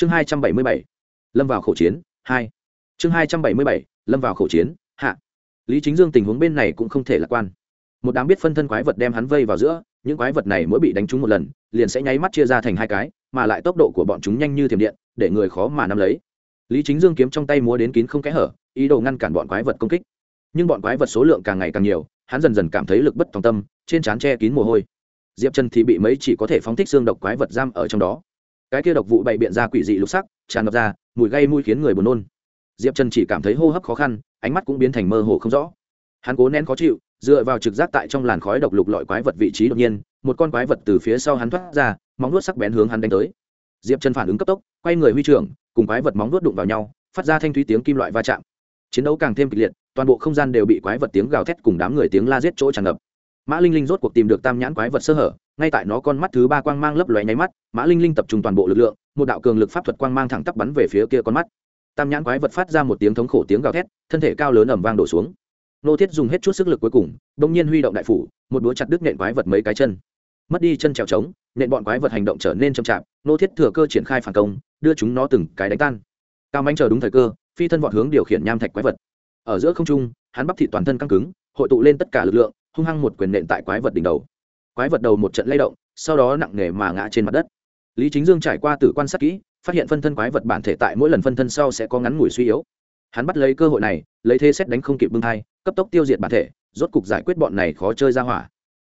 chương hai trăm bảy mươi bảy, lâm vào khẩu chiến, hai. Chương hai trăm bảy mươi bảy, lâm vào khẩu chiến, hạ. Lý chính dương tình huống bên này cũng không thể lạc quan. Một đám biết phân thân quái vật đem hắn vây vào giữa, những quái vật này mỗi bị đánh trúng một lần, liền sẽ nháy mắt chia ra thành hai cái, mà lại tốc độ của bọn chúng nhanh như thiểm điện, để người khó mà nắm lấy. Lý chính dương kiếm trong tay múa đến kín không kẽ hở, ý đồ ngăn cản bọn quái vật công kích. Nhưng bọn quái vật số lượng càng ngày càng nhiều, hắn dần dần cảm thấy lực bất tòng tâm, trên trán che kín mồ hôi. Diệp trần thì bị mấy chỉ có thể phóng thích xương độc quái vật giam ở trong đó cái kia độc vụ bày biện ra quỷ dị lục sắc, tràn ngập ra, mùi gây mùi khiến người buồn nôn. Diệp trần chỉ cảm thấy hô hấp khó khăn, ánh mắt cũng biến thành mơ hồ không rõ. Hắn cố nén khó chịu, dựa vào trực giác tại trong làn khói độc lục lọi quái vật vị trí đột nhiên, một con quái vật từ phía sau hắn thoát ra, móng nuốt sắc bén hướng hắn đánh tới. Diệp trần phản ứng cấp tốc, quay người huy trưởng, cùng quái vật móng nuốt đụng vào nhau, phát ra thanh thúy tiếng kim loại va chạm. Chiến đấu càng thêm kịch liệt, toàn bộ không gian đều bị quái vật tiếng gào thét cùng đám người tiếng la giết chỗ tràn ngập mã linh linh rốt cuộc tìm được tam nhãn quái vật sơ hở, ngay tại nó con mắt thứ ba quang mang lấp lóe nháy mắt, mã linh linh tập trung toàn bộ lực lượng, một đạo cường lực pháp thuật quang mang thẳng tắp bắn về phía kia con mắt. Tam nhãn quái vật phát ra một tiếng thống khổ tiếng gào thét, thân thể cao lớn ẩm vang đổ xuống. Nô thiết dùng hết chút sức lực cuối cùng bỗng nhiên huy động đại phủ, một đũa chặt đứt nện quái vật mấy cái chân. Mất đi chân trèo trống, nện bọn quái vật hành động trở nên chậm chạp, nô thiết thừa cơ triển khai phản công, đưa chúng nó từng cái đánh tan. Cao mánh chờ đúng thời cơ, phi thân vọt hướng điều khiển nham thạch quái vật. Ở giữa không trung, hắn bắp thị toàn thân căng cứng, hội tụ lên tất cả lực lượng hung hăng một quyền nện tại quái vật đỉnh đầu. Quái vật đầu một trận lay động, sau đó nặng nề mà ngã trên mặt đất. Lý chính dương trải qua tử quan sát kỹ, phát hiện phân thân quái vật bản thể tại mỗi lần phân thân sau sẽ có ngắn ngủi suy yếu. Hắn bắt lấy cơ hội này, lấy thế xét đánh không kịp bưng thai, cấp tốc tiêu diệt bản thể, rốt cục giải quyết bọn này khó chơi ra hỏa.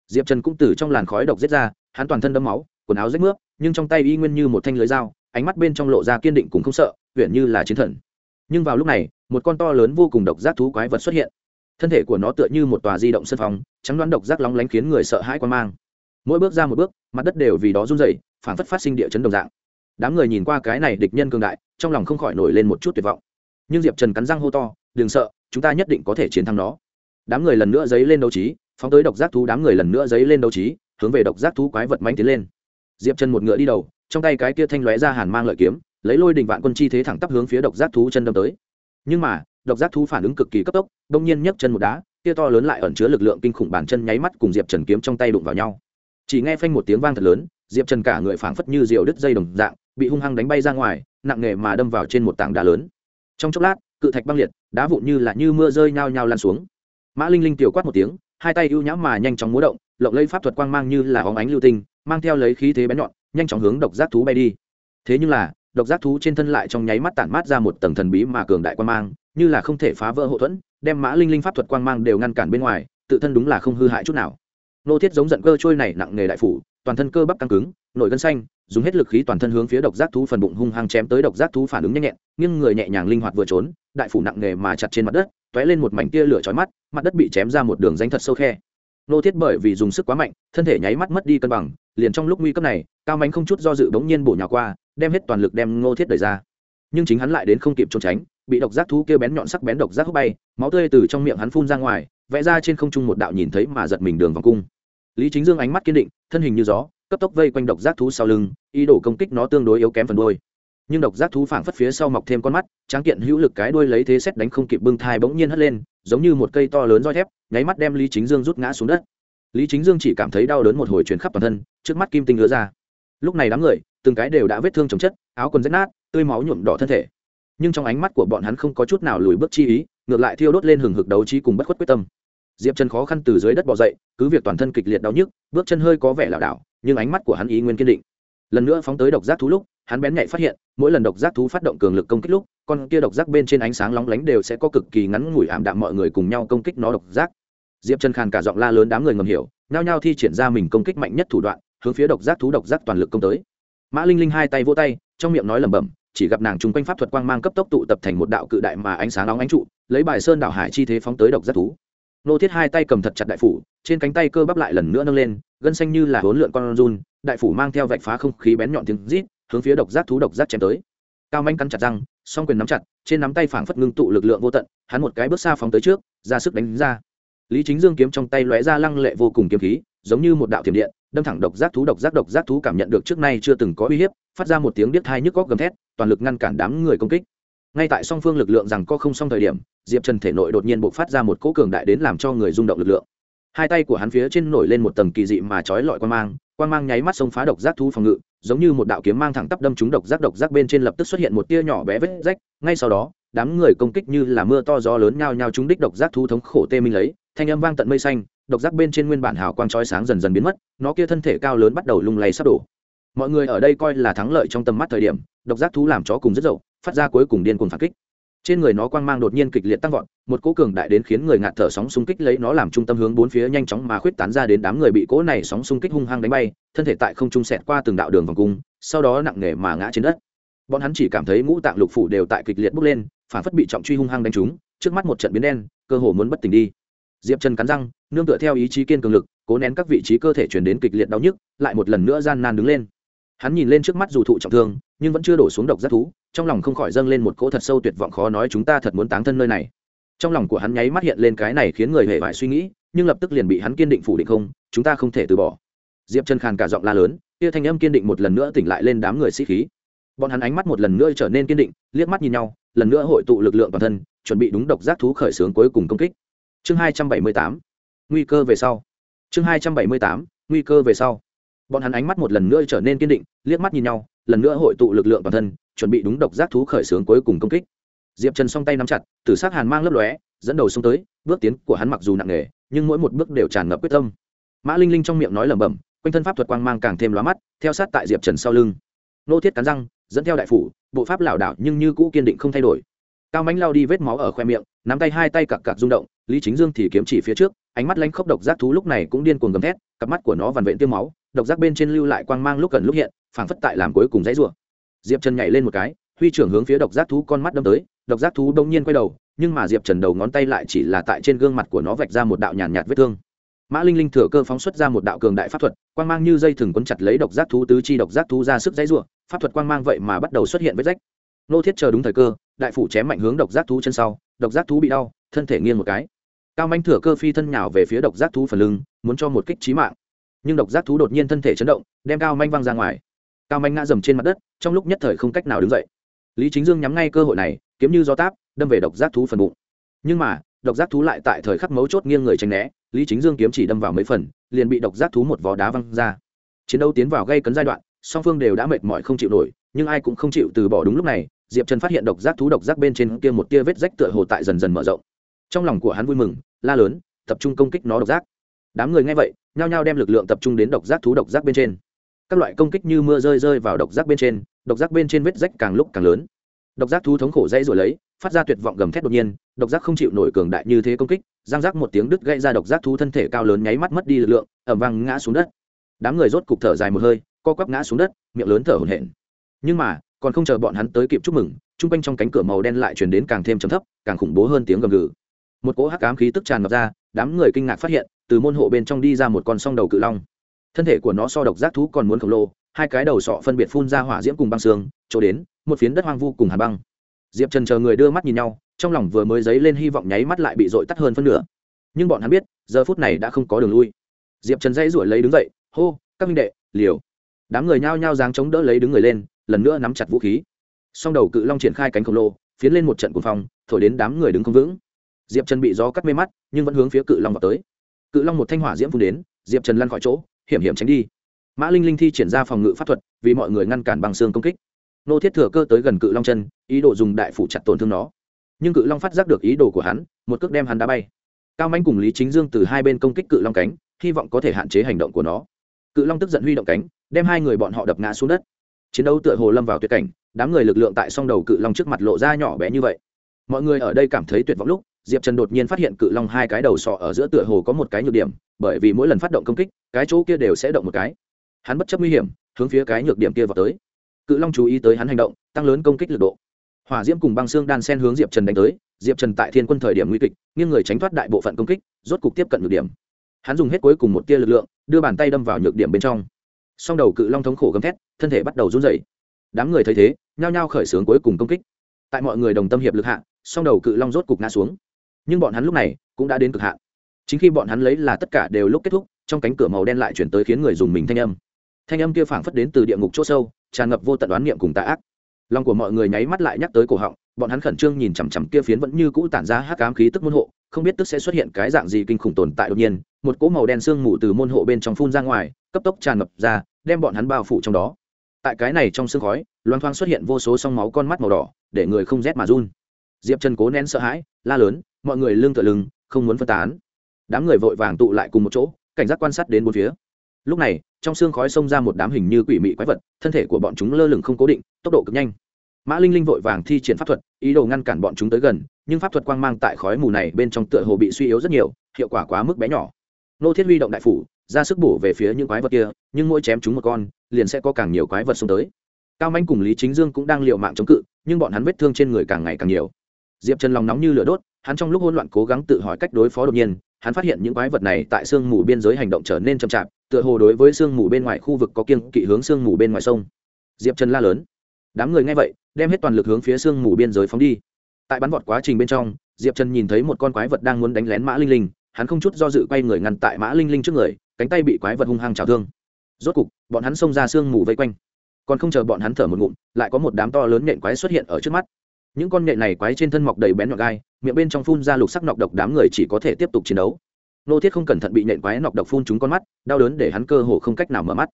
Diệp trần cũng từ trong làn khói độc giết ra, hắn toàn thân đấm máu, quần áo rách nước nhưng trong tay y nguyên như một thanh lưới dao, ánh mắt bên trong lộ ra kiên định cùng không sợ huyện như là chiến thần. Nhưng vào lúc này, một con to lớn vô cùng độc giác thú quái vật xuất hiện thân thể của nó tựa như một tòa di động sân phòng, trắng đoán độc giác lóng lánh khiến người sợ hãi quan mang. Mỗi bước ra một bước, mặt đất đều vì đó run rẩy phản phất phát sinh địa chấn đồng dạng. Đám người nhìn qua cái này địch nhân cường đại, trong lòng không khỏi nổi lên một chút tuyệt vọng. Nhưng diệp trần cắn răng hô to, đừng sợ, chúng ta nhất định có thể chiến thắng nó. Đám người lần nữa dấy lên đấu trí, phóng tới độc giác thú đám người lần nữa dấy lên đấu trí, hướng về độc giác thú quái vật manh tiến lên. Diệp trần một ngựa đi đầu, trong tay cái kia thanh lóe ra hàn mang lợi kiếm, lấy lôi đình vạn quân chi thế thẳng tắp hướng phía độc giác thú chân đâm tới. Nhưng mà độc giác thú phản ứng cực kỳ cấp tốc đông nhiên nhấc chân một đá kia to lớn lại ẩn chứa lực lượng kinh khủng bàn chân nháy mắt cùng diệp trần kiếm trong tay đụng vào nhau. Chỉ nghe phanh một tiếng vang thật lớn, diệp trần cả người phảng phất như diều đứt dây đồng dạng, bị hung hăng đánh bay ra ngoài, nặng nề mà đâm vào trên một tảng đá lớn. Trong chốc lát, cự thạch băng liệt, đá vụn như là như mưa rơi nhao nhao lan xuống. Mã linh linh tiểu quát một tiếng, hai tay ưu nhãm mà nhanh chóng múa động, lộng lấy pháp thuật quang mang như là óng ánh lưu tinh, mang theo lấy khí thế bén nhọn, nhanh chóng hướng độc giác thú bay đi. Thế nhưng là, độc giác thú trên thân lại trong nháy mắt tản mát ra một tầng thần bí mà cường đại quang mang như là không thể phá vỡ hậu thuẫn, đem mã linh linh pháp thuật quang mang đều ngăn cản bên ngoài, tự thân đúng là không hư hại chút nào. Nô thiết giống giận cơ trôi này nặng nghề đại phủ, toàn thân cơ bắp căng cứng nổi gân xanh, dùng hết lực khí toàn thân hướng phía độc giác thú phần bụng hung hăng chém tới độc giác thú phản ứng nhanh nhẹn nhưng người nhẹ nhàng linh hoạt vừa trốn, đại phủ nặng nghề mà chặt trên mặt đất t lên một mảnh tia lửa chói mắt, mặt đất bị chém ra một đường danh thật sâu khe. Nô thiết bởi vì dùng sức quá mạnh, thân thể nháy mắt mất đi cân bằng, liền trong lúc nguy cấp này, cao mánh không chút do dự bỗng nhiên bổ nhào qua, đem hết toàn lực đem ngô thiết đẩy ra. Nhưng chính hắn lại đến không kịp trốn tránh bị độc giác thú kêu bén nhọn sắc bén độc giác hút bay, máu tươi từ trong miệng hắn phun ra ngoài, vẽ ra trên không trung một đạo nhìn thấy mà giật mình đường vòng cung. Lý chính dương ánh mắt kiên định, thân hình như gió, cấp tốc vây quanh độc giác thú sau lưng, ý đồ công kích nó tương đối yếu kém phần đôi nhưng độc giác thú phảng phất phía sau mọc thêm con mắt, tráng kiện hữu lực cái đuôi lấy thế xét đánh không kịp bưng thai bỗng nhiên hất lên, giống như một cây to lớn roi thép, nháy mắt đem lý chính dương rút ngã xuống đất. Lý chính dương chỉ cảm thấy đau đớn một hồi truyền khắp toàn thân, trước mắt kim tinh ngứa ra. Lúc này đám người, từng cái đều đã vết thương chồng chất, áo quần rách nát, tươi máu nhuộm đỏ thân thể nhưng trong ánh mắt của bọn hắn không có chút nào lùi bước chi ý, ngược lại thiêu đốt lên hừng hực đấu trí cùng bất khuất quyết tâm. Diệp chân khó khăn từ dưới đất bỏ dậy, cứ việc toàn thân kịch liệt đau nhức, bước chân hơi có vẻ lảo đảo, nhưng ánh mắt của hắn ý nguyên kiên định. Lần nữa phóng tới độc giác thú lúc, hắn bén nhạy phát hiện, mỗi lần độc giác thú phát động cường lực công kích lúc, con kia độc giác bên trên ánh sáng lóng lánh đều sẽ có cực kỳ ngắn ngủi ảm đạm mọi người cùng nhau công kích nó độc giác. Diệp chân khàn cả giọng la lớn đám người ngầm hiểu, nhao nhao thi triển ra mình công kích mạnh nhất thủ đoạn, hướng phía độc giác thú độc giác toàn lực công tới. Mã linh linh hai tay vỗ tay, trong miệng nói lẩm bẩm chỉ gặp nàng chung quanh pháp thuật quang mang cấp tốc tụ tập thành một đạo cự đại mà ánh sáng nóng ánh trụ, lấy bài sơn đảo hải chi thế phóng tới độc giác thú. Nô thiết hai tay cầm thật chặt đại phủ, trên cánh tay cơ bắp lại lần nữa nâng lên, gân xanh như là hốn lượn con run, đại phủ mang theo vạch phá không khí bén nhọn tiếng rít, hướng phía độc giác thú độc giác chém tới. Cao manh cắn chặt răng, song quyền nắm chặt, trên nắm tay phảng phất ngưng tụ lực lượng vô tận, hắn một cái bước xa phóng tới trước, ra sức đánh ra. Lý chính dương kiếm trong tay lóe ra lăng lệ vô cùng kiếm khí, giống như một đạo thiểm điện, đâm thẳng độc giác thú độc giác độc giác thú cảm nhận được trước nay chưa từng có uy hiếp phát ra một tiếng biết thai nhức góc gầm thét, toàn lực ngăn cản đám người công kích. Ngay tại song phương lực lượng rằng có không xong thời điểm, diệp trần thể nội đột nhiên bộc phát ra một cỗ cường đại đến làm cho người rung động lực lượng. Hai tay của hắn phía trên nổi lên một tầng kỳ dị mà trói lọi quan mang, quang mang nháy mắt xông phá độc giác thú phòng ngự, giống như một đạo kiếm mang thẳng tắp đâm trúng độc giác độc giác bên trên lập tức xuất hiện một tia nhỏ bé vết rách, ngay sau đó, đám người công kích như là mưa to gió lớn nhao nhao trúng đích độc giác thú thống khổ tê minh lấy, thanh âm vang tận mây xanh, độc giác bên trên nguyên bản hào quang chói sáng dần dần biến mất, nó kia thân thể cao lớn bắt đầu lung lay sắp đổ mọi người ở đây coi là thắng lợi trong tầm mắt thời điểm, độc giác thú làm chó cùng rất dậu, phát ra cuối cùng điên cuồng phản kích. Trên người nó quang mang đột nhiên kịch liệt tăng vọt, một cỗ cường đại đến khiến người ngạt thở sóng xung kích lấy nó làm trung tâm hướng bốn phía nhanh chóng mà khuyết tán ra đến đám người bị cỗ này sóng xung kích hung hăng đánh bay, thân thể tại không trung sẹt qua từng đạo đường vòng cung, sau đó nặng nề mà ngã trên đất. Bọn hắn chỉ cảm thấy ngũ tạng lục phủ đều tại kịch liệt bốc lên, phản phất bị trọng truy hung hăng đánh trúng, trước mắt một trận biến đen, cơ hồ muốn bất tỉnh đi. Diệp trần cắn răng, nương tựa theo ý chí kiên cường lực, cố nén các vị trí cơ thể chuyển đến kịch liệt đau nhức, lại một lần nữa gian nan đứng lên hắn nhìn lên trước mắt dù thụ trọng thương, nhưng vẫn chưa đổ xuống độc giác thú, trong lòng không khỏi dâng lên một cỗ thật sâu tuyệt vọng khó nói chúng ta thật muốn táng thân nơi này. Trong lòng của hắn nháy mắt hiện lên cái này khiến người hề vải suy nghĩ, nhưng lập tức liền bị hắn kiên định phủ định không, chúng ta không thể từ bỏ. Diệp chân khàn cả giọng la lớn kia thanh âm kiên định một lần nữa tỉnh lại lên đám người sĩ khí. Bọn hắn ánh mắt một lần nữa trở nên kiên định, liếc mắt nhìn nhau, lần nữa hội tụ lực lượng toàn thân, chuẩn bị đúng độc giác thú khởi xướng cuối cùng công kích. Chương hai trăm bảy mươi tám, nguy cơ về sau. Chương hai trăm bảy mươi tám, nguy cơ về sau bọn hắn ánh mắt một lần nữa trở nên kiên định, liếc mắt nhìn nhau, lần nữa hội tụ lực lượng toàn thân, chuẩn bị đúng độc giác thú khởi xướng cuối cùng công kích. Diệp trần song tay nắm chặt, tử s á c hàn mang lấp lóe, dẫn đầu xông tới, bước tiến của hắn mặc dù nặng nề, nhưng mỗi một bước đều tràn ngập quyết tâm. Mã linh linh trong miệng nói lẩm bẩm, quanh thân pháp thuật quang mang càng thêm lóa mắt, theo sát tại diệp trần sau lưng. Nô thiết cắn răng, dẫn theo đại phủ, bộ pháp lảo đảo nhưng như cũ kiên định không thay đổi. Cao mánh lao đi vết máu ở khoe miệng, nắm tay hai tay cặp cặp rung động, lý chính dương thì kiếm chỉ phía trước, ánh mắt lanh khốc độc giác thú lúc này cũng điên cuồng gầm thét, cặp mắt của nó vằn vện tiêu máu độc giác bên trên lưu lại quang mang lúc gần lúc hiện phảng phất tại làm cuối cùng dãy rủa. Diệp trần nhảy lên một cái huy trưởng hướng phía độc giác thú con mắt đâm tới độc giác thú đông nhiên quay đầu nhưng mà diệp trần đầu ngón tay lại chỉ là tại trên gương mặt của nó vạch ra một đạo nhàn nhạt, nhạt vết thương. Mã linh linh thừa cơ phóng xuất ra một đạo cường đại pháp thuật quang mang như dây thừng quấn chặt lấy độc giác thú tứ chi độc giác thú ra sức dãy rủa pháp thuật quang mang vậy mà bắt đầu xuất hiện vết rách. Nô thiết chờ đúng thời cơ đại phủ chém mạnh hướng độc giác thú chân sau độc giác thú bị đau thân thể nghiêng một cái. Cao manh thừa cơ phi thân nhào về phía độc giác thú phần lưng muốn cho một kích trí mạng nhưng độc giác thú đột nhiên thân thể chấn động, đem cao manh văng ra ngoài. Cao manh ngã dầm trên mặt đất, trong lúc nhất thời không cách nào đứng dậy. Lý chính dương nhắm ngay cơ hội này, kiếm như gió táp, đâm về độc giác thú phần bụng. Nhưng mà, độc giác thú lại tại thời khắc mấu chốt nghiêng người tránh né, lý chính dương kiếm chỉ đâm vào mấy phần, liền bị độc giác thú một vó đá văng ra. Chiến đấu tiến vào gây cấn giai đoạn, song phương đều đã mệt mỏi không chịu nổi, nhưng ai cũng không chịu từ bỏ đúng lúc này, diệp trần phát hiện độc giác thú độc giác bên trên kia một tia vết rách tựa hồ tại dần dần mở rộng. Trong lòng của hắn vui mừng, la lớn, tập trung công kích nó độc giác đám người nghe vậy, nhao nhao đem lực lượng tập trung đến độc giác thú độc giác bên trên. Các loại công kích như mưa rơi rơi vào độc giác bên trên, độc giác bên trên vết rách càng lúc càng lớn. Độc giác thú thống khổ dãy rồi lấy, phát ra tuyệt vọng gầm thét đột nhiên, độc giác không chịu nổi cường đại như thế công kích giang giác một tiếng đứt gãy ra độc giác thú thân thể cao lớn nháy mắt mất đi lực lượng ẩm vang ngã xuống đất. Đám người rốt cục thở dài một hơi, co quắp ngã xuống đất, miệng lớn thở hổn hển. Nhưng mà, còn không chờ bọn hắn tới kịp chúc mừng, chung quanh trong cánh cửa màu đen lại chuyển đến càng thêm chấm thấp, càng khủng bố hơn tiếng gầm gừ. Một cỗ hắc ám khí tức tràn ngập ra, đám người kinh ngạc phát hiện từ môn hộ bên trong đi ra một con song đầu cự long. Thân thể của nó so độc giác thú còn muốn khổng lồ, hai cái đầu sọ phân biệt phun ra hỏa diễm cùng băng xương, chỗ đến, một phiến đất hoang vu cùng hà băng. Diệp trần chờ người đưa mắt nhìn nhau, trong lòng vừa mới dấy lên hy vọng nháy mắt lại bị dội tắt hơn phân nửa. Nhưng bọn hắn biết, giờ phút này đã không có đường lui. Diệp trần dãy ruổi lấy đứng dậy, hô, các minh đệ, liều. Đám người nhao nhao dáng chống đỡ lấy đứng người lên, lần nữa nắm chặt vũ khí. Song đầu cự long triển khai cánh khổng lồ, phiến lên một trận cuồng phong, thổi đến đám người đứng không vững. Diệp trần bị gió cắt mê mắt, nhưng vẫn hướng phía cự long vào tới cự long một thanh hỏa diễm phun đến, diệp trần lăn khỏi chỗ, hiểm hiểm tránh đi. Mã linh linh thi triển ra phòng ngự pháp thuật, vì mọi người ngăn cản bằng xương công kích. Nô thiết thừa cơ tới gần cự long chân, ý đồ dùng đại phủ chặt tổn thương nó. Nhưng cự long phát giác được ý đồ của hắn, một cước đem hắn đá bay. Cao manh cùng lý chính dương từ hai bên công kích cự long cánh, hy vọng có thể hạn chế hành động của nó. Cự long tức giận huy động cánh, đem hai người bọn họ đập ngã xuống đất. Chiến đấu tựa hồ lâm vào tuyệt cảnh, đám người lực lượng tại song đầu cự long trước mặt lộ ra nhỏ bé như vậy. Mọi người ở đây cảm thấy tuyệt vọng lúc diệp trần đột nhiên phát hiện cự long hai cái đầu sọ ở giữa tựa hồ có một cái nhược điểm, bởi vì mỗi lần phát động công kích, cái chỗ kia đều sẽ động một cái. Hắn bất chấp nguy hiểm, hướng phía cái nhược điểm kia vào tới. Cự long chú ý tới hắn hành động, tăng lớn công kích lực độ. Hỏa diễm cùng băng xương đan sen hướng diệp trần đánh tới, diệp trần tại thiên quân thời điểm nguy kịch, nghiêng người tránh thoát đại bộ phận công kích, rốt cục tiếp cận nhược điểm. Hắn dùng hết cuối cùng một tia lực lượng, đưa bàn tay đâm vào nhược điểm bên trong. Song đầu cự long thống khổ gầm thét, thân thể bắt đầu run dày đám người thấy thế, nhao nhao khởi xướng cuối cùng công kích. Tại mọi người đồng tâm hiệp lực hạ, song đầu cự long rốt cục ngã xuống nhưng bọn hắn lúc này cũng đã đến cực hạn. Chính khi bọn hắn lấy là tất cả đều lúc kết thúc, trong cánh cửa màu đen lại chuyển tới khiến người dùng mình thanh âm. Thanh âm kia phảng phất đến từ địa ngục c h ỗ sâu, tràn ngập vô tận đoán niệm cùng tạ ác. Lòng của mọi người nháy mắt lại nhắc tới cổ họng, bọn hắn khẩn trương nhìn chằm chằm kia phiến vẫn như cũ tản ra hắc ám khí tức môn hộ, không biết tức sẽ xuất hiện cái dạng gì kinh khủng tồn tại đột nhiên, một cỗ màu đen sương mù từ môn hộ bên trong phun ra ngoài, cấp tốc tràn ngập ra, đem bọn hắn bao phủ trong đó. Tại cái này trong sương khói, loang thoang xuất hiện vô số song máu con mắt màu đỏ, để người không rét mà run. Diệp trần cố nén sợ hãi, la lớn mọi người lưng tựa lưng, không muốn phân tán. Đám người vội vàng tụ lại cùng một chỗ, cảnh giác quan sát đến bốn phía. Lúc này, trong xương khói xông ra một đám hình như quỷ mị quái vật, thân thể của bọn chúng lơ lửng không cố định, tốc độ cực nhanh. Mã linh linh vội vàng thi triển pháp thuật, ý đồ ngăn cản bọn chúng tới gần, nhưng pháp thuật quang mang tại khói mù này bên trong tựa hồ bị suy yếu rất nhiều, hiệu quả quá mức bé nhỏ. Nô thiết huy động đại phủ, ra sức bổ về phía những quái vật kia, nhưng mỗi chém chúng một con, liền sẽ có càng nhiều quái vật xông tới. Cao manh cùng lý chính dương cũng đang l i ề u mạng chống cự, nhưng bọn hắn vết thương trên người càng ngày càng nhiều. Diệp trần lòng nóng như lửa đốt hắn trong lúc hỗn loạn cố gắng tự hỏi cách đối phó đột nhiên, hắn phát hiện những quái vật này tại sương mù biên giới hành động trở nên chậm chạp, tựa hồ đối với sương mù bên ngoài khu vực có kiêng kỵ hướng sương mù bên ngoài sông. Diệp trần la lớn. Đám người nghe vậy, đem hết toàn lực hướng phía sương mù biên giới phóng đi. Tại bắn vọt quá trình bên trong, diệp trần nhìn thấy một con quái vật đang muốn đánh lén mã linh linh, hắn không chút do dự quay người ngăn tại mã linh linh trước người, cánh tay bị quái vật hung hăng trào thương. Rốt cục, bọn hắn xông ra sương mù vây quanh. Còn không chờ bọn hắn thở một ngụm, lại có một đám to lớn nhện quái xuất hiện ở trước mắt. Những con nhện này quái trên thân mọc đầy bén nhọn gai miệng bên trong phun ra lục sắc nọc độc đám người chỉ có thể tiếp tục chiến đấu. Nô thiết không cẩn thận bị nhện quái nọc độc phun trúng con mắt, đau đớn để hắn cơ hồ không cách nào mở mắt.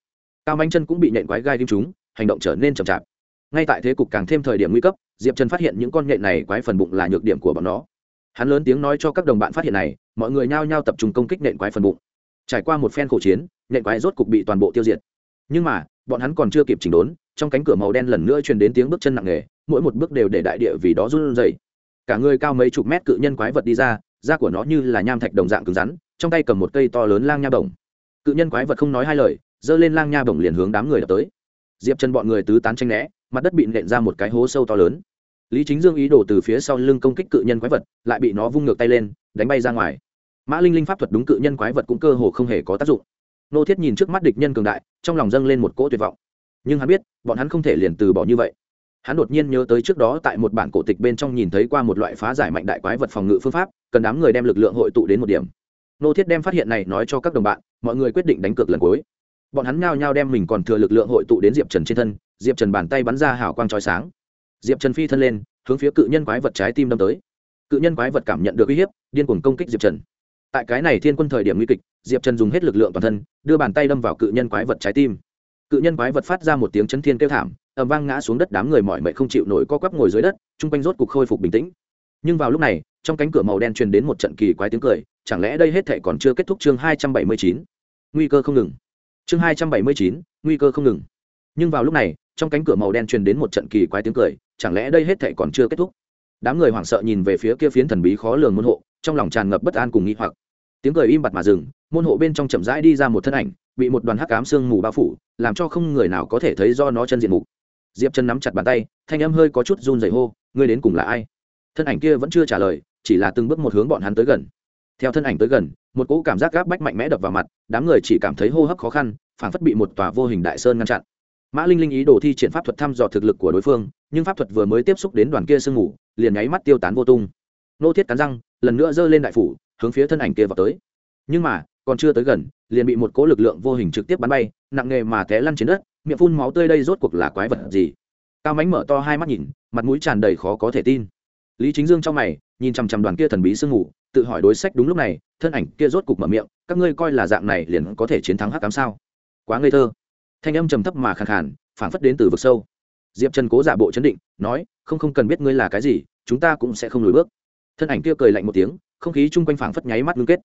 Cao manh chân cũng bị nhện quái gai kim trúng, hành động trở nên chậm chạp. Ngay tại thế cục càng thêm thời điểm nguy cấp, diệp trần phát hiện những con nhện này quái phần bụng là nhược điểm của bọn nó. Hắn lớn tiếng nói cho các đồng bạn phát hiện này, mọi người nhao nhao tập trung công kích nhện quái phần bụng. Trải qua một phen khổ chiến, nhện quái rốt cục bị toàn bộ tiêu diệt. Nhưng mà, bọn hắn còn chưa kịp chỉnh đốn, trong cánh cửa màu đen lần nữa truyền đến tiếng bước chân nặng nề, mỗi một bước đều để đại địa vì đó run rẩy cả người cao mấy chục mét cự nhân quái vật đi ra, da của nó như là nham thạch đồng dạng cứng rắn, trong tay cầm một cây to lớn lang nha bổng. Cự nhân quái vật không nói hai lời, giơ lên lang nha bổng liền hướng đám người đập tới. Diệp chân bọn người tứ tán tranh né, mặt đất bị nện ra một cái hố sâu to lớn. Lý chính dương ý đổ từ phía sau lưng công kích cự nhân quái vật, lại bị nó vung ngược tay lên, đánh bay ra ngoài. Mã linh linh pháp thuật đúng cự nhân quái vật cũng cơ hồ không hề có tác dụng. Nô thiết nhìn trước mắt địch nhân cường đại, trong lòng dâng lên một cỗ tuyệt vọng. Nhưng hắn biết, bọn hắn không thể liền từ bỏ như vậy hắn đột nhiên nhớ tới trước đó tại một bản cổ tịch bên trong nhìn thấy qua một loại phá giải mạnh đại quái vật phòng ngự phương pháp, cần đám người đem lực lượng hội tụ đến một điểm. Nô thiết đem phát hiện này nói cho các đồng bạn, mọi người quyết định đánh cược lần cuối. Bọn hắn ngao nhau đem mình còn thừa lực lượng hội tụ đến diệp trần trên thân, diệp trần bàn tay bắn ra hào quang trói sáng. Diệp trần phi thân lên, hướng phía cự nhân quái vật trái tim đâm tới. Cự nhân quái vật cảm nhận được uy hiếp, điên cuồng công kích diệp trần. Tại cái này thiên quân thời điểm nguy kịch, diệp trần dùng hết lực lượng toàn thân, đưa bàn tay đâm vào cự nhân quái vật trái tim. Cự nhân quái vật phát ra một tiếng chấn thiên kêu thảm ầm vang ngã xuống đất, đám người mỏi mệt không chịu nổi co quắp ngồi dưới đất, chung quanh rốt cục khôi phục bình tĩnh. Nhưng vào lúc này, trong cánh cửa màu đen truyền đến một trận kỳ quái tiếng cười, chẳng lẽ đây hết thể còn chưa kết thúc chương hai trăm bảy mươi chín? Nguy cơ không ngừng. Chương hai trăm bảy mươi chín, nguy cơ không ngừng. Nhưng vào lúc này, trong cánh cửa màu đen truyền đến một trận kỳ quái tiếng cười, chẳng lẽ đây hết thể còn chưa kết thúc? Đám người hoảng sợ nhìn về phía kia phiến thần bí khó lường môn hộ, trong lòng tràn ngập bất an cùng nghi hoặc. Tiếng cười im bặt mà dừng, môn hộ bên trong chậm rãi đi ra một thân ảnh, bị một đoàn hắc cám sương mù bao phủ, làm cho không người nào có thể thấy do nó chân diện mục diệp chân nắm chặt bàn tay, thanh âm hơi có chút run rẩy hô, ngươi đến cùng là ai? Thân ảnh kia vẫn chưa trả lời, chỉ là từng bước một hướng bọn hắn tới gần. Theo thân ảnh tới gần, một cỗ cảm giác gáp bách mạnh mẽ đập vào mặt, đám người chỉ cảm thấy hô hấp khó khăn phản phất bị một tòa vô hình đại sơn ngăn chặn. Mã linh linh ý đồ thi triển pháp thuật thăm dò thực lực của đối phương, nhưng pháp thuật vừa mới tiếp xúc đến đoàn kia sương ngủ liền nháy mắt tiêu tán vô tung. Nô thiết cắn răng, lần nữa giơ lên đại phủ, hướng phía thân ảnh kia vào tới. Nhưng mà, còn chưa tới gần, liền bị một cỗ lực lượng vô hình trực tiếp bắn bay, nặng nghề mà té lăn trên đất miệng phun máu tươi đây rốt cuộc là quái vật gì? Cao mánh mở to hai mắt nhìn mặt mũi tràn đầy khó có thể tin. Lý chính dương trong mày nhìn chằm chằm đoàn kia thần bí sương ngủ, tự hỏi đối sách đúng lúc này thân ảnh kia rốt cục mở miệng các ngươi coi là dạng này liền có thể chiến thắng hắc cám sao? Quá ngây thơ. Thanh âm trầm thấp mà khàn khàn phảng phất đến từ vực sâu. Diệp trần cố giả bộ chấn định nói không không cần biết ngươi là cái gì chúng ta cũng sẽ không lùi bước. Thân ảnh kia cười lạnh một tiếng không khí chung quanh phảng phất nháy mắt ngưng kết.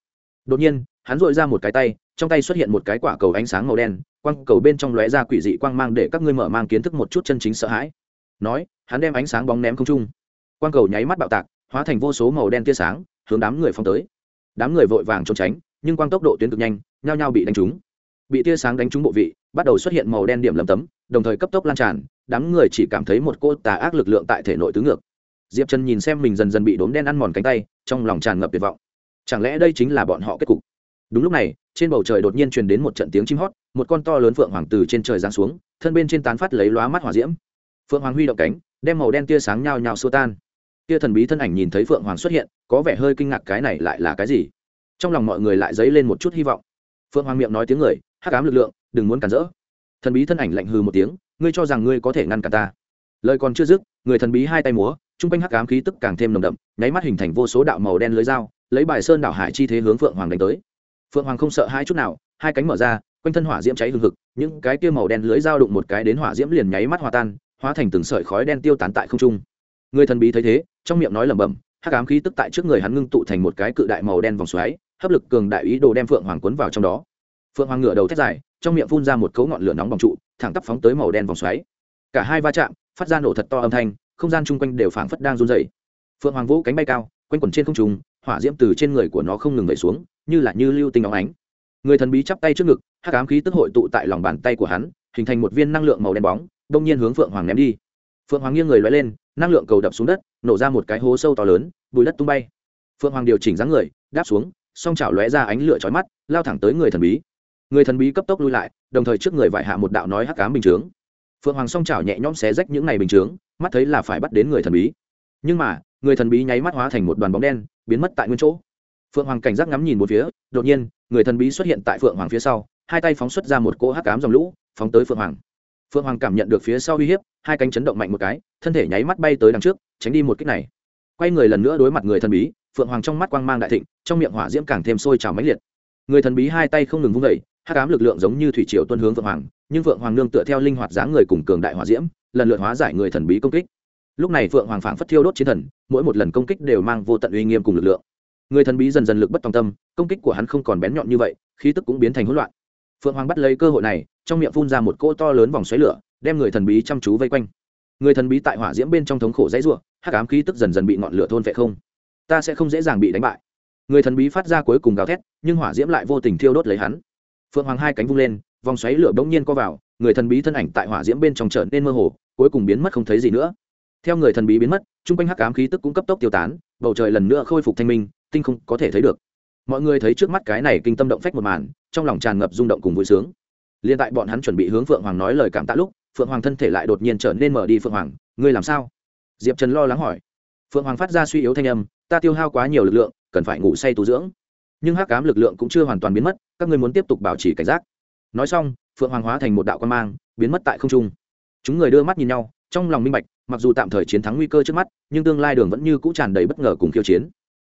Đột nhiên hắn dội ra một cái tay trong tay xuất hiện một cái quả cầu ánh sáng màu đen, quang cầu bên trong lóe ra quỷ dị quang mang để các ngươi mở mang kiến thức một chút chân chính sợ hãi. Nói, hắn đem ánh sáng bóng ném không trung. Quang cầu nháy mắt bạo tạc, hóa thành vô số màu đen tia sáng, hướng đám người phong tới. Đám người vội vàng trốn tránh, nhưng quang tốc độ tuyến cực nhanh, nhao nhao bị đánh trúng. Bị tia sáng đánh trúng bộ vị, bắt đầu xuất hiện màu đen điểm lấm tấm, đồng thời cấp tốc lan tràn, đám người chỉ cảm thấy một cô tà ác lực lượng tại thể nội tứ ngược. Diệp trần nhìn xem mình dần dần bị đốm đen ăn mòn cánh tay, trong lòng tràn ngập tuyệt vọng. Chẳng lẽ đây chính là bọn họ kết cục? Đúng lúc này, trên bầu trời đột nhiên truyền đến một trận tiếng chim hót, một con to lớn phượng hoàng từ trên trời giáng xuống, thân bên trên tán phát lấy lóa mắt hỏa diễm. Phượng hoàng huy động cánh, đem màu đen tia sáng nhào nhào xua tan. Tia thần bí thân ảnh nhìn thấy phượng hoàng xuất hiện, có vẻ hơi kinh ngạc cái này lại là cái gì? Trong lòng mọi người lại dấy lên một chút hy vọng. Phượng hoàng miệng nói tiếng người, hắc ám lực lượng, đừng muốn cản rỡ. Thần bí thân ảnh lạnh hừ một tiếng, ngươi cho rằng ngươi có thể ngăn cản ta. Lời còn chưa dứt, người thần bí hai tay múa, trung quanh hắc ám khí tức càng thêm nồng đậm, nháy mắt hình thành vô số đạo màu đen lưới dao, lấy bài sơn đảo hải chi thế hướng phượng hoàng đánh tới phượng hoàng không sợ hai chút nào, hai cánh mở ra, quanh thân hỏa diễm cháy hừng hực, những cái kia màu đen lưới dao đụng một cái đến hỏa diễm liền nháy mắt hòa tan, hóa thành từng sợi khói đen tiêu tán tại không trung. Người thần bí thấy thế, trong miệng nói lẩm bẩm, hắc ám khí tức tại trước người hắn ngưng tụ thành một cái cự đại màu đen vòng xoáy, hấp lực cường đại ý đồ đem phượng hoàng cuốn vào trong đó. Phượng hoàng ngửa đầu thét dài, trong miệng phun ra một cấu ngọn lửa nóng bỏng trụ, thẳng tắp phóng tới màu đen vòng xoáy. Cả hai va chạm, phát ra nổ thật to âm thanh, không gian chung quanh đều phảng phất đang run dày phượng hoàng vỗ cánh bay cao, quanh quẩn trên không trung hỏa diễm từ trên người của nó không ngừng vẩy xuống, như là như lưu tinh óng ánh. Người thần bí chắp tay trước ngực, hắc ám khí tức hội tụ tại lòng bàn tay của hắn, hình thành một viên năng lượng màu đen bóng, đông nhiên hướng phượng hoàng ném đi. Phượng hoàng nghiêng người loay lên, năng lượng cầu đập xuống đất, nổ ra một cái hố sâu to lớn, bùi đất tung bay. Phượng hoàng điều chỉnh dáng người, đáp xuống, song chảo lóe ra ánh lửa chói mắt, lao thẳng tới người thần bí. Người thần bí cấp tốc lui lại, đồng thời trước người vải hạ một đạo nói hắc ám bình chướng. Phượng hoàng song chảo nhẹ nhõm xé rách những này bình chướng, mắt thấy là phải bắt đến người thần bí. Nhưng mà, người thần bí nháy mắt hóa thành một đoàn bóng đen biến mất tại nguyên chỗ. Phượng hoàng cảnh giác ngắm nhìn một phía, đột nhiên, người thần bí xuất hiện tại phượng hoàng phía sau, hai tay phóng xuất ra một cỗ hắc cám dòng lũ, phóng tới phượng hoàng. Phượng hoàng cảm nhận được phía sau uy hiếp, hai cánh chấn động mạnh một cái, thân thể nháy mắt bay tới đằng trước, tránh đi một kích này. Quay người lần nữa đối mặt người thần bí, phượng hoàng trong mắt quang mang đại thịnh, trong miệng hỏa diễm càng thêm sôi trào mãnh liệt. Người thần bí hai tay không ngừng vung vẩy hắc cám lực lượng giống như thủy triều tuân hướng phượng hoàng, nhưng phượng hoàng nương tựa theo linh hoạt dáng người cùng cường đại hỏa diễm, lần lượt hóa giải người thần bí công kích lúc này phượng hoàng phảng phất thiêu đốt chiến thần, mỗi một lần công kích đều mang vô tận uy nghiêm cùng lực lượng. Người thần bí dần dần lực bất tòng tâm, công kích của hắn không còn bén nhọn như vậy, khí tức cũng biến thành hỗn loạn. Phượng hoàng bắt lấy cơ hội này, trong miệng phun ra một cỗ to lớn vòng xoáy lửa, đem người thần bí chăm chú vây quanh. Người thần bí tại hỏa diễm bên trong thống khổ dãy ruộng hắc ám khí tức dần dần bị ngọn lửa thôn vệ không. Ta sẽ không dễ dàng bị đánh bại. Người thần bí phát ra cuối cùng gào thét, nhưng hỏa diễm lại vô tình thiêu đốt lấy hắn. Phượng hoàng hai cánh vung lên, vòng xoáy lửa bỗng nhiên co vào, người thần bí thân ảnh tại hỏa diễm bên trong trở nên mơ hồ, cuối cùng biến mất không thấy gì nữa theo người thần bí biến mất, chung quanh hắc ám khí tức cũng cấp tốc tiêu tán, bầu trời lần nữa khôi phục thanh minh, tinh không có thể thấy được. Mọi người thấy trước mắt cái này kinh tâm động phách một màn, trong lòng tràn ngập rung động cùng vui sướng. Liên tại bọn hắn chuẩn bị hướng phượng hoàng nói lời cảm tạ lúc, phượng hoàng thân thể lại đột nhiên trở nên mở đi phượng hoàng, ngươi làm sao? Diệp trần lo lắng hỏi. Phượng hoàng phát ra suy yếu thanh âm, ta tiêu hao quá nhiều lực lượng, cần phải ngủ say tu dưỡng. Nhưng hắc cám lực lượng cũng chưa hoàn toàn biến mất, các ngươi muốn tiếp tục bảo trì cảnh giác. Nói xong, phượng hoàng hóa thành một đạo quan mang, biến mất tại không trung. Chúng người đưa mắt nhìn nhau, trong lòng minh bạch mặc dù tạm thời chiến thắng nguy cơ trước mắt, nhưng tương lai đường vẫn như cũ tràn đầy bất ngờ cùng khiêu chiến.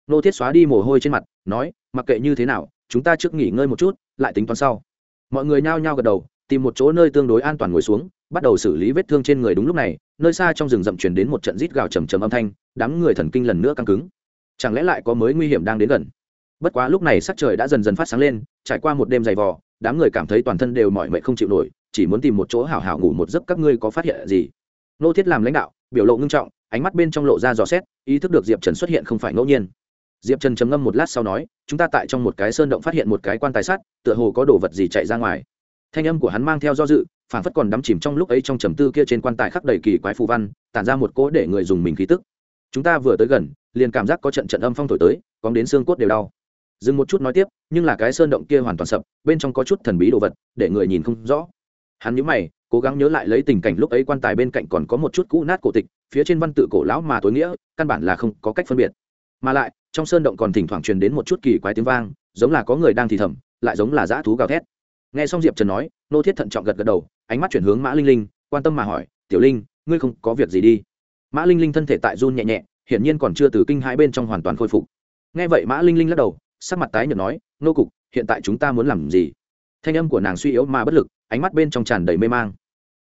Nô thiết xóa đi mồ hôi trên mặt, nói, mặc kệ như thế nào, chúng ta trước nghỉ ngơi một chút, lại tính toán sau. Mọi người nhao nhao gật đầu, tìm một chỗ nơi tương đối an toàn ngồi xuống, bắt đầu xử lý vết thương trên người đúng lúc này, nơi xa trong rừng rậm chuyển đến một trận rít gào trầm trầm âm thanh, đám người thần kinh lần nữa căng cứng. Chẳng lẽ lại có mới nguy hiểm đang đến gần? Bất quá lúc này sắc trời đã dần dần phát sáng lên, trải qua một đêm dày vò, đám người cảm thấy toàn thân đều mỏi mệt không chịu nổi, chỉ muốn tìm một chỗ hảo hảo ngủ một giấc, các ngươi có phát hiện gì? Nô thiết làm lãnh đạo, biểu lộ ngưng trọng, ánh mắt bên trong lộ ra dò xét, ý thức được diệp trần xuất hiện không phải ngẫu nhiên. Diệp trần trầm ngâm một lát sau nói, chúng ta tại trong một cái sơn động phát hiện một cái quan tài sắt, tựa hồ có đồ vật gì chạy ra ngoài. Thanh âm của hắn mang theo do dự phản phất còn đắm chìm trong lúc ấy trong trầm tư kia trên quan tài khắc đầy kỳ quái phù văn, tản ra một cỗ để người dùng mình khí tức. Chúng ta vừa tới gần, liền cảm giác có trận trận âm phong thổi tới, cóng đến xương cốt đều đau. Dừng một chút nói tiếp, nhưng là cái sơn động kia hoàn toàn sập, bên trong có chút thần bí đồ vật, để người nhìn không rõ. Hắn nhíu mày cố gắng nhớ lại lấy tình cảnh lúc ấy quan tài bên cạnh còn có một chút cũ nát cổ tịch, phía trên văn tự cổ lão mà tối nghĩa, căn bản là không có cách phân biệt. Mà lại, trong sơn động còn thỉnh thoảng truyền đến một chút kỳ quái tiếng vang, giống là có người đang thì thầm, lại giống là dã thú gào thét. Nghe xong diệp trần nói, nô thiết thận trọng gật gật đầu, ánh mắt chuyển hướng mã linh linh, quan tâm mà hỏi, tiểu linh, ngươi không có việc gì đi? Mã linh linh thân thể tại run nhẹ nhẹ, hiển nhiên còn chưa từ kinh hai bên trong hoàn toàn khôi phục. Nghe vậy mã linh linh lắc đầu, sắc mặt tái nhợt nói, nô cục, hiện tại chúng ta muốn làm gì? Thanh âm của nàng suy yếu mà bất lực ánh mắt bên trong tràn đầy mê mang.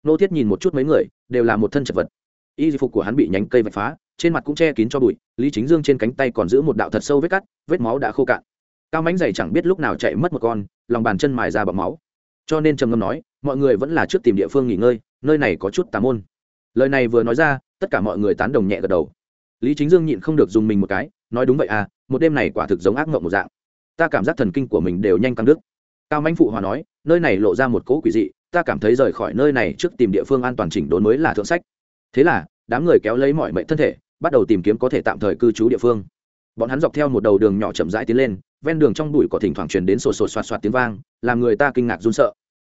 Nô thiết nhìn một chút mấy người, đều là một thân chật vật. Y phục của hắn bị nhánh cây vạch phá, trên mặt cũng che kín cho bụi, lý chính dương trên cánh tay còn giữ một đạo thật sâu vết cắt, vết máu đã khô cạn. Cao mánh dày chẳng biết lúc nào chạy mất một con, lòng bàn chân mài ra bọc máu. Cho nên trầm ngâm nói, mọi người vẫn là trước tìm địa phương nghỉ ngơi, nơi này có chút tà môn. Lời này vừa nói ra, tất cả mọi người tán đồng nhẹ gật đầu. Lý chính dương nhịn không được dùng mình một cái, nói đúng vậy à một đêm này quả thực giống ác mộng một dạng. Ta cảm giác thần kinh của mình đều nhanh căng đứt cao mãnh phụ hòa nói, nơi này lộ ra một cỗ quỷ dị, ta cảm thấy rời khỏi nơi này trước tìm địa phương an toàn chỉnh đốn mới là thượng sách. Thế là, đám người kéo lấy mọi mệnh thân thể, bắt đầu tìm kiếm có thể tạm thời cư trú địa phương. Bọn hắn dọc theo một đầu đường nhỏ chậm rãi tiến lên, ven đường trong bụi cỏ thỉnh thoảng truyền đến sổ sổ soạt soạt tiếng vang, làm người ta kinh ngạc run sợ.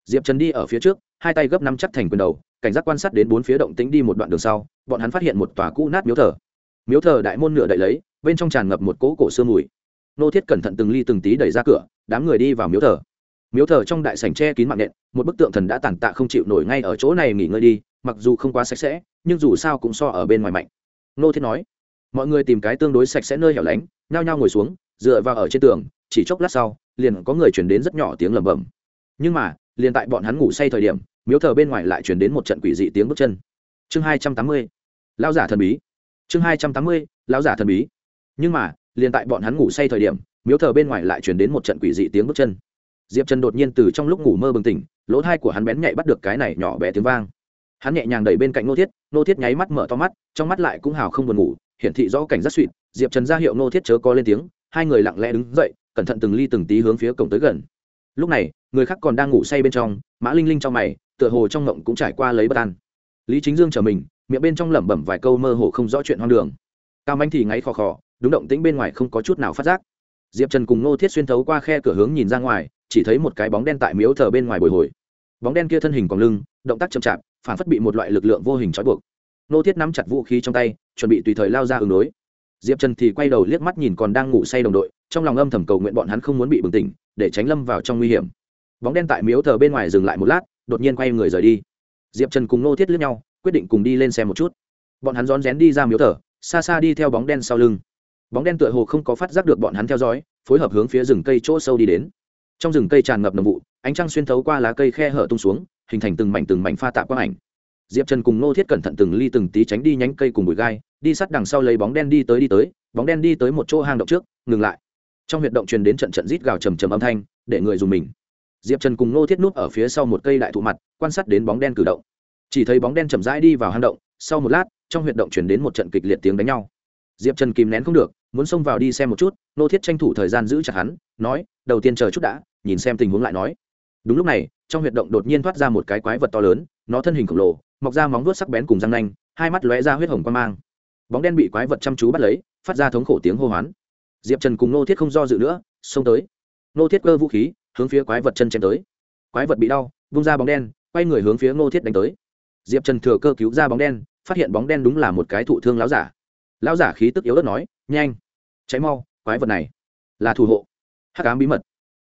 Diệp trần đi ở phía trước, hai tay gấp năm chắc thành quyền đầu, cảnh giác quan sát đến bốn phía động tĩnh đi một đoạn đường sau, bọn hắn phát hiện một tòa cũ nát miếu thờ. Miếu thờ đại môn nửa đậy lấy, bên trong tràn ngập một cỗ cổ sương mùi. Nô thiết cẩn thận từng ly từng tí đẩy ra cửa, đám người đi vào miếu thờ miếu thờ trong đại sảnh tre kín mạng nện, một bức tượng thần đã tàn tạ không chịu nổi ngay ở chỗ này nghỉ ngơi đi, mặc dù không quá sạch sẽ, nhưng dù sao cũng so ở bên ngoài mạnh. Nô thiết nói, mọi người tìm cái tương đối sạch sẽ nơi hẻo lánh, nhao nhao ngồi xuống, dựa vào ở trên tường, chỉ chốc lát sau, liền có người chuyển đến rất nhỏ tiếng lẩm bẩm. Nhưng mà, liền tại bọn hắn ngủ say thời điểm, miếu thờ bên ngoài lại chuyển đến một trận quỷ dị tiếng bước chân. Chương hai trăm tám mươi lao giả thần bí. Chương hai trăm tám mươi lao giả thần bí. Nhưng mà, liền tại bọn hắn ngủ say thời điểm, miếu thờ bên ngoài lại chuyển đến một trận quỷ dị tiếng bước chân diệp trần đột nhiên từ trong lúc ngủ mơ bừng tỉnh, lỗ thai của hắn bén nhạy bắt được cái này nhỏ bé tiếng vang. Hắn nhẹ nhàng đẩy bên cạnh nô thiết nô thiết nháy mắt mở to mắt, trong mắt lại cũng hào không buồn ngủ, hiển thị rõ cảnh rất suỵt diệp trần ra hiệu nô thiết chớ có lên tiếng, hai người lặng lẽ đứng dậy, cẩn thận từng ly từng tí hướng phía cổng tới gần. Lúc này, người khác còn đang ngủ say bên trong, mã linh linh trong mày, tựa hồ trong ngộng cũng trải qua lấy bất an. Lý chính dương trở mình, miệng bên trong lẩm bẩm vài câu mơ hồ không rõ chuyện hoang đường. Cao manh thì ngáy khò khò, đúng động tĩnh bên ngoài không có chút nào phát giác. Diệp trần cùng nô thiết xuyên thấu qua khe cửa hướng nhìn ra ngoài chỉ thấy một cái bóng đen tại miếu thờ bên ngoài bồi hồi. Bóng đen kia thân hình còn lưng, động tác chậm chạp, phản phất bị một loại lực lượng vô hình trói buộc. Nô thiết nắm chặt vũ khí trong tay, chuẩn bị tùy thời lao ra ứng đối. Diệp trần thì quay đầu liếc mắt nhìn còn đang ngủ say đồng đội, trong lòng âm thầm cầu nguyện bọn hắn không muốn bị bừng tỉnh, để tránh lâm vào trong nguy hiểm. Bóng đen tại miếu thờ bên ngoài dừng lại một lát, đột nhiên quay người rời đi. Diệp trần cùng nô thiết liếc nhau, quyết định cùng đi lên xe một chút. Bọn hắn rón rén đi ra miếu thờ, xa xa đi theo bóng đen sau lưng. Bóng đen tựa hồ không có phát giác được bọn hắn theo dõi, phối hợp hướng phía rừng cây chỗ sâu đi đến trong rừng cây tràn ngập nồng vụ, ánh trăng xuyên thấu qua lá cây khe hở tung xuống, hình thành từng mảnh từng mảnh pha tạp quang ảnh. Diệp trần cùng nô thiết cẩn thận từng ly từng tí tránh đi nhánh cây cùng bụi gai, đi sát đằng sau lấy bóng đen đi tới đi tới, bóng đen đi tới một chỗ hang động trước, ngừng lại. Trong huyệt động truyền đến trận trận rít gào trầm trầm âm thanh, để người dùng mình. Diệp trần cùng nô thiết núp ở phía sau một cây đại thụ mặt, quan sát đến bóng đen cử động. Chỉ thấy bóng đen chậm rãi đi vào hang động, sau một lát, trong huyệt động truyền đến một trận kịch liệt tiếng đánh nhau. Diệp trần kìm nén không được muốn xông vào đi xem một chút, nô thiết tranh thủ thời gian giữ chặt hắn, nói, đầu tiên chờ chút đã, nhìn xem tình huống lại nói. Đúng lúc này, trong huyệt động đột nhiên thoát ra một cái quái vật to lớn, nó thân hình khổng lồ, mọc ra móng vuốt sắc bén cùng răng nanh, hai mắt lóe ra huyết hồng quan mang. Bóng đen bị quái vật chăm chú bắt lấy, phát ra thống khổ tiếng hô hoán. Diệp trần cùng nô thiết không do dự nữa, xông tới. Nô thiết cơ vũ khí, hướng phía quái vật chân chém tới. Quái vật bị đau, vung ra bóng đen, quay người hướng phía nô thiết đánh tới. Diệp trần thừa cơ cứu ra bóng đen, phát hiện bóng đen đúng là một cái thụ thương láo giả. Lão giả khí tức yếu ớt nói nhanh. Cháy mau, quái vật này. Là thủ hộ. Hắc ám bí mật.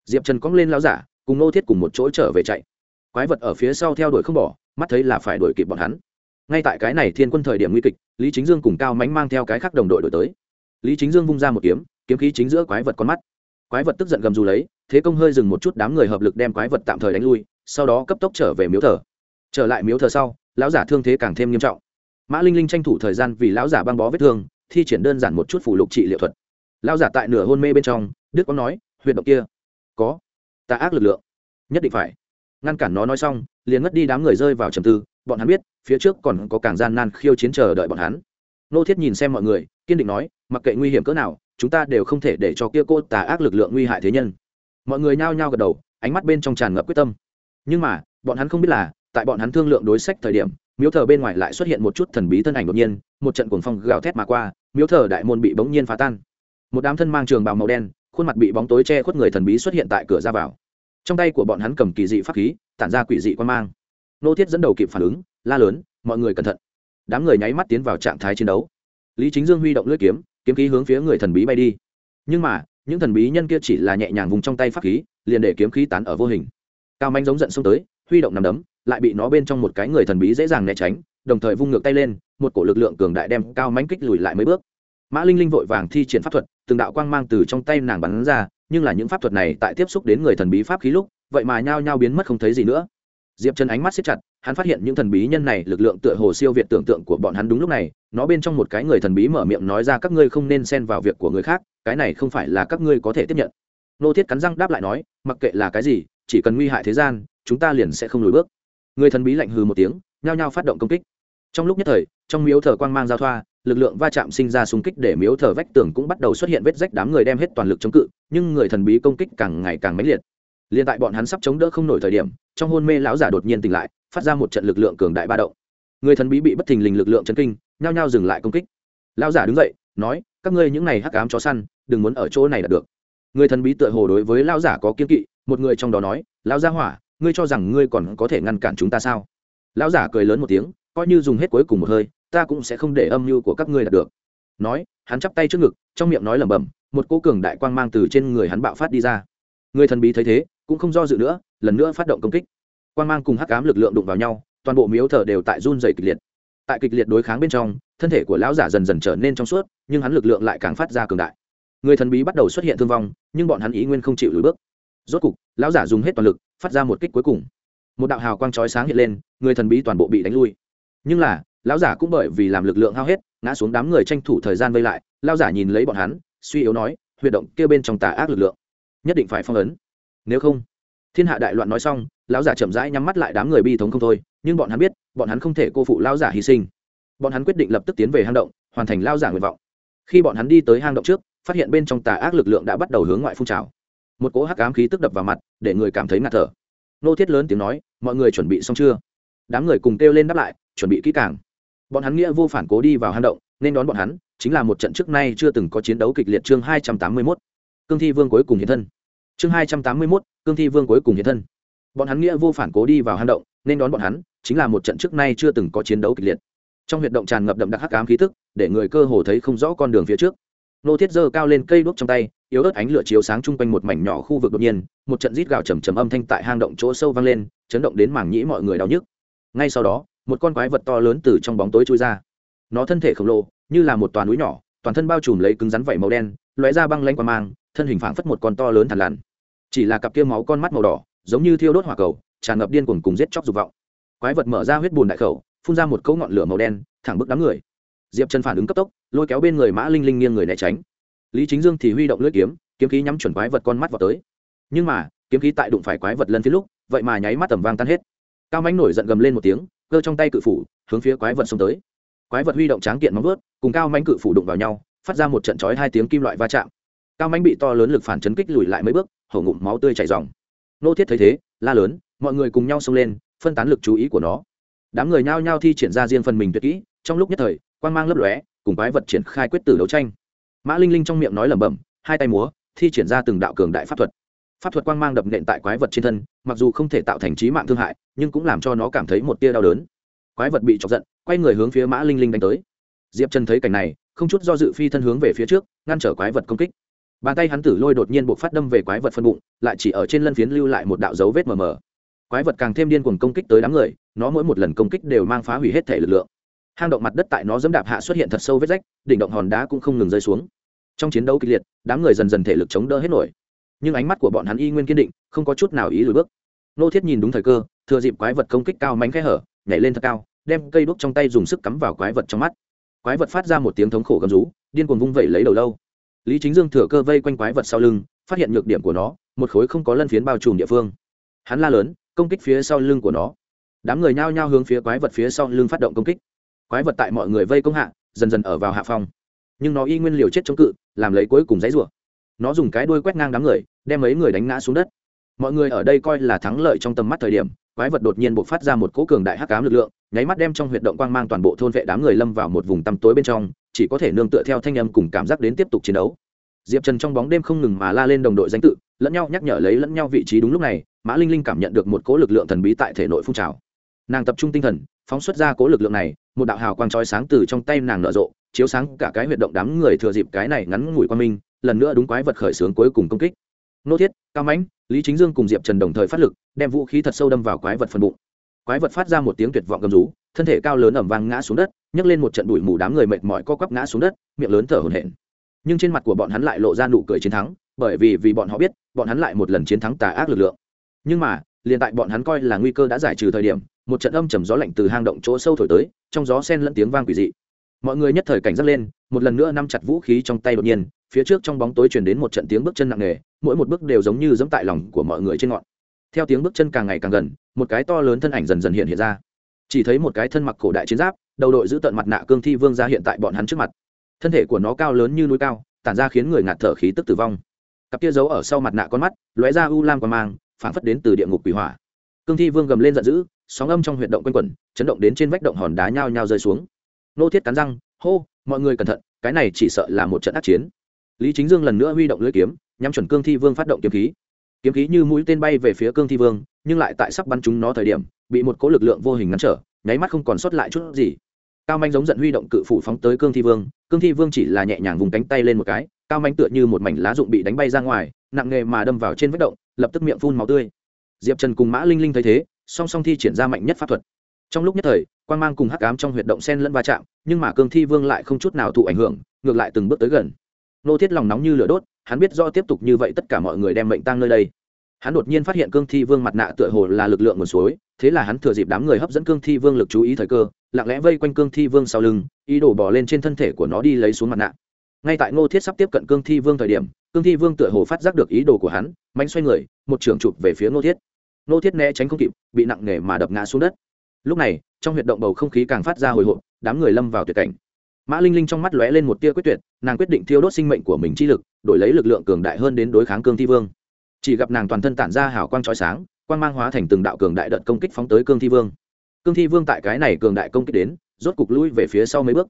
Diệp trần cóng lên lão giả, cùng nô thiết cùng một chỗ trở về chạy. Quái vật ở phía sau theo đuổi không bỏ, mắt thấy là phải đuổi kịp bọn hắn. Ngay tại cái này thiên quân thời điểm nguy kịch, lý chính dương cùng cao mánh mang theo cái khác đồng đội đổi tới. Lý chính dương vung ra một kiếm kiếm khí chính giữa quái vật con mắt. Quái vật tức giận gầm dù lấy, thế công hơi dừng một chút đám người hợp lực đem quái vật tạm thời đánh lui, sau đó cấp tốc trở về miếu thờ. Trở lại miếu thờ sau, lão giả thương thế càng thêm nghiêm trọng. Mã linh linh tranh thủ thời gian vì lão giả băng bó vết thương thi triển đơn giản một chút phủ lục trị liệu thuật. Lao giả tại nửa hôn mê bên trong, đức có nói, huyệt động kia, có tà ác lực lượng. Nhất định phải. Ngăn cản nó nói xong, liền ngất đi đám người rơi vào trầm tư, bọn hắn biết, phía trước còn có càng gian nan khiêu chiến chờ đợi bọn hắn. Nô thiết nhìn xem mọi người, kiên định nói, mặc kệ nguy hiểm cỡ nào, chúng ta đều không thể để cho kia cô tà ác lực lượng nguy hại thế nhân. Mọi người nhao nhao gật đầu, ánh mắt bên trong tràn ngập quyết tâm. Nhưng mà, bọn hắn không biết là, tại bọn hắn thương lượng đối sách thời điểm, miếu thờ bên ngoài lại xuất hiện một chút thần bí thân ảnh đột nhiên, một trận cuồng phong gào thét mà qua miếu thờ đại môn bị bỗng nhiên phá tan. Một đám thân mang trường bào màu đen, khuôn mặt bị bóng tối che khuất người thần bí xuất hiện tại cửa ra vào. Trong tay của bọn hắn cầm kỳ dị pháp khí, tản ra quỷ dị quan mang. Nô thiết dẫn đầu kịp phản ứng, la lớn, mọi người cẩn thận. Đám người nháy mắt tiến vào trạng thái chiến đấu. Lý chính dương huy động lưỡi kiếm kiếm khí hướng phía người thần bí bay đi. Nhưng mà, những thần bí nhân kia chỉ là nhẹ nhàng vùng trong tay pháp khí, liền để kiếm khí tán ở vô hình. Cao manh giống giận xông tới, huy động nằm đấm, lại bị nó bên trong một cái người thần bí dễ dàng né tránh, đồng thời vung ngược tay lên một cổ lực lượng cường đại đem cao mãnh kích lùi lại mấy bước. Mã linh linh vội vàng thi triển pháp thuật, từng đạo quang mang từ trong tay nàng bắn ra, nhưng là những pháp thuật này tại tiếp xúc đến người thần bí pháp khí lúc, vậy mà nhao nhao biến mất không thấy gì nữa. Diệp trần ánh mắt xếp chặt, hắn phát hiện những thần bí nhân này lực lượng tựa hồ siêu việt tưởng tượng của bọn hắn đúng lúc này, nó bên trong một cái người thần bí mở miệng nói ra các ngươi không nên xen vào việc của người khác, cái này không phải là các ngươi có thể tiếp nhận. Nô thiết cắn răng đáp lại nói, mặc kệ là cái gì, chỉ cần nguy hại thế gian, chúng ta liền sẽ không lùi bước. Người thần bí lạnh hừ một tiếng, nhao nhao phát động công kích trong lúc nhất thời, trong miếu thờ quang mang giao thoa, lực lượng va chạm sinh ra xung kích để miếu thờ vách tường cũng bắt đầu xuất hiện vết rách, đám người đem hết toàn lực chống cự, nhưng người thần bí công kích càng ngày càng mãnh liệt. Liền tại bọn hắn sắp chống đỡ không nổi thời điểm, trong hôn mê lão giả đột nhiên tỉnh lại, phát ra một trận lực lượng cường đại ba động. Người thần bí bị bất thình lình lực lượng chấn kinh, nhao nhao dừng lại công kích. Lão giả đứng dậy, nói, các ngươi những này hắc ám chó săn, đừng muốn ở chỗ này là được. Người thần bí tựa hồ đối với lão giả có kiên kỵ, một người trong đó nói, lão gia hỏa, ngươi cho rằng ngươi còn có thể ngăn cản chúng ta sao? Lão giả cười lớn một tiếng coi như dùng hết cuối cùng một hơi, ta cũng sẽ không để âm mưu của các ngươi đạt được. Nói, hắn chắp tay trước ngực, trong miệng nói lẩm bẩm, một cô cường đại quang mang từ trên người hắn bạo phát đi ra. Người thần bí thấy thế, cũng không do dự nữa, lần nữa phát động công kích. Quang mang cùng hắc ám lực lượng đụng vào nhau, toàn bộ miếu thờ đều tại run dày kịch liệt. Tại kịch liệt đối kháng bên trong, thân thể của lão giả dần dần trở nên trong suốt, nhưng hắn lực lượng lại càng phát ra cường đại. Người thần bí bắt đầu xuất hiện thương vong, nhưng bọn hắn ý nguyên không chịu lùi bước. Rốt cục, lão giả dùng hết toàn lực, phát ra một kích cuối cùng. Một đạo hào quang chói sáng hiện lên, người thần bí toàn bộ bị đánh lui nhưng là, lão giả cũng bởi vì làm lực lượng hao hết, ngã xuống đám người tranh thủ thời gian vây lại, lão giả nhìn lấy bọn hắn, suy yếu nói huy động kêu bên trong tà ác lực lượng, nhất định phải phong ấn. Nếu không, thiên hạ đại loạn nói xong, lão giả chậm rãi nhắm mắt lại đám người bi thống không thôi, nhưng bọn hắn biết, bọn hắn không thể cô phụ lão giả hy sinh. Bọn hắn quyết định lập tức tiến về hang động, hoàn thành lao giả nguyện vọng. Khi bọn hắn đi tới hang động trước, phát hiện bên trong tà ác lực lượng đã bắt đầu hướng ngoại phun trào. Một cỗ hắc ám khí tức đập vào mặt, để người cảm thấy ngạt thở. Nô thiết lớn tiếng nói, mọi người chuẩn bị xong chưa? Đám người cùng kêu lên đáp lại chuẩn bị kỹ càng. Bọn hắn nghĩa vô phản cố đi vào hang động, nên đón bọn hắn, chính là một trận trước nay chưa từng có chiến đấu kịch liệt chương hai trăm tám mươi mốt. Cương thi vương cuối cùng hiện thân. Chương hai trăm tám mươi mốt, cương thi vương cuối cùng hiện thân. Bọn hắn nghĩa vô phản cố đi vào hang động, nên đón bọn hắn, chính là một trận trước nay chưa từng có chiến đấu kịch liệt. Trong huyệt động tràn ngập đậm đặc hắc ám khí tức, để người cơ hồ thấy không rõ con đường phía trước. Nô thiết dơ cao lên cây đuốc trong tay, yếu ớt ánh lửa chiếu sáng chung quanh một mảnh nhỏ khu vực đột nhiên, một trận rít gào trầm trầm âm thanh tại hang động chỗ sâu vang lên, chấn động đến mảng nhĩ mọi người đau nhức. Ngay sau đó một con quái vật to lớn từ trong bóng tối chui ra. Nó thân thể khổng lồ, như là một toàn núi nhỏ, toàn thân bao trùm lấy cứng rắn vảy màu đen, lóe ra băng lanh qua mang, thân hình phảng phất một con to lớn thằn lằn. Chỉ là cặp kia máu con mắt màu đỏ, giống như thiêu đốt hỏa cầu, tràn ngập điên cuồng cùng giết chóc dục vọng. Quái vật mở ra huyết bùn đại khẩu, phun ra một cấu ngọn lửa màu đen, thẳng bức đám người. Diệp trần phản ứng cấp tốc, lôi kéo bên người mã linh linh nghiêng người né tránh. Lý chính dương thì huy động lưỡi kiếm kiếm khí nhắm chuẩn quái vật con mắt vào tới. Nhưng mà, kiếm khí tại đụng phải quái vật lần phía lúc, vậy mà nháy mắt tầm vang tan hết. Cao mánh nổi giận gầm lên một tiếng cơ trong tay cự phủ, hướng phía quái vật xông tới. Quái vật huy động tráng kiện móng vớt cùng cao mánh cự phủ đụng vào nhau, phát ra một trận chói hai tiếng kim loại va chạm. Cao mánh bị to lớn lực phản chấn kích lùi lại mấy bước, hổ ngụm máu tươi chảy dòng nô thiết thấy thế, la lớn, mọi người cùng nhau xông lên, phân tán lực chú ý của nó. Đám người nhao nhao thi triển ra riêng phần mình tuyệt kỹ, trong lúc nhất thời quan g mang lấp lóe, cùng quái vật triển khai quyết tử đấu tranh. Mã linh linh trong miệng nói lẩm bẩm, hai tay múa, thi triển ra từng đạo cường đại pháp thuật pháp thuật quang mang đập nện tại quái vật trên thân, mặc dù không thể tạo thành trí mạng thương hại, nhưng cũng làm cho nó cảm thấy một tia đau đớn. Quái vật bị chọc giận, quay người hướng phía mã linh linh đánh tới. Diệp trần thấy cảnh này, không chút do dự phi thân hướng về phía trước, ngăn trở quái vật công kích. Bàn tay hắn tử lôi đột nhiên buộc phát đâm về quái vật phân bụng, lại chỉ ở trên lân phiến lưu lại một đạo dấu vết mờ mờ. Quái vật càng thêm điên cuồng công kích tới đám người, nó mỗi một lần công kích đều mang phá hủy hết thể lực lượng. Hang động mặt đất tại nó dẫm đạp hạ xuất hiện thật sâu vết rách, đỉnh động hòn đá cũng không ngừng rơi xuống. Trong chiến đấu kịch liệt, đám người dần dần thể lực chống đỡ hết nổi nhưng ánh mắt của bọn hắn y nguyên kiên định, không có chút nào ý lùi bước. Nô thiết nhìn đúng thời cơ, thừa dịp quái vật công kích cao mánh khẽ hở, nhảy lên thật cao, đem cây đúc trong tay dùng sức cắm vào quái vật trong mắt. Quái vật phát ra một tiếng thống khổ gầm rú, điên cuồng vung vẩy lấy đầu lâu. Lý chính dương thừa cơ vây quanh quái vật sau lưng, phát hiện nhược điểm của nó, một khối không có lân phiến bao trùm địa phương. Hắn la lớn, công kích phía sau lưng của nó. Đám người nhao nhao hướng phía quái vật phía sau lưng phát động công kích. Quái vật tại mọi người vây công hạ, dần dần ở vào hạ phong. Nhưng nó y nguyên liều chết chống cự, làm lấy cuối cùng giấy rủa nó dùng cái đuôi quét ngang đám người, đem mấy người đánh ngã xuống đất. Mọi người ở đây coi là thắng lợi trong tầm mắt thời điểm, quái vật đột nhiên buộc phát ra một cỗ cường đại hắc cám lực lượng, nháy mắt đem trong huyệt động quang mang toàn bộ thôn vệ đám người lâm vào một vùng tăm tối bên trong, chỉ có thể nương tựa theo thanh âm cùng cảm giác đến tiếp tục chiến đấu. Diệp trần trong bóng đêm không ngừng mà la lên đồng đội danh tự, lẫn nhau nhắc nhở lấy lẫn nhau vị trí đúng lúc này, mã linh linh cảm nhận được một cỗ lực lượng thần bí tại thể nội phun trào. Nàng tập trung tinh thần, phóng xuất ra cỗ lực lượng này, một đạo hào quang trói sáng từ trong tay nàng nở rộ, chiếu sáng cả cái huyệt động đám người thừa dịp cái này ngắn ngủi qua minh lần nữa đúng quái vật khởi xướng cuối cùng công kích. Nô thiết, cao mãnh, lý chính dương cùng diệp trần đồng thời phát lực, đem vũ khí thật sâu đâm vào quái vật phần bụng. Quái vật phát ra một tiếng tuyệt vọng gầm rú, thân thể cao lớn ẩm vang ngã xuống đất, nhấc lên một trận đuổi mù đám người mệt mỏi co quắp ngã xuống đất, miệng lớn thở hổn hển. Nhưng trên mặt của bọn hắn lại lộ ra nụ cười chiến thắng, bởi vì vì bọn họ biết, bọn hắn lại một lần chiến thắng tà ác lực lượng. Nhưng mà, liền tại bọn hắn coi là nguy cơ đã giải trừ thời điểm, một trận âm trầm gió lạnh từ hang động chỗ sâu thổi tới, trong gió sen lẫn tiếng vang quỷ dị. Mọi người nhất thời cảnh giác lên, một lần nữa nắm chặt vũ khí trong tay đột nhiên phía trước trong bóng tối truyền đến một trận tiếng bước chân nặng nề, mỗi một bước đều giống như dẫm tại lòng của mọi người trên ngọn. Theo tiếng bước chân càng ngày càng gần, một cái to lớn thân ảnh dần dần hiện hiện ra. Chỉ thấy một cái thân mặc cổ đại chiến giáp, đầu đội giữ tận mặt nạ cương thi vương ra hiện tại bọn hắn trước mặt. Thân thể của nó cao lớn như núi cao, tản ra khiến người ngạt thở khí tức tử vong. Cặp kia giấu ở sau mặt nạ con mắt, lóe ra u lam qua mang phản phất đến từ địa ngục quỷ hỏa. Cương thi vương gầm lên giận dữ, sóng âm trong huyệt động quanh quẩn, chấn động đến trên vách động hòn đá nhao nhao rơi xuống. Nô thiết cắn răng, hô, mọi người cẩn thận, cái này chỉ sợ là một trận ác chiến lý chính dương lần nữa huy động lưỡi kiếm, nhắm chuẩn cương thi vương phát động kiếm khí. Kiếm khí như mũi tên bay về phía cương thi vương, nhưng lại tại sắp bắn chúng nó thời điểm, bị một cỗ lực lượng vô hình ngăn trở, nháy mắt không còn sót lại chút gì. Cao manh giống giận huy động cự phủ phóng tới cương thi vương, cương thi vương chỉ là nhẹ nhàng vùng cánh tay lên một cái, cao manh tựa như một mảnh lá rụng bị đánh bay ra ngoài, nặng nghề mà đâm vào trên vết động, lập tức miệng phun máu tươi. Diệp trần cùng mã linh linh thấy thế, song song thi triển ra mạnh nhất pháp thuật. Trong lúc nhất thời quan g mang cùng hắc ám trong huyệt động sen lẫn va chạm, nhưng mà cương thi vương lại không chút nào thụ ảnh hưởng, ngược lại từng bước tới gần nô thiết lòng nóng như lửa đốt, hắn biết do tiếp tục như vậy tất cả mọi người đem mệnh tăng nơi đây. Hắn đột nhiên phát hiện cương thi vương mặt nạ tựa hồ là lực lượng nguồn suối, thế là hắn thừa dịp đám người hấp dẫn cương thi vương lực chú ý thời cơ, lặng lẽ vây quanh cương thi vương sau lưng, ý đổ bỏ lên trên thân thể của nó đi lấy xuống mặt nạ. Ngay tại ngô thiết sắp tiếp cận cương thi vương thời điểm, cương thi vương tựa hồ phát giác được ý đồ của hắn, mánh xoay người, một trường chụp về phía ngô thiết. Ngô thiết né tránh không kịp, bị nặng nề mà đập ngã xuống đất. Lúc này, trong huyệt động bầu không khí càng phát ra hồi hộp, đám người lâm vào tuyệt cảnh. Mã linh linh trong mắt lóe lên một tia quyết tuyệt nàng quyết định thiêu đốt sinh mệnh của mình chi lực, đổi lấy lực lượng cường đại hơn đến đối kháng cương thi vương. Chỉ gặp nàng toàn thân tản ra hào quang trói sáng, quang mang hóa thành từng đạo cường đại đợt công kích phóng tới cương thi vương. Cương thi vương tại cái này cường đại công kích đến, rốt cục lui về phía sau mấy bước.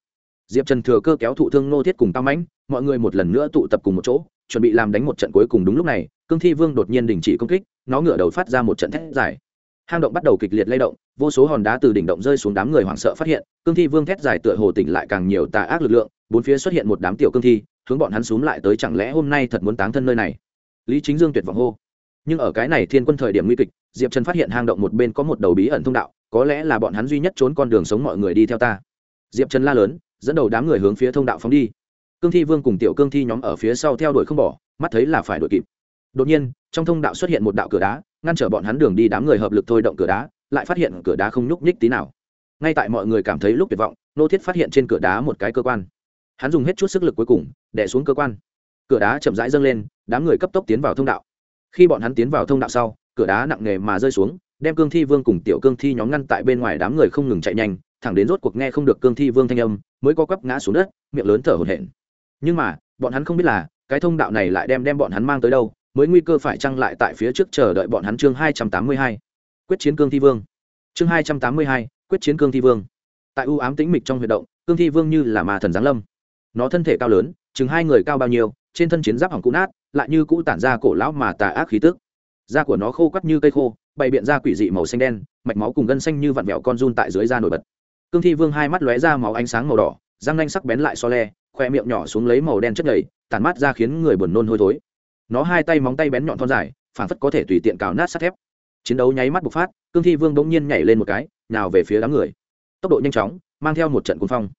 Diệp trần thừa cơ kéo thụ thương nô thiết cùng tam mãnh, mọi người một lần nữa tụ tập cùng một chỗ, chuẩn bị làm đánh một trận cuối cùng đúng lúc này, cương thi vương đột nhiên đình chỉ công kích, nó ngửa đầu phát ra một trận thét dài. Hang động bắt đầu kịch liệt lay động, vô số hòn đá từ đỉnh động rơi xuống đám người hoảng sợ phát hiện, cương thi vương thét dài tựa hồ tỉnh lại càng nhiều tà ác lực lượng bốn phía xuất hiện một đám tiểu cương thi, hướng bọn hắn xúm lại tới chẳng lẽ hôm nay thật muốn táng thân nơi này? Lý chính dương tuyệt vọng hô. Nhưng ở cái này thiên quân thời điểm nguy kịch, diệp trần phát hiện hang động một bên có một đầu bí ẩn thông đạo, có lẽ là bọn hắn duy nhất trốn con đường sống mọi người đi theo ta. Diệp trần la lớn, dẫn đầu đám người hướng phía thông đạo phóng đi. Cương thi vương cùng tiểu cương thi nhóm ở phía sau theo đuổi không bỏ, mắt thấy là phải đuổi kịp. Đột nhiên, trong thông đạo xuất hiện một đạo cửa đá, ngăn trở bọn hắn đường đi đám người hợp lực thôi động cửa đá, lại phát hiện cửa đá không nhúc nhích tí nào. Ngay tại mọi người cảm thấy lúc tuyệt vọng, nô thiết phát hiện trên cửa đá một cái cơ quan hắn dùng hết chút sức lực cuối cùng đẻ xuống cơ quan. Cửa đá chậm rãi dâng lên, đám người cấp tốc tiến vào thông đạo. Khi bọn hắn tiến vào thông đạo sau, cửa đá nặng nề mà rơi xuống, đem cương thi vương cùng tiểu cương thi nhóm ngăn tại bên ngoài đám người không ngừng chạy nhanh, thẳng đến rốt cuộc nghe không được cương thi vương thanh âm, mới có quắp ngã xuống đất, miệng lớn thở hổn hển. Nhưng mà, bọn hắn không biết là, cái thông đạo này lại đem đem bọn hắn mang tới đâu, mới nguy cơ phải trăng lại tại phía trước chờ đợi bọn hắn chương hai trăm tám mươi hai. Quyết chiến cương thi vương. Chương hai trăm tám mươi hai, quyết chiến cương thi vương. Tại u ám tĩnh mịch trong huy động, cương thi vương như là ma thần giáng lâm nó thân thể cao lớn, chừng hai người cao bao nhiêu, trên thân chiến giáp hỏng cũ nát, lại như cũ tản ra cổ lão mà tà ác khí tức. Da của nó khô quắt như cây khô, bày biện ra quỷ dị màu xanh đen, mạch máu cùng gân xanh như vặn vẹo con run tại dưới da nổi bật. Cương thi vương hai mắt lóe ra máu ánh sáng màu đỏ, răng nanh sắc bén lại so le, khoe miệng nhỏ xuống lấy màu đen chất nhầy tàn mắt ra khiến người buồn nôn hôi thối. Nó hai tay móng tay bén nhọn thon dài phản phất có thể tùy tiện cào nát sắt thép. Chiến đấu nháy mắt bộc phát, cương thi vương bỗng nhiên nhảy lên một cái nào về phía đám người. Tốc độ nhanh chóng, mang theo một trận cuồng phong.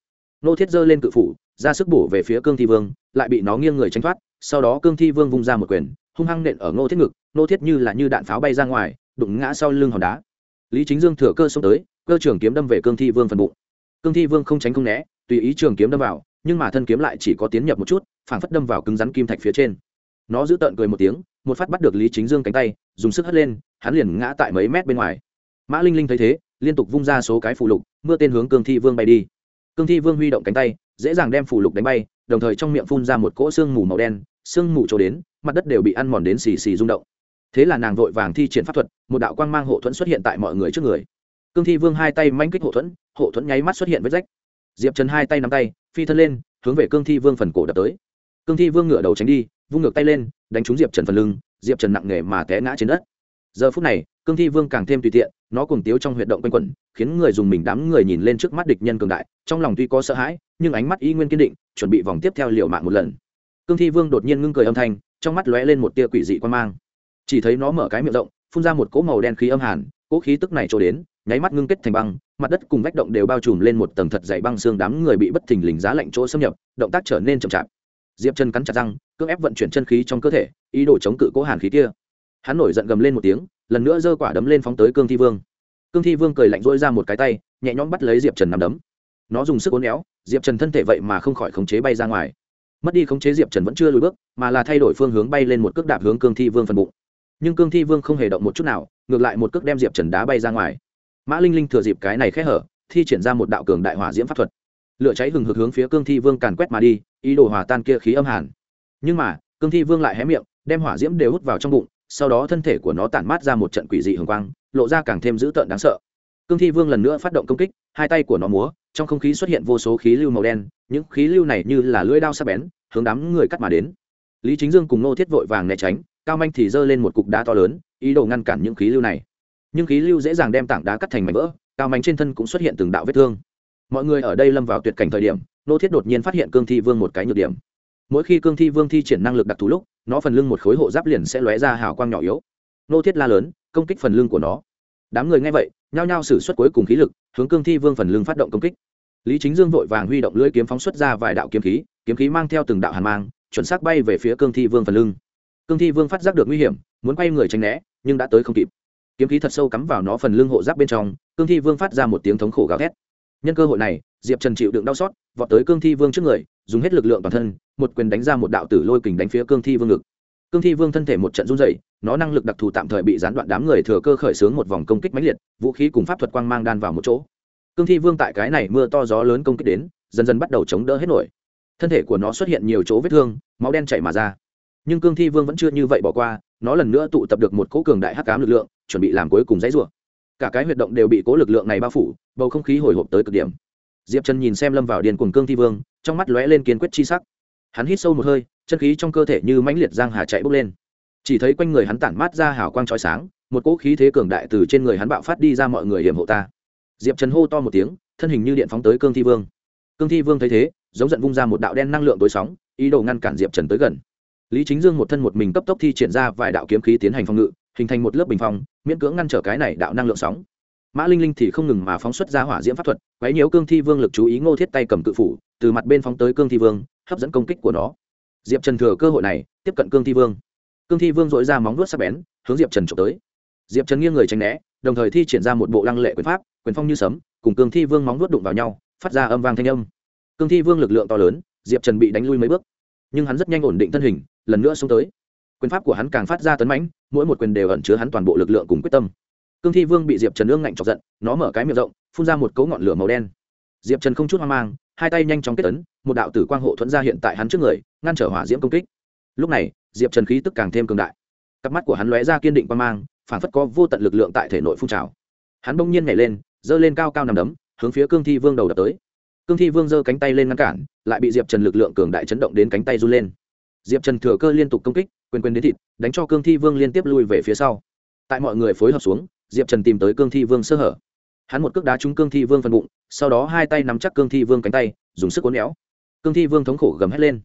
Nô thiết giơ lên cự phủ ra sức bổ về phía cương thi vương, lại bị nó nghiêng người tránh thoát, sau đó cương thi vương vung ra một quyền, hung hăng nện ở ngô thiết ngực nô thiết như là như đạn pháo bay ra ngoài, đụng ngã sau lưng hòn đá. Lý chính dương thừa cơ xông tới, cơ trường kiếm đâm về cương thi vương phần bụng. Cương thi vương không tránh không né, tùy ý trường kiếm đâm vào, nhưng mà thân kiếm lại chỉ có tiến nhập một chút, phảng phất đâm vào cứng rắn kim thạch phía trên. Nó giữ tợn cười một tiếng, một phát bắt được lý chính dương cánh tay, dùng sức hất lên, hắn liền ngã tại mấy mét bên ngoài. Mã linh linh thấy thế, liên tục vung ra số cái phù lục, mưa tên hướng cương thi vương bay đi. Cương thi vương huy động cánh tay dễ dàng đem phù lục đánh bay, đồng thời trong miệng phun ra một cỗ xương mù màu đen xương mù trổ đến, mặt đất đều bị ăn mòn đến xì xì rung động. Thế là nàng vội vàng thi triển pháp thuật, một đạo quang mang hộ thuẫn xuất hiện tại mọi người trước người. Cương thi vương hai tay manh kích hộ thuẫn hộ thuẫn nháy mắt xuất hiện vết rách. Diệp trần hai tay nắm tay, phi thân lên, hướng về cương thi vương phần cổ đập tới. Cương thi vương ngửa đầu tránh đi, vung ngược tay lên, đánh trúng diệp trần phần lưng, diệp trần nặng nề mà té ngã trên đất giờ phút này, cương thi vương càng thêm tùy tiện, nó cùng tiếu trong huyệt động quanh quẩn, khiến người dùng mình đám người nhìn lên trước mắt địch nhân cường đại, trong lòng tuy có sợ hãi, nhưng ánh mắt y nguyên kiên định, chuẩn bị vòng tiếp theo liệu mạng một lần. Cương thi vương đột nhiên ngưng cười âm thanh, trong mắt lóe lên một tia quỷ dị quan mang. Chỉ thấy nó mở cái miệng rộng, phun ra một cỗ màu đen khí âm hàn, cỗ khí tức này trôi đến, nháy mắt ngưng kết thành băng, mặt đất cùng vách động đều bao trùm lên một tầng thật dày băng xương đám người bị bất thình lình giá lạnh chỗ xâm nhập, động tác trở nên chậm chạp. Diệp chân cắn chặt răng, cưỡng ép vận chuyển chân khí trong cơ thể, ý đồ chống cự cỗ hàn khí kia hắn nổi giận gầm lên một tiếng, lần nữa giơ quả đấm lên phóng tới cương thi vương. Cương thi vương cười lạnh rỗi ra một cái tay, nhẹ nhõm bắt lấy diệp trần nằm đấm. Nó dùng sức uốn éo, diệp trần thân thể vậy mà không khỏi khống chế bay ra ngoài. Mất đi khống chế diệp trần vẫn chưa lùi bước, mà là thay đổi phương hướng bay lên một cước đạp hướng cương thi vương phần bụng. Nhưng cương thi vương không hề động một chút nào, ngược lại một cước đem diệp trần đá bay ra ngoài. Mã linh linh thừa dịp cái này khẽ hở, thi triển ra một đạo cường đại hỏa diễm pháp thuật. Lửa cháy hừng hực hướng phía cương thi vương càn quét mà đi, ý đồ hòa tan kia khí âm hàn. Nhưng mà, cương thi vương lại hé miệng, đem hỏa diễm đều hút vào trong bụng sau đó thân thể của nó tản mát ra một trận quỷ dị hồng quang, lộ ra càng thêm dữ tợn đáng sợ. Cương thi vương lần nữa phát động công kích, hai tay của nó múa, trong không khí xuất hiện vô số khí lưu màu đen, những khí lưu này như là lưỡi đao sắc bén, hướng đám người cắt mà đến. Lý chính dương cùng nô thiết vội vàng né tránh, cao manh thì giơ lên một cục đá to lớn, ý đồ ngăn cản những khí lưu này. Nhưng khí lưu dễ dàng đem tảng đá cắt thành mảnh vỡ, cao manh trên thân cũng xuất hiện từng đạo vết thương. Mọi người ở đây lâm vào tuyệt cảnh thời điểm nô thiết đột nhiên phát hiện cương thi vương một cái nhược điểm. Mỗi khi cương thi vương thi triển năng lực đặc thù lúc nó phần lưng một khối hộ giáp liền sẽ lóe ra hào quang nhỏ yếu. Nô thiết la lớn, công kích phần lưng của nó. Đám người nghe vậy, nhao nhao xử suất cuối cùng khí lực, hướng cương thi vương phần lưng phát động công kích. Lý chính dương vội vàng huy động lưỡi kiếm phóng xuất ra vài đạo kiếm khí kiếm khí mang theo từng đạo hàn mang, chuẩn xác bay về phía cương thi vương phần lưng. Cương thi vương phát giác được nguy hiểm, muốn quay người tránh né, nhưng đã tới không kịp. Kiếm khí thật sâu cắm vào nó phần lưng hộ giáp bên trong, cương thi vương phát ra một tiếng thống khổ gào thét. Nhân cơ hội này, diệp trần chịu đựng đau xót, vọt tới cương thi vương trước người, dùng hết lực lượng toàn thân một quyền đánh ra một đạo tử lôi kình đánh phía cương thi vương ngực. Cương thi vương thân thể một trận run dày nó năng lực đặc thù tạm thời bị gián đoạn đám người thừa cơ khởi xướng một vòng công kích mãnh liệt, vũ khí cùng pháp thuật quang mang đan vào một chỗ. Cương thi vương tại cái này mưa to gió lớn công kích đến, dần dần bắt đầu chống đỡ hết nổi. Thân thể của nó xuất hiện nhiều chỗ vết thương, máu đen chảy mà ra. Nhưng cương thi vương vẫn chưa như vậy bỏ qua, nó lần nữa tụ tập được một cỗ cường đại hắc cám lực lượng, chuẩn bị làm cuối cùng dãy rủa. Cả cái huyệt động đều bị cố lực lượng này bao phủ, bầu không khí hồi hộp tới cực điểm. Diệp trần nhìn xem lâm vào điền cùng cương thi vương, trong mắt lóe lên kiên quyết chi sắc hắn hít sâu một hơi, chân khí trong cơ thể như mãnh liệt giang hà chạy bốc lên. Chỉ thấy quanh người hắn tản mát ra hào quang trói sáng, một cỗ khí thế cường đại từ trên người hắn bạo phát đi ra mọi người hiểm hộ ta. Diệp trần hô to một tiếng, thân hình như điện phóng tới cương thi vương. Cương thi vương thấy thế, giống giận vung ra một đạo đen năng lượng tối sóng, ý đồ ngăn cản diệp trần tới gần. Lý chính dương một thân một mình cấp tốc thi triển ra vài đạo kiếm khí tiến hành phòng ngự, hình thành một lớp bình phong, miễn cưỡng ngăn trở cái này đạo năng lượng sóng. Mã linh linh thì không ngừng mà phóng xuất ra hỏa diễm pháp thuật, quấy nhiễu cương thi vương lực chú ý ngô thiết tay cầm cự phủ, từ mặt bên phóng tới cương thi vương hấp dẫn công kích của nó. Diệp trần thừa cơ hội này, tiếp cận cương thi vương. Cương thi vương dội ra móng vuốt sắc bén, hướng diệp trần trộm tới. Diệp trần nghiêng người tránh né, đồng thời thi triển ra một bộ lăng lệ quyền pháp, quyền phong như sấm, cùng cương thi vương móng vuốt đụng vào nhau, phát ra âm vang thanh âm. Cương thi vương lực lượng to lớn, diệp trần bị đánh lui mấy bước. Nhưng hắn rất nhanh ổn định thân hình, lần nữa xông tới. Quyền pháp của hắn càng phát ra tấn mãnh, mỗi một quyền đều ẩn chứa hắn toàn bộ lực lượng cùng quyết tâm. Cương thi vương bị diệp trần ương ngạnh chọc giận, nó mở cái miệng rộng, phun ra một cấu ngọn lửa màu đen. Diệp trần không chút hoang mang hai tay nhanh chóng kết tấn một đạo tử quang hộ thuẫn ra hiện tại hắn trước người, ngăn trở hỏa diễm công kích. Lúc này, diệp trần khí tức càng thêm cường đại. Cặp mắt của hắn lóe ra kiên định quan mang, phản phất có vô tận lực lượng tại thể nội phun trào. Hắn bỗng nhiên nhảy lên, giơ lên cao cao nằm đấm, hướng phía cương thi vương đầu đập tới. Cương thi vương giơ cánh tay lên ngăn cản, lại bị diệp trần lực lượng cường đại chấn động đến cánh tay run lên. Diệp trần thừa cơ liên tục công kích quên quên đến thịt, đánh cho cương thi vương liên tiếp lui về phía sau. Tại mọi người phối hợp xuống, diệp trần tìm tới cương thi vương sơ hở. Hắn một cước đá trúng cương thi vương phần bụng sau đó hai tay nắm chắc cương thi vương cánh tay, dùng sức uốn éo. Cương thi vương thống khổ gầm hét lên.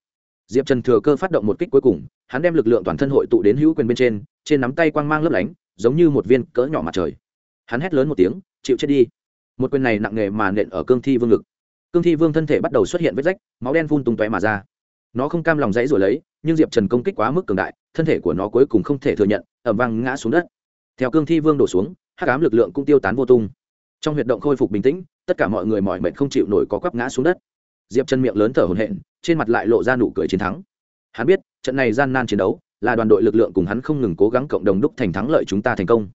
Diệp trần thừa cơ phát động một kích cuối cùng, hắn đem lực lượng toàn thân hội tụ đến hữu quyền bên trên trên nắm tay quang mang lấp lánh, giống như một viên cỡ nhỏ mặt trời. Hắn hét lớn một tiếng, chịu chết đi. Một quyền này nặng nề mà nện ở cương thi vương ngực. Cương thi vương thân thể bắt đầu xuất hiện vết rách, máu đen phun tung tóe mà ra. Nó không cam lòng dãy rồi lấy, nhưng diệp trần công kích quá mức cường đại, thân thể của nó cuối cùng không thể thừa nhận ẩm vang ngã xuống đất. Theo cương thi vương đổ xuống, hắc ám lực lượng cũng tiêu tán vô tung. Trong huyệt động khôi phục bình tĩnh tất cả mọi người mỏi mệt không chịu nổi có quắp ngã xuống đất. Diệp chân miệng lớn thở hổn hển, trên mặt lại lộ ra nụ cười chiến thắng. Hắn biết, trận này gian nan chiến đấu là đoàn đội lực lượng cùng hắn không ngừng cố gắng cộng đồng đúc thành thắng lợi chúng ta thành công.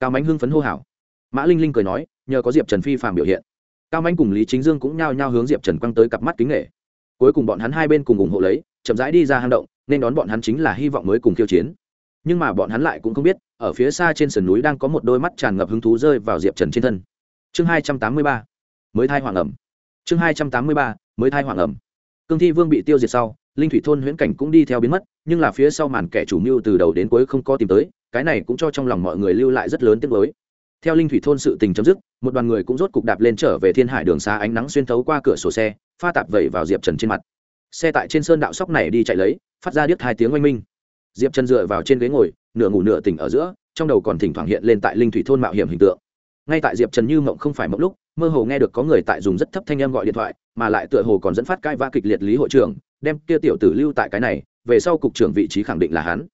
Cao mánh hưng phấn hô hào. Mã linh linh cười nói, nhờ có diệp trần phi phạm biểu hiện. Cao mánh cùng lý chính dương cũng nhao nhao hướng diệp trần quăng tới cặp mắt kính nghệ cuối cùng bọn hắn hai bên cùng ủng hộ lấy, chậm rãi đi ra hang động, nên đón bọn hắn chính là hy vọng mới cùng khiêu chiến. Nhưng mà bọn hắn lại cũng không biết, ở phía xa trên sườn núi đang có một đôi mắt tràn ngập hứng thú rơi vào diệp trần trên thân. Chương hai trăm tám mươi ba mới thai hoàng ẩm. Chương hai trăm tám mươi ba, mới thai hoàng ẩm. Cương thi vương bị tiêu diệt sau, linh thủy thôn huyễn cảnh cũng đi theo biến mất, nhưng là phía sau màn kẻ chủ mưu từ đầu đến cuối không có tìm tới, cái này cũng cho trong lòng mọi người lưu lại rất lớn tiếng mới theo linh thủy thôn sự tình chấm dứt, một đoàn người cũng rốt cục đạp lên trở về thiên hải đường xa ánh nắng xuyên thấu qua cửa sổ xe, pha tạp vẩy vào diệp trần trên mặt. Xe tại trên sơn đạo sóc này đi chạy lấy, phát ra điếc hai tiếng oanh minh. Diệp trần dựa vào trên ghế ngồi, nửa ngủ nửa tỉnh ở giữa, trong đầu còn thỉnh thoảng hiện lên tại linh thủy thôn mạo hiểm hình tượng ngay tại diệp trần như mộng không phải mộng lúc, mơ hồ nghe được có người tại dùng rất thấp thanh âm gọi điện thoại, mà lại tựa hồ còn dẫn phát cãi vã kịch liệt lý hội trưởng, đem kia tiểu tử lưu tại cái này, về sau cục trưởng vị trí khẳng định là hắn.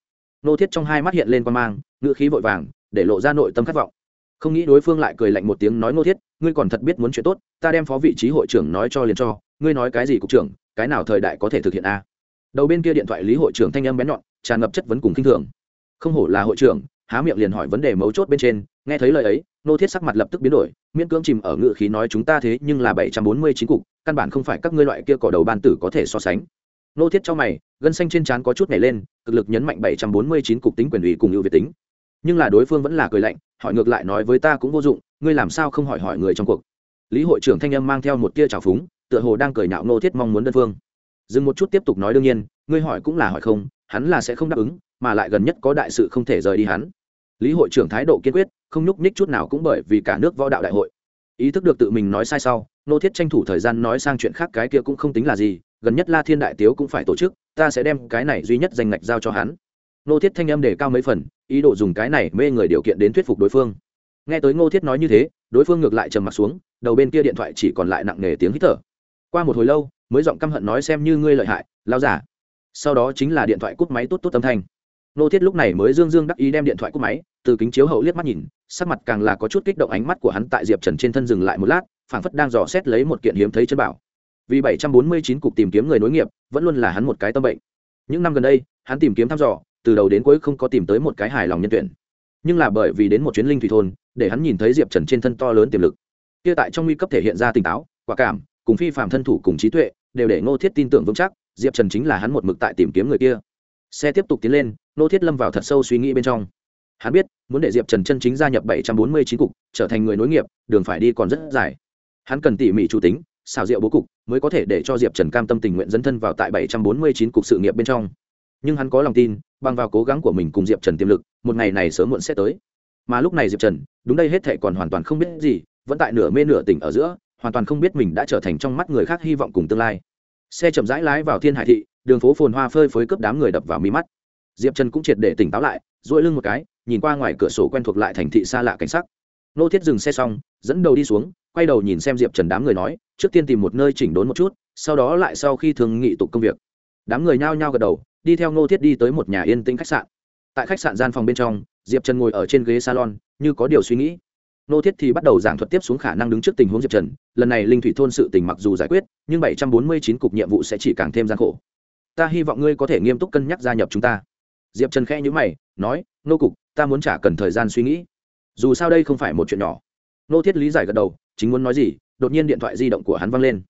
Nô thiết trong hai mắt hiện lên quan mang, ngữ khí vội vàng, để lộ ra nội tâm khát vọng. Không nghĩ đối phương lại cười lạnh một tiếng nói, nô thiết, ngươi còn thật biết muốn chuyện tốt, ta đem phó vị trí hội trưởng nói cho liền cho, ngươi nói cái gì cục trưởng, cái nào thời đại có thể thực hiện a? Đầu bên kia điện thoại lý hội trưởng thanh âm bén nhọn, tràn ngập chất vấn cùng kinh thường. Không hổ là hội trưởng há miệng liền hỏi vấn đề mấu chốt bên trên, nghe thấy lời ấy, nô thiết sắc mặt lập tức biến đổi, miễn cưỡng chìm ở ngự khí nói chúng ta thế nhưng là bảy trăm bốn mươi chín cục, căn bản không phải các ngươi loại kia cỏ đầu ban tử có thể so sánh. Nô thiết cho mày, gân xanh trên trán có chút nhảy lên cực lực nhấn mạnh bảy trăm bốn mươi chín cục tính quyền ủy cùng ưu việt tính. Nhưng là đối phương vẫn là cười lạnh, hỏi ngược lại nói với ta cũng vô dụng, ngươi làm sao không hỏi hỏi người trong cuộc. Lý hội trưởng thanh âm mang theo một tia trào phúng, tựa hồ đang cười nhạo nô thiết mong muốn đơn phương. Dừng một chút tiếp tục nói đương nhiên, ngươi hỏi cũng là hỏi không hắn là sẽ không đáp ứng, mà lại gần nhất có đại sự không thể rời đi hắn. Lý hội trưởng thái độ kiên quyết, không nhúc nhích chút nào cũng bởi vì cả nước võ đạo đại hội. Ý thức được tự mình nói sai sau, nô thiết tranh thủ thời gian nói sang chuyện khác cái kia cũng không tính là gì, gần nhất la thiên đại tiếu cũng phải tổ chức, ta sẽ đem cái này duy nhất danh ngạch giao cho hắn. Nô thiết thanh âm đề cao mấy phần, ý đồ dùng cái này mê người điều kiện đến thuyết phục đối phương. Nghe tới ngô thiết nói như thế, đối phương ngược lại trầm mặt xuống, đầu bên kia điện thoại chỉ còn lại nặng nề tiếng hít thở. Qua một hồi lâu, mới giọng căm hận nói xem như ngươi lợi hại, lao giả sau đó chính là điện thoại cút máy tốt tốt âm thanh. Nô thiết lúc này mới dương dương đắc ý đem điện thoại cút máy, từ kính chiếu hậu liếc mắt nhìn, sắc mặt càng là có chút kích động ánh mắt của hắn tại diệp trần trên thân dừng lại một lát, phảng phất đang dò xét lấy một kiện hiếm thấy chân bảo. Vì bảy trăm bốn mươi chín cục tìm kiếm người nối nghiệp, vẫn luôn là hắn một cái tâm bệnh. Những năm gần đây, hắn tìm kiếm thăm dò, từ đầu đến cuối không có tìm tới một cái hài lòng nhân tuyển. Nhưng là bởi vì đến một chuyến linh thủy thôn, để hắn nhìn thấy diệp trần trên thân to lớn tiềm lực. Kia tại trong nguy cấp thể hiện ra tỉnh táo, quả cảm, cùng phi phạm thân thủ cùng trí tuệ, đều để ngô thiết tin tưởng vững chắc diệp trần chính là hắn một mực tại tìm kiếm người kia xe tiếp tục tiến lên Nô thiết lâm vào thật sâu suy nghĩ bên trong hắn biết muốn để diệp trần chân chính gia nhập bảy trăm bốn mươi chín cục trở thành người nối nghiệp đường phải đi còn rất dài hắn cần tỉ mỉ chủ tính xào rượu bố cục mới có thể để cho diệp trần cam tâm tình nguyện dấn thân vào tại bảy trăm bốn mươi chín cục sự nghiệp bên trong nhưng hắn có lòng tin bằng vào cố gắng của mình cùng diệp trần tiềm lực một ngày này sớm muộn sẽ tới mà lúc này diệp trần đúng đây hết thệ còn hoàn toàn không biết gì vẫn tại nửa mê nửa tỉnh ở giữa hoàn toàn không biết mình đã trở thành trong mắt người khác hy vọng cùng tương lai xe chậm rãi lái vào thiên hải thị, đường phố phồn hoa phơi phới cướp đám người đập vào mí mắt. Diệp trần cũng triệt để tỉnh táo lại dỗi lưng một cái, nhìn qua ngoài cửa sổ quen thuộc lại thành thị xa lạ cảnh sắc. Nô thiết dừng xe xong, dẫn đầu đi xuống, quay đầu nhìn xem diệp trần đám người nói, trước tiên tìm một nơi chỉnh đốn một chút, sau đó lại sau khi thường nghị tục công việc. Đám người nhao nhao gật đầu, đi theo nô thiết đi tới một nhà yên tĩnh khách sạn. Tại khách sạn gian phòng bên trong, diệp trần ngồi ở trên ghế salon, như có điều suy nghĩ nô thiết thì bắt đầu giảng thuật tiếp xuống khả năng đứng trước tình huống diệp trần. Lần này linh thủy thôn sự tình mặc dù giải quyết, nhưng bảy trăm bốn mươi chín cục nhiệm vụ sẽ chỉ càng thêm gian khổ. Ta hy vọng ngươi có thể nghiêm túc cân nhắc gia nhập chúng ta. Diệp trần khẽ nhữ mày, nói, nô cục, ta muốn trả cần thời gian suy nghĩ. Dù sao đây không phải một chuyện nhỏ. Nô thiết lý giải gật đầu, chính muốn nói gì, đột nhiên điện thoại di động của hắn văng lên.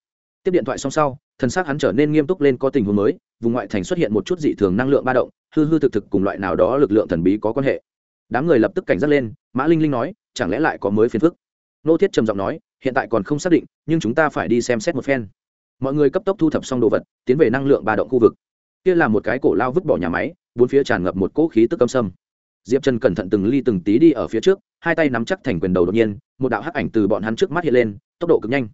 Tiếp điện thoại xong sau thân xác hắn trở nên nghiêm túc lên có tình huống mới, vùng ngoại thành xuất hiện một chút dị thường năng lượng ba động, hư hư thực thực cùng loại nào đó lực lượng thần bí có quan hệ. Đám người lập tức cảnh giác lên, mã linh linh nói chẳng lẽ lại có mới phiền phức? Nô thiết trầm giọng nói, hiện tại còn không xác định, nhưng chúng ta phải đi xem xét một phen. Mọi người cấp tốc thu thập xong đồ vật, tiến về năng lượng ba động khu vực. Kia là một cái cổ lao vứt bỏ nhà máy, bốn phía tràn ngập một cỗ khí tức âm sâm. Diệp trần cẩn thận từng ly từng tí đi ở phía trước, hai tay nắm chắc thành quyền đầu đột nhiên, một đạo hắc ảnh từ bọn hắn trước mắt hiện lên, tốc độ cực nhanh.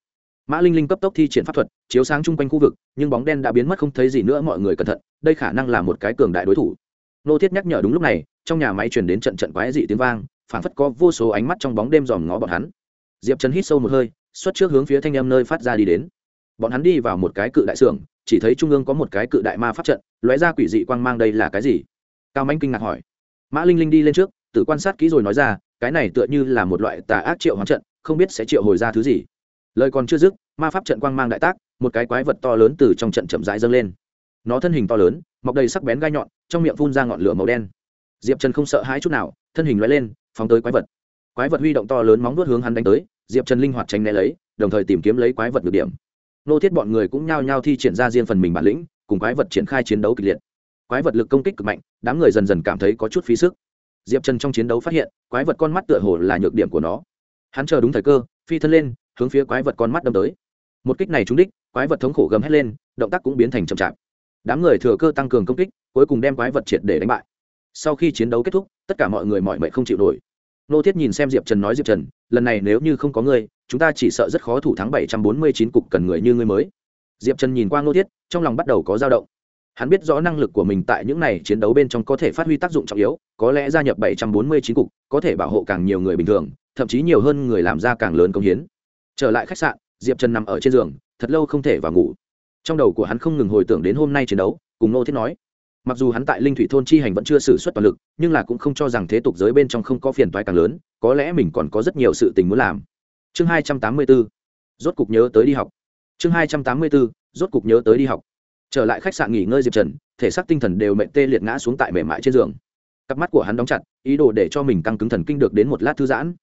Mã linh linh cấp tốc thi triển pháp thuật, chiếu sáng chung quanh khu vực, nhưng bóng đen đã biến mất không thấy gì nữa, mọi người cẩn thận, đây khả năng là một cái cường đại đối thủ. Nô thiết nhắc nhở đúng lúc này, trong nhà máy chuyển đến trận trận quái dị tiếng vang phảng phất có vô số ánh mắt trong bóng đêm dòm ngó bọn hắn. Diệp trần hít sâu một hơi, xuất trước hướng phía thanh âm nơi phát ra đi đến. Bọn hắn đi vào một cái cự đại xưởng, chỉ thấy trung ương có một cái cự đại ma pháp trận, lóe ra quỷ dị quang mang đây là cái gì? Cao Mạnh kinh ngạc hỏi. Mã linh linh đi lên trước tự quan sát kỹ rồi nói ra, cái này tựa như là một loại tà ác triệu hoán trận, không biết sẽ triệu hồi ra thứ gì. Lời còn chưa dứt, ma pháp trận quang mang đại tác, một cái quái vật to lớn từ trong trận chậm rãi dâng lên. Nó thân hình to lớn, mọc đầy sắc bén gai nhọn, trong miệng phun ra ngọn lửa màu đen diệp trần không sợ hãi chút nào, thân hình loại lên, phóng tới quái vật. Quái vật huy động to lớn móng vuốt hướng hắn đánh tới, diệp trần linh hoạt tránh né lấy, đồng thời tìm kiếm lấy quái vật được điểm. Nô thiết bọn người cũng nhao nhao thi triển ra riêng phần mình bản lĩnh, cùng quái vật triển khai chiến đấu kịch liệt. Quái vật lực công kích cực mạnh, đám người dần dần cảm thấy có chút phí sức. Diệp trần trong chiến đấu phát hiện, quái vật con mắt tựa hồ là nhược điểm của nó. Hắn chờ đúng thời cơ, phi thân lên, hướng phía quái vật con mắt đâm tới. Một kích này trúng đích, quái vật thống khổ gầm hét lên, động tác cũng biến thành chậm chạp. Đám người thừa cơ tăng cường công kích, cuối cùng đem quái vật triệt để đánh bại sau khi chiến đấu kết thúc, tất cả mọi người mọi mệnh không chịu nổi. Nô thiết nhìn xem diệp trần nói diệp trần, lần này nếu như không có ngươi, chúng ta chỉ sợ rất khó thủ thắng bảy trăm bốn mươi chín cục cần người như ngươi mới. Diệp trần nhìn qua nô thiết, trong lòng bắt đầu có dao động. Hắn biết rõ năng lực của mình tại những này chiến đấu bên trong có thể phát huy tác dụng trọng yếu, có lẽ gia nhập bảy trăm bốn mươi chín cục có thể bảo hộ càng nhiều người bình thường, thậm chí nhiều hơn người làm ra càng lớn công hiến. Trở lại khách sạn, diệp trần nằm ở trên giường, thật lâu không thể vào ngủ. Trong đầu của hắn không ngừng hồi tưởng đến hôm nay chiến đấu, cùng nô thiết nói mặc dù hắn tại linh thủy thôn chi hành vẫn chưa xử suất toàn lực, nhưng là cũng không cho rằng thế tục giới bên trong không có phiền toái càng lớn, có lẽ mình còn có rất nhiều sự tình muốn làm. Chương hai trăm tám mươi b ố rốt cục nhớ tới đi học. Chương hai trăm tám mươi b ố rốt cục nhớ tới đi học. Trở lại khách sạn nghỉ ngơi diệp trần, thể xác tinh thần đều mệnh tê liệt ngã xuống tại mềm mại trên giường. Cặp mắt của hắn đóng chặt, ý đồ để cho mình căng cứng thần kinh được đến một lát thư giãn.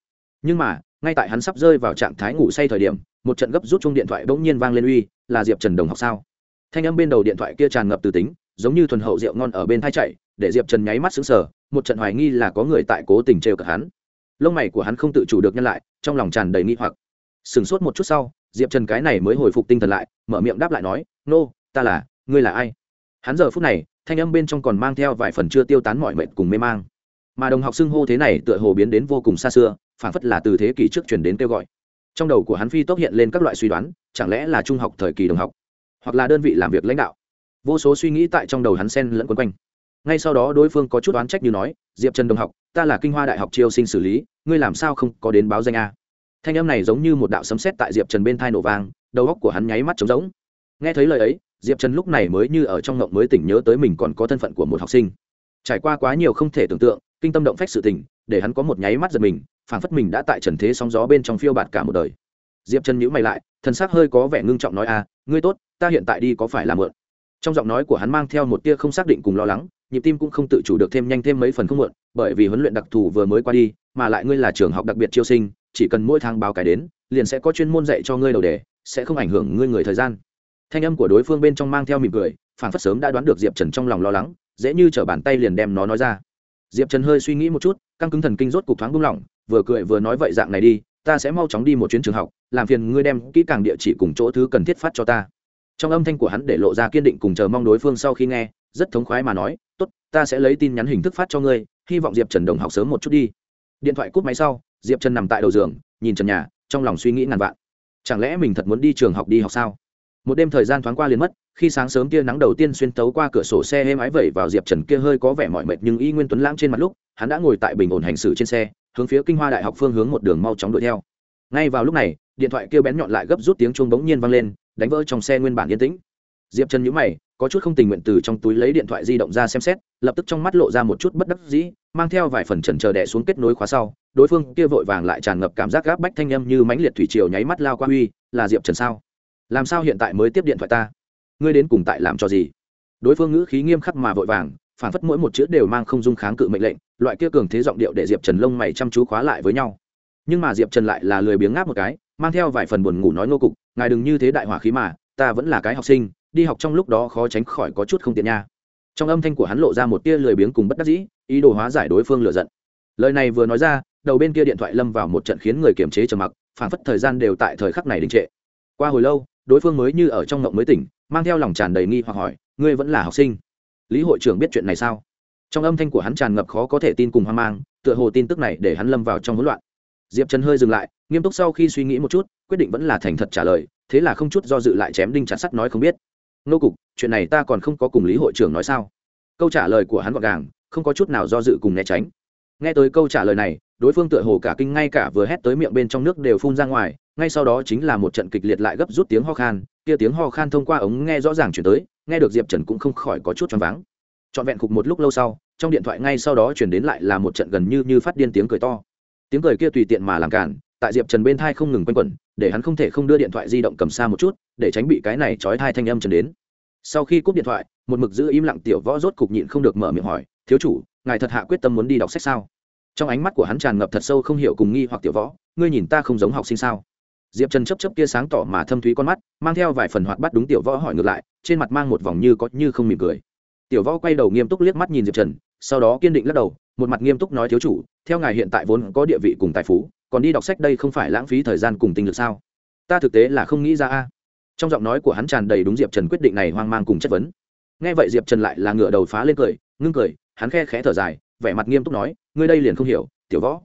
Nhưng mà, ngay tại hắn sắp rơi vào trạng thái ngủ say thời điểm, một trận gấp rút chung điện thoại bỗng nhiên vang lên uy, là diệp trần đồng học sao? Thanh âm bên đầu điện thoại kia tràn ngập từ tính giống như thuần hậu rượu ngon ở bên thai chạy để diệp trần nháy mắt xứng sở một trận hoài nghi là có người tại cố tình trêu cả hắn. Lông mày của hắn không tự chủ được nhân lại trong lòng tràn đầy nghi hoặc. Sửng sốt một chút sau diệp trần cái này mới hồi phục tinh thần lại mở miệng đáp lại nói nô、no, ta là ngươi là ai? Hắn giờ phút này thanh âm bên trong còn mang theo vài phần chưa tiêu tán mọi mệnh cùng mê mang. Mà đồng học xưng hô thế này tựa hồ biến đến vô cùng xa xưa phản phất là từ thế kỷ trước chuyển đến kêu gọi. Trong đầu của hắn phi tốc hiện lên các loại suy đoán chẳng lẽ là trung học thời kỳ đồng học hoặc là đơn vị làm việc lãnh đạo? Vô số suy nghĩ tại trong đầu hắn sen lẫn quấn quanh. Ngay sau đó đối phương có chút oán trách như nói, diệp trần đồng học, ta là kinh hoa đại học triều sinh xử lý, ngươi làm sao không có đến báo danh a? Thanh âm này giống như một đạo sấm sét tại diệp trần bên thai nổ vang, đầu óc của hắn nháy mắt trống rỗng. Nghe thấy lời ấy, diệp trần lúc này mới như ở trong ngộng mới tỉnh nhớ tới mình còn có thân phận của một học sinh. Trải qua quá nhiều không thể tưởng tượng, kinh tâm động phách sự tình, để hắn có một nháy mắt giật mình, phảng phất mình đã tại trần thế sóng gió bên trong phiêu bạt cả một đời. Diệp trần nhữ mày lại thân xác hơi có vẻ ngưng trọng nói a ngươi tốt, ta hiện tại đi có phải là mượn trong giọng nói của hắn mang theo một tia không xác định cùng lo lắng, nhịp tim cũng không tự chủ được thêm nhanh thêm mấy phần không mượn bởi vì huấn luyện đặc thù vừa mới qua đi, mà lại ngươi là trường học đặc biệt chiêu sinh, chỉ cần mỗi tháng báo cái đến, liền sẽ có chuyên môn dạy cho ngươi đầu đề, sẽ không ảnh hưởng ngươi người thời gian. Thanh âm của đối phương bên trong mang theo mỉm cười phản phất sớm đã đoán được diệp trần trong lòng lo lắng, dễ như t bàn tay liền đem nó nói ra. Diệp trần hơi suy nghĩ một chút, căng cứng thần kinh rốt cục thoáng buông lỏng, vừa cười vừa nói vậy dạng này đi, ta sẽ mau chóng đi một chuyến trường học, làm phiền ngươi đem kỹ càng địa chỉ cùng chỗ thứ cần thiết phát cho ta trong âm thanh của hắn để lộ ra kiên định cùng chờ mong đối phương sau khi nghe, rất thống khoái mà nói, tốt, ta sẽ lấy tin nhắn hình thức phát cho ngươi, hy vọng diệp trần đồng học sớm một chút đi. Điện thoại cúp máy sau, diệp trần nằm tại đầu giường, nhìn trần nhà, trong lòng suy nghĩ ngàn vạn. Chẳng lẽ mình thật muốn đi trường học đi học sao? Một đêm thời gian thoáng qua liền mất, khi sáng sớm kia nắng đầu tiên xuyên tấu qua cửa sổ xe êm ái vẩy vào diệp trần kia hơi có vẻ mỏi mệt nhưng y nguyên tuấn lãng trên mặt lúc, hắn đã ngồi tại bình ổn hành xử trên xe, hướng phía kinh hoa đại học phương hướng một đường mau chóng đuổi theo. Ngay vào lúc này, điện thoại kêu bén nhọn lại gấp rút tiếng chuông bỗng nhiên vang lên đánh vỡ trong xe nguyên bản yên tĩnh. Diệp trần nhữ mày, có chút không tình nguyện từ trong túi lấy điện thoại di động ra xem xét, lập tức trong mắt lộ ra một chút bất đắc dĩ, mang theo vài phần trần chờ đẻ xuống kết nối khóa sau, đối phương kia vội vàng lại tràn ngập cảm giác gáp bách thanh â m như mãnh liệt thủy triều nháy mắt lao qua huy, là diệp trần sao? Làm sao hiện tại mới tiếp điện thoại ta? Ngươi đến cùng tại làm cho gì? Đối phương ngữ khí nghiêm khắc mà vội vàng phản phất mỗi một chữ đều mang không dung kháng cự mệnh lệnh, loại kia cường thế giọng điệu để diệp trần lông mày chăm chú khóa lại với nhau. Nhưng mà diệp trần lại là lười biếng ngáp một cái mang theo vài phần buồn ngủ nói ngô cục, ngài đừng như thế đại hỏa khí mà, ta vẫn là cái học sinh, đi học trong lúc đó khó tránh khỏi có chút không tiện nha. Trong âm thanh của hắn lộ ra một tia lười biếng cùng bất đắc dĩ, ý đồ hóa giải đối phương lựa giận. Lời này vừa nói ra, đầu bên kia điện thoại lâm vào một trận khiến người kiềm chế trầm mặc phản phất thời gian đều tại thời khắc này đình trệ. Qua hồi lâu, đối phương mới như ở trong ngộng mới tỉnh, mang theo lòng tràn đầy nghi hoặc hỏi, ngươi vẫn là học sinh? Lý hội trưởng biết chuyện này sao? Trong âm thanh của hắn tràn ngập khó có thể tin cùng hoang mang, tựa hồ tin tức này để hắn lâm vào trong hỗn loạn diệp trần hơi dừng lại, nghiêm túc sau khi suy nghĩ một chút, quyết định vẫn là thành thật trả lời, thế là không chút do dự lại chém đinh chặt sắt nói không biết. Nô cục, chuyện này ta còn không có cùng lý hội trưởng nói sao? Câu trả lời của hắn gọn gàng, không có chút nào do dự cùng né tránh. Nghe tới câu trả lời này, đối phương tựa hồ cả kinh ngay cả vừa hét tới miệng bên trong nước đều phun ra ngoài, ngay sau đó chính là một trận kịch liệt lại gấp rút tiếng ho khan, kia tiếng ho khan thông qua ống nghe rõ ràng chuyển tới, nghe được diệp trần cũng không khỏi có chút choáng váng. Trọn vẹn khục một lúc lâu sau, trong điện thoại ngay sau đó chuyển đến lại là một trận gần như như phát điên tiếng cười to tiếng cười kia tùy tiện mà làm cản, tại diệp trần bên thai không ngừng quanh quẩn, để hắn không thể không đưa điện thoại di động cầm xa một chút, để tránh bị cái này trói thai thanh âm trần đến. Sau khi cúp điện thoại, một mực giữ im lặng tiểu võ rốt cục nhịn không được mở miệng hỏi, thiếu chủ, ngài thật hạ quyết tâm muốn đi đọc sách sao? Trong ánh mắt của hắn tràn ngập thật sâu không hiểu cùng nghi hoặc tiểu võ, ngươi nhìn ta không giống học sinh sao? Diệp trần chấp chấp kia sáng tỏ mà thâm thúy con mắt, mang theo vài phần hoạt bắt đúng tiểu võ hỏi ngược lại, trên mặt mang một vòng như có như không mỉm cười. Tiểu võ quay đầu nghiêm túc liếc mắt nhìn diệp trần, sau đó kiên định lắc đầu một mặt nghiêm túc nói thiếu chủ, theo ngài hiện tại vốn có địa vị cùng tài phú, còn đi đọc sách đây không phải lãng phí thời gian cùng tinh lực sao? Ta thực tế là không nghĩ ra a. Trong giọng nói của hắn tràn đầy đúng diệp trần quyết định này hoang mang cùng chất vấn. Nghe vậy diệp trần lại là ngựa đầu phá lên cười, ngưng cười, hắn khe khẽ thở dài, vẻ mặt nghiêm túc nói, ngươi đây liền không hiểu, tiểu võ.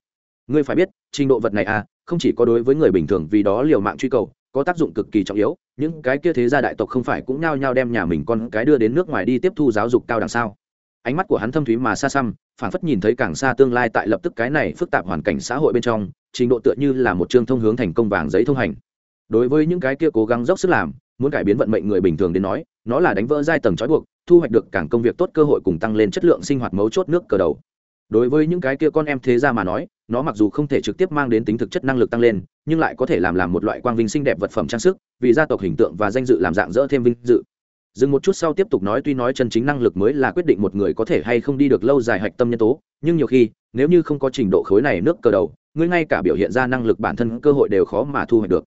Ngươi phải biết, trình độ vật này à không chỉ có đối với người bình thường vì đó liều mạng truy cầu, có tác dụng cực kỳ trọng yếu, những cái kia thế gia đại tộc không phải cũng nhao nhao đem nhà mình con cái đưa đến nước ngoài đi tiếp thu giáo dục cao đẳng sao? Ánh mắt của hắn thâm thúy mà xa xăm phản phất nhìn thấy càng xa tương lai tại lập tức cái này phức tạp hoàn cảnh xã hội bên trong, trình độ tựa như là một chương thông hướng thành công vàng giấy thông hành. Đối với những cái kia cố gắng dốc sức làm, muốn cải biến vận mệnh người bình thường đến nói, nó là đánh vỡ giai tầng trói buộc, thu hoạch được càng công việc tốt cơ hội cùng tăng lên chất lượng sinh hoạt mấu chốt nước cờ đầu. Đối với những cái kia con em thế ra mà nói, nó mặc dù không thể trực tiếp mang đến tính thực chất năng lực tăng lên, nhưng lại có thể làm làm một loại quang vinh xinh đẹp vật phẩm trang sức, vì gia tộc hình tượng và danh dự làm dạng dỡ thêm vinh dự dừng một chút sau tiếp tục nói, tuy nói chân chính năng lực mới là quyết định một người có thể hay không đi được lâu dài hạch tâm nhân tố, nhưng nhiều khi, nếu như không có trình độ khối này nước cờ đầu, ngươi ngay cả biểu hiện ra năng lực bản thân cơ hội đều khó mà thu hoạch được.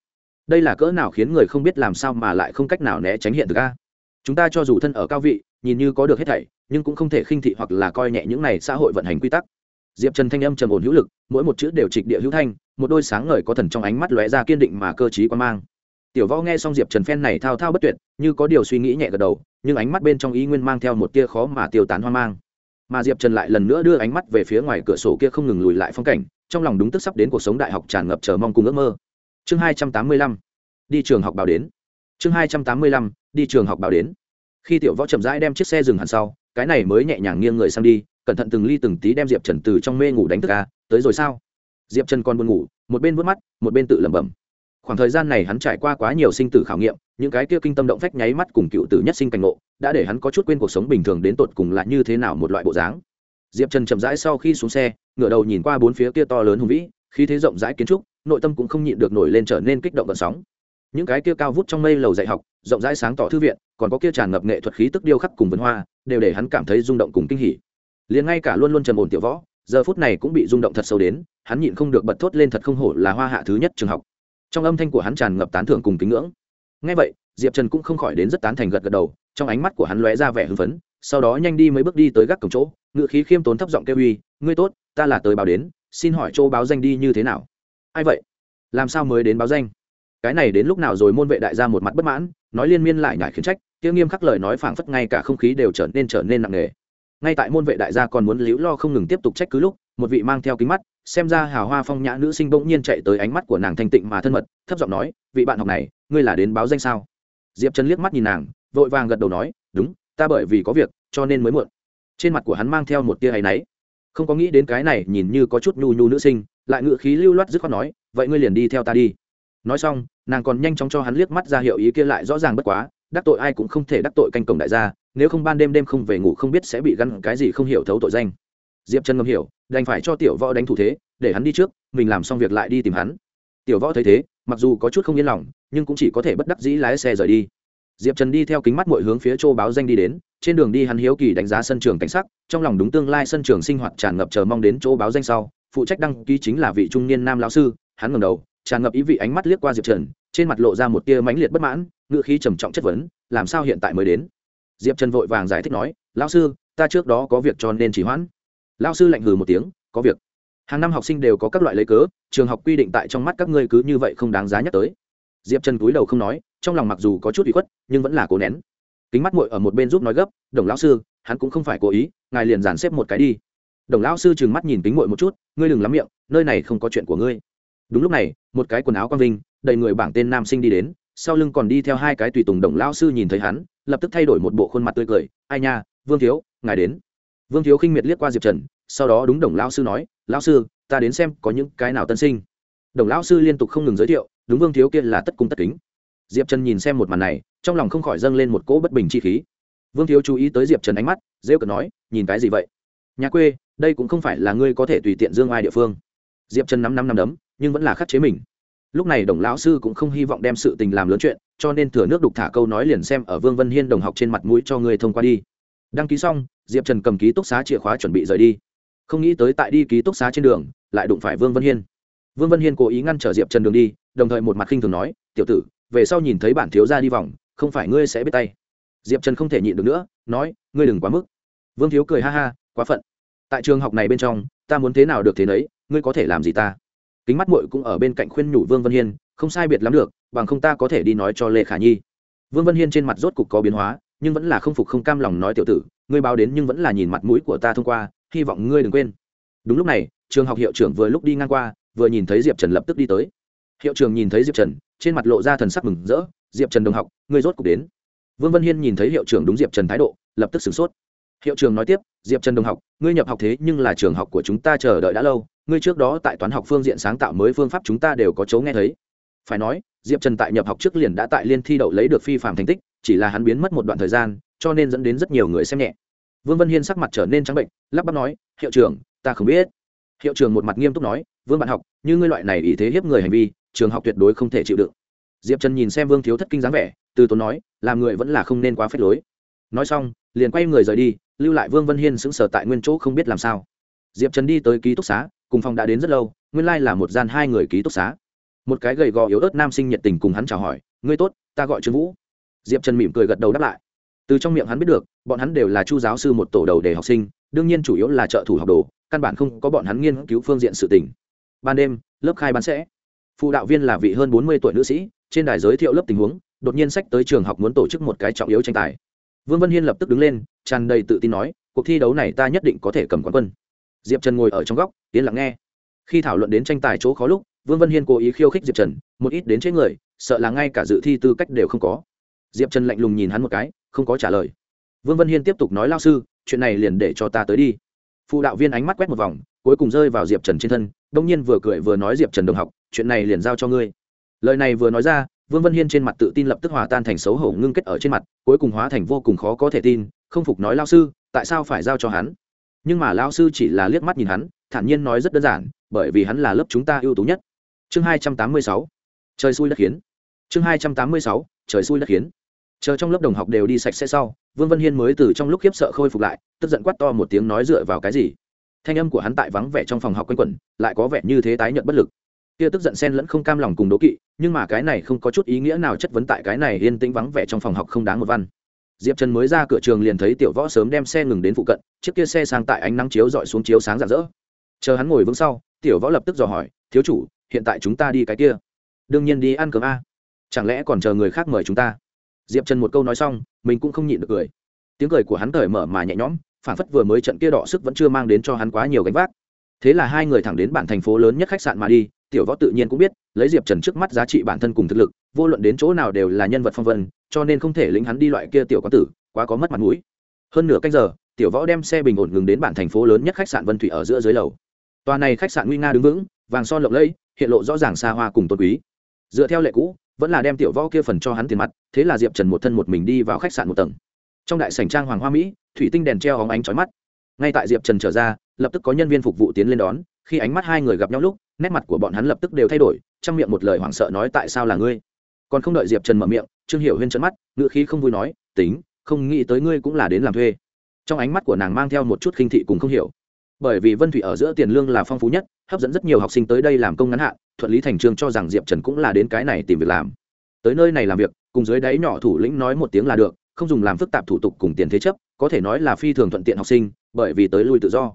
Đây là cỡ nào khiến người không biết làm sao mà lại không cách nào né tránh hiện thực a? Chúng ta cho dù thân ở cao vị, nhìn như có được hết thảy, nhưng cũng không thể khinh thị hoặc là coi nhẹ những này xã hội vận hành quy tắc. Diệp trần thanh âm trầm ổn hữu lực, mỗi một chữ đều trịch địa hữu thanh, một đôi sáng ngời có thần trong ánh mắt lóe ra kiên định mà cơ t r í quan mang tiểu võ nghe xong diệp trần phen này thao thao bất tuyệt, như có điều suy nghĩ nhẹ gật đầu, nhưng ánh mắt bên trong ý nguyên mang theo một tia khó mà tiêu tán hoang mang. Mà diệp trần lại lần nữa đưa ánh mắt về phía ngoài cửa sổ kia không ngừng lùi lại phong cảnh, trong lòng đúng tức sắp đến cuộc sống đại học tràn ngập chờ mong cùng ước mơ. Chương hai trăm tám mươi lăm, đi trường học bảo đến. Chương hai trăm tám mươi lăm, đi trường học bảo đến. Khi tiểu võ chậm rãi đem chiếc xe dừng hẳn sau, cái này mới nhẹ nhàng nghiêng người sang đi, cẩn thận từng ly từng tí đem diệp trần từ trong mê ngủ đánh thức ca tới rồi sao? Diệp trần còn buồn ngủ, một bên vớt mắt, một bên tự lẩm bẩm khoảng thời gian này hắn trải qua quá nhiều sinh tử khảo nghiệm, những cái kia kinh tâm động phách nháy mắt cùng cựu tử nhất sinh cảnh ngộ, đã để hắn có chút quên cuộc sống bình thường đến tột cùng là như thế nào một loại bộ dáng. Diệp trần chậm rãi sau khi xuống xe, ngửa đầu nhìn qua bốn phía kia to lớn hùng vĩ khi thế rộng rãi kiến trúc, nội tâm cũng không nhịn được nổi lên trở nên kích động gần sóng. Những cái kia cao vút trong mây lầu dạy học, rộng rãi sáng tỏ thư viện, còn có kia tràn ngập nghệ thuật khí tức điêu khắc cùng vườn hoa, đều để hắn cảm thấy rung động cùng kinh hỉ. Liền ngay cả luôn luôn trầm ổn tiểu võ, giờ phút này cũng bị rung động thật sâu đến, hắn nhịn không được bật thốt lên thật không hổ là hoa hạ thứ nhất trường học trong âm thanh của hắn tràn ngập tán thưởng cùng kính ngưỡng. Ngay vậy, diệp trần cũng không khỏi đến rất tán thành gật gật đầu, trong ánh mắt của hắn lóe ra vẻ hưng phấn, sau đó nhanh đi mấy bước đi tới gác cổng chỗ ngự khí khiêm tốn thấp giọng kêu uy, ngươi tốt, ta là tới báo đến, xin hỏi chỗ báo danh đi như thế nào? Ai vậy? Làm sao mới đến báo danh? Cái này đến lúc nào rồi môn vệ đại gia một mặt bất mãn, nói liên miên lại nhải khiến trách tiêu nghiêm khắc lời nói phảng phất ngay cả không khí đều trở nên trở nên nặng nề. Ngay tại môn vệ đại gia còn muốn liễu lo không ngừng tiếp tục trách cứ lúc một vị mang theo kính mắt, xem ra hào hoa phong nhã nữ sinh bỗng nhiên chạy tới ánh mắt của nàng thanh tịnh mà thân mật, thấp giọng nói, vị bạn học này, ngươi là đến báo danh sao? Diệp trần liếc mắt nhìn nàng, vội vàng gật đầu nói, đúng, ta bởi vì có việc, cho nên mới muộn. Trên mặt của hắn mang theo một tia hay náy. Không có nghĩ đến cái này, nhìn như có chút nhu nhu nữ sinh, lại ngự khí lưu loát dứt khoát nói, vậy ngươi liền đi theo ta đi. Nói xong, nàng còn nhanh chóng cho hắn liếc mắt ra hiệu ý kia lại rõ ràng bất quá, đắc tội ai cũng không thể đắc tội canh cổng đại gia, nếu không ban đêm đêm không về ngủ không biết sẽ bị gắn cái gì không hiểu thấu tội danh diệp trần ngầm hiểu, đành phải cho tiểu võ đánh thủ thế, để hắn đi trước, mình làm xong việc lại đi tìm hắn. Tiểu võ thấy thế, mặc dù có chút không yên lòng, nhưng cũng chỉ có thể bất đắc dĩ lái xe rời đi. Diệp trần đi theo kính mắt mọi hướng phía châu báo danh đi đến, trên đường đi hắn hiếu kỳ đánh giá sân trường cảnh sắc, trong lòng đúng tương lai sân trường sinh hoạt tràn ngập chờ mong đến chỗ báo danh sau, phụ trách đăng ký chính là vị trung niên nam lão sư, hắn ngầm đầu, tràn ngập ý vị ánh mắt liếc qua diệp trần, trên mặt lộ ra một tia mãnh liệt bất mãn ngự khí trầm trọng chất vấn, làm sao hiện tại mới đến? Diệp trần vội vàng giải thích nói, lão sư, ta trước đó có việc cho nên chỉ hoãn lão sư lạnh hừ một tiếng, có việc. Hàng năm học sinh đều có các loại lấy cớ, trường học quy định tại trong mắt các ngươi cứ như vậy không đáng giá nhắc tới. Diệp trần cúi đầu không nói, trong lòng mặc dù có chút bị khuất, nhưng vẫn là cố nén. Kính mắt muội ở một bên giúp nói gấp, đồng lão sư, hắn cũng không phải cố ý, ngài liền dàn xếp một cái đi. Đồng lão sư trừng mắt nhìn kính muội một chút, ngươi đừng lắm miệng, nơi này không có chuyện của ngươi. Đúng lúc này, một cái quần áo quang vinh, đầy người bảng tên nam sinh đi đến, sau lưng còn đi theo hai cái tùy tùng đồng lão sư nhìn thấy hắn, lập tức thay đổi một bộ khuôn mặt tươi cười, ai nha, vương thiếu, ngài đến. Vương thiếu khinh miệt liếc qua diệp trần sau đó đúng đồng lão sư nói, lão sư, ta đến xem có những cái nào tân sinh. Đồng lão sư liên tục không ngừng giới thiệu, đúng vương thiếu kia là tất cung tất kính. Diệp trần nhìn xem một màn này, trong lòng không khỏi dâng lên một cỗ bất bình chi khí. Vương thiếu chú ý tới diệp trần ánh mắt, rêu cần nói, nhìn cái gì vậy? Nhà quê, đây cũng không phải là ngươi có thể tùy tiện dương ai địa phương. Diệp trần năm năm năm đấm, nhưng vẫn là khắc chế mình. Lúc này đồng lão sư cũng không hy vọng đem sự tình làm lớn chuyện, cho nên thừa nước đục thả câu nói liền xem ở vương vân hiên đồng học trên mặt mũi cho ngươi thông qua đi. Đăng ký xong, diệp trần cầm ký túc xá chìa khóa chuẩn bị rời đi không nghĩ tới tại đi ký túc xá trên đường, lại đụng phải vương vân hiên. Vương vân hiên cố ý ngăn trở diệp trần đường đi, đồng thời một mặt khinh thường nói, tiểu tử, về sau nhìn thấy bản thiếu gia đi vòng, không phải ngươi sẽ biết tay. Diệp trần không thể nhịn được nữa, nói, ngươi đừng quá mức. Vương thiếu cười ha ha, quá phận. Tại trường học này bên trong, ta muốn thế nào được thế nấy, ngươi có thể làm gì ta? Kính mắt muội cũng ở bên cạnh khuyên nhủ vương vân hiên, không sai biệt lắm được, bằng không ta có thể đi nói cho lê khả nhi. Vương vân hiên trên mặt rốt cục có biến hóa, nhưng vẫn là không phục không cam lòng nói, tiểu tử, ngươi báo đến nhưng vẫn là nhìn mặt mũi của ta thông qua hy vọng ngươi đừng quên. Đúng lúc này, trường học hiệu trưởng vừa lúc đi ngang qua, vừa nhìn thấy diệp trần lập tức đi tới. Hiệu trưởng nhìn thấy diệp trần, trên mặt lộ ra thần sắc mừng rỡ, diệp trần đồng học, ngươi rốt cục đến. Vương vân hiên nhìn thấy hiệu trưởng đúng diệp trần thái độ, lập tức sửng sốt. Hiệu trưởng nói tiếp, diệp trần đồng học, ngươi nhập học thế nhưng là trường học của chúng ta chờ đợi đã lâu, ngươi trước đó tại toán học phương diện sáng tạo mới phương pháp chúng ta đều có chấu nghe thấy. Phải nói, diệp trần tại nhập học trước liền đã tại liên thi đậu lấy được phi phạm thành tích, chỉ là hắn biến mất một đoạn thời gian, cho nên dẫn đến rất nhiều người xem nhẹ vương vân hiên sắc mặt trở nên trắng bệnh, lắp bắp nói, hiệu trưởng, ta không biết. Hiệu trưởng một mặt nghiêm túc nói, vương bạn học, như ngươi loại này ý thế hiếp người hành vi, trường học tuyệt đối không thể chịu đựng. Diệp trần nhìn xem vương thiếu thất kinh dáng vẻ, từ tốn nói, làm người vẫn là không nên quá phép lối. Nói xong, liền quay người rời đi, lưu lại vương vân hiên sững sờ tại nguyên chỗ không biết làm sao. Diệp trần đi tới ký túc xá, cùng phòng đã đến rất lâu, nguyên lai là một gian hai người ký túc xá. Một cái gầy gò yếu ớt nam sinh nhiệt tình cùng hắn chào hỏi, ngươi tốt, ta gọi trương vũ. Diệp trần mỉm cười gật đầu đáp lại từ trong miệng hắn biết được, bọn hắn đều là chu giáo sư một tổ đầu để học sinh, đương nhiên chủ yếu là trợ thủ học đồ, căn bản không có bọn hắn nghiên cứu phương diện sự tình. Ban đêm, lớp khai bán sẽ. Phụ đạo viên là vị hơn bốn mươi tuổi nữ sĩ, trên đài giới thiệu lớp tình huống, đột nhiên sách tới trường học muốn tổ chức một cái trọng yếu tranh tài. Vương vân hiên lập tức đứng lên, tràn đầy tự tin nói, cuộc thi đấu này ta nhất định có thể cầm quán quân. Diệp trần ngồi ở trong góc tiến lặng nghe. Khi thảo luận đến tranh tài chỗ khó lúc, vương vân hiên cố ý khiêu khích diệp trần, một ít đến chế người, sợ là ngay cả dự thi tư cách đều không có. Diệp trần lạnh lùng nhìn hắn một cái không có trả lời. Vương vân hiên tiếp tục nói lao sư, chuyện này liền để cho ta tới đi. Phụ đạo viên ánh mắt quét một vòng, cuối cùng rơi vào diệp trần trên thân, đông nhiên vừa cười vừa nói, diệp trần đồng học, chuyện này liền giao cho ngươi. Lời này vừa nói ra, vương vân hiên trên mặt tự tin lập tức hòa tan thành xấu hổ ngưng kết ở trên mặt, cuối cùng hóa thành vô cùng khó có thể tin, không phục nói lao sư, tại sao phải giao cho hắn? Nhưng mà lao sư chỉ là liếc mắt nhìn hắn, thản nhiên nói rất đơn giản, bởi vì hắn là lớp chúng ta ưu tú nhất. Chương hai trăm tám mươi sáu, trời xui đất khiến. Chương hai trăm tám mươi sáu, trời xui đất khiến chờ trong lớp đồng học đều đi sạch sẽ sau, vương vân hiên mới từ trong lúc khiếp sợ khôi phục lại, tức giận quát to một tiếng nói dựa vào cái gì? Thanh âm của hắn tại vắng vẻ trong phòng học quanh quẩn, lại có vẻ như thế tái nhận bất lực. Kia tức giận xen lẫn không cam lòng cùng đố kỵ, nhưng mà cái này không có chút ý nghĩa nào chất vấn tại cái này yên tĩnh vắng vẻ trong phòng học không đáng một văn. Diệp trần mới ra cửa trường liền thấy tiểu võ sớm đem xe ngừng đến phụ cận, chiếc kia xe sang tại ánh nắng chiếu dọi xuống chiếu sáng rạng rỡ. Chờ hắn ngồi vững sau, tiểu võ lập tức dò hỏi, thiếu chủ, hiện tại chúng ta đi cái kia? Đương nhiên đi ăn cơm a. Chẳng lẽ còn chờ người khác mời chúng ta? Diệp trần một câu nói xong, mình cũng không nhịn được cười. Tiếng cười của hắn cởi mở mà nhẹ nhõm, phản phất vừa mới trận kia đỏ sức vẫn chưa mang đến cho hắn quá nhiều gánh vác. Thế là hai người thẳng đến bản thành phố lớn nhất khách sạn mà đi, tiểu võ tự nhiên cũng biết, lấy diệp trần trước mắt giá trị bản thân cùng thực lực, vô luận đến chỗ nào đều là nhân vật phong vân, cho nên không thể lĩnh hắn đi loại kia tiểu quán tử, quá có mất mặt mũi. Hơn nửa canh giờ, tiểu võ đem xe bình ổn ngừng đến bản thành phố lớn nhất khách sạn vân thủy ở giữa dưới lầu. Tòa này khách sạn nguy nga đứng vững, vàng son lộng lẫy, hiện lộ rõ ràng xa hoa cùng tôn quý. Dựa theo lệ cũ vẫn là đem tiểu võ kia phần cho hắn tiền mặt, thế là diệp trần một thân một mình đi vào khách sạn một tầng. Trong đại sảnh trang hoàng hoa mỹ, thủy tinh đèn treo hóng ánh trói mắt. Ngay tại diệp trần trở ra, lập tức có nhân viên phục vụ tiến lên đón, khi ánh mắt hai người gặp nhau lúc, nét mặt của bọn hắn lập tức đều thay đổi, trong miệng một lời hoảng sợ nói tại sao là ngươi? Còn không đợi diệp trần mở miệng, trương hiểu huyên trấn mắt ngựa khí không vui nói, tính, không nghĩ tới ngươi cũng là đến làm thuê. Trong ánh mắt của nàng mang theo một chút khinh thị cùng không hiểu bởi vì vân thủy ở giữa tiền lương là phong phú nhất, hấp dẫn rất nhiều học sinh tới đây làm công ngắn hạn, thuận lý thành trương cho rằng diệp trần cũng là đến cái này tìm việc làm. Tới nơi này làm việc, cùng dưới đáy nhỏ thủ lĩnh nói một tiếng là được, không dùng làm phức tạp thủ tục cùng tiền thế chấp, có thể nói là phi thường thuận tiện học sinh, bởi vì tới lui tự do.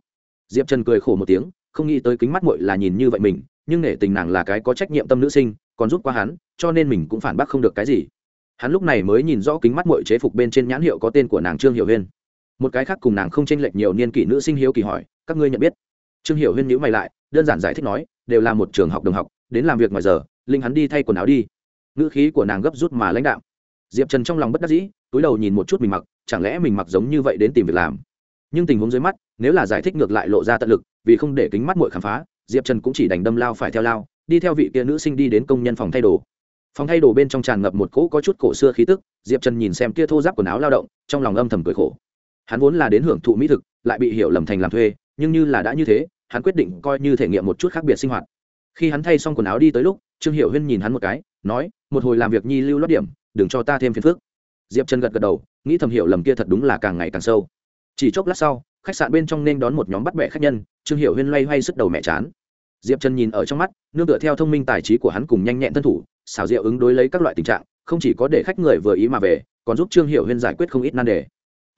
Diệp trần cười khổ một tiếng, không nghĩ tới kính mắt muội là nhìn như vậy mình, nhưng nể tình nàng là cái có trách nhiệm tâm nữ sinh, còn giúp qua hắn, cho nên mình cũng phản bác không được cái gì. Hắn lúc này mới nhìn rõ kính mắt muội chế phục bên trên nhãn hiệu có tên của nàng trương hiệu huyên. Một cái khác cùng nàng không tranh lệch nhiều niên kỷ nữ sinh hiếu kỳ hỏi các ngươi nhận biết. Trương hiểu huyên nhữ mày lại, đơn giản giải thích nói, đều là một trường học đồng học, đến làm việc ngoài giờ, linh hắn đi thay quần áo đi. Ngữ khí của nàng gấp rút mà lãnh đạo diệp trần trong lòng bất đắc dĩ, túi đầu nhìn một chút mình mặc, chẳng lẽ mình mặc giống như vậy đến tìm việc làm? Nhưng tình huống dưới mắt, nếu là giải thích ngược lại lộ ra tận lực, vì không để kính mắt muội khám phá, diệp trần cũng chỉ đành đâm lao phải theo lao, đi theo vị kia nữ sinh đi đến công nhân phòng thay đồ. Phòng thay đồ bên trong tràn ngập một cỗ có chút cổ xưa khí tức, diệp trần nhìn xem kia thô giáp quần áo lao động, trong lòng âm thầm cười khổ. Hắn vốn là đến hưởng thụ mỹ thực, lại bị hiểu lầm thành làm thuê nhưng như là đã như thế, hắn quyết định coi như thể nghiệm một chút khác biệt sinh hoạt. Khi hắn thay xong quần áo đi tới lúc, trương hiệu huyên nhìn hắn một cái, nói, một hồi làm việc nhi lưu lót điểm, đừng cho ta thêm phiền phức. Diệp trần gật gật đầu, nghĩ thầm hiểu lầm kia thật đúng là càng ngày càng sâu. Chỉ chốc lát sau, khách sạn bên trong nên đón một nhóm bắt bẻ khách nhân, trương hiệu huyên loay hoay sức đầu mẹ chán. Diệp trần nhìn ở trong mắt, nương tựa theo thông minh tài trí của hắn cùng nhanh nhẹn thân thủ, xảo diệu ứng đối lấy các loại tình trạng, không chỉ có để khách người vừa ý mà về, còn giúp trương hiệu huyên giải quyết không ít nan đề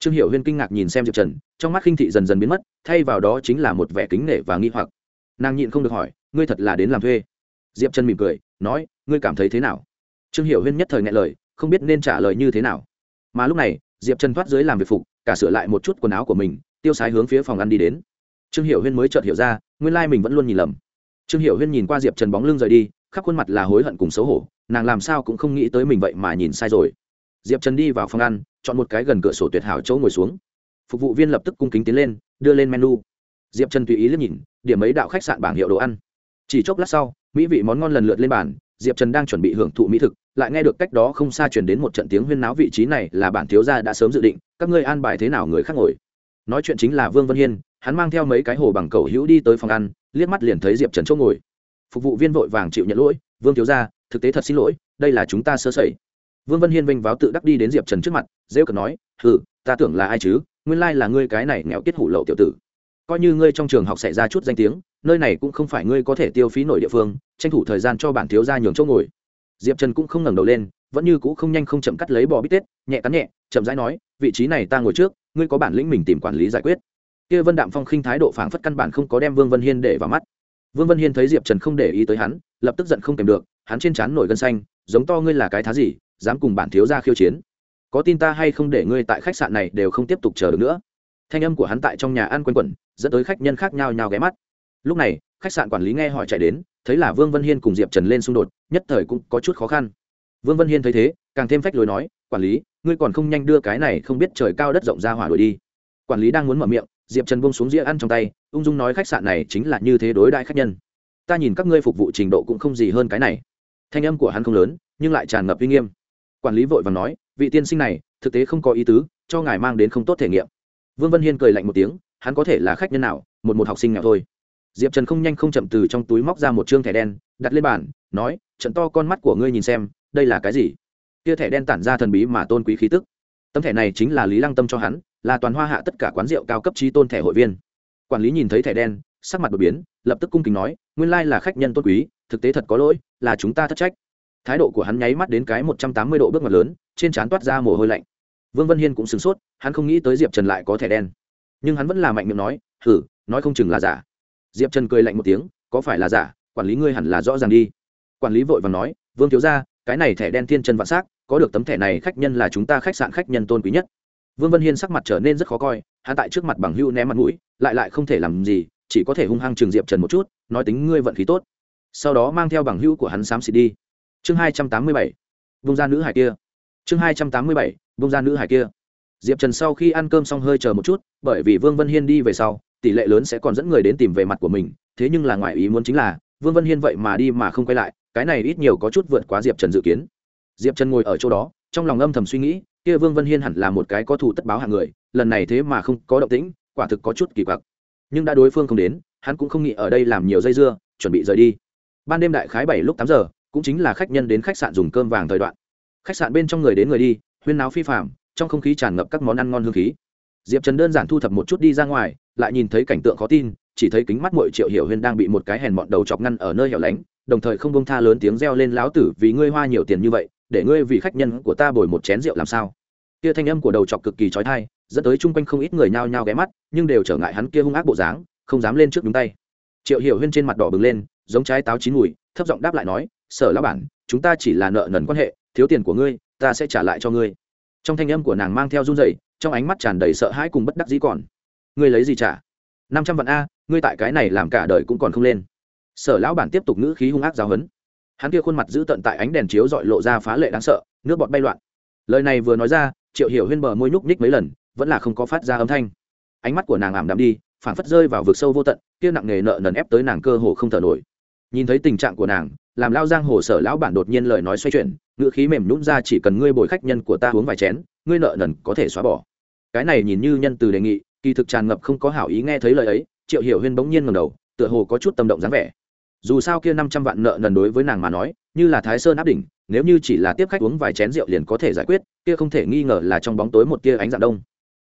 trương hiệu huyên kinh ngạc nhìn xem diệp trần, trong mắt khinh thị dần dần biến mất, thay vào đó chính là một vẻ kính nể và nghi hoặc. Nàng nhịn không được hỏi, ngươi thật là đến làm thuê? Diệp trần mỉm cười, nói, ngươi cảm thấy thế nào? Trương hiệu huyên nhất thời ngại lời, không biết nên trả lời như thế nào. Mà lúc này, diệp trần thoát dưới làm việc phục, cả sửa lại một chút quần áo của mình, tiêu sái hướng phía phòng ăn đi đến. Trương hiểu huyên mới chợt hiểu ra, nguyên lai mình vẫn luôn nhìn lầm. Trương hiểu huyên nhìn qua diệp trần bóng lưng rời đi, khắp khuôn mặt là hối hận cùng xấu hổ, nàng làm sao cũng không nghĩ tới mình vậy mà nhìn sai rồi diệp trần đi vào phòng ăn, chọn một cái gần cửa sổ tuyệt hảo chỗ ngồi xuống. Phục vụ viên lập tức cung kính tiến lên, đưa lên menu. Diệp trần tùy ý liếc nhìn, điểm mấy đạo khách sạn bảng hiệu đồ ăn. Chỉ chốc lát sau, mỹ vị món ngon lần lượt lên bàn, diệp trần đang chuẩn bị hưởng thụ mỹ thực, lại nghe được cách đó không xa chuyển đến một trận tiếng huyên náo vị trí này là bản thiếu gia đã sớm dự định, các ngươi an bài thế nào người khác ngồi. Nói chuyện chính là vương vân hiên, hắn mang theo mấy cái hồ bằng cầu hữu đi tới phòng ăn, liếc mắt liền thấy diệp trần chỗ ngồi. Phục vụ viên vội vàng chịu nhận lỗi, vương thiếu gia, thực tế thật xin lỗi, đây là chúng ta sơ sẩy vương vân hiên vinh váo tự đắc đi đến diệp trần trước mặt rêu cần nói hừ, ta tưởng là ai chứ? Nguyên lai là ngươi cái này nghèo kết hủ lậu tiểu tử. Coi như ngươi trong trường học xảy ra chút danh tiếng nơi này cũng không phải ngươi có thể tiêu phí nổi địa phương tranh thủ thời gian cho bản thiếu gia nhường chỗ ngồi. Diệp trần cũng không ngẩng đầu lên vẫn như cũ không nhanh không chậm cắt lấy bò bít tết nhẹ cắn nhẹ chậm rãi nói vị trí này ta ngồi trước ngươi có bản lĩnh mình tìm quản lý giải quyết. Kia vân đạm phong khinh thái độ phảng phất căn bản không có đem vương vân hiên để vào mắt. Vương vân hiên thấy diệp trần không để ý tới hắn lập tức giận không kèm được hắn trên trán nổi gân xanh giống to ngươi là cái thá gì dám cùng bản thiếu gia khiêu chiến. Có tin ta hay không để ngươi tại khách sạn này đều không tiếp tục chờ được nữa. Thanh âm của hắn tại trong nhà ăn quanh quẩn, dẫn tới khách nhân khác nhau nhau ghé mắt. Lúc này, khách sạn quản lý nghe hỏi chạy đến, thấy là vương vân hiên cùng diệp trần lên xung đột, nhất thời cũng có chút khó khăn. Vương vân hiên thấy thế, càng thêm phách lối nói, quản lý, ngươi còn không nhanh đưa cái này không biết trời cao đất rộng ra hỏa đuổi đi. Quản lý đang muốn mở miệng, diệp trần bông xuống dĩa ăn trong tay, ung dung nói khách sạn này chính là như thế đối đại khách nhân. Ta nhìn các ngươi phục vụ trình độ cũng không gì hơn cái này. Thanh âm của hắn không lớn, nhưng lại tràn ngập uy nghiêm quản lý vội và nói, vị tiên sinh này, thực tế không có ý tứ, cho ngài mang đến không tốt thể nghiệm. Vương vân hiên cười lạnh một tiếng, hắn có thể là khách nhân nào, một một học sinh nào thôi. Diệp trần không nhanh không chậm từ trong túi móc ra một chương thẻ đen, đặt lên bàn, nói, trận to con mắt của ngươi nhìn xem, đây là cái gì? Kia thẻ đen tản ra thần bí mà tôn quý khí tức. Tấm thẻ này chính là lý lăng tâm cho hắn, là toàn hoa hạ tất cả quán rượu cao cấp trí tôn thẻ hội viên. Quản lý nhìn thấy thẻ đen, sắc mặt đột biến, lập tức cung kính nói, nguyên lai là khách nhân tôn quý, thực tế thật có lỗi, là chúng ta thất trách thái độ của hắn nháy mắt đến cái một trăm tám mươi độ bước ngoặt lớn, trên trán toát ra mồ hôi lạnh. Vương vân hiên cũng sửng sốt, hắn không nghĩ tới diệp trần lại có thẻ đen. Nhưng hắn vẫn là mạnh miệng nói thử nói không chừng là giả. Diệp trần cười lạnh một tiếng, có phải là giả? Quản lý ngươi hẳn là rõ ràng đi. Quản lý vội và nói, vương thiếu ra cái này thẻ đen thiên chân vạn s á c có được tấm thẻ này khách nhân là chúng ta khách sạn khách nhân tôn quý nhất. Vương vân hiên sắc mặt trở nên rất khó coi, hắn tại trước mặt bằng hưu ném mặt mũi, lại lại không thể làm gì, chỉ có thể hung hăng trường diệp trần một chút, nói tính ngươi vận khí tốt. Sau đó mang theo bằng hữu của hắn xám xịt đi chương hai trăm tám mươi bảy vung ra nữ hải kia. Chương hai trăm tám mươi bảy vung ra nữ hải kia. Diệp trần sau khi ăn cơm xong hơi chờ một chút, bởi vì vương vân hiên đi về sau, tỷ lệ lớn sẽ còn dẫn người đến tìm về mặt của mình, thế nhưng là ngoài ý muốn chính là, vương vân hiên vậy mà đi mà không quay lại, cái này ít nhiều có chút vượt quá diệp trần dự kiến. Diệp trần ngồi ở chỗ đó, trong lòng âm thầm suy nghĩ, kia vương vân hiên hẳn là một cái có thủ tất báo hạng người, lần này thế mà không có động tĩnh, quả thực có chút kỳ quặc. Nhưng đã đối phương không đến, hắn cũng không nghĩ ở đây làm nhiều dây dưa, chuẩn bị rời đi. Ban đêm đại khái bảy lúc tám giờ cũng chính là khách nhân đến khách sạn dùng cơm vàng thời đoạn. Khách sạn bên trong người đến người đi, huyên náo phi phạm trong không khí tràn ngập các món ăn ngon hương khí. Diệp trần đơn giản thu thập một chút đi ra ngoài, lại nhìn thấy cảnh tượng khó tin, chỉ thấy kính mắt mội triệu hiểu huyên đang bị một cái hèn mọn đầu chọc ngăn ở nơi hẻo lánh, đồng thời không bông tha lớn tiếng reo lên láo tử, vì ngươi hoa nhiều tiền như vậy, để ngươi vì khách nhân của ta bồi một chén rượu làm sao? Kia thanh âm của đầu chọc cực kỳ trói thai dẫn tới chung quanh không ít người nhao nhao ghé mắt, nhưng đều trở ngại hắn kia hung ác bộ dáng, không dám lên trước đúng tay. Triệu hiểu huyên trên mặt đỏ bừng lên, giống trái táo chín mùi, thấp giọng đáp lại nói sở lão bản chúng ta chỉ là nợ nần quan hệ thiếu tiền của ngươi ta sẽ trả lại cho ngươi. Trong thanh âm của nàng mang theo run rẩy, trong ánh mắt tràn đầy sợ hãi cùng bất đắc dĩ còn. Ngươi lấy gì trả? Năm trăm vạn a ngươi tại cái này làm cả đời cũng còn không lên. Sở lão bản tiếp tục ngữ khí hung ác giáo hấn hắn kia khuôn mặt giữ tận tại ánh đèn chiếu dọi lộ ra phá lệ đáng sợ nước bọt bay loạn. Lời này vừa nói ra triệu hiểu huyên bờ môi nhúc nhích mấy lần vẫn là không có phát ra âm thanh. Ánh mắt của nàng ảm đạm đi phản phất rơi vào vực sâu vô tận kia nặng nề nợ nần ép tới nàng cơ hồ không thở nổi. Nhìn thấy tình trạng của nàng làm lao giang hồ sở lão bản đột nhiên lời nói xoay chuyển, ngữ khí mềm nhún ra chỉ cần ngươi bồi khách nhân của ta uống vài chén, ngươi nợ nần có thể xóa bỏ. Cái này nhìn như nhân từ đề nghị, kỳ thực tràn ngập không có hảo ý nghe thấy lời ấy, triệu hiểu huyên bỗng nhiên ngầm đầu, tựa hồ có chút tâm động dáng vẻ. Dù sao kia năm trăm vạn nợ nần đối với nàng mà nói, như là thái sơn áp đỉnh, nếu như chỉ là tiếp khách uống vài chén rượu liền có thể giải quyết, kia không thể nghi ngờ là trong bóng tối một tia ánh dạng đông.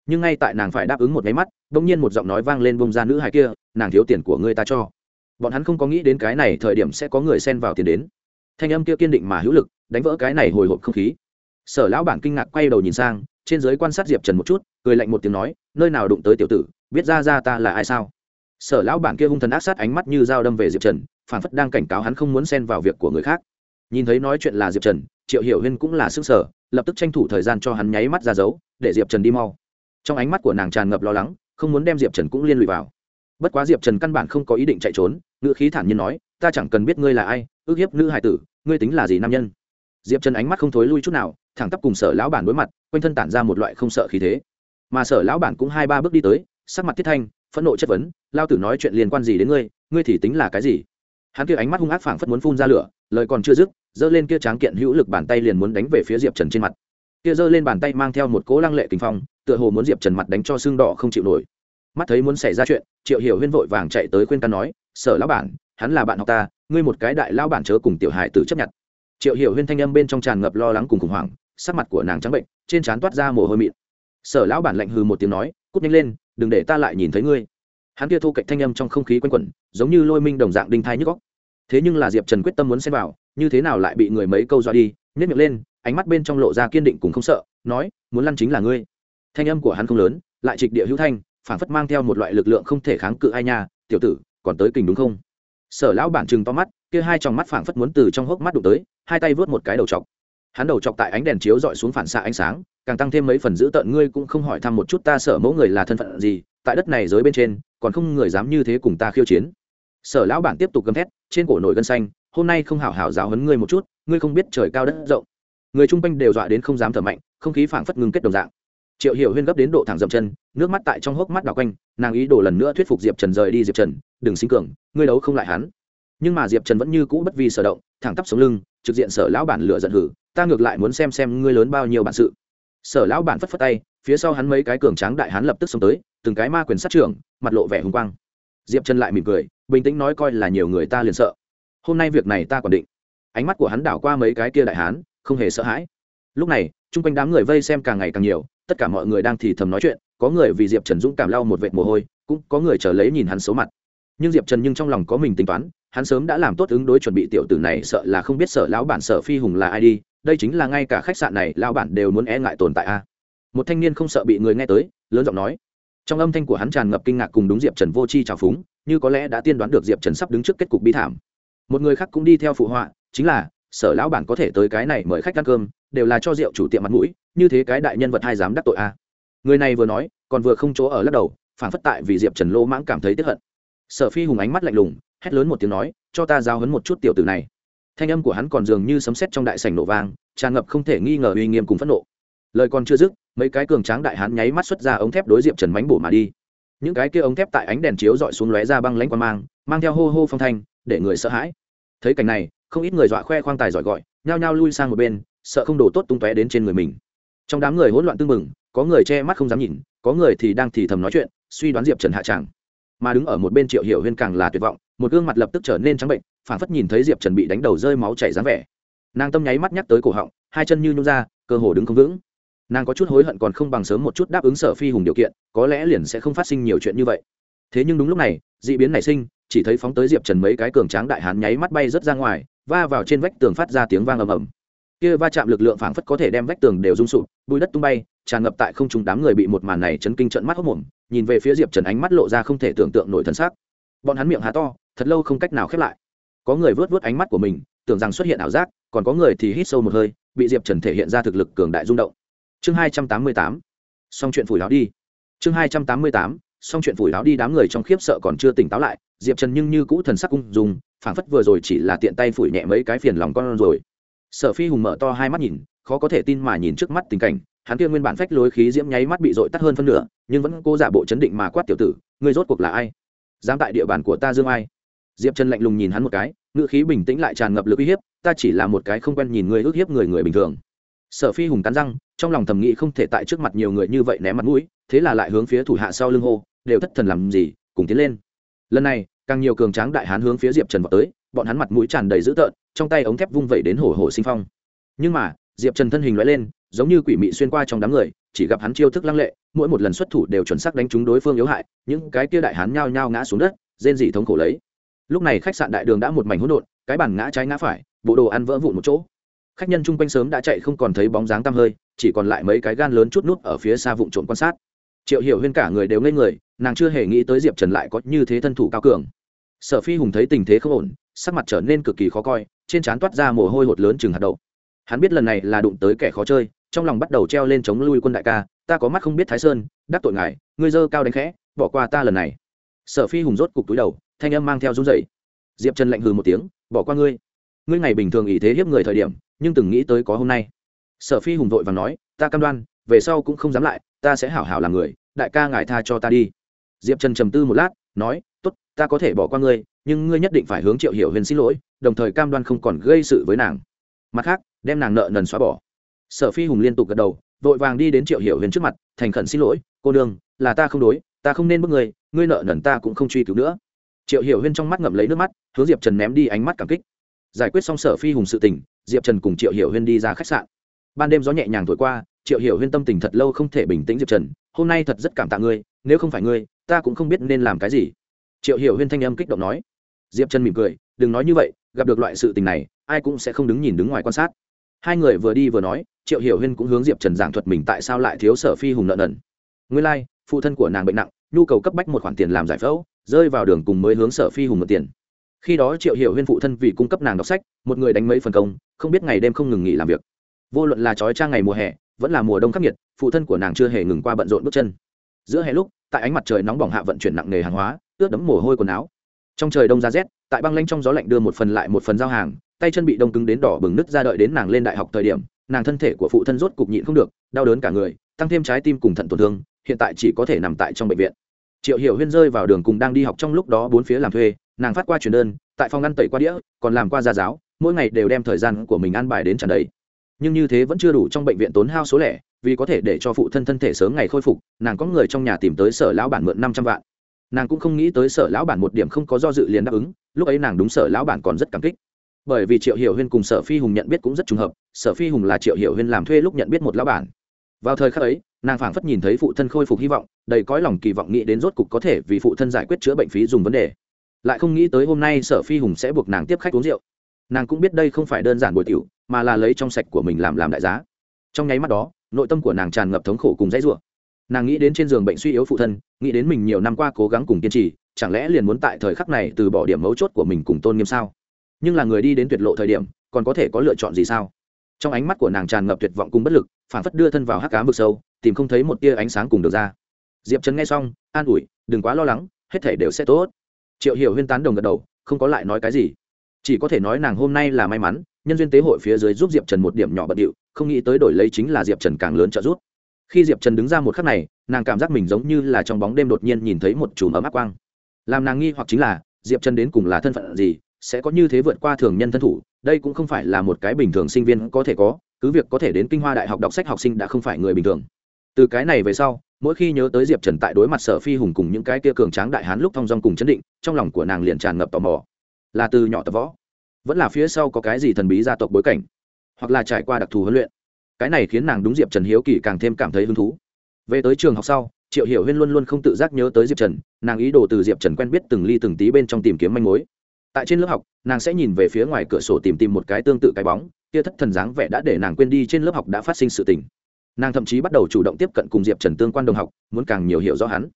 Nhưng ngay tại nàng phải đáp ứng một nháy mắt, bỗng nhiên một giọng nói vang lên bông ra nữ hài kia, nàng thiếu tiền của ngươi ta cho bọn hắn không có nghĩ đến cái này thời điểm sẽ có người xen vào tiền đến. Thanh âm kia kiên định mà hữu lực, đánh vỡ cái này hồi hộp không khí. Sở lão bản kinh ngạc quay đầu nhìn sang, trên giới quan sát diệp trần một chút, cười lạnh một tiếng nói, nơi nào đụng tới tiểu tử, biết ra ra ta là ai sao? Sở lão bản kia hung thần ác sát ánh mắt như dao đâm về diệp trần, phản phất đang cảnh cáo hắn không muốn xen vào việc của người khác. Nhìn thấy nói chuyện là diệp trần, triệu hiểu huyên cũng là sức sở lập tức tranh thủ thời gian cho hắn nháy mắt ra dấu, để diệp trần đi mau. Trong ánh mắt của nàng tràn ngập lo lắng, không muốn đem diệp trần cũng liên lụy vào bất quá diệp trần căn bản không có ý định chạy trốn, ngữ khí thản nhiên nói, ta chẳng cần biết ngươi là ai, ước hiếp nữ hải tử, ngươi tính là gì nam nhân. Diệp trần ánh mắt không thối lui chút nào, thẳng tắp cùng sở lão bản đối mặt, quanh thân tản ra một loại không sợ khí thế. Mà sở lão bản cũng hai ba bước đi tới, sắc mặt thiết thanh, phẫn nộ chất vấn lao tử nói chuyện liên quan gì đến ngươi ngươi thì tính là cái gì? Hắn kia ánh mắt hung ác phảng phất muốn phun ra lửa, lời còn chưa dứt, giơ lên kia tráng kiện hữu lực bàn tay liền muốn đánh về phía diệp trần trên mặt. Kia giơ lên bàn tay mang theo một cố lăng lệ kinh phong, tựa hồ muốn diệp trần mặt đánh cho xương đỏ không chịu nổi mắt thấy muốn xảy ra chuyện, triệu hiểu huyên vội vàng chạy tới khuyên can nói, sở lão bản, hắn là bạn học ta, ngươi một cái đại lão bản chớ cùng tiểu hải tử chấp nhận. Triệu hiểu huyên thanh âm bên trong tràn ngập lo lắng cùng khủng hoảng, sắc mặt của nàng trắng bệnh, trên trán toát ra mồ hôi mịn. Sở lão bản lạnh hừ một tiếng nói, cút nhanh lên, đừng để ta lại nhìn thấy ngươi. Hắn kia thu cạnh thanh âm trong không khí quanh quẩn, giống như lôi minh đồng dạng đinh thai nhức góc thế nhưng là diệp trần quyết tâm muốn xem vào, như thế nào lại bị người mấy câu dọa đi nhét miệng lên, ánh mắt bên trong lộ ra kiên định cùng không sợ, nói, muốn lăn chính là ngươi. Thanh âm của hắn không lớn, lại trịch địa hữu thanh phản phất mang theo một loại lực lượng không thể kháng cự ai nha, tiểu tử, còn tới kình đúng không? Sở lão bản chừng to mắt, kia hai trong mắt phảng phất muốn từ trong hốc mắt đụng tới, hai tay vớt một cái đầu chọc. Hắn đầu chọc tại ánh đèn chiếu dọi xuống phản xạ ánh sáng, càng tăng thêm mấy phần dữ tợn, ngươi cũng không hỏi thăm một chút ta sở mẫu người là thân phận gì, tại đất này giới bên trên, còn không người dám như thế cùng ta khiêu chiến. Sở lão bản tiếp tục gầm thét, trên cổ nổi gân xanh, hôm nay không hảo hảo giáo hấn ngươi một chút, ngươi không biết trời cao đất rộng. Người chung quanh đều dọa đến không dám thở mạnh, không khí phảng phất ngừng kết đồng dạng triệu hiểu huyên gấp đến độ thẳng dậm chân, nước mắt tại trong hốc mắt đào quanh, nàng ý đồ lần nữa thuyết phục diệp trần rời đi diệp trần, đừng sinh cường, ngươi đấu không lại hắn. Nhưng mà diệp trần vẫn như cũ bất vi sở động, thẳng tắp sống lưng, trực diện sở lão bản lửa giận hử, ta ngược lại muốn xem xem ngươi lớn bao nhiêu bản sự. Sở lão bản phất phất tay, phía sau hắn mấy cái cường tráng đại hắn lập tức xông tới, từng cái ma quyền sát trưởng, mặt lộ vẻ hùng quang. Diệp trần lại mỉm cười, bình tĩnh nói coi là nhiều người ta liền sợ. Hôm nay việc này ta còn định. Ánh mắt của hắn đảo qua mấy cái kia đại hán, không hề sợ hãi lúc này, chung quanh đám người vây xem càng ngày càng nhiều, tất cả mọi người đang thì thầm nói chuyện, có người vì diệp trần dũng cảm lau một vệt mồ hôi, cũng có người chờ lấy nhìn hắn xấu mặt. Nhưng diệp trần nhưng trong lòng có mình tính toán, hắn sớm đã làm tốt ứng đối chuẩn bị tiểu tử này, sợ là không biết sợ lão bản sợ phi hùng là ai đi, đây chính là ngay cả khách sạn này lão bản đều muốn e ngại tồn tại a. Một thanh niên không sợ bị người nghe tới, lớn giọng nói. Trong âm thanh của hắn tràn ngập kinh ngạc cùng đúng diệp trần vô chi trào phúng, như có lẽ đã tiên đoán được diệp trần sắp đứng trước kết cục bi thảm. Một người khác cũng đi theo phụ họa, chính là, sở lão bản có thể tới cái này mời khách ăn cơm đều là cho rượu chủ tiệm mặt mũi, như thế cái đại nhân vật hai dám đắc tội a người này vừa nói, còn vừa không chỗ ở lắc đầu, phản phất tại vì diệp trần lô mãng cảm thấy tiếp hận. Sở phi hùng ánh mắt lạnh lùng, hét lớn một tiếng nói, cho ta giao hấn một chút tiểu tử này. Thanh âm của hắn còn dường như sấm sét trong đại sảnh nổ vang, tràn ngập không thể nghi ngờ uy nghiêm cùng phẫn nộ. Lời còn chưa dứt, mấy cái cường tráng đại hắn nháy mắt xuất ra ống thép đối diệp trần mánh bổ mà đi. Những cái kia ống thép tại ánh đèn chiếu dọi xuống lóe ra băng lãnh qua mang mang theo hô hô phong thanh, để người sợ hãi. Thấy cảnh này, không ít người dọa khoe khoang tài giỏi gọi, nhao nhao lui sang một bên sợ không đổ tốt tung tóe đến trên người mình. Trong đám người hỗn loạn tưng mừng có người che mắt không dám nhìn, có người thì đang thì thầm nói chuyện, suy đoán diệp trần hạ tràng mà đứng ở một bên triệu hiểu huyên càng là tuyệt vọng, một gương mặt lập tức trở nên trắng bệnh phản phất nhìn thấy diệp trần bị đánh đầu rơi máu chảy dáng vẻ. Nàng tâm nháy mắt nhắc tới cổ họng, hai chân như nhún ra, cơ hồ đứng không vững. Nàng có chút hối hận còn không bằng sớm một chút đáp ứng sở phi hùng điều kiện, có lẽ liền sẽ không phát sinh nhiều chuyện như vậy. Thế nhưng đúng lúc này d ị biến nảy sinh, chỉ thấy phóng tới diệp trần mấy cái cường tráng đại hán nháy mắt bay rớt ra ngoài, va vào trên vách tường phát ra tiếng vang ầm ầm kia va chạm lực lượng phảng phất có thể đem vách tường đều rung sụp bùi đất tung bay, tràn ngập tại không trung đám người bị một màn này chấn kinh trận mắt hốc mồm, nhìn về phía diệp trần ánh mắt lộ ra không thể tưởng tượng nổi thân xác bọn hắn miệng há to, thật lâu không cách nào khép lại. Có người vớt vớt ánh mắt của mình, tưởng rằng xuất hiện ảo giác, còn có người thì hít sâu một hơi, bị diệp trần thể hiện ra thực lực cường đại rung động. Chương hai trăm tám mươi tám, xong chuyện phủi láo đi. Chương hai trăm tám mươi tám, xong chuyện phủi láo đi đám người trong khiếp sợ còn chưa tỉnh táo lại, diệp trần nhưng như cũ thần sắc cung dùng phảng phất vừa rồi chỉ là tiện tay phủi nhẹ mấy cái phiền lòng con rồi sở phi hùng mở to hai mắt nhìn, khó có thể tin mà nhìn trước mắt tình cảnh, hắn kia nguyên bản phách lối khí diễm nháy mắt bị dội tắt hơn phân nửa, nhưng vẫn cố giả bộ chấn định mà quát tiểu tử, ngươi rốt cuộc là ai? Dám tại địa bàn của ta dương ai? Diệp trần lạnh lùng nhìn hắn một cái, ngữ khí bình tĩnh lại tràn ngập lực uy hiếp, ta chỉ là một cái không quen nhìn người ước hiếp người người bình thường. Sở phi hùng cắn răng, trong lòng thầm nghĩ không thể tại trước mặt nhiều người như vậy ném mặt mũi, thế là lại hướng phía thủ hạ sau lưng hô, đều thất thần làm gì, cùng tiến lên. Lần này, càng nhiều cường tráng đại hán hướng phía diệp trần vào tới, bọn hắn mặt mũi tràn đầy dữ tợn trong tay ống thép vung vẩy đến hổ hổ sinh phong. Nhưng mà, diệp trần thân hình loại lên, giống như quỷ mị xuyên qua trong đám người, chỉ gặp hắn chiêu thức lăng lệ, mỗi một lần xuất thủ đều chuẩn xác đánh trúng đối phương yếu hại, những cái kia đại hắn nhao nhao ngã xuống đất, rên dị thống khổ lấy. Lúc này khách sạn đại đường đã một mảnh hỗn độn, cái bàn ngã trái ngã phải, bộ đồ ăn vỡ vụn một chỗ. Khách nhân chung quanh sớm đã chạy không còn thấy bóng dáng tăm hơi, chỉ còn lại mấy cái gan lớn chút nút ở phía xa vụn trộn quan sát. Triệu hiểu huyên cả người đều ngây người, nàng chưa hề nghĩ tới diệp trần lại có như thế thân thủ cao cường. Sở phi hùng thấy tình thế không ổn, sắc mặt trở nên cực kỳ khó coi trên trán toát ra mồ hôi hột lớn chừng hạt đậu. Hắn biết lần này là đụng tới kẻ khó chơi, trong lòng bắt đầu treo lên chống lui quân đại ca, ta có mắt không biết thái sơn, đắc tội ngài, ngươi dơ cao đánh khẽ, bỏ qua ta lần này. Sở phi hùng rốt cục túi đầu, thanh âm mang theo run dậy diệp trần lạnh hừ một tiếng, bỏ qua ngươi. Ngươi ngày bình thường ý thế hiếp người thời điểm, nhưng từng nghĩ tới có hôm nay. Sở phi hùng vội và nói, ta cam đoan, về sau cũng không dám lại, ta sẽ hảo hảo làm người, đại ca ngài tha cho ta đi. Diệp trần trầm tư một lát, nói t ố t ta có thể bỏ qua ngươi nhưng ngươi nhất định phải hướng triệu hiểu huyền xin lỗi, đồng thời cam đoan không còn gây sự với nàng. Mặt khác, đem nàng nợ nần xóa bỏ. Sở phi hùng liên tục gật đầu, vội vàng đi đến triệu hiểu huyền trước mặt, thành khẩn xin lỗi, cô đương là ta không đối, ta không nên bước người ngươi nợ nần ta cũng không truy cứu nữa. Triệu hiểu huyên trong mắt ngậm lấy nước mắt, hướng diệp trần ném đi ánh mắt cảm kích. Giải quyết xong sở phi hùng sự tình, diệp trần cùng triệu hiểu huyên đi ra khách sạn. Ban đêm gió nhẹ nhàng thổi qua, triệu hiểu huyên tâm tình thật lâu không thể bình tĩnh diệp trần, hôm nay thật rất cảm tạ ngươi, nếu không phải ngươi, ta cũng không biết nên làm cái gì. Triệu hiểu huyên thanh âm kích động nói diệp trần mỉm cười đừng nói như vậy gặp được loại sự tình này ai cũng sẽ không đứng nhìn đứng ngoài quan sát. Hai người vừa đi vừa nói triệu hiểu huyên cũng hướng diệp trần giảng thuật mình tại sao lại thiếu sở phi hùng nợ nần. Nguyên lai、like, phụ thân của nàng bệnh nặng nhu cầu cấp bách một khoản tiền làm giải phẫu rơi vào đường cùng mới hướng sở phi hùng mượn tiền. Khi đó triệu hiểu huyên phụ thân vì cung cấp nàng đọc sách một người đánh mấy phần công không biết ngày đêm không ngừng nghỉ làm việc. Vô luận là trói trang ngày mùa hè vẫn là mùa đông khắc nghiệt phụ thân của nàng chưa hề ngừng qua bận rộn bước chân. Giữa hè lúc tại ánh mặt trời nóng bỏng hạ vận chuyển nặng nề hàng hóa ướt đẫm mồ hôi quần áo trong trời đông ra rét, tại băng lanh trong gió lạnh đưa một phần lại một phần giao hàng, tay chân bị đông cứng đến đỏ bừng nứt ra đợi đến nàng lên đại học thời điểm, nàng thân thể của phụ thân rốt cục nhịn không được, đau đớn cả người, tăng thêm trái tim cùng thận tổn thương, hiện tại chỉ có thể nằm tại trong bệnh viện. Triệu hiểu huyên rơi vào đường cùng đang đi học trong lúc đó bốn phía làm thuê, nàng phát qua truyền đơn, tại phòng ngăn tẩy qua đĩa, còn làm qua gia giáo, mỗi ngày đều đem thời gian của mình ăn bài đến tràn đầy. Nhưng như thế vẫn chưa đủ trong bệnh viện tốn hao số lẻ, vì có thể để cho phụ thân thân thể sớm ngày khôi phục, nàng có người trong nhà tìm tới sở lão bản mượn năm trăm vạn nàng cũng không nghĩ tới sở lão bản một điểm không có do dự liền đáp ứng, lúc ấy nàng đúng sở lão bản còn rất cảm kích. Bởi vì triệu hiểu huyên cùng sở phi hùng nhận biết cũng rất trùng hợp, sở phi hùng là triệu hiểu huyên làm thuê lúc nhận biết một lão bản. Vào thời khắc ấy, nàng phảng phất nhìn thấy phụ thân khôi phục hy vọng, đầy cõi lòng kỳ vọng nghĩ đến rốt cục có thể vì phụ thân giải quyết chữa bệnh phí dùng vấn đề. Lại không nghĩ tới hôm nay sở phi hùng sẽ buộc nàng tiếp khách uống rượu. Nàng cũng biết đây không phải đơn giản buổi tiểu, mà là lấy trong sạch của mình làm làm đại giá. Trong nháy mắt đó, nội tâm của nàng tràn ngập thống khổ cùng dãy rủa nàng nghĩ đến trên giường bệnh suy yếu phụ thân, nghĩ đến mình nhiều năm qua cố gắng cùng kiên trì, chẳng lẽ liền muốn tại thời khắc này từ bỏ điểm mấu chốt của mình cùng tôn nghiêm sao? Nhưng là người đi đến tuyệt lộ thời điểm, còn có thể có lựa chọn gì sao? Trong ánh mắt của nàng tràn ngập tuyệt vọng cùng bất lực, phản phất đưa thân vào hắc cá vực sâu, tìm không thấy một tia ánh sáng cùng được ra. Diệp trấn nghe xong, an ủi, đừng quá lo lắng, hết thể đều sẽ tốt. Triệu hiểu huyên tán đồng gật đầu, không có lại nói cái gì. Chỉ có thể nói nàng hôm nay là may mắn, nhân duyên tế hội phía dưới giúp diệp trần một điểm nhỏ bận điệu, không nghĩ tới đổi lấy chính là diệp trần càng lớn trợ giúp khi diệp trần đứng ra một khắc này, nàng cảm giác mình giống như là trong bóng đêm đột nhiên nhìn thấy một chùm ấm áp quang. Làm nàng nghi hoặc chính là, diệp trần đến cùng là thân phận gì, sẽ có như thế vượt qua thường nhân thân thủ, đây cũng không phải là một cái bình thường sinh viên có thể có, cứ việc có thể đến kinh hoa đại học đọc sách học sinh đã không phải người bình thường. Từ cái này về sau, mỗi khi nhớ tới diệp trần tại đối mặt sở phi hùng cùng những cái kia cường tráng đại hán lúc thong dong cùng chấn định, trong lòng của nàng liền tràn ngập tò mò. Là từ nhỏ tập võ, vẫn là phía sau có cái gì thần bí gia tộc bối cảnh, hoặc là trải qua đặc thù huấn luyện cái này khiến nàng đúng diệp trần hiếu kỳ càng thêm cảm thấy hứng thú. Về tới trường học sau, triệu hiểu huyên luôn luôn không tự giác nhớ tới diệp trần, nàng ý đồ từ diệp trần quen biết từng ly từng tí bên trong tìm kiếm manh mối. Tại trên lớp học, nàng sẽ nhìn về phía ngoài cửa sổ tìm tìm một cái tương tự cái bóng, kia thất thần dáng vẻ đã để nàng quên đi trên lớp học đã phát sinh sự tình. Nàng thậm chí bắt đầu chủ động tiếp cận cùng diệp trần tương quan đồng học, muốn càng nhiều hiểu rõ hắn.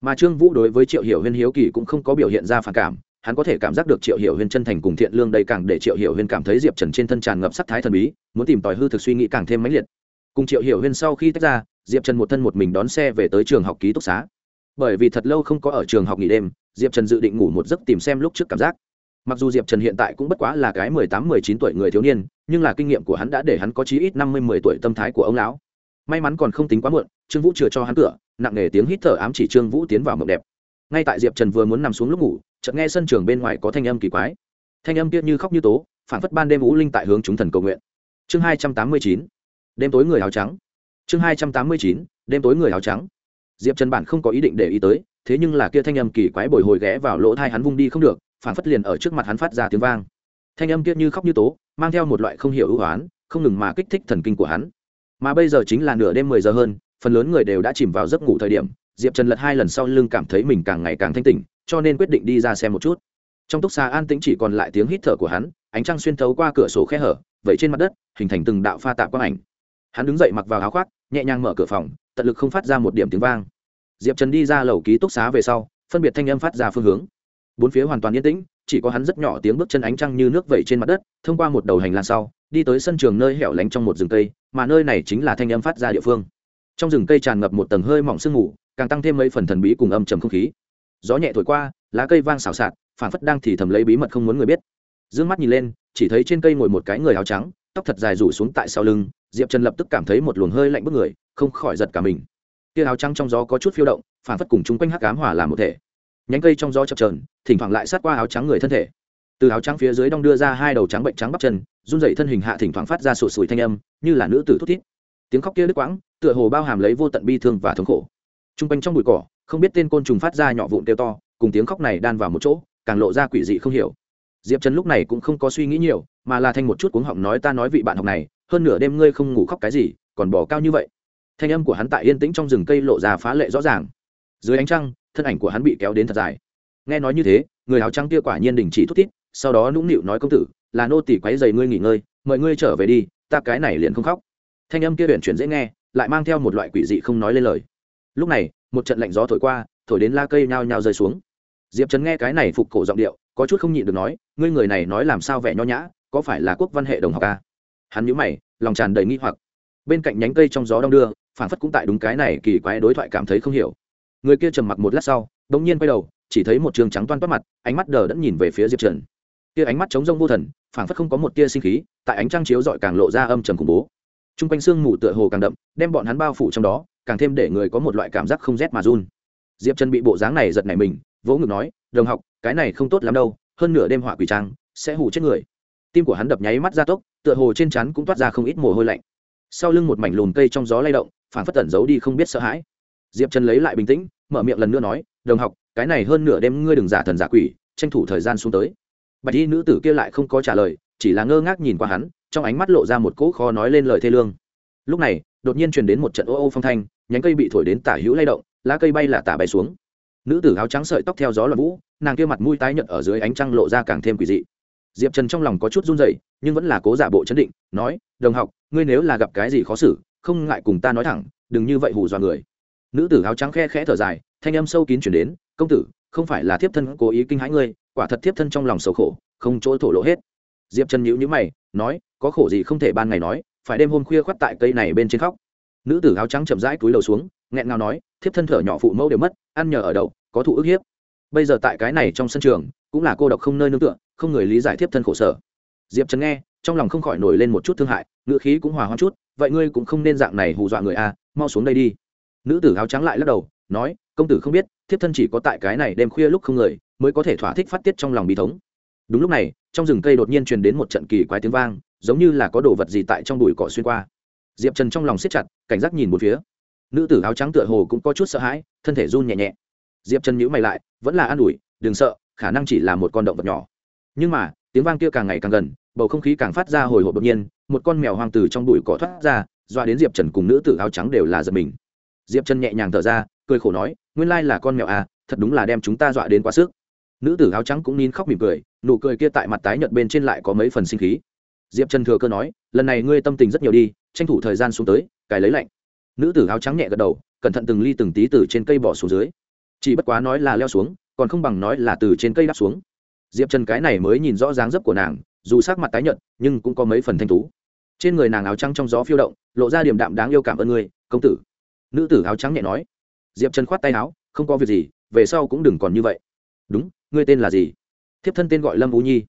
Mà trương vũ đối với triệu hiểu huyên hiếu kỳ cũng không có biểu hiện ra phản cảm hắn có thể cảm giác được triệu hiểu huyên chân thành cùng thiện lương đây càng để triệu hiểu huyên cảm thấy diệp trần trên thân tràn ngập sắc thái thần bí, muốn tìm tòi hư thực suy nghĩ càng thêm mãnh liệt. Cùng triệu hiểu huyên sau khi tách ra, diệp trần một thân một mình đón xe về tới trường học ký túc xá. Bởi vì thật lâu không có ở trường học nghỉ đêm, diệp trần dự định ngủ một giấc tìm xem lúc trước cảm giác. Mặc dù diệp trần hiện tại cũng bất quá là cái mười tám, mười chín tuổi người thiếu niên, nhưng là kinh nghiệm của hắn đã để hắn có chí ít năm mươi, mười tuổi tâm thái của ông lão. May mắn còn không tính quá muộn, trương vũ chừa cho hắn cửa, nặng nề tiếng hít thở ám chỉ trương vũ tiến vào mộng đẹp. Ngay tại diệp trần vừa muốn nằm xuống lúc ngủ chợt nghe sân trường bên ngoài có thanh âm kỳ quái. Thanh âm kia như khóc như tố phản phất ban đêm vũ linh tại hướng chúng thần cầu nguyện. Chương hai trăm tám mươi chín. Đêm tối người áo trắng. Chương hai trăm tám mươi chín. Đêm tối người áo trắng. Diệp trần bản không có ý định để ý tới, thế nhưng là kia thanh âm kỳ quái bồi hồi ghé vào lỗ thai hắn vung đi không được phản phất liền ở trước mặt hắn phát ra tiếng vang. Thanh âm kia như khóc như tố, mang theo một loại không hiểu ưu hoán không ngừng mà kích thích thần kinh của hắn. Mà bây giờ chính là nửa đêm mười giờ hơn, phần lớn người đều đã chìm vào giấc ngủ thời điểm, diệp trần lật hai lần sau lưng cảm thấy mình càng ngày càng thanh tỉnh cho nên quyết định đi ra xem một chút. Trong túc xá an tĩnh chỉ còn lại tiếng hít thở của hắn, ánh trăng xuyên thấu qua cửa sổ khe hở vậy trên mặt đất, hình thành từng đạo pha tạp quang ảnh. Hắn đứng dậy mặc vào áo khoác, nhẹ nhàng mở cửa phòng, tận lực không phát ra một điểm tiếng vang. Diệp trần đi ra lầu ký túc xá về sau, phân biệt thanh âm phát ra phương hướng. Bốn phía hoàn toàn yên tĩnh, chỉ có hắn rất nhỏ tiếng bước chân ánh trăng như nước vẩy trên mặt đất, thông qua một đầu hành lang sau, đi tới sân trường nơi hẻo lánh trong một rừng cây, mà nơi này chính là thanh âm phát ra địa phương. Trong rừng cây tràn ngập một tầng hơi mỏng sương mù, càng tăng thêm mấy phần thần bí cùng âm trầm không khí gió nhẹ thổi qua, lá cây vang xào xạc phản phất đang thì thầm lấy bí mật không muốn người biết. D ư ơ n g mắt nhìn lên, chỉ thấy trên cây ngồi một cái người áo trắng, tóc thật dài rủ xuống tại sau lưng, diệp trần lập tức cảm thấy một luồng hơi lạnh bức người, không khỏi giật cả mình. Tia áo trắng trong gió có chút phiêu động phản phất cùng chung quanh hắc cám hỏa làm một thể. Nhánh cây trong gió chập trờn thỉnh thoảng lại sát qua áo trắng người thân thể. Từ áo trắng phía dưới đong đưa ra hai đầu trắng bệnh trắng bắp chân, run dậy thân hình hạ thỉnh thoảng phát ra sụt sùi thanh âm, như là nữ tử thút thít. Tiếng khóc kia đứt quãng, tựa hồ bao hàm lấy vô tận bi thương và thống khổ. T r u n g quanh trong bụi cỏ không biết tên côn trùng phát ra nhỏ vụn kêu to, cùng tiếng khóc này đan vào một chỗ, càng lộ ra quỷ dị không hiểu. Diệp trần lúc này cũng không có suy nghĩ nhiều, mà là thanh một chút cuống họng nói, ta nói vị bạn học này, hơn nửa đêm ngươi không ngủ khóc cái gì, còn bỏ cao như vậy. Thanh âm của hắn tại yên tĩnh trong rừng cây lộ ra phá lệ rõ ràng. Dưới ánh trăng, thân ảnh của hắn bị kéo đến thật dài. Nghe nói như thế, người áo trắng kia quả nhiên đình chỉ thút thít, sau đó nũng nịu nói công tử, là nô tỷ quấy dày ngươi nghỉ ngơi, mời ngươi trở về đi, ta cái này liền không khóc. Thanh âm kia huyện chuyển dễ nghe, lại mang theo một loại quỷ dị không nói lên lời. Lúc này một trận lạnh gió thổi qua, thổi đến la cây nhao nhao rơi xuống. Diệp Trần nghe cái này phục cổ giọng điệu, có chút không nhịn được nói, ngươi người này nói làm sao vẻ nho nhã, có phải là quốc văn hệ đồng học ca à? hắn nhíu mày, lòng tràn đầy nghi hoặc. Bên cạnh nhánh cây trong gió đong đưa phản phất cũng tại đúng cái này kỳ quái đối thoại cảm thấy không hiểu. Người kia trầm mặc một lát sau đ nhiên quay đầu, chỉ thấy một trường trắng toan toát mặt, ánh mắt đờ đẫn nhìn về phía diệp trần. Kia ánh mắt trống rông vô thần phản phất không có một tia sinh khí, tại ánh trăng chiếu dọi càng lộ ra âm trầm khủng bố t r u n g quanh sương mù tựa hồ càng đậm, đem bọn hắn bao phủ trong đó, càng thêm để người có một loại cảm giác không rét mà run. Diệp trần bị bộ dáng này giật nảy mình, vỗ ngực nói, đồng học, cái này không tốt lắm đâu, hơn nửa đêm họa quỷ trang, sẽ hủ chết người. Tim của hắn đập nháy mắt ra tốc, tựa hồ trên chắn cũng toát ra không ít mồ hôi lạnh. Sau lưng một mảnh lùm cây trong gió lay động, phản phất tẩn giấu đi không biết sợ hãi. Diệp trần lấy lại bình tĩnh, mở miệng lần nữa nói, đồng học, cái này hơn nửa đêm ngươi đừng giả thần giả quỷ, tranh thủ thời gian xuống tới. Bạch y nữ tử kia lại không có trả lời, chỉ là ngơ ngác nhìn qua hắn trong ánh mắt lộ ra một cỗ khó nói lên lời thê lương. Lúc này, đột nhiên truyền đến một trận ô ô phong thanh, nhánh cây bị thổi đến tả hữu lay động, lá cây bay là tả bay xuống. Nữ tử áo trắng sợi tóc theo gió l vũ, nàng kia mặt mũi tái nhợt ở dưới ánh trăng lộ ra càng thêm quỷ dị. Diệp trần trong lòng có chút run rẩy, nhưng vẫn là cố giả bộ chấn định, nói, đồng học, ngươi nếu là gặp cái gì khó xử, không ngại cùng ta nói thẳng, đừng như vậy hù dọa người. Nữ tử áo trắng khe khẽ thở dài, thanh âm sâu kín chuyển đến, công tử, không phải là thiếp thân cố ý kinh hãi ngươi, quả thật thiếp thân trong lòng sầu khổ, không chỗ thổ lộ hết. Diệp trần nhữ nhữ mày, nói có khổ gì không thể ban ngày nói, phải đêm hôm khuya khoắt tại cây này bên trên khóc. Nữ tử áo trắng chậm rãi túi đầu xuống, nghẹn ngào nói, thiếp thân thở nhỏ phụ mẫu đều mất, ăn nhờ ở đậu, có thụ ức hiếp. Bây giờ tại cái này trong sân trường, cũng là cô độc không nơi nương tựa, không người lý giải thiếp thân khổ sở. Diệp trần nghe, trong lòng không khỏi nổi lên một chút thương hại, ngữ khí cũng hòa hoãn chút, vậy ngươi cũng không nên dạng này hù dọa người a, mau xuống đây đi. Nữ tử áo trắng lại lắc đầu, nói, công tử không biết, thiếp thân chỉ có tại cái này đêm khuya lúc không người, mới có thể thỏa thích phát tiết trong lòng bí thống. Đúng lúc này, trong rừng cây đột nhiên truyền đến một trận kỳ quái tiếng vang giống như là có đồ vật gì tại trong đùi cỏ xuyên qua. Diệp trần trong lòng siết chặt, cảnh giác nhìn một phía. Nữ tử áo trắng tựa hồ cũng có chút sợ hãi, thân thể run nhẹ nhẹ. Diệp trần nhữ mày lại, vẫn là an ủi, đừng sợ, khả năng chỉ là một con động vật nhỏ. Nhưng mà, tiếng vang kia càng ngày càng gần, bầu không khí càng phát ra hồi hộp đột nhiên, một con mèo hoang từ trong bụi cỏ thoát ra, doa đến diệp trần cùng nữ tử áo trắng đều là giật mình. Diệp trần nhẹ nhàng thở ra, cười khổ nói, nguyên lai là con mèo à thật đúng là đem chúng ta dọa đến quá sức. Nữ tử áo trắng cũng nín khóc mỉm cười, nụ cười kia tại mặt tái nhợt bên trên lại có mấy phần sinh khí diệp trần thừa cơ nói, lần này ngươi tâm tình rất nhiều đi, tranh thủ thời gian xuống tới cài lấy lạnh. Nữ tử áo trắng nhẹ gật đầu, cẩn thận từng ly từng tí từ trên cây bỏ xuống dưới. Chỉ bất quá nói là leo xuống, còn không bằng nói là từ trên cây đáp xuống. Diệp trần cái này mới nhìn rõ dáng dấp của nàng, dù sắc mặt tái nhợt, nhưng cũng có mấy phần thanh tú. Trên người nàng áo trắng trong gió phiêu động, lộ ra điểm đạm đáng yêu cảm ơn ngươi, công tử. Nữ tử áo trắng nhẹ nói. Diệp trần khoát tay áo, không có việc gì, về sau cũng đừng còn như vậy. Đúng, ngươi tên là gì? Thiếp thân tên gọi lâm u nhi.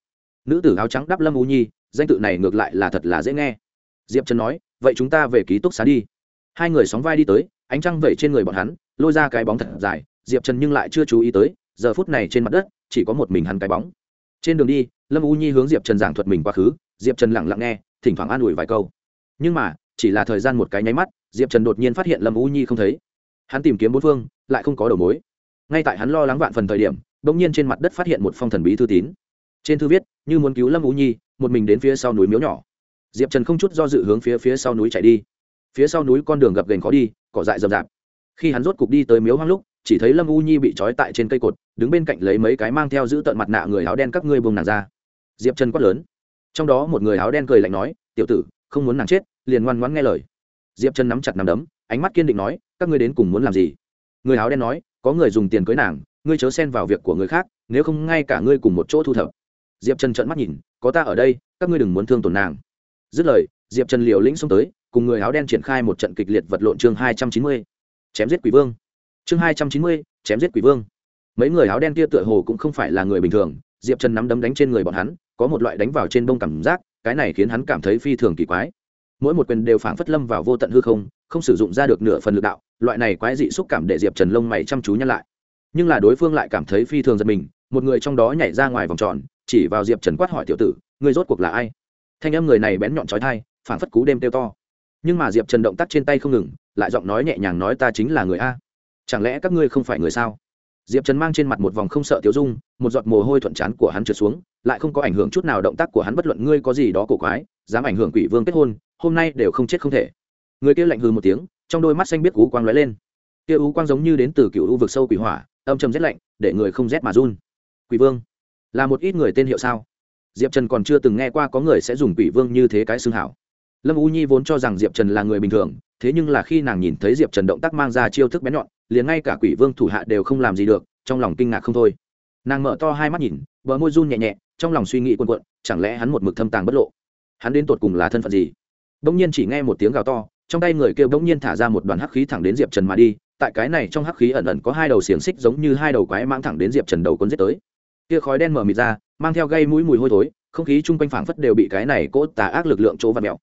Nữ tử áo trắng đáp lâm u nhi danh tự này ngược lại là thật là dễ nghe. Diệp trần nói, vậy chúng ta về ký túc xá đi. Hai người sóng vai đi tới, ánh trăng vẩy trên người bọn hắn, lôi ra cái bóng thật dài. Diệp trần nhưng lại chưa chú ý tới, giờ phút này trên mặt đất, chỉ có một mình hắn cái bóng. Trên đường đi, lâm u nhi hướng diệp trần giảng thuật mình quá khứ, diệp trần lẳng lặng nghe, thỉnh thoảng an ủi vài câu. Nhưng mà, chỉ là thời gian một cái nháy mắt, diệp trần đột nhiên phát hiện lâm u nhi không thấy. Hắn tìm kiếm bốn phương, lại không có đầu mối. Ngay tại hắn lo lắng vạn phần thời điểm đ ỗ n g nhiên trên mặt đất phát hiện một phong thần bí thư tín. Trên thư viết, như muốn cứu lâm u nhi một mình đến phía sau núi miếu nhỏ. Diệp trần không chút do dự hướng phía phía sau núi chạy đi. Phía sau núi con đường gập gành khó đi, cỏ dại rậm rạp. Khi hắn rốt cục đi tới miếu hoang lúc, chỉ thấy lâm u nhi bị trói tại trên cây cột, đứng bên cạnh lấy mấy cái mang theo giữ tận mặt nạ người áo đen các ngươi buông nàng ra. Diệp trần quát lớn. Trong đó một người áo đen cười lạnh nói, tiểu tử, không muốn nàng chết, liền ngoan ngoãn nghe lời. Diệp trần nắm chặt nắm đấm, ánh mắt kiên định nói, các ngươi đến cùng muốn làm gì? Người áo đen nói, có người dùng tiền cưới nàng, ngươi chớ xen vào việc của người khác, nếu không ngay cả ngươi cùng một chỗ thu thập. Diệp trần trợn mắt nhìn có ta ở đây, các ngươi đừng muốn thương tổn nàng. Dứt lời, diệp trần liều lĩnh xông tới, cùng người áo đen triển khai một trận kịch liệt vật lộn chương hai trăm chín mươi. Chém giết quỷ vương. Chương hai trăm chín mươi, chém giết quỷ vương. Mấy người áo đen kia tựa hồ cũng không phải là người bình thường, diệp trần nắm đấm đánh trên người bọn hắn, có một loại đánh vào trên bông cảm giác, cái này khiến hắn cảm thấy phi thường kỳ quái. Mỗi một quyền đều phảng phất lâm vào vô tận hư không không sử dụng ra được nửa phần lực đạo, loại này quái dị xúc cảm để diệp trần lông mày chăm chú nhăn lại. Nhưng là đối phương lại cảm thấy phi thường giật mình, một người trong đó nhảy ra ngoài vòng tròn chỉ vào diệp trần quát hỏi tiểu tử người rốt cuộc là ai? Thanh em người này bén nhọn trói thai phản phất cú đêm tiêu to. Nhưng mà diệp trần động tác trên tay không ngừng, lại giọng nói nhẹ nhàng nói, ta chính là người a. Chẳng lẽ các ngươi không phải người sao? Diệp trần mang trên mặt một vòng không sợ tiêu dung, một giọt mồ hôi thuận chán của hắn trượt xuống, lại không có ảnh hưởng chút nào động tác của hắn, bất luận ngươi có gì đó cổ quái, dám ảnh hưởng quỷ vương kết hôn, hôm nay đều không chết không thể. Người kia lạnh hừ một tiếng, trong đôi mắt xanh biết ú quang lóe lên. Kia ú quang giống như đến từ cựu u vực sâu quỷ hỏa, âm trầm rét lạnh, để người không rét mà run. Quỷ vương là một ít người tên hiệu sao? Diệp trần còn chưa từng nghe qua có người sẽ dùng quỷ vương như thế cái xương hảo. Lâm u nhi vốn cho rằng diệp trần là người bình thường, thế nhưng là khi nàng nhìn thấy diệp trần động tác mang ra chiêu thức bén nhọn, liền ngay cả quỷ vương thủ hạ đều không làm gì được, trong lòng kinh ngạc không thôi. Nàng mở to hai mắt nhìn, bờ môi run nhẹ nhẹ, trong lòng suy nghĩ quần quận chẳng lẽ hắn một mực thâm tàng bất lộ? Hắn đến tột cùng là thân phận gì? Bỗng nhiên chỉ nghe một tiếng gào to, trong tay người kêu bỗng nhiên thả ra một đoàn hắc khí thẳng đến diệp trần mà đi, tại cái này trong hắc khí ẩn ẩn có hai đầu xiềng xích giống như hai đầu quái mang thẳng đến diệp trần đầu quân giết tới kia khói đen mở mịt ra, mang theo gây mũi mùi hôi thối, không khí chung quanh phảng phất đều bị cái này cỗ tà ác lực lượng chỗ và mèo.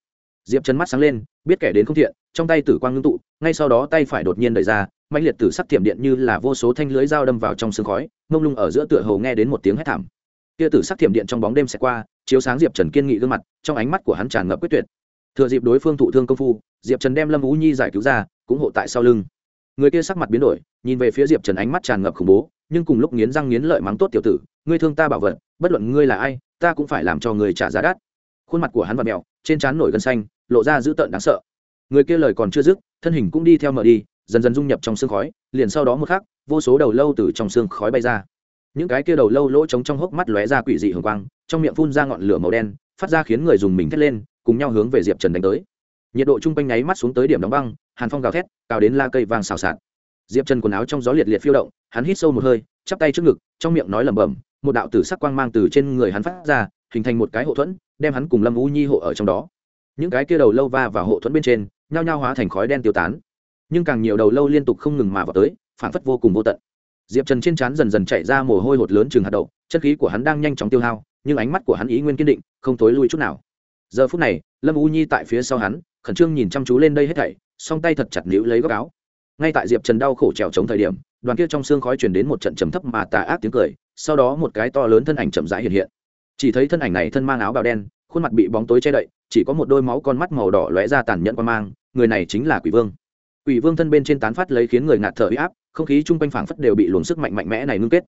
Diệp trần mắt sáng lên, biết kẻ đến không thiện, trong tay tử quang ngưng tụ, ngay sau đó tay phải đột nhiên đẩy ra mạnh liệt tử sắc tiệm điện như là vô số thanh lưới dao đâm vào trong sương khói, mông lung ở giữa tựa hầu nghe đến một tiếng hét thảm. Kia tử sắc tiệm điện trong bóng đêm sẽ qua, chiếu sáng diệp trần kiên nghị gương mặt, trong ánh mắt của hắn tràn ngập quyết tuyệt. Thừa dịp đối phương thụ thương công phu, diệp trần đem lâm vũ nhi giải cứu ra, cũng hộ tại sau lưng. Người kia sắc mặt biến đổi, nhìn về phía diệp trần ánh mắt tràn ngập khủng bố nhưng cùng lúc nghiến răng nghiến lợi mắng tốt tiểu tử, ngươi thương ta bảo vật, bất luận ngươi là ai, ta cũng phải làm cho người trả giá đắt. Khuôn mặt của hắn và mèo, trên trán nổi gân xanh, lộ ra dữ tợn đáng sợ. Người kia lời còn chưa dứt, thân hình cũng đi theo mở đi, dần dần dung nhập trong xương khói, liền sau đó một khắc, vô số đầu lâu từ trong xương khói bay ra. Những cái kia đầu lâu lỗ trống trong hốc mắt lóe ra quỷ dị hường quang, trong miệng phun ra ngọn lửa màu đen, phát ra khiến người dùng mình thét lên, cùng nhau hướng về diệp trần đánh tới. Nhiệt độ chung quanh nháy mắt xuống tới điểm đóng băng, hàn phong gào thét cao đến la cây vàng xào xạc diệp trần quần áo trong gió liệt liệt phiêu động, hắn hít sâu một hơi, chắp tay trước ngực, trong miệng nói lẩm bẩm, một đạo tử sắc quang mang từ trên người hắn phát ra, hình thành một cái hộ thuẫn, đem hắn cùng lâm u nhi hộ ở trong đó. Những cái kia đầu lâu va vào hộ thuẫn bên trên, nhao nhao hóa thành khói đen tiêu tán. Nhưng càng nhiều đầu lâu liên tục không ngừng mà vào tới, phản phất vô cùng vô tận. Diệp trần trên trán dần dần chạy ra mồ hôi hột lớn chừng hạt đậu chất khí của hắn đang nhanh chóng tiêu hao, nhưng ánh mắt của hắn ý nguyên kiên định, không tối lui chút nào. Giờ phút này, lâm u nhi tại phía sau hắn, khẩn trương nhìn chăm chú lên đây hết thảy, song tay thật chặt níu lấy góc áo ngay tại diệp trần đau khổ trèo chống thời điểm, đoàn kia trong xương khói chuyển đến một trận trầm thấp mà tà ác tiếng cười, sau đó một cái to lớn thân ảnh chậm rãi hiện hiện. Chỉ thấy thân ảnh này thân mang áo bào đen, khuôn mặt bị bóng tối che đậy, chỉ có một đôi máu con mắt màu đỏ lóe ra tàn nhẫn quan mang, người này chính là quỷ vương. Quỷ vương thân bên trên tán phát lấy khiến người ngạt thở huy áp, không khí chung quanh phảng phất đều bị luồng sức mạnh mạnh mẽ này ngưng kết.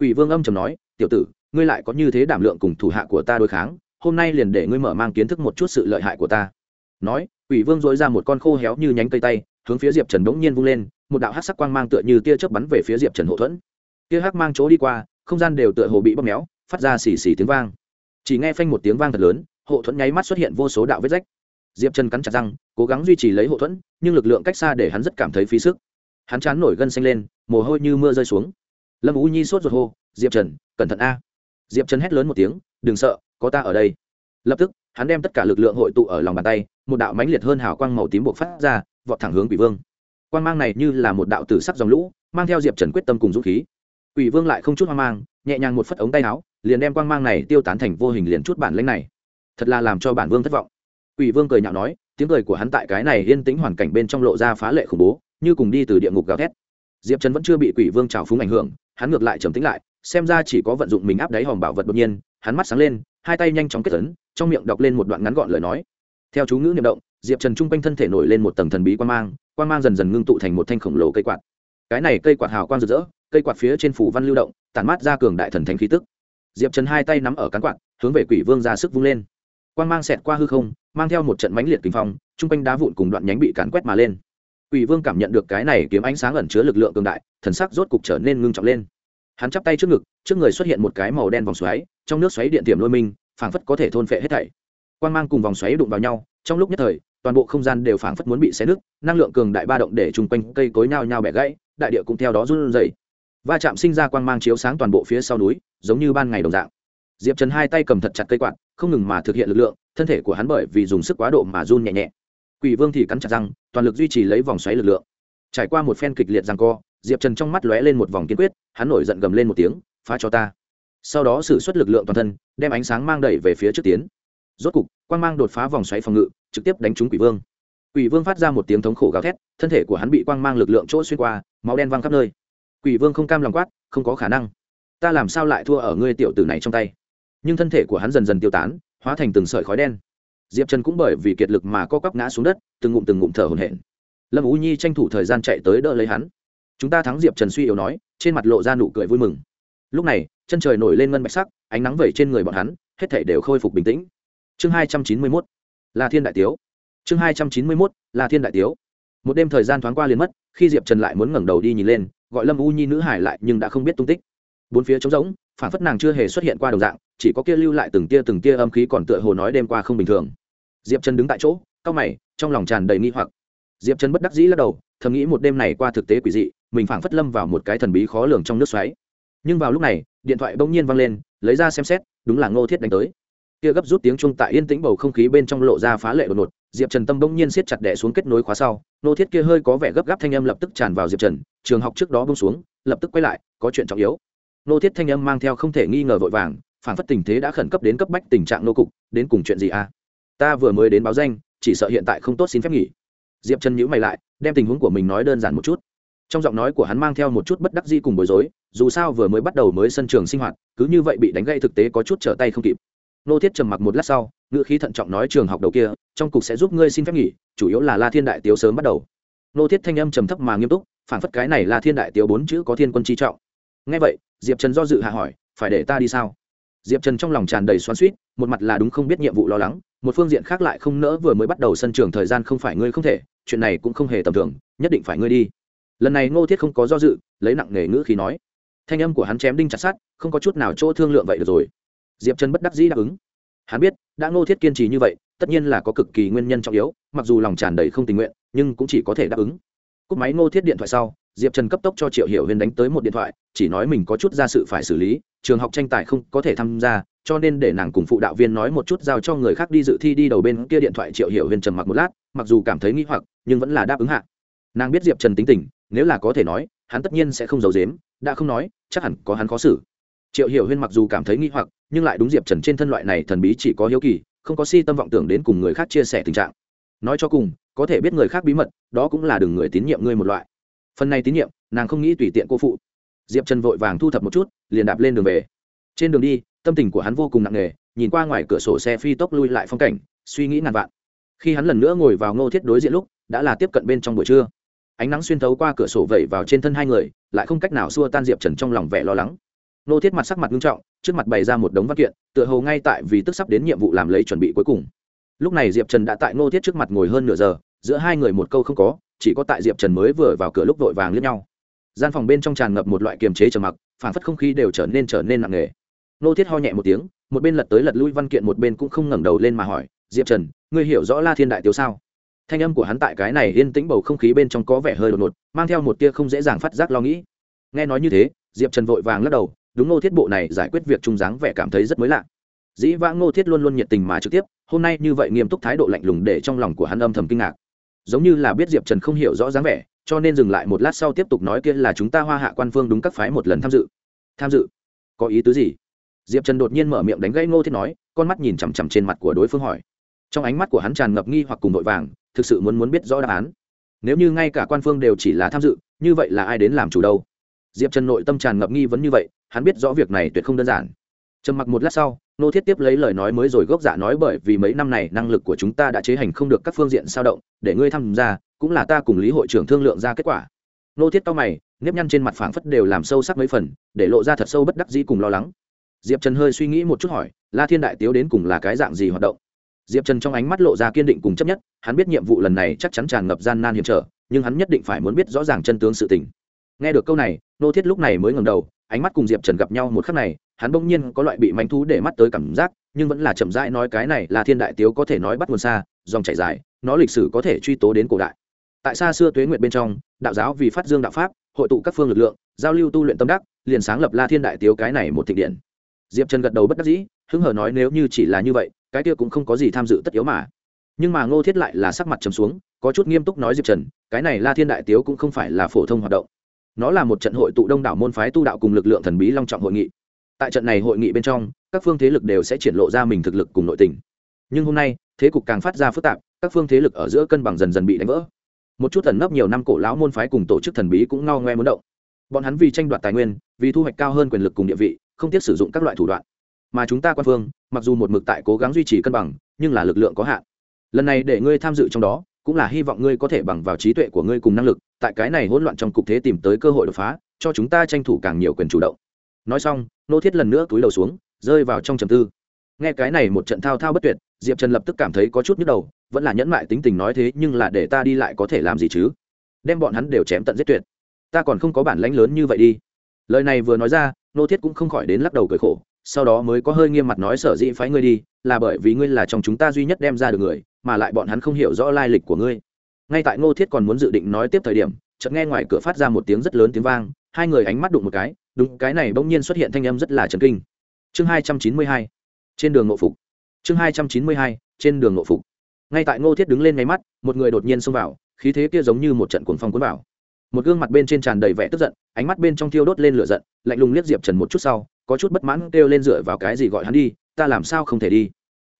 Quỷ vương âm trầm nói, tiểu tử, ngươi lại có như thế đảm lượng cùng thủ hạ của ta đối kháng, hôm nay liền để ngươi mở mang kiến thức một chút sự lợi hại của ta. Nói, quỷ vương dối ra một con khô héo như nhánh cây tay hướng phía diệp trần bỗng nhiên vung lên, một đạo hát sắc quang mang tựa như tia chớp bắn về phía diệp trần hậu thuẫn. Tia hắc mang chỗ đi qua, không gian đều tựa hồ bị bóp méo, phát ra xì xì tiếng vang. Chỉ nghe phanh một tiếng vang thật lớn hộ thuẫn nháy mắt xuất hiện vô số đạo vết rách. Diệp trần cắn chặt răng, cố gắng duy trì lấy hộ thuẫn, nhưng lực lượng cách xa để hắn rất cảm thấy phí sức. Hắn chán nổi gân xanh lên, mồ hôi như mưa rơi xuống. Lâm U nhi sốt ruột hô, diệp trần, cẩn thận a. Diệp trần hét lớn một tiếng, đừng sợ, có ta ở đây. Lập tức, hắn đem tất cả lực lượng hội tụ ở lòng bàn tay, một đạo mãnh liệt hơn hào quang màu tím buộc phát ra vọt thẳng hướng quỷ vương. Quang mang này như là một đạo tử sắc dòng lũ, mang theo diệp trần quyết tâm cùng dũng khí. Quỷ vương lại không chút hoang mang, nhẹ nhàng một phất ống tay áo, liền đem quang mang này tiêu tán thành vô hình liền chút bản lãnh này. Thật là làm cho bản vương thất vọng. Quỷ vương cười nhạo nói, tiếng cười của hắn tại cái này yên tĩnh hoàn cảnh bên trong lộ ra phá lệ khủng bố, như cùng đi từ địa ngục gào thét. Diệp trần vẫn chưa bị quỷ vương trào phúng ảnh hưởng, hắn ngược lại trầm tính lại, xem ra chỉ có vận dụng mình áp đáy hòm bảo vật đột nhiên, hắn mắt sáng lên, hai tay nhanh chóng kết tấn trong miệng đọc lên một đoạn ngắn gọn lời nói. Theo chú ngữ niệm động diệp trần trung quanh thân thể nổi lên một tầng thần bí quan mang quan mang dần dần ngưng tụ thành một thanh khổng lồ cây quạt cái này cây quạt hào quang rực rỡ cây quạt phía trên phủ văn lưu động tản mát ra cường đại thần thánh khí tức diệp trần hai tay nắm ở cán quạt hướng về quỷ vương ra sức vung lên quan mang xẹt qua hư không mang theo một trận mãnh liệt kinh phong chung quanh đá vụn cùng đoạn nhánh bị cán quét mà lên quỷ vương cảm nhận được cái này kiếm ánh sáng ẩn chứa lực lượng cường đại thần sắc rốt cục trở nên ngưng trọng lên hắn chắp tay trước ngực trước người xuất hiện một cái màu đen vòng xoáy trong nước xoáy điện tiềm lôi minh phảng phất có thể thôn phệ hết thảy quan mang cùng vòng xoáy đụng vào nhau trong lúc nhất thời, toàn bộ không gian đều phảng phất muốn bị xé nứt, năng lượng cường đại ba động để chung quanh cây cối nhao nhao bẻ gãy, đại địa cũng theo đó run rẩy. Va chạm sinh ra quang mang chiếu sáng toàn bộ phía sau núi, giống như ban ngày đồng dạng. Diệp trần hai tay cầm thật chặt cây quạt, không ngừng mà thực hiện lực lượng, thân thể của hắn bởi vì dùng sức quá độ mà run nhẹ nhẹ. Quỷ vương thì cắn chặt răng, toàn lực duy trì lấy vòng xoáy lực lượng. Trải qua một phen kịch liệt rằng co, diệp trần trong mắt lóe lên một vòng kiên quyết, hắn nổi giận gầm lên một tiếng, phá cho ta. Sau đó xử suất lực lượng toàn thân, đem ánh sáng mang đẩy về phía trước tiến. Rốt cục, quang mang đột phá vòng xoáy phòng ngự trực tiếp đánh trúng quỷ vương. Quỷ vương phát ra một tiếng thống khổ gào thét, thân thể của hắn bị quang mang lực lượng chỗ xuyên qua, máu đen văng khắp nơi. Quỷ vương không cam lòng quát, không có khả năng. Ta làm sao lại thua ở ngươi tiểu tử này trong tay? Nhưng thân thể của hắn dần dần tiêu tán, hóa thành từng sợi khói đen. Diệp trần cũng bởi vì kiệt lực mà co cóc ngã xuống đất, từng ngụm từng ngụm thở hổn hển. Lâm ú nhi tranh thủ thời gian chạy tới đỡ lấy hắn. Chúng ta thắng, diệp trần suy yếu nói, trên mặt lộ ra nụ cười vui mừng. Lúc này, chân trời nổi lên ngân bạch sắc, ánh nắng vẩy trên người bọn hắn, hết thể đều khôi phục bình tĩnh. Chương hai trăm chín mươi mốt là thiên đại tiếu. Chương hai trăm chín mươi mốt, là thiên đại tiếu. Một đêm thời gian thoáng qua liền mất, khi diệp trần lại muốn ngẩng đầu đi nhìn lên, gọi lâm u nhi nữ hải lại nhưng đã không biết tung tích. Bốn phía trống rỗng, phản phất nàng chưa hề xuất hiện qua đồng dạng, chỉ có kia lưu lại từng tia từng tia âm khí còn tựa hồ nói đêm qua không bình thường. Diệp trần đứng tại chỗ, cau mày, trong lòng tràn đầy nghi hoặc. Diệp trần bất đắc dĩ lắc đầu, thầm nghĩ một đêm này qua thực tế quỷ dị, mình phảng phất lâm vào một cái thần bí khó lường trong nước xoáy. Nhưng vào lúc này, điện thoại bỗng nhiên vang lên, lấy ra xem xét, đúng là ngô thiết đánh tới kia gấp rút tiếng trung tại yên tĩnh bầu không khí bên trong lộ ra phá lệ đột ngột, diệp trần tâm bỗng nhiên siết chặt đẻ xuống kết nối khóa sau, nô thiết kia hơi có vẻ gấp gáp thanh âm lập tức tràn vào diệp trần, trường học trước đó bông xuống, lập tức quay lại, có chuyện trọng yếu. Nô thiết thanh âm mang theo không thể nghi ngờ vội vàng, phản phất tình thế đã khẩn cấp đến cấp bách tình trạng nô cục, đến cùng chuyện gì à? Ta vừa mới đến báo danh, chỉ sợ hiện tại không tốt xin phép nghỉ. Diệp trần nhữ mày lại, đem tình huống của mình nói đơn giản một chút. Trong giọng nói của hắn mang theo một chút bất đắc di cùng bối rối, dù sao vừa mới bắt đầu mới sân trường sinh hoạt, cứ như vậy bị đánh gây thực tế có chút trở tay không kịp nô thiết trầm mặc một lát sau, ngữ khí thận trọng nói, trường học đầu kia, trong cục sẽ giúp ngươi xin phép nghỉ, chủ yếu là la thiên đại tiếu sớm bắt đầu. Nô thiết thanh âm trầm thấp mà nghiêm túc, phản phất cái này là thiên đại tiếu bốn chữ có thiên quân chi trọng. Ngay vậy, diệp trần do dự hạ hỏi, phải để ta đi sao? Diệp trần trong lòng tràn đầy xoắn suýt một mặt là đúng không biết nhiệm vụ lo lắng, một phương diện khác lại không nỡ vừa mới bắt đầu sân trường thời gian không phải ngươi không thể, chuyện này cũng không hề tầm thường, nhất định phải ngươi đi. Lần này ngô thiết không có do dự, lấy nặng nề ngữ khí nói. Thanh âm của hắn chém đinh chặt sát không có chút nào chỗ thương lượng vậy được rồi diệp trần bất đắc dĩ đáp ứng. Hắn biết, đã ngô thiết kiên trì như vậy, tất nhiên là có cực kỳ nguyên nhân trọng yếu, mặc dù lòng tràn đầy không tình nguyện, nhưng cũng chỉ có thể đáp ứng. Cúp máy ngô thiết điện thoại sau, diệp trần cấp tốc cho triệu hiểu huyền đánh tới một điện thoại, chỉ nói mình có chút ra sự phải xử lý, trường học tranh tài không có thể tham gia, cho nên để nàng cùng phụ đạo viên nói một chút giao cho người khác đi dự thi đi đầu bên kia điện thoại triệu hiểu huyền trầm mặc một lát, mặc dù cảm thấy nghi hoặc, nhưng vẫn là đáp ứng hạ. Nàng biết diệp trần tính tình, nếu là có thể nói, hắn tất nhiên sẽ không giấu dếm đã không nói, chắc hẳn có hắn khó xử triệu hiểu huyên mặc dù cảm thấy nghi hoặc, nhưng lại đúng diệp trần trên thân loại này thần bí chỉ có hiếu kỳ, không có si tâm vọng tưởng đến cùng người khác chia sẻ tình trạng. Nói cho cùng, có thể biết người khác bí mật, đó cũng là đừng người tín nhiệm ngươi một loại. Phần này tín nhiệm, nàng không nghĩ tùy tiện cô phụ. Diệp trần vội vàng thu thập một chút, liền đạp lên đường về. Trên đường đi, tâm tình của hắn vô cùng nặng nề, nhìn qua ngoài cửa sổ xe phi tốc lui lại phong cảnh, suy nghĩ ngàn vạn. Khi hắn lần nữa ngồi vào ngô thiết đối diện lúc, đã là tiếp cận bên trong buổi trưa. Ánh nắng xuyên thấu qua cửa sổ vẩy vào trên thân hai người, lại không cách nào xua tan diệp trần trong lòng vẻ lo lắng. Nô thiết mặt sắc mặt nghiêm trọng, trước mặt bày ra một đống văn kiện, tựa hồ ngay tại vì tức sắp đến nhiệm vụ làm lấy chuẩn bị cuối cùng. Lúc này diệp trần đã tại Nô thiết trước mặt ngồi hơn nửa giờ, giữa hai người một câu không có, chỉ có tại diệp trần mới vừa vào cửa lúc vội vàng lướt nhau. Gian phòng bên trong tràn ngập một loại kiềm chế trầm mặc, phản phất không khí đều trở nên trở nên nặng nề. Nô thiết ho nhẹ một tiếng, một bên lật tới lật lui văn kiện, một bên cũng không ngẩng đầu lên mà hỏi, diệp trần, ngươi hiểu rõ la thiên đại tiêu sao? Thanh âm của hắn tại cái này yên tĩnh bầu không khí bên trong có vẻ hơi đột ngột, mang theo một tia không dễ dàng phát giác lo nghĩ. Nghe nói như thế, diệp trần vội vàng lắc đầu đúng Ngô thiết bộ này giải quyết việc trung dáng vẻ cảm thấy rất mới lạ. Dĩ vãng Ngô thiết luôn luôn nhiệt tình mà trực tiếp, hôm nay như vậy nghiêm túc thái độ lạnh lùng để trong lòng của hắn âm thầm kinh ngạc. Giống như là biết diệp trần không hiểu rõ dáng vẻ, cho nên dừng lại một lát sau tiếp tục nói kia là chúng ta hoa hạ quan phương đúng các phái một lần tham dự. Tham dự? Có ý tứ gì? Diệp trần đột nhiên mở miệng đánh gãy ngô thiết nói, con mắt nhìn chằm chằm trên mặt của đối phương hỏi. Trong ánh mắt của hắn tràn ngập nghi hoặc cùng vội vàng, thực sự muốn muốn biết rõ đáp án. Nếu như ngay cả quan phương đều chỉ là tham dự, như vậy là ai đến làm chủ đâu? Diệp trần nội tâm tràn ngập nghi vấn như vậy, hắn biết rõ việc này tuyệt không đơn giản. Trầm mặc một lát sau, nô thiết tiếp lấy lời nói mới rồi gốc giả nói bởi vì mấy năm này năng lực của chúng ta đã chế hành không được các phương diện sao động, để ngươi tham gia, cũng là ta cùng lý hội trưởng thương lượng ra kết quả. Nô thiết to mày, nếp nhăn trên mặt phảng phất đều làm sâu sắc mấy phần, để lộ ra thật sâu bất đắc dĩ cùng lo lắng. Diệp trần hơi suy nghĩ một chút hỏi, la thiên đại tiếu đến cùng là cái dạng gì hoạt động? Diệp trần trong ánh mắt lộ ra kiên định cùng chấp nhất, hắn biết nhiệm vụ lần này chắc chắn tràn ngập gian nan hiểm trở, nhưng hắn nhất định phải muốn biết rõ ràng chân tướng sự tình nghe được câu này, nô thiết lúc này mới ngầm đầu, ánh mắt cùng diệp trần gặp nhau một khắc này, hắn bỗng nhiên có loại bị manh thú để mắt tới cảm giác, nhưng vẫn là chậm rãi nói cái này là thiên đại tiếu có thể nói bắt nguồn xa, dòng chảy dài, nó lịch sử có thể truy tố đến cổ đại. Tại xa xưa tuế nguyện bên trong, đạo giáo vì phát dương đạo pháp, hội tụ các phương lực lượng, giao lưu tu luyện tâm đắc, liền sáng lập la thiên đại tiếu cái này một thịnh điện. Diệp trần gật đầu bất đắc dĩ, hứng hờ nói nếu như chỉ là như vậy, cái kia cũng không có gì tham dự tất yếu mà. Nhưng mà ngô thiết lại là sắc mặt trầm xuống, có chút nghiêm túc nói diệp trần, cái này la thiên đại tiếu cũng không phải là phổ thông hoạt động nó là một trận hội tụ đông đảo môn phái tu đạo cùng lực lượng thần bí long trọng hội nghị. Tại trận này hội nghị bên trong, các phương thế lực đều sẽ triển lộ ra mình thực lực cùng nội tình. Nhưng hôm nay, thế cục càng phát ra phức tạp, các phương thế lực ở giữa cân bằng dần dần bị đánh vỡ. Một chút thần nấp nhiều năm cổ lão môn phái cùng tổ chức thần bí cũng ngao ngoe muốn động. Bọn hắn vì tranh đoạt tài nguyên, vì thu hoạch cao hơn quyền lực cùng địa vị, không tiếc sử dụng các loại thủ đoạn. Mà chúng ta quan phương, mặc dù một mực tại cố gắng duy trì cân bằng, nhưng là lực lượng có hạn. Lần này để ngươi tham dự trong đó cũng là hy vọng ngươi có thể bằng vào trí tuệ của ngươi cùng năng lực, tại cái này hỗn loạn trong cục thế tìm tới cơ hội đột phá, cho chúng ta tranh thủ càng nhiều quyền chủ động. Nói xong, nô thiết lần nữa túi đầu xuống, rơi vào trong trầm tư. Nghe cái này một trận thao thao bất tuyệt, diệp trần lập tức cảm thấy có chút nhức đầu, vẫn là nhẫn mại tính tình nói thế, nhưng là để ta đi lại có thể làm gì chứ? Đem bọn hắn đều chém tận giết tuyệt. Ta còn không có bản lãnh lớn như vậy đi. Lời này vừa nói ra, nô thiết cũng không khỏi đến lắc đầu cười khổ, sau đó mới có hơi nghiêm mặt nói, sở dĩ phái ngươi đi, là bởi vì ngươi là trong chúng ta duy nhất đem ra được người mà lại bọn hắn không hiểu rõ lai lịch của ngươi. Ngay tại ngô thiết còn muốn dự định nói tiếp thời điểm, chợt nghe ngoài cửa phát ra một tiếng rất lớn tiếng vang, hai người ánh mắt đụng một cái, đúng, cái này bỗng nhiên xuất hiện thanh âm rất là trần kinh. Chương hai trăm chín mươi hai, trên đường ngộ phục. Chương hai trăm chín mươi hai, trên đường ngộ phục. Ngay tại ngô thiết đứng lên ngay mắt, một người đột nhiên xông vào, khí thế kia giống như một trận cuồng phong cuốn vào. Một gương mặt bên trên tràn đầy vẻ tức giận, ánh mắt bên trong thiêu đốt lên lửa giận, lạnh lùng liếc diệp trần một chút sau, có chút bất mãn kêu lên dựa vào cái gì gọi hắn đi, ta làm sao không thể đi?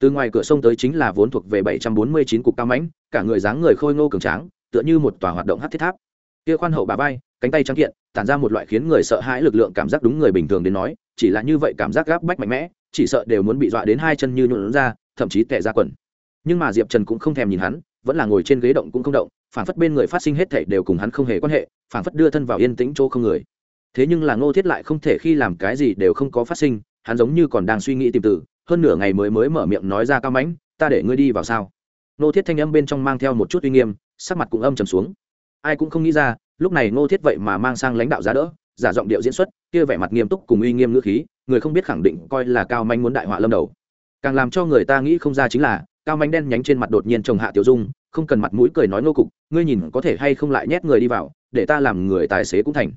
Từ ngoài cửa sông tới chính là vốn thuộc về bảy trăm bốn mươi chín cục cao mãnh, cả người dáng người khôi ngô cường tráng, tựa như một tòa hoạt động hát thiết tháp. Kia khoan hậu bà vai, cánh tay trắng kiện, tản ra một loại khiến người sợ hãi lực lượng cảm giác đúng người bình thường đến nói, chỉ là như vậy cảm giác gáp bách mạnh mẽ, chỉ sợ đều muốn bị dọa đến hai chân như nhuộn ra, thậm chí tệ ra quần. Nhưng mà diệp trần cũng không thèm nhìn hắn, vẫn là ngồi trên ghế động cũng không động phản phất bên người phát sinh hết thảy đều cùng hắn không hề quan hệ phản phất đưa thân vào yên tĩnh chỗ không người. Thế nhưng là ngô thiết lại không thể khi làm cái gì đều không có phát sinh, hắn giống như còn đang suy nghĩ tìm từ hơn nửa ngày mới mới mở miệng nói ra cao mãnh, ta để ngươi đi vào sao? Nô thiết thanh âm bên trong mang theo một chút uy nghiêm, sắc mặt cũng âm trầm xuống. Ai cũng không nghĩ ra, lúc này nô thiết vậy mà mang sang lãnh đạo giá đỡ, giả giọng điệu diễn xuất, kia vẻ mặt nghiêm túc cùng uy nghiêm ngữ khí, người không biết khẳng định coi là cao manh muốn đại họa lâm đầu. Càng làm cho người ta nghĩ không ra chính là, cao manh đen nhánh trên mặt đột nhiên trồng hạ tiểu dung, không cần mặt mũi cười nói nô cục, ngươi nhìn có thể hay không lại nhét người đi vào, để ta làm người tài xế cũng thành.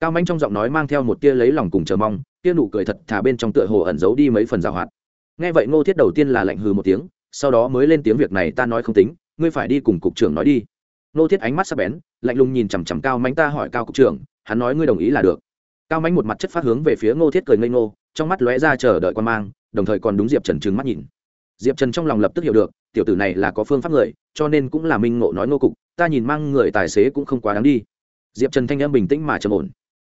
Cao manh trong giọng nói mang theo một tia lấy lòng cùng chờ mong, tia nụ cười thật thà bên trong tựa hồ ẩn giấu đi mấy phần rào hoạt nghe vậy ngô thiết đầu tiên là lạnh hừ một tiếng, sau đó mới lên tiếng việc này ta nói không tính, ngươi phải đi cùng cục trưởng nói đi. Ngô thiết ánh mắt sắc bén, lạnh lùng nhìn chằm chằm cao mánh ta hỏi cao cục trưởng, hắn nói ngươi đồng ý là được. Cao mánh một mặt chất phát hướng về phía ngô thiết cười ngây ngô, trong mắt lóe ra chờ đợi quan mang, đồng thời còn đúng diệp trần trừng mắt nhìn. Diệp trần trong lòng lập tức hiểu được, tiểu tử này là có phương pháp người, cho nên cũng là minh ngộ nói ngô cục, ta nhìn mang người tài xế cũng không quá đáng đi. Diệp trần thanh em bình tĩnh mà trầm ổn.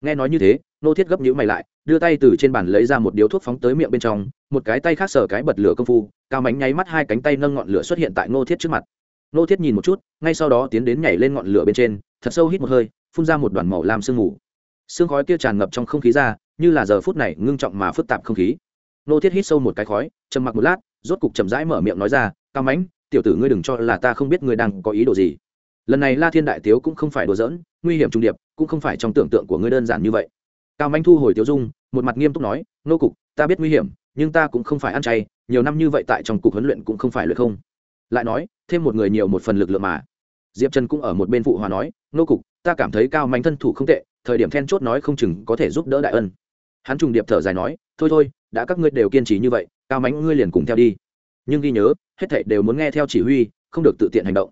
Nghe nói như thế nô thiết gấp nhữ mày lại đưa tay từ trên bàn lấy ra một điếu thuốc phóng tới miệng bên trong, một cái tay khác sờ cái bật lửa công phu, cao mánh nháy mắt hai cánh tay nâng ngọn lửa xuất hiện tại nô thiết trước mặt. Nô thiết nhìn một chút, ngay sau đó tiến đến nhảy lên ngọn lửa bên trên, thật sâu hít một hơi, phun ra một đoàn màu lam sương mù. Sương khói kia tràn ngập trong không khí ra, như là giờ phút này ngưng trọng mà phức tạp không khí. Nô thiết hít sâu một cái khói, trầm mặc một lát, rốt cục chậm rãi mở miệng nói ra, cao mánh, tiểu tử ngươi đừng cho là ta không biết ngươi đang có ý đồ gì. Lần này la thiên đại tiếu cũng không phải đùa giỡn, nguy hiểm trung điệp, cũng không phải trong tưởng tượng của ngươi đơn giản như vậy cao manh thu hồi tiêu dung, một mặt nghiêm túc nói, nô cục, ta biết nguy hiểm, nhưng ta cũng không phải ăn chay, nhiều năm như vậy tại trong cục huấn luyện cũng không phải luyện không. Lại nói, thêm một người nhiều một phần lực lượng mà. Diệp trần cũng ở một bên phụ hòa nói, nô cục, ta cảm thấy cao manh thân thủ không tệ, thời điểm then chốt nói không chừng có thể giúp đỡ đại ân. Hắn trùng điệp thở dài nói, thôi thôi, đã các ngươi đều kiên trì như vậy, cao mánh ngươi liền cùng theo đi. Nhưng ghi nhớ, hết thảy đều muốn nghe theo chỉ huy, không được tự tiện hành động.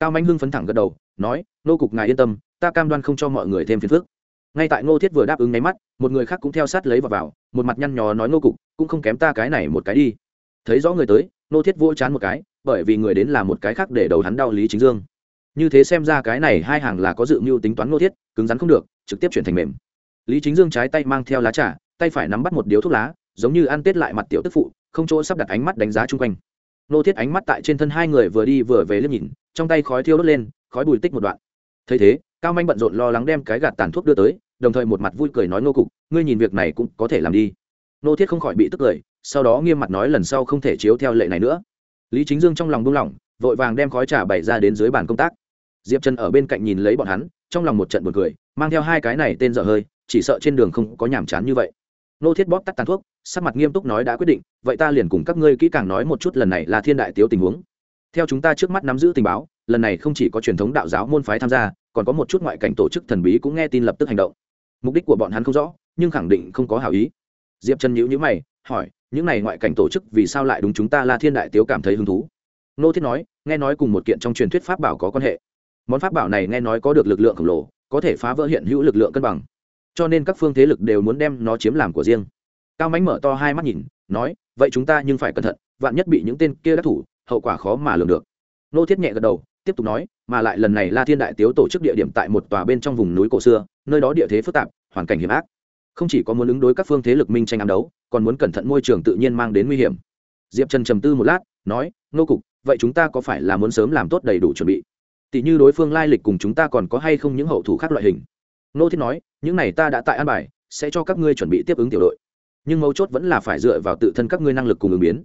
Cao mánh hưng phấn thẳng gật đầu, nói, nô cục ngài yên tâm, ta cam đoan không cho mọi người thêm phiền phức ngay tại ngô thiết vừa đáp ứng nháy mắt, một người khác cũng theo sát lấy vào vào, một mặt nhăn nhò nói ngô cục, cũng không kém ta cái này một cái đi. Thấy rõ người tới, ngô thiết vỗ chán một cái, bởi vì người đến là một cái khác để đầu hắn đau lý chính dương. Như thế xem ra cái này hai hàng là có dự mưu tính toán ngô thiết, cứng rắn không được, trực tiếp chuyển thành mềm. Lý chính dương trái tay mang theo lá trà, tay phải nắm bắt một điếu thuốc lá, giống như ăn tết lại mặt tiểu tức phụ, không chỗ sắp đặt ánh mắt đánh giá chung quanh. Nô thiết ánh mắt tại trên thân hai người vừa đi vừa về liếc nhìn, trong tay khói thiêu đốt lên, khói bùi tích một đoạn. Thấy thế cao manh bận rộn lo lắng đem cái gạt tàn thuốc đưa tới, đồng thời một mặt vui cười nói nô cục, ngươi nhìn việc này cũng có thể làm đi. Nô thiết không khỏi bị tức cười, sau đó nghiêm mặt nói lần sau không thể chiếu theo lệ này nữa. Lý chính dương trong lòng buông lỏng, vội vàng đem khói trà bày ra đến dưới bàn công tác. Diệp trần ở bên cạnh nhìn lấy bọn hắn, trong lòng một trận buồn cười, mang theo hai cái này tên dở hơi, chỉ sợ trên đường không có nhàm chán như vậy. Nô thiết bóp tắt tàn thuốc, sắc mặt nghiêm túc nói đã quyết định, vậy ta liền cùng các ngươi kỹ càng nói một chút lần này là thiên đại tiếu tình huống theo chúng ta trước mắt nắm giữ tình báo, lần này không chỉ có truyền thống đạo giáo môn phái tham gia, còn có một chút ngoại cảnh tổ chức thần bí cũng nghe tin lập tức hành động. Mục đích của bọn hắn không rõ, nhưng khẳng định không có hảo ý. Diệp trần nhữ nhữ mày, hỏi, những này ngoại cảnh tổ chức vì sao lại đúng chúng ta là thiên đại tiếu cảm thấy hứng thú? Nô thiết nói, nghe nói cùng một kiện trong truyền thuyết pháp bảo có quan hệ. Món pháp bảo này nghe nói có được lực lượng khổng lồ, có thể phá vỡ hiện hữu lực lượng cân bằng. Cho nên các phương thế lực đều muốn đem nó chiếm làm của riêng. Cao mánh mở to hai mắt nhìn, nói, vậy chúng ta nhưng phải cẩn thận, vạn nhất bị những tên kia đắc thủ hậu quả khó mà lường được. Nô thiết nhẹ gật đầu, tiếp tục nói, mà lại lần này la thiên đại tiếu tổ chức địa điểm tại một tòa bên trong vùng núi cổ xưa, nơi đó địa thế phức tạp, hoàn cảnh hiểm ác. Không chỉ có muốn ứng đối các phương thế lực minh tranh ám đấu, còn muốn cẩn thận môi trường tự nhiên mang đến nguy hiểm. Diệp trần trầm tư một lát, nói, nô cục, vậy chúng ta có phải là muốn sớm làm tốt đầy đủ chuẩn bị? Tỷ như đối phương lai lịch cùng chúng ta còn có hay không những hậu thủ khác loại hình? Nô thiết nói, những này ta đã tại an bài, sẽ cho các ngươi chuẩn bị tiếp ứng tiểu đội. Nhưng mấu chốt vẫn là phải dựa vào tự thân các ngươi năng lực cùng ứng biến.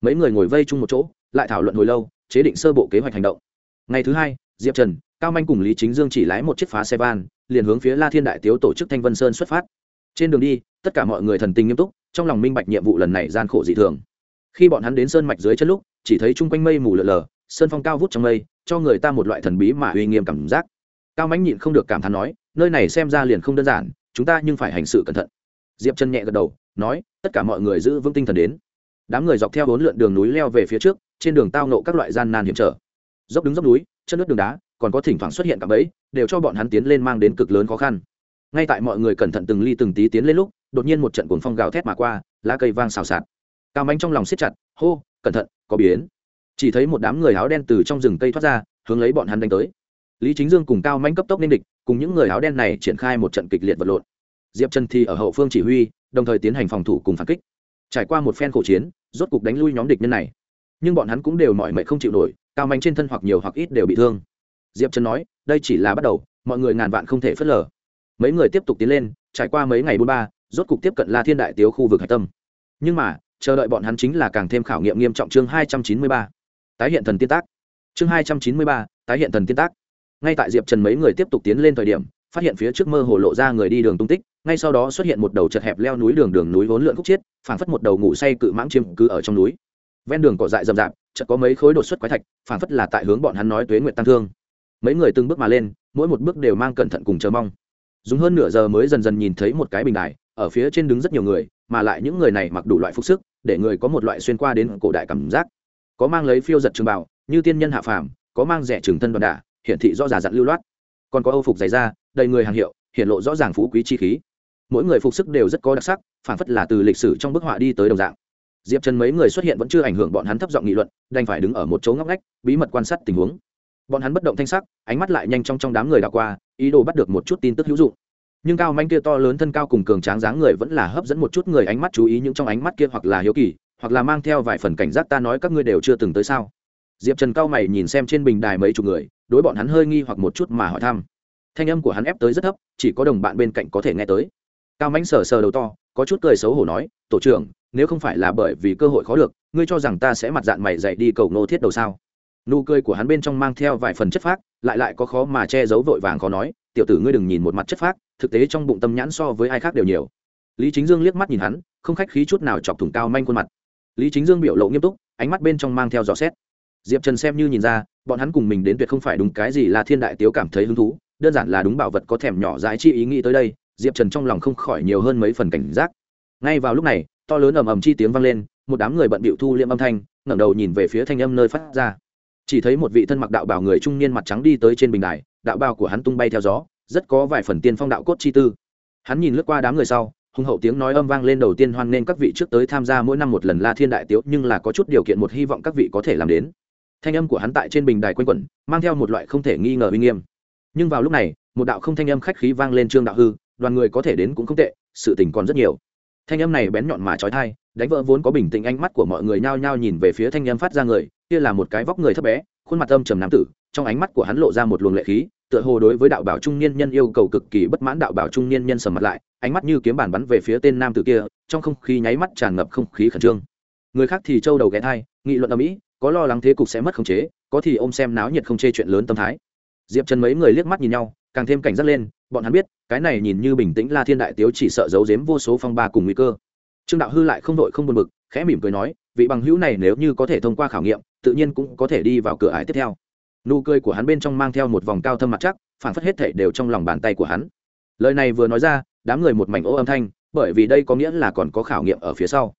Mấy người ngồi vây chung một chỗ lại thảo luận hồi lâu, chế định sơ bộ kế hoạch hành động. Ngày thứ hai, diệp trần, cao manh cùng lý chính dương chỉ lái một chiếc phá xe van, liền hướng phía la thiên đại tiếu tổ chức thanh vân sơn xuất phát. Trên đường đi, tất cả mọi người thần tình nghiêm túc, trong lòng minh bạch nhiệm vụ lần này gian khổ dị thường. Khi bọn hắn đến sơn mạch dưới chân lúc, chỉ thấy chung quanh mây mù lờ lờ sơn phong cao vút trong mây, cho người ta một loại thần bí mà uy nghiêm cảm giác. Cao mãnh nhịn không được cảm thán nói, nơi này xem ra liền không đơn giản, chúng ta nhưng phải hành sự cẩn thận. Diệp chân nhẹ gật đầu, nói, tất cả mọi người giữ vững tinh thần đến. Đám người dọc theo bốn lượn đường núi leo về phía trước trên đường tao nộ các loại gian nan hiểm trở. Dốc đứng dốc núi, chân nước đường đá, còn có thỉnh thoảng xuất hiện cả bẫy, đều cho bọn hắn tiến lên mang đến cực lớn khó khăn. Ngay tại mọi người cẩn thận từng ly từng tí tiến lên lúc, đột nhiên một trận cuồng phong gào thét mà qua, lá cây vang xào xạc. Cao mánh trong lòng siết chặt, hô, cẩn thận, có biến. Chỉ thấy một đám người áo đen từ trong rừng cây thoát ra, hướng lấy bọn hắn đánh tới. Lý chính dương cùng cao mánh cấp tốc nên địch, cùng những người áo đen này triển khai một trận kịch liệt vật lộn. Diệp trần thi ở hậu phương chỉ huy, đồng thời tiến hành phòng thủ cùng phản kích. Trải qua một phen khổ chiến, rốt cục đánh lui nhóm địch nhân này nhưng bọn hắn cũng đều mọi mệnh không chịu nổi, cao mạnh trên thân hoặc nhiều hoặc ít đều bị thương. Diệp trần nói, đây chỉ là bắt đầu, mọi người ngàn vạn không thể phớt lờ. Mấy người tiếp tục tiến lên, trải qua mấy ngày bốn ba, rốt cục tiếp cận la thiên đại tiếu khu vực hải tâm. Nhưng mà, chờ đợi bọn hắn chính là càng thêm khảo nghiệm nghiêm trọng chương hai trăm chín mươi ba. Tái hiện thần tiên tác. Chương hai trăm chín mươi ba, tái hiện thần tiên tác. Ngay tại diệp trần mấy người tiếp tục tiến lên thời điểm, phát hiện phía trước mơ hồ lộ ra người đi đường tung tích, ngay sau đó xuất hiện một đầu chật hẹp leo núi đường đường núi vốn lượn khúc chiết, phảng phất một đầu ngủ say cự mãng chiếm cứ ở trong núi ven đường cỏ dại rậm rạp, chợt có mấy khối đột xuất quái thạch, phảng phất là tại hướng bọn hắn nói tuế nguyện tăng thương. Mấy người từng bước mà lên, mỗi một bước đều mang cẩn thận cùng chờ mong. Dùng hơn nửa giờ mới dần dần nhìn thấy một cái bình đài, ở phía trên đứng rất nhiều người, mà lại những người này mặc đủ loại phục sức, để người có một loại xuyên qua đến cổ đại cảm giác. Có mang lấy phiêu giật trường bảo như tiên nhân hạ phàm, có mang rẻ trường thân đoàn đả, hiển thị rõ ràng dặn lưu loát. Còn có âu phục dày da, đầy người hàng hiệu hiện lộ rõ ràng phú quý chi khí. Mỗi người phục sức đều rất có đặc sắc phản phất là từ lịch sử trong bức họa đi tới đồng dạng diệp trần mấy người xuất hiện vẫn chưa ảnh hưởng bọn hắn thấp giọng nghị luận, đành phải đứng ở một chỗ ngóc ngách, bí mật quan sát tình huống. Bọn hắn bất động thanh sắc, ánh mắt lại nhanh trong trong đám người đảo qua, ý đồ bắt được một chút tin tức hữu dụng. Nhưng cao manh kia to lớn thân cao cùng cường tráng dáng người vẫn là hấp dẫn một chút người ánh mắt chú ý những trong ánh mắt kia hoặc là hiếu kỳ, hoặc là mang theo vài phần cảnh giác ta nói các ngươi đều chưa từng tới sao? Diệp trần cao mày nhìn xem trên bình đài mấy chục người, đối bọn hắn hơi nghi hoặc một chút mà hỏi thăm. Thanh âm của hắn ép tới rất thấp, chỉ có đồng bạn bên cạnh có thể nghe tới. Cao manh sờ sờ đầu to, có chút cười xấu hổ nói, tổ trưởng nếu không phải là bởi vì cơ hội khó được, ngươi cho rằng ta sẽ mặt dạng mày dậy đi cầu nô thiết đầu sao? Nụ cười của hắn bên trong mang theo vài phần chất phác, lại lại có khó mà che giấu vội vàng khó nói, tiểu tử ngươi đừng nhìn một mặt chất phác, thực tế trong bụng tâm nhãn so với ai khác đều nhiều. Lý chính dương liếc mắt nhìn hắn, không khách khí chút nào chọc thủng cao manh khuôn mặt. Lý chính dương biểu lộ nghiêm túc, ánh mắt bên trong mang theo dò xét. Diệp trần xem như nhìn ra, bọn hắn cùng mình đến tuyệt không phải đúng cái gì là thiên đại tiếu cảm thấy hứng thú, đơn giản là đúng bảo vật có thèm nhỏ dãi chi ý nghĩ tới đây, diệp trần trong lòng không khỏi nhiều hơn mấy phần cảnh giác. Ngay vào lúc này to lớn ầm ầm chi tiếng vang lên, một đám người bận bịu thu liệm âm thanh, ngẩng đầu nhìn về phía thanh âm nơi phát ra. Chỉ thấy một vị thân mặc đạo bào người trung niên mặt trắng đi tới trên bình đài, đạo bào của hắn tung bay theo gió, rất có vài phần tiên phong đạo cốt chi tư. Hắn nhìn lướt qua đám người sau, hùng hậu tiếng nói âm vang lên đầu tiên hoan nghênh các vị trước tới tham gia mỗi năm một lần la thiên đại tiếu, nhưng là có chút điều kiện một hy vọng các vị có thể làm đến. Thanh âm của hắn tại trên bình đài quanh quẩn, mang theo một loại không thể nghi ngờ uy nghiêm. Nhưng vào lúc này, một đạo không thanh âm khách khí vang lên trương đạo hư, đoàn người có thể đến cũng không tệ, sự tình còn rất nhiều thanh âm này bén nhọn mà trói thai đánh vỡ vốn có bình tĩnh ánh mắt của mọi người nhao nhao nhìn về phía thanh âm phát ra người, kia là một cái vóc người thấp bé, khuôn mặt âm trầm nam tử, trong ánh mắt của hắn lộ ra một luồng lệ khí, tựa hồ đối với đạo bảo trung niên nhân yêu cầu cực kỳ bất mãn đạo bảo trung niên nhân sầm mặt lại, ánh mắt như kiếm bản bắn về phía tên nam tử kia, trong không khí nháy mắt tràn ngập không khí khẩn trương. Người khác thì trâu đầu ghé thai, nghị luận ở mỹ có lo lắng thế cục sẽ mất khống chế, có thì ôm xem náo nhiệt không chê chuyện lớn tâm thái. Diệp trần mấy người liếc mắt nhìn nhau, càng thêm cảnh giác lên, bọn hắn biết cái này nhìn như bình tĩnh la thiên đại tiếu chỉ sợ giấu giếm vô số phong ba cùng nguy cơ. Trương đạo hư lại không đội không buồn bực, khẽ mỉm cười nói, vị bằng hữu này nếu như có thể thông qua khảo nghiệm, tự nhiên cũng có thể đi vào cửa ải tiếp theo. Nụ cười của hắn bên trong mang theo một vòng cao thâm mặt chắc phản phất hết thể đều trong lòng bàn tay của hắn. Lời này vừa nói ra, đám người một mảnh ô âm thanh, bởi vì đây có nghĩa là còn có khảo nghiệm ở phía sau.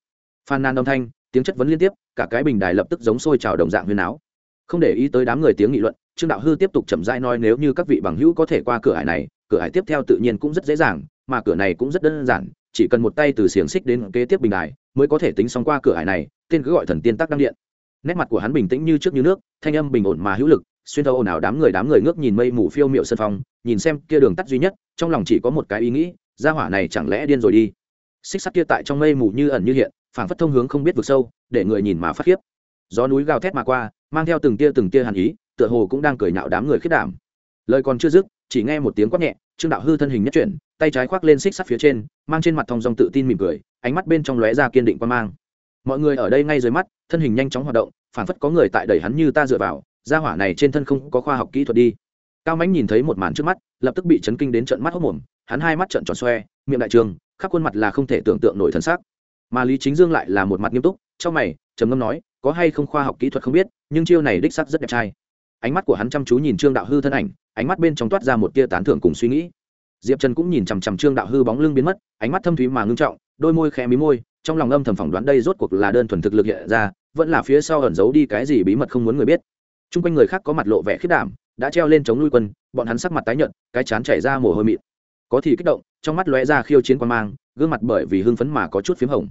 Phan nan âm thanh, tiếng chất vấn liên tiếp, cả cái bình đài lập tức giống sôi trào đồng dạng huyền áo không để ý tới đám người tiếng nghị luận, trương đạo hư tiếp tục chậm rãi nói, nếu như các vị bằng hữu có thể qua cửa hải này cửa hải tiếp theo tự nhiên cũng rất dễ dàng, mà cửa này cũng rất đơn giản, chỉ cần một tay từ xiềng xích đến kế tiếp bình đài mới có thể tính xong qua cửa hải này, tên cứ gọi thần tiên tắc đăng điện. Nét mặt của hắn bình tĩnh như trước như nước, thanh âm bình ổn mà hữu lực, xuyên thấu ồn ào đám người đám người ngước nhìn mây mù phiêu miệu sân phong, nhìn xem kia đường tắt duy nhất, trong lòng chỉ có một cái ý nghĩ, gia hỏa này chẳng lẽ điên rồi đi. Xích sắt kia tại trong mây mù như ẩn như hiện, phảng phất thông hướng không biết vực sâu, để người nhìn mà phát khiếp. Gió núi gào thét mà qua, mang theo từng tia từng tia hàn ý, tựa hồ cũng đang cười nhạo đám người khiết đảm. Lời còn chưa dứt chỉ nghe một tiếng quát nhẹ, trương đạo hư thân hình nhất chuyển, tay trái khoác lên xích sắt phía trên, mang trên mặt thong dong tự tin mỉm cười, ánh mắt bên trong lóe ra kiên định quan mang. Mọi người ở đây ngay dưới mắt, thân hình nhanh chóng hoạt động, phản phất có người tại đẩy hắn như ta dựa vào, gia hỏa này trên thân không có khoa học kỹ thuật đi. Cao mãnh nhìn thấy một màn trước mắt, lập tức bị chấn kinh đến trận mắt hốc mồm, hắn hai mắt trận tròn xoe, miệng đại trường, khắp khuôn mặt là không thể tưởng tượng nổi thân xác. Mà lý chính dương lại là một mặt nghiêm túc, trong mày, trầm ngâm nói, có hay không khoa học kỹ thuật không biết, nhưng chiêu này đích sắc rất đẹp trai ánh mắt của hắn chăm chú nhìn trương đạo hư thân ảnh, ánh mắt bên trong toát ra một tia tán thưởng cùng suy nghĩ. Diệp trần cũng nhìn chằm chằm trương đạo hư bóng lưng biến mất, ánh mắt thâm thúy mà ngưng trọng, đôi môi khẽ mí môi, trong lòng âm thầm phỏng đoán đây rốt cuộc là đơn thuần thực lực hiện ra, vẫn là phía sau ẩn giấu đi cái gì bí mật không muốn người biết. T r u n g quanh người khác có mặt lộ vẻ khiết đảm, đã treo lên chống nuôi quân, bọn hắn sắc mặt tái nhợt, cái chán chảy ra mồ hôi mịt. có thì kích động, trong mắt lóe ra khiêu chiến quan mang, gương mặt bởi vì hưng phấn mà có chút p h í m hồng.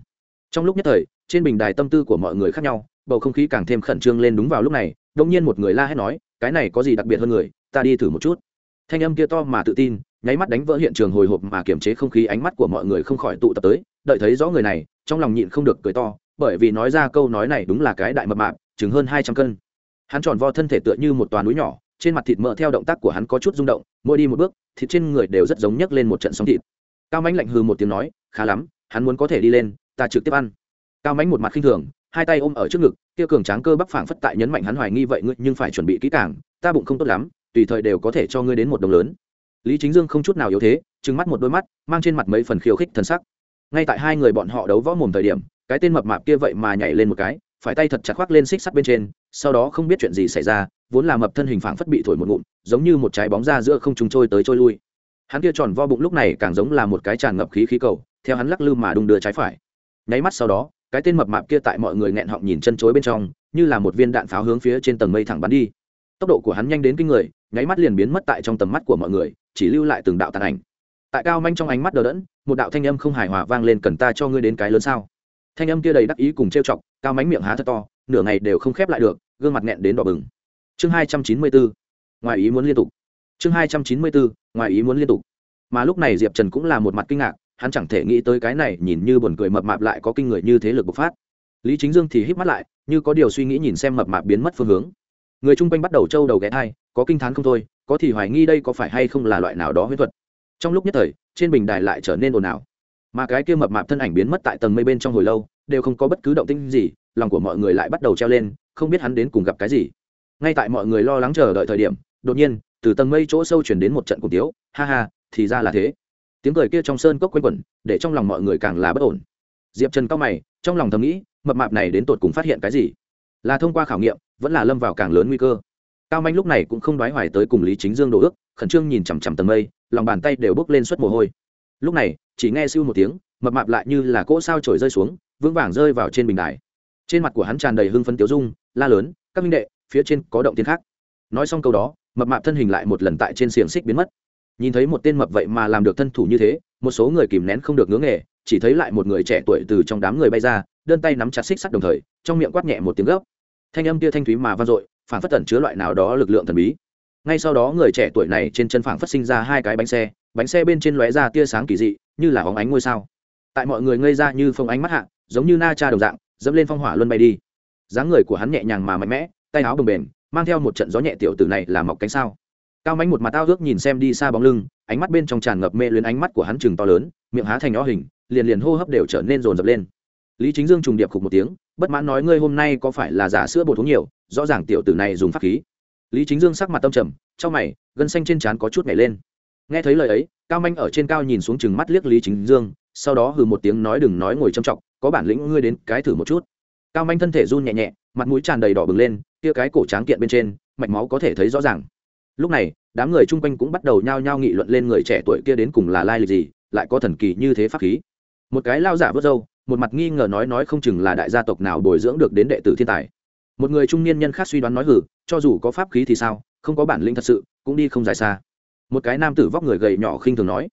Trong lúc nhất thời, trên bình đài tâm tư của mọi người khác nhau, bầu không khí càng thêm khẩn trương lên đúng vào lúc này đông nhiên một người la hét nói, cái này có gì đặc biệt hơn người, ta đi thử một chút. Thanh âm kia to mà tự tin, nháy mắt đánh vỡ hiện trường hồi hộp mà kiềm chế không khí ánh mắt của mọi người không khỏi tụ tập tới, đợi thấy rõ người này, trong lòng nhịn không được cười to, bởi vì nói ra câu nói này đúng là cái đại mập mạp, chừng hơn hai trăm cân. Hắn tròn vo thân thể tựa như một toàn núi nhỏ, trên mặt thịt mỡ theo động tác của hắn có chút rung động, mỗi đi một bước, thịt trên người đều rất giống nhấc lên một trận sóng thịt. Cao mãnh lạnh hừ một tiếng nói, khá lắm, hắn muốn có thể đi lên, ta trực tiếp ăn. Cao mãnh một mặt khinh thường hai tay ôm ở trước ngực, kia cường tráng cơ bắp phảng phất tại nhấn mạnh hắn hoài nghi vậy ngươi nhưng phải chuẩn bị kỹ càng, ta bụng không tốt lắm, tùy thời đều có thể cho ngươi đến một đồng lớn. Lý chính dương không chút nào yếu thế, trừng mắt một đôi mắt, mang trên mặt mấy phần khiêu khích thân sắc. Ngay tại hai người bọn họ đấu võ mồm thời điểm, cái tên mập mạp kia vậy mà nhảy lên một cái, phải tay thật chặt khoác lên xích sắt bên trên, sau đó không biết chuyện gì xảy ra, vốn là mập thân hình phảng phất bị thổi một ngụm, giống như một trái bóng ra giữa không trùng trôi tới trôi lui. Hắn kia tròn vo bụng lúc này càng giống là một cái tràn ngập khí khí cầu, theo hắn lắc lư mà đung đưa trái phải. Nháy mắt sau đó cái tên mập mạp kia tại mọi người nghẹn họng nhìn chân chối bên trong, như là một viên đạn pháo hướng phía trên tầng mây thẳng bắn đi. Tốc độ của hắn nhanh đến kinh người, nháy mắt liền biến mất tại trong tầm mắt của mọi người, chỉ lưu lại từng đạo tàn ảnh. Tại cao manh trong ánh mắt đờ đẫn, một đạo thanh âm không hài hòa vang lên, cần ta cho ngươi đến cái lớn sao? Thanh âm kia đầy đắc ý cùng trêu chọc, cao mánh miệng há thật to, nửa ngày đều không khép lại được, gương mặt nghẹn đến đỏ bừng. Chương hai trăm chín mươi bốn, ngoài ý muốn liên tục. Chương hai trăm chín mươi bốn, ngoài ý muốn liên tục. Mà lúc này diệp trần cũng là một mặt kinh ngạc hắn chẳng thể nghĩ tới cái này nhìn như buồn cười mập mạp lại có kinh người như thế lực bộc phát. Lý chính dương thì híp mắt lại, như có điều suy nghĩ nhìn xem mập mạp biến mất phương hướng. Người chung quanh bắt đầu trâu đầu ghé thai, có kinh t h á n không thôi, có thì hoài nghi đây có phải hay không là loại nào đó huyết thuật. Trong lúc nhất thời, trên bình đài lại trở nên ồn ào. Mà cái kia mập mạp thân ảnh biến mất tại tầng mây bên trong hồi lâu, đều không có bất cứ động tinh gì, lòng của mọi người lại bắt đầu treo lên, không biết hắn đến cùng gặp cái gì. Ngay tại mọi người lo lắng chờ đợi thời điểm, đột nhiên, từ tầng mây chỗ sâu chuyển đến một trận cùng tiếu, ha ha, thì ra là thế tiếng cười kia trong sơn cốc quanh quẩn, để trong lòng mọi người càng là bất ổn. Diệp trần cao mày, trong lòng thầm nghĩ, mập mạp này đến tột cùng phát hiện cái gì? Là thông qua khảo nghiệm, vẫn là lâm vào càng lớn nguy cơ. Cao manh lúc này cũng không đoái hoài tới cùng lý chính dương đổ ước, khẩn trương nhìn chằm chằm tầng mây, lòng bàn tay đều bước lên suất mồ hôi. Lúc này, chỉ nghe siêu một tiếng, mập mạp lại như là cỗ sao trổi rơi xuống, vững vàng rơi vào trên bình đài. Trên mặt của hắn tràn đầy hưng phấn tiếu dung, la lớn, các minh đệ, phía trên có động tiên khác. Nói xong câu đó, mập mạp thân hình lại một lần tại trên xiềng xích biến mất nhìn thấy một tên mập vậy mà làm được thân thủ như thế, một số người kìm nén không được ngứa nghề, chỉ thấy lại một người trẻ tuổi từ trong đám người bay ra, đơn tay nắm chặt xích sắt đồng thời, trong miệng quát nhẹ một tiếng gấp. Thanh âm kia thanh thúy mà vang dội phản phất tẩn chứa loại nào đó lực lượng thần bí. Ngay sau đó người trẻ tuổi này trên chân phản phất sinh ra hai cái bánh xe bánh xe bên trên lóe ra tia sáng kỳ dị, như là hóng ánh ngôi sao. Tại mọi người ngây ra như phông ánh mắt hạ, giống như na cha đồng dạng, dẫm lên phong hỏa luân bay đi. Dáng người của hắn nhẹ nhàng mà mạnh mẽ, tay áo bồng bềnh, mang theo một trận gió nhẹ tiểu tử này là mọc cánh sao cao mánh một mặt ao ước nhìn xem đi xa bóng lưng, ánh mắt bên trong tràn ngập mê luyến ánh mắt của hắn chừng to lớn, miệng há thành nhó hình, liền liền hô hấp đều trở nên rồn rập lên. Lý chính dương trùng điệp khục một tiếng, bất mãn nói ngươi hôm nay có phải là giả sữa bột uống nhiều, rõ ràng tiểu tử này dùng pháp khí. Lý chính dương sắc mặt tâm trầm, trong mày, gân xanh trên trán có chút nhảy lên. Nghe thấy lời ấy, cao manh ở trên cao nhìn xuống chừng mắt liếc lý chính dương, sau đó hừ một tiếng nói đừng nói ngồi trầm trọng có bản lĩnh ngươi đến cái thử một chút. Cao manh thân thể run nhẹ nhẹ, mặt mũi tràn đầy đỏ bừng lên, kia cái cổ tráng kiện bên trên, mạch máu có thể thấy rõ ràng lúc này, đám người chung quanh cũng bắt đầu nhao nhao nghị luận lên người trẻ tuổi kia đến cùng là lai lịch gì, lại có thần kỳ như thế pháp khí. Một cái lao giả vớt râu, một mặt nghi ngờ nói nói không chừng là đại gia tộc nào bồi dưỡng được đến đệ tử thiên tài. Một người trung niên nhân khác suy đoán nói hử cho dù có pháp khí thì sao, không có bản lĩnh thật sự, cũng đi không dài xa. Một cái nam tử vóc người gầy nhỏ khinh thường nói.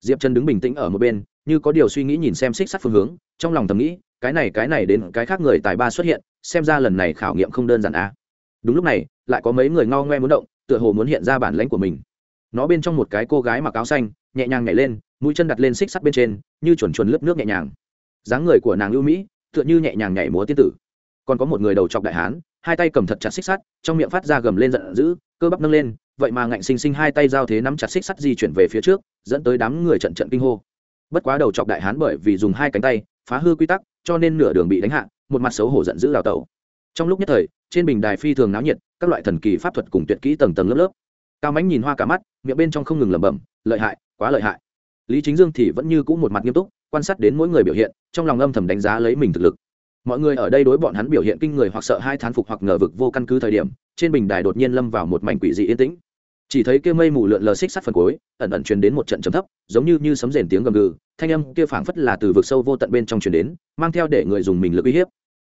Diệp trần đứng bình tĩnh ở một bên, như có điều suy nghĩ nhìn xem xích sắt phương hướng, trong lòng thầm nghĩ, cái này cái này đến cái khác người tài ba xuất hiện, xem ra lần này khảo nghiệm không đơn giản a đúng lúc này, lại có mấy người ngao ngoe muốn động tựa hồ muốn hiện ra bản lãnh của mình. Nó bên trong một cái cô gái mặc áo xanh, nhẹ nhàng nhảy lên, mũi chân đặt lên xích sắt bên trên, như chuẩn chuẩn lướt nước nhẹ nhàng. Dáng người của nàng lưu mỹ, tựa như nhẹ nhàng nhảy múa tiên tử. Còn có một người đầu chọc đại hán, hai tay cầm thật chặt xích sắt, trong miệng phát ra gầm lên giận dữ, cơ bắp nâng lên, vậy mà ngạnh sinh sinh hai tay giao thế nắm chặt xích sắt di chuyển về phía trước, dẫn tới đám người trận trận kinh hô. Bất quá đầu chọc đại hán bởi vì dùng hai cánh tay, phá hư quy tắc, cho nên nửa đường bị đánh hạ, một mặt xấu hổ giận dữ đào tẩu. Trong lúc nhất thời trên bình đài phi thường náo nhiệt, các loại thần kỳ pháp thuật cùng tuyệt kỹ tầng tầng lớp lớp. Cao mánh nhìn hoa cả mắt, miệng bên trong không ngừng lẩm bẩm, lợi hại, quá lợi hại. Lý chính dương thì vẫn như c ũ một mặt nghiêm túc, quan sát đến mỗi người biểu hiện, trong lòng âm thầm đánh giá lấy mình thực lực. Mọi người ở đây đối bọn hắn biểu hiện kinh người hoặc sợ hai thán phục hoặc ngờ vực vô căn cứ thời điểm, trên bình đài đột nhiên lâm vào một mảnh quỷ dị yên tĩnh. Chỉ thấy kia mây mù lượn lờ xích sắt phần cuối, ẩn ẩn truyền đến một trận trầm thấp, giống như như sấm rền tiếng gầm gừ, thanh âm kia phảng phất là từ vực sâu vô tận bên trong truyền đến, mang theo để người dùng mình lực uy hiếp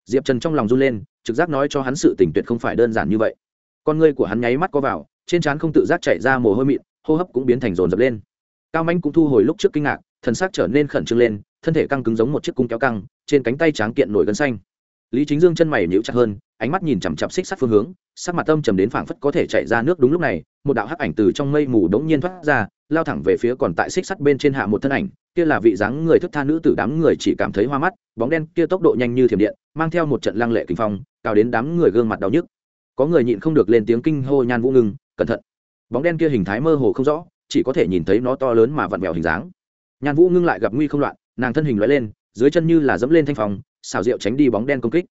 diệp trần trong lòng run lên, trực giác nói cho hắn sự tình tuyệt không phải đơn giản như vậy. Con ngươi của hắn nháy mắt có vào, trên trán không tự giác chạy ra mồ hôi mịn, hô hấp cũng biến thành rồn rập lên. Cao manh cũng thu hồi lúc trước kinh ngạc, thần xác trở nên khẩn trương lên, thân thể căng cứng giống một chiếc cung kéo căng, trên cánh tay tráng kiện nổi gân xanh. Lý chính dương chân mày nhíu chặt hơn, ánh mắt nhìn chằm chặp xích sắt phương hướng, sắc mặt tâm trầm đến phảng phất có thể chạy ra nước đúng lúc này, một đạo hắc ảnh từ trong mây mù đống nhiên thoát ra lao thẳng về phía còn tại xích sắt bên trên hạ một thân ảnh, kia là vị dáng người thức tha nữ tử đám người chỉ cảm thấy hoa mắt, bóng đen kia tốc độ nhanh như thiểm điện, mang theo một trận lăng lệ kinh phong, cao đến đám người gương mặt đau nhức. Có người nhịn không được lên tiếng kinh hô nhan vũ ngưng, cẩn thận. Bóng đen kia hình thái mơ hồ không rõ, chỉ có thể nhìn thấy nó to lớn mà vặn vẹo hình dáng. Nhan vũ ngưng lại gặp nguy không loạn, nàng thân hình loại lên, dưới chân như là dẫm lên thanh phòng xào rượu tránh đi bóng đen công kích.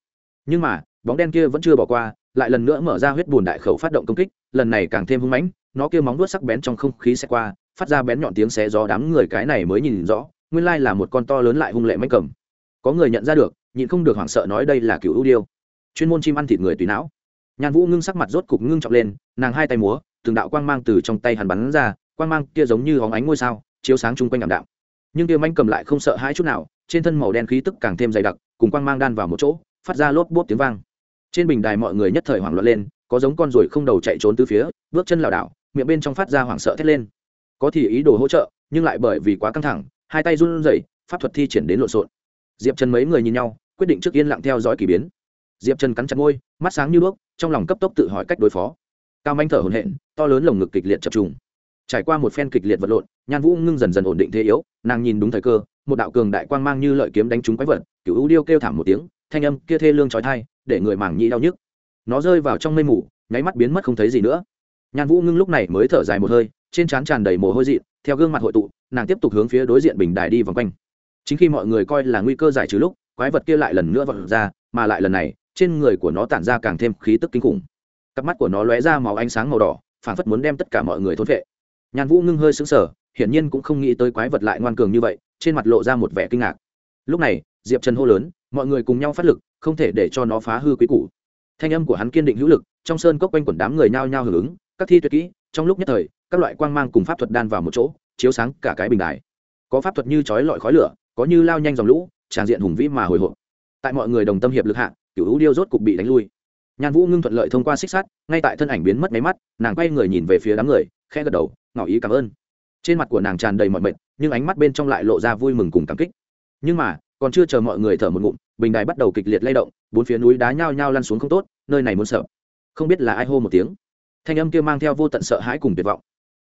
Nhưng mà, bóng đen kia vẫn chưa bỏ qua, lại lần nữa mở ra huyết bùn đại khẩu phát động công kích, lần này càng thêm hung mãnh, nó kia móng vuốt sắc bén trong không khí sẽ qua phát ra bén nhọn tiếng xé gió đám người cái này mới nhìn rõ, nguyên lai là một con to lớn lại hung lệ mánh cầm. Có người nhận ra được, nhịn không được hoảng sợ nói đây là cựu ưu điêu. Chuyên môn chim ăn thịt người tùy não. Nhan vũ ngưng sắc mặt rốt cục ngưng trọng lên, nàng hai tay múa, từng đạo quang mang từ trong tay hắn bắn ra, quang mang kia giống như hóng ánh ngôi sao, chiếu sáng chung quanh ảm đạm. Nhưng kia manh cầm lại không sợ hãi chút nào, trên thân màu đen khí tức càng thêm dày đặc, cùng quang mang đan vào một chỗ, phát ra lốp bốp tiếng vang. Trên bình đài mọi người nhất thời hoảng loạn lên, có giống con ruồi không đầu chạy trốn từ phía, bước chân lảo đảo, miệng bên trong phát ra hoảng sợ thét lên có thì ý đồ hỗ trợ, nhưng lại bởi vì quá căng thẳng, hai tay run rẩy, pháp thuật thi triển đến lộn xộn. Diệp trần mấy người nhìn nhau, quyết định trước yên lặng theo dõi k ỳ biến. Diệp trần cắn chặt môi, mắt sáng như đuốc, trong lòng cấp tốc tự hỏi cách đối phó. Cao manh thở hồn hện to lớn lồng ngực kịch liệt chập trùng. Trải qua một phen kịch liệt vật lộn, nhan vũ ngưng dần dần ổn định thế yếu, nàng nhìn đúng thời cơ, một đạo cường đại quang mang như lợi kiếm đánh trúng quái vật cựu ưu điêu kêu thảm một tiếng, thanh âm kia thê lương trói thai để người mảng nhĩ đau nhức. Nó rơi vào trong mây mù, nháy mắt biến mất không thấy gì nữa. Nhan vũ ngưng lúc này mới thở dài một hơi trên trán tràn đầy mồ hôi dị, theo gương mặt hội tụ, nàng tiếp tục hướng phía đối diện bình đài đi vòng quanh. Chính khi mọi người coi là nguy cơ giải trừ lúc, quái vật kia lại lần nữa vọt ra, mà lại lần này, trên người của nó tản ra càng thêm khí tức kinh khủng. Cặp mắt của nó lóe ra màu ánh sáng màu đỏ phản phất muốn đem tất cả mọi người thôn vệ nhàn vũ ngưng hơi sững sờ, hiển nhiên cũng không nghĩ tới quái vật lại ngoan cường như vậy, trên mặt lộ ra một vẻ kinh ngạc. Lúc này, diệp trần hô lớn, mọi người cùng nhau phát lực, không thể để cho nó phá hư quý củ. Thanh âm của hắn kiên định hữu lực, trong sơn cốc quanh quẩn đám người nhao nhao hưởng ứng, các thi tuyệt kỹ trong lúc nhất thời, các loại quang mang cùng pháp thuật đan vào một chỗ, chiếu sáng cả cái bình đài. Có pháp thuật như chói lọi khói lửa, có như lao nhanh dòng lũ, tràn diện hùng vĩ mà hồi hộp. Tại mọi người đồng tâm hiệp lực hạ, cựu hữu điêu rốt cục bị đánh lui. Nhan vũ ngưng thuận lợi thông qua xích sắt, ngay tại thân ảnh biến mất máy mắt, nàng quay người nhìn về phía đám người, khẽ gật đầu, ngỏ ý cảm ơn. Trên mặt của nàng tràn đầy mọi mệt, nhưng ánh mắt bên trong lại lộ ra vui mừng cùng cảm kích. Nhưng mà, còn chưa chờ mọi người thở một ngụm, bình đài bắt đầu kịch liệt lay động, bốn phía núi đá nhao nhao lăn xuống không tốt, nơi này muốn sợ. Không biết là ai hô một tiếng thanh âm kia mang theo vô tận sợ hãi cùng tuyệt vọng.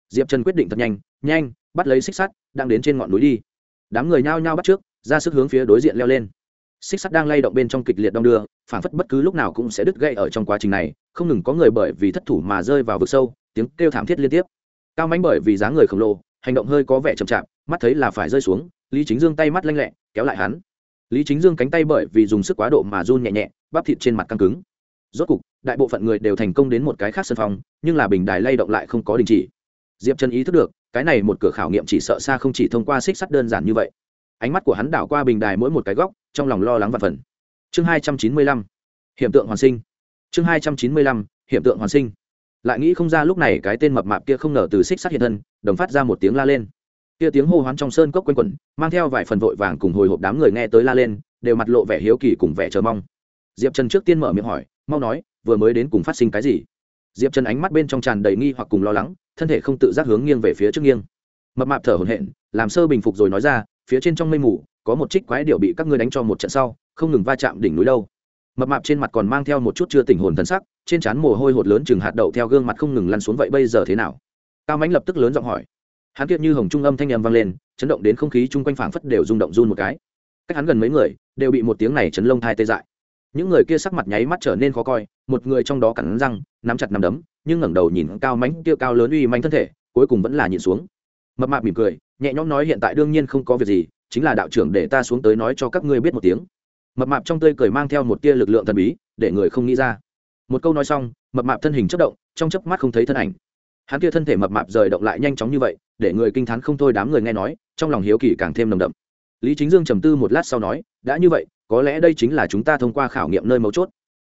Diệp trần quyết định thật nhanh nhanh, bắt lấy xích sắt, đang đến trên ngọn núi đi. Đám người nhao nhao bắt trước, ra sức hướng phía đối diện leo lên. Xích sắt đang lay động bên trong kịch liệt đong đưa, phản phất bất cứ lúc nào cũng sẽ đứt gãy ở trong quá trình này, không ngừng có người bởi vì thất thủ mà rơi vào vực sâu, tiếng kêu thảm thiết liên tiếp. Cao mánh bởi vì dáng người khổng lồ, hành động hơi có vẻ chậm chạp, mắt thấy là phải rơi xuống, lý chính dương tay mắt lanh lẹ, kéo lại hắn. Lý chính dương cánh tay bởi vì dùng sức quá độ mà run nhẹ nhẹ, bắp thịt trên mặt căng cứng rốt cục, đại bộ phận người đều thành công đến một cái khác sân phòng, nhưng là bình đài lay động lại không có đình chỉ. Diệp trần ý thức được, cái này một cửa khảo nghiệm chỉ sợ xa không chỉ thông qua xích sắt đơn giản như vậy. Ánh mắt của hắn đảo qua bình đài mỗi một cái góc, trong lòng lo lắng và phần. Chương hai trăm chín mươi lăm hiện tượng hoàn sinh. Chương hai trăm chín mươi lăm hiện tượng hoàn sinh. Lại nghĩ không ra lúc này cái tên mập mạp kia không ngờ từ xích sắt hiện thân, đồng phát ra một tiếng la lên. Kia tiếng hô hoán trong sơn cốc quanh quẩn, mang theo vài phần vội vàng cùng hồi hộp đám người nghe tới la lên, đều mặt lộ vẻ hiếu kỳ cùng vẻ chờ mong. Diệp trần trước tiên mở miệng hỏi mau nói, vừa mới đến cùng phát sinh cái gì? Diệp trần ánh mắt bên trong tràn đầy nghi hoặc cùng lo lắng, thân thể không tự giác hướng nghiêng về phía trước nghiêng. Mập mạp thở hổn hển, làm sơ bình phục rồi nói ra, phía trên trong mây mù, có một trích quái điệu bị các ngươi đánh cho một trận sau, không ngừng va chạm đỉnh núi đâu. Mập mạp trên mặt còn mang theo một chút chưa tỉnh hồn thần sắc, trên trán mồ hôi hột lớn chừng hạt đậu theo gương mặt không ngừng lăn xuống vậy bây giờ thế nào? Cao mãnh lập tức lớn giọng hỏi. Hắn kiệt như hồng trung âm thanh âm vang lên, chấn động đến không khí chung quanh phảng phất đều rung động run một cái. Cách hắn gần mấy người, đều bị một tiếng này chấn lông thai tê dại những người kia sắc mặt nháy mắt trở nên khó coi, một người trong đó cắn răng, nắm chặt nắm đấm, nhưng ngẩng đầu nhìn cao mánh kia cao lớn uy manh thân thể, cuối cùng vẫn là nhìn xuống. Mập mạp mỉm cười, nhẹ nhõm nói hiện tại đương nhiên không có việc gì, chính là đạo trưởng để ta xuống tới nói cho các ngươi biết một tiếng. Mập mạp trong tươi cười mang theo một tia lực lượng thần bí, để người không nghĩ ra. Một câu nói xong, mập mạp thân hình chất động, trong chớp mắt không thấy thân ảnh. Hắn kia thân thể mập mạp rời động lại nhanh chóng như vậy, để người kinh t h á n không thôi đám người nghe nói, trong lòng hiếu kỳ càng thêm nồng đậm. Lý chính dương trầm tư một lát sau nói, đã như vậy có lẽ đây chính là chúng ta thông qua khảo nghiệm nơi mấu chốt.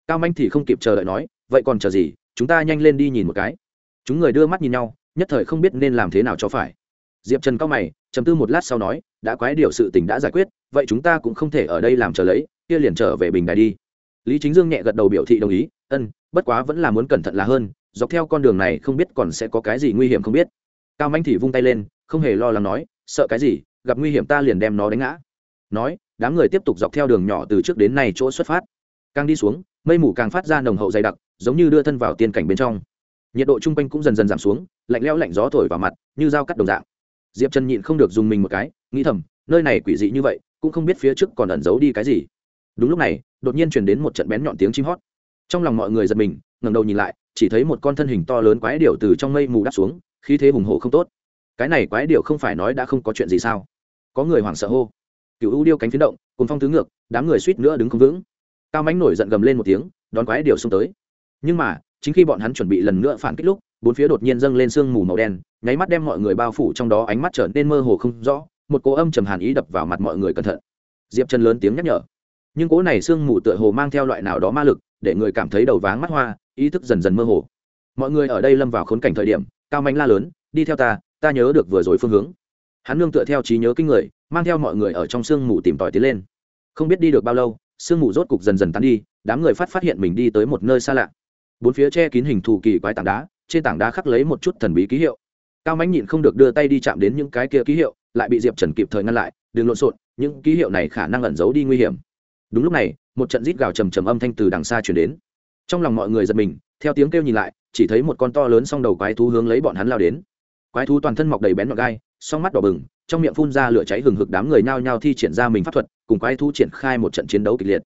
Cao manh thì không kịp chờ đợi nói, vậy còn chờ gì, chúng ta nhanh lên đi nhìn một cái. Chúng người đưa mắt nhìn nhau, nhất thời không biết nên làm thế nào cho phải. Diệp trần cao mày, trầm tư một lát sau nói, đã quái điều sự tình đã giải quyết, vậy chúng ta cũng không thể ở đây làm chờ lấy, kia liền trở về bình đài đi. Lý chính dương nhẹ gật đầu biểu thị đồng ý, ân, bất quá vẫn là muốn cẩn thận là hơn, dọc theo con đường này không biết còn sẽ có cái gì nguy hiểm không biết. Cao manh thì vung tay lên, không hề lo lắng nói, sợ cái gì, gặp nguy hiểm ta liền đem nó đánh ngã. Nói đám người tiếp tục dọc theo đường nhỏ từ trước đến nay chỗ xuất phát. Càng đi xuống, mây mù càng phát ra nồng hậu dày đặc, giống như đưa thân vào tiên cảnh bên trong. Nhiệt độ chung quanh cũng dần dần giảm xuống, lạnh lẽo lạnh gió thổi vào mặt, như dao cắt đồng dạng. Diệp trần nhịn không được dùng mình một cái, nghĩ thầm, nơi này quỷ dị như vậy, cũng không biết phía trước còn ẩn giấu đi cái gì. Đúng lúc này, đột nhiên chuyển đến một trận bén nhọn tiếng chim hót. Trong lòng mọi người giật mình, ngẩng đầu nhìn lại, chỉ thấy một con thân hình to lớn quái điểu từ trong mây mù đáp xuống, khí thế hùng hồ không tốt. Cái này quái điểu không phải nói đã không có chuyện gì sao? Có người hoảng sợ hô cựu u điêu cánh phiến động cùng phong tứ ngược, đám người suýt nữa đứng không vững. Cao mánh nổi giận gầm lên một tiếng, đón quái điều xông tới. Nhưng mà, chính khi bọn hắn chuẩn bị lần nữa phản kích lúc, bốn phía đột nhiên dâng lên sương mù màu đen, nháy mắt đem mọi người bao phủ trong đó ánh mắt trở nên mơ hồ không rõ, một cỗ âm trầm hàn ý đập vào mặt mọi người cẩn thận. Diệp trần lớn tiếng nhắc nhở. Nhưng cỗ này sương mù tựa hồ mang theo loại nào đó ma lực, để người cảm thấy đầu váng mắt hoa, ý thức dần dần mơ hồ. Mọi người ở đây lâm vào khốn cảnh thời điểm, cao mánh la lớn, đi theo ta ta nhớ được vừa rồi phương hướng hắn nương tựa theo trí nhớ kinh người, mang theo mọi người ở trong sương mù tìm tòi tiến lên. Không biết đi được bao lâu, sương mù rốt cục dần dần tán đi, đám người phát phát hiện mình đi tới một nơi xa lạ. Bốn phía che kín hình thù kỳ quái tảng đá, trên tảng đá khắc lấy một chút thần bí ký hiệu. Cao mánh nhịn không được đưa tay đi chạm đến những cái kia ký hiệu, lại bị diệp trần kịp thời ngăn lại, đừng lộn xộn, những ký hiệu này khả năng ẩn giấu đi nguy hiểm. Đúng lúc này, một trận rít gào trầm trầm âm thanh từ đằng xa chuyển đến. Trong lòng mọi người giật mình, theo tiếng kêu nhìn lại, chỉ thấy một con to lớn song đầu quái thú hướng lấy bọn hắn lao đến. Quái thú toàn thân mọc đầy bén mọc gai song mắt đỏ bừng, trong miệng phun ra lửa cháy hừng hực đám người nhao nhao thi triển ra mình pháp thuật, cùng quái thú triển khai một trận chiến đấu kịch liệt.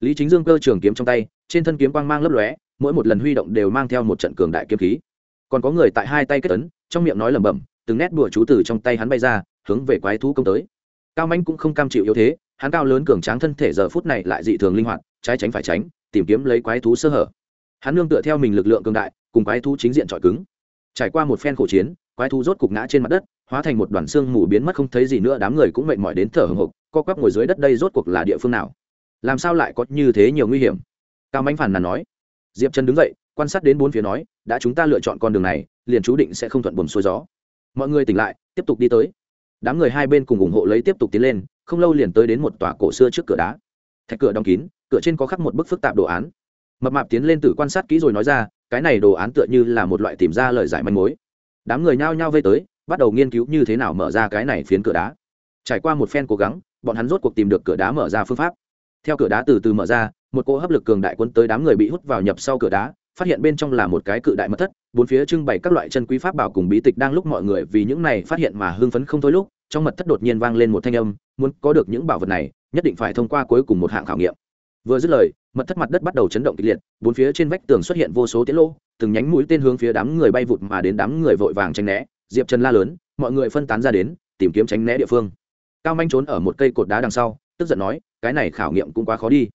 Lý chính dương cơ trường kiếm trong tay, trên thân kiếm quang mang lấp lóe, mỗi một lần huy động đều mang theo một trận cường đại kiếm khí. Còn có người tại hai tay kết ấn, trong miệng nói lẩm bẩm, từng nét đùa chú từ trong tay hắn bay ra, hướng về quái thú công tới. Cao manh cũng không cam chịu yếu thế, hắn cao lớn cường tráng thân thể giờ phút này lại dị thường linh hoạt, trái tránh phải tránh, tìm kiếm lấy quái thú sơ hở. Hắn nương tựa theo mình lực lượng cường đại, cùng quái thú chính diện trọi cứng. Trải qua một phen khổ chiến, quái thú rốt cục ngã trên mặt đất hóa thành một đoàn xương mù biến mất không thấy gì nữa, đám người cũng mệt mỏi đến thở hồng hộc, co quắp ngồi dưới đất đây rốt cuộc là địa phương nào? Làm sao lại có như thế nhiều nguy hiểm? Cao mánh phản là nói. Diệp trần đứng dậy, quan sát đến bốn phía nói, đã chúng ta lựa chọn con đường này, liền chú định sẽ không thuận buồm xuôi gió. Mọi người tỉnh lại, tiếp tục đi tới. Đám người hai bên cùng ủng hộ lấy tiếp tục tiến lên, không lâu liền tới đến một tòa cổ xưa trước cửa đá. Thạch cửa đóng kín, cửa trên có khắc một bức phức tạp đồ án. Mập mạp tiến lên từ quan sát kỹ rồi nói ra, cái này đồ án tựa như là một loại tìm ra lời giải manh mối. Đám người nhao nhao vây tới bắt đầu nghiên cứu như thế nào mở ra cái này phiến cửa đá. Trải qua một phen cố gắng, bọn hắn rốt cuộc tìm được cửa đá mở ra phương pháp. Theo cửa đá từ từ mở ra, một cỗ hấp lực cường đại quân tới đám người bị hút vào nhập sau cửa đá, phát hiện bên trong là một cái cự đại mật thất, bốn phía trưng bày các loại chân quý pháp bảo cùng bí tịch đang lúc mọi người vì những này phát hiện mà hưng phấn không thôi lúc, trong mật thất đột nhiên vang lên một thanh âm, muốn có được những bảo vật này, nhất định phải thông qua cuối cùng một hạng khảo nghiệm. Vừa dứt lời, mật thất mặt đất bắt đầu chấn động kịch liệt, bốn phía trên vách tường xuất hiện vô số tiết lô từng nhánh mũi tên hướng phía đám người bay vụt mà đến đám người vội vàng tránh né diệp trần la lớn, mọi người phân tán ra đến, tìm kiếm tránh né địa phương. Cao manh trốn ở một cây cột đá đằng sau, tức giận nói, cái này khảo nghiệm cũng quá khó đi.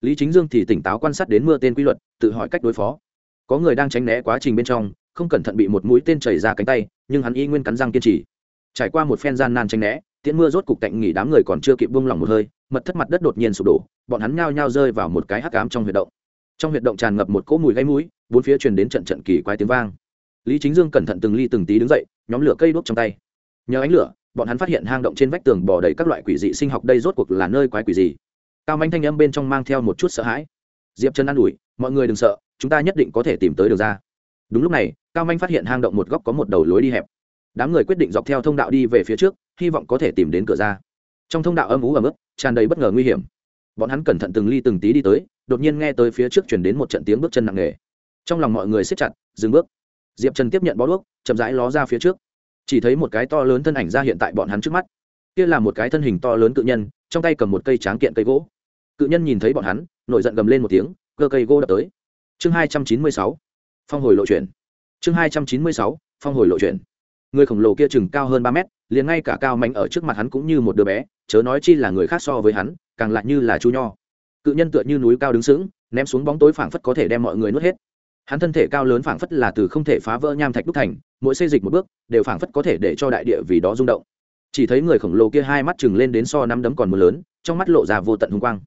Lý chính dương thì tỉnh táo quan sát đến mưa tên quy luật, tự hỏi cách đối phó. Có người đang tránh né quá trình bên trong, không cẩn thận bị một mũi tên chảy ra cánh tay, nhưng hắn y nguyên cắn răng kiên trì. Trải qua một phen gian nan tránh né, tiễn mưa rốt cục cạnh nghỉ đám người còn chưa kịp buông lỏng một hơi, mật thất mặt đất đột nhiên sụp đổ, bọn hắn nhao nhao rơi vào một cái hắc ám trong huyệt động. Trong huyệt động tràn ngập một cỗ mùi gáy mũi, bốn phía truyền đến trận trận kỳ quái tiếng vang lý chính dương cẩn thận từng ly từng tí đứng dậy, nhóm lửa cây đuốc trong tay. Nhờ ánh lửa, bọn hắn phát hiện hang động trên vách tường bỏ đầy các loại quỷ dị sinh học đây rốt cuộc là nơi quái quỷ gì. Cao manh thanh âm bên trong mang theo một chút sợ hãi. Diệp chân an ủi, mọi người đừng sợ, chúng ta nhất định có thể tìm tới đường ra. Đúng lúc này, cao manh phát hiện hang động một góc có một đầu lối đi hẹp. Đám người quyết định dọc theo thông đạo đi về phía trước, hy vọng có thể tìm đến cửa ra. Trong thông đạo âm ú ấm ức tràn đầy bất ngờ nguy hiểm. Bọn hắn cẩn thận từng ly từng tí đi tới, đột nhiên nghe tới phía trước chuyển đến một trận tiếng bước chân nặng nề. Trong lòng mọi người siết chặt, dừng bước diệp trần tiếp nhận bó đuốc, chậm rãi ló ra phía trước. Chỉ thấy một cái to lớn thân ảnh ra hiện tại bọn hắn trước mắt. Kia là một cái thân hình to lớn cự nhân, trong tay cầm một cây tráng kiện cây gỗ. Cự nhân nhìn thấy bọn hắn, nổi giận gầm lên một tiếng, cơ cây gỗ đập tới. Chương hai trăm chín mươi sáu, phong hồi lộ chuyển. Chương hai trăm chín mươi sáu, phong hồi lộ chuyển. Người khổng lồ kia chừng cao hơn ba mét, liền ngay cả cao mạnh ở trước mặt hắn cũng như một đứa bé, chớ nói chi là người khác so với hắn, càng lại như là chú nho. Cự nhân tựa như núi cao đứng sững, ném xuống bóng tối phảng phất có thể đem mọi người nuốt hết hắn thân thể cao lớn phảng phất là từ không thể phá vỡ nham thạch đúc thành, mỗi xây dịch một bước, đều phảng phất có thể để cho đại địa vì đó rung động. Chỉ thấy người khổng lồ kia hai mắt chừng lên đến so năm đấm còn mưa lớn, trong mắt lộ ra vô tận hung quang.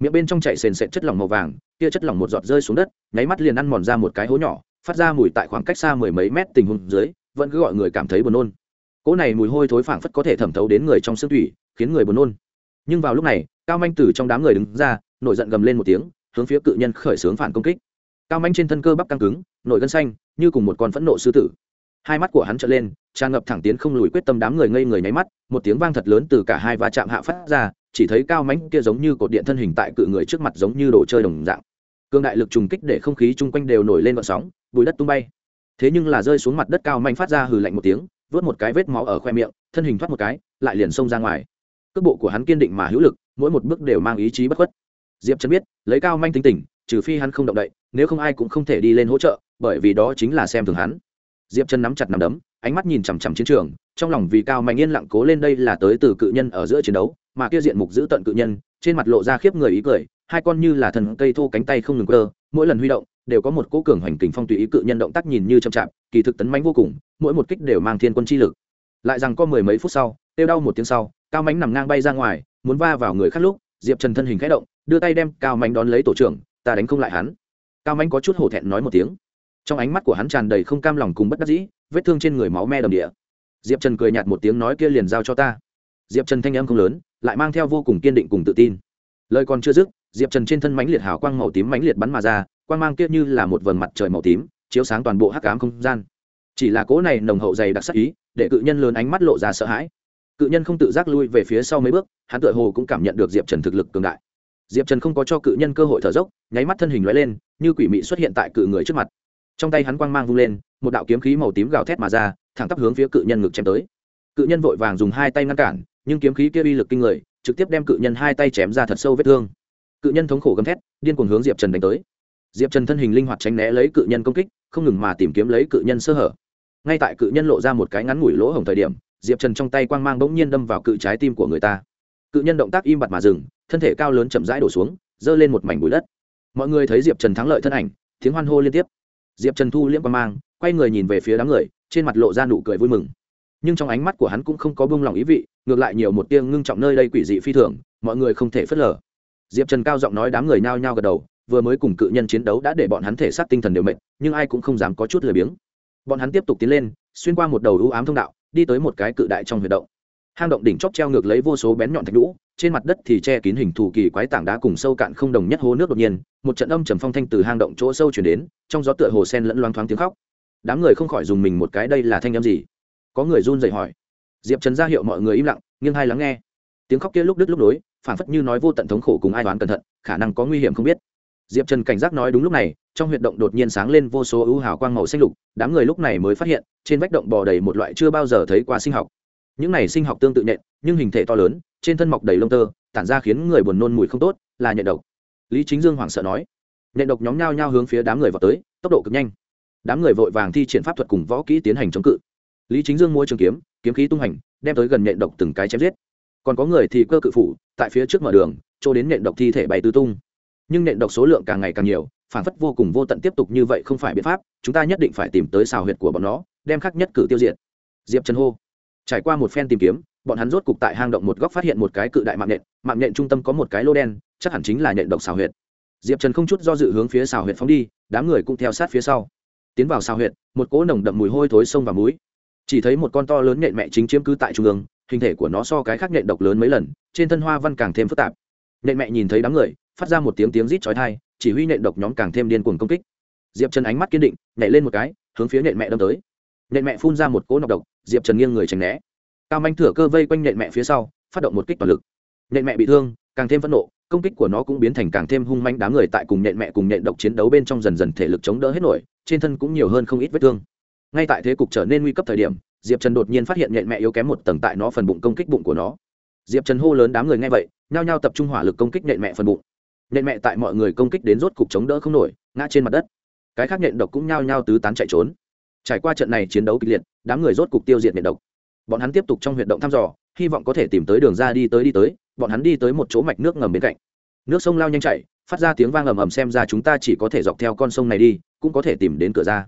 Miệng bên trong chạy sền sệt chất lỏng màu vàng, kia chất lỏng một giọt rơi xuống đất, nháy mắt liền ăn mòn ra một cái hố nhỏ, phát ra mùi tại khoảng cách xa mười mấy mét tình huống dưới, vẫn cứ gọi người cảm thấy buồn nôn. Cỗ này mùi hôi thối phảng phất có thể thẩm thấu đến người trong xương thủy khiến người buồn nôn. Nhưng vào lúc này, cao manh tử trong đám người đứng ra, nổi giận gầm lên một tiếng, hướng phía cự nhân khởi xướng phản công kích cao manh trên thân cơ bắp căng cứng, nội gân xanh, như cùng một con phẫn nộ sư tử. Hai mắt của hắn trở lên, tràn ngập thẳng tiến không lùi quyết tâm đám người ngây người nháy mắt, một tiếng vang thật lớn từ cả hai va chạm hạ phát ra, chỉ thấy cao mánh kia giống như cột điện thân hình tại cự người trước mặt giống như đồ chơi đồng dạng. Cương đại lực trùng kích để không khí chung quanh đều nổi lên vận sóng, bùi đất tung bay. Thế nhưng là rơi xuống mặt đất cao manh phát ra hừ lạnh một tiếng, vớt một cái vết máu ở khoe miệng, thân hình thoát một cái, lại liền xông ra ngoài. Cước bộ của hắn kiên định mà hữu lực, mỗi một bước đều mang ý chí bất khuất. Diệp chân biết, lấy cao manh tính tình, trừ phi hắn không động đậy nếu không ai cũng không thể đi lên hỗ trợ, bởi vì đó chính là xem thường hắn. Diệp trần nắm chặt nắm đấm, ánh mắt nhìn chằm chằm chiến trường, trong lòng vì cao mạnh yên lặng cố lên đây là tới từ cự nhân ở giữa chiến đấu, mà kia diện mục giữ tận cự nhân, trên mặt lộ ra khiếp người ý cười, hai con như là thần cây thô cánh tay không ngừng cơ mỗi lần huy động, đều có một cỗ cường hoành kình phong tùy ý cự nhân động tác nhìn như chậm chạp, kỳ thực tấn mãnh vô cùng, mỗi một kích đều mang thiên quân chi lực. Lại rằng có mười mấy phút sau tiêu đau một tiếng sau, cao mánh nằm ngang bay ra ngoài, muốn va vào người khác lúc, diệp trần thân hình khẽ động, đưa tay đem cao mánh đón lấy tổ trưởng, ta đánh không lại hắn cao mãnh có chút hổ thẹn nói một tiếng. Trong ánh mắt của hắn tràn đầy không cam lòng cùng bất đắc dĩ, vết thương trên người máu me đầm địa. Diệp trần cười nhạt một tiếng nói kia liền giao cho ta. Diệp trần thanh âm không lớn, lại mang theo vô cùng kiên định cùng tự tin. Lời còn chưa dứt, diệp trần trên thân mánh liệt hào quang màu tím mánh liệt bắn mà ra, quang mang kia như là một vầng mặt trời màu tím, chiếu sáng toàn bộ hắc ám không gian. Chỉ là cỗ này nồng hậu dày đặc sắc ý, để cự nhân lớn ánh mắt lộ ra sợ hãi. Cự nhân không tự giác lui về phía sau mấy bước, hắn tựa hồ cũng cảm nhận được diệp trần thực lực cường đại. Diệp trần không có cho cự nhân cơ hội thở dốc, nháy mắt thân hình lóe lên như quỷ mị xuất hiện tại cự người trước mặt. Trong tay hắn quang mang vung lên, một đạo kiếm khí màu tím gào thét mà ra, thẳng tắp hướng phía cự nhân ngực chém tới. Cự nhân vội vàng dùng hai tay ngăn cản, nhưng kiếm khí kia uy lực kinh người, trực tiếp đem cự nhân hai tay chém ra thật sâu vết thương. Cự nhân thống khổ gầm thét, điên cuồng hướng diệp trần đánh tới. Diệp trần thân hình linh hoạt tránh né lấy cự nhân công kích, không ngừng mà tìm kiếm lấy cự nhân sơ hở. Ngay tại cự nhân lộ ra một cái ngắn ngủi lỗ hổng thời điểm, diệp trần trong tay quang mang bỗng nhiên đâm vào cự trái tim của người ta. Cự nhân động tác im bặt mà dừng, thân thể cao lớn chậm rãi đổ xuống, giơ lên một mảnh bụi đất mọi người thấy diệp trần thắng lợi thân ảnh, tiếng hoan hô liên tiếp. Diệp trần thu liễm qua mang, quay người nhìn về phía đám người, trên mặt lộ ra nụ cười vui mừng. Nhưng trong ánh mắt của hắn cũng không có buông lòng ý vị, ngược lại nhiều một tiếng ngưng trọng nơi đây quỷ dị phi thường, mọi người không thể phớt lờ. Diệp trần cao giọng nói đám người nhao nhao gật đầu, vừa mới cùng cự nhân chiến đấu đã để bọn hắn thể xác tinh thần đều mệt, nhưng ai cũng không dám có chút lười biếng. Bọn hắn tiếp tục tiến lên, xuyên qua một đầu ưu ám thông đạo, đi tới một cái cự đại trong huyệt động. Hang động đỉnh chóp treo ngược lấy vô số bén nhọn thạch lũ trên mặt đất thì che kín hình thù kỳ quái tảng đá cùng sâu cạn không đồng nhất hố nước đột nhiên, một trận âm trầm phong thanh từ hang động chỗ sâu chuyển đến, trong gió tựa hồ sen lẫn loáng thoáng tiếng khóc. Đám người không khỏi dùng mình một cái, đây là thanh âm gì? Có người run dậy hỏi. Diệp trần ra hiệu mọi người im lặng, nghiêng hay lắng nghe. Tiếng khóc kia lúc đứt lúc đối phản phất như nói vô tận thống khổ cùng ai đoán cẩn thận, khả năng có nguy hiểm không biết. Diệp trần cảnh giác nói đúng lúc này, trong huyệt động đột nhiên sáng lên vô số ưu hào quang màu xanh lục, đám người lúc này mới phát hiện, trên vách động bò đầy một loại chưa bao giờ thấy qua sinh học. Những này sinh học tương tự nhện, nhưng hình thể to lớn trên thân mọc đầy lông tơ, tản ra khiến người buồn nôn mùi không tốt, là nhện độc. Lý chính dương hoảng sợ nói. Nhện độc nhóm nhao nhao hướng phía đám người vào tới, tốc độ cực nhanh. Đám người vội vàng thi triển pháp thuật cùng võ kỹ tiến hành chống cự. Lý chính dương mua trường kiếm kiếm khí tung hành, đem tới gần nhện độc từng cái chém giết. Còn có người thì cơ cự phủ, tại phía trước mở đường, chỗ đến nhện độc thi thể bày tứ tung. Nhưng nhện độc số lượng càng ngày càng nhiều, phản phất vô cùng vô tận tiếp tục như vậy không phải biện pháp, chúng ta nhất định phải tìm tới xào huyệt của bọn nó, đem khắc nhất cử tiêu diệt. Diệp trần hô. Trải qua một phen tìm kiếm bọn hắn rốt cục tại hang động một góc phát hiện một cái cự đại mạng nhện mạng nhện trung tâm có một cái lô đen, chắc hẳn chính là nhện độc xào huyệt. Diệp trần không chút do dự hướng phía xào huyệt phóng đi, đám người cũng theo sát phía sau. Tiến vào xào huyệt, một cỗ nồng đậm mùi hôi thối sông vào mũi. Chỉ thấy một con to lớn nhện mẹ chính chiếm cứ tại trung ương, hình thể của nó so cái khác nhện độc lớn mấy lần, trên thân hoa văn càng thêm phức tạp. Nhện mẹ nhìn thấy đám người, phát ra một tiếng tiếng rít chói tai, chỉ huy nhện độc nhóm càng thêm điên cuồng công kích. Diệp trần ánh mắt kiên định, nhảy lên một cái, hướng phía nhện mẹ đâm tới. Nhện mẹ phun ra một cỗ nọc độc, diệp trần nghiêng người tránh né cao manh thửa cơ vây quanh nhện mẹ phía sau, phát động một kích toàn lực. Nhện mẹ bị thương, càng thêm phẫn nộ, công kích của nó cũng biến thành càng thêm hung manh đám người tại cùng nhện mẹ cùng nhện độc chiến đấu bên trong dần dần thể lực chống đỡ hết nổi, trên thân cũng nhiều hơn không ít vết thương. Ngay tại thế cục trở nên nguy cấp thời điểm, diệp trần đột nhiên phát hiện nhện mẹ yếu kém một tầng tại nó phần bụng công kích bụng của nó. Diệp trần hô lớn đám người nghe vậy, nhao nhao tập trung hỏa lực công kích nhện mẹ phần bụng. Nhện mẹ tại mọi người công kích đến rốt cục chống đỡ không nổi, ngã trên mặt đất. Cái khác nhện độc cũng nhao nhao tứ tán chạy trốn. Trải qua trận này chiến đấu kịch liệt, đám người rốt cục tiêu diệt nhện độc bọn hắn tiếp tục trong huyệt động thăm dò, hy vọng có thể tìm tới đường ra đi tới đi tới, bọn hắn đi tới một chỗ mạch nước ngầm bên cạnh. Nước sông lao nhanh chảy, phát ra tiếng vang ầm ầm xem ra chúng ta chỉ có thể dọc theo con sông này đi, cũng có thể tìm đến cửa ra.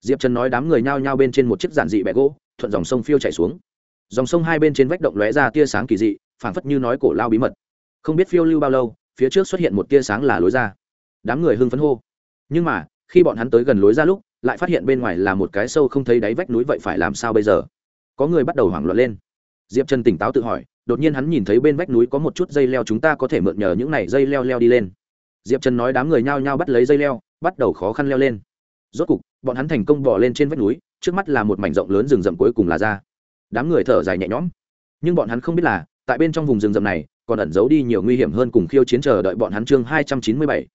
Diệp trần nói đám người nhao nhao bên trên một chiếc giản dị bẹ gỗ, thuận dòng sông phiêu chảy xuống. Dòng sông hai bên trên vách động lóe ra tia sáng kỳ dị, phảng phất như nói cổ lao bí mật. Không biết phiêu lưu bao lâu, phía trước xuất hiện một tia sáng là lối ra. Đám người hưng phấn hô. Nhưng mà, khi bọn hắn tới gần lối ra lúc, lại phát hiện bên ngoài là một cái sâu không thấy đáy vách núi, vậy phải làm sao bây giờ? Có người bắt đầu hoảng loạn lên. Diệp trần tỉnh táo tự hỏi, đột nhiên hắn nhìn thấy bên vách núi có một chút dây leo, chúng ta có thể mượn nhờ những này dây leo leo đi lên. Diệp trần nói đám người nhao nhao bắt lấy dây leo, bắt đầu khó khăn leo lên. Rốt cục, bọn hắn thành công bỏ lên trên vách núi, trước mắt là một mảnh rộng lớn rừng rậm cuối cùng là ra. Đám người thở dài nhẹ nhõm. Nhưng bọn hắn không biết là, tại bên trong vùng rừng rậm này, còn ẩn giấu đi nhiều nguy hiểm hơn cùng khiêu chiến chờ đợi bọn hắn chương hai trăm chín mươi bảy.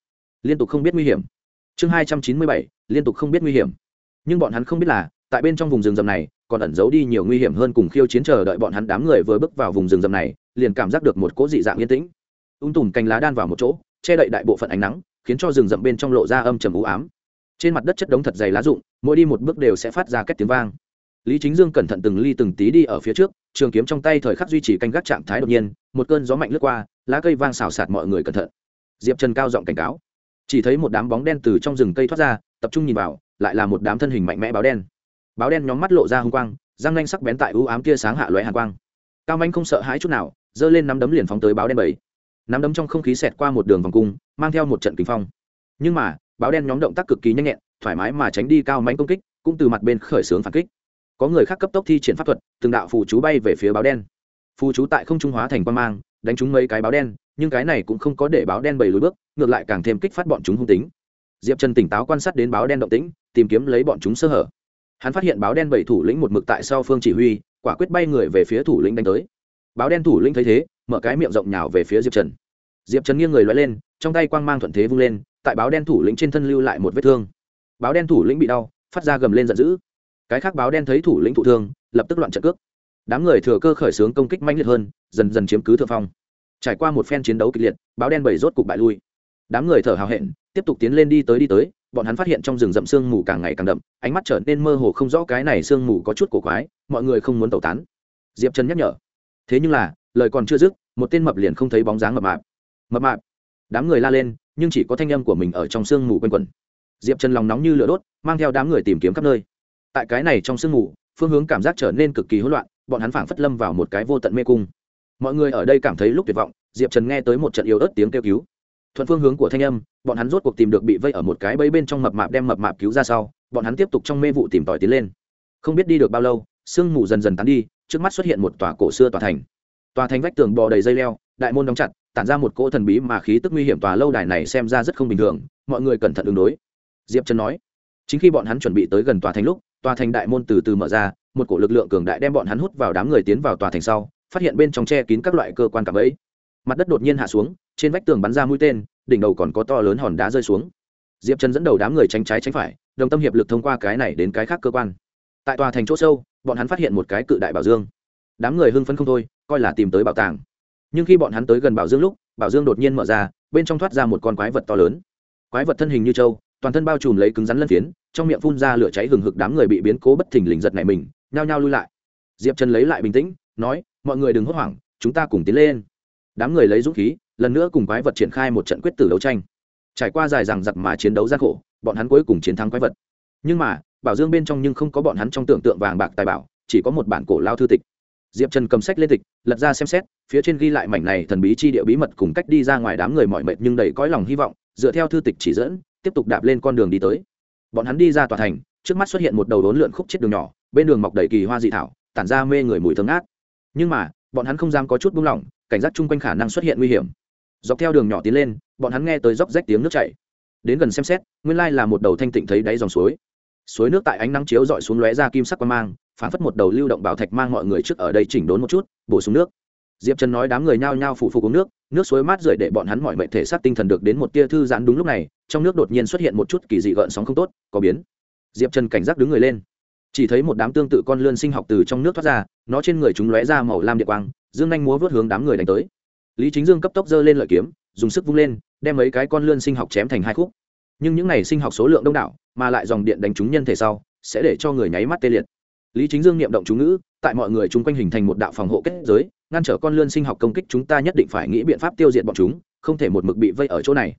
Liên tục không biết nguy hiểm. Chương hai trăm chín mươi bảy, liên tục không biết nguy hiểm. Nhưng bọn hắn không biết là, tại bên trong vùng rừng rậm này còn ẩn giấu đi nhiều nguy hiểm hơn cùng khiêu chiến chờ đợi bọn hắn đám người vừa bước vào vùng rừng rậm này, liền cảm giác được một cỗ dị dạng yên tĩnh. Ung tùm cành lá đan vào một chỗ, che đậy đại bộ phận ánh nắng, khiến cho rừng rậm bên trong lộ ra âm trầm u ám. Trên mặt đất chất đống thật dày lá rụng, mỗi đi một bước đều sẽ phát ra két tiếng vang. Lý chính dương cẩn thận từng ly từng tí đi ở phía trước, trường kiếm trong tay thời khắc duy trì canh gác trạng thái đột nhiên, một cơn gió mạnh lướt qua, lá cây vang xào xạc mọi người cẩn thận. Diệp trần cao giọng cảnh cáo. Chỉ thấy một đám bóng đen từ trong rừng cây thoát ra, tập trung nhìn vào, lại là một đám thân hình mạnh mẽ báo đen báo đen nhóm mắt lộ ra hung quang, răng nanh sắc bén tại ưu ám kia sáng hạ lóe hàn quang. Cao manh không sợ hãi chút nào, giơ lên nắm đấm liền phóng tới báo đen bảy. Nắm đấm trong không khí xẹt qua một đường vòng cung, mang theo một trận kinh phong. Nhưng mà, báo đen nhóm động tác cực kỳ nhanh nhẹn, thoải mái mà tránh đi cao manh công kích, cũng từ mặt bên khởi xướng phản kích. Có người khác cấp tốc thi triển pháp thuật, từng đạo phù chú bay về phía báo đen. Phù chú tại không trung hóa thành quan mang, đánh trúng mấy cái báo đen, nhưng cái này cũng không có để báo đen bầy lùi bước, ngược lại càng thêm kích phát bọn chúng hung tính. Diệp trần tỉnh táo quan sát đến báo đen động tĩnh, tìm kiếm lấy bọn chúng sơ hở hắn phát hiện báo đen bảy thủ lĩnh một mực tại sau phương chỉ huy, quả quyết bay người về phía thủ lĩnh đánh tới. Báo đen thủ lĩnh thấy thế, mở cái miệng rộng nhào về phía diệp trần. Diệp trần nghiêng người loay lên, trong tay quang mang thuận thế vung lên, tại báo đen thủ lĩnh trên thân lưu lại một vết thương. Báo đen thủ lĩnh bị đau, phát ra gầm lên giận dữ. Cái khác báo đen thấy thủ lĩnh thụ thương, lập tức loạn trận cước. Đám người thừa cơ khởi xướng công kích mãnh liệt hơn, dần dần chiếm cứ thượng phong. Trải qua một phen chiến đấu kịch liệt, báo đen bảy rốt cục bại lui. Đám người thở hào hẹn, tiếp tục tiến lên đi tới đi tới bọn hắn phát hiện trong rừng rậm sương mù càng ngày càng đậm, ánh mắt trở nên mơ hồ không rõ cái này sương mù có chút cổ quái, mọi người không muốn tẩu tán. Diệp trần nhắc nhở. Thế nhưng là, lời còn chưa dứt, một tên mập liền không thấy bóng dáng mập mạp. Mập mạp. Đám người la lên, nhưng chỉ có thanh âm của mình ở trong sương mù quanh quẩn. Diệp trần lòng nóng như lửa đốt, mang theo đám người tìm kiếm khắp nơi. Tại cái này trong sương mù, phương hướng cảm giác trở nên cực kỳ hỗn loạn, bọn hắn phảng phất lâm vào một cái vô tận mê cung. Mọi người ở đây cảm thấy lúc tuyệt vọng, diệp trần nghe tới một trận yếu ớt tiếng kêu cứu thuận phương hướng của thanh âm, bọn hắn rốt cuộc tìm được bị vây ở một cái bẫy bên trong mập mạp đem mập mạp cứu ra sau, bọn hắn tiếp tục trong mê vụ tìm tòi tiến lên. Không biết đi được bao lâu, sương mù dần dần tán đi, trước mắt xuất hiện một tòa cổ xưa tòa thành. Tòa thành vách tường bò đầy dây leo, đại môn đóng chặt, tản ra một cỗ thần bí mà khí tức nguy hiểm tòa lâu đài này xem ra rất không bình thường, mọi người cẩn thận ứng đối. Diệp trần nói, chính khi bọn hắn chuẩn bị tới gần tòa thành lúc, tòa thành đại môn từ từ mở ra, một cổ lực lượng cường đại đem bọn hắn hút vào đám người tiến vào tòa thành sau, phát hiện bên trong che kín các loại cơ quan cảm ấy. Mặt đất đột nhiên hạ xuống trên vách tường bắn ra mũi tên, đỉnh đầu còn có to lớn hòn đá rơi xuống. Diệp trần dẫn đầu đám người tránh trái tránh phải, đồng tâm hiệp lực thông qua cái này đến cái khác cơ quan. Tại tòa thành chỗ sâu, bọn hắn phát hiện một cái cự đại bảo dương. Đám người hưng phấn không thôi, coi là tìm tới bảo tàng. Nhưng khi bọn hắn tới gần bảo dương lúc, bảo dương đột nhiên mở ra, bên trong thoát ra một con quái vật to lớn. Quái vật thân hình như trâu, toàn thân bao trùm lấy cứng rắn lân phiến, trong miệng phun ra lửa cháy hừng hực đám người bị biến cố bất thình lình giật này mình, nhao nhao lui lại. Diệp trần lấy lại bình tĩnh, nói, mọi người đừng hốt hoảng, chúng ta cùng tiến lên. Đám người lấy dũng khí lần nữa cùng quái vật triển khai một trận quyết tử đấu tranh. Trải qua dài rằng giặc mà chiến đấu gian khổ, bọn hắn cuối cùng chiến thắng quái vật. Nhưng mà, bảo dương bên trong nhưng không có bọn hắn trong tưởng tượng vàng bạc tài bảo, chỉ có một bản cổ lao thư tịch. Diệp trần cầm sách lên tịch, lật ra xem xét, phía trên ghi lại mảnh này thần bí chi địa bí mật cùng cách đi ra ngoài đám người mỏi mệt nhưng đầy cõi lòng hy vọng, dựa theo thư tịch chỉ dẫn, tiếp tục đạp lên con đường đi tới. Bọn hắn đi ra tòa thành, trước mắt xuất hiện một đầu đốn lượn khúc chết đường nhỏ, bên đường mọc đầy kỳ hoa dị thảo, tản ra mê người mùi thơm ngát. Nhưng mà, bọn hắn không dám có chút buông lỏng, cảnh giác chung quanh khả năng xuất hiện nguy hiểm dọc theo đường nhỏ tiến lên, bọn hắn nghe tới róc rách tiếng nước chảy. Đến gần xem xét, nguyên lai là một đầu thanh tịnh thấy đáy dòng suối. Suối nước tại ánh nắng chiếu dọi xuống lóe ra kim sắc qua mang, phản phất một đầu lưu động bảo thạch mang mọi người trước ở đây chỉnh đốn một chút, bổ sung nước. Diệp trần nói đám người nhao nhao phụ phục uống nước nước suối mát rượi để bọn hắn mọi mệnh thể xác tinh thần được đến một tia thư giãn đúng lúc này, trong nước đột nhiên xuất hiện một chút kỳ dị gợn sóng không tốt, có biến. Diệp trần cảnh giác đứng người lên. Chỉ thấy một đám tương tự con lươn sinh học từ trong nước thoát ra, nó trên người chúng lóe ra màu lam điện quang, dương nhanh múa vớt hướng đám người đánh tới lý chính dương cấp tốc dơ lên lợi kiếm, dùng sức vung lên, đem mấy cái con lươn sinh học chém thành hai khúc. Nhưng những này sinh học số lượng đông đảo, mà lại dòng điện đánh trúng nhân thể sau, sẽ để cho người nháy mắt tê liệt. Lý chính dương niệm động chú ngữ, tại mọi người chung quanh hình thành một đạo phòng hộ kết giới, ngăn trở con lươn sinh học công kích chúng ta nhất định phải nghĩ biện pháp tiêu diệt bọn chúng, không thể một mực bị vây ở chỗ này.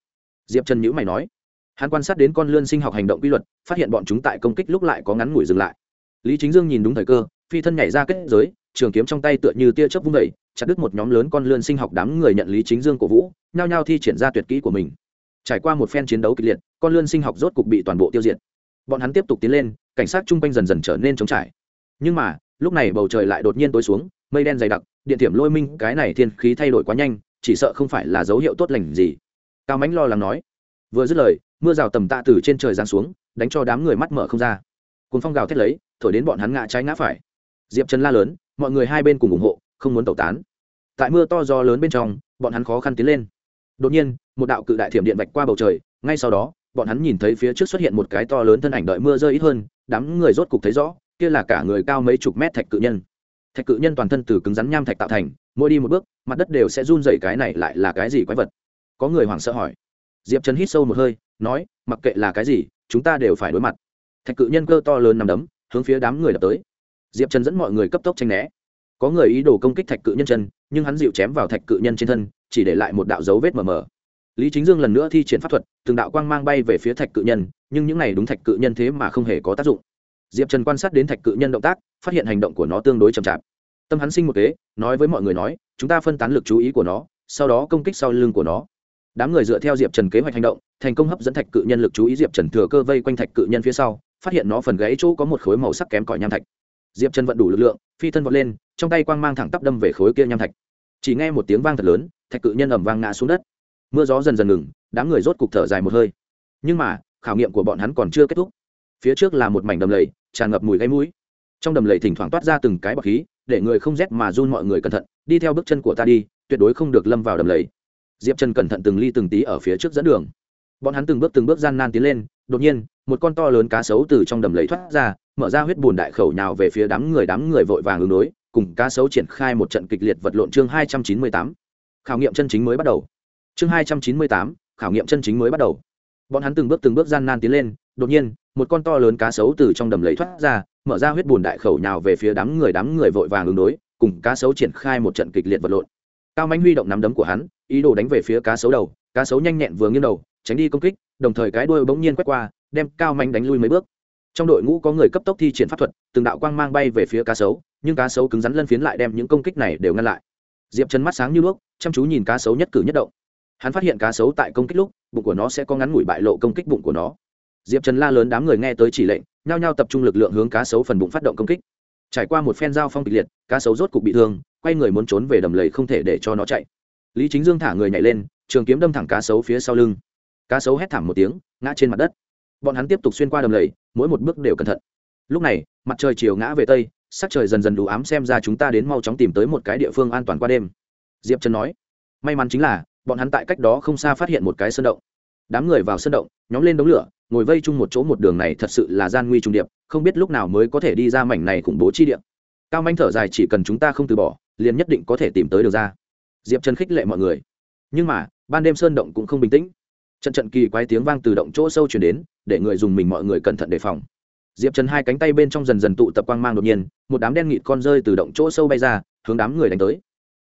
Diệp trần nhữ mày nói. Hắn quan sát đến con lươn sinh học hành động quy luật, phát hiện bọn chúng tại công kích lúc lại có ngắn ngủi dừng lại. Lý chính dương nhìn đúng thời cơ, phi thân nhảy ra kết giới trường kiếm trong tay tựa như tia chớp vung vẩy chặt đứt một nhóm lớn con lươn sinh học đám người nhận lý chính dương cổ vũ, nhao nhao thi triển ra tuyệt kỹ của mình. Trải qua một phen chiến đấu kịch liệt, con lươn sinh học rốt cục bị toàn bộ tiêu diệt. Bọn hắn tiếp tục tiến lên, cảnh sát chung quanh dần dần trở nên trống trải. Nhưng mà, lúc này bầu trời lại đột nhiên tối xuống, mây đen dày đặc, điện thiểm lôi minh, cái này thiên khí thay đổi quá nhanh, chỉ sợ không phải là dấu hiệu tốt lành gì. Cao mánh lo lắng nói. Vừa dứt lời, mưa rào tầm tạ từ trên trời giáng xuống, đánh cho đám người mắt mở không ra. Cùng phong gào thét lấy, thổi đến bọn hắn ngã trái ngã phải. Diệp trần la lớn mọi người hai bên cùng ủng hộ, không muốn tẩu tán. Tại mưa to gió lớn bên trong, bọn hắn khó khăn tiến lên. Đột nhiên, một đạo cự đại thiểm điện vạch qua bầu trời, ngay sau đó, bọn hắn nhìn thấy phía trước xuất hiện một cái to lớn thân ảnh đợi mưa rơi ít hơn, đám người rốt cục thấy rõ, kia là cả người cao mấy chục mét thạch cự nhân. Thạch cự nhân toàn thân từ cứng rắn nham thạch tạo thành, mỗi đi một bước, mặt đất đều sẽ run dày cái này lại là cái gì quái vật? Có người hoảng sợ hỏi. Diệp trần hít sâu một hơi, nói, mặc kệ là cái gì, chúng ta đều phải đối mặt. Thạch cự nhân cơ to lớn nằm đấm, hướng phía đám người đập tới diệp trần dẫn mọi người cấp tốc tranh né. Có người ý đồ công kích thạch cự nhân chân, nhưng hắn dịu chém vào thạch cự nhân trên thân, chỉ để lại một đạo dấu vết mờ mờ. Lý chính dương lần nữa thi triển pháp thuật, từng đạo quang mang bay về phía thạch cự nhân, nhưng những này đúng thạch cự nhân thế mà không hề có tác dụng. Diệp trần quan sát đến thạch cự nhân động tác, phát hiện hành động của nó tương đối chậm chạp. Tâm hắn sinh một kế, nói với mọi người nói, chúng ta phân tán lực chú ý của nó, sau đó công kích sau lưng của nó. Đám người dựa theo diệp trần kế hoạch hành động, thành công hấp dẫn thạch cự nhân lực chú ý diệp trần thừa cơ vây quanh thạch cự nhân phía sau, phát hiện nó phần gãy chỗ có một khối màu sắc kém cỏi nham thạch diệp trần vận đủ lực lượng phi thân vọt lên trong tay quang mang thẳng tắp đâm về khối kia nham thạch chỉ nghe một tiếng vang thật lớn thạch cự nhân ẩm vang ngã xuống đất mưa gió dần dần ngừng đám người rốt cục thở dài một hơi nhưng mà khảo nghiệm của bọn hắn còn chưa kết thúc phía trước là một mảnh đầm lầy tràn ngập mùi gáy mũi trong đầm lầy thỉnh thoảng toát ra từng cái bọc khí để người không rét mà run mọi người cẩn thận đi theo bước chân của ta đi tuyệt đối không được lâm vào đầm lầy diệp trần cẩn thận từng ly từng tí ở phía trước dẫn đường bọn hắn từng bước từng bước gian nan tiến lên đột nhiên, một con to lớn cá sấu từ trong đầm lấy thoát ra, mở ra huyết bùn đại khẩu nhào về phía đám người đám người vội vàng ứng đối, cùng cá sấu triển khai một trận kịch liệt vật lộn chương hai trăm chín mươi tám. Khảo nghiệm chân chính mới bắt đầu. Chương hai trăm chín mươi tám, khảo nghiệm chân chính mới bắt đầu. Bọn hắn từng bước từng bước gian nan tiến lên, đột nhiên, một con to lớn cá sấu từ trong đầm lấy thoát ra, mở ra huyết bùn đại khẩu nhào về phía đám người đám người vội vàng ứng đối, cùng cá sấu triển khai một trận kịch liệt vật lộn. Cao manh huy động nắm đấm của hắn, ý đồ đánh về phía cá sấu đầu, cá sấu nhanh nhẹn vừa nghiêng đầu tránh đi công kích, đồng thời cái đuôi bỗng nhiên quét qua, đem cao manh đánh lui mấy bước. Trong đội ngũ có người cấp tốc thi triển pháp thuật, từng đạo quang mang bay về phía cá sấu, nhưng cá sấu cứng rắn lân phiến lại đem những công kích này đều ngăn lại. Diệp trần mắt sáng như đuốc, chăm chú nhìn cá sấu nhất cử nhất động. Hắn phát hiện cá sấu tại công kích lúc, bụng của nó sẽ có ngắn ngủi bại lộ công kích bụng của nó. Diệp trần la lớn đám người nghe tới chỉ lệnh, nhao nhao tập trung lực lượng hướng cá sấu phần bụng phát động công kích. Trải qua một phen giao phong kịch liệt, cá sấu rốt cục bị thương, quay người muốn trốn về đầm lầy không thể để cho nó chạy. Lý chính dương thả người nhảy lên, trường kiếm đâm thẳng cá sấu phía sau lưng cá sấu hét thảm một tiếng, ngã trên mặt đất. Bọn hắn tiếp tục xuyên qua đầm lầy, mỗi một bước đều cẩn thận. Lúc này, mặt trời chiều ngã về tây, sắc trời dần dần đủ ám xem ra chúng ta đến mau chóng tìm tới một cái địa phương an toàn qua đêm. Diệp trần nói, may mắn chính là, bọn hắn tại cách đó không xa phát hiện một cái sơn động. Đám người vào sơn động, nhóm lên đống lửa, ngồi vây chung một chỗ một đường này thật sự là gian nguy trung điệp, không biết lúc nào mới có thể đi ra mảnh này khủng bố chi điệp cao manh thở dài, chỉ cần chúng ta không từ bỏ, liền nhất định có thể tìm tới được ra. Diệp trần khích lệ mọi người. Nhưng mà, ban đêm sơn động cũng không bình tĩnh trận trận kỳ quái tiếng vang từ động chỗ sâu chuyển đến, để người dùng mình mọi người cẩn thận đề phòng. Diệp trần hai cánh tay bên trong dần dần tụ tập quang mang đột nhiên, một đám đen nghịt con rơi từ động chỗ sâu bay ra, hướng đám người đánh tới.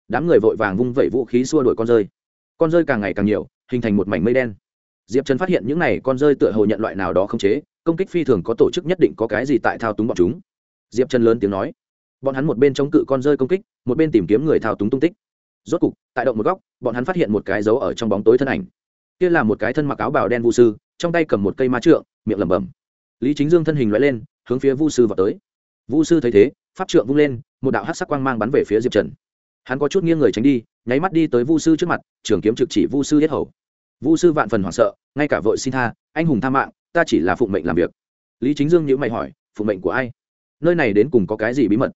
Đám người vội vàng vung vẩy vũ khí xua đuổi con rơi. Con rơi càng ngày càng nhiều, hình thành một mảnh mây đen. Diệp trần phát hiện những n à y con rơi tựa hồ nhận loại nào đó không chế, công kích phi thường có tổ chức nhất định có cái gì tại thao túng bọn chúng. Diệp trần lớn tiếng nói. Bọn hắn một bên chống cự con rơi công kích, một bên tìm kiếm người thao túng tung tích. Rốt cục, tại động một góc, bọn hắn phát hiện một cái dấu ở trong bóng tối thân ảnh kia là một cái thân mặc áo bào đen vu sư, trong tay cầm một cây ma trượng, miệng lẩm bẩm. Lý chính dương thân hình loại lên, hướng phía vu sư vào tới. Vu sư thấy thế, pháp trượng vung lên, một đạo hát sắc quang mang bắn về phía diệp trần. Hắn có chút nghiêng người tránh đi, nháy mắt đi tới vu sư trước mặt, trường kiếm trực chỉ vu sư hết hầu. Vu sư vạn phần hoảng sợ, ngay cả vội xin tha, anh hùng tha mạng, ta chỉ là phụng mệnh làm việc. Lý chính dương nhữ mày hỏi, phụng mệnh của ai? Nơi này đến cùng có cái gì bí mật?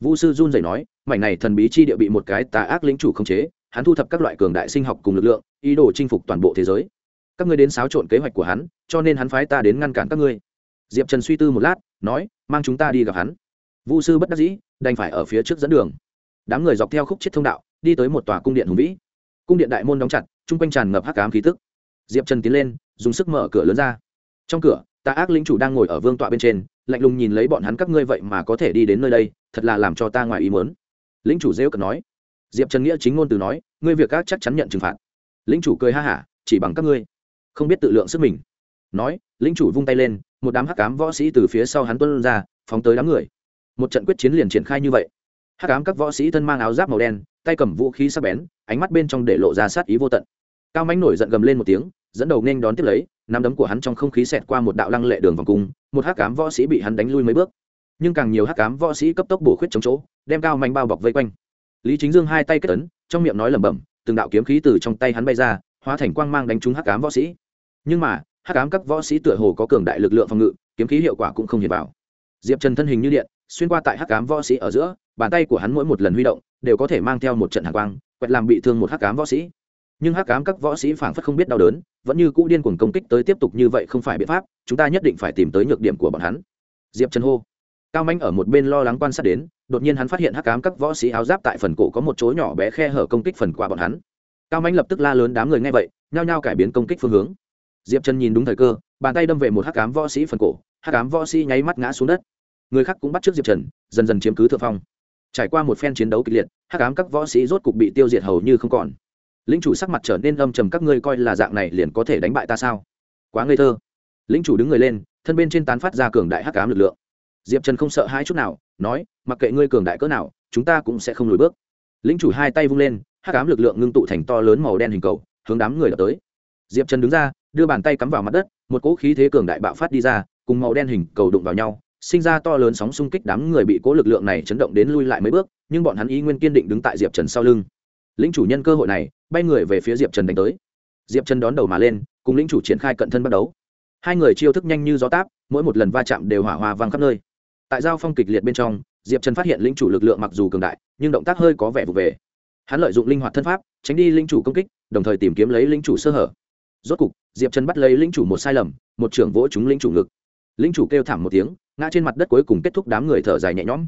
Vu sư run rẩy nói, mảnh này thần bí chi địa bị một cái tà ác lính chủ khống chế hắn thu thập các loại cường đại sinh học cùng lực lượng, ý đồ chinh phục toàn bộ thế giới. Các ngươi đến xáo trộn kế hoạch của hắn, cho nên hắn phái ta đến ngăn cản các ngươi. Diệp trần suy tư một lát, nói, mang chúng ta đi gặp hắn. Vu sư bất đắc dĩ, đành phải ở phía trước dẫn đường. Đám người dọc theo khúc chết thông đạo, đi tới một tòa cung điện hùng vĩ. Cung điện đại môn đóng chặt, chung quanh tràn ngập hắc cám khí tức. Diệp trần tiến lên, dùng sức mở cửa lớn ra. Trong cửa, ta ác lính chủ đang ngồi ở vương tọa bên trên, lạnh lùng nhìn lấy bọn hắn các ngươi vậy mà có thể đi đến nơi đây, thật là làm cho ta ngoài ý mớn lính chủ rêu cợt nói diệp trần nghĩa chính ngôn từ nói, ngươi việc các chắc chắn nhận trừng phạt. Lính chủ cười ha hả, chỉ bằng các ngươi, không biết tự lượng sức mình. Nói lính chủ vung tay lên, một đám hắc cám võ sĩ từ phía sau hắn tuân ra, phóng tới đám người. Một trận quyết chiến liền triển khai như vậy. Hắc cám các võ sĩ thân mang áo giáp màu đen, tay cầm vũ khí sắc bén, ánh mắt bên trong để lộ ra sát ý vô tận. Cao mánh nổi giận gầm lên một tiếng, dẫn đầu nên đón tiếp lấy, nắm đấm của hắn trong không khí xẹt qua một đạo lăng lệ đường vòng cung, một hắc cám võ sĩ bị hắn đánh lui mấy bước. Nhưng càng nhiều hắc cám võ sĩ cấp tốc bổ khuyết chống chỗ, đem cao manh bao bọc vây quanh lý chính dương hai tay kết tấn trong miệng nói lẩm bẩm, từng đạo kiếm khí từ trong tay hắn bay ra, hóa thành quang mang đánh trúng hắc cám võ sĩ. Nhưng mà, hắc cám các võ sĩ tựa hồ có cường đại lực lượng phòng ngự, kiếm khí hiệu quả cũng không hiền bảo diệp trần thân hình như điện, xuyên qua tại hắc cám võ sĩ ở giữa, bàn tay của hắn mỗi một lần huy động, đều có thể mang theo một trận hạ quang, quẹt làm bị thương một hắc cám võ sĩ. Nhưng hắc cám các võ sĩ phảng phất không biết đau đớn, vẫn như cũ điên cuồng công kích tới tiếp tục như vậy không phải biện pháp, chúng ta nhất định phải tìm tới nhược điểm của bọn hắn. Diệp trần hô. Cao manh ở một bên lo lắng quan sát đến đột nhiên hắn phát hiện hắc cám các võ sĩ áo giáp tại phần cổ có một chỗ nhỏ bé khe hở công kích phần qua bọn hắn. Cao manh lập tức la lớn đám người nghe vậy, nhao nhao cải biến công kích phương hướng. Diệp trần nhìn đúng thời cơ, bàn tay đâm về một hắc cám võ sĩ phần cổ, hắc cám võ sĩ nháy mắt ngã xuống đất. Người khác cũng bắt trước diệp trần, dần dần chiếm cứ thượng phong. Trải qua một phen chiến đấu kịch liệt, hắc cám các võ sĩ rốt cục bị tiêu diệt hầu như không còn. Lính chủ sắc mặt trở nên âm trầm, các ngươi coi là dạng này liền có thể đánh bại ta sao? Quá ngây thơ. Lính chủ đứng người lên, thân bên trên tán phát ra cường đại hắc cám lực lượng. Diệp trần không sợ hãi chút nào nói, mặc kệ ngươi cường đại cỡ nào, chúng ta cũng sẽ không lùi bước. Lính chủ hai tay vung lên, hắc ám lực lượng ngưng tụ thành to lớn màu đen hình cầu, hướng đám người đập tới. Diệp trần đứng ra, đưa bàn tay cắm vào mặt đất, một cỗ khí thế cường đại bạo phát đi ra, cùng màu đen hình cầu đụng vào nhau, sinh ra to lớn sóng xung kích đám người bị cố lực lượng này chấn động đến lui lại mấy bước, nhưng bọn hắn ý nguyên kiên định đứng tại diệp trần sau lưng. Lính chủ nhân cơ hội này, bay người về phía diệp trần đánh tới. Diệp trần đón đầu mà lên, cùng lính chủ triển khai cận thân bắt đấu. Hai người chiêu thức nhanh như gió táp, mỗi một lần va chạm đều hỏa hoa vang khắp nơi tại giao phong kịch liệt bên trong, diệp trần phát hiện linh chủ lực lượng mặc dù cường đại, nhưng động tác hơi có vẻ vụ về. Hắn lợi dụng linh hoạt thân pháp, tránh đi linh chủ công kích, đồng thời tìm kiếm lấy linh chủ sơ hở. Rốt cục, diệp trần bắt lấy linh chủ một sai lầm, một trưởng vỗ chúng linh chủ ngực. Linh chủ kêu thảm một tiếng, ngã trên mặt đất cuối cùng kết thúc đám người thở dài nhẹ nhõm.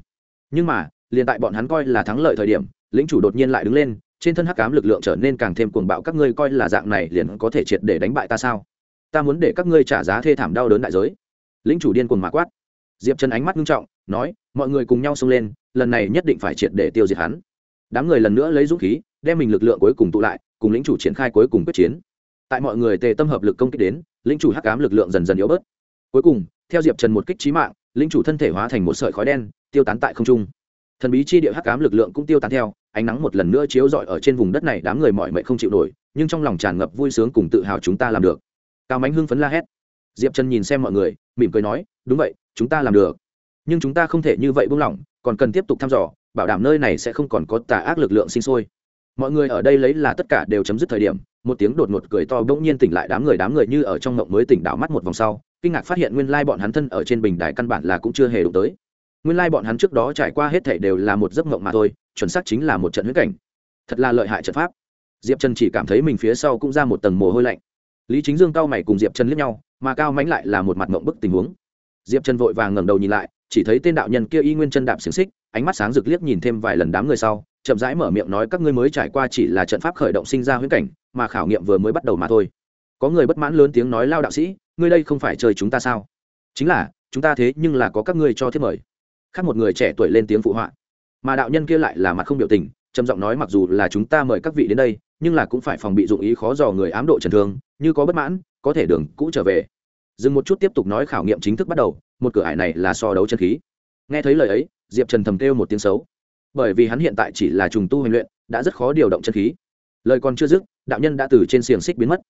Nhưng mà, liền tại bọn hắn coi là thắng lợi thời điểm lính chủ đột nhiên lại đứng lên, trên thân hắc cám lực lượng trở nên càng thêm cuồng bạo, các ngươi coi là dạng này liền có thể triệt để đánh bại ta sao? Ta muốn để các ngươi trả giá thê thảm đau đớn đại giới. Lính chủ điên cuồng mà quát diệp trần ánh mắt nghiêm trọng, nói, mọi người cùng nhau xông lên, lần này nhất định phải triệt để tiêu diệt hắn. Đám người lần nữa lấy dũng khí, đem mình lực lượng cuối cùng tụ lại, cùng lính chủ triển khai cuối cùng quyết chiến. Tại mọi người tề tâm hợp lực công kích đến lính chủ hắc cám lực lượng dần dần yếu bớt. Cuối cùng, theo diệp trần một kích trí mạng lính chủ thân thể hóa thành một sợi khói đen, tiêu tán tại không trung. Thần bí chi địa hắc cám lực lượng cũng tiêu tán theo, ánh nắng một lần nữa chiếu rọi ở trên vùng đất này, đám người mọi mệnh không chịu nổi, nhưng trong lòng tràn ngập vui sướng cùng tự hào chúng ta làm được. Cao mánh hưng phấn la hét. Diệp trần nhìn xem mọi người, mỉm cười nói, đúng vậy chúng ta làm được. Nhưng chúng ta không thể như vậy buông lỏng, còn cần tiếp tục thăm dò, bảo đảm nơi này sẽ không còn có tà ác lực lượng sinh sôi. Mọi người ở đây lấy là tất cả đều chấm dứt thời điểm, một tiếng đột ngột cười to bỗng nhiên tỉnh lại đám người đám người như ở trong mộng mới tỉnh đảo mắt một vòng sau, kinh ngạc phát hiện nguyên lai bọn hắn thân ở trên bình đài căn bản là cũng chưa hề đụng tới. Nguyên lai bọn hắn trước đó trải qua hết thể đều là một giấc mộng mà thôi, chuẩn xác chính là một trận huyết cảnh. Thật là lợi hại trận pháp. Diệp trần chỉ cảm thấy mình phía sau cũng ra một tầng mồ hôi lạnh. Lý chính dương cao mày cùng diệp trần liếc nhau, mà cao mánh lại là một mặt mộng bức tình huống diệp trần vội vàng ngẩng đầu nhìn lại, chỉ thấy tên đạo nhân kia y nguyên chân đạp xiềng xích, ánh mắt sáng rực liếc nhìn thêm vài lần đám người sau, chậm rãi mở miệng nói các ngươi mới trải qua chỉ là trận pháp khởi động sinh ra huyễn cảnh, mà khảo nghiệm vừa mới bắt đầu mà thôi. Có người bất mãn lớn tiếng nói lao đạo sĩ, ngươi đây không phải chơi chúng ta sao? Chính là, chúng ta thế nhưng là có các ngươi cho thiết mời. Khác một người trẻ tuổi lên tiếng phụ họa. Mà đạo nhân kia lại là mặt không biểu tình, trầm giọng nói mặc dù là chúng ta mời các vị đến đây, nhưng là cũng phải phòng bị dụng ý khó dò người ám độ trần thương, như có bất mãn, có thể đường cũ trở về dừng một chút tiếp tục nói khảo nghiệm chính thức bắt đầu, một cửa ải này là so đấu chân khí. Nghe thấy lời ấy, diệp trần thầm kêu một tiếng xấu. Bởi vì hắn hiện tại chỉ là trùng tu huấn luyện, đã rất khó điều động chân khí. Lời còn chưa dứt, đạo nhân đã từ trên xiềng xích biến mất.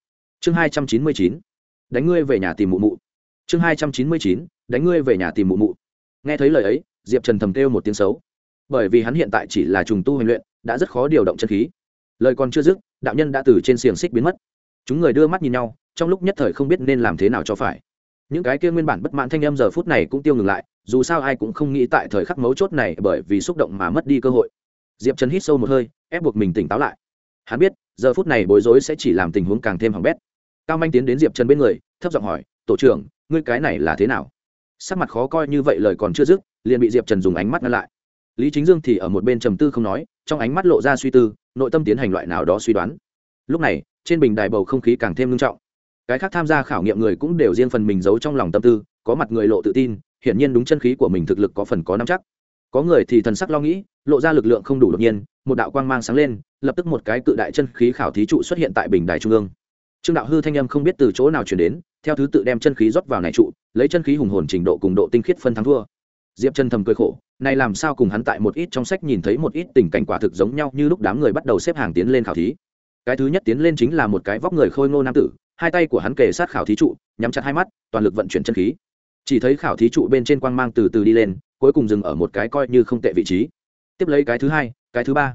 Chương hai trăm chín mươi chín. Đánh ngươi về nhà tìm mụ mụ. Chương hai trăm chín mươi chín. Đánh ngươi về nhà tìm mụ mụ. Nghe thấy lời ấy, diệp trần thầm kêu một tiếng xấu. Bởi vì hắn hiện tại chỉ là trùng tu huấn luyện, đã rất khó điều động chân khí. Lời còn chưa dứt, đạo nhân đã từ trên xiềng xích biến mất. Chúng người đưa mắt nhìn nhau trong lúc nhất thời không biết nên làm thế nào cho phải. Những cái kia nguyên bản bất mãn thanh âm giờ phút này cũng tiêu ngừng lại, dù sao ai cũng không nghĩ tại thời khắc mấu chốt này bởi vì xúc động mà mất đi cơ hội. Diệp trần hít sâu một hơi, ép buộc mình tỉnh táo lại. Hắn biết, giờ phút này bối rối sẽ chỉ làm tình huống càng thêm hỏng bét. Cao manh tiến đến diệp trần bên người, thấp giọng hỏi, tổ trưởng, ngươi cái này là thế nào? Sắc mặt khó coi như vậy lời còn chưa dứt, liền bị diệp trần dùng ánh mắt ngăn lại. Lý chính dương thì ở một bên trầm tư không nói, trong ánh mắt lộ ra suy tư, nội tâm tiến hành loại nào đó suy đoán. Lúc này, trên bình đài bầu không khí càng thêm nghiêm trọng cái khác tham gia khảo nghiệm người cũng đều riêng phần mình giấu trong lòng tâm tư, có mặt người lộ tự tin, hiển nhiên đúng chân khí của mình thực lực có phần có nắm chắc. Có người thì thần sắc lo nghĩ, lộ ra lực lượng không đủ đột nhiên, một đạo quang mang sáng lên, lập tức một cái cự đại chân khí khảo thí trụ xuất hiện tại bình đài trung ương. Trương đạo hư thanh âm không biết từ chỗ nào chuyển đến, theo thứ tự đem chân khí rót vào này trụ, lấy chân khí hùng hồn trình độ cùng độ tinh khiết phân thắng thua. Diệp chân thầm cười khổ, này làm sao cùng hắn tại một ít trong sách nhìn thấy một ít tình cảnh quả thực giống nhau như lúc đám người bắt đầu xếp hàng tiến lên khảo thí cái thứ nhất tiến lên chính là một cái vóc người khôi ngô nam tử, hai tay của hắn kề sát khảo thí trụ, nhắm chặt hai mắt, toàn lực vận chuyển chân khí. Chỉ thấy khảo thí trụ bên trên quang mang từ từ đi lên, cuối cùng dừng ở một cái coi như không tệ vị trí. Tiếp lấy cái thứ hai, cái thứ ba.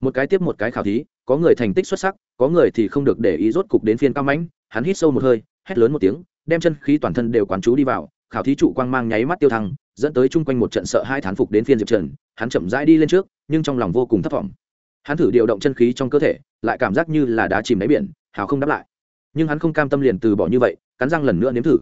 Một cái tiếp một cái khảo thí, có người thành tích xuất sắc, có người thì không được để ý rốt cục đến phiên cao mãnh, hắn hít sâu một hơi, hét lớn một tiếng, đem chân khí toàn thân đều quán chú đi vào, khảo thí trụ quang mang nháy mắt tiêu thăng, dẫn tới chung quanh một trận sợ hai thán phục đến phiên diệp trần, hắn chậm rãi đi lên trước, nhưng trong lòng vô cùng thất vọng hắn thử điều động chân khí trong cơ thể, lại cảm giác như là đá chìm đáy biển, hào không đáp lại. Nhưng hắn không cam tâm liền từ bỏ như vậy, cắn răng lần nữa nếm thử.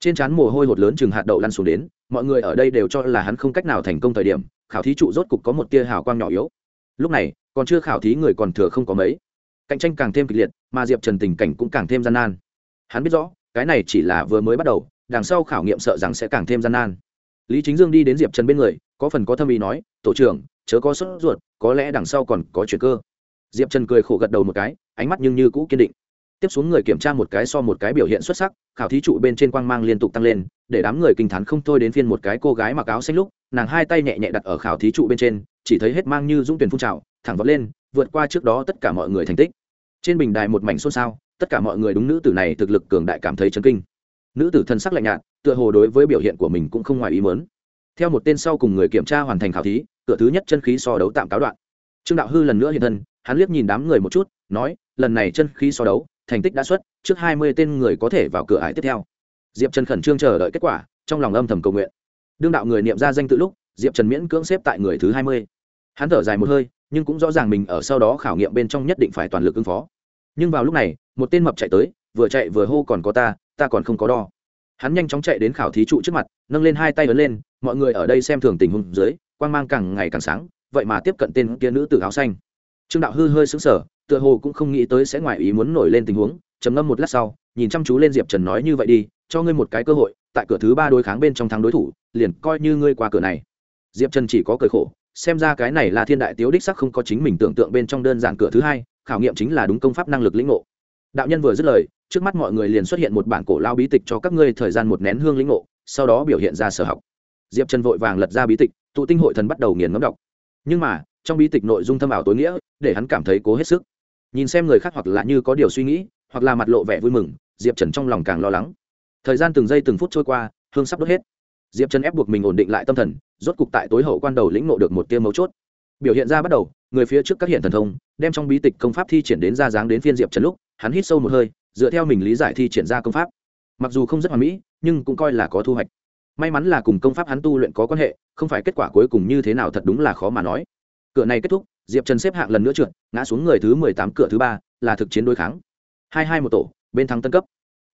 Trên trán mồ hôi hột lớn chừng hạt đậu lăn xuống đến, mọi người ở đây đều cho là hắn không cách nào thành công thời điểm, khảo thí trụ rốt cục có một tia hào quang nhỏ yếu. Lúc này, còn chưa khảo thí người còn thừa không có mấy. Cạnh tranh càng thêm kịch liệt, mà diệp trần tình cảnh cũng càng thêm gian nan. Hắn biết rõ, cái này chỉ là vừa mới bắt đầu, đằng sau khảo nghiệm sợ rằng sẽ càng thêm gian nan. Lý chính dương đi đến diệp trần bên người, có phần có thâm ý nói, tổ trưởng chớ có sốt ruột, có lẽ đằng sau còn có chuyện cơ. Diệp trần cười khổ gật đầu một cái, ánh mắt nhưng như cũ kiên định. Tiếp xuống người kiểm tra một cái so một cái biểu hiện xuất sắc, khảo thí trụ bên trên quang mang liên tục tăng lên, để đám người kinh t h á n không thôi đến phiên một cái cô gái mặc áo xanh lúc, nàng hai tay nhẹ nhẹ đặt ở khảo thí trụ bên trên, chỉ thấy hết mang như dũng tuyển phun trào, thẳng vọt lên, vượt qua trước đó tất cả mọi người thành tích. Trên bình đài một mảnh xôn xao, tất cả mọi người đúng nữ tử này thực lực cường đại cảm thấy chấn kinh. Nữ tử thân sắc lạnh nhạt, tựa hồ đối với biểu hiện của mình cũng không ngoài ý mớn theo một tên sau cùng người kiểm tra hoàn thành khảo thí cửa thứ nhất chân khí so đấu tạm cáo đoạn. Trương đạo hư lần nữa hiện thân, hắn liếc nhìn đám người một chút, nói, lần này chân khí so đấu, thành tích đã xuất, trước hai mươi tên người có thể vào cửa ải tiếp theo. Diệp trần khẩn trương chờ đợi kết quả, trong lòng âm thầm cầu nguyện. Đương đạo người niệm ra danh tự lúc, diệp trần miễn cưỡng xếp tại người thứ hai mươi. Hắn thở dài một hơi, nhưng cũng rõ ràng mình ở sau đó khảo nghiệm bên trong nhất định phải toàn lực ứng phó. Nhưng vào lúc này, một tên mập chạy tới, vừa chạy vừa hô còn có ta ta còn không có đo. Hắn nhanh chóng chạy đến khảo thí trụ trước mặt, nâng lên hai tay ấn lên, mọi người ở đây xem thường tình huống dưới quang mang càng ngày càng sáng, vậy mà tiếp cận tên kia nữ tử áo xanh. Trương đạo hư hơi sững sờ, tựa hồ cũng không nghĩ tới sẽ ngoài ý muốn nổi lên tình huống, trầm ngâm một lát sau, nhìn chăm chú lên diệp trần nói như vậy đi, cho ngươi một cái cơ hội, tại cửa thứ ba đối kháng bên trong thắng đối thủ, liền coi như ngươi qua cửa này. Diệp trần chỉ có cười khổ, xem ra cái này là thiên đại tiếu đích sắc không có chính mình tưởng tượng bên trong đơn giản cửa thứ hai, khảo nghiệm chính là đúng công pháp năng lực lĩnh ngộ. Đạo nhân vừa dứt lời, trước mắt mọi người liền xuất hiện một bản cổ lao bí tịch cho các ngươi thời gian một nén hương lĩnh ngộ, sau đó biểu hiện ra sở học. Diệp trần vội vàng lật ra bí tịch tụ tinh hội thần bắt đầu nghiền ngẫm đọc. Nhưng mà, trong bí tịch nội dung thâm ảo tối nghĩa, để hắn cảm thấy cố hết sức. Nhìn xem người khác hoặc là như có điều suy nghĩ, hoặc là mặt lộ vẻ vui mừng, diệp trần trong lòng càng lo lắng. Thời gian từng giây từng phút trôi qua, hương sắp đốt hết. Diệp trần ép buộc mình ổn định lại tâm thần, rốt cục tại tối hậu quan đầu lĩnh nộ được một tiêu mấu chốt. Biểu hiện ra bắt đầu, người phía trước các hiện thần thông, đem trong bí tịch công pháp thi triển đến ra dáng đến phiên diệp trần lúc, hắn hít sâu một hơi, dựa theo mình lý giải thi triển ra công pháp. Mặc dù không rất hoàn mỹ, nhưng cũng coi là có thu hoạch may mắn là cùng công pháp hắn tu luyện có quan hệ, không phải kết quả cuối cùng như thế nào thật đúng là khó mà nói. Cửa này kết thúc, diệp trần xếp hạng lần nữa trượt, ngã xuống người thứ mười tám cửa thứ ba, là thực chiến đối kháng. Hai hai một tổ, bên thắng tân cấp.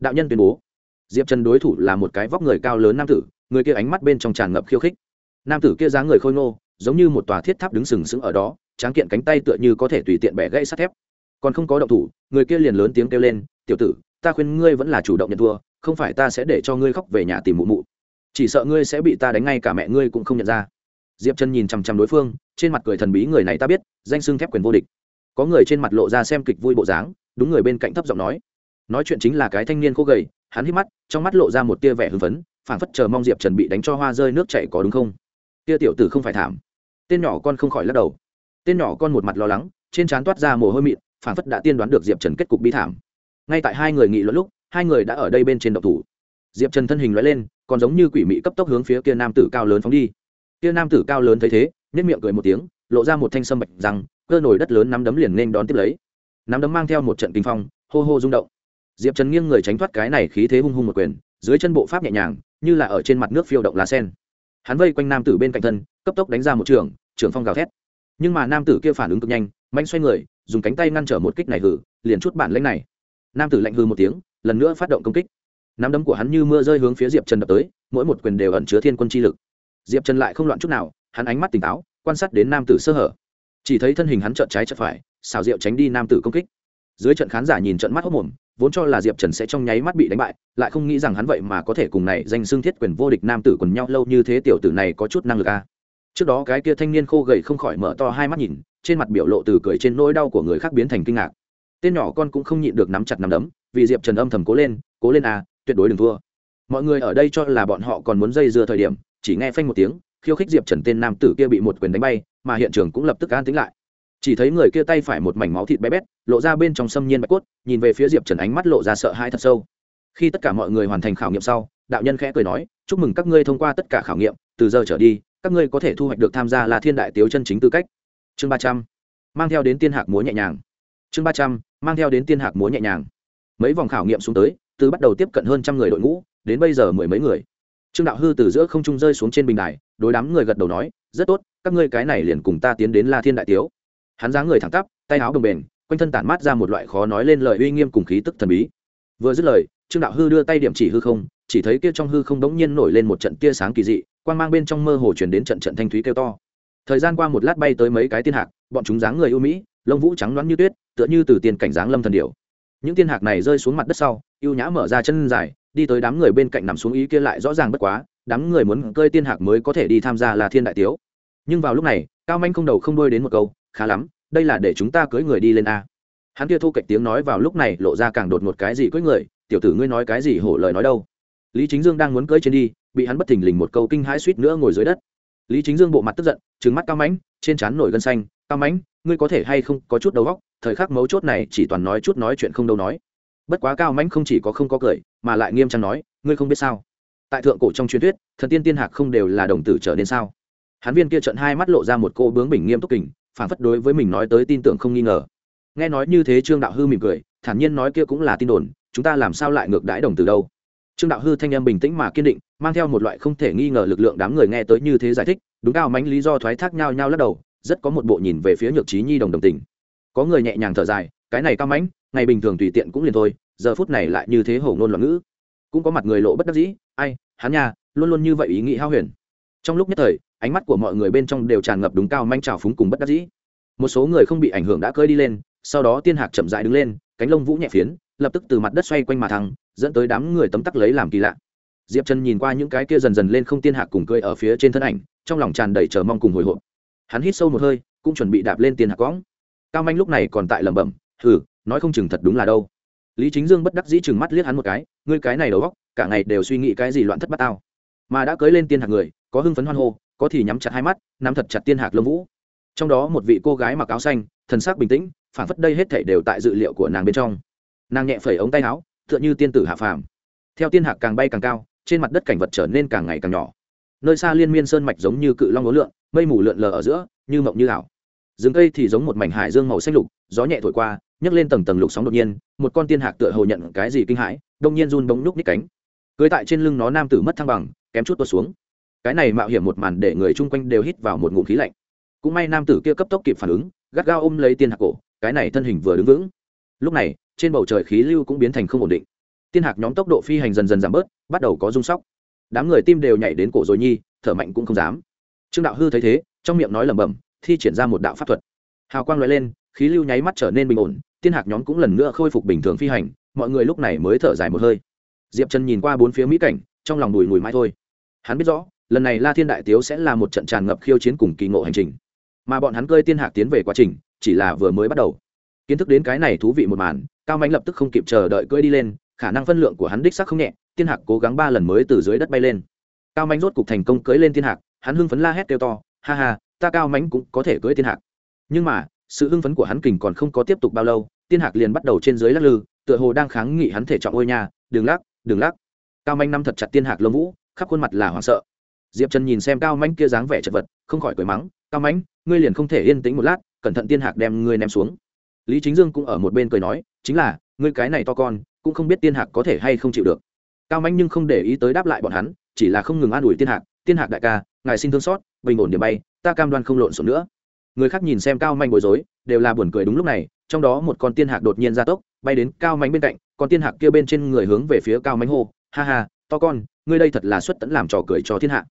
Đạo nhân tuyên bố, diệp trần đối thủ là một cái vóc người cao lớn nam tử, người kia ánh mắt bên trong tràn ngập khiêu khích. Nam tử kia dáng người khôi ngô, giống như một tòa thiết tháp đứng sừng sững ở đó, tráng kiện cánh tay tựa như có thể tùy tiện bẻ gãy sắt thép. Còn không có động thủ, người kia liền lớn tiếng kêu lên, tiểu tử, ta khuyên ngươi vẫn là chủ động nhận thua, không phải ta sẽ để cho ngươi khóc về nhà tìm mụ mụ chỉ sợ ngươi sẽ bị ta đánh ngay cả mẹ ngươi cũng không nhận ra. Diệp trần nhìn chằm chằm đối phương, trên mặt cười thần bí người này ta biết, danh xưng thép quyền vô địch. Có người trên mặt lộ ra xem kịch vui bộ dáng, đúng người bên cạnh thấp giọng nói. Nói chuyện chính là cái thanh niên khô gầy, hắn hít mắt, trong mắt lộ ra một tia vẻ hưng phấn, phảng phất chờ mong diệp trần bị đánh cho hoa rơi nước chảy có đúng không? Tia tiểu tử không phải thảm. Tên nhỏ con không khỏi lắc đầu. Tên nhỏ con một mặt lo lắng, trên trán toát ra mồ hôi mịn, phảng phất đã tiên đoán được diệp trần kết cục bi thảm. Ngay tại hai người nghị luận lúc, hai người đã ở đây bên trên độc thủ diệp trần thân hình loại lên, còn giống như quỷ mị cấp tốc hướng phía kia nam tử cao lớn phóng đi. Kia nam tử cao lớn thấy thế nhất miệng cười một tiếng, lộ ra một thanh sâm bạch rằng, cơ nổi đất lớn nắm đấm liền nên đón tiếp lấy. Nắm đấm mang theo một trận kinh phong, hô hô rung động. Diệp trần nghiêng người tránh thoát cái này khí thế hung hung một quyền, dưới chân bộ pháp nhẹ nhàng, như là ở trên mặt nước phiêu động lá sen. Hắn vây quanh nam tử bên cạnh thân, cấp tốc đánh ra một trường trường phong gào thét. Nhưng mà nam tử kia phản ứng cực nhanh, mạnh xoay người, dùng cánh tay ngăn trở một kích này hử, liền chút bản lãnh này. Nam tử lạnh hư một tiếng, lần nữa phát động công kích nắm đấm của hắn như mưa rơi hướng phía diệp trần đập tới mỗi một quyền đều ẩn chứa thiên quân chi lực diệp trần lại không loạn chút nào hắn ánh mắt tỉnh táo quan sát đến nam tử sơ hở chỉ thấy thân hình hắn trợn trái chợt phải xào diệu tránh đi nam tử công kích dưới trận khán giả nhìn trận mắt hốc mồm vốn cho là diệp trần sẽ trong nháy mắt bị đánh bại lại không nghĩ rằng hắn vậy mà có thể cùng này danh xưng thiết quyền vô địch nam tử quần nhau lâu như thế tiểu tử này có chút năng lực a à. trước đó cái kia thanh niên khô gầy không khỏi mở to hai mắt nhìn trên mặt biểu lộ từ cười trên nỗi đau của người khác biến thành kinh ngạc tên nhỏ con cũng không nhịn được nắm chặt nắm đấm vì diệp trần âm thầm cố lên cố lên à tuyệt đối đừng thua. Mọi người ở đây cho là bọn họ còn muốn dây dưa thời điểm, chỉ nghe phanh một tiếng, khiêu khích diệp trần tên nam tử kia bị một quyền đánh bay, mà hiện trường cũng lập tức an tính lại. Chỉ thấy người kia tay phải một mảnh máu thịt bé bét, lộ ra bên trong xâm nhiên bạch cốt, nhìn về phía diệp trần ánh mắt lộ ra sợ hãi thật sâu. Khi tất cả mọi người hoàn thành khảo nghiệm sau, đạo nhân khẽ cười nói, chúc mừng các ngươi thông qua tất cả khảo nghiệm, từ giờ trở đi, các ngươi có thể thu hoạch được tham gia là thiên đại tiếu chân chính tư cách. Chương ba trăm. Mang theo đến tiên hạc múa nhẹ nhàng. Chương ba trăm, mang theo đến tiên hạc múa nhẹ nhàng. Mấy vòng khảo nghiệm xuống tới từ bắt đầu tiếp cận hơn trăm người đội ngũ, đến bây giờ mười mấy người. Trương đạo hư từ giữa không trung rơi xuống trên bình đài, đối đám người gật đầu nói, rất tốt, các ngươi cái này liền cùng ta tiến đến la thiên đại tiếu. Hắn dáng người thẳng tắp, tay áo đồng bền, quanh thân tản mát ra một loại khó nói lên lời uy nghiêm cùng khí tức thần bí. Vừa dứt lời, trương đạo hư đưa tay điểm chỉ hư không, chỉ thấy kia trong hư không đống nhiên nổi lên một trận tia sáng kỳ dị, quang mang bên trong mơ hồ chuyển đến trận trận thanh thúy kêu to. Thời gian qua một lát bay tới mấy cái tiên hạc, bọn chúng dáng người ưu mỹ, lông vũ trắng loáng như tuyết, tựa như từ tiền cảnh dáng lâm thần điểu những tiên hạc này rơi xuống mặt đất sau, ưu nhã mở ra chân dài, đi tới đám người bên cạnh nằm xuống ý kia lại rõ ràng bất quá, đám người muốn cơi tiên hạc mới có thể đi tham gia là thiên đại tiếu. Nhưng vào lúc này, cao manh không đầu không đôi đến một câu, khá lắm, đây là để chúng ta cưới người đi lên a. Hắn kia thu cạnh tiếng nói vào lúc này lộ ra càng đột một cái gì cưới người, tiểu tử ngươi nói cái gì hổ lời nói đâu? Lý chính dương đang muốn cưới trên đi, bị hắn bất thình lình một câu kinh hãi suýt nữa ngồi dưới đất. Lý chính dương bộ mặt tức giận trứng mắt cao mãnh trên trán nổi gân xanh, cao mãnh ngươi có thể hay không có chút đầu óc thời khắc mấu chốt này chỉ toàn nói chút nói chuyện không đâu nói. Bất quá cao mãnh không chỉ có không có cười, mà lại nghiêm trang nói, ngươi không biết sao? Tại thượng cổ trong truyền thuyết, thần tiên tiên hạc không đều là đồng tử trở nên sao? Hắn viên kia trận hai mắt lộ ra một cô bướng bình nghiêm túc kình phản phất đối với mình nói tới tin tưởng không nghi ngờ. Nghe nói như thế trương đạo hư mỉm cười, thản nhiên nói kia cũng là tin đồn, chúng ta làm sao lại ngược đãi đồng tử đâu? Trương đạo hư thanh em bình tĩnh mà kiên định, mang theo một loại không thể nghi ngờ lực lượng đám người nghe tới như thế giải thích, đúng cao mánh lý do thoái thác nhau nhau lắc đầu, rất có một bộ nhìn về phía nhược trí nhi đồng đồng tình có người nhẹ nhàng thở dài, cái này cao mãnh, ngày bình thường tùy tiện cũng liền thôi, giờ phút này lại như thế hổ ngôn loạn ngữ. Cũng có mặt người lộ bất đắc dĩ, ai, hắn nha, luôn luôn như vậy ý nghĩ hao huyền. Trong lúc nhất thời, ánh mắt của mọi người bên trong đều tràn ngập đúng cao manh trào phúng cùng bất đắc dĩ. Một số người không bị ảnh hưởng đã cơi đi lên, sau đó tiên hạc chậm dại đứng lên, cánh lông vũ nhẹ phiến, lập tức từ mặt đất xoay quanh mà thăng dẫn tới đám người tấm tắc lấy làm kỳ lạ. Diệp trần nhìn qua những cái kia dần dần lên không tiên hạc cùng cơi ở phía trên thân ảnh, trong lòng tràn đầy chờ mong cùng hồi hộp. Hắn hít sâu một hơi, cũng chuẩn bị đạp lên tiên hạc cõng cao manh lúc này còn tại lẩm bẩm thử nói không chừng thật đúng là đâu. Lý chính dương bất đắc dĩ chừng mắt liếc hắn một cái, ngươi cái này đầu góc cả ngày đều suy nghĩ cái gì loạn thất bát tao. Mà đã cưới lên tiên hạc người, có hưng phấn hoan hô, có thì nhắm chặt hai mắt, nắm thật chặt tiên hạc lông vũ. Trong đó một vị cô gái mặc áo xanh, thần sắc bình tĩnh phản phất đây hết thảy đều tại dự liệu của nàng bên trong. Nàng nhẹ phẩy ống tay áo, tựa như tiên tử hạ phàm. Theo tiên hạc càng bay càng cao, trên mặt đất cảnh vật trở nên càng ngày càng nhỏ. Nơi xa liên miên sơn mạch giống như cự long ố lượn, mây mù lượn lờ ở giữa, như mộng như ảo rừng cây thì giống một mảnh hải dương màu xanh lục, gió nhẹ thổi qua, nhấc lên tầng tầng lục sóng đột nhiên, một con tiên hạc tựa hồ nhận cái gì kinh hãi, đông nhiên run bóng núc ních cánh. Cưới tại trên lưng nó nam tử mất thăng bằng, kém chút tuột xuống. Cái này mạo hiểm một màn để người chung quanh đều hít vào một ngụm khí lạnh. Cũng may nam tử kia cấp tốc kịp phản ứng, gắt gao ôm lấy tiên hạc cổ, cái này thân hình vừa đứng vững. Lúc này, trên bầu trời khí lưu cũng biến thành không ổn định. Tiên hạc nhóm tốc độ phi hành dần dần giảm bớt, bắt đầu có rung sóc. Đám người tim đều nhảy đến cổ rồi nhi, thở mạnh cũng không dám. Trương đạo hư thấy thế, trong miệng nói lẩm bẩm thi triển ra một đạo pháp thuật. Hào quang loại lên, khí lưu nháy mắt trở nên bình ổn, tiên hạc nhóm cũng lần nữa khôi phục bình thường phi hành, mọi người lúc này mới thở dài một hơi. Diệp trần nhìn qua bốn phía mỹ cảnh, trong lòng đùi mùi mãi thôi. Hắn biết rõ, lần này la thiên đại tiếu sẽ là một trận tràn ngập khiêu chiến cùng kỳ ngộ hành trình. Mà bọn hắn cơi tiên hạc tiến về quá trình, chỉ là vừa mới bắt đầu. Kiến thức đến cái này thú vị một màn, cao mạnh lập tức không kịp chờ đợi cưỡi đi lên, khả năng phân lượng của hắn đích sắc không nhẹ, tiên hạc cố gắng ba lần mới từ dưới đất bay lên. Cao mạnh rốt cục thành công cưỡi lên tiên hạc, hắn hưng phấn la hét kêu to, ha ha ta cao mánh cũng có thể cưỡi tiên hạc. Nhưng mà, sự hưng phấn của hắn kình còn không có tiếp tục bao lâu, tiên hạc liền bắt đầu trên dưới lắc lư, tựa hồ đang kháng nghị hắn thể trọng ôi nha, đừng lắc đừng lắc. Cao mãnh nắm thật chặt tiên hạc lông vũ, khắp khuôn mặt là hoảng sợ. Diệp trần nhìn xem cao mãnh kia dáng vẻ chật vật, không khỏi cười mắng, cao mánh, ngươi liền không thể yên tĩnh một lát, cẩn thận tiên hạc đem ngươi ném xuống. Lý chính dương cũng ở một bên cười nói, chính là, ngươi cái này to con, cũng không biết tiên hạc có thể hay không chịu được. Cao mãnh nhưng không để ý tới đáp lại bọn hắn, chỉ là không ngừng an ủi tiên hạc tiên hạc đại ca, ngài xin thương xót, bình ổn điểm bay ta cam đoan không lộn xộn nữa. Người khác nhìn xem cao manh bối rối, đều là buồn cười đúng lúc này, trong đó một con tiên hạc đột nhiên ra tốc, bay đến cao manh bên cạnh, con tiên hạc kia bên trên người hướng về phía cao manh hô, ha ha, to con, ngươi đây thật là xuất tẫn làm trò cười cho thiên hạ.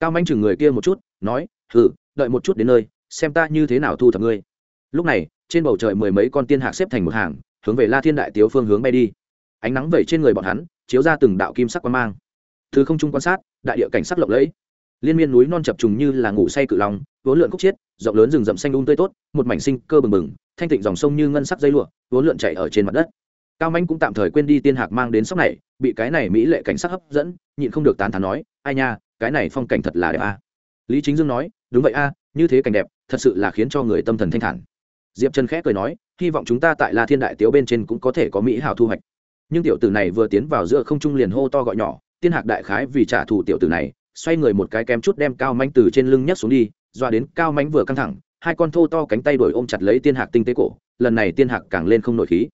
Cao manh chừng người kia một chút, nói, hừ, đợi một chút đến nơi, xem ta như thế nào thu thập ngươi. Lúc này, trên bầu trời mười mấy con tiên hạc xếp thành một hàng, hướng về la thiên đại tiếu phương hướng bay đi. Ánh nắng vẩy trên người bọn hắn, chiếu ra từng đạo kim sắc quan mang. Thứ không trung quan sát, đại địa cảnh sắc lộng lẫy liên miên núi non chập trùng như là ngủ say cự long vốn lượn khúc chiết, rộng lớn rừng rậm xanh đun tươi tốt, một mảnh sinh cơ bừng bừng, thanh tịnh dòng sông như ngân sắc dây lụa vốn lượn chạy ở trên mặt đất. Cao manh cũng tạm thời quên đi tiên hạc mang đến sóc này, bị cái này mỹ lệ cảnh sắc hấp dẫn, nhịn không được tán thán nói, ai nha, cái này phong cảnh thật là đẹp a. Lý chính dương nói, đúng vậy a, như thế cảnh đẹp, thật sự là khiến cho người tâm thần thanh thản. Diệp trần khẽ cười nói, hy vọng chúng ta tại la thiên đại tiếu bên trên cũng có thể có mỹ hào thu hoạch. Nhưng tiểu tử này vừa tiến vào giữa không trung liền hô to gọi nhỏ, tiên hạc đại khái vì trả thù tiểu tử này xoay người một cái kem chút đem cao mánh từ trên lưng nhấc xuống đi, doa đến cao mánh vừa căng thẳng, hai con thô to cánh tay đuổi ôm chặt lấy tiên hạc tinh tế cổ, lần này tiên hạc càng lên không nổi khí.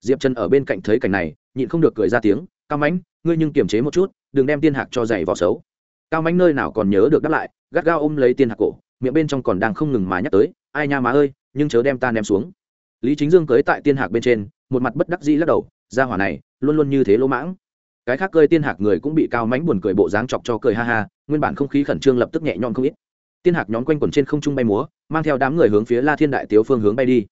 Diệp chân ở bên cạnh thấy cảnh này, nhịn không được cười ra tiếng, cao mánh ngươi nhưng kiềm chế một chút, đừng đem tiên hạc cho dày vào xấu. Cao mánh nơi nào còn nhớ được đáp lại, gắt gao ôm lấy tiên hạc cổ, miệng bên trong còn đang không ngừng mà nhắc tới, ai nha má ơi, nhưng chớ đem ta ném xuống. Lý chính dương cưới tại tiên hạc bên trên, một mặt bất đắc dĩ lắc đầu ra hỏa này, luôn luôn như thế lỗ mãng cái khác cơi tiên hạc người cũng bị cao mánh buồn cười bộ dáng chọc cho cười ha ha, nguyên bản không khí khẩn trương lập tức nhẹ nhõm không ít. Tiên hạc nhóm quanh quẩn trên không trung bay múa, mang theo đám người hướng phía la thiên đại tiếu phương hướng bay đi.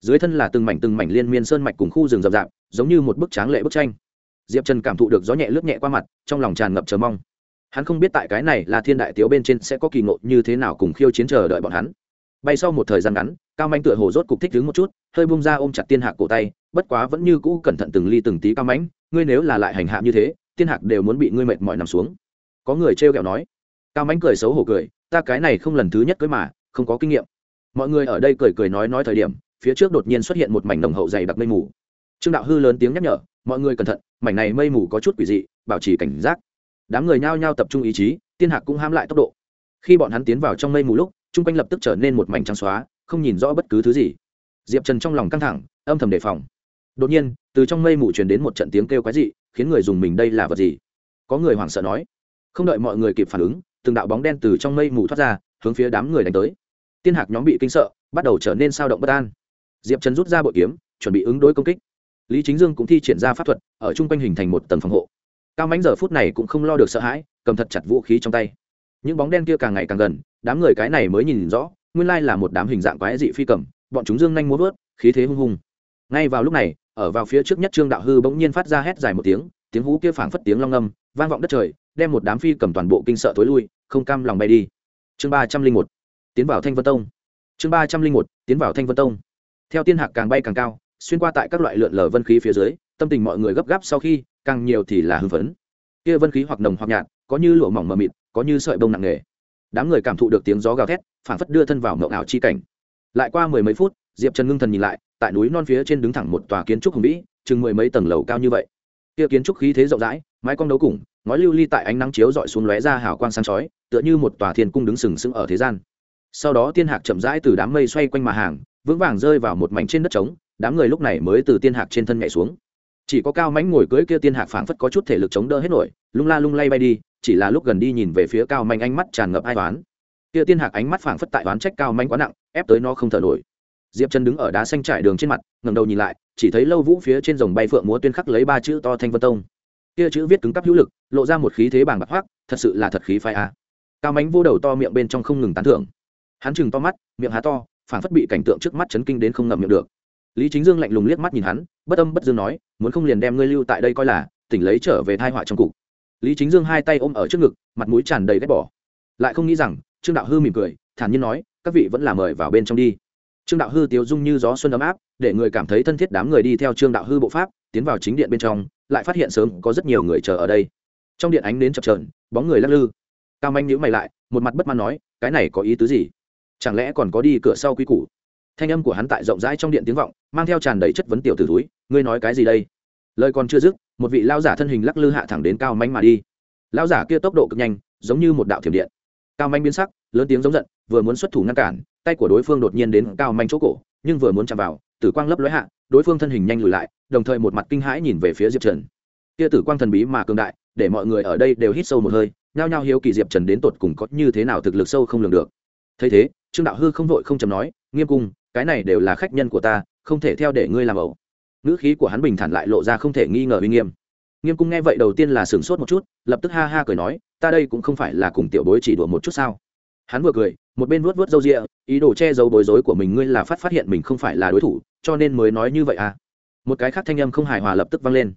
Dưới thân là từng mảnh từng mảnh liên miên sơn mạch cùng khu rừng rậm rạp, giống như một bức tráng lệ bức tranh. Diệp trần cảm thụ được gió nhẹ lướt nhẹ qua mặt, trong lòng tràn ngập chờ mong. Hắn không biết tại cái này là thiên đại tiếu bên trên sẽ có kỳ ngộ như thế nào cùng khiêu chiến chờ đợi bọn hắn. Bay sau một thời gian ngắn, cao manh tựa hồ rốt cục thích đứng một chút, hơi bung ra ôm chặt tiên hạc cổ tay, bất quá vẫn như cũ cẩn thận từng ly từng tí cao mãnh ngươi nếu là lại hành hạ như thế, tiên hạc đều muốn bị ngươi mệt mỏi nằm xuống. Có người trêu ghẹo nói, cao mãnh cười xấu hổ cười, ta cái này không lần thứ nhất cưới mà, không có kinh nghiệm. Mọi người ở đây cười cười nói nói thời điểm, phía trước đột nhiên xuất hiện một mảnh nồng hậu dày đặc mây mù. Trương đạo hư lớn tiếng nhắc nhở, mọi người cẩn thận, mảnh này mây mù có chút quỷ dị, bảo trì cảnh giác. Đám người nhao nhao tập trung ý chí, tiên hạc cũng ham lại tốc độ. Khi bọn hắn tiến vào trong mây mù lúc, chung quanh lập tức trở nên một mảnh trắng xóa, không nhìn rõ bất cứ thứ gì. Diệp trần trong lòng căng thẳng, âm thầm đề phòng đột nhiên, từ trong mây mù truyền đến một trận tiếng kêu quái dị, khiến người dùng mình đây là vật gì? Có người hoảng sợ nói. Không đợi mọi người kịp phản ứng, từng đạo bóng đen từ trong mây mù thoát ra, hướng phía đám người đánh tới. Tiên hạc nhóm bị kinh sợ, bắt đầu trở nên sao động bất an. Diệp trần rút ra bội kiếm, chuẩn bị ứng đối công kích. Lý chính dương cũng thi triển ra pháp thuật, ở chung quanh hình thành một tầng phòng hộ. Cao mánh giờ phút này cũng không lo được sợ hãi, cầm thật chặt vũ khí trong tay. Những bóng đen kia càng ngày càng gần, đám người cái này mới nhìn rõ, nguyên lai là một đám hình dạng quái dị phi cầm, bọn chúng dương nhanh muốn vớt, khí thế hung hùng. Ngay vào lúc này ở vào phía trước nhất trương đạo hư bỗng nhiên phát ra hét dài một tiếng tiếng hú kia phảng phất tiếng long âm, vang vọng đất trời, đem một đám phi cầm toàn bộ kinh sợ tối lui, không cam lòng bay đi. Chương ba trăm linh một, tiến vào thanh vân tông. Chương ba trăm linh một, tiến vào thanh vân tông. Theo tiên hạc càng bay càng cao, xuyên qua tại các loại lượn lờ vân khí phía dưới, tâm tình mọi người gấp gáp sau khi, càng nhiều thì là hưng phấn. Kia vân khí hoặc nồng hoặc nhạt, có như lụa mỏng mờ mịt, có như sợi bông nặng nề. Đám người cảm thụ được tiếng gió gào thét, phảng phất đưa thân vào mộng ảo chi cảnh. Lại qua mười mấy phút, diệp trần ngưng thần nhìn lại tại núi non phía trên đứng thẳng một tòa kiến trúc hùng vĩ, chừng mười mấy tầng lầu cao như vậy. Kia kiến trúc khí thế rộng rãi, mái cong đấu củng ngói lưu ly tại ánh nắng chiếu dọi xuống lóe ra hào quang sáng chói, tựa như một tòa thiên cung đứng sừng sững ở thế gian. Sau đó tiên hạc chậm rãi từ đám mây xoay quanh mà hàng, vững vàng rơi vào một mảnh trên đất trống, đám người lúc này mới từ tiên hạc trên thân nhảy xuống. Chỉ có cao mãnh ngồi cưới kia tiên hạc phảng phất có chút thể lực chống đỡ hết nổi, lung la lung lay bay đi, chỉ là lúc gần đi nhìn về phía cao manh ánh mắt tràn ngập ai toán kia tiên hạc ánh mắt phảng phất tại toán trách cao manh quá nặng, ép tới nó không thở nổi diệp trần đứng ở đá xanh trải đường trên mặt ngầm đầu nhìn lại, chỉ thấy lâu vũ phía trên dòng bay phượng múa tuyên khắc lấy ba chữ to thanh vân tông. Kia chữ viết cứng cắp hữu lực, lộ ra một khí thế bàng bạc hoác thật sự là thật khí phai a. Cao mánh vô đầu to miệng bên trong không ngừng tán thưởng. Hắn chừng to mắt, miệng há to, phảng phất bị cảnh tượng trước mắt chấn kinh đến không ngậm miệng được. Lý chính dương lạnh lùng liếc mắt nhìn hắn, bất âm bất dương nói, muốn không liền đem ngươi lưu tại đây coi là, tỉnh lấy trở về thai họa trong cục. Lý chính dương hai tay ôm ở trước ngực, mặt mũi tràn đầy ghét bỏ. Lại không nghĩ rằng, trương đạo hư mỉm cười, thản nhiên nói, các vị vẫn là mời vào bên trong đi trương đạo hư tiếu dung như gió xuân ấm áp, để người cảm thấy thân thiết đám người đi theo trương đạo hư bộ pháp, tiến vào chính điện bên trong, lại phát hiện sớm có rất nhiều người chờ ở đây. Trong điện ánh đến chập trờn bóng người lắc lư. Cao manh nhữ mày lại, một mặt bất mãn nói, cái này có ý tứ gì? Chẳng lẽ còn có đi cửa sau quy củ? Thanh âm của hắn tại rộng rãi trong điện tiếng vọng, mang theo tràn đầy chất vấn tiểu tử túi ngươi nói cái gì đây? Lời còn chưa dứt, một vị lao giả thân hình lắc lư hạ thẳng đến cao manh mà đi. Lao giả kia tốc độ cực nhanh, giống như một đạo thiểm điện. Cao manh biến sắc, lớn tiếng giống giận, vừa muốn xuất thủ ngăn cản tay của đối phương đột nhiên đến cao manh chỗ cổ, nhưng vừa muốn chạm vào, tử quang lấp lóe hạ, đối phương thân hình nhanh lùi lại, đồng thời một mặt kinh hãi nhìn về phía diệp trần. Kia tử quang thần bí mà cường đại, để mọi người ở đây đều hít sâu một hơi, nhao nhao hiếu kỳ diệp trần đến tột cùng có như thế nào thực lực sâu không lường được. Thấy thế, trương đạo hư không vội không chầm nói, nghiêm cung, cái này đều là khách nhân của ta, không thể theo để ngươi làm ẩu. Ngữ khí của hắn bình thản lại lộ ra không thể nghi ngờ uy nghiêm. Nghiêm cung nghe vậy đầu tiên là sửng sốt một chút, lập tức ha ha cười nói, ta đây cũng không phải là cùng tiểu bối chỉ đùa một chút sao? Hắn vừa cười, một bên vuốt vuốt râu rịa ý đồ che giấu bối rối của mình, ngươi là phát phát hiện mình không phải là đối thủ, cho nên mới nói như vậy à? Một cái khác thanh âm không hài hòa lập tức vang lên.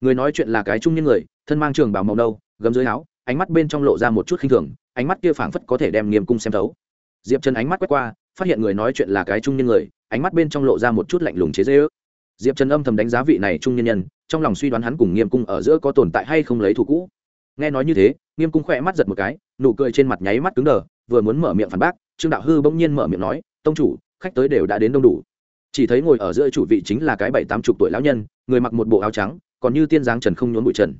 Người nói chuyện là cái trung nhân người, thân mang trường bào màu nâu, gấm dưới áo, ánh mắt bên trong lộ ra một chút khinh thường, ánh mắt kia phảng phất có thể đem nghiêm cung xem thấu. Diệp trần ánh mắt quét qua, phát hiện người nói chuyện là cái trung nhân người, ánh mắt bên trong lộ ra một chút lạnh lùng chế dễ ước diệp trần âm thầm đánh giá vị này trung nhân nhân, trong lòng suy đoán hắn cùng nghiêm cung ở giữa có tồn tại hay không lấy thủ cũ. Nghe nói như thế, nghiêm cung khỏe mắt giật một cái, nụ cười trên mặt nháy mắt cứng đờ vừa muốn mở miệng phản bác, trương đạo hư bỗng nhiên mở miệng nói, tông chủ, khách tới đều đã đến đông đủ. Chỉ thấy ngồi ở giữa chủ vị chính là cái bảy tám chục tuổi lão nhân, người mặc một bộ áo trắng, còn như tiên giáng trần không nhốn bụi trần.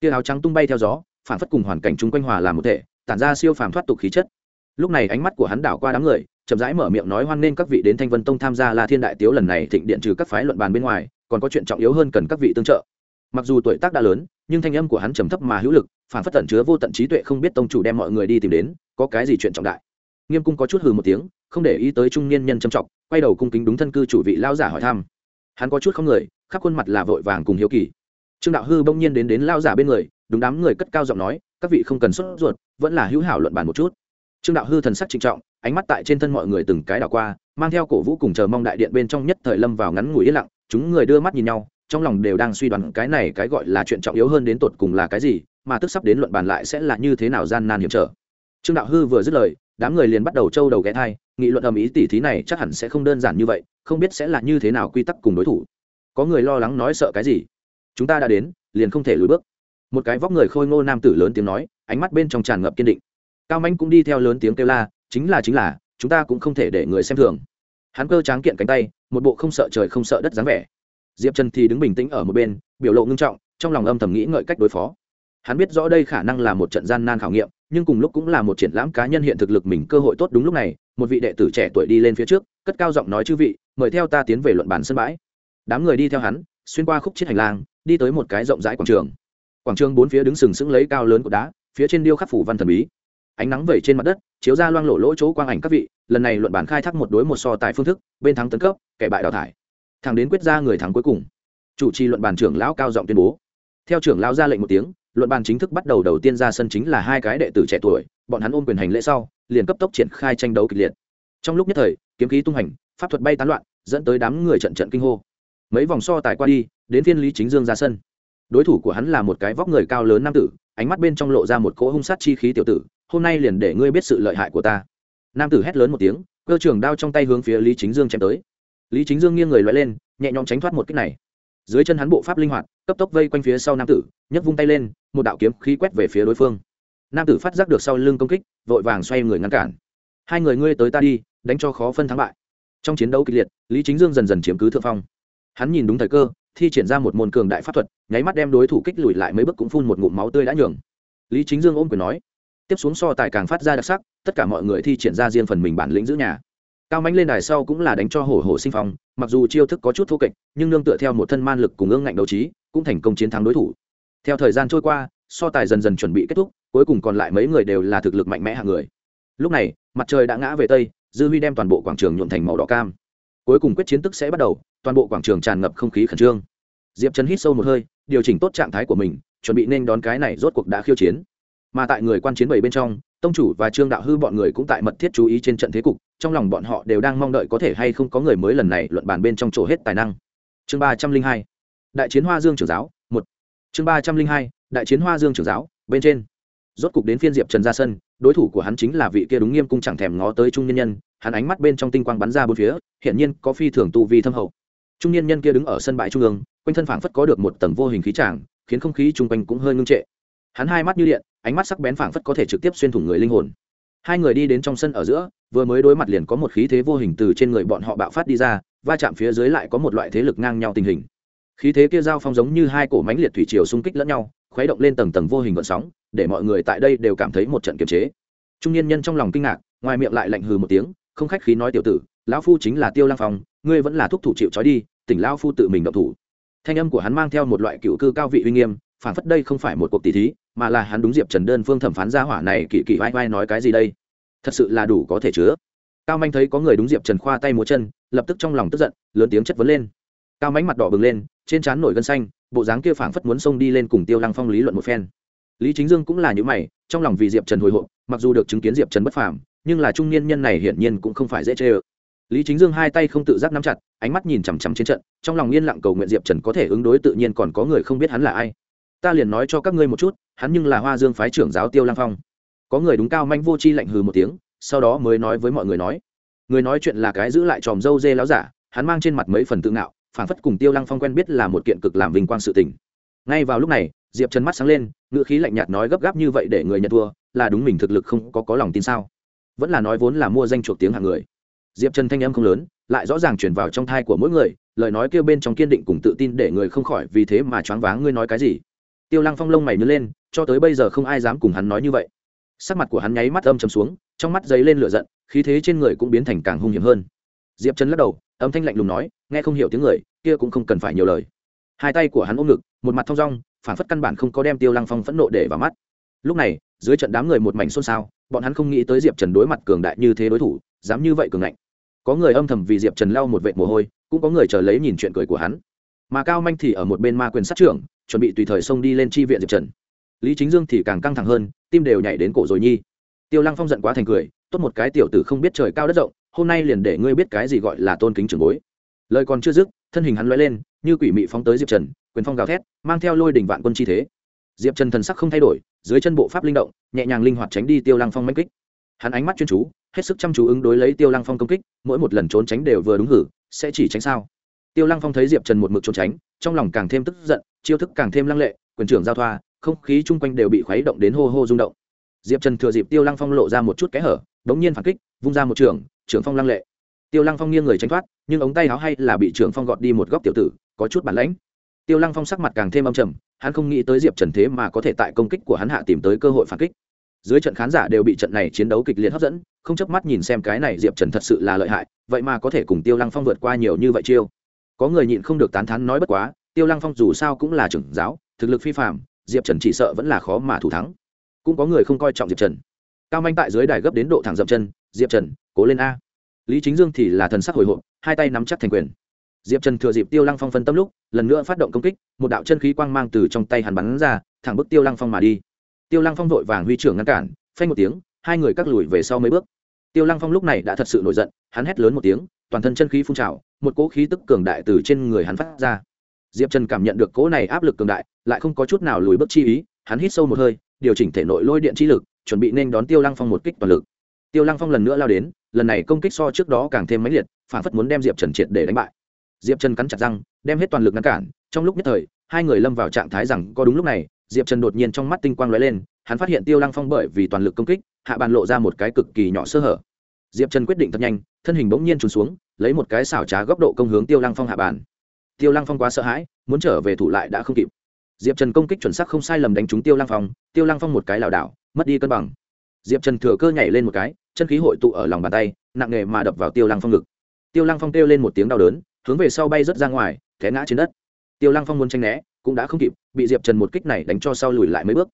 Tia áo trắng tung bay theo gió, phản phất cùng hoàn cảnh chung quanh hòa làm một thể, tản ra siêu phàm thoát tục khí chất. Lúc này ánh mắt của hắn đảo qua đám người, chậm rãi mở miệng nói hoan nghênh các vị đến thanh vân tông tham gia la thiên đại tiếu lần này thịnh điện trừ các phái luận bàn bên ngoài, còn có chuyện trọng yếu hơn cần các vị tương trợ. Mặc dù tuổi tác đã lớn nhưng thanh âm của hắn trầm thấp mà hữu lực, phản phất tẩn chứa vô tận trí tuệ không biết tông chủ đem mọi người đi tìm đến, có cái gì chuyện trọng đại. Nghiêm cung có chút hừ một tiếng, không để ý tới trung niên nhân trầm trọng, quay đầu cung kính đúng thân cư chủ vị lao giả hỏi thăm. Hắn có chút không người, khắp khuôn mặt là vội vàng cùng hiếu kỳ. Trương đạo hư bỗng nhiên đến đến lao giả bên người, đúng đám người cất cao giọng nói, các vị không cần sốt ruột, vẫn là hữu hảo luận bàn một chút. Trương đạo hư thần sắc trịnh trọng, ánh mắt tại trên thân mọi người từng cái đảo qua, mang theo cổ vũ cùng chờ mong đại điện bên trong nhất thời lâm vào ngắn ngủi yên lặng, chúng người đưa mắt nhìn nhau trong lòng đều đang suy đoán cái này cái gọi là chuyện trọng yếu hơn đến tột cùng là cái gì, mà tức sắp đến luận bàn lại sẽ là như thế nào gian nan hiểm trở. Trương đạo hư vừa dứt lời, đám người liền bắt đầu trâu đầu ghé thai, nghị luận ầm ý tỉ thí này chắc hẳn sẽ không đơn giản như vậy, không biết sẽ là như thế nào quy tắc cùng đối thủ. Có người lo lắng nói sợ cái gì? Chúng ta đã đến, liền không thể lùi bước. Một cái vóc người khôi ngô nam tử lớn tiếng nói, ánh mắt bên trong tràn ngập kiên định. Cao manh cũng đi theo lớn tiếng kêu la, chính là chính là, chúng ta cũng không thể để người xem thường. Hắn cơ tráng kiện cánh tay, một bộ không sợ trời không sợ đất dáng vẻ diệp trần thì đứng bình tĩnh ở một bên, biểu lộ ngưng trọng, trong lòng âm thầm nghĩ ngợi cách đối phó. Hắn biết rõ đây khả năng là một trận gian nan khảo nghiệm, nhưng cùng lúc cũng là một triển lãm cá nhân hiện thực lực mình cơ hội tốt đúng lúc này, một vị đệ tử trẻ tuổi đi lên phía trước, cất cao giọng nói chư vị, mời theo ta tiến về luận bàn sân bãi. Đám người đi theo hắn, xuyên qua khúc chiết hành lang, đi tới một cái rộng rãi quảng trường. Quảng trường bốn phía đứng sừng sững lấy cao lớn của đá, phía trên điêu khắc phủ văn thần bí. Ánh nắng vẩy trên mặt đất, chiếu ra loang lộ lỗ chỗ quang ảnh các vị, lần này luận bản khai thác một đối một so tài phương thức, bên thắng tấn cấp, kẻ bại đào thải thẳng đến quyết ra người thắng cuối cùng. Chủ trì luận bàn trưởng lão cao giọng tuyên bố. Theo trưởng lão ra lệnh một tiếng, luận bàn chính thức bắt đầu đầu tiên ra sân chính là hai cái đệ tử trẻ tuổi, bọn hắn ôm quyền hành lễ sau, liền cấp tốc triển khai tranh đấu kịch liệt. Trong lúc nhất thời, kiếm khí tung hành, pháp thuật bay tán loạn, dẫn tới đám người trận trận kinh hô. Mấy vòng so tài qua đi, đến phiên lý chính dương ra sân. Đối thủ của hắn là một cái vóc người cao lớn nam tử, ánh mắt bên trong lộ ra một cỗ hung sát chi khí tiểu tử, hôm nay liền để ngươi biết sự lợi hại của ta. Nam tử hét lớn một tiếng, cơ trưởng đao trong tay hướng phía lý chính dương chém tới lý chính dương nghiêng người loại lên, nhẹ nhõm tránh thoát một kích này. Dưới chân hắn bộ pháp linh hoạt, cấp tốc vây quanh phía sau nam tử, nhấc vung tay lên, một đạo kiếm khí quét về phía đối phương. Nam tử phát giác được sau lưng công kích, vội vàng xoay người ngăn cản. Hai người ngươi tới ta đi, đánh cho khó phân thắng bại. Trong chiến đấu kịch liệt, lý chính dương dần dần chiếm cứ thượng phong. Hắn nhìn đúng thời cơ, thi triển ra một môn cường đại pháp thuật, nháy mắt đem đối thủ kích lùi lại mấy bước cũng phun một ngụm máu tươi đã nhường. Lý chính dương ôm quyền nói, tiếp xuống so tài càng phát ra đặc sắc, tất cả mọi người thi triển ra riêng phần mình bản lĩnh giữ nhà cao mánh lên đài sau cũng là đánh cho hổ hổ sinh phong, mặc dù chiêu thức có chút thô kệch, nhưng nương tựa theo một thân man lực cùng ương ngạnh đấu trí, cũng thành công chiến thắng đối thủ. Theo thời gian trôi qua, so tài dần dần chuẩn bị kết thúc, cuối cùng còn lại mấy người đều là thực lực mạnh mẽ hạng người. Lúc này, mặt trời đã ngã về tây, dư huy đem toàn bộ quảng trường nhuộn thành màu đỏ cam. Cuối cùng quyết chiến tức sẽ bắt đầu, toàn bộ quảng trường tràn ngập không khí khẩn trương. Diệp trần hít sâu một hơi, điều chỉnh tốt trạng thái của mình, chuẩn bị nên đón cái này rốt cuộc đã khiêu chiến. Mà tại người quan chiến bảy bên trong tông chủ và trương đạo hư bọn người cũng tại mật thiết chú ý trên trận thế cục, trong lòng bọn họ đều đang mong đợi có thể hay không có người mới lần này luận bàn bên trong chỗ hết tài năng. Chương ba trăm linh hai, đại chiến hoa dương trưởng giáo, một. Chương ba trăm linh hai, đại chiến hoa dương trưởng giáo, bên trên. Rốt cục đến phiên diệp trần ra sân, đối thủ của hắn chính là vị kia đúng nghiêm cung chẳng thèm ngó tới trung nhân nhân, hắn ánh mắt bên trong tinh quang bắn ra bốn phía hiện nhiên có phi thường tu vi thâm hậu. Trung nhân nhân kia đứng ở sân bãi trung ương, quanh thân phảng phất có được một tầng vô hình khí tràng, khiến không khí chung quanh cũng hơi ngưng trệ. Hắn hai mắt như điện ánh mắt sắc bén phảng phất có thể trực tiếp xuyên thủng người linh hồn. Hai người đi đến trong sân ở giữa, vừa mới đối mặt liền có một khí thế vô hình từ trên người bọn họ bạo phát đi ra, va chạm phía dưới lại có một loại thế lực ngang nhau tình hình. Khí thế kia giao phong giống như hai cổ mánh liệt thủy triều xung kích lẫn nhau, khuấy động lên tầng tầng vô hình gợn sóng, để mọi người tại đây đều cảm thấy một trận kiềm chế. Trung niên nhân trong lòng kinh ngạc, ngoài miệng lại lạnh hừ một tiếng, không khách khí nói tiểu tử, lão phu chính là tiêu lang phong, ngươi vẫn là thúc thủ chịu trói đi, tỉnh lão phu tự mình động thủ. Thanh âm của hắn mang theo một loại cựu cư cao vị uy nghiêm phản phất đây không phải một cuộc tỷ thí mà là hắn đúng diệp trần đơn phương thẩm phán gia hỏa này kỳ kỳ vai vai nói cái gì đây? Thật sự là đủ có thể chứa. Cao manh thấy có người đúng diệp trần khoa tay múa chân, lập tức trong lòng tức giận, lớn tiếng chất vấn lên. Cao mánh mặt đỏ bừng lên, trên trán nổi gân xanh, bộ dáng kia phảng phất muốn xông đi lên cùng tiêu lăng phong lý luận một phen. Lý chính dương cũng là những mày, trong lòng vì diệp trần hồi hộp, mặc dù được chứng kiến diệp trần bất phàm, nhưng là trung niên nhân này hiển nhiên cũng không phải dễ chê ơ. Lý chính dương hai tay không tự giác nắm chặt, ánh mắt nhìn chằm chằm trên trận, trong lòng yên lặng cầu nguyện diệp trần có thể ứng đối tự nhiên còn có người không biết hắn là ai ta liền nói cho các ngươi một chút, hắn nhưng là hoa dương phái trưởng giáo tiêu lang phong. Có người đúng cao manh vô chi lạnh hừ một tiếng, sau đó mới nói với mọi người nói người nói chuyện là cái giữ lại tròm dâu dê láo giả, hắn mang trên mặt mấy phần tự ngạo, phản phất cùng tiêu lăng phong quen biết là một kiện cực làm vinh quang sự tình. Ngay vào lúc này, diệp trần mắt sáng lên, ngữ khí lạnh nhạt nói gấp gáp như vậy để người nhận thua, là đúng mình thực lực không có có lòng tin sao? Vẫn là nói vốn là mua danh chuộc tiếng hàng người. Diệp trần thanh âm không lớn, lại rõ ràng chuyển vào trong thai của mỗi người, lời nói kêu bên trong kiên định cùng tự tin để người không khỏi vì thế mà choáng váng, ngươi nói cái gì? Tiêu lăng phong lông mày nhớ lên, cho tới bây giờ không ai dám cùng hắn nói như vậy. Sắc mặt của hắn nháy mắt âm chầm xuống, trong mắt dấy lên lửa giận, khí thế trên người cũng biến thành càng hung hiểm hơn. Diệp trần lắc đầu, âm thanh lạnh lùng nói, nghe không hiểu tiếng người, kia cũng không cần phải nhiều lời. Hai tay của hắn ôm ngực, một mặt thong dong, phản phất căn bản không có đem tiêu lăng phong phẫn nộ để vào mắt. Lúc này, dưới trận đám người một mảnh xôn xao, bọn hắn không nghĩ tới diệp trần đối mặt cường đại như thế đối thủ, dám như vậy cường ngạnh. Có người âm thầm vì diệp trần lau một vệt mồ hôi, cũng có người chờ lấy nhìn chuyện cười của hắn. Mà cao manh thì ở một bên ma quyền sát trưởng chuẩn bị tùy thời xông đi lên tri viện diệp trần. Lý chính dương thì càng căng thẳng hơn, tim đều nhảy đến cổ rồi nhi. Tiêu lăng phong giận quá thành cười, tốt một cái tiểu tử không biết trời cao đất rộng, hôm nay liền để ngươi biết cái gì gọi là tôn kính trường bối. Lời còn chưa dứt, thân hình hắn l lên, như quỷ mị phóng tới diệp trần, quyền phong gào thét, mang theo lôi đỉnh vạn quân chi thế. Diệp trần thần sắc không thay đổi, dưới chân bộ pháp linh động, nhẹ nhàng linh hoạt tránh đi tiêu lăng phong manh kích. Hắn ánh mắt chuyên chú, hết sức chăm chú ứng đối lấy tiêu lăng phong công kích, mỗi một lần trốn tránh đều vừa đúng hử, sẽ chỉ tránh sao? Tiêu lăng phong thấy diệp trần một mực trốn tránh trong lòng càng thêm tức giận, chiêu thức càng thêm lăng lệ, quyền trưởng giao thoa, không khí chung quanh đều bị khuấy động đến hô hô rung động. Diệp trần thừa dịp tiêu lăng phong lộ ra một chút kẽ hở đ ố n g nhiên phản kích, vung ra một trường, trưởng phong lăng lệ. Tiêu lăng phong nghiêng người tránh thoát, nhưng ống tay áo hay là bị trưởng phong gọt đi một góc tiểu tử, có chút bản lãnh. Tiêu lăng phong sắc mặt càng thêm âm trầm, hắn không nghĩ tới diệp trần thế mà có thể tại công kích của hắn hạ tìm tới cơ hội phản kích. Dưới trận khán giả đều bị trận này chiến đấu kịch liệt hấp dẫn, không chớp mắt nhìn xem cái này diệp trần thật sự là lợi hại, vậy mà có thể cùng tiêu lăng phong vượt qua nhiều như vậy chiêu có người nhịn không được tán thán nói bất quá, tiêu lăng phong dù sao cũng là trưởng giáo, thực lực phi phạm diệp trần chỉ sợ vẫn là khó mà thủ thắng. Cũng có người không coi trọng diệp trần. Cao manh tại dưới đài gấp đến độ thẳng dậm chân, diệp trần, cố lên a. Lý chính dương thì là thần sắc hồi hộp, hai tay nắm chắc thành quyền. Diệp trần thừa dịp tiêu lăng phong phân tâm lúc, lần nữa phát động công kích, một đạo chân khí quang mang từ trong tay hắn bắn ra, thẳng bức tiêu lăng phong mà đi. Tiêu lăng phong vội vàng huy trưởng ngăn cản, phanh một tiếng, hai người cắt lùi về sau mấy bước. Tiêu lăng phong lúc này đã thật sự nổi giận, hắn hét lớn một tiếng toàn thân chân khí phun trào, một cỗ khí tức cường đại từ trên người hắn phát ra. Diệp trần cảm nhận được cỗ này áp lực cường đại, lại không có chút nào lùi bước chi ý, hắn hít sâu một hơi, điều chỉnh thể nội lôi điện chi lực, chuẩn bị nên đón tiêu lăng phong một kích toàn lực. Tiêu lăng phong lần nữa lao đến, lần này công kích so trước đó càng thêm mãnh liệt, phản phất muốn đem diệp trần triệt để đánh bại. Diệp trần cắn chặt răng, đem hết toàn lực ngăn cản, trong lúc nhất thời, hai người lâm vào trạng thái rằng, có đúng lúc này, diệp trần đột nhiên trong mắt tinh quang lóe lên, hắn phát hiện tiêu lăng phong bởi vì toàn lực công kích, hạ bàn lộ ra một cái cực kỳ nhỏ sơ hở diệp trần quyết định thật nhanh, thân hình bỗng nhiên trùn xuống, lấy một cái xảo trá góc độ công hướng tiêu lăng phong hạ bàn. Tiêu lăng phong quá sợ hãi, muốn trở về thủ lại đã không kịp. Diệp trần công kích chuẩn xác không sai lầm đánh trúng tiêu lăng phong, tiêu lăng phong một cái lảo đảo, mất đi cân bằng. Diệp trần thừa cơ nhảy lên một cái, chân khí hội tụ ở lòng bàn tay, nặng nề mà đập vào tiêu lăng phong ngực. Tiêu lăng phong kêu lên một tiếng đau đớn, hướng về sau bay rớt ra ngoài, té ngã trên đất. Tiêu lăng phong muốn tranh né, cũng đã không kịp, bị diệp trần một kích này đánh cho sau lùi lại mấy bước.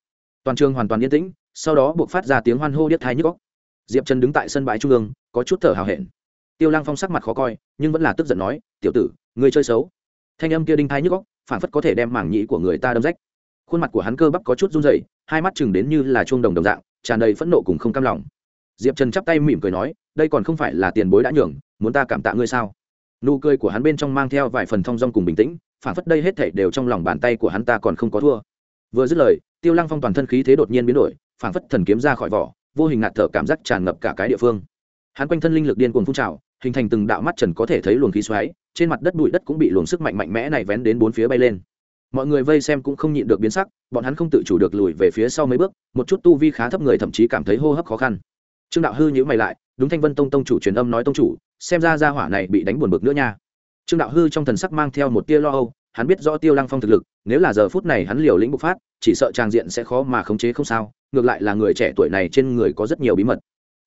Toàn trường hoàn toàn yên tĩnh, sau đó buộc phát ra tiếng hoan hô điếc thai nhức góc diệp trần đứng tại sân bãi trung ương, có chút thở hào hẹn. Tiêu lăng phong sắc mặt khó coi, nhưng vẫn là tức giận nói, tiểu tử người chơi xấu. Thanh âm kia đinh thai nhức góc phản phất có thể đem mảng nhĩ của người ta đâm rách. Khuôn mặt của hắn cơ bắp có chút run dày hai mắt chừng đến như là chuông đồng đồng dạng, tràn đầy phẫn nộ cùng không cam lòng. Diệp trần chắp tay mỉm cười nói, đây còn không phải là tiền bối đã nhường, muốn ta cảm tạ ngươi sao? Nụ cười của hắn bên trong mang theo vài phần thong dong cùng bình tĩnh, phản phất đây hết thảy đều trong lòng bàn tay của hắn ta còn không có thua. Vừa dứt lời, tiêu lăng phong toàn thân khí thế đột nhiên biến đổi, phản phất thần kiếm ra khỏi vỏ vô hình ngạt thở cảm giác tràn ngập cả cái địa phương. Hắn quanh thân linh lực điên cuồng phun trào, hình thành từng đạo mắt trần có thể thấy luồng khí xoáy, trên mặt đất bụi đất cũng bị luồng sức mạnh mạnh mẽ này vén đến bốn phía bay lên. Mọi người vây xem cũng không nhịn được biến sắc, bọn hắn không tự chủ được lùi về phía sau mấy bước, một chút tu vi khá thấp người thậm chí cảm thấy hô hấp khó khăn. Trương đạo hư nhữ mày lại, đúng thanh vân tông tông chủ truyền âm nói tông chủ, xem ra gia hỏa này bị đánh buồn bực nữa nha. Trương đạo hư trong thần sắc mang theo một tia lo âu, hắn biết rõ tiêu lăng phong thực lực, nếu là giờ phút này hắn liều lĩnh bộc phát, chỉ sợ trang diện sẽ khó mà khống chế không sao ngược lại là người trẻ tuổi này trên người có rất nhiều bí mật.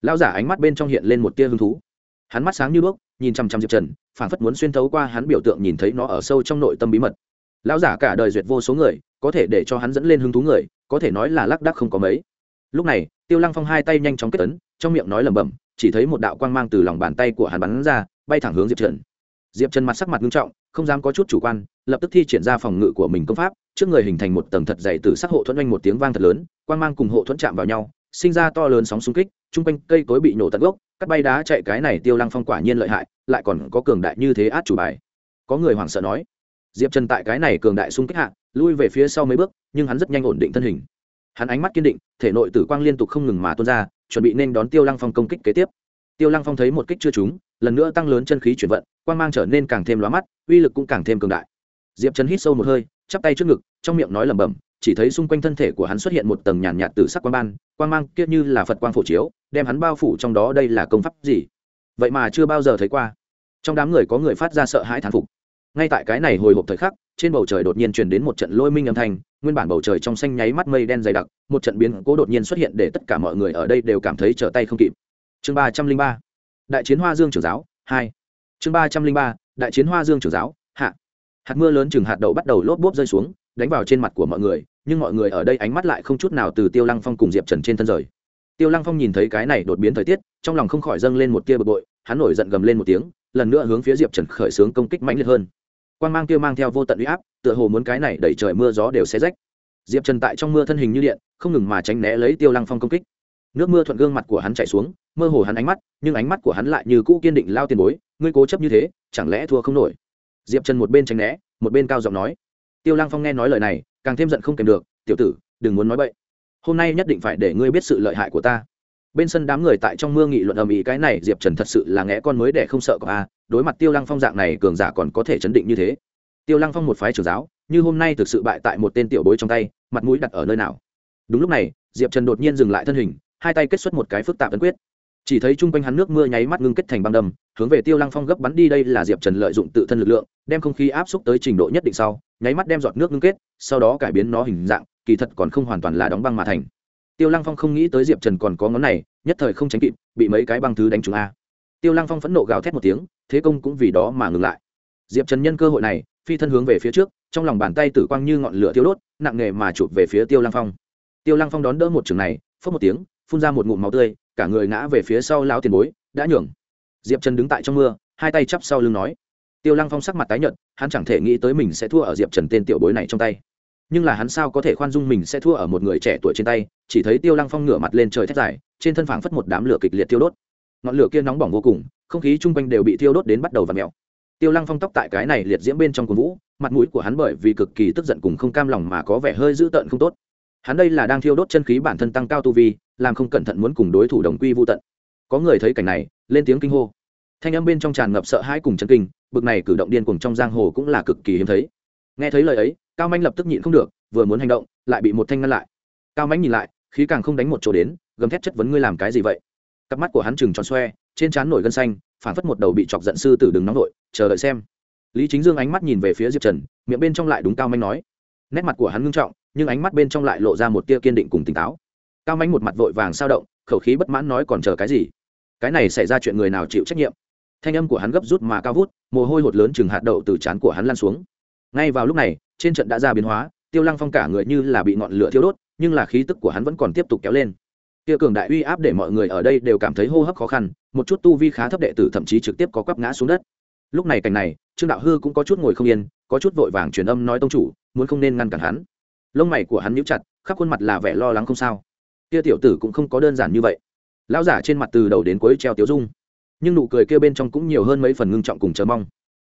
Lão giả ánh mắt bên trong hiện lên một tia hứng thú. Hắn mắt sáng như bước, nhìn chăm chăm diệp trần, phảng phất muốn xuyên thấu qua hắn biểu tượng nhìn thấy nó ở sâu trong nội tâm bí mật. Lão giả cả đời duyệt vô số người, có thể để cho hắn dẫn lên hứng thú người, có thể nói là lác đắc không có mấy. Lúc này, tiêu lăng phong hai tay nhanh chóng kết tấn trong miệng nói lẩm bẩm, chỉ thấy một đạo quang mang từ lòng bàn tay của hắn bắn ra, bay thẳng hướng diệp trần. Diệp trần mặt sắc mặt nghiêm trọng, không dám có chút chủ quan lập tức thi triển ra phòng ngự của mình công pháp, trước người hình thành một tầng thật dày từ sắc hộ thuẫn oanh một tiếng vang thật lớn, quang mang cùng hộ thuẫn chạm vào nhau, sinh ra to lớn sóng xung kích, chung quanh cây cối bị nổ tận gốc, cắt bay đá chạy cái này tiêu lăng phong quả nhiên lợi hại, lại còn có cường đại như thế át chủ bài. Có người hoảng sợ nói, diệp trần tại cái này cường đại xung kích hạ, lui về phía sau mấy bước, nhưng hắn rất nhanh ổn định thân hình. Hắn ánh mắt kiên định, thể nội tử quang liên tục không ngừng mà tuôn ra, chuẩn bị nên đón tiêu lăng phong công kích kế tiếp. Tiêu lăng phong thấy một kích chưa trúng, lần nữa tăng lớn chân khí chuyển vận, quang mang trở nên càng thêm lóa mắt, uy lực cũng càng thêm cường đại diệp trần hít sâu một hơi, chắp tay trước ngực, trong miệng nói lẩm bẩm, chỉ thấy xung quanh thân thể của hắn xuất hiện một tầng nhàn nhạt từ sắc quang ban, quang mang kia như là phật quang phổ chiếu, đem hắn bao phủ trong đó đây là công pháp gì? Vậy mà chưa bao giờ thấy qua. Trong đám người có người phát ra sợ hãi thán phục. Ngay tại cái này hồi hộp thời khắc, trên bầu trời đột nhiên truyền đến một trận lôi minh âm thanh, nguyên bản bầu trời trong xanh nháy mắt mây đen dày đặc, một trận biến cố đột nhiên xuất hiện để tất cả mọi người ở đây đều cảm thấy trở tay không kịp. Chương ba trăm linh ba, đại chiến hoa dương trưởng giáo, hai. Chương ba trăm linh ba, đại chiến hoa dương trưởng giáo hạt mưa lớn chừng hạt đậu bắt đầu lốp bốp rơi xuống, đánh vào trên mặt của mọi người, nhưng mọi người ở đây ánh mắt lại không chút nào từ tiêu lăng phong cùng diệp trần trên thân rời. Tiêu lăng phong nhìn thấy cái này đột biến thời tiết, trong lòng không khỏi dâng lên một tia bực bội, hắn nổi giận gầm lên một tiếng, lần nữa hướng phía diệp trần khởi xướng công kích mãnh liệt hơn. Quan mang kia mang theo vô tận uy áp, tựa hồ muốn cái này đẩy trời mưa gió đều xé rách. Diệp trần tại trong mưa thân hình như điện, không ngừng mà tránh né lấy tiêu lăng phong công kích. Nước mưa thuận gương mặt của hắn chạy xuống, mơ hồ hắn ánh mắt, nhưng ánh mắt của hắn lại như cũ kiên định lao tiền bối, ngươi cố chấp như thế, chẳng lẽ thua không nổi? Diệp trần một bên tránh né, một bên cao giọng nói. Tiêu lăng phong nghe nói lời này, càng thêm giận không kèm được, tiểu tử, đừng muốn nói bậy. Hôm nay nhất định phải để ngươi biết sự lợi hại của ta. Bên sân đám người tại trong mưa nghị luận ầm ĩ cái này, diệp trần thật sự là ngẽ con mới để không sợ có a, đối mặt tiêu lăng phong dạng này, cường giả còn có thể chấn định như thế. Tiêu lăng phong một phái trưởng giáo, như hôm nay thực sự bại tại một tên tiểu bối trong tay, mặt mũi đặt ở nơi nào? Đúng lúc này, diệp trần đột nhiên dừng lại thân hình, hai tay kết xuất một cái phức tạp ấn quyết chỉ thấy chung quanh hắn nước mưa nháy mắt ngưng kết thành băng đầm hướng về tiêu lăng phong gấp bắn đi đây là diệp trần lợi dụng tự thân lực lượng, đem không khí áp xúc tới trình độ nhất định sau, nháy mắt đem giọt nước ngưng kết, sau đó cải biến nó hình dạng, kỳ thật còn không hoàn toàn là đóng băng mà thành. Tiêu lăng phong không nghĩ tới diệp trần còn có ngón này, nhất thời không tránh kịp, bị mấy cái băng thứ đánh trúng a. Tiêu lăng phong phẫn nộ gào thét một tiếng, thế công cũng vì đó mà ngừng lại. Diệp trần nhân cơ hội này, phi thân hướng về phía trước, trong lòng bàn tay tử quang như ngọn lửa tiêu đốt, nặng nề mà chụp về phía tiêu lăng phong. Tiêu lăng phong đón đỡ một trường này phớt một tiếng, phun ra một ngụm máu tươi cả người ngã về phía sau lao tiền bối, đã nhường. Diệp trần đứng tại trong mưa, hai tay chắp sau lưng nói. Tiêu lăng phong sắc mặt tái nhợt, hắn chẳng thể nghĩ tới mình sẽ thua ở diệp trần tên tiểu bối này trong tay. Nhưng là hắn sao có thể khoan dung mình sẽ thua ở một người trẻ tuổi trên tay, chỉ thấy tiêu lăng phong ngửa mặt lên trời thét dài, trên thân phảng phất một đám lửa kịch liệt tiêu đốt. Ngọn lửa kia nóng bỏng vô cùng, không khí chung quanh đều bị tiêu đốt đến bắt đầu và mèo. Tiêu lăng phong tóc tại cái này liệt diễm bên trong cuồng vũ, mặt mũi của hắn bởi vì cực kỳ tức giận cùng không cam lòng mà có vẻ hơi dữ tợn không tốt hắn đây là đang thiêu đốt chân khí bản thân tăng cao tu vi, làm không cẩn thận muốn cùng đối thủ đồng quy vô tận. Có người thấy cảnh này, lên tiếng kinh hô. Thanh âm bên trong tràn ngập sợ hãi cùng chân kinh, bực này cử động điên cuồng trong giang hồ cũng là cực kỳ hiếm thấy. Nghe thấy lời ấy, cao manh lập tức nhịn không được, vừa muốn hành động, lại bị một thanh ngăn lại. Cao manh nhìn lại, khí càng không đánh một chỗ đến, gầm thét chất vấn ngươi làm cái gì vậy? Cặp mắt của hắn chừng tròn xoe, trên trán nổi gân xanh, phản phất một đầu bị chọc giận sư tử đừng nóng nổi, chờ đợi xem. Lý chính dương ánh mắt nhìn về phía diệp trần, miệng bên trong lại đúng cao manh nói. Nét mặt của hắn ngưng trọng nhưng ánh mắt bên trong lại lộ ra một tia kiên định cùng tỉnh táo. Cao mánh một mặt vội vàng sao động, khẩu khí bất mãn nói còn chờ cái gì? Cái này xảy ra chuyện người nào chịu trách nhiệm? Thanh âm của hắn gấp rút mà cao vút, mồ hôi hột lớn chừng hạt đậu từ trán của hắn lan xuống. Ngay vào lúc này, trên trận đã ra biến hóa, tiêu lăng phong cả người như là bị ngọn lửa thiêu đốt, nhưng là khí tức của hắn vẫn còn tiếp tục kéo lên. Kia cường đại uy áp để mọi người ở đây đều cảm thấy hô hấp khó khăn, một chút tu vi khá thấp đệ tử thậm chí trực tiếp có quắp ngã xuống đất. Lúc này cảnh này, trương đạo hư cũng có chút ngồi không yên, có chút vội vàng truyền âm nói tông chủ, muốn không nên ngăn cản hắn lông mày của hắn nhíu chặt, khắp khuôn mặt là vẻ lo lắng không sao. Kia tiểu tử cũng không có đơn giản như vậy. Lão giả trên mặt từ đầu đến cuối treo tiếu dung. Nhưng nụ cười kia bên trong cũng nhiều hơn mấy phần ngưng trọng cùng chờ mong.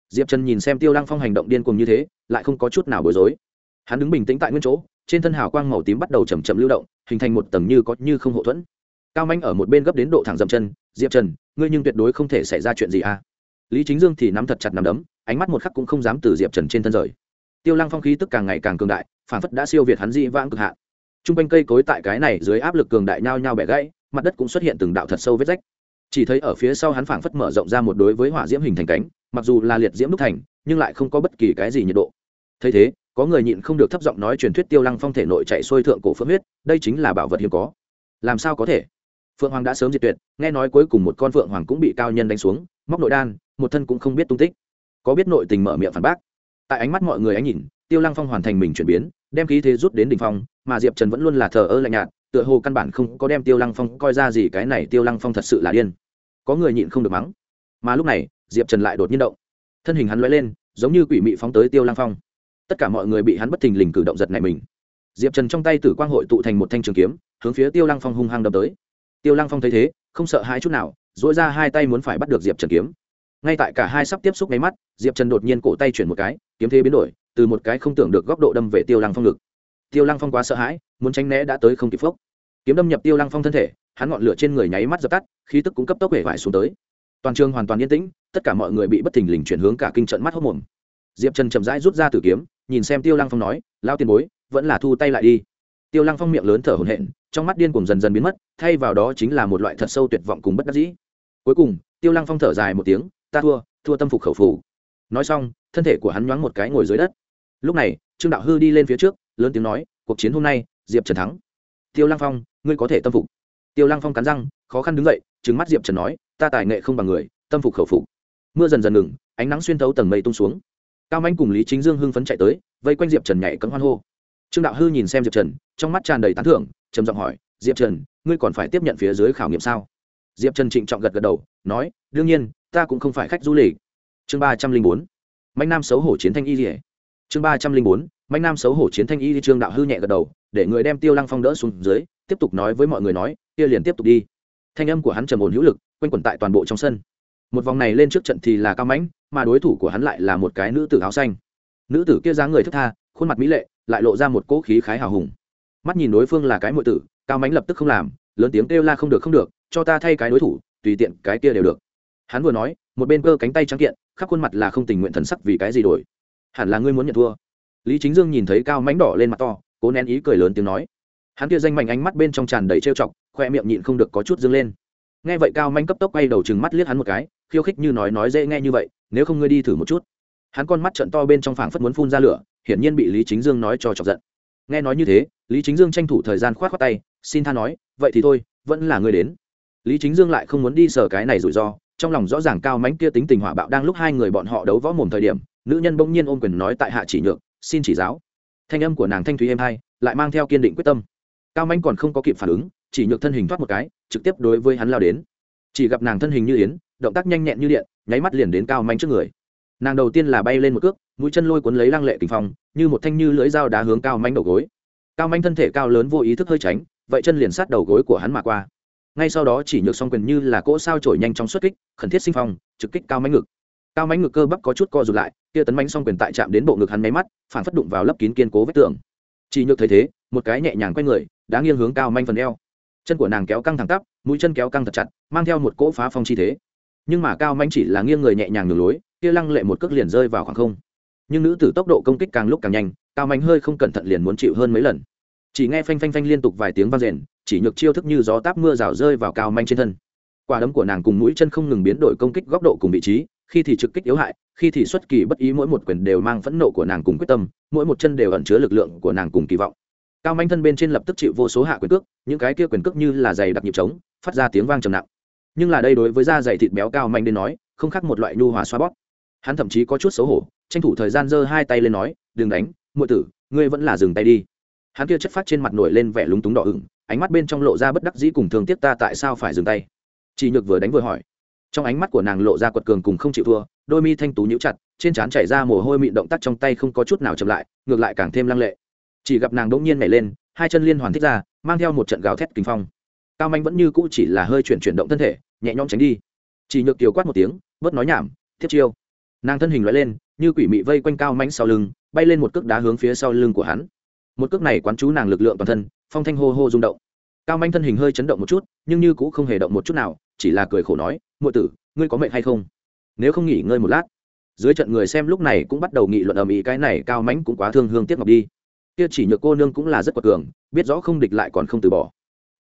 Diệp trần nhìn xem tiêu lăng phong hành động điên cuồng như thế, lại không có chút nào bối rối. Hắn đứng bình tĩnh tại nguyên chỗ, trên thân hào quang màu tím bắt đầu chầm chậm lưu động, hình thành một tầng như có như không hậu thuẫn. Cao manh ở một bên gấp đến độ thẳng dậm chân, diệp trần, ngươi nhưng tuyệt đối không thể xảy ra chuyện gì à? Lý chính dương thì nắm thật chặt nắm đấm, ánh mắt một khắc cũng không dám từ diệp trần trên thân rời tiêu lăng phong khí tức càng ngày càng cường đại, phản phất đã siêu việt hắn dị vãng cực hạn. T r u n g quanh cây cối tại cái này dưới áp lực cường đại nhao nhao bẻ gãy, mặt đất cũng xuất hiện từng đạo thật sâu vết rách. Chỉ thấy ở phía sau hắn phảng phất mở rộng ra một đối với hỏa diễm hình thành cánh, mặc dù là liệt diễm đúc thành, nhưng lại không có bất kỳ cái gì nhiệt độ. Thấy thế, có người nhịn không được thấp giọng nói truyền thuyết tiêu lăng phong thể nội chạy xuôi thượng cổ phượng huyết, đây chính là bảo vật hiếm có. Làm sao có thể? Phượng hoàng đã sớm diệt tuyệt, nghe nói cuối cùng một con phượng hoàng cũng bị cao nhân đánh xuống, móc nội đan, một thân cũng không biết tung tích. Có biết nội tình mở miệng phản bác tại ánh mắt mọi người ánh nhìn, tiêu lăng phong hoàn thành mình chuyển biến, đem khí thế rút đến đ ỉ n h phong, mà diệp trần vẫn luôn là thờ ơ lạnh nhạt, tựa hồ căn bản không có đem tiêu lăng phong coi ra gì, cái này tiêu lăng phong thật sự là điên. Có người nhịn không được mắng. Mà lúc này, diệp trần lại đột nhiên động. Thân hình hắn l lên, giống như quỷ mị phóng tới tiêu lăng phong. Tất cả mọi người bị hắn bất thình lình cử động giật này mình. Diệp trần trong tay tử quang hội tụ thành một thanh trường kiếm, hướng phía tiêu lăng phong hung hăng đâm tới. Tiêu lăng phong thấy thế, không sợ hai chút nào dỗi ra hai tay muốn phải bắt được diệp trần kiếm ngay tại cả hai sắp tiếp xúc máy mắt, diệp trần đột nhiên cổ tay chuyển một cái, kiếm thế biến đổi, từ một cái không tưởng được góc độ đâm về tiêu lăng phong ngực. Tiêu lăng phong quá sợ hãi, muốn tránh né đã tới không kịp phốc. Kiếm đâm nhập tiêu lăng phong thân thể, hắn ngọn lửa trên người nháy mắt dập tắt, khí tức cũng cấp tốc hể vải xuống tới. Toàn trường hoàn toàn yên tĩnh, tất cả mọi người bị bất thình lình chuyển hướng cả kinh trận mắt hốc mồm. Diệp trần chậm rãi rút ra tử kiếm, nhìn xem tiêu lăng phong nói lao tiền bối, vẫn là thu tay lại đi. Tiêu lăng phong miệng lớn thở hổn hển, trong mắt điên cùng dần dần biến mất, thay vào đó chính là một loại thật sâu tuyệt vọng cùng bất đắc dĩ. Cuối cùng, tiêu lăng phong thở dài một tiếng ta thua thua tâm phục khẩu phủ nói xong, thân thể của hắn nhoáng một cái ngồi dưới đất. Lúc này, trương đạo hư đi lên phía trước, lớn tiếng nói, cuộc chiến hôm nay, diệp trần thắng. Tiêu lang phong, ngươi có thể tâm phục. Tiêu lang phong cắn răng, khó khăn đứng dậy trứng mắt diệp trần nói, ta tài nghệ không bằng người, tâm phục khẩu phục mưa dần dần ngừng, ánh nắng xuyên thấu tầng mây tung xuống. Cao manh cùng lý chính dương hưng phấn chạy tới, vây quanh diệp trần nhảy cấm hoan hô. Trương đạo hư nhìn xem diệp trần, trong mắt tràn đầy tán thưởng, trầm giọng hỏi, diệp trần, ngươi còn phải tiếp nhận phía dưới khảo nghiệm sao? Diệp trần trịnh trọng gật gật đầu, nói, đương nhiên, ta cũng không phải khách du lịch. Chương ba trăm linh bốn, mạnh nam xấu hổ chiến thanh y dỉa chương ba trăm linh bốn, mạnh nam xấu hổ chiến thanh y trương đạo hư nhẹ gật đầu, để người đem tiêu lăng phong đỡ xuống dưới, tiếp tục nói với mọi người nói, kia liền tiếp tục đi. Thanh âm của hắn trầm ổn hữu lực, quanh quẩn tại toàn bộ trong sân. Một vòng này lên trước trận thì là cao mãnh, mà đối thủ của hắn lại là một cái nữ tử áo xanh. Nữ tử kia dáng người thức tha, khuôn mặt mỹ lệ, lại lộ ra một cỗ khí khái hào hùng. Mắt nhìn đối phương là cái mọi tử, cao mãnh lập tức không làm lớn tiếng kêu la không được không được, cho ta thay cái đối thủ, tùy tiện cái kia đều được. Hắn vừa nói, một bên cơ cánh tay trắng kiện, khắp khuôn mặt là không tình nguyện thần sắc vì cái gì đổi. Hẳn là ngươi muốn nhận thua. Lý chính dương nhìn thấy cao mánh đỏ lên mặt to, cố nén ý cười lớn tiếng nói. Hắn kia danh mạnh ánh mắt bên trong tràn đầy trêu chọc, khoe miệng nhịn không được có chút dâng lên. Nghe vậy cao manh cấp tốc quay đầu chừng mắt liếc hắn một cái, khiêu khích như nói nói dễ nghe như vậy, nếu không ngươi đi thử một chút. Hắn con mắt trận to bên trong phảng phất muốn phun ra lửa, hiển nhiên bị lý chính dương nói cho chọc giận. Nghe nói như thế, lý chính dương tranh thủ thời gian khoát khoát tay xin tha nói, vậy thì thôi, vẫn là ngươi đến. Lý chính dương lại không muốn đi sờ cái này rủi ro, trong lòng rõ ràng cao mánh kia tính tình hỏa bạo đang lúc hai người bọn họ đấu võ mồm thời điểm, nữ nhân bỗng nhiên ôm quyền nói tại hạ chỉ nhược, xin chỉ giáo. Thanh âm của nàng thanh thúy êm hai, lại mang theo kiên định quyết tâm. Cao mánh còn không có kịp phản ứng, chỉ nhược thân hình thoát một cái, trực tiếp đối với hắn lao đến. Chỉ gặp nàng thân hình như yến, động tác nhanh nhẹn như điện, nháy mắt liền đến cao mánh trước người. Nàng đầu tiên là bay lên một cước, mũi chân lôi cuốn lấy lăng lệ kinh phong, như một thanh như lưỡi dao đá hướng cao mánh đầu gối. Cao mánh thân thể cao lớn vô ý thức hơi tránh vậy chân liền sát đầu gối của hắn mà qua. Ngay sau đó chỉ nhược song quyền như là cỗ sao trổi nhanh trong xuất kích, khẩn thiết sinh phong, trực kích cao mánh ngực. Cao mánh ngực cơ bắp có chút co rụt lại, kia tấn mánh song quyền tại chạm đến bộ ngực hắn máy mắt, phản phất đụng vào lấp kín kiên cố vết tường. Chỉ nhược thấy thế, một cái nhẹ nhàng quay người đã nghiêng hướng cao manh phần eo. Chân của nàng kéo căng thẳng tắp, mũi chân kéo căng thật chặt, mang theo một cỗ phá phong chi thế. Nhưng mà cao manh chỉ là nghiêng người nhẹ nhàng ngược lối, kia lăng lệ một cước liền rơi vào khoảng không. Nhưng nữ tử tốc độ công kích càng lúc càng nhanh, cao manh hơi không cẩn thận liền muốn chịu hơn mấy lần chỉ nghe phanh phanh phanh liên tục vài tiếng vang rền, chỉ nhược chiêu thức như gió táp mưa rào rơi vào cao manh trên thân. Quả đấm của nàng cùng mũi chân không ngừng biến đổi công kích góc độ cùng vị trí, khi thì trực kích yếu hại, khi thì xuất kỳ bất ý mỗi một quyền đều mang phẫn nộ của nàng cùng quyết tâm, mỗi một chân đều ẩn chứa lực lượng của nàng cùng kỳ vọng. Cao manh thân bên trên lập tức chịu vô số hạ quyền cước, những cái kia quyền cước như là giày đặc nhịp trống, phát ra tiếng vang trầm nặng. Nhưng là đây đối với da dày thịt béo cao manh đến nói, không khác một loại nhu hòa xoa bóp. Hắn thậm chí có chút xấu hổ, tranh thủ thời gian giơ hai tay lên nói, đừng đánh, muội tử, ngươi vẫn là dừng tay đi hắn kia chất phát trên mặt nổi lên vẻ lúng túng đỏ ửng, ánh mắt bên trong lộ ra bất đắc dĩ cùng thương tiếc ta tại sao phải dừng tay. Chị nhược vừa đánh vừa hỏi. Trong ánh mắt của nàng lộ ra quật cường cùng không chịu thua, đôi mi thanh tú nhíu chặt, trên trán chảy ra mồ hôi mịn động tác trong tay không có chút nào chậm lại, ngược lại càng thêm lăng lệ. Chỉ gặp nàng đỗng nhiên nhảy lên, hai chân liên hoàn thích ra, mang theo một trận gào thét kinh phong. Cao manh vẫn như cũ chỉ là hơi chuyển chuyển động thân thể, nhẹ nhõm tránh đi. Chỉ nhược tiểu quát một tiếng, bớt nói nhảm, thiết chiêu. Nàng thân hình loại lên, như quỷ mị vây quanh cao manh sau lưng, bay lên một cước đá hướng phía sau lưng của hắn một cước này quán chú nàng lực lượng toàn thân, phong thanh hô hô rung động. Cao manh thân hình hơi chấn động một chút, nhưng như cũng không hề động một chút nào, chỉ là cười khổ nói, muội tử, ngươi có mệnh hay không? Nếu không nghỉ ngơi một lát. Dưới trận người xem lúc này cũng bắt đầu nghị luận ở ĩ, cái này cao mãnh cũng quá thương hương tiếc ngọc đi. Kia chỉ nhược cô nương cũng là rất quật cường, biết rõ không địch lại còn không từ bỏ.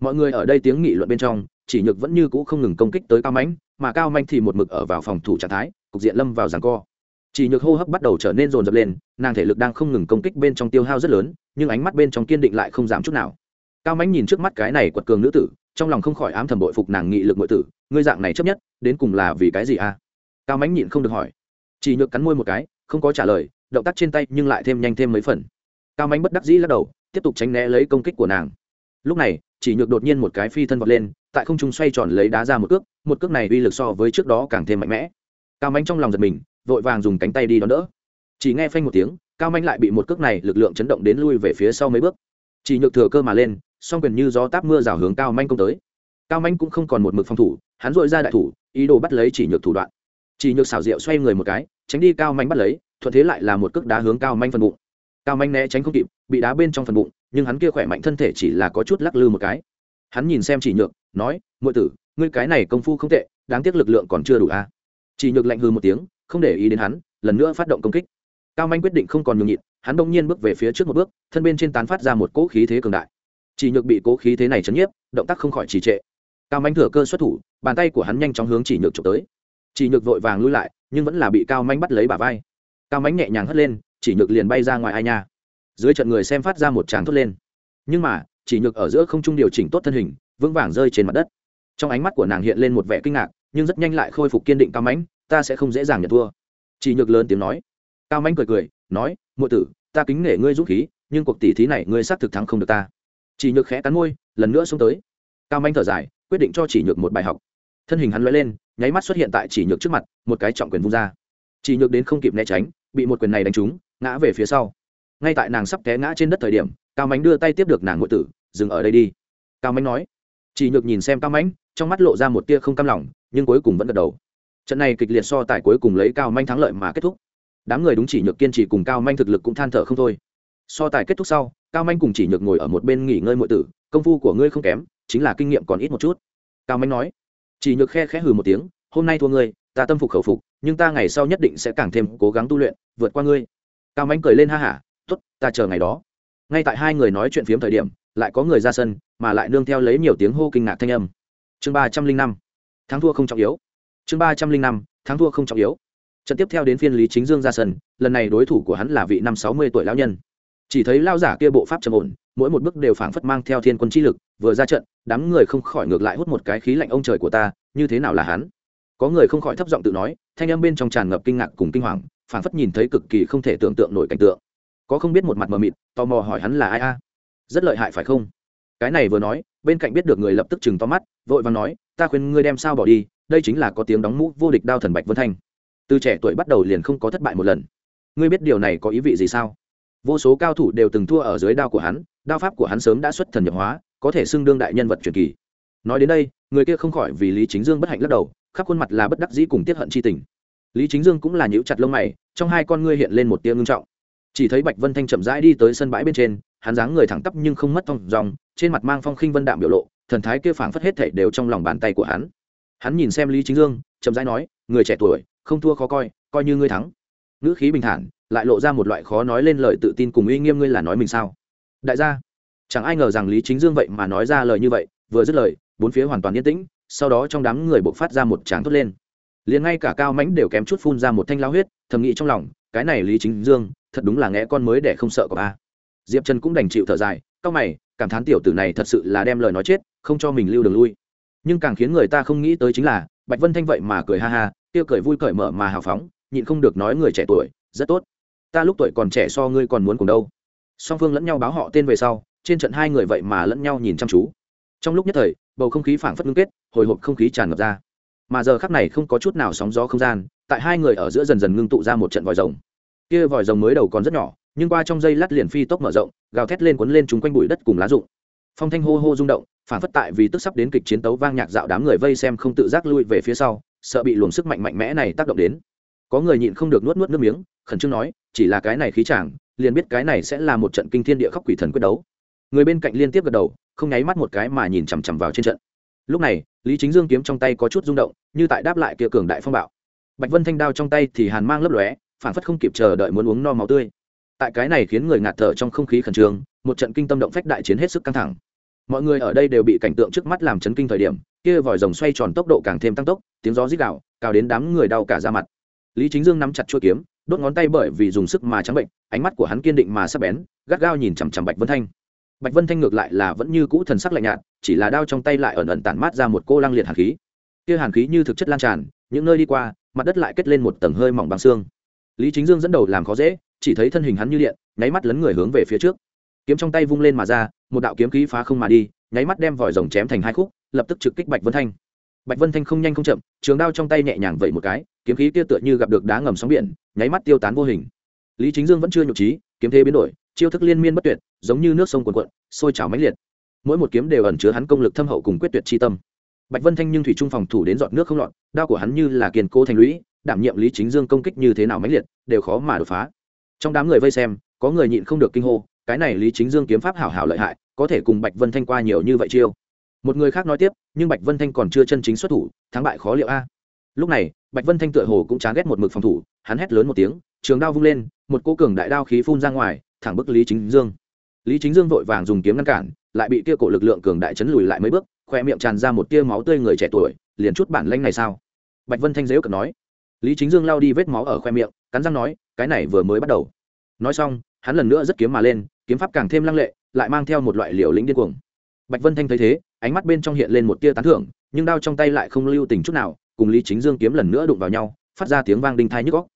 Mọi người ở đây tiếng nghị luận bên trong, chỉ nhược vẫn như cũ không ngừng công kích tới cao mãnh mà cao manh thì một mực ở vào phòng thủ trạng thái, cục diện lâm vào giằng co chỉ nhược hô hấp bắt đầu trở nên rồn rập lên, nàng thể lực đang không ngừng công kích bên trong tiêu hao rất lớn, nhưng ánh mắt bên trong kiên định lại không giảm chút nào. Cao mãnh nhìn trước mắt cái này quật cường nữ tử, trong lòng không khỏi ám thầm bội phục nàng nghị lực nội tử, ngươi dạng này chấp nhất, đến cùng là vì cái gì a cao mãnh nhịn không được hỏi. Chỉ nhược cắn môi một cái, không có trả lời, động tác trên tay nhưng lại thêm nhanh thêm mấy phần. Cao mãnh bất đắc dĩ lắc đầu, tiếp tục tránh né lấy công kích của nàng. Lúc này, chỉ nhược đột nhiên một cái phi thân vọt lên, tại không trung xoay tròn lấy đá ra một cước một cước này uy lực so với trước đó càng thêm mạnh mẽ. Cao mãnh trong lòng giật mình vội vàng dùng cánh tay đi đón đỡ. Chỉ nghe phanh một tiếng, cao manh lại bị một cước này lực lượng chấn động đến lui về phía sau mấy bước. Chỉ nhược thừa cơ mà lên, song quyền như gió táp mưa rào hướng cao manh công tới. Cao manh cũng không còn một mực phòng thủ, hắn dội ra đại thủ, ý đồ bắt lấy chỉ nhược thủ đoạn. Chỉ nhược xảo diệu xoay người một cái, tránh đi cao manh bắt lấy, thuận thế lại là một cước đá hướng cao manh phần bụng. Cao manh né tránh không kịp, bị đá bên trong phần bụng, nhưng hắn kia khỏe mạnh thân thể chỉ là có chút lắc lư một cái. Hắn nhìn xem chỉ nhược, nói ngụy tử, ngươi cái này công phu không tệ, đáng tiếc lực lượng còn chưa đủ a. À? chỉ nhược lạnh hư một tiếng không để ý đến hắn, lần nữa phát động công kích. Cao manh quyết định không còn nhường nhịn, hắn bỗng nhiên bước về phía trước một bước, thân bên trên tán phát ra một cỗ khí thế cường đại. Chỉ nhược bị cỗ khí thế này chấn nhiếp, động tác không khỏi trì trệ. Cao manh thừa cơ xuất thủ, bàn tay của hắn nhanh chóng hướng chỉ nhược trộm tới. Chỉ nhược vội vàng lui lại, nhưng vẫn là bị cao manh bắt lấy bả vai. Cao manh nhẹ nhàng hất lên, chỉ nhược liền bay ra ngoài ai nha. Dưới trận người xem phát ra một tràng thốt lên. Nhưng mà, chỉ nhược ở giữa không trung điều chỉnh tốt thân hình, vững vàng rơi trên mặt đất. Trong ánh mắt của nàng hiện lên một vẻ kinh ngạc, nhưng rất nhanh lại khôi phục kiên định cao mãnh ta sẽ không dễ dàng nhận thua. Chỉ nhược lớn tiếng nói. Cao mãnh cười cười, nói ngụ tử, ta kính nể ngươi dũng khí, nhưng cuộc tỷ thí này ngươi xác thực thắng không được ta. Chỉ nhược khẽ cắn môi, lần nữa xuống tới. Cao manh thở dài, quyết định cho chỉ nhược một bài học. Thân hình hắn l lên, nháy mắt xuất hiện tại chỉ nhược trước mặt, một cái trọng quyền vung ra. Chỉ nhược đến không kịp né tránh, bị một quyền này đánh trúng, ngã về phía sau. Ngay tại nàng sắp té ngã trên đất thời điểm, cao mánh đưa tay tiếp được nàng ngụy tử, dừng ở đây đi. Cao mánh nói. Chỉ nhược nhìn xem cao mánh trong mắt lộ ra một tia không cam lòng, nhưng cuối cùng vẫn gật đầu trận này kịch liệt so tài cuối cùng lấy cao manh thắng lợi mà kết thúc. Đám người đúng chỉ nhược kiên trì cùng cao manh thực lực cũng than thở không thôi. So tài kết thúc sau, cao manh cùng chỉ nhược ngồi ở một bên nghỉ ngơi m tử, công phu của ngươi không kém, chính là kinh nghiệm còn ít một chút. Cao manh nói. Chỉ nhược khe khẽ hừ một tiếng, hôm nay thua ngươi, ta tâm phục khẩu phục, nhưng ta ngày sau nhất định sẽ càng thêm cố gắng tu luyện, vượt qua ngươi. Cao manh cười lên ha hả t ố t ta chờ ngày đó. Ngay tại hai người nói chuyện phiếm thời điểm, lại có người ra sân, mà lại nương theo lấy nhiều tiếng hô kinh ngạc thanh âm. Chương ba trăm linh năm. Thắng thua không trọng yếu chương ba trăm linh năm tháng thua không trọng yếu. Trận tiếp theo đến phiên lý chính dương ra sân, lần này đối thủ của hắn là vị năm sáu mươi tuổi lão nhân. Chỉ thấy lao giả kia bộ pháp trầm ổn, mỗi một bước đều phảng phất mang theo thiên quân chi lực, vừa ra trận, đám người không khỏi ngược lại hút một cái khí lạnh ông trời của ta, như thế nào là hắn? Có người không khỏi thấp giọng tự nói, thanh âm bên trong tràn ngập kinh ngạc cùng kinh hoàng, phảng phất nhìn thấy cực kỳ không thể tưởng tượng nổi cảnh tượng. Có không biết một mặt mờ mịt, tò mò hỏi hắn là ai a? Rất lợi hại phải không? Cái này vừa nói, bên cạnh biết được người lập tức chừng to mắt, vội vàng nói, ta khuyên ngươi đem sao bỏ đi đây chính là có tiếng đóng mũ vô địch đao thần bạch vân thanh. Từ trẻ tuổi bắt đầu liền không có thất bại một lần. Ngươi biết điều này có ý vị gì sao? Vô số cao thủ đều từng thua ở dưới đao của hắn, đao pháp của hắn sớm đã xuất thần nhập hóa, có thể xưng đương đại nhân vật truyền kỳ. Nói đến đây, người kia không khỏi vì lý chính dương bất hạnh lắc đầu, khắp khuôn mặt là bất đắc dĩ cùng tiết hận c h i tình. Lý chính dương cũng là nhíu chặt lông mày, trong hai con ngươi hiện lên một tia ngưng trọng. Chỉ thấy bạch vân thanh chậm rãi đi tới sân bãi bên trên, hắn dáng người thẳng tắp nhưng không mất thong dòng, trên mặt mang phong khinh vân đạm biểu lộ, thần thái kia phảng phất hết thể đều trong lòng bàn tay của hắn hắn nhìn xem lý chính dương, chậm rãi nói, người trẻ tuổi, không thua khó coi coi như ngươi thắng. Ngữ khí bình thản, lại lộ ra một loại khó nói lên lời tự tin cùng uy nghiêm ngươi là nói mình sao? Đại gia, chẳng ai ngờ rằng lý chính dương vậy mà nói ra lời như vậy, vừa dứt lời, bốn phía hoàn toàn yên tĩnh, sau đó trong đám người buộc phát ra một tràng thốt lên. Liền ngay cả cao mãnh đều kém chút phun ra một thanh lao huyết, thầm nghĩ trong lòng, cái này lý chính dương, thật đúng là nghe con mới để không sợ của ba. Diệp trần cũng đành chịu thở dài cao mày, cảm thán tiểu tử này thật sự là đem lời nói chết, không cho mình lưu đường lui nhưng càng khiến người ta không nghĩ tới chính là, bạch vân thanh vậy mà cười ha ha tiêu cười vui cởi mở mà hào phóng, nhịn không được nói người trẻ tuổi, rất tốt. Ta lúc tuổi còn trẻ so ngươi còn muốn cùng đâu. Song phương lẫn nhau báo họ tên về sau, trên trận hai người vậy mà lẫn nhau nhìn chăm chú. Trong lúc nhất thời, bầu không khí phảng phất ngưng kết, hồi hộp không khí tràn ngập ra. Mà giờ khắc này không có chút nào sóng gió không gian, tại hai người ở giữa dần dần ngưng tụ ra một trận vòi rồng. Kia vòi rồng mới đầu còn rất nhỏ, nhưng qua trong dây lát liền phi tốc mở rộng, gào thét lên cuốn lên chúng quanh bụi đất cùng lá rụng phong thanh hô hô rung động, phản phất tại vì tức sắp đến kịch chiến tấu vang nhạc dạo đám người vây xem không tự giác lui về phía sau, sợ bị luồng sức mạnh mạnh mẽ này tác động đến. Có người nhịn không được nuốt nuốt nước miếng, khẩn trương nói, chỉ là cái này khí chàng, liền biết cái này sẽ là một trận kinh thiên địa khóc quỷ thần quyết đấu. Người bên cạnh liên tiếp gật đầu, không nháy mắt một cái mà nhìn chằm chằm vào trên trận. Lúc này, lý chính dương kiếm trong tay có chút rung động, như tại đáp lại kia cường đại phong bạo. Bạch vân thanh đao trong tay thì hàn mang lấp lóe, phản phất không kịp chờ đợi muốn uống no máu tươi. Tại cái này khiến người ngạt thở trong không khí khẩn trương, một trận kinh tâm động phách đại chiến hết sức căng thẳng mọi người ở đây đều bị cảnh tượng trước mắt làm chấn kinh thời điểm, kia vòi rồng xoay tròn tốc độ càng thêm tăng tốc, tiếng gió rít gạo cào đến đám người đau cả ra mặt. Lý chính dương nắm chặt chuôi kiếm, đốt ngón tay bởi vì dùng sức mà trắng bệnh, ánh mắt của hắn kiên định mà sắp bén, gắt gao nhìn chằm chằm bạch vân thanh. Bạch vân thanh ngược lại là vẫn như cũ thần sắc lạnh nhạt, chỉ là đao trong tay lại ẩn ẩn tản mát ra một cô lăng liệt hàn khí. Kia hàn khí như thực chất lan tràn, những nơi đi qua, mặt đất lại kết lên một tầng hơi mỏng bằng xương. Lý chính dương dẫn đầu làm khó dễ, chỉ thấy thân hình hắn như điện, nháy mắt lấn người hướng về phía trước. Kiếm trong tay vung lên mà ra một đạo kiếm khí phá không mà đi, nháy mắt đem vòi rồng chém thành hai khúc, lập tức trực kích bạch vân thanh. Bạch vân thanh không nhanh không chậm, trường đao trong tay nhẹ nhàng vẩy một cái, kiếm khí kia tựa như gặp được đá ngầm sóng biển, nháy mắt tiêu tán vô hình. Lý chính dương vẫn chưa nhục trí, kiếm thế biến đổi, chiêu thức liên miên bất tuyệt, giống như nước sông cuồn cuộn, sôi trào mãnh liệt. Mỗi một kiếm đều ẩn chứa hắn công lực thâm hậu cùng quyết tuyệt chi tâm. Bạch vân thanh nhưng thủy trung phòng thủ đến giọt nước không lọt, đao của hắn như là kiên cố thành lũy, đảm nhiệm lý chính dương công kích như thế nào mãnh liệt, đều khó mà đột phá. Trong đám người vây xem, có người nhịn không được kinh hô cái này lý chính dương kiếm pháp hảo hảo lợi hại, có thể cùng bạch vân thanh qua nhiều như vậy chiêu. Một người khác nói tiếp, nhưng bạch vân thanh còn chưa chân chính xuất thủ, thắng bại khó liệu a. Lúc này, bạch vân thanh tựa hồ cũng chán ghét một mực phòng thủ, hắn hét lớn một tiếng, trường đao vung lên, một cô cường đại đao khí phun ra ngoài, thẳng bức lý chính dương. Lý chính dương vội vàng dùng kiếm ngăn cản, lại bị kia cổ lực lượng cường đại chấn lùi lại mấy bước, khoe miệng tràn ra một tia máu tươi người trẻ tuổi, liền chút bản lanh này sao? Bạch vân thanh dễu cật nói. Lý chính dương lao đi vết máu ở khoe miệng, cắn răng nói, cái này vừa mới bắt đầu. Nói xong, hắn lần nữa rất kiếm mà lên kiếm pháp càng thêm lăng lệ, lại mang theo một loại liều lĩnh điên cuồng. Bạch vân thanh thấy thế, ánh mắt bên trong hiện lên một tia tán thưởng, nhưng đao trong tay lại không lưu tình chút nào, cùng lý chính dương kiếm lần nữa đụng vào nhau, phát ra tiếng vang đinh thai nhức góc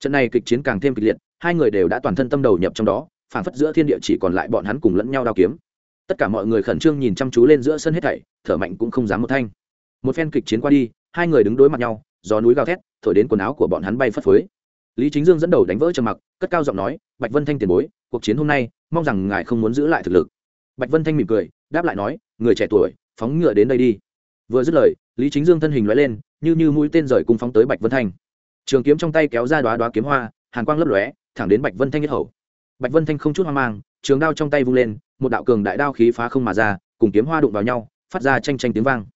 trận này kịch chiến càng thêm kịch liệt, hai người đều đã toàn thân tâm đầu nhập trong đó, phản phất giữa thiên địa chỉ còn lại bọn hắn cùng lẫn nhau đao kiếm. Tất cả mọi người khẩn trương nhìn chăm chú lên giữa sân hết thảy, thở mạnh cũng không dám một thanh. Một phen kịch chiến qua đi, hai người đứng đối mặt nhau, gió núi gào thét, thổi đến quần áo của bọn hắn bay phất phới. Lý chính dương dẫn đầu đánh vỡ trầm mặc, cất cao giọng nói, bạch vân thanh tiền bối, cuộc chiến hôm nay mong rằng ngài không muốn giữ lại thực lực. Bạch vân thanh mỉm cười, đáp lại nói, người trẻ tuổi, phóng ngựa đến đây đi. Vừa dứt lời, lý chính dương thân hình loại lên, như như mũi tên rời cùng phóng tới bạch vân thanh. Trường kiếm trong tay kéo ra đoá đoá kiếm hoa, hàn quang lấp lóe, thẳng đến bạch vân thanh nhất hầu. Bạch vân thanh không chút hoang mang, trường đao trong tay vung lên, một đạo cường đại đao khí phá không mà ra, cùng kiếm hoa đụng vào nhau, phát ra tranh tranh tiếng vang.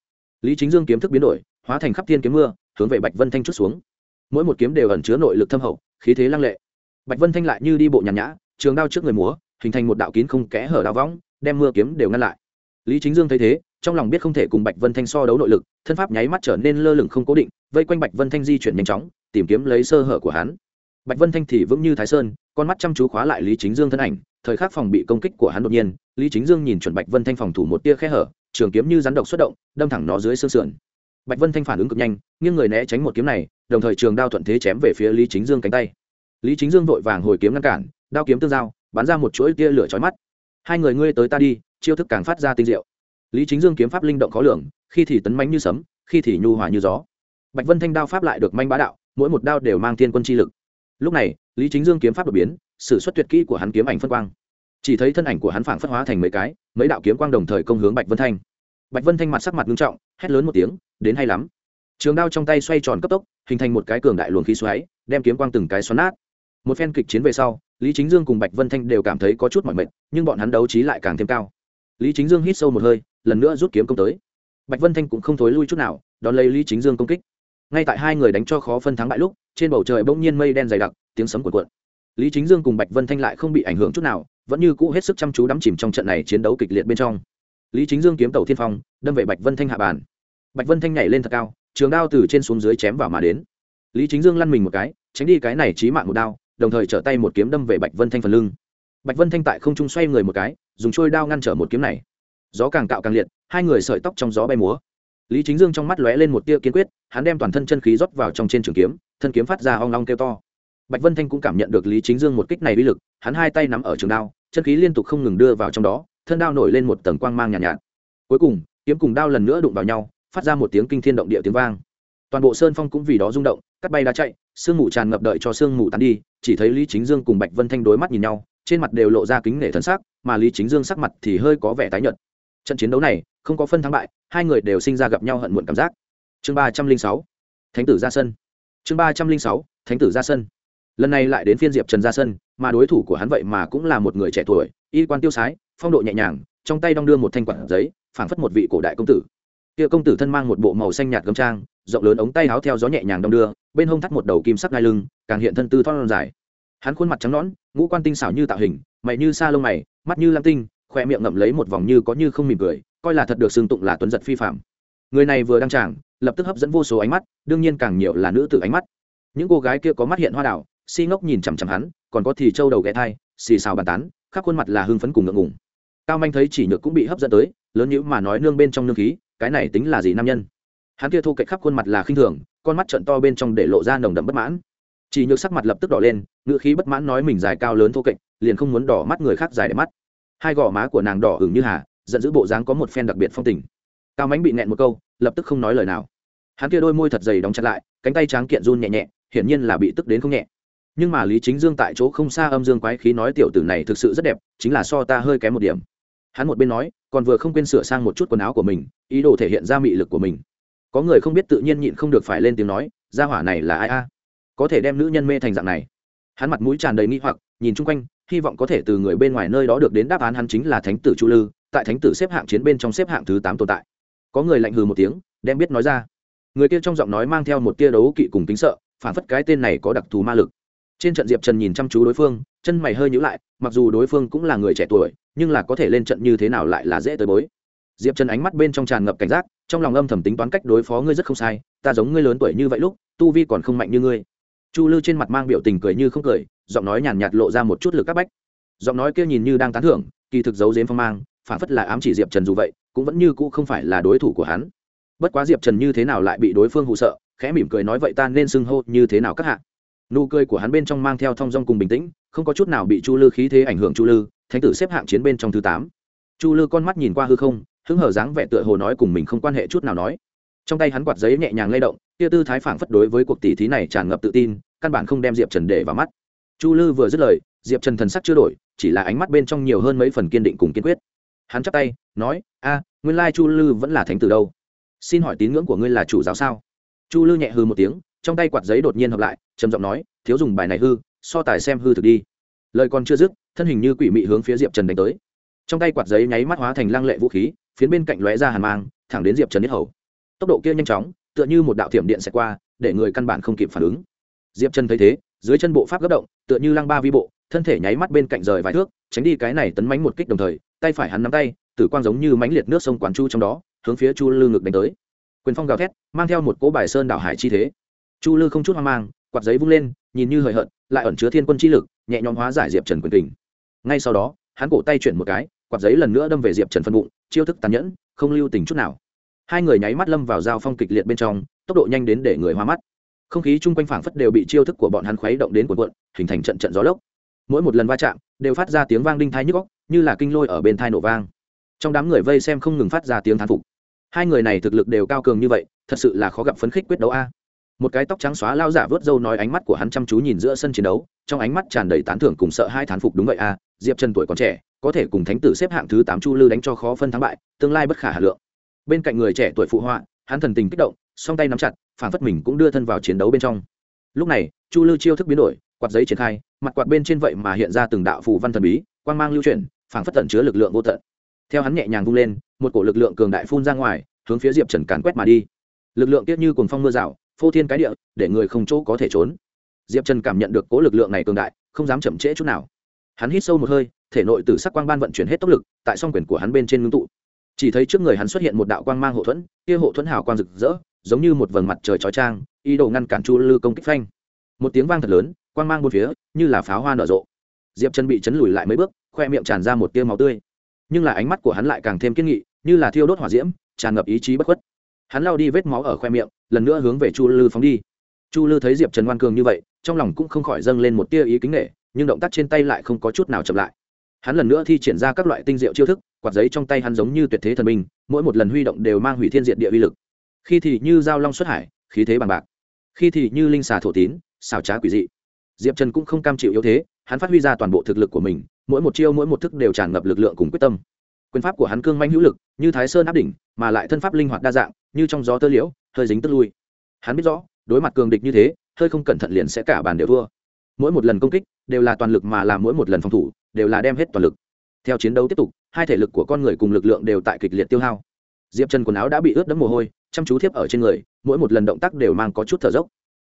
Lý chính dương kiếm thức biến đổi, hóa thành khắp thiên kiếm mưa, hướng về bạch vân thanh chút xuống. Mỗi một kiếm đều ẩn chứa nội lực thâm hậu, khí thế lăng lệ. Bạch vân thanh lại như đi bộ nhàn nhã, trường đao trước người múa hình thành một đạo kín không kẽ hở đao võng, đem mưa kiếm đều ngăn lại. Lý chính dương thấy thế, trong lòng biết không thể cùng bạch vân thanh so đấu nội lực, thân pháp nháy mắt trở nên lơ lửng không cố định, vây quanh bạch vân thanh di chuyển nhanh chóng, tìm kiếm lấy sơ hở của hắn. Bạch vân thanh thì vững như thái sơn, con mắt chăm chú khóa lại lý chính dương thân ảnh, thời khắc phòng bị công kích của hắn đột nhiên, lý chính dương nhìn chuẩn bạch vân thanh phòng thủ một tia khe hở, trường kiếm như rắn độc xuất động, đâm thẳng nó dưới xương sườn. Bạch vân thanh phản ứng cực nhanh, nghiêng người né tránh một kiếm này, đồng thời trường đao thuận thế chém về phía lý chính dương cánh tay. Lý chính dương vội vàng hồi kiếm ngăn cản, đao kiếm tương giao bắn ra một chuỗi tia lửa chói mắt. Hai người ngươi tới ta đi, chiêu thức càng phát ra tinh diệu. Lý chính dương kiếm pháp linh động khó lường, khi thì tấn mánh như sấm, khi thì nhu hòa như gió. Bạch vân thanh đao pháp lại được manh bá đạo, mỗi một đao đều mang thiên quân chi lực. Lúc này, lý chính dương kiếm pháp đột biến s ử suất tuyệt kỹ của hắn kiếm ảnh phân quang. Chỉ thấy thân ảnh của hắn phảng phất hóa thành mấy cái, mấy đạo kiếm quang đồng thời công hướng bạch vân thanh. Bạch vân thanh mặt sắc mặt nghiêm trọng, hét lớn một tiếng, đến hay lắm. Trường đao trong tay xoay tròn cấp tốc, hình thành một cái cường đại luồng khí xoáy, đem kiếm quang từng cái xoắn nát một phen kịch chiến về sau, lý chính dương cùng bạch vân thanh đều cảm thấy có chút mỏi mệt, nhưng bọn hắn đấu trí lại càng thêm cao. Lý chính dương hít sâu một hơi, lần nữa rút kiếm công tới. Bạch vân thanh cũng không thối lui chút nào, đón lấy lý chính dương công kích. Ngay tại hai người đánh cho khó phân thắng bại lúc, trên bầu trời bỗng nhiên mây đen dày đặc, tiếng sấm cuộn cuộn. Lý chính dương cùng bạch vân thanh lại không bị ảnh hưởng chút nào, vẫn như cũ hết sức chăm chú đắm chìm trong trận này chiến đấu kịch liệt bên trong. Lý chính dương kiếm tàu thiên phong, đâm về bạch vân thanh hạ bàn. Bạch vân thanh nhảy lên thật cao, trường đao từ trên xuống dưới chém vào mà đến. Lý chính dương lăn mình một cái, tránh đi cái này trí mạng một đao đồng thời trở tay một kiếm đâm về bạch vân thanh phần lưng. Bạch vân thanh tại không trung xoay người một cái dùng trôi đao ngăn trở một kiếm này. Gió càng cạo càng liệt hai người sợi tóc trong gió bay múa. Lý chính dương trong mắt lóe lên một tia kiên quyết hắn đem toàn thân chân khí rót vào trong trên trường kiếm thân kiếm phát ra hoang long kêu to. Bạch vân thanh cũng cảm nhận được lý chính dương một kích này uy lực hắn hai tay nắm ở trường đao chân khí liên tục không ngừng đưa vào trong đó thân đao nổi lên một tầng quang mang nhàn nhạt, nhạt. Cuối cùng kiếm cùng đao lần nữa đụng vào nhau phát ra một tiếng kinh thiên động địa tiếng vang. Toàn bộ sơn phong cũng vì đó rung động cắt bay đá chạy sương mù tràn ngập đợi cho sương mù tan đi, chỉ thấy lý chính dương cùng bạch vân thanh đối mắt nhìn nhau, trên mặt đều lộ ra kính nể thân xác mà lý chính dương sắc mặt thì hơi có vẻ tái nhợt. Trận chiến đấu này, không có phân thắng bại, hai người đều sinh ra gặp nhau hận muộn cảm giác. Chương ba trăm linh sáu, thánh tử ra sân. Chương ba trăm linh sáu, thánh tử ra sân. Lần này lại đến phiên diệp trần ra sân, mà đối thủ của hắn vậy mà cũng là một người trẻ tuổi, y quan tiêu sái, phong độ nhẹ nhàng, trong tay đong đưa một thanh quản giấy, phảng phất một vị cổ đại công tử kia công tử thân mang một bộ màu xanh nhạt gấm trang, rộng lớn ống tay áo theo gió nhẹ nhàng đong đưa, bên hông thắt một đầu kim sắc ngai lưng, càng hiện thân tư thon dài. Hắn khuôn mặt trắng nõn, ngũ quan tinh xảo như tạo hình, mày như sa lông mày, mắt như lam tinh khoe miệng ngậm lấy một vòng như có như không mỉm cười, coi là thật được xưng tụng là tuấn giật phi phạm người này vừa đăng tràng, lập tức hấp dẫn vô số ánh mắt, đương nhiên càng nhiều là nữ tử ánh mắt. Những cô gái kia có mắt hiện hoa đảo, si ngốc nhìn chằm chằm hắn, còn có thì trâu đầu ghé thai, xì xào bàn tán, khắp khuôn mặt là hưng phấn cùng ngượng ngùng. Cao manh thấy chỉ nhược cũng bị hấp dẫn tới, lớn nhữ mà nói nương bên trong nương khí cái này tính là gì nam nhân? Hắn kia thu cậy khắp khuôn mặt là khinh thường, con mắt trận to bên trong để lộ ra nồng đậm bất mãn. Chỉ nhược sắc mặt lập tức đỏ lên, ngữ khí bất mãn nói mình dài cao lớn thô kệch liền không muốn đỏ mắt người khác dài để mắt. Hai gò má của nàng đỏ hừng như hà, giận dữ bộ dáng có một phen đặc biệt phong tình. Cao mánh bị nẹn một câu, lập tức không nói lời nào. Hắn kia đôi môi thật dày đóng chặt lại, cánh tay tráng kiện run nhẹ nhẹ, hiển nhiên là bị tức đến không nhẹ. Nhưng mà lý chính dương tại chỗ không xa âm dương quái khí nói tiểu tử này thực sự rất đẹp, chính là so ta hơi kém một điểm. Hắn một bên nói còn vừa không quên sửa sang một chút quần áo của mình, ý đồ thể hiện ra mị lực của mình. Có người không biết tự nhiên nhịn không được phải lên tiếng nói, gia hỏa này là ai a? Có thể đem nữ nhân mê thành dạng này. Hắn mặt mũi tràn đầy nghi hoặc, nhìn chung quanh, hy vọng có thể từ người bên ngoài nơi đó được đến đáp án hắn chính là thánh tử chu lư, tại thánh tử xếp hạng chiến bên trong xếp hạng thứ tám tồn tại. Có người lạnh hừ một tiếng, đem biết nói ra. Người kia trong giọng nói mang theo một tia đấu kỵ cùng tính sợ, phản phất cái tên này có đặc thù ma lực trên trận diệp trần nhìn chăm chú đối phương, chân mày hơi nhữ lại, mặc dù đối phương cũng là người trẻ tuổi, nhưng là có thể lên trận như thế nào lại là dễ tới bối. Diệp trần ánh mắt bên trong tràn ngập cảnh giác, trong lòng âm thầm tính toán cách đối phó ngươi rất không sai, ta giống ngươi lớn tuổi như vậy lúc, tu vi còn không mạnh như ngươi. Chu lư trên mặt mang biểu tình cười như không cười, giọng nói nhàn nhạt lộ ra một chút lực các bách. Giọng nói kia nhìn như đang tán thưởng, kỳ thực giấu dếm phong mang, phản phất là ám chỉ diệp trần dù vậy, cũng vẫn như cũ không phải là đối thủ của hắn. Bất quá diệp trần như thế nào lại bị đối phương hụ sợ, khẽ mỉm cười nói vậy ta nên xưng hô như thế nào các hạ? Nụ cười của hắn bên trong mang theo thong dong cùng bình tĩnh, không có chút nào bị chu lư khí thế ảnh hưởng chu lư, thánh tử xếp hạng chiến bên trong thứ tám. Chu lư con mắt nhìn qua hư không, hứng hở dáng vẻ tựa hồ nói cùng mình không quan hệ chút nào nói. Trong tay hắn quạt giấy nhẹ nhàng lay động, kia tư thái phảng phất đối với cuộc tỷ thí này tràn ngập tự tin, căn bản không đem diệp trần để vào mắt. Chu lư vừa dứt lời, diệp trần thần sắc chưa đổi, chỉ là ánh mắt bên trong nhiều hơn mấy phần kiên định cùng kiên quyết. Hắn chắp tay, nói, a, nguyên lai chu lư vẫn là thánh tử đâu. Xin hỏi tín ngưỡng của ngươi là chủ giáo sao? Chu lư nhẹ hư một tiếng, trong tay quạt giấy đột nhiên hợp lại trầm giọng nói, thiếu dùng bài này hư, so tài xem hư thực đi. Lời còn chưa dứt, thân hình như quỷ mị hướng phía diệp trần đánh tới. Trong tay quạt giấy nháy mắt hóa thành lăng lệ vũ khí, phiến bên cạnh lóe ra hàn mang, thẳng đến diệp trần nhất hầu. Tốc độ kia nhanh chóng, tựa như một đạo thiểm điện xẹt qua, để người căn bản không kịp phản ứng. Diệp trần thấy thế, dưới chân bộ pháp gấp động, tựa như lăng ba vi bộ, thân thể nháy mắt bên cạnh rời vài thước, tránh đi cái này tấn mánh một kích đồng thời, tay phải hắn nắm tay, tử quang giống như mánh liệt nước sông quán chu trong đó, hướng phía chu lư ngực đánh tới. Quyền phong gào thét, mang theo một cỗ bài sơn đảo hải chi thế. Chu lư không chút hoang mang quạt giấy vung lên, nhìn như hời hợt, lại ẩn chứa thiên quân chi lực, nhẹ nhõm hóa giải diệp trần quyền kình. Ngay sau đó, hắn cổ tay chuyển một cái, quạt giấy lần nữa đâm về diệp trần phân bụng, chiêu thức tàn nhẫn, không lưu tình chút nào. Hai người nháy mắt lâm vào giao phong kịch liệt bên trong, tốc độ nhanh đến để người hoa mắt. Không khí chung quanh phảng phất đều bị chiêu thức của bọn hắn khuấy động đến cuộn cuộn, hình thành trận trận gió lốc. Mỗi một lần va chạm, đều phát ra tiếng vang đinh thai nhức góc như là kinh lôi ở bên thai nổ vang. Trong đám người vây xem không ngừng phát ra tiếng thán phục. Hai người này thực lực đều cao cường như vậy, thật sự là khó gặp phấn khích quyết đấu a một cái tóc trắng xóa lao giả vớt râu nói ánh mắt của hắn chăm chú nhìn giữa sân chiến đấu, trong ánh mắt tràn đầy tán thưởng cùng sợ hai thán phục đúng vậy a diệp trần tuổi còn trẻ, có thể cùng thánh tử xếp hạng thứ tám chu lư đánh cho khó phân thắng bại, tương lai bất khả hà lượng. Bên cạnh người trẻ tuổi phụ họa, hắn thần tình kích động, song tay nắm chặt, phản phất mình cũng đưa thân vào chiến đấu bên trong. Lúc này, chu lư chiêu thức biến đổi, quạt giấy triển khai, mặt quạt bên trên vậy mà hiện ra từng đạo phù văn thần bí, quang mang lưu chuyển, phản phất tận chứa lực lượng vô tận. Theo hắn nhẹ nhàng vung lên, một cổ lực lượng cường đại phun ra ngoài, hướng phía diệp trần càn quét mà đi. Lực lượng tiếc như cùng phong mưa rào phô thiên cái địa, để người không chỗ có thể trốn. Diệp trần cảm nhận được cố lực lượng này cường đại, không dám chậm trễ chút nào. Hắn hít sâu một hơi, thể nội từ sắc quang ban vận chuyển hết tốc lực, tại song quyền của hắn bên trên ngưng tụ. Chỉ thấy trước người hắn xuất hiện một đạo quang mang hộ thuẫn, kia hộ thuẫn hào quang rực rỡ, giống như một vầng mặt trời chói trang ý đồ ngăn cản chu lư công kích phanh. Một tiếng vang thật lớn, quang mang bốn phía, như là pháo hoa nở rộ. Diệp chân bị chấn lùi lại mấy bước, khoe miệng tràn ra một tia máu tươi. Nhưng là ánh mắt của hắn lại càng thêm kiên nghị, như là thiêu đốt hỏa diễm, tràn ngập ý chí bất khuất hắn lao đi vết máu ở khoe miệng, lần nữa hướng về chu lư phóng đi. Chu lư thấy diệp trần ngoan cường như vậy, trong lòng cũng không khỏi dâng lên một tia ý kính nghệ nhưng động tác trên tay lại không có chút nào chậm lại. Hắn lần nữa thi triển ra các loại tinh diệu chiêu thức, quạt giấy trong tay hắn giống như tuyệt thế thần minh, mỗi một lần huy động đều mang hủy thiên diện địa uy lực. Khi thì như giao long xuất hải, khí thế bằng bạc. Khi thì như linh xà thổ tín, xào trá quỷ dị. Diệp trần cũng không cam chịu yếu thế, hắn phát huy ra toàn bộ thực lực của mình, mỗi một chiêu mỗi một thức đều tràn ngập lực lượng cùng quyết tâm quyền pháp của hắn cương manh hữu lực, như thái sơn áp đỉnh, mà lại thân pháp linh hoạt đa dạng, như trong gió tơ liễu, hơi dính tức lui. Hắn biết rõ, đối mặt cường địch như thế, hơi không cẩn thận liền sẽ cả bàn đều thua. Mỗi một lần công kích, đều là toàn lực mà làm mỗi một lần phòng thủ, đều là đem hết toàn lực. Theo chiến đấu tiếp tục, hai thể lực của con người cùng lực lượng đều tại kịch liệt tiêu hao. Diệp trần quần áo đã bị ướt đẫm mồ hôi, chăm chú thiếp ở trên người, mỗi một lần động tác đều mang có chút thở dốc.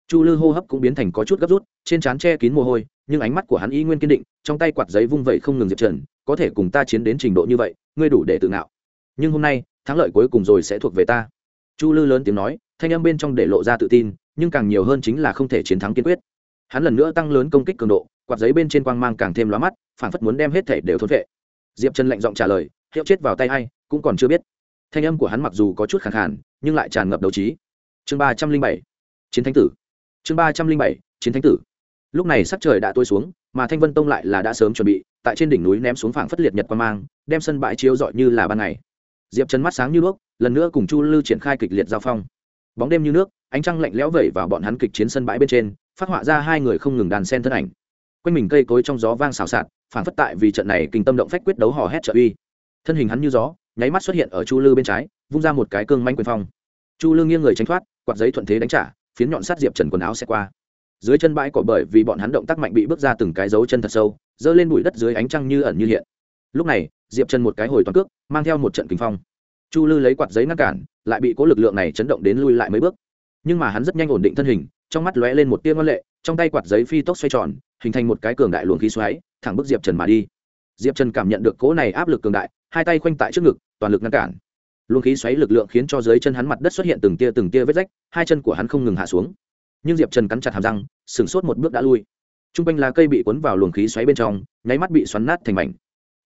Chu lư hô hấp cũng biến thành có chút gấp rút, trên trán che kín mồ hôi, nhưng ánh mắt của hắn y nguyên kiên định, trong tay quạt giấy vung vẩy không ngừng diệp trần có thể cùng ta chiến đến trình độ như vậy, ngươi đủ để tự ngạo. Nhưng hôm nay, thắng lợi cuối cùng rồi sẽ thuộc về ta. Chu lư lớn tiếng nói, thanh âm bên trong để lộ ra tự tin, nhưng càng nhiều hơn chính là không thể chiến thắng kiên quyết. Hắn lần nữa tăng lớn công kích cường độ, quạt giấy bên trên quang mang càng thêm lóa mắt, phản phất muốn đem hết thể đều thôn vệ. Diệp trần lạnh giọng trả lời, hiệu chết vào tay a i cũng còn chưa biết. Thanh âm của hắn mặc dù có chút khẳng khản nhưng lại tràn ngập đấu trí. Chương ba trăm linh bảy, chiến thánh tử. Chương ba trăm linh bảy, chiến thánh tử. Lúc này sắc trời đã tối xuống, mà thanh vân tông lại là đã sớm chuẩn bị tại trên đỉnh núi ném xuống phảng phất liệt nhật quan mang, đem sân bãi chiếu rọi như là ban ngày. Diệp trần mắt sáng như nước lần nữa cùng chu lư triển khai kịch liệt giao phong. Bóng đêm như nước, ánh trăng lạnh lẽo vẩy vào bọn hắn kịch chiến sân bãi bên trên, phát họa ra hai người không ngừng đàn sen thân ảnh. Quanh mình cây cối trong gió vang xào xạc phản phất tại vì trận này kinh tâm động phách quyết đấu hò hét trợ uy. Thân hình hắn như gió, nháy mắt xuất hiện ở chu lư bên trái, vung ra một cái cương manh quyền phong. Chu lư nghiêng người tránh thoát, quạt giấy thuận thế đánh trả, phiến nhọn sát diệp trần quần áo xe qua. Dưới chân bãi cỏ bởi vì bọn hắn động tác mạnh bị bước ra từng cái dấu chân thật sâu giơ lên bụi đất dưới ánh trăng như ẩn như hiện. Lúc này, diệp trần một cái hồi toàn cước, mang theo một trận kinh phong. Chu lư lấy quạt giấy ngăn cản, lại bị cố lực lượng này chấn động đến lui lại mấy bước. Nhưng mà hắn rất nhanh ổn định thân hình, trong mắt lóe lên một tia ngoan lệ, trong tay quạt giấy phi tốc xoay tròn, hình thành một cái cường đại luồng khí xoáy, thẳng bức diệp trần mà đi. Diệp trần cảm nhận được cố này áp lực cường đại, hai tay khoanh tại trước ngực, toàn lực ngăn cản. Luồng khí xoáy lực lượng khiến cho dưới chân hắn mặt đất xuất hiện từng tia từng tia vết rách, hai chân của hắn không ngừng hạ xuống. Nhưng diệp trần cắn chặt hàm răng, sửng sốt một bước đã lui t r u n g quanh lá cây bị cuốn vào luồng khí xoáy bên trong, nháy mắt bị xoắn nát thành mảnh.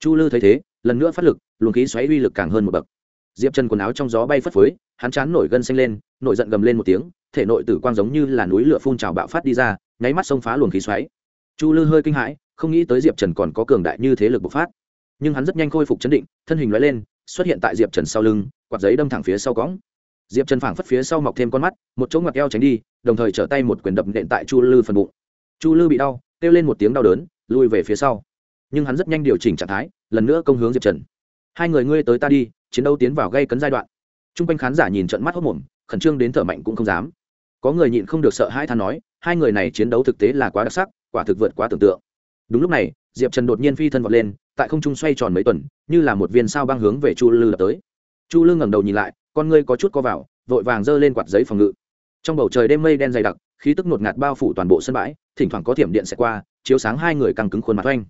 Chu lư thấy thế, lần nữa phát lực, luồng khí xoáy uy lực càng hơn một bậc. Diệp trần quần áo trong gió bay phất phới, hắn chán nổi gân xanh lên, nổi giận gầm lên một tiếng, thể nội tử quang giống như là núi lửa phun trào bạo phát đi ra, nháy mắt xông phá luồng khí xoáy. Chu lư hơi kinh hãi, không nghĩ tới diệp trần còn có cường đại như thế lực bộc phát. Nhưng hắn rất nhanh khôi phục chấn định, thân hình loại lên, xuất hiện tại diệp trần sau lưng, quạt giấy đâm thẳng phía sau cõng. Diệp trần phảng phất phía sau mọc thêm con mắt, một chỗ ngoặt eo tránh đi, đồng thời trở tay một quyền đập nện tại chu lư phần bụng chu lư bị đau, kêu lên một tiếng đau đớn, lui về phía sau. Nhưng hắn rất nhanh điều chỉnh trạng thái, lần nữa công hướng diệp trần. Hai người ngươi tới ta đi, chiến đấu tiến vào gây cấn giai đoạn. T r u n g quanh khán giả nhìn trận mắt hốc mồm khẩn trương đến thở mạnh cũng không dám. Có người nhịn không được sợ hai than nói, hai người này chiến đấu thực tế là quá đặc sắc, quả thực vượt quá tưởng tượng. Đúng lúc này, diệp trần đột nhiên phi thân vọt lên, tại không trung xoay tròn mấy tuần, như là một viên sao băng hướng về chu lư đập tới. Chu lư ngẩng đầu nhìn lại, con ngươi có chút co vào, vội vàng giơ lên quạt giấy phòng ngự. Trong bầu trời đêm mây đen dày đặc khí tức ngột ngạt bao phủ toàn bộ sân bãi, thỉnh thoảng có thiểm điện sẽ qua, chiếu sáng hai người căng cứng khuôn mặt oanh.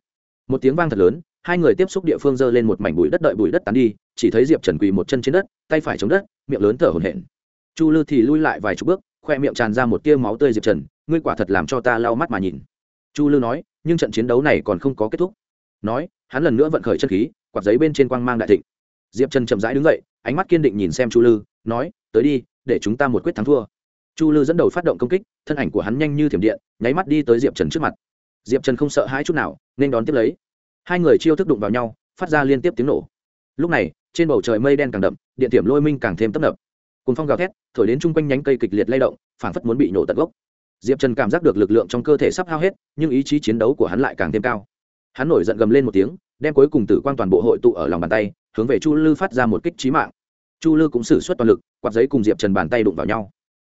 Một tiếng vang thật lớn, hai người tiếp xúc địa phương giơ lên một mảnh bụi đất đợi bụi đất tán đi, chỉ thấy diệp trần quỳ một chân trên đất, tay phải chống đất, miệng lớn thở hổn hển. Chu lư thì lui lại vài chục bước, khoe miệng tràn ra một tia máu tươi diệp trần, ngươi quả thật làm cho ta lau mắt mà nhìn. Chu lư nói, nhưng trận chiến đấu này còn không có kết thúc. Nói, hắn lần nữa vận khởi chân khí, quạt giấy bên trên quang mang đại thịnh. Diệp trần chậm rãi đứng dậy, ánh mắt kiên định nhìn xem chu lư, nói, tới đi, để chúng ta một quyết thắng thua chu lư dẫn đầu phát động công kích, thân ảnh của hắn nhanh như thiểm điện, nháy mắt đi tới diệp trần trước mặt. Diệp trần không sợ hãi chút nào, nên đón tiếp lấy. Hai người chiêu thức đụng vào nhau, phát ra liên tiếp tiếng nổ. Lúc này, trên bầu trời mây đen càng đậm, điện tiểm lôi minh càng thêm tấp nập. Cùng phong gào thét, thổi đến chung quanh nhánh cây kịch liệt lay động, phảng phất muốn bị nổ tận gốc. Diệp trần cảm giác được lực lượng trong cơ thể sắp hao hết, nhưng ý chí chiến đấu của hắn lại càng thêm cao. Hắn nổi giận gầm lên một tiếng, đem cuối cùng tử quan toàn bộ hội tụ ở lòng bàn tay, hướng về chu lư phát ra một kích trí mạng. Chu lư cũng xử suất toàn lực, quạt giấy cùng diệp trần bàn tay đụng vào nhau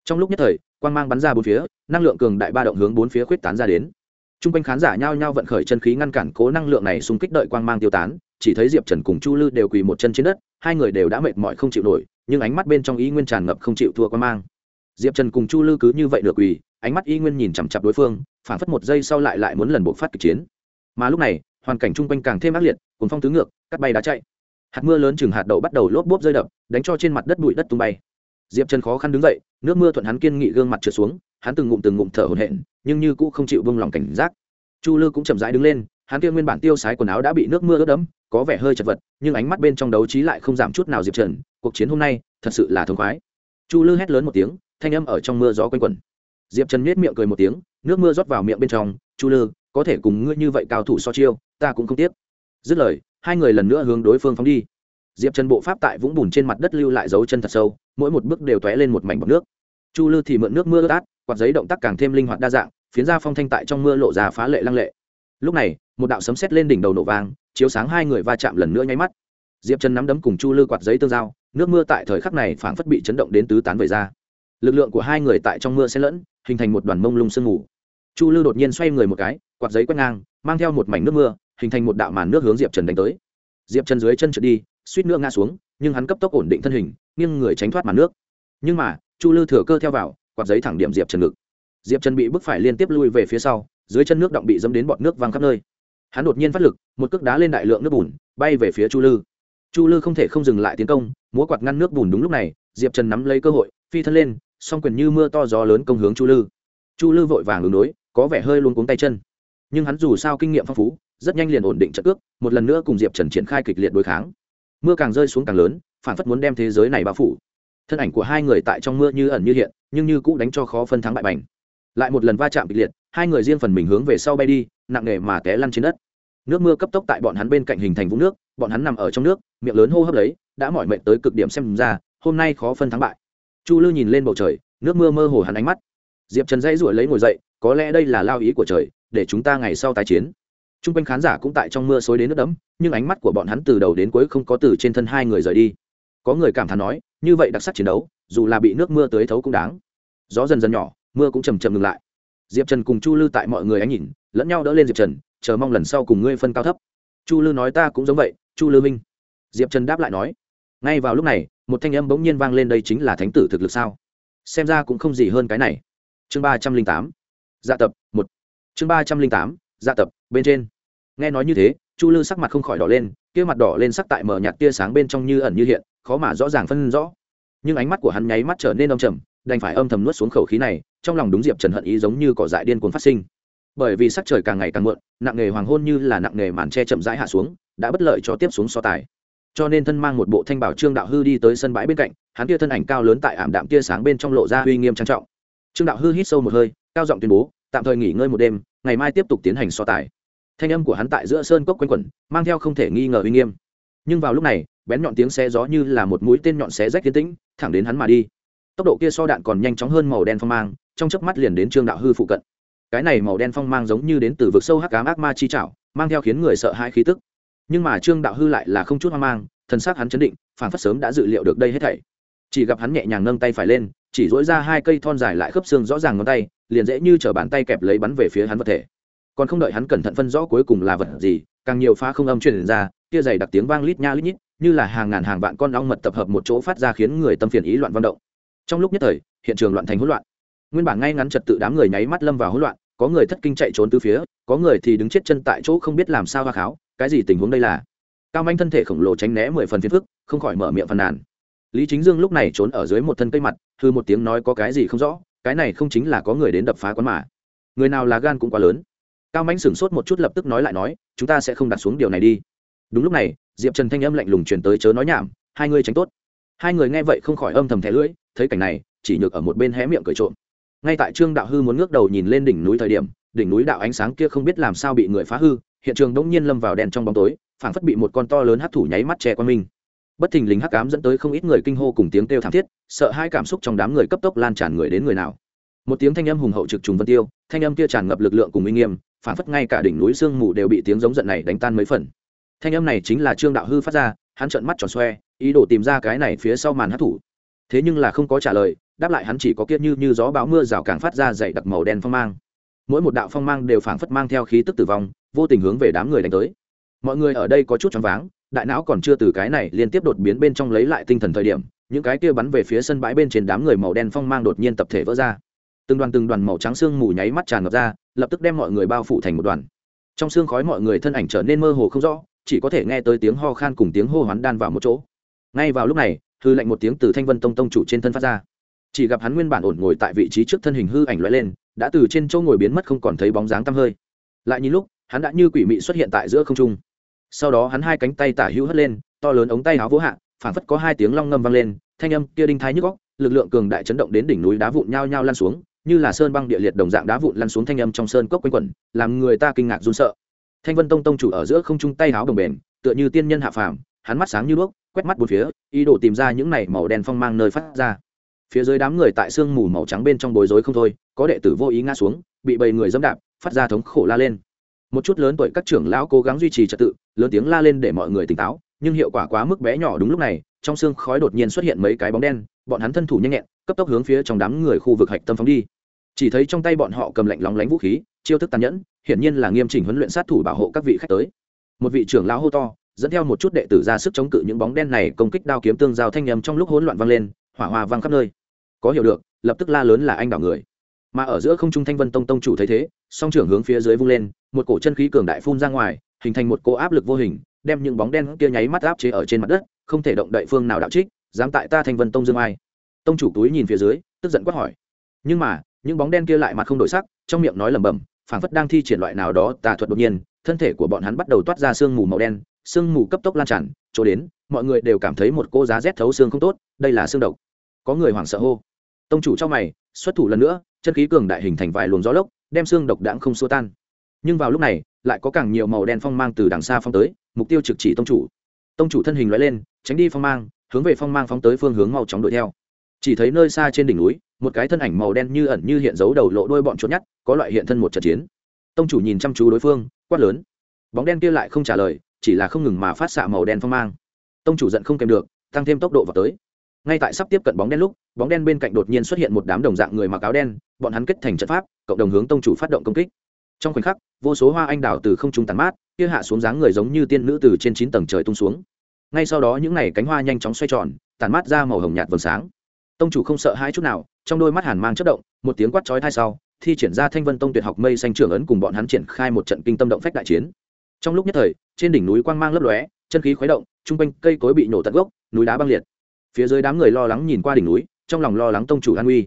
trong lúc nhất thời, quang mang bắn ra bốn phía, năng lượng cường đại ba động hướng bốn phía khuyết tán ra đến. T r u n g quanh khán giả nhao nhao vận khởi chân khí ngăn cản cố năng lượng này xung kích đợi quang mang tiêu tán, chỉ thấy diệp trần cùng chu lư đều quỳ một chân trên đất, hai người đều đã mệt mỏi không chịu nổi, nhưng ánh mắt bên trong ý nguyên tràn ngập không chịu thua quang mang. Diệp trần cùng chu lư cứ như vậy được quỳ, ánh mắt y nguyên nhìn chằm chặp đối phương, phản phất một giây sau lại lại muốn lần buộc phát kịch chiến. Mà lúc này, hoàn cảnh chung quanh càng thêm ác liệt cuốn phong tứ ngược cắt bay đá chạy. Hạt mưa lớn chừng hạt đậu bắt đầu lốp bốp rơi đập, đánh cho trên mặt đất bụi đất tung bay diệp trần khó khăn đứng dậy, nước mưa thuận hắn kiên nghị gương mặt trượt xuống, hắn từng ngụm từng ngụm thở hổn hển, nhưng như cũ không chịu vung lòng cảnh giác. Chu lư cũng chậm rãi đứng lên, hắn kia nguyên bản tiêu sái quần áo đã bị nước mưa ướt đẫm, có vẻ hơi chật vật, nhưng ánh mắt bên trong đấu trí lại không giảm chút nào diệp trần, cuộc chiến hôm nay, thật sự là thống khoái. Chu lư hét lớn một tiếng, thanh âm ở trong mưa gió quanh quẩn. Diệp trần miết miệng cười một tiếng, nước mưa rót vào miệng bên trong, chu lư, có thể cùng ngươi như vậy cao thủ so chiêu, ta cũng không tiếc. Dứt lời, hai người lần nữa hướng đối phương phóng đi diệp trần bộ pháp tại vũng bùn trên mặt đất lưu lại dấu chân thật sâu, mỗi một bước đều t lên một mảnh bọc nước. Chu lư thì mượn nước mưa ướt át, quạt giấy động tác càng thêm linh hoạt đa dạng, phiến ra phong thanh tại trong mưa lộ ra phá lệ lăng lệ. Lúc này, một đạo sấm sét lên đỉnh đầu nổ vang, chiếu sáng hai người va chạm lần nữa nháy mắt. Diệp trần nắm đấm cùng chu lư quạt giấy tương giao, nước mưa tại thời khắc này phảng phất bị chấn động đến tứ tán về ra. Lực lượng của hai người tại trong mưa xen lẫn, hình thành một đoàn mông lung sương mù. Chu lư đột nhiên xoay người một cái, quạt giấy quét ngang, mang theo một mảnh nước mưa, hình thành một đạo màn nước hướng diệp trần đánh tới. Diệp trần dưới chân trượt đi suýt nữa ngã xuống, nhưng hắn cấp tốc ổn định thân hình, nghiêng người tránh thoát màn nước. Nhưng mà, chu lư thừa cơ theo vào, quạt giấy thẳng điểm diệp trần ngực. Diệp trần bị bức phải liên tiếp lui về phía sau, dưới chân nước động bị dẫm đến bọt nước văng khắp nơi. Hắn đột nhiên phát lực, một cước đá lên đại lượng nước bùn, bay về phía chu lư. Chu lư không thể không dừng lại tiến công, múa quạt ngăn nước bùn đúng lúc này, diệp trần nắm lấy cơ hội, phi thân lên, song quyền như mưa to gió lớn công hướng chu lư. Chu lư vội vàng ứng đối, có vẻ hơi luôn cuống tay chân. Nhưng hắn dù sao kinh nghiệm phong phú, rất nhanh liền ổn định trận cước, một lần nữa cùng diệp trần triển khai kịch liệt đối kháng mưa càng rơi xuống càng lớn, phản phất muốn đem thế giới này bao phủ. Thân ảnh của hai người tại trong mưa như ẩn như hiện, nhưng như cũ đánh cho khó phân thắng bại bành. Lại một lần va chạm kịch liệt, hai người riêng phần mình hướng về sau bay đi, nặng nề mà té lăn trên đất. Nước mưa cấp tốc tại bọn hắn bên cạnh hình thành vũng nước, bọn hắn nằm ở trong nước, miệng lớn hô hấp lấy, đã mỏi mệt tới cực điểm xem ra, hôm nay khó phân thắng bại. Chu lư nhìn lên bầu trời, nước mưa mơ hồ hắn ánh mắt. Diệp trần dãy ruổi lấy ngồi dậy, có lẽ đây là lao ý của trời, để chúng ta ngày sau tái chiến t r u n g quanh khán giả cũng tại trong mưa xối đến nước đẫm, nhưng ánh mắt của bọn hắn từ đầu đến cuối không có từ trên thân hai người rời đi. Có người cảm thán nói, như vậy đặc sắc chiến đấu, dù là bị nước mưa tới thấu cũng đáng. Gió dần dần nhỏ, mưa cũng chầm chầm ngừng lại. Diệp trần cùng chu lư tại mọi người ánh nhìn, lẫn nhau đỡ lên diệp trần, chờ mong lần sau cùng ngươi phân cao thấp. Chu lư nói, ta cũng giống vậy, chu lư minh. Diệp trần đáp lại nói, ngay vào lúc này, một thanh âm bỗng nhiên vang lên đây chính là thánh tử thực lực sao? Xem ra cũng không gì hơn cái này. Chương ba trăm linh tám. Dạ tập, một. Chương ba trăm linh tám dạ tập, bên trên. Nghe nói như thế, chu lư sắc mặt không khỏi đỏ lên, kia mặt đỏ lên sắc tại mở nhạt tia sáng bên trong như ẩn như hiện, khó mà rõ ràng phân rõ. Nhưng ánh mắt của hắn nháy mắt trở nên âm trầm, đành phải âm thầm nuốt xuống khẩu khí này, trong lòng đúng diệp trần hận ý giống như cỏ dại điên cuồng phát sinh. Bởi vì sắc trời càng ngày càng muộn, nặng nghề hoàng hôn như là nặng nghề màn che chậm rãi hạ xuống, đã bất lợi cho tiếp xuống so tài. Cho nên thân mang một bộ thanh bảo trương đạo hư đi tới sân bãi bên cạnh, hắn kia thân ảnh cao lớn tại ảm đạm tia sáng bên trong lộ ra uy nghiêm trang trọng. Trương đạo hư hít sâu một hơi, cao giọng tuyên bố, tạm thời nghỉ ngơi một đêm ngày mai tiếp tục tiến hành so tài. Thanh âm của hắn tại giữa sơn cốc quanh quẩn, mang theo không thể nghi ngờ uy nghiêm. Nhưng vào lúc này, bén nhọn tiếng xe gió như là một mũi tên nhọn xé rách tiến tĩnh, thẳng đến hắn mà đi. Tốc độ kia so đạn còn nhanh chóng hơn màu đen phong mang, trong chớp mắt liền đến trương đạo hư phụ cận. Cái này màu đen phong mang giống như đến từ vực sâu hắc cám ác ma chi trảo, mang theo khiến người sợ hãi khí tức. Nhưng mà trương đạo hư lại là không chút hoang mang, thần xác hắn chấn định phản phất sớm đã dự liệu được đây hết thảy. Chỉ gặp hắn nhẹ nhàng nâng tay phải lên, chỉ dỗi ra hai cây thon dài lại khớp xương rõ ràng ngón tay liền dễ như chở bàn tay kẹp lấy bắn về phía hắn vật thể. Còn không đợi hắn cẩn thận phân rõ cuối cùng là vật gì, càng nhiều pha không âm truyền ra, kia dày đặc tiếng vang lít nha lít nhít, như là hàng ngàn hàng vạn con ong mật tập hợp một chỗ phát ra khiến người tâm phiền ý loạn văn động. Trong lúc nhất thời, hiện trường loạn thành hỗn loạn. Nguyên bản ngay ngắn trật tự đám người nháy mắt lâm vào hỗn loạn, có người thất kinh chạy trốn từ phía, có người thì đứng chết chân tại chỗ không biết làm sao hoa kháo, cái gì tình huống đây là? Cao manh thân thể khổng lồ tránh né mười phần phiền phức, không khỏi mở miệng phàn nàn. Lý chính dương lúc này trốn ở dưới một thân cây mặt thư một tiếng nói có cái gì không rõ cái này không chính là có người đến đập phá quán mà. Người nào là gan cũng quá lớn. Cao mãnh sửng sốt một chút lập tức nói lại nói, chúng ta sẽ không đặt xuống điều này đi. Đúng lúc này, diệp trần thanh âm lạnh lùng truyền tới chớ nói nhảm, hai người tránh tốt. Hai người nghe vậy không khỏi âm thầm thẻ lưỡi, thấy cảnh này, chỉ nhược ở một bên hé miệng cười trộm. Ngay tại trương đạo hư muốn ngước đầu nhìn lên đỉnh núi thời điểm, đỉnh núi đạo ánh sáng kia không biết làm sao bị người phá hư, hiện trường đống nhiên lâm vào đèn trong bóng tối, phảng phất bị một con to lớn hấp thủ nháy mắt che qua mình bất thình lình hắc cám dẫn tới không ít người kinh hô cùng tiếng kêu thảm thiết, sợ hai cảm xúc trong đám người cấp tốc lan tràn người đến người nào. Một tiếng thanh âm hùng hậu trực trùng vân tiêu, thanh âm kia tràn ngập lực lượng cùng uy nghiêm phảng phất ngay cả đỉnh núi sương mù đều bị tiếng giống giận này đánh tan mấy phần. Thanh âm này chính là trương đạo hư phát ra, hắn trợn mắt tròn xoe, ý đồ tìm ra cái này phía sau màn hát thủ. Thế nhưng là không có trả lời, đáp lại hắn chỉ có kiết như như gió bão mưa rào càng phát ra dày đặc màu đen phong mang. Mỗi một đạo phong mang đều phảng phất mang theo khí tức tử vong, vô tình hướng về đám người đánh tới. Mọi người ở đây có chút choáng váng đại não còn chưa từ cái này liên tiếp đột biến bên trong lấy lại tinh thần thời điểm, những cái kia bắn về phía sân bãi bên trên đám người màu đen phong mang đột nhiên tập thể vỡ ra. Từng đoàn từng đoàn màu trắng xương mù nháy mắt tràn ngập ra, lập tức đem mọi người bao phủ thành một đoàn. Trong xương khói mọi người thân ảnh trở nên mơ hồ không rõ, chỉ có thể nghe tới tiếng ho khan cùng tiếng hô hoán đan vào một chỗ. Ngay vào lúc này, hư lệnh một tiếng từ thanh vân tông tông chủ trên thân phát ra. Chỉ gặp hắn nguyên bản ổn ngồi tại vị trí trước thân hình hư ảnh loại lên, đã từ trên chỗ ngồi biến mất không còn thấy bóng dáng tăm hơi. Lại nhìn lúc, hắn đã như quỷ mị xuất hiện tại giữa không trung sau đó hắn hai cánh tay tả hữu hất lên, to lớn ống tay áo vỗ hạ, phảng phất có hai tiếng long ngâm vang lên, thanh âm kia đinh thái nhức góc lực lượng cường đại chấn động đến đỉnh núi đá vụn nhao nhao lan xuống, như là sơn băng địa liệt đồng dạng đá vụn lăn xuống thanh âm trong sơn cốc quanh quẩn, làm người ta kinh ngạc run sợ. Thanh vân tông tông chủ ở giữa không trung tay áo đồng bền, tựa như tiên nhân hạ phàm, hắn mắt sáng như đuốc, quét mắt bốn phía, ý đồ tìm ra những này màu đen phong mang nơi phát ra. Phía dưới đám người tại sương mù màu trắng bên trong bối rối không thôi, có đệ tử vô ý ngã xuống, bị bầy người dẫm đạp, phát ra thống khổ la lên. Một chút lớn tuổi các trưởng lão cố gắng duy trì trật tự lớn tiếng la lên để mọi người tỉnh táo, nhưng hiệu quả quá mức bé nhỏ đúng lúc này, trong xương khói đột nhiên xuất hiện mấy cái bóng đen, bọn hắn thân thủ nhanh nhẹn, cấp tốc hướng phía trong đám người khu vực hạch tâm phóng đi. Chỉ thấy trong tay bọn họ cầm lạnh lóng lánh vũ khí, chiêu thức tàn nhẫn, hiển nhiên là nghiêm chỉnh huấn luyện sát thủ bảo hộ các vị khách tới. Một vị trưởng lão hô to, dẫn theo một chút đệ tử ra sức chống cự những bóng đen này, công kích đao kiếm tương giao thanh nhầm trong lúc hỗn loạn vang lên, hỏa hoa vang khắp nơi. Có hiểu được, lập tức la lớn là anh đảo người. Mà ở giữa không trung thanh vân tông tông chủ thấy thế, song trưởng hướng phía dưới vung lên, một cổ chân khí cường đại phun ra ngoài hình thành một cô áp lực vô hình, đem những bóng đen kia nháy mắt áp chế ở trên mặt đất, không thể động đậy phương nào đạo trích, dám tại ta thanh vân tông dương ai. Tông chủ túi nhìn phía dưới, tức giận quát hỏi. Nhưng mà, những bóng đen kia lại mặt không đổi sắc, trong miệng nói lẩm bẩm, phảng phất đang thi triển loại nào đó tà thuật đột nhiên, thân thể của bọn hắn bắt đầu toát ra sương mù màu đen, sương mù cấp tốc lan tràn, chỗ đến, mọi người đều cảm thấy một cô giá rét thấu xương không tốt, đây là xương độc. Có người hoảng sợ hô. Tông chủ trong mày, xuất thủ lần nữa, chân khí cường đại hình thành vài luồng gió lốc, đem xương độc đãng không xua tan nhưng vào lúc này, lại có càng nhiều màu đen phong mang từ đằng xa phong tới, mục tiêu trực chỉ tông chủ. Tông chủ thân hình loại lên, tránh đi phong mang, hướng về phong mang phóng tới phương hướng mau chóng đuổi theo. Chỉ thấy nơi xa trên đỉnh núi, một cái thân ảnh màu đen như ẩn như hiện giấu đầu lộ đôi bọn chốt nhát có loại hiện thân một trận chiến. Tông chủ nhìn chăm chú đối phương, quát lớn. Bóng đen kia lại không trả lời, chỉ là không ngừng mà phát xạ màu đen phong mang. Tông chủ giận không kèm được, tăng thêm tốc độ vào tới. Ngay tại sắp tiếp cận bóng đen lúc, bóng đen bên cạnh đột nhiên xuất hiện một đám đồng dạng người mặc áo đen, bọn hắn kết thành trận pháp, cộng đồng hướng tông chủ phát động công kích trong khoảnh khắc, vô số hoa anh đào từ không trung tàn mát, kia hạ xuống dáng người giống như tiên nữ từ trên chín tầng trời tung xuống. Ngay sau đó những n à y cánh hoa nhanh chóng xoay tròn tàn mát ra màu hồng nhạt vầng sáng. Tông chủ không sợ hai chút nào, trong đôi mắt hàn mang chất động, một tiếng quát chói thai sau, thi triển ra thanh vân tông tuyệt học mây xanh trưởng ấn cùng bọn hắn triển khai một trận kinh tâm động phách đại chiến. Trong lúc nhất thời, trên đỉnh núi quang mang lấp lóe, chân khí khuấy động t r u n g quanh cây cối bị nổ tận gốc, núi đá băng liệt. Phía dưới đám người lo lắng nhìn qua đỉnh núi, trong lòng lo lắng tông chủ an uy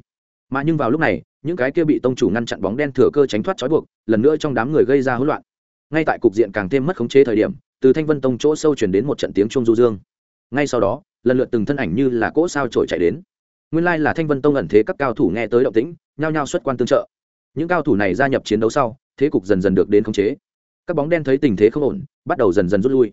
mà nhưng vào lúc này những cái kia bị tông chủ ngăn chặn bóng đen thừa cơ tránh thoát trói buộc, lần nữa trong đám người gây ra hỗn loạn. Ngay tại cục diện càng thêm mất khống chế thời điểm, từ thanh vân tông chỗ sâu chuyển đến một trận tiếng chuông du dương. Ngay sau đó, lần lượt từng thân ảnh như là cỗ sao trổi chạy đến. Nguyên lai là thanh vân tông ẩn thế các cao thủ nghe tới động tĩnh, nhao nhao xuất quan tương trợ. Những cao thủ này gia nhập chiến đấu sau, thế cục dần dần được đến khống chế. Các bóng đen thấy tình thế không ổn, bắt đầu dần dần rút lui.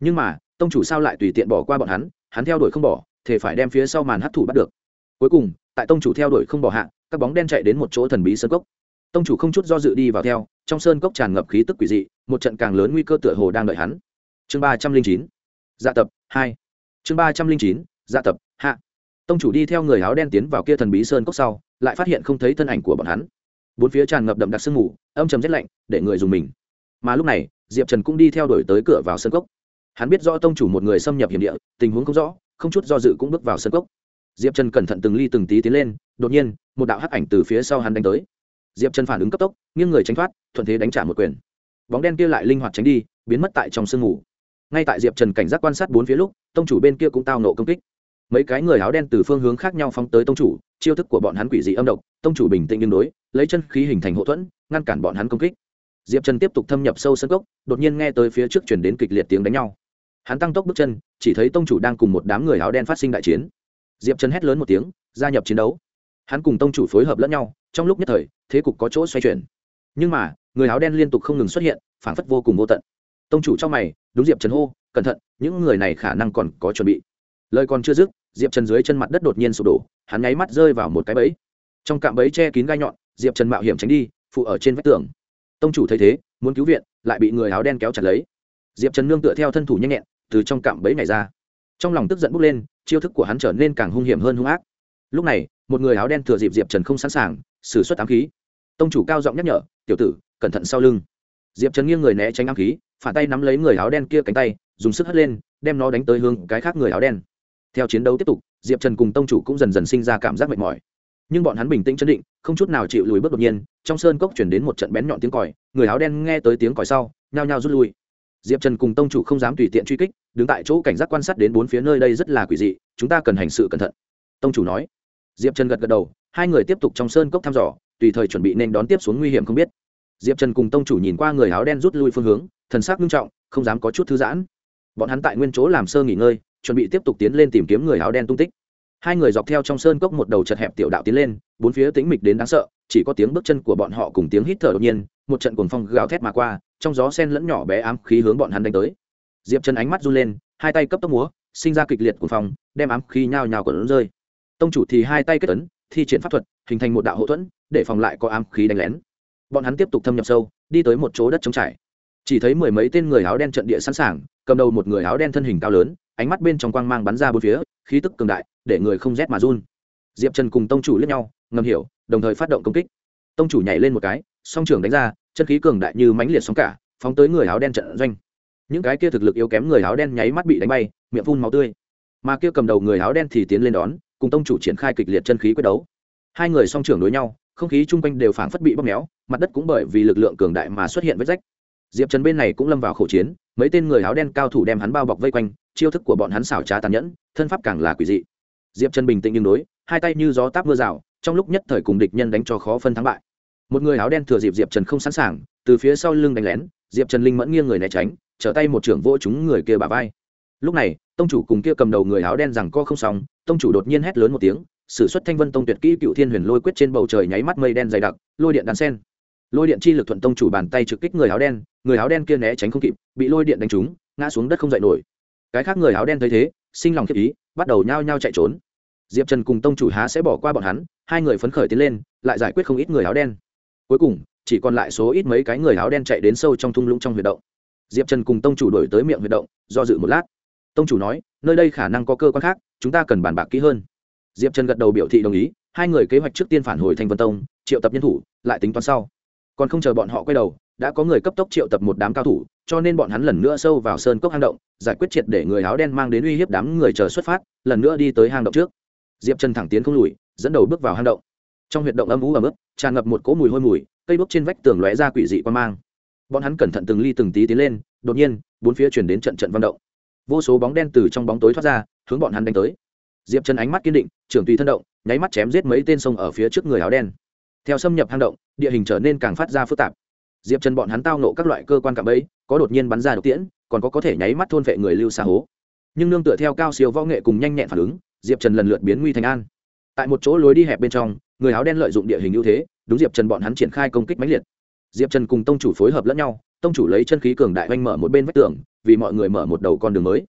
Nhưng mà, tông chủ sao lại tùy tiện bỏ qua bọn hắn hắn theo đuổi không bỏ thể phải đem phía sau màn hấp thụ bắt được. Cuối cùng tại tông chủ theo đuổi không bỏ hạ, các bóng đen chạy đến một chỗ thần bí sơn cốc. Tông chủ không chút do dự đi vào theo, trong sơn cốc tràn ngập khí tức quỷ dị, một trận càng lớn nguy cơ tựa hồ đang đợi hắn. Chương ba trăm linh chín dạ tập, hai. Chương ba trăm linh chín dạ tập, hạ. Tông chủ đi theo người áo đen tiến vào kia thần bí sơn cốc sau, lại phát hiện không thấy thân ảnh của bọn hắn. Bốn phía tràn ngập đậm đặc sương mù, âm trầm rét lạnh, để người dùng mình. Mà lúc này, diệp trần cũng đi theo đuổi tới cửa vào sân cốc. Hắn biết rõ tông chủ một người xâm nhập hiểm địa, tình huống không rõ, không chút do dự cũng bước vào sân cốc diệp trần cẩn thận từng ly từng tí tiến lên, đột nhiên, một đạo hắc ảnh từ phía sau hắn đánh tới. Diệp trần phản ứng cấp tốc, nghiêng người tránh thoát, thuận thế đánh trả một quyền. Bóng đen kia lại linh hoạt tránh đi, biến mất tại trong sương mù. Ngay tại diệp trần cảnh giác quan sát bốn phía lúc, tông chủ bên kia cũng tao nộ công kích. Mấy cái người áo đen từ phương hướng khác nhau phóng tới tông chủ, chiêu thức của bọn hắn quỷ dị âm độc, tông chủ bình tĩnh đương đối, lấy chân khí hình thành hậu thuẫn, ngăn cản bọn hắn công kích. Diệp trần tiếp tục thâm nhập sâu sân gốc đột nhiên nghe tới phía trước chuyển đến kịch liệt tiếng đánh nhau. Hắn tăng tốc bước chân, chỉ thấy tông chủ đang cùng một đám người áo đen phát sinh đại chiến diệp trần hét lớn một tiếng, gia nhập chiến đấu. Hắn cùng tông chủ phối hợp lẫn nhau, trong lúc nhất thời, thế cục có chỗ xoay chuyển. Nhưng mà, người áo đen liên tục không ngừng xuất hiện phản phất vô cùng vô tận. Tông chủ trong mày, đúng diệp trần hô, cẩn thận, những người này khả năng còn có chuẩn bị. Lời còn chưa dứt, diệp trần dưới chân mặt đất đột nhiên sụp đổ, hắn nháy mắt rơi vào một cái bẫy. Trong cạm bẫy che kín gai nhọn, diệp trần mạo hiểm tránh đi, phụ ở trên vách tường. Tông chủ thấy thế, muốn cứu viện, lại bị người áo đen kéo chặt lấy. Diệp trần nương tựa theo thân thủ nhanh nhẹn, từ trong cạm bẫy này ra trong lòng tức giận bốc lên, chiêu thức của hắn trở nên càng hung hiểm hơn hung ác. Lúc này, một người áo đen thừa dịp diệp trần không sẵn sàng xử suất ám khí. Tông chủ cao giọng nhắc nhở, tiểu tử, cẩn thận sau lưng. Diệp trần nghiêng người né tránh ám khí, phản tay nắm lấy người áo đen kia cánh tay, dùng sức hất lên, đem nó đánh tới hướng cái khác người áo đen. Theo chiến đấu tiếp tục, diệp trần cùng tông chủ cũng dần dần sinh ra cảm giác mệt mỏi. Nhưng bọn hắn bình tĩnh chấn định, không chút nào chịu lùi bước đột nhiên, trong sơn cốc chuyển đến một trận bén nhọn tiếng còi, người áo đen nghe tới tiếng còi sau, nhao nhao rút lui diệp trần cùng tông chủ không dám tùy tiện truy kích, đứng tại chỗ cảnh giác quan sát đến bốn phía nơi đây rất là quỷ dị, chúng ta cần hành sự cẩn thận. Tông chủ nói. Diệp trần gật gật đầu, hai người tiếp tục trong sơn cốc thăm dò, tùy thời chuẩn bị nên đón tiếp xuống nguy hiểm không biết. Diệp trần cùng tông chủ nhìn qua người áo đen rút lui phương hướng, thần sắc nghiêm trọng, không dám có chút thư giãn. Bọn hắn tại nguyên chỗ làm sơ nghỉ ngơi, chuẩn bị tiếp tục tiến lên tìm kiếm người áo đen tung tích. Hai người dọc theo trong sơn cốc một đầu chật hẹp tiểu đạo tiến lên, bốn phía tĩnh mịch đến đáng sợ, chỉ có tiếng bước chân của bọn họ cùng tiếng hít thở đột nhiên, một trận cuồng phong gào thét mà qua trong gió sen lẫn nhỏ bé ám khí hướng bọn hắn đánh tới. Diệp Trần ánh mắt run lên hai tay cấp tốc múa sinh ra kịch liệt của phòng, đem ám khí nhào nhào lớn rơi. Tông chủ thì hai tay kết tấn, thi triển pháp thuật hình thành một đạo hậu thuẫn để phòng lại có ám khí đánh lén. Bọn hắn tiếp tục thâm nhập sâu đi tới một chỗ đất trống trải. Chỉ thấy mười mấy tên người áo đen trận địa sẵn sàng cầm đầu một người áo đen thân hình cao lớn ánh mắt bên trong quang mang bắn ra bốn phía khí tức cường đại để người không rét mà run. Diệp trần cùng tông chủ liếc nhau ngầm hiểu đồng thời phát động công kích. Tông chủ nhảy lên một cái song trưởng đánh ra chân khí cường đại như mãnh liệt sóng cả, phóng tới người áo đen trận doanh. Những cái kia thực lực yếu kém người áo đen nháy mắt bị đánh bay, miệng phun máu tươi. Mà kia cầm đầu người áo đen thì tiến lên đón, cùng tông chủ triển khai kịch liệt chân khí quyết đấu. Hai người song trưởng đối nhau, không khí chung quanh đều phảng phất bị bóp méo, mặt đất cũng bởi vì lực lượng cường đại mà xuất hiện vết rách. Diệp trần bên này cũng lâm vào khẩu chiến, mấy tên người áo đen cao thủ đem hắn bao bọc vây quanh, chiêu thức của bọn hắn xảo trá tàn nhẫn, thân pháp càng là quỷ dị. Diệp trần bình tĩnh nhưng đối, hai tay như gió táp mưa rào, trong lúc nhất thời cùng địch nhân đánh cho khó phân thắng bại một người áo đen thừa dịp diệp trần không sẵn sàng, từ phía sau lưng đánh lén, diệp trần linh mẫn nghiêng người né tránh, trở tay một trưởng vô chúng người kia bà vai. Lúc này, tông chủ cùng kia cầm đầu người áo đen rằng co không xong, tông chủ đột nhiên hét lớn một tiếng s ử suất thanh vân tông tuyệt kỹ cựu thiên huyền lôi quyết trên bầu trời nháy mắt mây đen dày đặc, lôi điện đàn sen. Lôi điện chi lực thuận tông chủ bàn tay trực kích người áo đen, người áo đen kia né tránh không kịp, bị lôi điện đánh trúng, ngã xuống đất không dậy nổi. Cái khác người áo đen thấy thế, sinh lòng khiếp ý, bắt đầu nhao nhao chạy trốn. Diệp trần cùng tông chủ há sẽ bỏ qua bọn hắn, hai người phấn khởi tiến lên, lại giải quyết không ít người áo đen cuối cùng, chỉ còn lại số ít mấy cái người áo đen chạy đến sâu trong thung lũng trong huyệt động. Diệp trần cùng tông chủ đổi tới miệng huyệt động, do dự một lát. Tông chủ nói, nơi đây khả năng có cơ quan khác, chúng ta cần bàn bạc kỹ hơn. Diệp trần gật đầu biểu thị đồng ý, hai người kế hoạch trước tiên phản hồi thành vân tông, triệu tập nhân thủ, lại tính toán sau. Còn không chờ bọn họ quay đầu, đã có người cấp tốc triệu tập một đám cao thủ, cho nên bọn hắn lần nữa sâu vào sơn cốc hang động, giải quyết triệt để người áo đen mang đến uy hiếp đám người chờ xuất phát, lần nữa đi tới hang động trước. Diệp trần thẳng tiến không lùi, dẫn đầu bước vào hang động trong huyệt động âm ú ẩm ướt, tràn ngập một cỗ mùi hôi mùi, cây đuốc trên vách tường lóe ra quỷ dị quan mang. Bọn hắn cẩn thận từng ly từng tí tiến lên, đột nhiên, bốn phía chuyển đến trận trận văn động. Vô số bóng đen từ trong bóng tối thoát ra, hướng bọn hắn đánh tới. Diệp trần ánh mắt kiên định, trưởng tùy thân động, nháy mắt chém giết mấy tên sông ở phía trước người áo đen. Theo xâm nhập hang động, địa hình trở nên càng phát ra phức tạp. Diệp trần bọn hắn tao nộ các loại cơ quan cạm bẫy, có đột nhiên bắn ra độc tiễn, còn có có thể nháy mắt thôn vệ người lưu xa hố. Nhưng nương tựa theo cao siêu võ nghệ cùng nhanh nhẹn phản ứng, diệp trần lần lượt biến nguy thành an. Tại một chỗ lối đi hẹp bên trong người áo đen lợi dụng địa hình ưu thế, đúng diệp trần bọn hắn triển khai công kích mãnh liệt. Diệp trần cùng tông chủ phối hợp lẫn nhau, tông chủ lấy chân khí cường đại oanh mở một bên vách tường, vì mọi người mở một đầu con đường mới.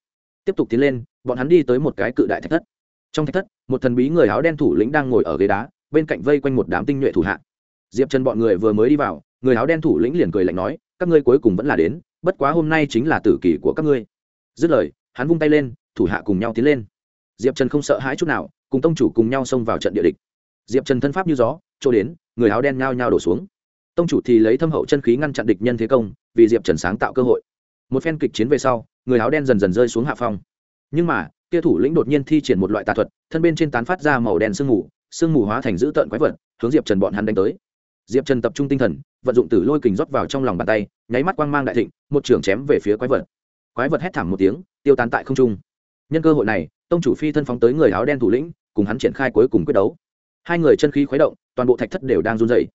Tiếp tục tiến lên, bọn hắn đi tới một cái cự đại thạch thất. Trong thạch thất, một thần bí người áo đen thủ lĩnh đang ngồi ở ghế đá, bên cạnh vây quanh một đám tinh nhuệ thủ hạ. Diệp trần bọn người vừa mới đi vào, người áo đen thủ lĩnh liền cười lạnh nói, các ngươi cuối cùng vẫn là đến, bất quá hôm nay chính là tử kỷ của các ngươi. Dứt lời, hắn vung tay lên, thủ hạ cùng nhau tiến lên. Diệp trần không sợ hãi chút nào, cùng tông chủ cùng nhau xông vào trận địa địch diệp trần thân pháp như gió, chỗ đến, người áo đen nhao nhao đổ xuống. Tông chủ thì lấy thâm hậu chân khí ngăn chặn địch nhân thế công, vì diệp trần sáng tạo cơ hội. Một phen kịch chiến về sau, người áo đen dần dần rơi xuống hạ phong. Nhưng mà, kia thủ lĩnh đột nhiên thi triển một loại tà thuật, thân bên trên tán phát ra màu đen sương mù sương mù hóa thành dữ tợn quái vật, hướng diệp trần bọn hắn đánh tới. Diệp trần tập trung tinh thần, vận dụng tử lôi kình rót vào trong lòng bàn tay, nháy mắt quang mang đại thịnh, một trường chém về phía quái vật. Quái vật hét thảm một tiếng, tiêu tán tại không trung. Nhân cơ hội này, tông chủ phi thân phóng tới người áo đen thủ lĩnh, cùng hắn triển khai cuối cùng quyết đấu hai người chân khí khuấy động, toàn bộ thạch thất đều đang run dày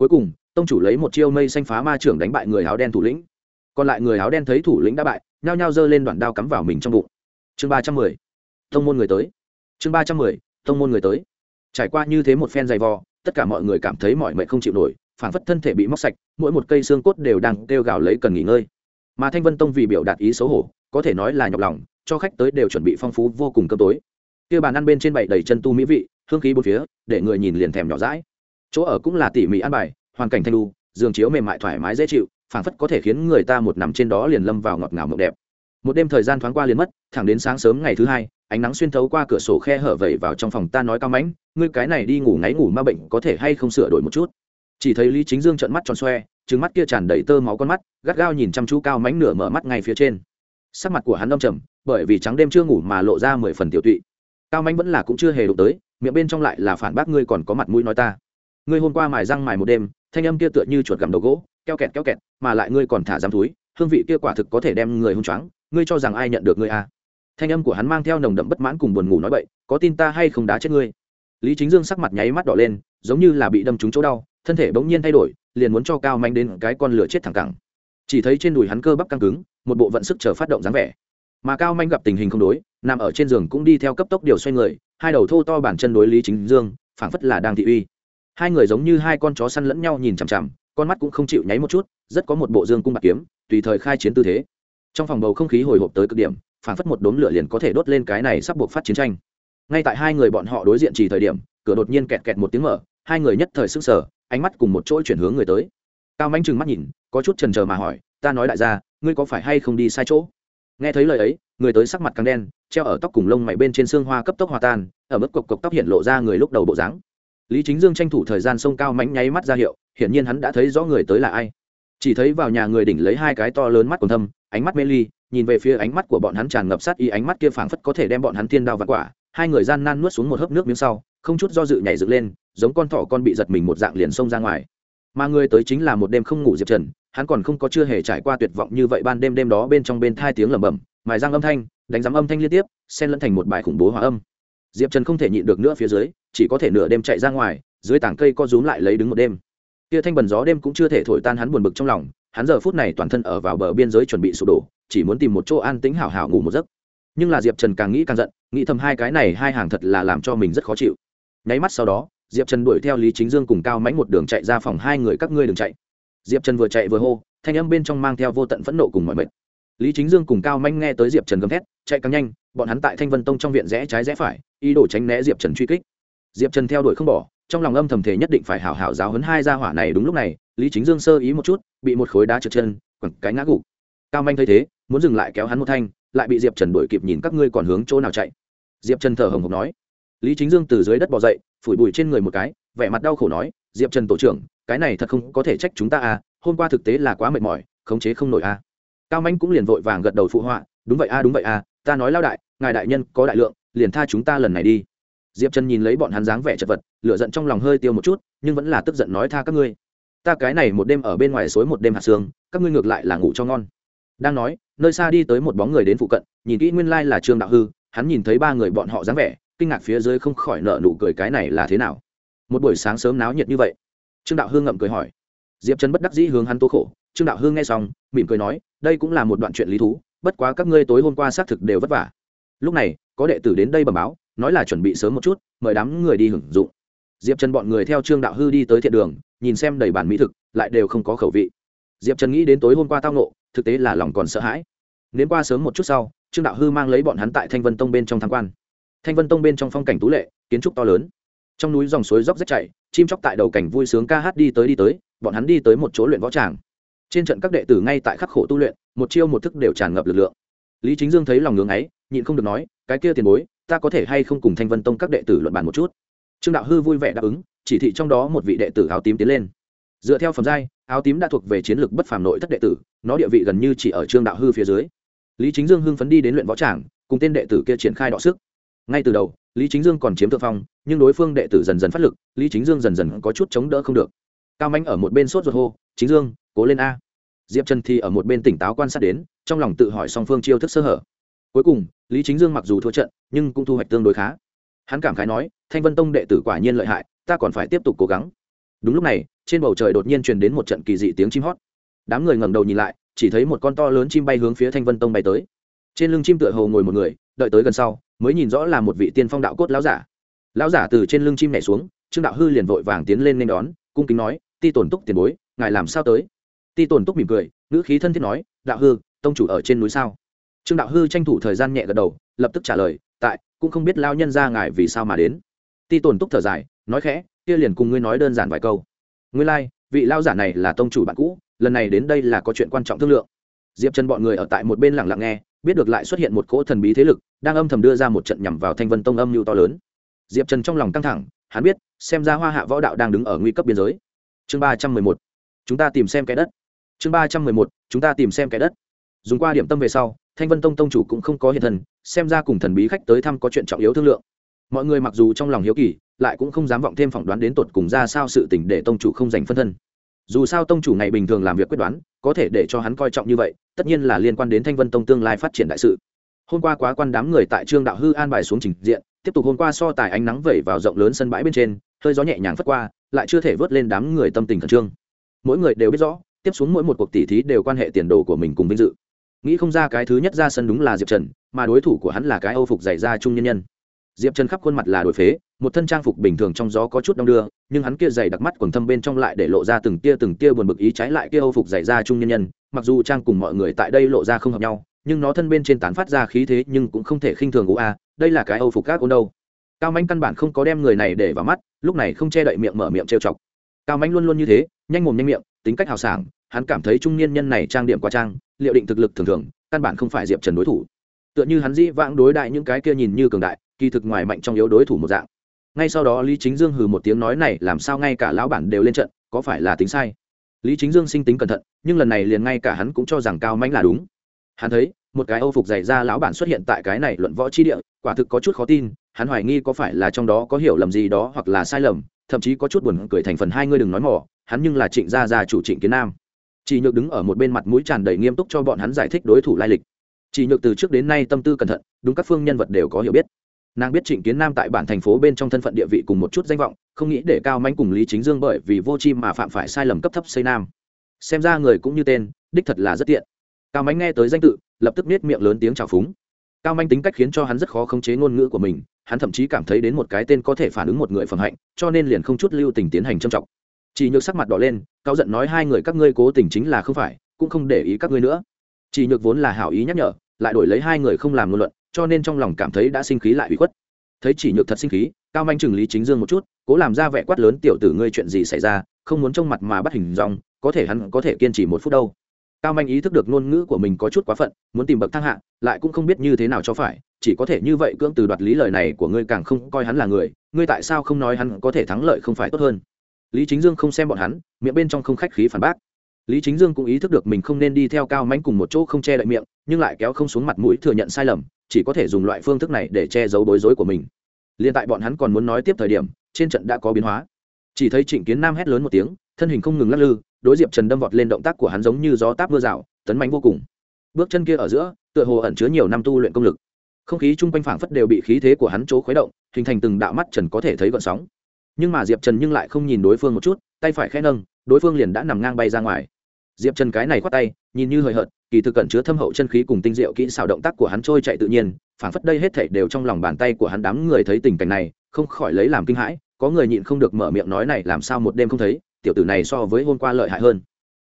cuối cùng, tông chủ lấy một chiêu mây xanh phá ma trưởng đánh bại người áo đen thủ lĩnh. Còn lại người áo đen thấy thủ lĩnh đã bại, nhao nhao giơ lên đoạn đao cắm vào mình trong bụng. Chương ba trăm mười. Tông môn người tới. Chương ba trăm mười. Tông môn người tới. Trải qua như thế một phen dày vò, tất cả mọi người cảm thấy mọi mệnh không chịu nổi, phản phất thân thể bị móc sạch, mỗi một cây xương cốt đều đang kêu gào lấy cần nghỉ ngơi. Mà thanh vân tông vì biểu đạt ý xấu hổ, có thể nói là nhọc lòng, cho khách tới đều chuẩn bị phong phú vô cùng cơm tối. Kia bàn ăn bên trên bảy đầy chân tu mỹ vị hương khí bốn phía, để người nhìn liền thèm nhỏ rãi chỗ ở cũng là tỉ mỉ ăn bài, hoàn cảnh thanh lu giường chiếu mềm mại thoải mái dễ chịu, phảng phất có thể khiến người ta một nằm trên đó liền lâm vào ngọt ngào mộng đẹp. Một đêm thời gian thoáng qua liền mất, thẳng đến sáng sớm ngày thứ hai, ánh nắng xuyên thấu qua cửa sổ khe hở vẩy vào trong phòng ta nói cao mãnh, ngươi cái này đi ngủ ngáy ngủ ma bệnh có thể hay không sửa đổi một chút? Chỉ thấy lý chính dương trợn mắt tròn xoe trứng mắt kia tràn đầy tơ máu con mắt, gắt gao nhìn chăm chú cao mãnh nửa mở mắt ngay phía trên. Sắc mặt của hắn âm trầm, bởi vì trắng đêm chưa ngủ mà lộ ra mười phần tiểu tụy. Cao mãnh vẫn là cũng chưa hề đụng tới miệng bên trong lại là phản bác ngươi còn có mặt mũi nói ta. Ngươi hôm qua mài răng mài một đêm, thanh âm kia tựa như chuột gặm đầu gỗ, keo kẹt keo kẹt, mà lại ngươi còn thả giam túi, hương vị kia quả thực có thể đem người hung choáng, ngươi cho rằng ai nhận được ngươi à? Thanh âm của hắn mang theo nồng đậm bất mãn cùng buồn ngủ nói bậy, có tin ta hay không đá chết ngươi? Lý chính dương sắc mặt nháy mắt đỏ lên, giống như là bị đâm trúng chỗ đau, thân thể bỗng nhiên thay đổi, liền muốn cho cao manh đến cái con lửa chết thẳng cẳng. Chỉ thấy trên đùi hắn cơ bắp căng cứng, một bộ vận sức chờ phát động dáng vẻ. Mà cao manh gặp tình hình không đối, nằm ở trên giường cũng đi theo cấp tốc điều xoay người hai đầu thô to bản chân đối lý chính dương, phảng phất là đang thị uy. Hai người giống như hai con chó săn lẫn nhau nhìn chằm chằm, con mắt cũng không chịu nháy một chút, rất có một bộ dương cung bạc kiếm, tùy thời khai chiến tư thế. Trong phòng bầu không khí hồi hộp tới cực điểm, phảng phất một đốm lửa liền có thể đốt lên cái này sắp buộc phát chiến tranh. Ngay tại hai người bọn họ đối diện chỉ thời điểm, cửa đột nhiên kẹt kẹt một tiếng mở, hai người nhất thời sức sở ánh mắt cùng một chỗ chuyển hướng người tới. Cao manh chừng mắt nhìn, có chút trần trờ mà hỏi, ta nói đại gia, ngươi có phải hay không đi sai chỗ? Nghe thấy lời ấy, người tới sắc mặt càng đen, treo ở tóc cùng lông mày bên trên xương hoa cấp tốc hòa tan, ở mức cộc cộc tóc hiện lộ ra người lúc đầu bộ dáng. Lý chính dương tranh thủ thời gian sông cao mánh nháy mắt ra hiệu, hiển nhiên hắn đã thấy rõ người tới là ai. Chỉ thấy vào nhà người đỉnh lấy hai cái to lớn mắt còn thâm, ánh mắt mê ly, nhìn về phía ánh mắt của bọn hắn tràn ngập sát y ánh mắt kia phảng phất có thể đem bọn hắn thiên đao và quả. Hai người gian nan nuốt xuống một hớp nước miếng sau, không chút do dự nhảy dựng lên, giống con thỏ con bị giật mình một dạng liền xông ra ngoài. Mà người tới chính là một đêm không ngủ diệp trần hắn còn không có chưa hề trải qua tuyệt vọng như vậy ban đêm đêm đó bên trong bên thai tiếng lẩm bẩm, mài răng âm thanh, đánh giám âm thanh liên tiếp, xen lẫn thành một bài khủng bố hòa âm. Diệp trần không thể nhịn được nữa phía dưới, chỉ có thể nửa đêm chạy ra ngoài, dưới tảng cây co rúm lại lấy đứng một đêm. Kia thanh bần gió đêm cũng chưa thể thổi tan hắn buồn bực trong lòng, hắn giờ phút này toàn thân ở vào bờ biên giới chuẩn bị sụp đổ, chỉ muốn tìm một chỗ an tĩnh hảo hảo ngủ một giấc. Nhưng là diệp trần càng nghĩ càng giận, nghĩ thầm hai cái này hai hàng thật là làm cho mình rất khó chịu. Nháy mắt sau đó, diệp trần đuổi theo lý chính dương cùng cao mãnh một đường chạy ra phòng hai người các ngươi đừng chạy diệp trần vừa chạy vừa hô, thanh âm bên trong mang theo vô tận phẫn nộ cùng mọi mệt. Lý chính dương cùng cao manh nghe tới diệp trần gầm thét, chạy càng nhanh, bọn hắn tại thanh vân tông trong viện rẽ trái rẽ phải, ý đồ tránh né diệp trần truy kích. Diệp trần theo đuổi không bỏ, trong lòng âm thầm thể nhất định phải hảo hảo giáo hấn hai gia hỏa này đúng lúc này, lý chính dương sơ ý một chút, bị một khối đá trượt chân, quẳng cái ngã gục. Cao manh thấy thế, muốn dừng lại kéo hắn một thanh, lại bị diệp trần đuổi kịp nhìn các ngươi còn hướng chỗ nào chạy. Diệp trần thở hồng hộc nói. Lý chính dương từ dưới đất bỏ dậy, phủi bụi trên người một cái, vẻ mặt đau khổ nói, diệp trần tổ trưởng cái này thật không có thể trách chúng ta à hôm qua thực tế là quá mệt mỏi, khống chế không nổi à. Cao manh cũng liền vội vàng gật đầu phụ họa, đúng vậy à đúng vậy à ta nói lao đại, ngài đại nhân có đại lượng, liền tha chúng ta lần này đi. Diệp trần nhìn lấy bọn hắn dáng vẻ chật vật, lửa giận trong lòng hơi tiêu một chút, nhưng vẫn là tức giận nói tha các ngươi. Ta cái này một đêm ở bên ngoài suối một đêm hạt xương, các ngươi ngược lại là ngủ cho ngon. Đang nói, nơi xa đi tới một bóng người đến phụ cận, nhìn kỹ nguyên lai là trương đạo hư, hắn nhìn thấy ba người bọn họ dáng vẻ, kinh ngạc phía dưới không khỏi nợ nụ cười cái này là thế nào. Một buổi sáng sớm náo nhiệt như vậy trương đạo Hương ngậm cười hỏi. Diệp trần bất đắc dĩ hướng hắn tố khổ. Trương đạo Hương nghe xong, mỉm cười nói, đây cũng là một đoạn chuyện lý thú, bất quá các ngươi tối hôm qua xác thực đều vất vả. Lúc này, có đệ tử đến đây bẩm báo, nói là chuẩn bị sớm một chút, mời đám người đi hưởng dụng. Diệp trần bọn người theo trương đạo hư đi tới thiện đường, nhìn xem đầy bản mỹ thực, lại đều không có khẩu vị. Diệp trần nghĩ đến tối hôm qua tao nộ thực tế là lòng còn sợ hãi. Nếu qua sớm một chút sau, trương đạo hư mang lấy bọn hắn tại thanh vân tông bên trong tham quan. Thanh vân tông bên trong phong cảnh tú lệ, kiến trúc to lớn trong núi dòng suối róc rách chảy, chim chóc tại đầu cảnh vui sướng ca hát đi tới đi tới, bọn hắn đi tới một chỗ luyện võ tràng. Trên trận các đệ tử ngay tại khắc khổ tu luyện, một chiêu một thức đều tràn ngập lực lượng. Lý chính dương thấy lòng ngưỡng ấy, nhịn không được nói, cái kia tiền bối, ta có thể hay không cùng thanh vân tông các đệ tử luận bàn một chút? Trương đạo hư vui vẻ đáp ứng, chỉ thị trong đó một vị đệ tử áo tím tiến lên. Dựa theo phẩm giai, áo tím đã thuộc về chiến lược bất phàm nội thất đệ tử, nó địa vị gần như chỉ ở trương đạo hư phía dưới. Lý chính dương hưng phấn đi đến luyện võ tràng, cùng tên đệ tử kia triển khai đọ sức. Ngay từ đầu lý chính dương còn chiếm thượng phong, nhưng đối phương đệ tử dần dần phát lực, lý chính dương dần dần có chút chống đỡ không được. Cao mạnh ở một bên sốt ruột hô, chính dương, cố lên a. Diệp trần thì ở một bên tỉnh táo quan sát đến, trong lòng tự hỏi song phương chiêu thức sơ hở. Cuối cùng, lý chính dương mặc dù thua trận, nhưng cũng thu hoạch tương đối khá. Hắn cảm khái nói, thanh vân tông đệ tử quả nhiên lợi hại, ta còn phải tiếp tục cố gắng. Đúng lúc này, trên bầu trời đột nhiên truyền đến một trận kỳ dị tiếng chim hót. Đám người ngẩng đầu nhìn lại, chỉ thấy một con to lớn chim bay hướng phía thanh vân tông bay tới. Trên lưng chim tựa hồ ngồi một người, đợi tới gần sau mới nhìn rõ là một vị tiên phong đạo cốt lão giả. Lão giả từ trên lưng chim nhảy xuống trương đạo hư liền vội vàng tiến lên nên đón cung kính nói ti tổn túc tiền bối ngài làm sao tới? Ti tổn túc mỉm cười ngữ khí thân thiết nói đạo hư tông chủ ở trên núi sao? Trương đạo hư tranh thủ thời gian nhẹ gật đầu lập tức trả lời tại cũng không biết lao nhân ra ngài vì sao mà đến. Ti tổn túc thở dài nói khẽ kia liền cùng ngươi nói đơn giản vài câu. Ngươi lai、like, vị lao giả này là tông chủ bạn cũ lần này đến đây là có chuyện quan trọng thương lượng. Diệp chân bọn người ở tại một bên lặng lặng nghe biết được lại xuất hiện một cỗ thần bí thế lực, đang âm thầm đưa ra một trận nhằm vào thanh vân tông âm mưu to lớn. Diệp trần trong lòng căng thẳng, hắn biết, xem ra hoa hạ võ đạo đang đứng ở nguy cấp biên giới. Chương ba trăm mười một, chúng ta tìm xem cái đất. Chương ba trăm mười một, chúng ta tìm xem cái đất. Dùng qua điểm tâm về sau, thanh vân tông tông chủ cũng không có hiện thần, xem ra cùng thần bí khách tới thăm có chuyện trọng yếu thương lượng. Mọi người mặc dù trong lòng hiếu kỳ, lại cũng không dám vọng thêm phỏng đoán đến tột cùng ra sao sự tình để tông chủ không dành phân thân. Dù sao tông chủ ngày bình thường làm việc quyết đoán, có thể để cho hắn coi trọng như vậy tất nhiên là liên quan đến thanh vân tông tương lai phát triển đại sự. Hôm qua quá quan đám người tại trương đạo hư an bài xuống trình diện, tiếp tục hôm qua so tài ánh nắng vẩy vào rộng lớn sân bãi bên trên, hơi gió nhẹ nhàng phất qua, lại chưa thể vớt lên đám người tâm tình khẩn trương. Mỗi người đều biết rõ, tiếp xuống mỗi một cuộc tỉ thí đều quan hệ tiền đồ của mình cùng vinh dự. Nghĩ không ra cái thứ nhất ra sân đúng là diệp trần, mà đối thủ của hắn là cái âu phục dày ra trung nhân nhân. Diệp trần khắp khuôn mặt là đổi phế, một thân trang phục bình thường trong gió có chút đong đưa, nhưng hắn kia dày đặc mắt quần thâm bên trong lại để lộ ra từng tia từng tia buồn bực ý trái lại kia âu phục dày ra trung nhân nhân mặc dù trang cùng mọi người tại đây lộ ra không hợp nhau, nhưng nó thân bên trên tán phát ra khí thế nhưng cũng không thể khinh thường ú a, đây là cái âu phục các ôn đâu. Cao manh căn bản không có đem người này để vào mắt, lúc này không che đậy miệng mở miệng trêu chọc. Cao manh luôn luôn như thế, nhanh mồm nhanh miệng, tính cách hào sảng, hắn cảm thấy trung niên nhân này trang điểm quá trang, liệu định thực lực thường thường, căn bản không phải diệp trần đối thủ. Tựa như hắn dĩ vãng đối đại những cái kia nhìn như cường đại, kỳ thực ngoài mạnh trong yếu đối thủ một dạng. Ngay sau đó lý chính dương hừ một tiếng nói này, làm sao ngay cả lão bản đều lên trận, có phải là tính sai? Lý chính dương sinh tính cẩn thận, nhưng lần này liền ngay cả hắn cũng cho rằng cao mãnh là đúng. Hắn thấy, một cái âu phục dày ra lão bản xuất hiện tại cái này luận võ chi địa, quả thực có chút khó tin, hắn hoài nghi có phải là trong đó có hiểu lầm gì đó hoặc là sai lầm, thậm chí có chút buồn cười thành phần hai ngươi đừng nói mỏ, hắn nhưng là trịnh gia gia chủ trịnh kiến nam. Chỉ nhược đứng ở một bên mặt mũi tràn đầy nghiêm túc cho bọn hắn giải thích đối thủ lai lịch. Chỉ nhược từ trước đến nay tâm tư cẩn thận, đúng các phương nhân vật đều có hiểu biết nàng biết trịnh kiến nam tại bản thành phố bên trong thân phận địa vị cùng một chút danh vọng, không nghĩ để cao manh cùng lý chính dương bởi vì vô chi mà phạm phải sai lầm cấp thấp xây nam. Xem ra người cũng như tên, đích thật là rất tiện. Cao manh nghe tới danh tự, lập tức nết miệng lớn tiếng trào phúng. Cao manh tính cách khiến cho hắn rất khó khống chế ngôn ngữ của mình, hắn thậm chí cảm thấy đến một cái tên có thể phản ứng một người phẩm hạnh, cho nên liền không chút lưu tình tiến hành trầm trọng. Chỉ nhược sắc mặt đỏ lên, cao giận nói hai người các ngươi cố tình chính là không phải, cũng không để ý các ngươi nữa. Chỉ nhược vốn là hảo ý nhắc nhở, lại đổi lấy hai người không làm ngôn luận cho nên trong lòng cảm thấy đã sinh khí lại bị khuất. Thấy chỉ nhược thật sinh khí, cao manh chừng lý chính dương một chút, cố làm ra vẻ quát lớn, tiểu tử ngươi chuyện gì xảy ra? Không muốn trông mặt mà bắt hình dòng có thể hắn có thể kiên trì một phút đâu. Cao manh ý thức được ngôn ngữ của mình có chút quá phận, muốn tìm bậc thang hạ, lại cũng không biết như thế nào cho phải, chỉ có thể như vậy cưỡng từ đoạt lý lời này của ngươi càng không coi hắn là người, ngươi tại sao không nói hắn có thể thắng lợi không phải tốt hơn? Lý chính dương không xem bọn hắn, miệng bên trong không khách khí phản bác. Lý chính dương cũng ý thức được mình không nên đi theo cao mánh cùng một chỗ không che đậy miệng, nhưng lại kéo không xuống mặt mũi thừa nhận sai lầm chỉ có thể dùng loại phương thức này để che giấu bối rối của mình. Liền tại bọn hắn còn muốn nói tiếp thời điểm, trên trận đã có biến hóa. Chỉ thấy trịnh kiến nam hét lớn một tiếng, thân hình không ngừng lắc lư, đối diệp trần đâm vọt lên động tác của hắn giống như gió táp mưa rào, tấn mạnh vô cùng. Bước chân kia ở giữa, tựa hồ ẩn chứa nhiều năm tu luyện công lực. Không khí chung quanh phảng phất đều bị khí thế của hắn chỗ khuấy động, hình thành từng đạo mắt trần có thể thấy gọn sóng. Nhưng mà diệp trần nhưng lại không nhìn đối phương một chút, tay phải khẽ nâng, đối phương liền đã nằm ngang bay ra ngoài. Diệp trần cái này khoát tay, nhìn như hời hợt kỳ thực cẩn chứa thâm hậu chân khí cùng tinh diệu kỹ xảo động tác của hắn trôi chạy tự nhiên, phảng phất đây hết thảy đều trong lòng bàn tay của hắn đám người thấy tình cảnh này, không khỏi lấy làm kinh hãi, có người nhịn không được mở miệng nói này làm sao một đêm không thấy, tiểu tử này so với hôm qua lợi hại hơn.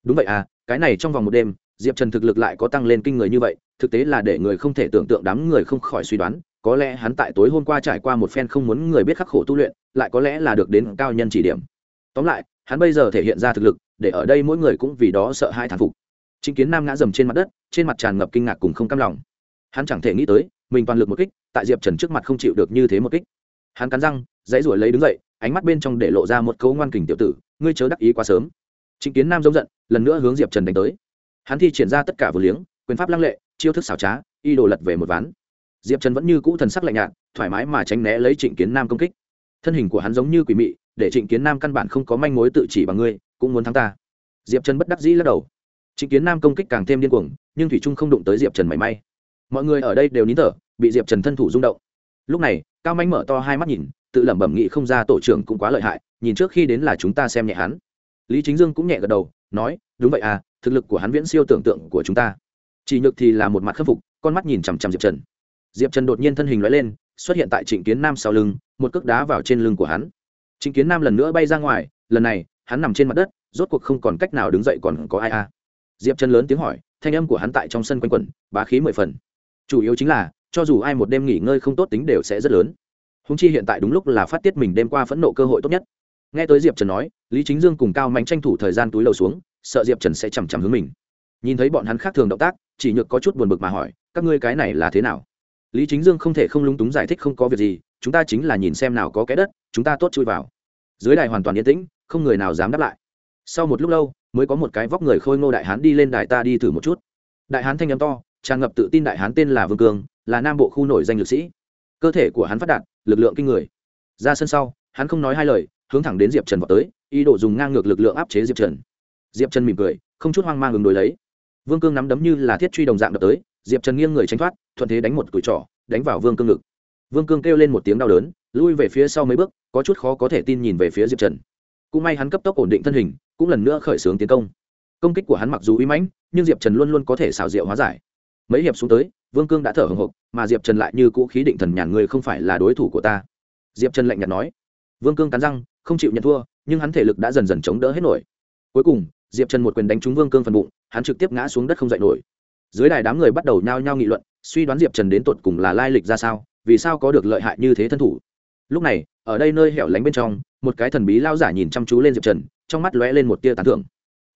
Đúng vậy à cái này trong vòng một đêm, diệp trần thực lực lại có tăng lên kinh người như vậy, thực tế là để người không thể tưởng tượng đám người không khỏi suy đoán, có lẽ hắn tại tối hôm qua trải qua một phen không muốn người biết khắc khổ tu luyện, lại có lẽ là được đến cao nhân chỉ điểm. Tóm lại, hắn bây giờ thể hiện ra thực lực, để ở đây mỗi người cũng vì đó sợ hai thán phục. Trịnh kiến nam ngã dầm trên mặt đất, trên mặt tràn ngập kinh ngạc cùng không cam lòng. Hắn chẳng thể nghĩ tới, mình toàn lực một kích, tại diệp trần trước mặt không chịu được như thế một kích. Hắn cắn răng, dãy ruổi lấy đứng dậy, ánh mắt bên trong để lộ ra một cấu ngoan kình tiểu tử, ngươi chớ đắc ý quá sớm. Trịnh kiến nam giống giận, lần nữa hướng diệp trần đánh tới. Hắn thi triển ra tất cả vô liếng, quyền pháp lăng lệ, chiêu thức xảo trá, y đồ lật về một ván. Diệp trần vẫn như cũ thần sắc lạnh nhạt, thoải mái mà tránh né lấy trịnh kiến nam công kích. Thân hình của hắn giống như quỷ mị, để trịnh kiến nam căn bản không có manh mối tự chỉ bằng ngươi, cũng muốn thắng ta. Diệp trần bất đắc dĩ lắc đầu trịnh kiến nam công kích càng thêm điên cuồng, nhưng thủy trung không đụng tới diệp trần mảy may. Mọi người ở đây đều nín thở, bị diệp trần thân thủ rung động. Lúc này, cao manh mở to hai mắt nhìn, tự lẩm bẩm nghĩ không ra tổ trưởng cũng quá lợi hại, nhìn trước khi đến là chúng ta xem nhẹ hắn. Lý chính dương cũng nhẹ gật đầu, nói, đúng vậy à thực lực của hắn viễn siêu tưởng tượng của chúng ta. Chỉ nhược thì là một mặt khâm phục, con mắt nhìn chằm chằm diệp trần. Diệp trần đột nhiên thân hình loại lên, xuất hiện tại trịnh kiến nam sau lưng, một cước đá vào trên lưng của hắn. Trịnh kiến nam lần nữa bay ra ngoài, lần này, hắn nằm trên mặt đất, rốt cuộc không còn cách nào đứng dậy còn có ai à diệp trần lớn tiếng hỏi, thanh âm của hắn tại trong sân quanh quẩn, bá khí mười phần. Chủ yếu chính là, cho dù ai một đêm nghỉ ngơi không tốt tính đều sẽ rất lớn. Húng chi hiện tại đúng lúc là phát tiết mình đêm qua phẫn nộ cơ hội tốt nhất. Nghe tới diệp trần nói, lý chính dương cùng cao mạnh tranh thủ thời gian túi lầu xuống, sợ diệp trần sẽ chằm chằm hướng mình. Nhìn thấy bọn hắn khác thường động tác, chỉ nhược có chút buồn bực mà hỏi, các ngươi cái này là thế nào? Lý chính dương không thể không lung túng giải thích không có việc gì, chúng ta chính là nhìn xem nào có cái đất, chúng ta tốt chui vào. Dưới đài hoàn toàn yên tĩnh, không người nào dám đáp lại. Sau một lúc lâu mới có một cái vóc người khôi ngô đại hán đi lên đài ta đi thử một chút. Đại hán thanh âm to, tràn ngập tự tin đại hán tên là vương cương là nam bộ khu nổi danh lực sĩ. Cơ thể của hắn phát đạt, lực lượng kinh người. Ra sân sau, hắn không nói hai lời, hướng thẳng đến diệp trần vào tới, ý đồ dùng ngang ngược lực lượng áp chế diệp trần. Diệp trần mỉm cười, không chút hoang mang ứng đối lấy. Vương cương nắm đấm như là thiết truy đồng dạng đập tới, diệp trần nghiêng người tránh thoát, thuận thế đánh một cùi trỏ, đánh vào vương cương ngực. Vương cương kêu lên một tiếng đau đớn, lui về phía sau mấy bước, có chút khó có thể tin nhìn về phía diệp trần. Cũng may hắn cấp tốc ổn định thân hình cũng lần nữa khởi xướng tiến công. Công kích của hắn mặc dù uy mãnh, nhưng diệp trần luôn luôn có thể xào rượu hóa giải. Mấy hiệp xuống tới, vương cương đã thở hồng hộc, mà diệp trần lại như cũ khí định thần nhàn người không phải là đối thủ của ta. Diệp trần lạnh nhạt nói. Vương cương cắn răng, không chịu nhận thua, nhưng hắn thể lực đã dần dần chống đỡ hết nổi. Cuối cùng, diệp trần một quyền đánh trúng vương cương phần bụng, hắn trực tiếp ngã xuống đất không dậy nổi. Dưới đài đám người bắt đầu nhao nhao nghị luận, suy đoán diệp trần đến tột cùng là lai lịch ra sao, vì sao có được lợi hại như thế thân thủ. Lúc này, ở đây nơi hẻo lánh bên trong, một cái thần bí lao giả nhìn chăm chú lên diệp trần trong mắt lóe lên một tia tán thưởng.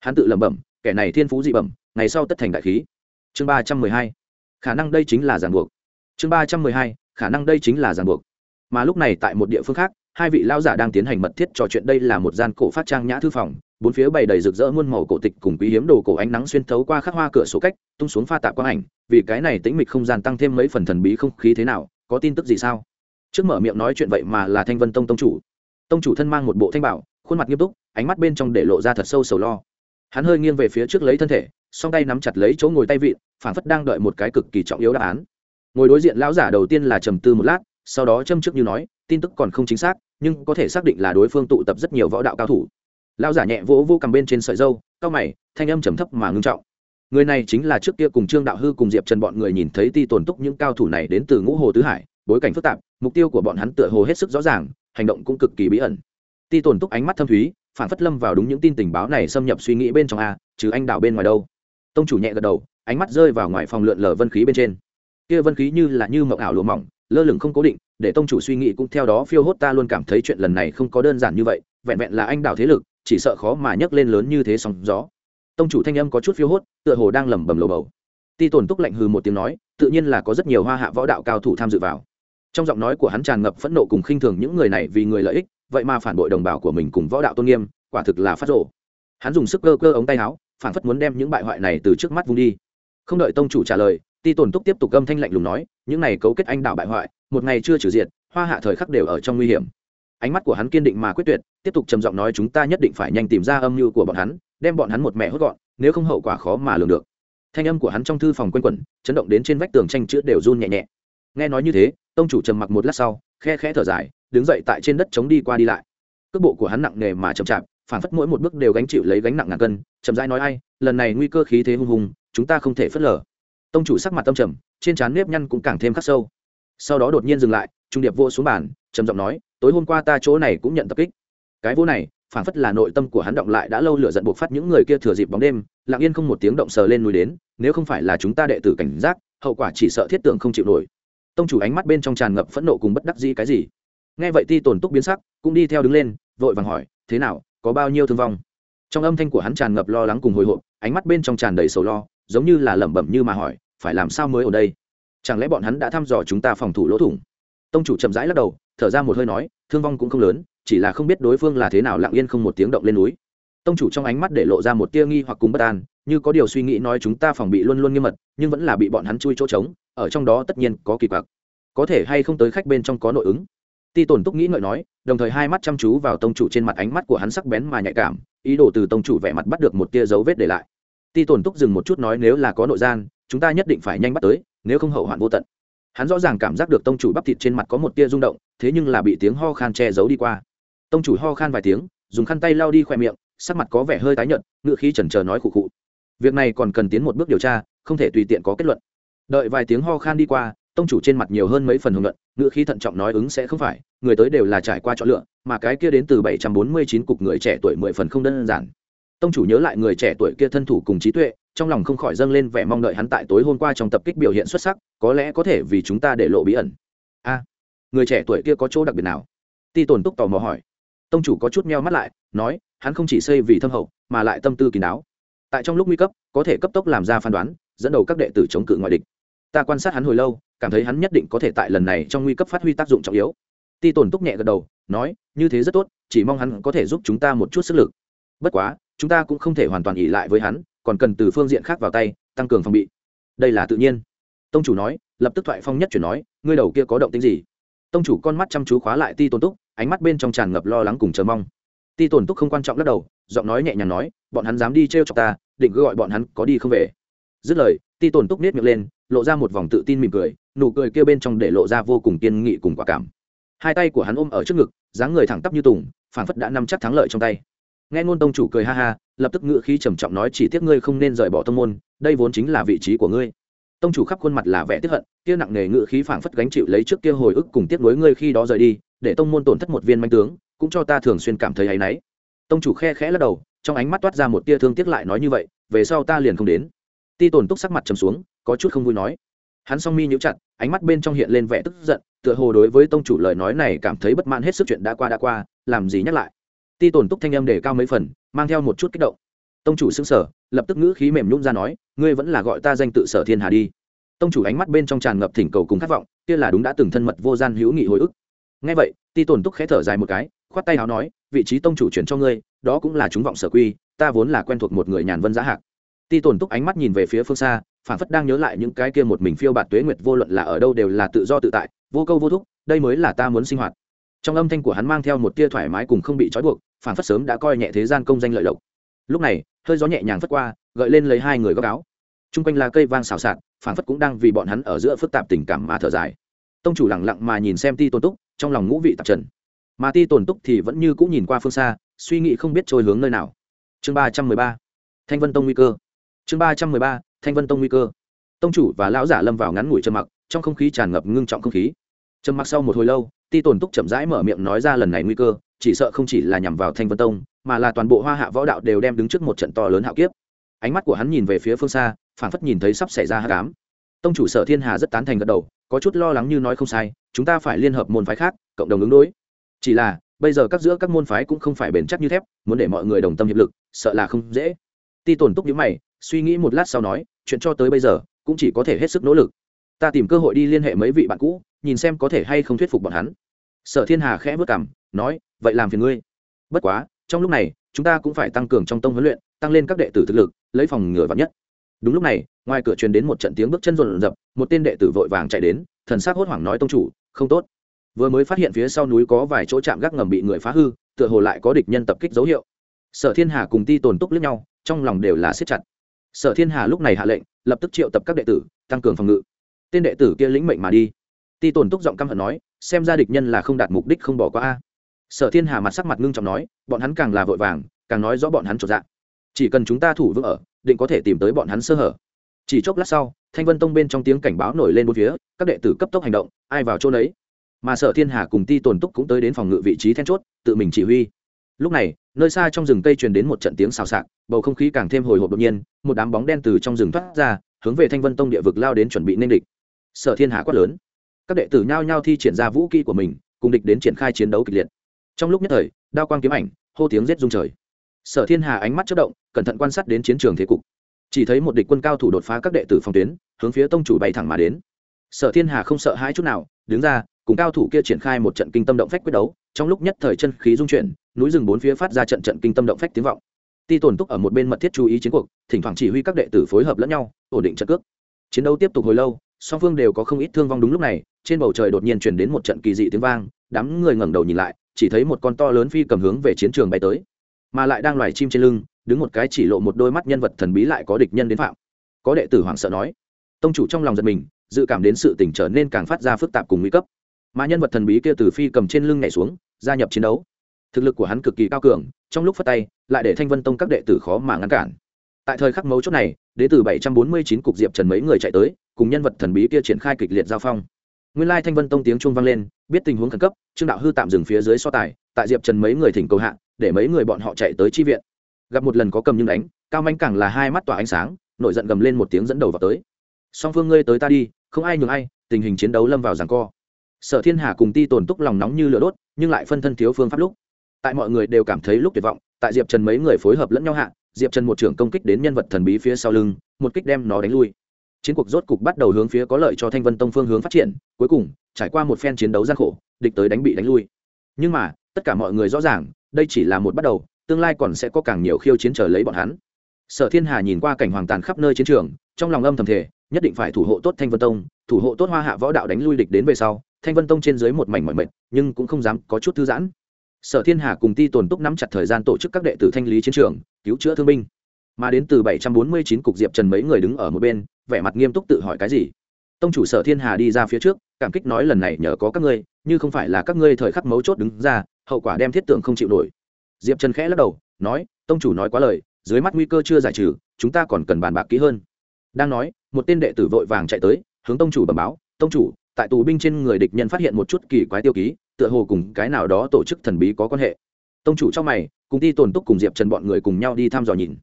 Hắn tự lẩm bẩm, kẻ này thiên phú dị bẩm, ngày sau tất thành đại khí. Chương ba trăm mười hai, khả năng đây chính là giảng buộc. Chương ba trăm mười hai, khả năng đây chính là giảng buộc. Mà lúc này tại một địa phương khác, hai vị lao giả đang tiến hành mật thiết trò chuyện. Đây là một gian cổ phát trang nhã thư phòng, bốn phía bày đầy rực rỡ muôn màu cổ tịch cùng quý hiếm đồ cổ ánh nắng xuyên thấu qua khắc hoa cửa sổ cách, tung xuống pha tạp quang ảnh. Vì cái này tĩnh mịch không gian tăng thêm mấy phần thần bí không khí thế nào, có tin tức gì sao? Trước mở miệng nói chuyện vậy mà là thanh vân tông tông chủ. Tông chủ thân mang một bộ thanh bảo khuôn mặt nghiêm túc, ánh mắt bên trong để lộ ra thật sâu sầu lo. Hắn hơi nghiêng về phía trước lấy thân thể, song tay nắm chặt lấy chỗ ngồi tay vịn phản phất đang đợi một cái cực kỳ trọng yếu đáp án. Ngồi đối diện lão giả đầu tiên là trầm tư một lát, sau đó châm trước như nói, tin tức còn không chính xác, nhưng có thể xác định là đối phương tụ tập rất nhiều võ đạo cao thủ. Lão giả nhẹ vỗ vô cầm bên trên sợi dâu cao mày, thanh âm trầm thấp mà ngưng trọng. Người này chính là trước kia cùng trương đạo hư cùng diệp trần bọn người nhìn thấy ti tổn túc những cao thủ này đến từ ngũ hồ tứ hải, bối cảnh phức tạp, mục tiêu của bọn hắn tựa hồ hết sức rõ ràng, hành động cũng cực kỳ bí ẩn ti tổn túc ánh mắt thâm thúy phản phất lâm vào đúng những tin tình báo này xâm nhập suy nghĩ bên trong a chứ anh đảo bên ngoài đâu. Tông chủ nhẹ gật đầu, ánh mắt rơi vào ngoài phòng lượn lờ vân khí bên trên. Kia vân khí như là như mộng ảo lụa mỏng, lơ lửng không cố định, để tông chủ suy nghĩ cũng theo đó phiêu hốt ta luôn cảm thấy chuyện lần này không có đơn giản như vậy, vẹn vẹn là anh đảo thế lực, chỉ sợ khó mà nhấc lên lớn như thế sóng gió. Tông chủ thanh âm có chút phiêu hốt, tựa hồ đang lẩm bẩm lầu bầu. Ti tổn túc lạnh hừ một tiếng nói, tự nhiên là có rất nhiều hoa hạ võ đạo cao thủ tham dự vào. Trong giọng nói của hắn tràn ngập phẫn nộ cùng khinh thường những người này vì người lợi ích vậy mà phản bội đồng bào của mình cùng võ đạo tôn nghiêm, quả thực là phát rộ hắn dùng sức cơ cơ ống tay áo phản phất muốn đem những bại hoại này từ trước mắt vung đi. Không đợi tông chủ trả lời, ti tổn túc tiếp tục âm thanh lạnh lùng nói, những này cấu kết anh đạo bại hoại, một ngày chưa trừ diệt, hoa hạ thời khắc đều ở trong nguy hiểm. Ánh mắt của hắn kiên định mà quyết tuyệt, tiếp tục trầm giọng nói, chúng ta nhất định phải nhanh tìm ra âm mưu của bọn hắn, đem bọn hắn một mẹ hốt gọn, nếu không hậu quả khó mà lường được. Thanh âm của hắn trong thư phòng q u a n quẩn, chấn động đến trên vách tường tranh chữ đều run nhẹ nhẹ. Nghe nói như thế, tông chủ trầm mặc một lát sau, khe khẽ thở dài đứng dậy tại trên đất chống đi qua đi lại. Cước bộ của hắn nặng nề mà chậm chạp phản phất mỗi một bước đều gánh chịu lấy gánh nặng ngàn cân, chậm rãi nói ai, lần này nguy cơ khí thế hung hùng, chúng ta không thể phớt lờ. Tông chủ sắc mặt tâm trầm, trên trán nếp nhăn cũng càng thêm khắc sâu. Sau đó đột nhiên dừng lại, trung điệp vô xuống bàn, trầm giọng nói, tối hôm qua ta chỗ này cũng nhận tập kích. Cái vô này phản phất là nội tâm của hắn động lại đã lâu lửa giận buộc phát những người kia thừa dịp bóng đêm, lặng yên không một tiếng động sờ lên núi đến, nếu không phải là chúng ta đệ tử cảnh giác, hậu quả chỉ sợ thiết tượng không chịu nổi. Tông chủ ánh mắt bên trong tràn ngập phẫn nộ cùng bất đắc dĩ cái gì? Nghe vậy ti tổn túc biến sắc, cũng đi theo đứng lên, vội vàng hỏi, thế nào, có bao nhiêu thương vong? Trong âm thanh của hắn tràn ngập lo lắng cùng hồi hộp, ánh mắt bên trong tràn đầy sầu lo, giống như là lẩm bẩm như mà hỏi, phải làm sao mới ở đây? Chẳng lẽ bọn hắn đã thăm dò chúng ta phòng thủ lỗ thủng? Tông chủ chậm rãi lắc đầu, thở ra một hơi nói, thương vong cũng không lớn, chỉ là không biết đối phương là thế nào lặng yên không một tiếng động lên núi. Tông chủ trong ánh mắt để lộ ra một tia nghi hoặc cùng bất an, như có điều suy nghĩ nói chúng ta phòng bị luôn luôn nghiêm mật, nhưng vẫn là bị bọn hắn chui chỗ trống, ở trong đó tất nhiên có kỳ quặc. Có thể hay không tới khách bên trong có nội ứng? Ti tổn túc nghĩ ngợi nói, đồng thời hai mắt chăm chú vào tông chủ trên mặt ánh mắt của hắn sắc bén mà nhạy cảm, ý đồ từ tông chủ vẻ mặt bắt được một tia dấu vết để lại. Ti tổn túc dừng một chút nói nếu là có nội gian, chúng ta nhất định phải nhanh bắt tới, nếu không hậu hoạn vô tận. Hắn rõ ràng cảm giác được tông chủ bắp thịt trên mặt có một tia rung động, thế nhưng là bị tiếng ho khan che giấu đi qua. Tông chủ ho khan vài tiếng, dùng khăn tay lau đi khoe miệng, sắc mặt có vẻ hơi tái nhợt ngựa khí chần chờ nói khụ khụ. Việc này còn cần tiến một bước điều tra, không thể tùy tiện có kết luận. Đợi vài tiếng ho khan đi qua, tông chủ trên mặt nhiều hơn mấy phần hưởng luận ngựa khí thận trọng nói ứng sẽ không phải, người tới đều là trải qua chọn lựa, mà cái kia đến từ bảy trăm bốn mươi chín cục người trẻ tuổi mười phần không đơn giản. Tông chủ nhớ lại người trẻ tuổi kia thân thủ cùng trí tuệ, trong lòng không khỏi dâng lên vẻ mong đợi hắn tại tối hôm qua trong tập kích biểu hiện xuất sắc, có lẽ có thể vì chúng ta để lộ bí ẩn. A, người trẻ tuổi kia có chỗ đặc biệt nào? Ti tổn túc tò mò hỏi. Tông chủ có chút meo mắt lại, nói, hắn không chỉ xây vì thâm hậu, mà lại tâm tư kín đáo. Tại trong lúc nguy cấp, có thể cấp tốc làm ra phán đoán, dẫn đầu các đệ tử chống cự ngoại địch. Ta quan sát hắn hồi lâu cảm thấy hắn nhất định có thể tại lần này trong nguy cấp phát huy tác dụng trọng yếu. Ti tổn túc nhẹ gật đầu, nói, như thế rất tốt, chỉ mong hắn có thể giúp chúng ta một chút sức lực. Bất quá, chúng ta cũng không thể hoàn toàn ỉ lại với hắn, còn cần từ phương diện khác vào tay, tăng cường phòng bị. Đây là tự nhiên. Tông chủ nói, lập tức thoại phong nhất chuyển nói, ngươi đầu kia có động tính gì? Tông chủ con mắt chăm chú khóa lại ti tổn túc, ánh mắt bên trong tràn ngập lo lắng cùng chờ mong. Ti tổn túc không quan trọng lắc đầu, giọng nói nhẹ nhàng nói, bọn hắn dám đi t r e o chọc ta, định cứ gọi bọn hắn có đi không về dứt lời, ti tổn túc nết miệng lên, lộ ra một vòng tự tin mỉm cười, nụ cười kia bên trong để lộ ra vô cùng kiên nghị cùng quả cảm. Hai tay của hắn ôm ở trước ngực, dáng người thẳng tắp như tùng phản phất đã nắm chắc thắng lợi trong tay. Nghe ngôn tông chủ cười ha ha, lập tức ngự khí trầm trọng nói chỉ tiếc ngươi không nên rời bỏ tông môn, đây vốn chính là vị trí của ngươi. Tông chủ khắp khuôn mặt là vẻ tiếp hận, kia nặng nề ngự khí phảng phất gánh chịu lấy trước kia hồi ức cùng tiếc nuối ngươi khi đó rời đi, để tông môn tổn thất một viên manh tướng, cũng cho ta thường xuyên cảm thấy áy náy. Tông chủ khe khẽ lắc đầu, trong ánh mắt toát ra một tia thương tiếc lại nói như vậy, về sau ta liền không đến ti tổn túc sắc mặt trầm xuống, có chút không vui nói. Hắn song mi nhíu chặt, ánh mắt bên trong hiện lên vẻ tức giận, tựa hồ đối với tông chủ lời nói này cảm thấy bất mãn hết sức chuyện đã qua đã qua, làm gì nhắc lại. Ti tổn túc thanh âm để cao mấy phần, mang theo một chút kích động. Tông chủ xưng sở lập tức ngữ khí mềm nhún ra nói, ngươi vẫn là gọi ta danh tự sở thiên hà đi. Tông chủ ánh mắt bên trong tràn ngập thỉnh cầu cùng khát vọng, kia là đúng đã từng thân mật vô gian hữu nghị hồi ức. Ngay vậy, ti tổn túc khẽ thở dài một cái, khoát tay áo nói, vị trí tông chủ chuyển cho ngươi, đó cũng là chúng vọng sở quy, ta vốn là quen thuộc một người nhàn vân giá hạc ti tổn túc ánh mắt nhìn về phía phương xa phản phất đang nhớ lại những cái kia một mình phiêu bạt tuế nguyệt vô luận là ở đâu đều là tự do tự tại, vô câu vô thúc, đây mới là ta muốn sinh hoạt. Trong âm thanh của hắn mang theo một tia thoải mái cùng không bị trói buộc phản phất sớm đã coi nhẹ thế gian công danh lợi lộc. Lúc này, hơi gió nhẹ nhàng phất qua, gợi lên lấy hai người góc áo. T r u n g quanh là cây vang xào xạc phản phất cũng đang vì bọn hắn ở giữa phức tạp tình cảm mà thở dài. Tông chủ lẳng lặng mà nhìn xem ti tồn túc, trong lòng ngũ vị tạp trần. Mà ti tồn túc thì vẫn như cũng nhìn qua phương xa, suy nghĩ không biết trôi hướng nơi nào. Chương ba trăm mười ba. Thanh vân tông nguy cơ chương ba trăm mười ba, thanh vân tông nguy cơ. Tông chủ và lão giả lâm vào ngắn ngủi trầm mặc, trong không khí tràn ngập ngưng trọng không khí. Trầm mặc sau một hồi lâu, ti tồn túc chậm rãi mở miệng nói ra lần này nguy cơ, chỉ sợ không chỉ là nhằm vào thanh vân tông, mà là toàn bộ hoa hạ võ đạo đều đem đứng trước một trận to lớn hạo kiếp. Ánh mắt của hắn nhìn về phía phương xa phản phất nhìn thấy sắp xảy ra hát cám tông chủ sở thiên hà rất tán thành gật đầu, có chút lo lắng như nói không sai, chúng ta phải liên hợp môn phái khác, cộng đồng ứng đối. Chỉ là, bây giờ các giữa các môn phái cũng không phải bền chắc như thép, muốn để mọi người đồng tâm hiệp lực, sợ là không dễ. Ti tổn túc nhíu mày suy nghĩ một lát sau nói, chuyện cho tới bây giờ, cũng chỉ có thể hết sức nỗ lực. Ta tìm cơ hội đi liên hệ mấy vị bạn cũ, nhìn xem có thể hay không thuyết phục bọn hắn. Sở thiên hà khẽ vất cảm nói, vậy làm phiền ngươi. Bất quá, trong lúc này, chúng ta cũng phải tăng cường trong tông huấn luyện, tăng lên các đệ tử thực lực, lấy phòng ngừa vắn nhất. Đúng lúc này, ngoài cửa truyền đến một trận tiếng bước chân rộn rập, một tên đệ tử vội vàng chạy đến, thần s ắ c hốt hoảng nói, tông chủ, không tốt. Vừa mới phát hiện phía sau núi có vài chỗ chạm gác ngầm bị người phá hư, tựa hồ lại có địch nhân tập kích dấu hiệu. Sở thiên hà cùng ti tồn túc lướt nhau, trong lòng đều là siết chặt sở thiên hà lúc này hạ lệnh, lập tức triệu tập các đệ tử, tăng cường phòng ngự. Tên đệ tử kia lĩnh mệnh mà đi. Ti tồn túc giọng căm hận nói, xem ra địch nhân là không đạt mục đích không bỏ qua a. Sở thiên hà mặt sắc mặt ngưng trọng nói, bọn hắn càng là vội vàng, càng nói rõ bọn hắn trộn dạng. Chỉ cần chúng ta thủ vững ở, định có thể tìm tới bọn hắn sơ hở. Chỉ chốc lát sau, thanh vân tông bên trong tiếng cảnh báo nổi lên bốn phía, các đệ tử cấp tốc hành động, ai vào chỗ đấy mà sở thiên hà cùng ti tồn túc cũng tới đến phòng ngự vị trí then chốt, tự mình chỉ huy lúc này, nơi xa trong rừng cây truyền đến một trận tiếng xào xạc, bầu không khí càng thêm hồi hộp đột nhiên, một đám bóng đen từ trong rừng thoát ra, hướng về thanh vân tông địa vực lao đến chuẩn bị nên địch. Sở thiên hạ quát lớn. Các đệ tử nhao nhao thi triển ra vũ kỹ của mình, cùng địch đến triển khai chiến đấu kịch liệt. Trong lúc nhất thời, đao quang kiếm ảnh, hô tiếng rết rung trời. Sở thiên hà ánh mắt chất động, cẩn thận quan sát đến chiến trường thế cục. Chỉ thấy một địch quân cao thủ đột phá các đệ tử phòng tuyến, hướng phía tông chủ bay thẳng mà đến. Sở thiên hà không sợ hãi chút nào, đứng ra, cùng cao thủ kia triển khai một trận kinh tâm động phách quyết đấu, trong lúc nhất thời chân khí dung chuyển núi rừng bốn phía phát ra trận trận kinh tâm động phách tiếng vọng. Ti tồn túc ở một bên mật thiết chú ý chiến cuộc, thỉnh thoảng chỉ huy các đệ tử phối hợp lẫn nhau, ổn định trận cước. Chiến đấu tiếp tục hồi lâu, song phương đều có không ít thương vong đúng lúc này, trên bầu trời đột nhiên chuyển đến một trận kỳ dị tiếng vang, đám người ngẩng đầu nhìn lại, chỉ thấy một con to lớn phi cầm hướng về chiến trường bay tới, mà lại đang loài chim trên lưng, đứng một cái chỉ lộ một đôi mắt nhân vật thần bí lại có địch nhân đến phạm. Có đệ tử hoảng sợ nói, tông chủ trong lòng giật mình, dự cảm đến sự tỉnh trở nên càng phát ra phức tạp cùng nguy cấp. Mà nhân vật thần bí kia từ phi cầm trên lưng nhảy xuống, gia nhập chiến đấu thực lực của hắn cực kỳ cao cường, trong lúc phát tay, lại để thanh vân tông các đệ tử khó mà ngăn cản. Tại thời khắc mấu chốt này đến từ bảy trăm bốn mươi chín cục diệp trần mấy người chạy tới, cùng nhân vật thần bí kia triển khai kịch liệt giao phong. Nguyên lai thanh vân tông tiếng chuông vang lên, biết tình huống khẩn cấp, trương đạo hư tạm dừng phía dưới so tài, tại diệp trần mấy người thỉnh cầu hạ, để mấy người bọn họ chạy tới chi viện. Gặp một lần có cầm nhưng đánh, cao manh càng là hai mắt tỏa ánh sáng, nổi giận gầm lên một tiếng dẫn đầu vào tới. Song phương ngươi tới ta đi, không ai nhường ai, tình hình chiến đấu lâm vào giằng co. Sở thiên hà cùng ti tồn túc lòng nóng như lửa đốt, nhưng lại phân thân thiếu phương pháp lúc tại mọi người đều cảm thấy lúc tuyệt vọng, tại diệp trần mấy người phối hợp lẫn nhau hạ, diệp trần một trưởng công kích đến nhân vật thần bí phía sau lưng, một kích đem nó đánh lui. Chiến cuộc rốt cục bắt đầu hướng phía có lợi cho thanh vân tông phương hướng phát triển, cuối cùng, trải qua một phen chiến đấu gian khổ, địch tới đánh bị đánh lui. Nhưng mà, tất cả mọi người rõ ràng, đây chỉ là một bắt đầu, tương lai còn sẽ có càng nhiều khiêu chiến trở lấy bọn hắn. Sở thiên hà nhìn qua cảnh hoàng tàn khắp nơi chiến trường, trong lòng âm thầm thể nhất định phải thủ hộ tốt thanh vân tông, thủ hộ tốt hoa hạ võ đạo đánh lui địch đến về sau, thanh vân tông trên dưới một mảnh mọi mệt, nhưng cũng không dám có chút thư giãn sở thiên hà cùng ti tồn túc nắm chặt thời gian tổ chức các đệ tử thanh lý chiến trường, cứu chữa thương binh. Mà đến từ bảy trăm bốn mươi chín cục diệp trần mấy người đứng ở một bên, vẻ mặt nghiêm túc tự hỏi cái gì? Tông chủ sở thiên hà đi ra phía trước, cảm kích nói lần này nhờ có các ngươi, như không phải là các ngươi thời khắc mấu chốt đứng ra, hậu quả đem thiết tưởng không chịu nổi. Diệp trần khẽ lắc đầu, nói, tông chủ nói quá lời, dưới mắt nguy cơ chưa giải trừ, chúng ta còn cần bàn bạc kỹ hơn. Đang nói, một tên đệ tử vội vàng chạy tới, hướng tông chủ bẩm báo, tông chủ, tại tù binh trên người địch nhân phát hiện một chút kỳ quái tiêu ký tựa hồ cùng cái nào đó tổ chức thần bí có quan hệ. Tông chủ trong mày, cùng ti tồn túc cùng diệp trần bọn người cùng nhau đi thăm dò nhìn.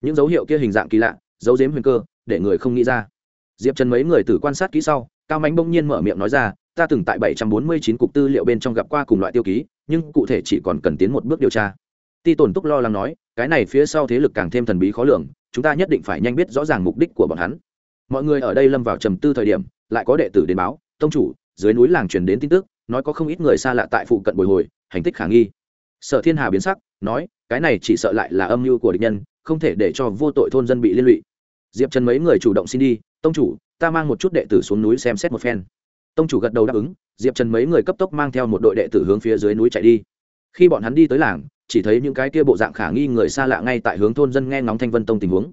Những dấu hiệu kia hình dạng kỳ lạ, dấu dếm huyền cơ, để người không nghĩ ra. Diệp trần mấy người từ quan sát kỹ sau, cao mánh bỗng nhiên mở miệng nói ra, ta từng tại bảy trăm bốn mươi chín cục tư liệu bên trong gặp qua cùng loại tiêu ký, nhưng cụ thể chỉ còn cần tiến một bước điều tra. Ti tổn túc lo lắng nói, cái này phía sau thế lực càng thêm thần bí khó lường, chúng ta nhất định phải nhanh biết rõ ràng mục đích của bọn hắn. Mọi người ở đây lâm vào trầm tư thời điểm, lại có đệ tử đến báo, tông chủ, dưới núi làng truyền đến tin tức nói có không ít người xa lạ tại phụ cận bồi hồi, hành tích khả nghi. Sở thiên hà biến sắc, nói, cái này chỉ sợ lại là âm mưu của địch nhân, không thể để cho vô tội thôn dân bị liên lụy. Diệp trần mấy người chủ động xin đi, tông chủ, ta mang một chút đệ tử xuống núi xem xét một phen. Tông chủ gật đầu đáp ứng, diệp trần mấy người cấp tốc mang theo một đội đệ tử hướng phía dưới núi chạy đi. Khi bọn hắn đi tới làng, chỉ thấy những cái kia bộ dạng khả nghi người xa lạ ngay tại hướng thôn dân nghe ngóng thanh vân tông tình huống.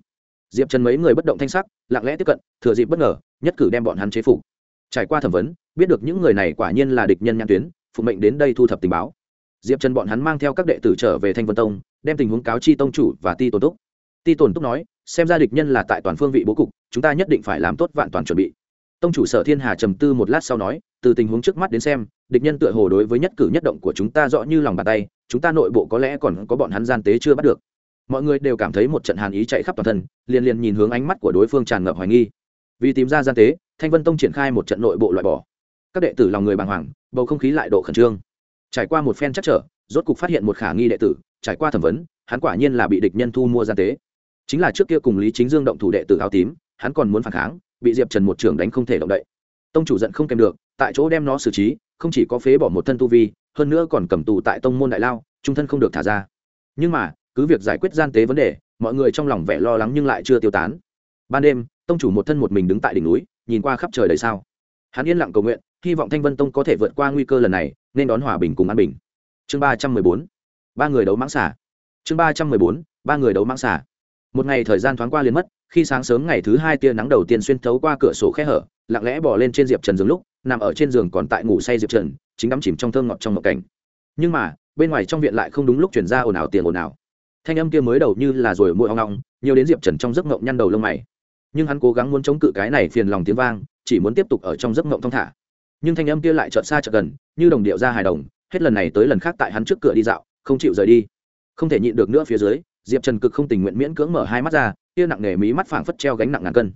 Diệp trần mấy người bất động thanh sắc, lặng lẽ tiếp cận, thừa dịp bất ngờ, nhất cử đem bọn hắn chế phục. Trải qua thẩm vấn biết được những người này quả nhiên là địch nhân nhãn tuyến, phụ mệnh đến đây thu thập tình báo. Diệp trần bọn hắn mang theo các đệ tử trở về thanh vân tông, đem tình huống cáo chi tông chủ và ti tồn túc. Ti tồn túc nói, xem ra địch nhân là tại toàn phương vị bố cục, chúng ta nhất định phải làm tốt vạn toàn chuẩn bị. Tông chủ sở thiên hà trầm tư một lát sau nói, từ tình huống trước mắt đến xem, địch nhân tựa hồ đối với nhất cử nhất động của chúng ta rõ như lòng bàn tay, chúng ta nội bộ có lẽ còn có bọn hắn gian tế chưa bắt được. Mọi người đều cảm thấy một trận hàn ý chạy khắp toàn thân, liền liền nhìn hướng ánh mắt của đối phương tràn ngập hoài nghi. Vì tìm ra gian tế, thanh vân tông triển khai một trận nội bộ loại bỏ các đệ tử lòng người bàng hoàng, bầu không khí lại độ khẩn trương. Trải qua một phen chắc trở, rốt cục phát hiện một khả nghi đệ tử, trải qua thẩm vấn, hắn quả nhiên là bị địch nhân thu mua gian tế. Chính là trước kia cùng lý chính dương động thủ đệ tử áo tím, hắn còn muốn phản kháng, bị diệp trần một trưởng đánh không thể động đậy. Tông chủ giận không kèm được, tại chỗ đem nó xử trí, không chỉ có phế bỏ một thân tu vi, hơn nữa còn cầm tù tại tông môn đại lao, trung thân không được thả ra. Nhưng mà, cứ việc giải quyết gian tế vấn đề, mọi người trong lòng vẻ lo lắng nhưng lại chưa tiêu tán. Ban đêm, tông chủ một thân một mình đứng tại đỉnh núi, nhìn qua khắp trời đầy sao. Hắn yên lặng cầu nguyện hy vọng thanh vân tông có thể vượt qua nguy cơ lần này, nên đón hòa bình cùng an bình. Chương ba trăm mười bốn, ba người đấu mãng xả chương ba trăm mười bốn, ba người đấu mãng xả một ngày thời gian thoáng qua liền mất, khi sáng sớm ngày thứ hai tia nắng đầu tiên xuyên thấu qua cửa sổ khe hở, lặng lẽ bỏ lên trên diệp trần giường lúc, nằm ở trên giường còn tại ngủ say diệp trần, chính đắm chìm trong thơm ngọt trong mộng cảnh. Nhưng mà, bên ngoài trong viện lại không đúng lúc chuyển ra ồn ào tiền ồn ào. Thanh âm kia mới đầu như là rồi môi hoang ngọng nhiều đến diệp trần trong giấc ngộng nhăn đầu lông mày. Nhưng hắn cố gắng muốn chống cự cái này phiền lòng tiếng vang, chỉ muốn tiếp tục ở trong giấc ngộng thong thả nhưng thanh âm kia lại chợt xa chợt gần, như đồng điệu ra hài đồng, hết lần này tới lần khác tại hắn trước cửa đi dạo, không chịu rời đi. Không thể nhịn được nữa phía dưới, diệp trần cực không tình nguyện miễn cưỡng mở hai mắt ra, kia nặng nề mí mắt phảng phất treo gánh nặng ngàn cân.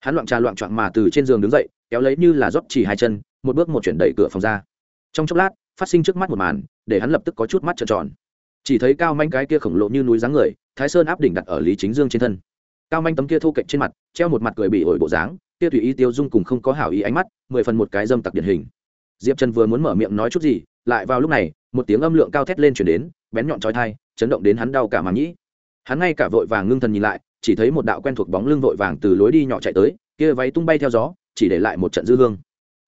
Hắn loạn trà loạn trọn mà từ trên giường đứng dậy, kéo lấy như là rót chỉ hai chân, một bước một chuyển đẩy cửa phòng ra. Trong chốc lát, phát sinh trước mắt một màn, để hắn lập tức có chút mắt trợn tròn. Chỉ thấy cao manh cái kia khổng lồ như núi dáng người, thái sơn áp đỉnh đặt ở lý chính dương trên thân cao manh tấm kia thô kệch trên mặt, treo một mặt cười bị ổi bộ dáng, kia tùy ý tiêu dung cùng không có hảo ý ánh mắt, mười phần một cái dâm tặc điển hình. Diệp trần vừa muốn mở miệng nói chút gì, lại vào lúc này, một tiếng âm lượng cao thét lên chuyển đến, bén nhọn trói thai chấn động đến hắn đau cả mà nhĩ. Hắn ngay cả vội vàng ngưng thần nhìn lại, chỉ thấy một đạo quen thuộc bóng lưng vội vàng từ lối đi nhỏ chạy tới, kia váy tung bay theo gió, chỉ để lại một trận dư hương.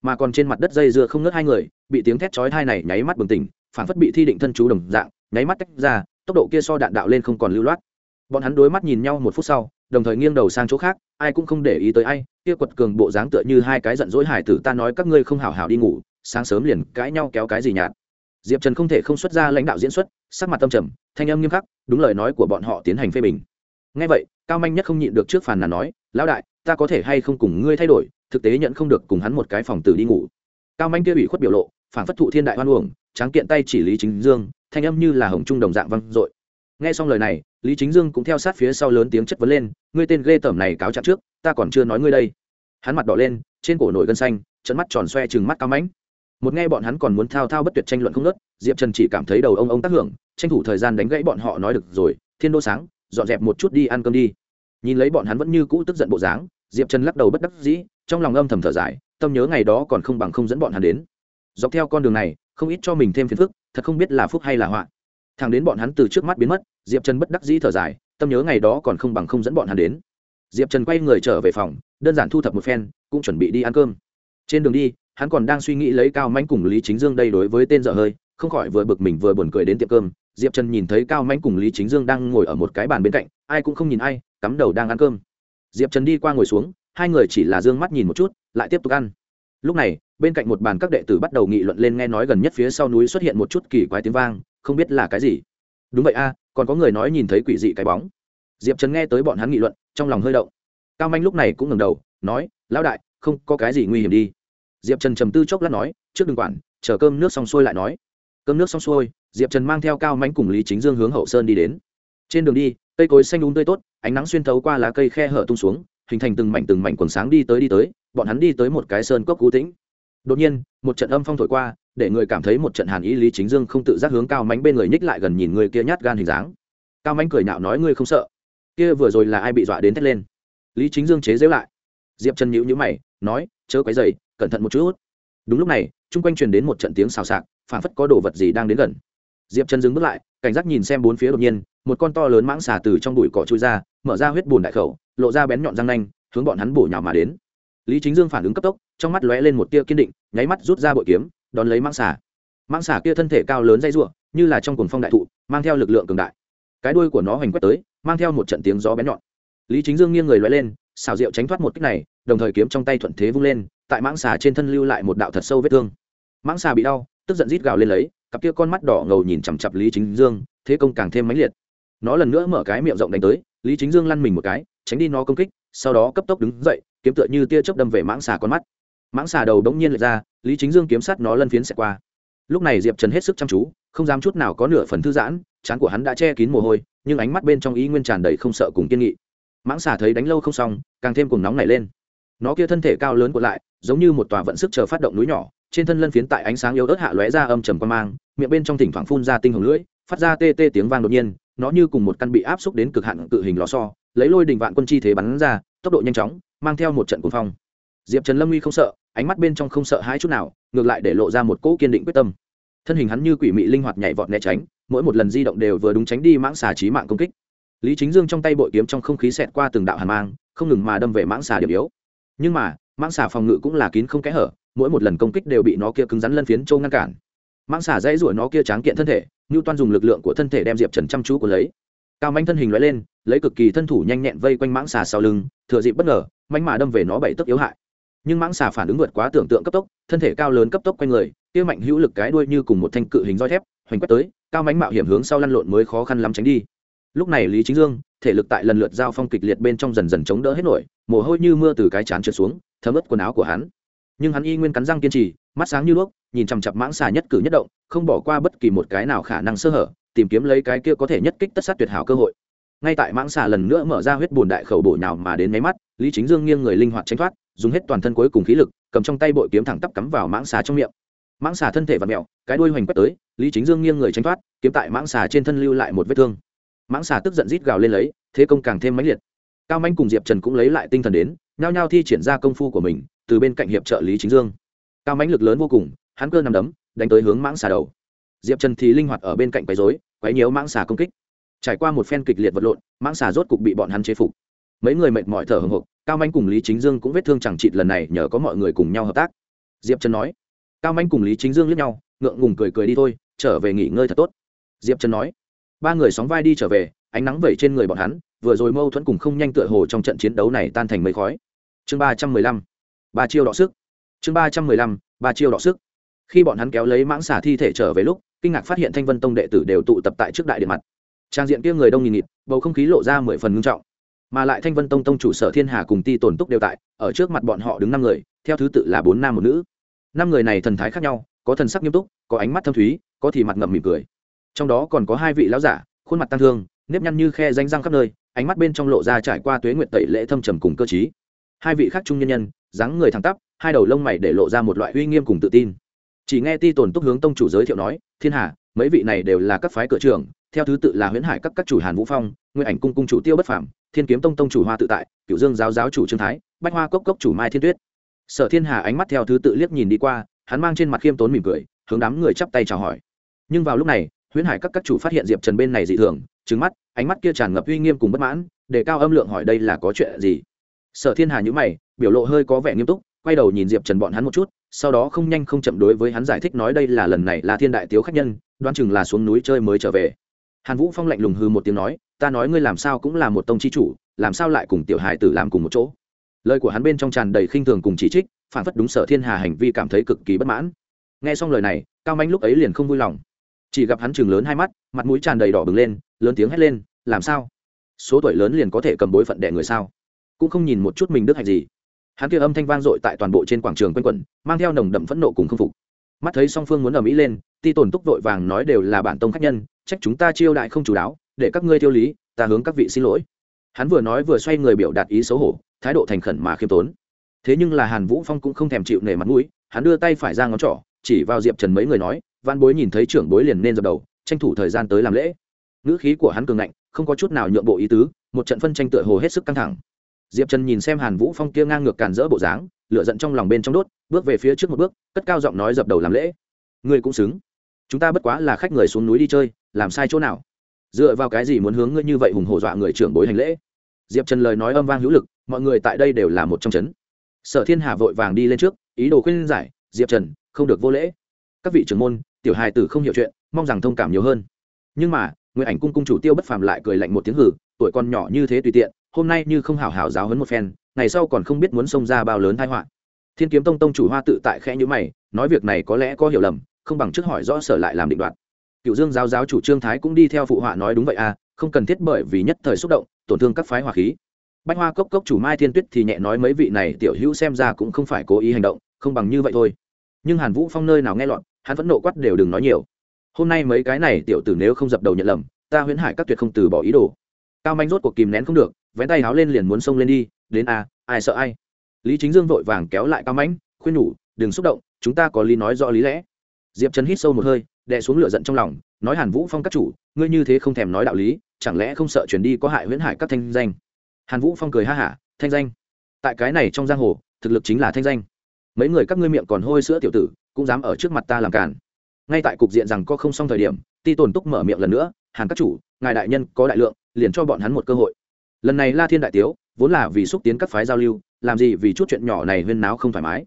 Mà còn trên mặt đất dây dưa không ngớt hai người, bị tiếng thét chói thai này nháy mắt bừng tỉnh, phản phất bị thi định thân chú đồng dạng, nháy mắt tách ra, tốc độ kia so đạn đạo lên không còn lưu loát. Bọn hắn đối mắt nhìn nhau một phút sau đồng thời nghiêng đầu sang chỗ khác, ai cũng không để ý tới ai, kia quật cường bộ dáng tựa như hai cái giận dỗi hải tử, ta nói các ngươi không hảo hảo đi ngủ, sáng sớm liền cãi nhau kéo cái gì nhạt. Diệp trần không thể không xuất ra lãnh đạo diễn xuất, sắc mặt tâm trầm, thanh âm nghiêm khắc, đúng lời nói của bọn họ tiến hành phê bình. Ngay vậy, cao manh nhất không nhịn được trước phàn nàn nói, lão đại, ta có thể hay không cùng ngươi thay đổi, thực tế nhận không được cùng hắn một cái phòng tử đi ngủ. Cao manh kia ủy khuất biểu lộ, phản phất thụ thiên đại hoan uổng, tráng kiện tay chỉ lý chính dương, thanh âm như là hồng trung đồng dạng văng dội nghe xong lời này, lý chính dương cũng theo sát phía sau lớn tiếng chất vấn lên, ngươi tên ghê tởm này cáo trạng trước, ta còn chưa nói ngươi đây. Hắn mặt đỏ lên, trên cổ nổi gân xanh trận mắt tròn xoe chừng mắt cao mãnh. Một nghe bọn hắn còn muốn thao thao bất tuyệt tranh luận không nớt diệp trần chỉ cảm thấy đầu ông ông tác hưởng, tranh thủ thời gian đánh gãy bọn họ nói được rồi, thiên đô sáng, dọn dẹp một chút đi ăn cơm đi. Nhìn lấy bọn hắn vẫn như cũ tức giận bộ dáng, diệp trần lắc đầu bất đắc dĩ, trong lòng âm thầm thở dài, tâm nhớ ngày đó còn không bằng không dẫn bọn hắn đến. Dọc theo con đường này, không ít cho mình thêm phiền phức, thật không biết là phúc hay là họa. Thằng đến bọn hắn từ trước mắt biến mất diệp trần bất đắc dĩ thở dài, tâm nhớ ngày đó còn không bằng không dẫn bọn hắn đến. Diệp trần quay người trở về phòng, đơn giản thu thập một phen, cũng chuẩn bị đi ăn cơm. Trên đường đi, hắn còn đang suy nghĩ lấy cao manh cùng lý chính dương đây đối với tên dở hơi, không khỏi vừa bực mình vừa buồn cười đến tiệm cơm. Diệp trần nhìn thấy cao manh cùng lý chính dương đang ngồi ở một cái bàn bên cạnh, ai cũng không nhìn ai, cắm đầu đang ăn cơm. Diệp trần đi qua ngồi xuống, hai người chỉ là d ư ơ n g mắt nhìn một chút, lại tiếp tục ăn. Lúc này, bên cạnh một bàn các đệ tử bắt đầu nghị luận lên nghe nói gần nhất phía sau núi xuất hiện một chút kỳ quái tiếng vang, không biết là cái gì. Đúng vậy a còn có người nói nhìn thấy quỷ dị cái bóng. Diệp trần nghe tới bọn hắn nghị luận, trong lòng hơi động. Cao manh lúc này cũng ngẩng đầu, nói, lão đại, không có cái gì nguy hiểm đi. Diệp trần trầm tư chốc lát nói, trước đừng quản, chờ cơm nước xong xuôi lại nói. Cơm nước xong xuôi, diệp trần mang theo cao manh cùng lý chính dương hướng hậu sơn đi đến. Trên đường đi, cây cối xanh đúng tươi tốt, ánh nắng xuyên thấu qua lá cây khe hở tung xuống, hình thành từng mảnh từng mảnh quần sáng đi tới đi tới, bọn hắn đi tới một cái sơn cốc cú tĩnh đột nhiên, một trận âm phong thổi qua, để người cảm thấy một trận hàn ý lý chính dương không tự giác hướng cao mánh bên người nhích lại gần nhìn người kia nhát gan hình dáng. Cao mánh cười nạo nói, ngươi không sợ? Kia vừa rồi là ai bị dọa đến thét lên? Lý chính dương chế giễu lại. Diệp trần nhữ nhữ mày, nói, chớ quấy dày cẩn thận một chút. Đúng lúc này, chung quanh truyền đến một trận tiếng xào xạc, phảng phất có đồ vật gì đang đến gần. Diệp trần dừng bước lại, cảnh giác nhìn xem bốn phía đột nhiên, một con to lớn mãng xà từ trong bụi cỏ trôi ra, mở ra huyết bùn đại khẩu, lộ ra bén nhọn răng nanh, hướng bọn hắn bổ nhào mà đến lý chính dương phản ứng cấp tốc, trong mắt lóe lên một tia kiên định, nháy mắt rút ra bội kiếm, đón lấy mang xà. Mang xà kia thân thể cao lớn dây r như là trong cồn phong đại thụ, mang theo lực lượng cường đại. Cái đuôi của nó hoành quét tới, mang theo một trận tiếng gió bén nhọn. Lý chính dương nghiêng người lóe lên, xào rượu tránh thoát một cách này, đồng thời kiếm trong tay thuận thế vung lên, tại mãng xà trên thân lưu lại một đạo thật sâu vết thương. Mãng xà bị đau, tức giận rít gào lên lấy, cặp kia con mắt đỏ ngầu nhìn chằm chặp lý chính dương, thế công càng thêm mãnh liệt. Nó lần nữa mở cái miệng rộng đánh tới, lý chính dương lăn mình một cái, tránh đi nó công kích, sau đó cấp tốc đứng dậy kiếm tựa như tia chớp đâm về mãng xà con mắt. Mãng xà đầu đống nhiên lệch ra, lý chính dương kiếm sắt nó lân phiến xẹt qua. Lúc này diệp trần hết sức chăm chú, không dám chút nào có nửa phần thư giãn, trán của hắn đã che kín mồ hôi, nhưng ánh mắt bên trong ý nguyên tràn đầy không sợ cùng kiên nghị. Mãng xà thấy đánh lâu không xong, càng thêm cùng nóng nảy lên. Nó kia thân thể cao lớn của lại, giống như một tòa vận sức chờ phát động núi nhỏ, trên thân lân phiến tại ánh sáng yếu ớt hạ lóe ra âm trầm quan mang, miệng bên trong thỉnh thoảng phun ra tinh hồng lưỡi, phát ra tê tê tiếng vang đột nhiên, nó như cùng một căn bị áp xúc đến cực hạn cự hình lò xo, lấy lôi đình vạn quân chi thế bắn ra, tốc độ nhanh chóng mang theo một trận cuồng phong. Diệp trần lâm uy không sợ, ánh mắt bên trong không sợ hãi chút nào, ngược lại để lộ ra một cỗ kiên định quyết tâm. Thân hình hắn như quỷ mị linh hoạt nhảy vọt né tránh, mỗi một lần di động đều vừa đúng tránh đi mãng xà trí mạng công kích. Lý chính dương trong tay bội kiếm trong không khí xẹt qua từng đạo hàn mang, không ngừng mà đâm về mãng xà điểm yếu. Nhưng mà, mãng xà phòng ngự cũng là kín không kẽ hở, mỗi một lần công kích đều bị nó kia cứng rắn lân phiến châu ngăn cản. Mãng xà dãy rủa nó kia tráng kiện thân thể như toan dùng lực lượng của thân thể đem diệp trần chăm chú của lấy cao manh thân hình loại lên, lấy cực kỳ thân thủ nhanh nhẹn vây quanh mãng xà sau lưng, thừa dịp bất ngờ manh mà đâm về nó bảy tức yếu hại. Nhưng mãng xà phản ứng vượt quá tưởng tượng cấp tốc, thân thể cao lớn cấp tốc quanh người, kia mạnh hữu lực cái đuôi như cùng một thanh cự hình roi thép, hoành quét tới, cao mánh mạo hiểm hướng sau lăn lộn mới khó khăn lắm tránh đi. Lúc này lý chính dương, thể lực tại lần lượt giao phong kịch liệt bên trong dần dần chống đỡ hết nổi, mồ hôi như mưa từ cái chán trượt xuống, thấm ướt quần áo của hắn. Nhưng hắn y nguyên cắn răng kiên trì, mắt sáng như đuốc, nhìn chằm chặp mãng xà nhất cử nhất động, không bỏ qua bất kỳ một cái nào khả năng sơ hở tìm kiếm lấy cái kia có thể nhất kích tất sát tuyệt hảo cơ hội. Ngay tại mãng xà lần nữa mở ra huyết bùn đại khẩu bổ nào mà đến máy mắt, lý chính dương nghiêng người linh hoạt tránh thoát, dùng hết toàn thân cuối cùng khí lực, cầm trong tay bội kiếm thẳng tắp cắm vào mãng xà trong miệng. Mãng xà thân thể và mẹo cái đuôi hoành quét tới, lý chính dương nghiêng người tránh thoát, kiếm tại mãng xà trên thân lưu lại một vết thương. Mãng xà tức giận rít gào lên lấy, thế công càng thêm mãnh liệt. Cao manh cùng diệp trần cũng lấy lại tinh thần đến, nhao nhao thi triển ra công phu của mình, từ bên cạnh hiệp trợ lý chính dương. Cao mãnh lực lớn vô cùng, hắn cơ nằm đấm, đánh tới hướng mãng xà đầu diệp trần thì linh hoạt ở bên cạnh quấy dối quấy nhiễu mãng xà công kích. Trải qua một phen kịch liệt vật lộn, mãng xà rốt cục bị bọn hắn chế phục. Mấy người mệt mỏi thở hồng hộc, cao manh cùng lý chính dương cũng vết thương chẳng trịt lần này nhờ có mọi người cùng nhau hợp tác. Diệp trần nói, cao manh cùng lý chính dương liếc nhau, ngượng ngùng cười cười đi thôi, trở về nghỉ ngơi thật tốt. Diệp trần nói, ba người sóng vai đi trở về, ánh nắng vẩy trên người bọn hắn, vừa rồi mâu thuẫn cùng không nhanh tựa hồ trong trận chiến đấu này tan thành mây khói. Chương ba trăm mười lăm, ba chiêu đọ sức. Chương ba trăm mười lăm, ba chiêu đọ sức khi bọn hắn kéo lấy mãng xả thi thể trở về lúc, kinh ngạc phát hiện thanh vân tông đệ tử đều tụ tập tại trước đại điện mặt. Trang diện kia người đông nghìn nghịt, bầu không khí lộ ra mười phần ngưng trọng. Mà lại thanh vân tông tông chủ sở thiên hà cùng ti tổn túc đều tại, ở trước mặt bọn họ đứng năm người, theo thứ tự là bốn nam một nữ. Năm người này thần thái khác nhau, có thần sắc nghiêm túc, có ánh mắt thâm thúy, có thì mặt ngậm mỉm cười. Trong đó còn có hai vị lão giả, khuôn mặt tăng thương, nếp nhăn như khe danh răng khắp nơi, ánh mắt bên trong lộ ra trải qua tuế nguyện tẩy lễ thâm trầm cùng cơ chí hai vị khác trung nhân nhân, dáng người thẳng tắp, hai đầu lông mày để lộ ra một loại uy nghiêm cùng tự tin chỉ nghe ti tổn túc hướng tông chủ giới thiệu nói, thiên hà, mấy vị này đều là các phái cửa trường, theo thứ tự là huyễn hải các các chủ hàn vũ phong, nguyên ảnh cung cung chủ tiêu bất phàm, thiên kiếm tông tông chủ hoa tự tại cựu dương giáo giáo chủ trương thái, bách hoa cốc cốc chủ mai thiên tuyết. Sở thiên hà ánh mắt theo thứ tự liếc nhìn đi qua, hắn mang trên mặt khiêm tốn mỉm cười, hướng đám người chắp tay chào hỏi. Nhưng vào lúc này, huyễn hải các các chủ phát hiện diệp trần bên này dị thường trứng mắt, ánh mắt kia tràn ngập uy nghiêm cùng bất mãn, để cao âm lượng hỏi đây là có chuyện gì. Sở thiên hà nhữ mày, biểu lộ hơi có vẻ nghiêm túc quay đầu nhìn diệp trần bọn hắn một chút, sau đó không nhanh không chậm đối với hắn giải thích nói đây là lần này là thiên đại tiếu khách nhân, đoán chừng là xuống núi chơi mới trở về. Hàn vũ phong lạnh lùng hư một tiếng nói, ta nói ngươi làm sao cũng là một tông chi chủ, làm sao lại cùng tiểu hải tử làm cùng một chỗ? Lời của hắn bên trong tràn đầy khinh thường cùng chỉ trích, phản phất đúng sở thiên hà hành vi cảm thấy cực kỳ bất mãn. Nghe xong lời này, cao manh lúc ấy liền không vui lòng. Chỉ gặp hắn chừng lớn hai mắt, mặt mũi tràn đầy đỏ bừng lên, lớn tiếng hét lên, làm sao? Số tuổi lớn liền có thể cầm bối phận đẻ người sao? Cũng không nhìn một chút mình đức hạnh gì hắn kia âm thanh vang dội tại toàn bộ trên quảng trường quanh quẩn, mang theo nồng đậm phẫn nộ cùng k phục. Mắt thấy song phương muốn ở mỹ lên, ti tổn túc vội vàng nói đều là bản tông khách nhân, trách chúng ta chiêu đại không chủ đáo, để các ngươi tiêu lý, ta hướng các vị xin lỗi. Hắn vừa nói vừa xoay người biểu đạt ý xấu hổ, thái độ thành khẩn mà khiêm tốn. Thế nhưng là hàn vũ phong cũng không thèm chịu nể mặt mũi, hắn đưa tay phải ra ngón trỏ, chỉ vào diệp trần mấy người nói văn bối nhìn thấy trưởng bối liền nên dập đầu, tranh thủ thời gian tới làm lễ. Ngữ khí của hắn cường ngạnh, không có chút nào nhượng bộ ý tứ, một trận phân tranh tựa hồ hết sức căng thẳng diệp trần nhìn xem hàn vũ phong kia ngang ngược càn rỡ bộ dáng, lửa giận trong lòng bên trong đốt, bước về phía trước một bước, cất cao giọng nói dập đầu làm lễ. Ngươi cũng xứng. Chúng ta bất quá là khách người xuống núi đi chơi, làm sai chỗ nào? Dựa vào cái gì muốn hướng ngươi như vậy hùng hổ dọa người trưởng bối hành lễ? Diệp trần lời nói âm vang hữu lực, mọi người tại đây đều là một trong c h ấ n sở thiên hà vội vàng đi lên trước, ý đồ khuyên giải, diệp trần, không được vô lễ. Các vị trưởng môn, tiểu hài tử không hiểu chuyện, mong rằng thông cảm nhiều hơn. Nhưng mà người ảnh cung cung chủ tiêu bất phàm lại cười lạnh một tiếng hử tuổi con nhỏ như thế tùy tiện hôm nay như không hảo hảo giáo hấn một phen, ngày sau còn không biết muốn xông ra bao lớn thái họa. Thiên kiếm tông tông chủ hoa tự tại khẽ nhữ mày, nói việc này có lẽ có hiểu lầm, không bằng trước hỏi rõ sở lại làm định đoạt. Cựu dương giáo giáo chủ trương thái cũng đi theo phụ họa nói đúng vậy à không cần thiết bởi vì nhất thời xúc động, tổn thương các phái hỏa khí. Bách hoa cốc cốc chủ mai thiên tuyết thì nhẹ nói mấy vị này tiểu hữu xem ra cũng không phải cố ý hành động, không bằng như vậy thôi. Nhưng hàn vũ phong nơi nào nghe lọt, hắn vẫn nộ quát đều đừng nói nhiều. Hôm nay mấy cái này tiểu tử nếu không dập đầu nhận lầm, ta huyễn hải các tuyệt không từ bỏ ý đồ. Cao manh rốt cuộc kìm nén không được vén tay háo lên liền muốn xông lên đi, đến à ai sợ ai? Lý chính dương vội vàng kéo lại cao mãnh, khuyên nhủ, đừng xúc động, chúng ta có lý nói rõ lý lẽ. Diệp trần hít sâu một hơi, đè xuống lửa giận trong lòng, nói hàn vũ phong các chủ, ngươi như thế không thèm nói đạo lý, chẳng lẽ không sợ chuyển đi có hại huyễn hải các thanh danh? Hàn vũ phong cười ha hả, thanh danh? Tại cái này trong giang hồ, thực lực chính là thanh danh. Mấy người các ngươi miệng còn hôi sữa tiểu tử, cũng dám ở trước mặt ta làm cản ngay tại cục diện rằng có không xong thời điểm, ti tồn túc mở miệng lần nữa, hàn các chủ, ngài đại nhân có đại lượng, liền cho bọn hắn một cơ hội lần này la thiên đại tiếu, vốn là vì xúc tiến các phái giao lưu, làm gì vì chút chuyện nhỏ này huyên náo không thoải mái.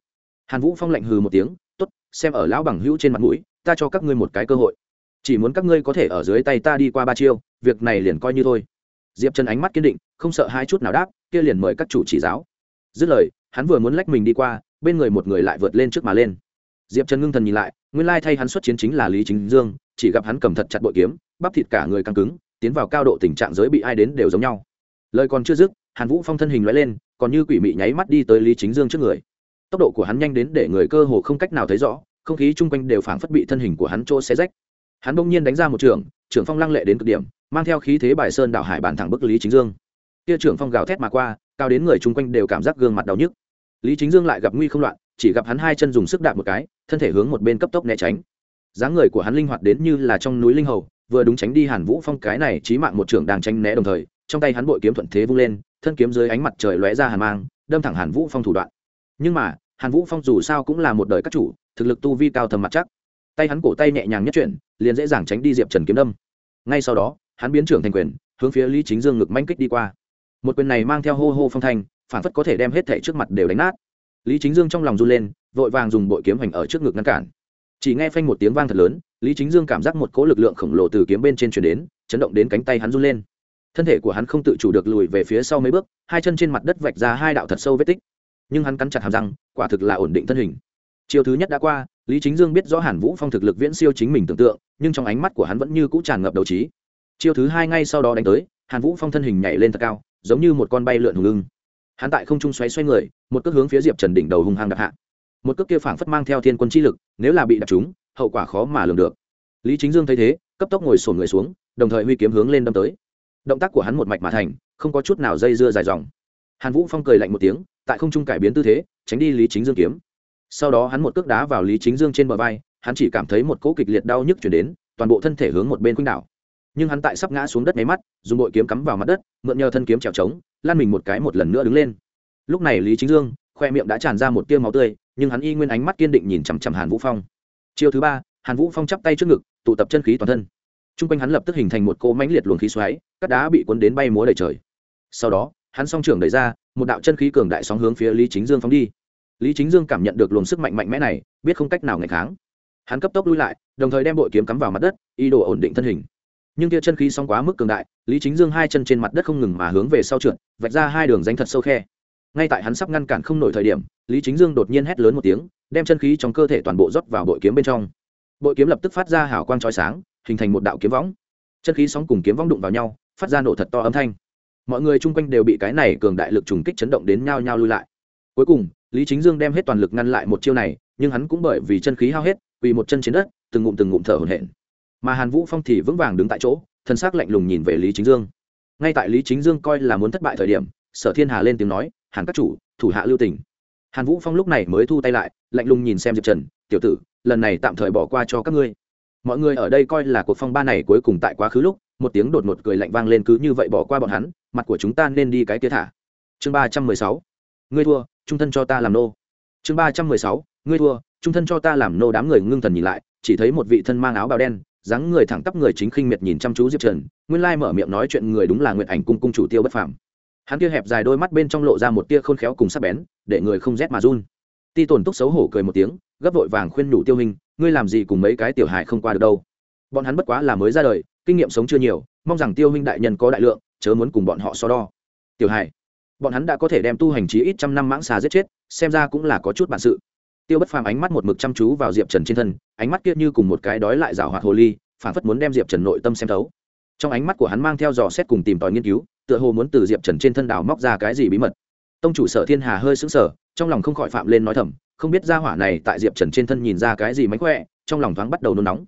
Hàn vũ phong lạnh hừ một tiếng t ố t xem ở lão bằng hữu trên mặt mũi, ta cho các ngươi một cái cơ hội. Chỉ muốn các ngươi có thể ở dưới tay ta đi qua ba chiêu, việc này liền coi như thôi. Diệp trần ánh mắt kiên định, không sợ hai chút nào đáp, kia liền mời các chủ chỉ giáo. Dứt lời, hắn vừa muốn lách mình đi qua, bên người một người lại vượt lên trước mà lên. Diệp trần ngưng thần nhìn lại, nguyên lai thay hắn xuất chiến chính là lý chính dương, chỉ gặp hắn cầm thật chặt bội kiếm, bắp thịt cả người căng cứng, tiến vào cao độ tình trạng giới bị ai đến đều giống nhau lời còn chưa dứt, hàn vũ phong thân hình l lên, còn như quỷ mị nháy mắt đi tới lý chính dương trước người. Tốc độ của hắn nhanh đến để người cơ hồ không cách nào thấy rõ, không khí chung quanh đều phảng phất bị thân hình của hắn chỗ xé rách. Hắn bỗng nhiên đánh ra một trường, trưởng phong lăng lệ đến cực điểm, mang theo khí thế bài sơn đảo hải bản thẳng bức lý chính dương. Kia trưởng phong gào thét mà qua, cao đến người chung quanh đều cảm giác gương mặt đau nhức. Lý chính dương lại gặp nguy không loạn, chỉ gặp hắn hai chân dùng sức đạp một cái, thân thể hướng một bên cấp tốc né tránh. Dáng người của hắn linh hoạt đến như là trong núi linh hầu, vừa đúng tránh đi hàn vũ phong cái này chí mạng một trưởng đang tránh né đồng thời trong tay hắn bội kiếm thuận thế vung lên, thân kiếm dưới ánh mặt trời lóe ra hàn mang, đâm thẳng hàn vũ phong thủ đoạn. Nhưng mà, hàn vũ phong dù sao cũng là một đời các chủ, thực lực tu vi cao thầm mặt chắc. Tay hắn cổ tay nhẹ nhàng nhất chuyển, liền dễ dàng tránh đi diệp trần kiếm đâm. Ngay sau đó, hắn biến trưởng thành quyền, hướng phía lý chính dương ngực manh kích đi qua. Một quyền này mang theo hô hô phong thanh, phản phất có thể đem hết thẻ trước mặt đều đánh nát. Lý chính dương trong lòng run lên, vội vàng dùng bội kiếm hành ở trước ngực ngăn cản. Chỉ nghe phanh một tiếng vang thật lớn, lý chính dương cảm giác một cỗ lực lượng khổng lồ từ kiếm bên trên chuyển đến, chấn động đến cánh tay hắn run lên thân thể của hắn không tự chủ được lùi về phía sau mấy bước, hai chân trên mặt đất vạch ra hai đạo thật sâu vết tích. Nhưng hắn cắn chặt hàm răng, quả thực là ổn định thân hình. Chiều thứ nhất đã qua, lý chính dương biết rõ hàn vũ phong thực lực viễn siêu chính mình tưởng tượng, nhưng trong ánh mắt của hắn vẫn như cũ tràn ngập đầu trí. Chiều thứ hai ngay sau đó đánh tới, hàn vũ phong thân hình nhảy lên thật cao, giống như một con bay lượn hùng lưng hắn tại không trung xoáy xoay người, một cước hướng phía diệp trần đỉnh đầu hung hăng đập hạ. Một cước kia phảng phất mang theo thiên quân chi lực, nếu là bị đập trúng, hậu quả khó mà lường được. Lý chính dương thấy thế, cấp tốc ngồi sổn người xuống, đồng thời huy kiếm hướng lên đâm tới động tác của hắn một mạch mà thành, không có chút nào dây dưa dài dòng. Hàn vũ phong cười lạnh một tiếng, tại không trung cải biến tư thế, tránh đi lý chính dương kiếm. Sau đó hắn một cước đá vào lý chính dương trên bờ vai, hắn chỉ cảm thấy một cỗ kịch liệt đau nhức chuyển đến, toàn bộ thân thể hướng một bên quýnh đảo. Nhưng hắn tại sắp ngã xuống đất máy mắt, dùng bội kiếm cắm vào mặt đất, mượn nhờ thân kiếm trèo trống, lan mình một cái một lần nữa đứng lên. Lúc này lý chính dương, khoe miệng đã tràn ra một tiêu máu tươi, nhưng hắn y nguyên ánh mắt kiên định nhìn chằm chằm hàn vũ phong. Chiều thứ ba, hàn vũ phong chắp tay trước ngực, tụ tập chân khí toàn thân t r u n g quanh hắn lập tức hình thành một cỗ mãnh liệt luồng khí xoáy các đá bị cuốn đến bay múa đầy trời. Sau đó, hắn song trưởng đẩy ra, một đạo chân khí cường đại sóng hướng phía lý chính dương phóng đi. Lý chính dương cảm nhận được luồng sức mạnh mạnh mẽ này, biết không cách nào ngày kháng. Hắn cấp tốc lui lại, đồng thời đem bội kiếm cắm vào mặt đất, ý đồ ổn định thân hình. Nhưng kia chân khí sóng quá mức cường đại, lý chính dương hai chân trên mặt đất không ngừng mà hướng về sau trượt, vạch ra hai đường danh thật sâu khe. Ngay tại hắn sắp ngăn cản không nổi thời điểm, lý chính dương đột nhiên hét lớn một tiếng, đem chân khí trong cơ thể toàn bộ rót vào bội kiếm bên trong. Bội kiếm lập tức phát ra hào quang trói sáng hình thành một đạo kiếm võng. Chân khí sóng cùng kiếm võng đụng vào nhau, phát ra nổ thật to âm thanh. Mọi người chung quanh đều bị cái này cường đại lực trùng kích chấn động đến nhao nhao lui lại. Cuối cùng, lý chính dương đem hết toàn lực ngăn lại một chiêu này, nhưng hắn cũng bởi vì chân khí hao hết vì một chân trên đất, từng ngụm từng ngụm thở hổn hển. Mà hàn vũ phong thì vững vàng đứng tại chỗ, thân xác lạnh lùng nhìn về lý chính dương. Ngay tại lý chính dương coi là muốn thất bại thời điểm, sở thiên hà lên tiếng nói, hàn các chủ, thủ hạ lưu tỉnh hàn vũ phong lúc này mới thu tay lại, lạnh lùng nhìn xem diệp trần, tiểu tử, lần này tạm thời bỏ qua cho các ngươi mọi người ở đây coi là cuộc phong ba này cuối cùng tại quá khứ lúc, một tiếng đột ngột cười lạnh vang lên cứ như vậy bỏ qua bọn hắn, mặt của chúng ta nên đi cái kia thả. Chương ba trăm mười sáu, ngươi thua, trung thân cho ta làm nô. Chương ba trăm mười sáu, ngươi thua, trung thân cho ta làm nô. Đám người ngưng thần nhìn lại, chỉ thấy một vị thân mang áo bào đen, dáng người thẳng tắp người chính khinh miệt nhìn chăm chú diệp trần, nguyên lai mở miệng nói chuyện người đúng là nguyện ảnh cung cung chủ tiêu bất phàm. Hắn kia hẹp dài đôi mắt bên trong lộ ra một tia khôn khéo cùng sắc bén, để người không rét mà run. Ti tổn túc xấu hổ cười một tiếng, gấp vội vàng khuyên nhủ tiêu hình ngươi làm gì cùng mấy cái tiểu hài không qua được đâu. Bọn hắn bất quá là mới ra đời, kinh nghiệm sống chưa nhiều, mong rằng tiêu huynh đại nhân có đại lượng, chớ muốn cùng bọn họ so đo. Tiểu hài, bọn hắn đã có thể đem tu hành trí ít trăm năm mãng xà giết chết, xem ra cũng là có chút bản sự. Tiêu bất phàm ánh mắt một mực chăm chú vào diệp trần trên thân, ánh mắt kia như cùng một cái đói lại rào hoạt hồ ly phản phất muốn đem diệp trần nội tâm xem thấu. Trong ánh mắt của hắn mang theo dò xét cùng tìm tòi nghiên cứu, tựa hồ muốn từ diệp trần trên thân đào móc ra cái gì bí mật. Tông chủ sở thiên hà hơi sững sờ, trong lòng không khỏi phạm lên nói thầm không biết ra hỏa này tại diệp trần trên thân nhìn ra cái gì mánh khỏe, trong lòng thoáng bắt đầu nôn nóng.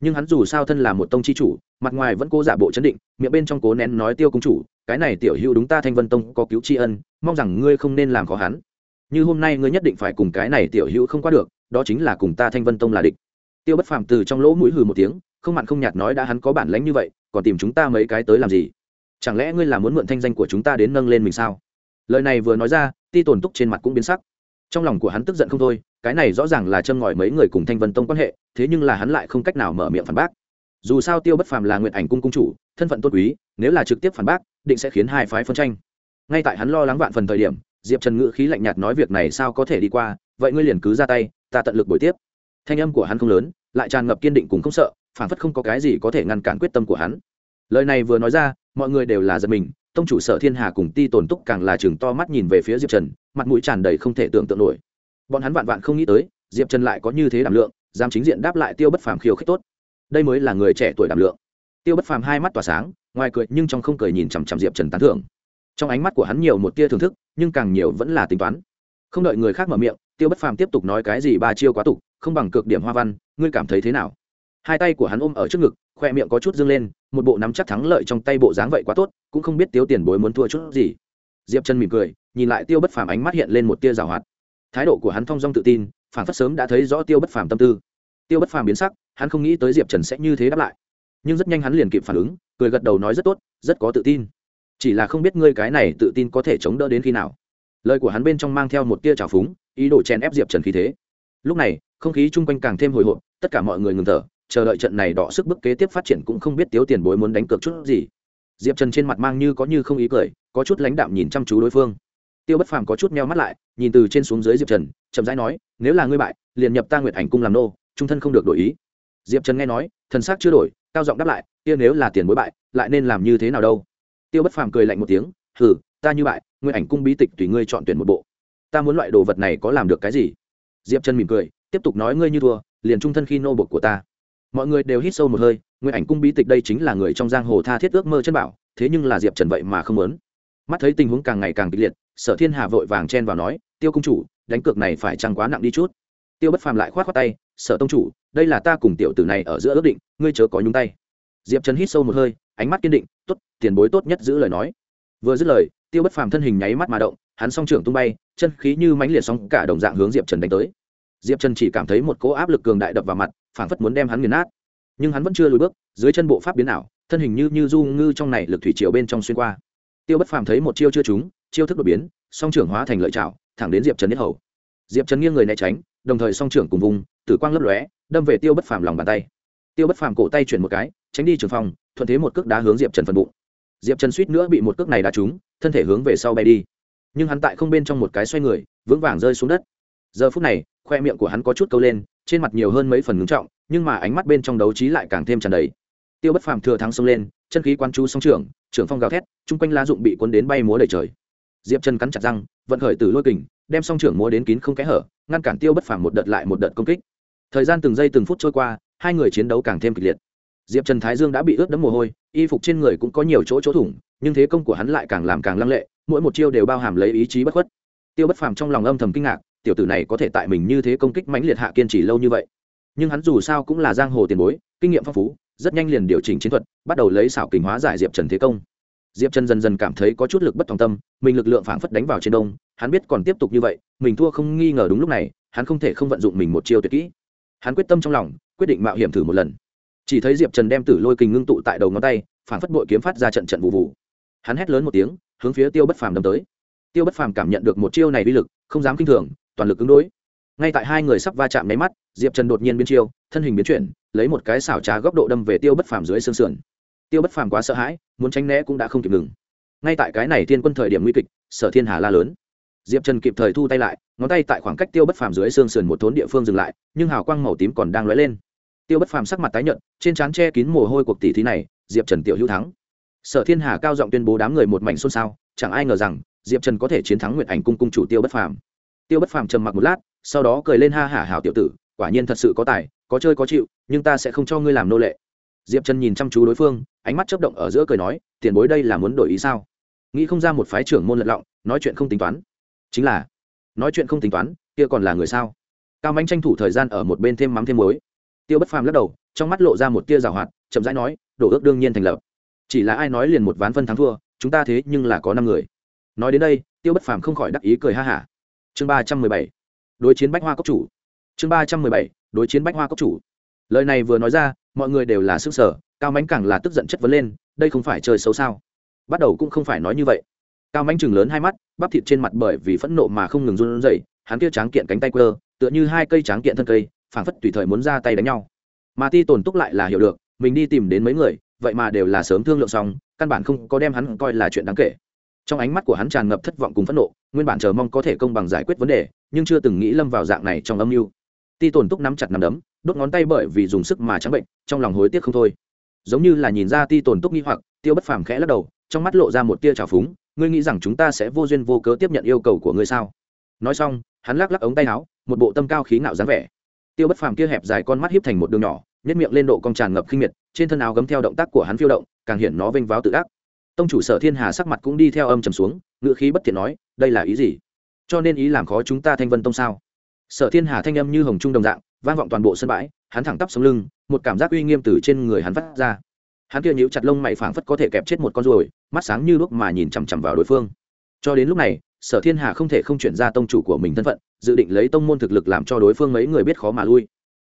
Nhưng hắn dù sao thân là một tông chi chủ, mặt ngoài vẫn cố giả bộ chấn định, miệng bên trong cố nén nói tiêu công chủ, cái này tiểu hữu đúng ta thanh vân tông có cứu tri ân, mong rằng ngươi không nên làm khó hắn. Như hôm nay ngươi nhất định phải cùng cái này tiểu hữu không qua được, đó chính là cùng ta thanh vân tông là địch. Tiêu bất phàm từ trong lỗ mũi hừ một tiếng, không mặn không nhạt nói đã hắn có bản lãnh như vậy, còn tìm chúng ta mấy cái tới làm gì? Chẳng lẽ ngươi là muốn mượn thanh danh của chúng ta đến nâng lên mình sao? Lời này vừa nói ra, ti tổn túc trên mặt cũng biến sắc trong lòng của hắn tức giận không thôi, cái này rõ ràng là châm ngòi mấy người cùng thanh vân tông quan hệ, thế nhưng là hắn lại không cách nào mở miệng phản bác. Dù sao tiêu bất phàm là nguyện ảnh cung cung chủ, thân phận tốt quý, nếu là trực tiếp phản bác, định sẽ khiến hai phái phân tranh. Ngay tại hắn lo lắng vạn phần thời điểm, diệp trần ngữ khí lạnh nhạt nói việc này sao có thể đi qua, vậy ngươi liền cứ ra tay, ta tận lực buổi tiếp. Thanh âm của hắn không lớn, lại tràn ngập kiên định cùng không sợ phản phất không có cái gì có thể ngăn cản quyết tâm của hắn. Lời này vừa nói ra, mọi người đều là giật mình, tông chủ sở thiên hà cùng ti tồn túc càng là chừng to mắt nhìn về phía diệp trần mặt mũi tràn đầy không thể tưởng tượng nổi. Bọn hắn vạn vạn không nghĩ tới, diệp trần lại có như thế đảm lượng, dám chính diện đáp lại tiêu bất phàm khiêu khích tốt. Đây mới là người trẻ tuổi đảm lượng. Tiêu bất phàm hai mắt tỏa sáng, ngoài cười nhưng trong không cười nhìn chằm chằm diệp trần tán thưởng. Trong ánh mắt của hắn nhiều một tia thưởng thức, nhưng càng nhiều vẫn là tính toán. Không đợi người khác mở miệng, tiêu bất phàm tiếp tục nói cái gì ba chiêu quá tục, không bằng cực điểm hoa văn, ngươi cảm thấy thế nào? Hai tay của hắn ôm ở trước ngực, khoe miệng có chút dâng lên, một bộ nắm chắc thắng lợi trong tay bộ dáng vậy quá tốt, cũng không biết tiêu tiền bối muốn thua chút gì. Diệp trần mỉm cười nhìn lại tiêu bất phàm ánh mắt hiện lên một tia rào hoạt. Thái độ của hắn thong dong tự tin, phản phất sớm đã thấy rõ tiêu bất phàm tâm tư. Tiêu bất phàm biến sắc, hắn không nghĩ tới diệp trần sẽ như thế đáp lại. Nhưng rất nhanh hắn liền kịp phản ứng, cười gật đầu nói rất tốt, rất có tự tin. Chỉ là không biết ngươi cái này tự tin có thể chống đỡ đến khi nào. Lời của hắn bên trong mang theo một tia trào phúng, ý đồ chèn ép diệp trần khí thế. Lúc này, không khí chung quanh càng thêm hồi hộp, tất cả mọi người ngừng thở, chờ đợi trận này đọ sức bức kế tiếp phát triển cũng không biết tiếu tiền bối muốn đánh cược chút gì. Diệp trần trên mặt mang như có như không ý cười, có chút lãnh đạm nhìn chăm chú đối phương tiêu bất phàm có chút meo mắt lại, nhìn từ trên xuống dưới diệp trần, chậm rãi nói, nếu là ngươi bại, liền nhập ta nguyệt ảnh cung làm nô, trung thân không được đổi ý. Diệp trần nghe nói, thần xác chưa đổi, cao giọng đáp lại, kia nếu là tiền bối bại, lại nên làm như thế nào đâu? Tiêu bất phàm cười lạnh một tiếng, hừ, ta như bại, nguyệt ảnh cung bí tịch tùy ngươi chọn tuyển một bộ. Ta muốn loại đồ vật này có làm được cái gì? Diệp trần mỉm cười, tiếp tục nói ngươi như thua, liền trung thân khi nô bột của ta. Mọi người đều hít sâu một hơi, nguyệt ảnh cung bí tịch đây chính là người trong giang hồ tha thiết ước mơ chân bảo, thế nhưng là diệp trần vậy mà không lớn mắt thấy tình huống càng ngày càng kịch liệt sở thiên hà vội vàng chen vào nói, tiêu công chủ, đánh cược này phải chăng quá nặng đi chút? Tiêu bất phàm lại k h o á t khoác tay, sở tông chủ, đây là ta cùng tiểu tử này ở giữa ước định, ngươi chớ có nhúng tay. Diệp trần hít sâu một hơi, ánh mắt kiên định t ố t tiền bối tốt nhất giữ lời nói. Vừa dứt lời, tiêu bất phàm thân hình nháy mắt mà động, hắn song trưởng tung bay, chân khí như mánh liệt sóng cả đồng dạng hướng diệp trần đánh tới. Diệp trần chỉ cảm thấy một cỗ áp lực cường đại đập vào mặt, phảng phất muốn đem hắn nghiền nát. Nhưng hắn vẫn chưa lùi bước, dưới chân bộ pháp biến ảo, thân hình như như du ngư trong này lực thủy triều bên trong xuyên qua. Tiêu bất phàm thấy một chiêu chưa trúng chiêu thức đột biến, song trưởng hóa thành lợi chảo thẳng đến diệp trần nhất hầu. Diệp trần nghiêng người né tránh, đồng thời song trưởng cùng vùng, tử quang lấp lóe, đâm về tiêu bất phàm lòng bàn tay. Tiêu bất phàm cổ tay chuyển một cái, tránh đi trường phong, thuận thế một cước đá hướng diệp trần phần bụng. Diệp trần suýt nữa bị một cước này đá trúng, thân thể hướng về sau bay đi. Nhưng hắn tại không bên trong một cái xoay người, vững vàng rơi xuống đất. Giờ phút này, khoe miệng của hắn có chút câu lên, trên mặt nhiều hơn mấy phần ngưng trọng, nhưng mà ánh mắt bên trong đấu trí lại càng thêm tràn đầy. Tiêu bất phàm thừa thắng xông lên, chân khí quan chú song trưởng trưởng phong gào thét, chung quanh lá dụng bị cuốn đến bay múa đầy trời diệp chân cắn chặt răng, vận khởi từ lôi kình, đem song trưởng múa đến kín không kẽ hở, ngăn cản tiêu bất phàm một đợt lại một đợt công kích. Thời gian từng giây từng phút trôi qua, hai người chiến đấu càng thêm kịch liệt. Diệp trần thái dương đã bị ướt đẫm mồ hôi, y phục trên người cũng có nhiều chỗ chỗ thủng, nhưng thế công của hắn lại càng làm càng lăng lệ, mỗi một chiêu đều bao hàm lấy ý chí bất khuất. Tiêu bất phàm trong lòng âm thầm kinh ngạc, tiểu tử này có thể tại mình như thế công kích mãnh liệt hạ kiên trì lâu như vậy. Nhưng hắn dù sao cũng là giang hồ tiền bối, kinh nghiệm phong phú, rất nhanh liền điều chỉnh chiến thuật, bắt đầu lấy xảo kình hóa giải diệp trần thế công diệp trần dần dần cảm thấy có chút lực bất tòng tâm, mình lực lượng phảng phất đánh vào trên đông, hắn biết còn tiếp tục như vậy, mình thua không nghi ngờ đúng lúc này, hắn không thể không vận dụng mình một chiêu tuyệt kỹ. Hắn quyết tâm trong lòng, quyết định mạo hiểm thử một lần. Chỉ thấy diệp trần đem tử lôi kình ngưng tụ tại đầu ngón tay, phảng phất bội kiếm phát ra trận trận vụ vụ. Hắn hét lớn một tiếng, hướng phía tiêu bất phàm đâm tới. Tiêu bất phàm cảm nhận được một chiêu này uy lực, không dám kinh thường, toàn lực ứng đối. Ngay tại hai người sắp va chạm máy mắt, diệp trần đột nhiên biến chiêu, thân hình biến chuyển, lấy một cái xảo trá góc độ đâm về tiêu bất phàm dưới xương sườn. Tiêu bất phàm quá sợ hãi muốn tránh né cũng đã không kịp ngừng. Ngay tại cái này thiên quân thời điểm nguy kịch, sở thiên hà la lớn. Diệp trần kịp thời thu tay lại, ngón tay tại khoảng cách tiêu bất phàm dưới xương sườn một thốn địa phương dừng lại, nhưng hào quang màu tím còn đang lóe lên. Tiêu bất phàm sắc mặt tái nhợt, trên trán che kín mồ hôi cuộc tỷ thí này, diệp trần tiểu hữu thắng. Sở thiên hà cao giọng tuyên bố đám người một mảnh xôn xao, chẳng ai ngờ rằng, diệp trần có thể chiến thắng nguyện ảnh cung cung chủ tiêu bất phàm. Tiêu bất phàm trầm mặc một lát, sau đó cười lên ha hả hảo tiểu tử, quả nhiên thật sự có tài, có chơi có chịu, nhưng ta sẽ không cho ngươi làm nô lệ. Diệp trần nhìn chăm chú đối phương ánh mắt chấp động ở giữa cười nói, tiền bối đây là muốn đổi ý sao? Nghĩ không ra một phái trưởng môn lật lọng, nói chuyện không tính toán. Chính là. Nói chuyện không tính toán, kia còn là người sao? Cao mạnh tranh thủ thời gian ở một bên thêm mắm thêm muối. Tiêu bất phàm lắc đầu, trong mắt lộ ra một tia rào hoạt, chậm rãi nói đổ ước đương nhiên thành lập. Chỉ là ai nói liền một ván phân thắng thua, chúng ta thế nhưng là có năm người. Nói đến đây, tiêu bất phàm không khỏi đắc ý cười ha hả. Chương ba trăm mười bảy, đối chiến bách hoa cốc chủ. Chương ba trăm mười bảy, đối chiến bách hoa cốc chủ lời này vừa nói ra, mọi người đều là sức sở cao mánh càng là tức giận chất vấn lên, đây không phải chơi xấu sao? Bắt đầu cũng không phải nói như vậy. Cao mánh chừng lớn hai mắt, bắp thịt trên mặt bởi vì phẫn nộ mà không ngừng run rẩy, hắn kia tráng kiện cánh tay quơ, tựa như hai cây tráng kiện thân cây, phảng phất tùy thời muốn ra tay đánh nhau. Mà ti tồn túc lại là hiểu được, mình đi tìm đến mấy người, vậy mà đều là sớm thương lượng xong, căn bản không có đem hắn coi là chuyện đáng kể. Trong ánh mắt của hắn tràn ngập thất vọng cùng phẫn nộ, nguyên bản chờ mong có thể công bằng giải quyết vấn đề, nhưng chưa từng nghĩ lâm vào dạng này trong âm mưu. Ti tồn túc nắm chặt nắm đấm đốt ngón tay bởi vì dùng sức mà trắng bệnh, trong lòng hối tiếc không thôi. Giống như là nhìn ra ti tồn túc nghi hoặc, tiêu bất phàm khẽ lắc đầu, trong mắt lộ ra một tia trào phúng, ngươi nghĩ rằng chúng ta sẽ vô duyên vô cớ tiếp nhận yêu cầu của ngươi sao? Nói xong, hắn lắc lắc ống tay áo, một bộ tâm cao khí ngạo dáng vẻ. Tiêu bất phàm kia hẹp dài con mắt hiếp thành một đường nhỏ nhất miệng lên độ cong tràn ngập khinh miệt, trên thân áo gấm theo động tác của hắn phiêu động, càng hiện nó vênh váo tự ác. Tông chủ sở thiên hà sắc mặt cũng đi theo âm trầm xuống ngựa khí bất thiện nói, đây là ý gì? Cho nên ý làm khó chúng ta thanh vân tông sao? Sở thiên hà thanh âm như hồng trung đồng dạng vang vọng toàn bộ sân bãi, hắn thẳng tắp sống lưng, một cảm giác uy nghiêm từ trên người hắn phát ra. Hắn kia nhíu chặt lông mày phảng phất có thể kẹp chết một con ruồi, mắt sáng như lúc mà nhìn chằm chằm vào đối phương. Cho đến lúc này, sở thiên hà không thể không chuyển ra tông chủ của mình thân phận, dự định lấy tông môn thực lực làm cho đối phương mấy người biết khó mà lui.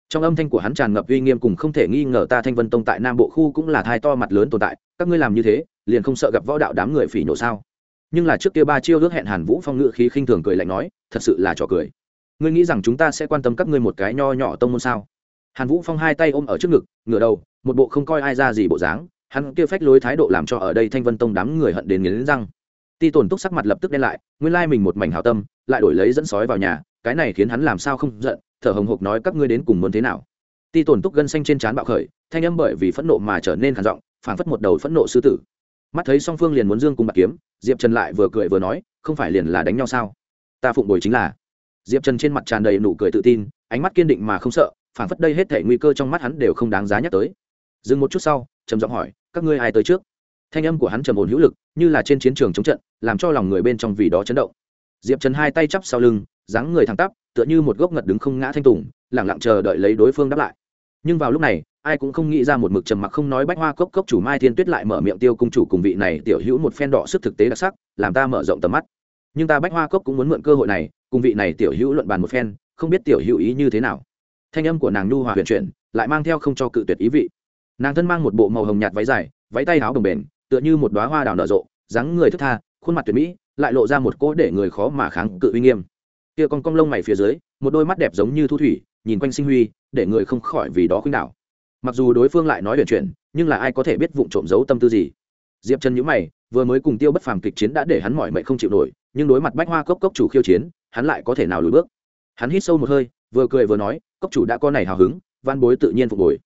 Trong âm thanh của hắn tràn ngập uy nghiêm cùng không thể nghi ngờ ta thanh vân tông tại nam bộ khu cũng là thai to mặt lớn tồn tại, các ngươi làm như thế, liền không sợ gặp võ đạo đám người phỉ nhổ sao? Nhưng là trước kia ba chiêu ước hẹn hàn vũ phong ngự khí khinh thường cười lạnh nói, thật sự là trò cười ngươi nghĩ rằng chúng ta sẽ quan tâm các ngươi một cái nho nhỏ tông môn sao? Hàn vũ phong hai tay ôm ở trước ngực, ngửa đầu, một bộ không coi ai ra gì bộ dáng, hắn kia phách lối thái độ làm cho ở đây thanh vân tông đám người hận đến nghiến răng. Ti tổn túc sắc mặt lập tức đen lại, nguyên lai mình một mảnh hào tâm, lại đổi lấy dẫn sói vào nhà, cái này khiến hắn làm sao không giận, thở hồng hộc nói các ngươi đến cùng muốn thế nào? Ti tổn túc gân xanh trên trán bạo khởi, thanh âm bởi vì phẫn nộ mà trở nên khản giọng, phảng phất một đầu phẫn nộ sư tử. Mắt thấy song phương liền muốn dương cùng bạc kiếm, diệp trần lại vừa cười vừa nói, không phải liền là đánh nhau sao? Ta phụng bồi chính là diệp trần trên mặt tràn đầy nụ cười tự tin, ánh mắt kiên định mà không sợ, phảng phất đây hết thể nguy cơ trong mắt hắn đều không đáng giá nhắc tới. Dừng một chút sau, trầm giọng hỏi, các ngươi ai tới trước? Thanh âm của hắn trầm ổn hữu lực, như là trên chiến trường chống trận, làm cho lòng người bên trong vì đó chấn động. Diệp trần hai tay chắp sau lưng, dáng người thẳng tắp, tựa như một gốc ngật đứng không ngã thanh tùng lẳng lặng chờ đợi lấy đối phương đáp lại. Nhưng vào lúc này, ai cũng không nghĩ ra một mực trầm mặc không nói bách hoa cốc cốc chủ mai thiên tuyết lại mở miệng tiêu cung chủ cùng vị này tiểu hữu một phen đỏ sức thực tế đặc sắc, làm ta mở rộng tầm mắt nhưng ta bách hoa cốc cũng muốn mượn cơ hội này cùng vị này tiểu hữu luận bàn một phen không biết tiểu hữu ý như thế nào. Thanh âm của nàng nhu hòa huyền chuyển lại mang theo không cho cự tuyệt ý vị. Nàng thân mang một bộ màu hồng nhạt váy dài váy tay áo đồng bền tựa như một đoá hoa đào nở rộ dáng người thức tha khuôn mặt tuyệt mỹ lại lộ ra một cỗ để người khó mà kháng cự uy nghiêm. Kia con cong lông mày phía dưới một đôi mắt đẹp giống như thu thủy nhìn quanh sinh huy để người không khỏi vì đó khuynh đảo. Mặc dù đối phương lại nói huyền chuyển, nhưng là ai có thể biết vụ trộm giấu tâm tư gì. Diệp trần nhữ mày vừa mới cùng tiêu bất phàm kịch chiến đã để hắn mỏi mệt không chịu nổi nhưng đối mặt bách hoa cốc cốc chủ khiêu chiến, hắn lại có thể nào lùi bước? Hắn hít sâu một hơi, vừa cười vừa nói, cốc chủ đã có này hào hứng van bối tự nhiên phục hồi.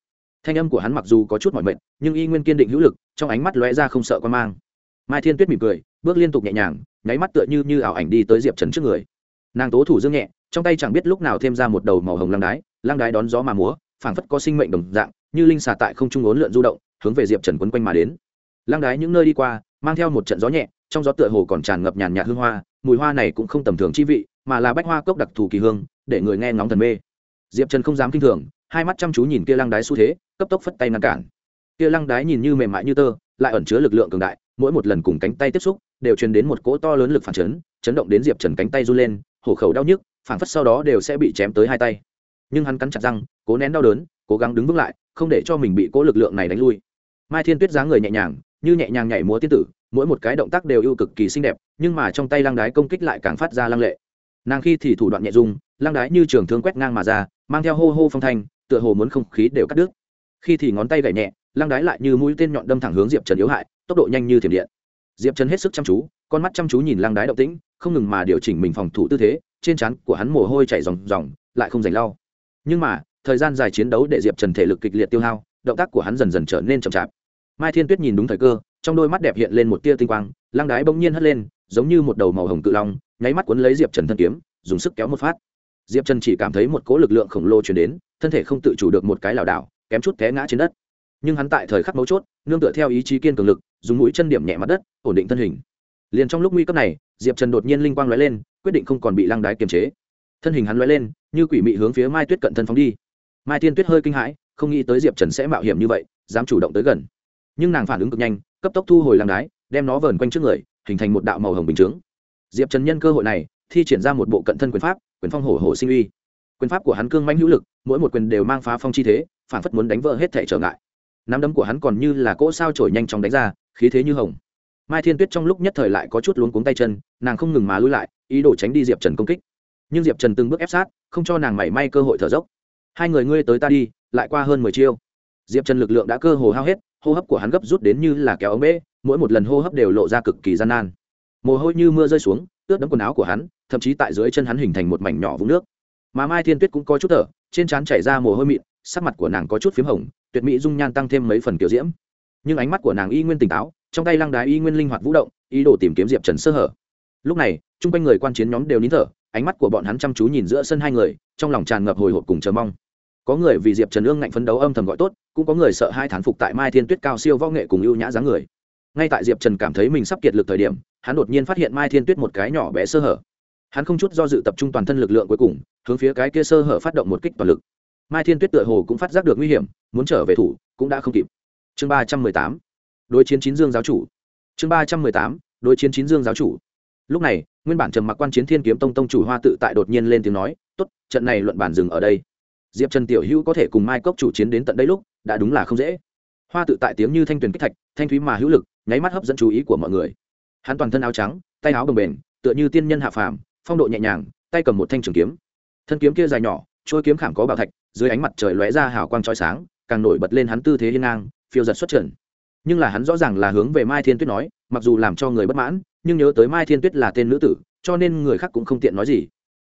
Thanh âm của hắn mặc dù có chút mỏi mệt, nhưng y nguyên kiên định hữu lực, trong ánh mắt lóe ra không sợ quan mang. Mai thiên tuyết mỉm cười, bước liên tục nhẹ nhàng, nháy mắt tựa như như ảo ảnh đi tới diệp trần trước người. Nàng tố thủ dương nhẹ, trong tay chẳng biết lúc nào thêm ra một đầu màu hồng lăng đái lăng đái đón gió mà múa, phảng phất có sinh mệnh đồng dạng, như linh xà tại không trung ốn lượn du động, hướng về diệp trần quấn quanh mà đến. Lăng đái những nơi đi qua, mang theo một trận gió nhẹ trong gió tựa hồ còn tràn ngập nhàn nhạt hương hoa, mùi hoa này cũng không tầm thường chi vị, mà là bách hoa cốc đặc thù kỳ hương, để người nghe ngóng thần mê. Diệp trần không dám kinh thường, hai mắt chăm chú nhìn kia lăng đái xu thế, cấp tốc phất tay ngăn cản. Kia lăng đái nhìn như mềm mại như tơ, lại ẩn chứa lực lượng cường đại, mỗi một lần cùng cánh tay tiếp xúc, đều truyền đến một cỗ to lớn lực phản chấn chấn động đến diệp trần cánh tay run lên, hổ khẩu đau nhức phản phất sau đó đều sẽ bị chém tới hai tay. Nhưng hắn cắn chặt răng, cố nén đau đớn, cố gắng đứng vững lại, không để cho mình bị cỗ lực lượng này đánh lui. Mai thiên tuyết dáng người nhẹ nhàng, như nhẹ nhàng nhảy múa tiên tử mỗi một cái động tác đều ưu cực kỳ xinh đẹp, nhưng mà trong tay lăng đái công kích lại càng phát ra lăng lệ. Nàng khi thì thủ đoạn nhẹ dung, lăng đái như trường thương quét ngang mà ra, mang theo hô hô phong thanh, tựa hồ muốn không khí đều cắt đứt. Khi thì ngón tay gảy nhẹ, lăng đái lại như mũi tên nhọn đâm thẳng hướng diệp trần yếu hại, tốc độ nhanh như thiểm điện. Diệp trần hết sức chăm chú, con mắt chăm chú nhìn lăng đái động tĩnh, không ngừng mà điều chỉnh mình phòng thủ tư thế, trên trán của hắn mồ hôi chảy ròng ròng, lại không dành lau. Nhưng mà, thời gian dài chiến đấu để diệp trần thể lực kịch liệt tiêu hao, động tác của hắn dần dần trở nên chậm chạp. Mai thiên tuyết nhìn đúng thời cơ trong đôi mắt đẹp hiện lên một tia tinh quang, lăng đái bỗng nhiên hất lên, giống như một đầu màu hồng cự long, nháy mắt cuốn lấy diệp trần thân kiếm, dùng sức kéo một phát. Diệp trần chỉ cảm thấy một cỗ lực lượng khổng lồ chuyển đến, thân thể không tự chủ được một cái lảo đảo, kém chút té ngã trên đất. Nhưng hắn tại thời khắc mấu chốt, nương tựa theo ý chí kiên cường lực, dùng mũi chân điểm nhẹ mặt đất, ổn định thân hình. Liền trong lúc nguy cấp này, diệp trần đột nhiên linh quang lóe lên, quyết định không còn bị lăng đái kiềm chế. Thân hình hắn lóe lên, như quỷ mị hướng phía mai tuyết cận thân phóng đi. Mai tiên tuyết hơi kinh hãi, không nghĩ tới diệp trần sẽ mạo hiểm như vậy, dám chủ động tới gần nhưng nàng phản ứng cực nhanh, cấp tốc thu hồi lăng đái, đem nó vờn quanh trước người, hình thành một đạo màu hồng bình chướng. Diệp trần nhân cơ hội này, thi triển ra một bộ cận thân quyền pháp, quyền phong hổ hổ sinh uy. Quyền pháp của hắn cương manh hữu lực, mỗi một quyền đều mang phá phong chi thế, phản phất muốn đánh vỡ hết thể trở ngại. Nắm đấm của hắn còn như là cỗ sao trổi nhanh chóng đánh ra, khí thế như hồng. Mai thiên tuyết trong lúc nhất thời lại có chút luống cuống tay chân, nàng không ngừng mà lui lại, ý đồ tránh đi diệp trần công kích. Nhưng diệp trần từng bước ép sát, không cho nàng mảy may cơ hội thở dốc. Hai người ngươi tới ta đi, lại qua hơn mười chiêu. Diệp trần lực lượng đã cơ hồ hao hết hô hấp của hắn gấp rút đến như là kéo ống bê, mỗi một lần hô hấp đều lộ ra cực kỳ gian nan. Mồ hôi như mưa rơi xuống, ướt đẫm quần áo của hắn, thậm chí tại dưới chân hắn hình thành một mảnh nhỏ vũng nước. Mà mai thiên tuyết cũng có chút thở, trên trán chảy ra mồ hôi mịn, sắc mặt của nàng có chút p h í m hồng, tuyệt mỹ dung nhan tăng thêm mấy phần kiểu diễm. Nhưng ánh mắt của nàng y nguyên tỉnh táo, trong tay lăng đái y nguyên linh hoạt vũ động, ý đồ tìm kiếm diệp trần sơ hở. Lúc này, chung quanh người quan chiến nhóm đều nín thở, ánh mắt của bọn hắn chăm chú nhìn giữa sân hai người, trong lòng tràn ngập hồi hộp cùng chờ mong có người vì diệp trần ương ngạnh phấn đấu âm thầm gọi tốt, cũng có người sợ hai thán phục tại mai thiên tuyết cao siêu võ nghệ cùng ưu nhã dáng người. Ngay tại diệp trần cảm thấy mình sắp kiệt lực thời điểm, hắn đột nhiên phát hiện mai thiên tuyết một cái nhỏ bé sơ hở. Hắn không chút do dự tập trung toàn thân lực lượng cuối cùng, hướng phía cái kia sơ hở phát động một kích toàn lực. Mai thiên tuyết tựa hồ cũng phát giác được nguy hiểm, muốn trở về thủ, cũng đã không kịp. Chương ba trăm mười tám. Đối chiến chín dương giáo chủ. Chương ba trăm mười tám. Đối chiến chín dương giáo chủ. Lúc này, nguyên bản trầm mặc quan chiến thiên kiếm tông tông chủ hoa tự tại đột nhiên lên tiếng nói t ố t trận này luận bản dừng ở đây diệp trần tiểu hữu có thể cùng mai cốc chủ chiến đến tận đây lúc, đã đúng là không dễ. Hoa tự tại tiếng như thanh tuyền kích thạch, thanh thúy mà hữu lực, nháy mắt hấp dẫn chú ý của mọi người. Hắn toàn thân áo trắng, tay áo đồng bền, tựa như tiên nhân hạ phàm, phong độ nhẹ nhàng, tay cầm một thanh trường kiếm. Thân kiếm kia dài nhỏ trôi kiếm khảm có bảo thạch, dưới ánh mặt trời lóe ra hào quang trói sáng, càng nổi bật lên hắn tư thế hiên ngang, phiêu giật xuất trần. Nhưng là hắn rõ ràng là hướng về mai thiên tuyết nói, mặc dù làm cho người bất mãn, nhưng nhớ tới mai thiên tuyết là tên nữ tử, cho nên người khác cũng không tiện nói gì.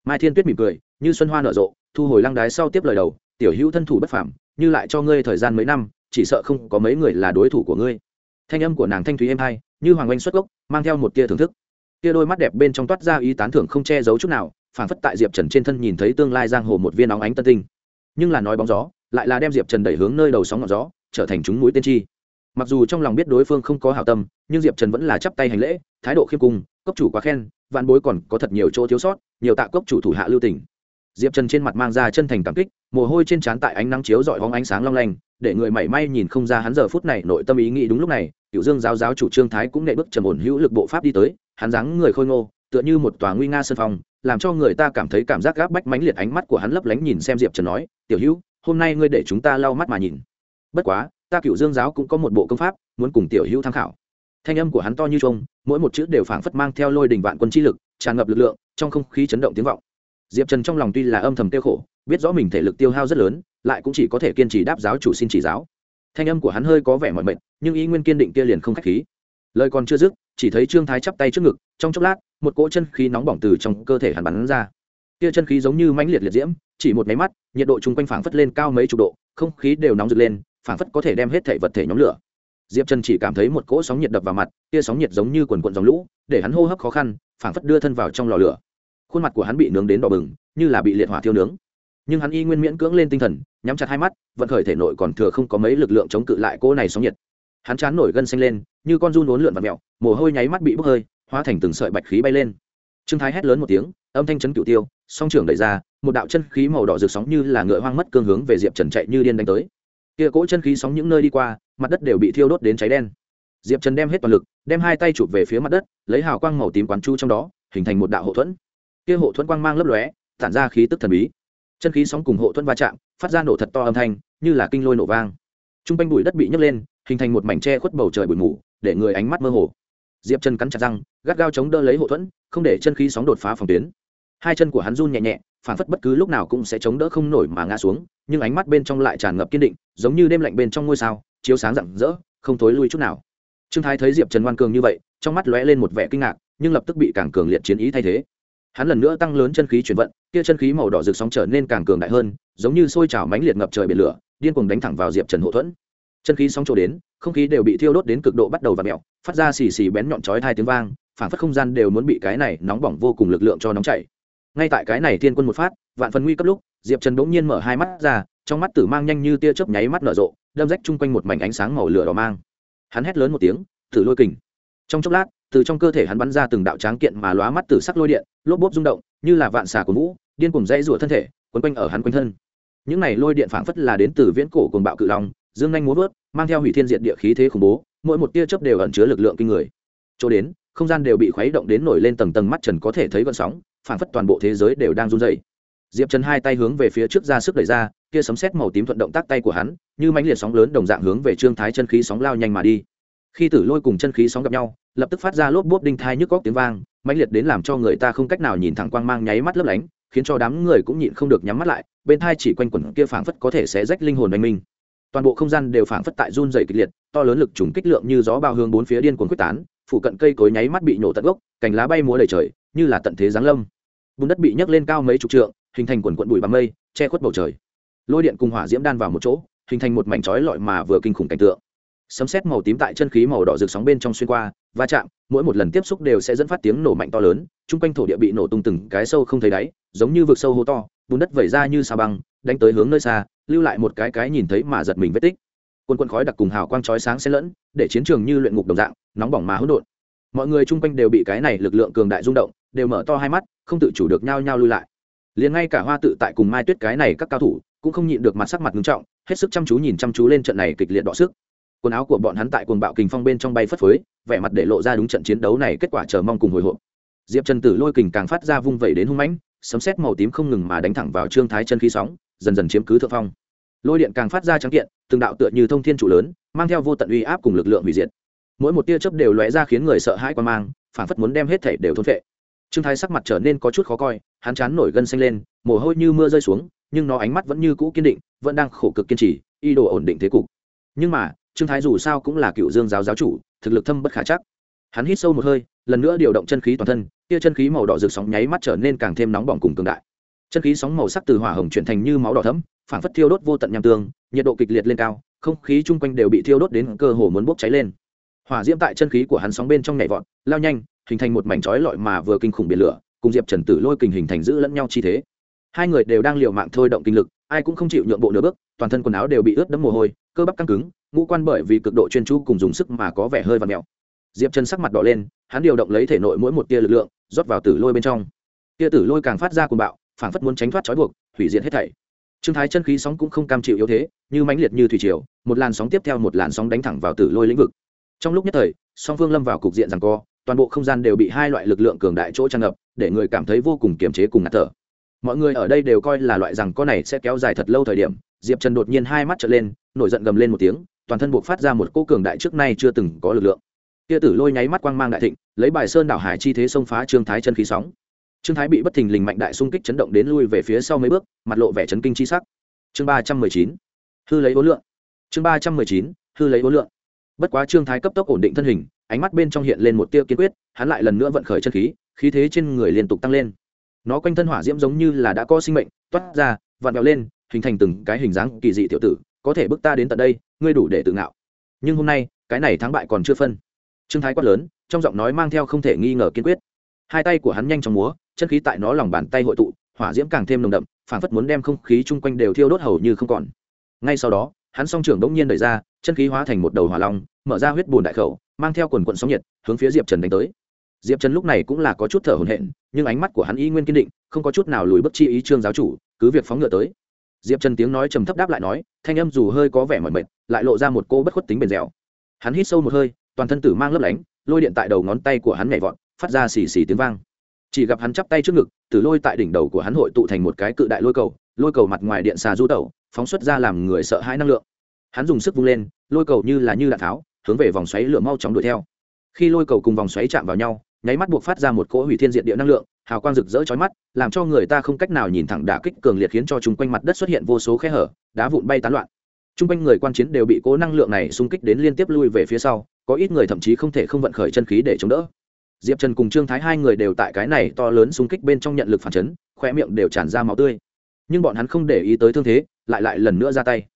Mai thiên tuyết mỉm cười, như xuân hoa nở rộ thu hồi lăng đái sau tiếp lời đầu, tiểu hữu thân thủ bất phảm như lại cho ngươi thời gian mấy năm, chỉ sợ không có mấy người là đối thủ của ngươi. Thanh âm của nàng thanh thúy êm hai như hoàng oanh xuất gốc, mang theo một tia thưởng thức. Tia đôi mắt đẹp bên trong toát ra ý tán thưởng không che giấu chút nào phản phất tại diệp trần trên thân nhìn thấy tương lai giang hồ một viên óng ánh tân tinh. Nhưng là nói bóng gió, lại là đem diệp trần đẩy hướng nơi đầu sóng ngọn gió, trở thành chúng mũi tiên tri. Mặc dù trong lòng biết đối phương không có hảo tâm, nhưng diệp trần vẫn là chắp tay hành lễ, thái độ khiêm cung, cốc chủ quá khen, vạn bối còn có thật nhiều chỗ thiếu sót, nhiều tạ cốc chủ thủ hạ lưu tỉnh diệp trần trên mặt mang ra chân thành cảm kích mồ hôi trên trán tại ánh nắng chiếu dọi hóng ánh sáng long lanh để người mảy may nhìn không ra hắn giờ phút này nội tâm ý nghĩ đúng lúc này cựu dương giáo giáo chủ trương thái cũng nệ bước trầm ổn hữu lực bộ pháp đi tới hắn dáng người khôi ngô tựa như một tòa nguy nga sân phòng, làm cho người ta cảm thấy cảm giác gáp bách mãnh liệt ánh mắt của hắn lấp lánh nhìn xem diệp trần nói tiểu hữu hôm nay ngươi để chúng ta lau mắt mà nhìn. Bất quá ta cựu dương giáo cũng có một bộ công pháp muốn cùng tiểu hữu tham khảo. Thanh âm của hắn to như trông mỗi một chữ đều phảng phất mang theo lôi đình vạn quân chi lực tràn ngập lực lượng trong không khí chấn động tiếng vọng diệp trần trong lòng tuy là âm thầm tiêu khổ, biết rõ mình thể lực tiêu hao rất lớn, lại cũng chỉ có thể kiên trì đáp giáo chủ xin chỉ giáo. Thanh âm của hắn hơi có vẻ mọi mệnh nhưng ý nguyên kiên định kia liền không k h á c h khí. Lời còn chưa dứt, chỉ thấy trương thái chắp tay trước ngực, trong chốc lát, một cỗ chân khí nóng bỏng từ trong cơ thể hắn bắn ra. Kia chân khí giống như mãnh liệt liệt diễm, chỉ một máy mắt, nhiệt độ chung quanh phảng phất lên cao mấy chục độ, không khí đều nóng rực lên, phảng phất có thể đem hết thể vật thể nhóm lửa. Diệp trần chỉ cảm thấy một cỗ sóng nhiệt đập vào mặt, kia sóng nhiệt giống như quần quận dòng lũ, để hắn hô hấp khó khăn, phảng phất đưa thân vào trong lò lửa khuôn mặt của hắn bị nướng đến đỏ bừng, như là bị liệt hỏa thiêu nướng. Nhưng hắn y nguyên miễn cưỡng lên tinh thần, nhắm chặt hai mắt, vận khởi thể nội còn thừa không có mấy lực lượng chống cự lại cỗ này sóng nhiệt. Hắn chán nổi gân xanh lên, như con run uốn lượn và mẹo mồ hôi nháy mắt bị bốc hơi, hóa thành từng sợi bạch khí bay lên. Trương thái hét lớn một tiếng, âm thanh chấn cửu tiêu, song trưởng đẩy ra, một đạo chân khí màu đỏ rực sóng như là ngựa hoang mất cương hướng về diệp trần chạy như điên đánh tới. Kia cỗ chân khí sóng những nơi đi qua, mặt đất đều bị thiêu đốt đến cháy đen. Diệp trần đem hết toàn lực, đem hai tay chụp về phía mặt đất, lấy hào quang màu tím quán chu trong đó, hình thành một đạo hộ thuẫn kia hộ thuẫn quang mang lấp lóe, tản ra khí tức thần bí. Chân khí sóng cùng hộ thuẫn va chạm, phát ra nổ thật to âm thanh, như là kinh lôi nổ vang. T r u n g quanh bụi đất bị nhấc lên, hình thành một mảnh tre khuất bầu trời bụi mù, để người ánh mắt mơ hồ. Diệp chân cắn chặt răng, gắt gao chống đỡ lấy hộ thuẫn, không để chân khí sóng đột phá phòng tuyến. Hai chân của hắn run nhẹ nhẹ, phản phất bất cứ lúc nào cũng sẽ chống đỡ không nổi mà ngã xuống, nhưng ánh mắt bên trong lại tràn ngập kiên định, giống như đêm lạnh bên trong ngôi sao, chiếu sáng rạng rỡ, không thối lui chút nào. Trương thái thấy diệp trần ngoan cường như vậy, trong mắt lóe lên một vẻ kinh ngạc, nhưng lập tức bị càng cường liệt chiến ý thay thế hắn lần nữa tăng lớn chân khí chuyển vận, kia chân khí màu đỏ rực sóng trở nên càng cường đại hơn, giống như sôi trào mánh liệt ngập trời biển lửa, điên cuồng đánh thẳng vào diệp trần hậu thuẫn. Chân khí sóng trổ đến, không khí đều bị thiêu đốt đến cực độ bắt đầu và mẹo phát ra xì xì bén nhọn chói hai tiếng vang, phản phất không gian đều muốn bị cái này nóng bỏng vô cùng lực lượng cho nóng chảy. Ngay tại cái này thiên quân một phát, vạn phần nguy cấp lúc, diệp trần bỗng nhiên mở hai mắt ra, trong mắt tử mang nhanh như tia chớp nháy mắt nở rộ, đâm rách chung quanh một mảnh ánh sáng màu lửa đỏ mang. Hắn hét lớn một tiếng thử lôi kình! Trong chốc lát từ trong cơ thể hắn bắn ra từng đạo tráng kiện mà lóa mắt từ sắc lôi điện, lốp bốp rung động, như là vạn xà của vũ, điên cùng dãy rủa thân thể, quấn quanh ở hắn quanh thân. Những này lôi điện phảng phất là đến từ viễn cổ cuồng bạo cự long, dương nhanh múa vớt, mang theo hủy thiên diện địa khí thế khủng bố, mỗi một tia chớp đều ẩn chứa lực lượng kinh người. Chỗ đến, không gian đều bị khuấy động đến nổi lên tầng tầng mắt trần có thể thấy gọn sóng, phảng phất toàn bộ thế giới đều đang run dày diệp trần hai tay hướng về phía trước ra sức đẩy ra, kia sấm sét màu tím thuận động tác tay của hắn, như mãnh liệt sóng lớn đồng dạng hướng về trương thái chân khí sóng lao nhanh mà đi. Khi tử lôi cùng chân khí sóng gặp nhau lập tức phát ra lốp bốp đinh thai nhức góc tiếng vang, mãnh liệt đến làm cho người ta không cách nào nhìn thẳng quang mang nháy mắt lấp lánh, khiến cho đám người cũng nhịn không được nhắm mắt lại, bên thai chỉ quanh quẩn kia phảng phất có thể sẽ rách linh hồn oanh minh. Toàn bộ không gian đều phảng phất tại run dày kịch liệt, to lớn lực trùng kích lượng như gió bao hướng bốn phía điên cuồng quyết tán phụ cận cây cối nháy mắt bị nổ tận gốc, cành lá bay múa đầy trời, như là tận thế giáng lâm. Bùn đất bị nhấc lên cao mấy chục trượng, hình thành quần quận bụi bằng mây, che khuất bầu trời. Lôi điện cùng hỏa diễm đan vào một chỗ, hình thành một mảnh trói lọi mà vừa kinh khủng cảnh tượng sấm xét màu tím tại chân khí màu đỏ rực sóng bên trong xuyên qua, va chạm, mỗi một lần tiếp xúc đều sẽ dẫn phát tiếng nổ mạnh to lớn, chung quanh thổ địa bị nổ tung từng cái sâu không thấy đáy, giống như vực sâu hố to, bùn đất vẩy ra như sa băng, đánh tới hướng nơi xa, lưu lại một cái cái nhìn thấy mà giật mình vết tích. Quân quân khói đặc cùng hào quang chói sáng xen lẫn, để chiến trường như luyện ngục đồng dạng, nóng bỏng mà hỗn độn. Mọi người chung quanh đều bị cái này lực lượng cường đại rung động, đều mở to hai mắt, không tự chủ được nhao nhao lui lại. Liền ngay cả hoa tự tại cùng mai tuyết cái này các cao thủ, cũng không nhịn được mặt sắc mặt nghiêm trọng, hết sức chăm chú nhìn chăm chú lên trận này kịch liệt đọ sức quần áo của bọn hắn tại cuồng bạo kình phong bên trong bay phất phới, vẻ mặt để lộ ra đúng trận chiến đấu này, kết quả chờ mong cùng hồi hộp. Diệp trần tử lôi kình càng phát ra vung vẩy đến hung mãnh, sấm xét màu tím không ngừng mà đánh thẳng vào trương thái chân khí sóng, dần dần chiếm cứ thượng phong. Lôi điện càng phát ra trắng kiện, từng đạo tựa như thông thiên trụ lớn, mang theo vô tận uy áp cùng lực lượng hủy diệt. Mỗi một tia chớp đều lóe ra khiến người sợ hãi quan mang, phản phất muốn đem hết thể đều thôn phệ. Trương thái sắc mặt trở nên có chút khó coi, hắn chán nổi gân xanh lên, mồ hôi như mưa rơi xuống, nhưng nó ánh mắt vẫn như cũ kiên định, vẫn đang khổ cực kiên trì, ý đồ ổn định thế cục. Nhưng mà trương thái dù sao cũng là cựu dương giáo giáo chủ, thực lực thâm bất khả chắc. Hắn hít sâu một hơi, lần nữa điều động chân khí toàn thân tia chân khí màu đỏ rực sóng nháy mắt trở nên càng thêm nóng bỏng cùng cường đại. Chân khí sóng màu sắc từ hỏa hồng chuyển thành như máu đỏ thấm phản phất thiêu đốt vô tận nham tương, nhiệt độ kịch liệt lên cao, không khí chung quanh đều bị thiêu đốt đến cơ hồ muốn bốc cháy lên. Hỏa diễm tại chân khí của hắn sóng bên trong nhảy vọt, lao nhanh, hình thành một mảnh trói lọi mà vừa kinh khủng biển lửa, cùng diệp trần tử lôi kình hình thành giữ lẫn nhau chi thế. Hai người đều đang liều mạng thôi động kinh lực ai cũng không chịu nhượng bộ nửa bước, toàn thân quần áo đều bị ướt đẫm mồ hôi, cơ bắp căng cứng, ngũ quan bởi vì cực độ chuyên chú cùng dùng sức mà có vẻ hơi và mèo diệp trần sắc mặt đỏ lên, hắn điều động lấy thể nội mỗi một tia lực lượng, rót vào tử lôi bên trong. Tia tử lôi càng phát ra cuồng bạo, phảng phất muốn tránh thoát trói buộc, hủy diệt hết thảy. Trương thái chân khí sóng cũng không cam chịu yếu thế, như mãnh liệt như thủy triều, một làn sóng tiếp theo một làn sóng đánh thẳng vào tử lôi lĩnh vực. Trong lúc nhất thời, song phương lâm vào cục diện rằng co, toàn bộ không gian đều bị hai loại lực lượng cường đại chỗ tràn ngập, để người cảm thấy vô cùng kiềm chế cùng ngạt thở mọi người ở đây đều coi là loại rằng con này sẽ kéo dài thật lâu thời điểm. Diệp trần đột nhiên hai mắt trở lên, nổi giận gầm lên một tiếng, toàn thân buộc phát ra một cỗ cường đại trước nay chưa từng có lực lượng. Kia tử lôi nháy mắt quang mang đại thịnh, lấy bài sơn đảo hải chi thế xông phá trương thái chân khí sóng. Trương thái bị bất thình lình mạnh đại xung kích chấn động đến lui về phía sau mấy bước, mặt lộ vẻ chấn kinh chi sắc. Chương ba trăm mười chín, hư lấy ối lượng chương ba trăm mười chín, hư lấy ối lượng bất quá trương thái cấp tốc ổn định thân hình, ánh mắt bên trong hiện lên một tia kiên quyết, hắn lại lần nữa vận khởi chân khí khí thế trên người liên tục tăng lên nó quanh thân hỏa diễm giống như là đã có sinh mệnh, toát ra, vặn vẹo lên, hình thành từng cái hình dáng kỳ dị tiểu tử, có thể bước ta đến tận đây, ngươi đủ để tự ngạo. Nhưng hôm nay, cái này thắng bại còn chưa phân. Trương thái quát lớn, trong giọng nói mang theo không thể nghi ngờ kiên quyết. Hai tay của hắn nhanh chóng múa, chân khí tại nó lòng bàn tay hội tụ, hỏa diễm càng thêm nồng đậm phản phất muốn đem không khí chung quanh đều thiêu đốt hầu như không còn. Ngay sau đó, hắn song trưởng đống nhiên đẩy ra, chân khí hóa thành một đầu hỏa long, mở ra huyết bùn đại khẩu, mang theo quần quận sóng nhiệt, hướng phía diệp trần đánh tới diệp trần lúc này cũng là có chút thở hổn hển, nhưng ánh mắt của hắn y nguyên kiên định, không có chút nào lùi bất chi ý trương giáo chủ, cứ việc phóng ngựa tới. Diệp trần tiếng nói trầm thấp đáp lại nói, thanh âm dù hơi có vẻ mỏi mệt, lại lộ ra một cô bất khuất tính bền dẻo. Hắn hít sâu một hơi, toàn thân tử mang lấp lánh, lôi điện tại đầu ngón tay của hắn nhảy vọt, phát ra xì xì tiếng vang. Chỉ gặp hắn chắp tay trước ngực tử lôi tại đỉnh đầu của hắn hội tụ thành một cái cự đại lôi cầu lôi cầu mặt ngoài điện xà du tẩu, phóng xuất ra làm người sợ hãi năng lượng. Hắn dùng sức vung lên, lôi cầu như là như đạn tháo, hướng về vòng xoáy lửa mau chóng đuổi theo. Khi lôi cầu cùng vòng xoáy chạm vào nhau nháy mắt buộc phát ra một cỗ hủy thiên diệt địa năng lượng, hào quang rực rỡ chói mắt, làm cho người ta không cách nào nhìn thẳng đả kích cường liệt khiến cho chung quanh mặt đất xuất hiện vô số khe hở, đá vụn bay tán loạn. Chung quanh người quan chiến đều bị cố năng lượng này xung kích đến liên tiếp lui về phía sau, có ít người thậm chí không thể không vận khởi chân khí để chống đỡ. Diệp trần cùng trương thái hai người đều tại cái này to lớn xung kích bên trong nhận lực phản chấn khoe miệng đều tràn ra máu tươi. Nhưng bọn hắn không để ý tới thương thế, lại lại lần nữa ra tay.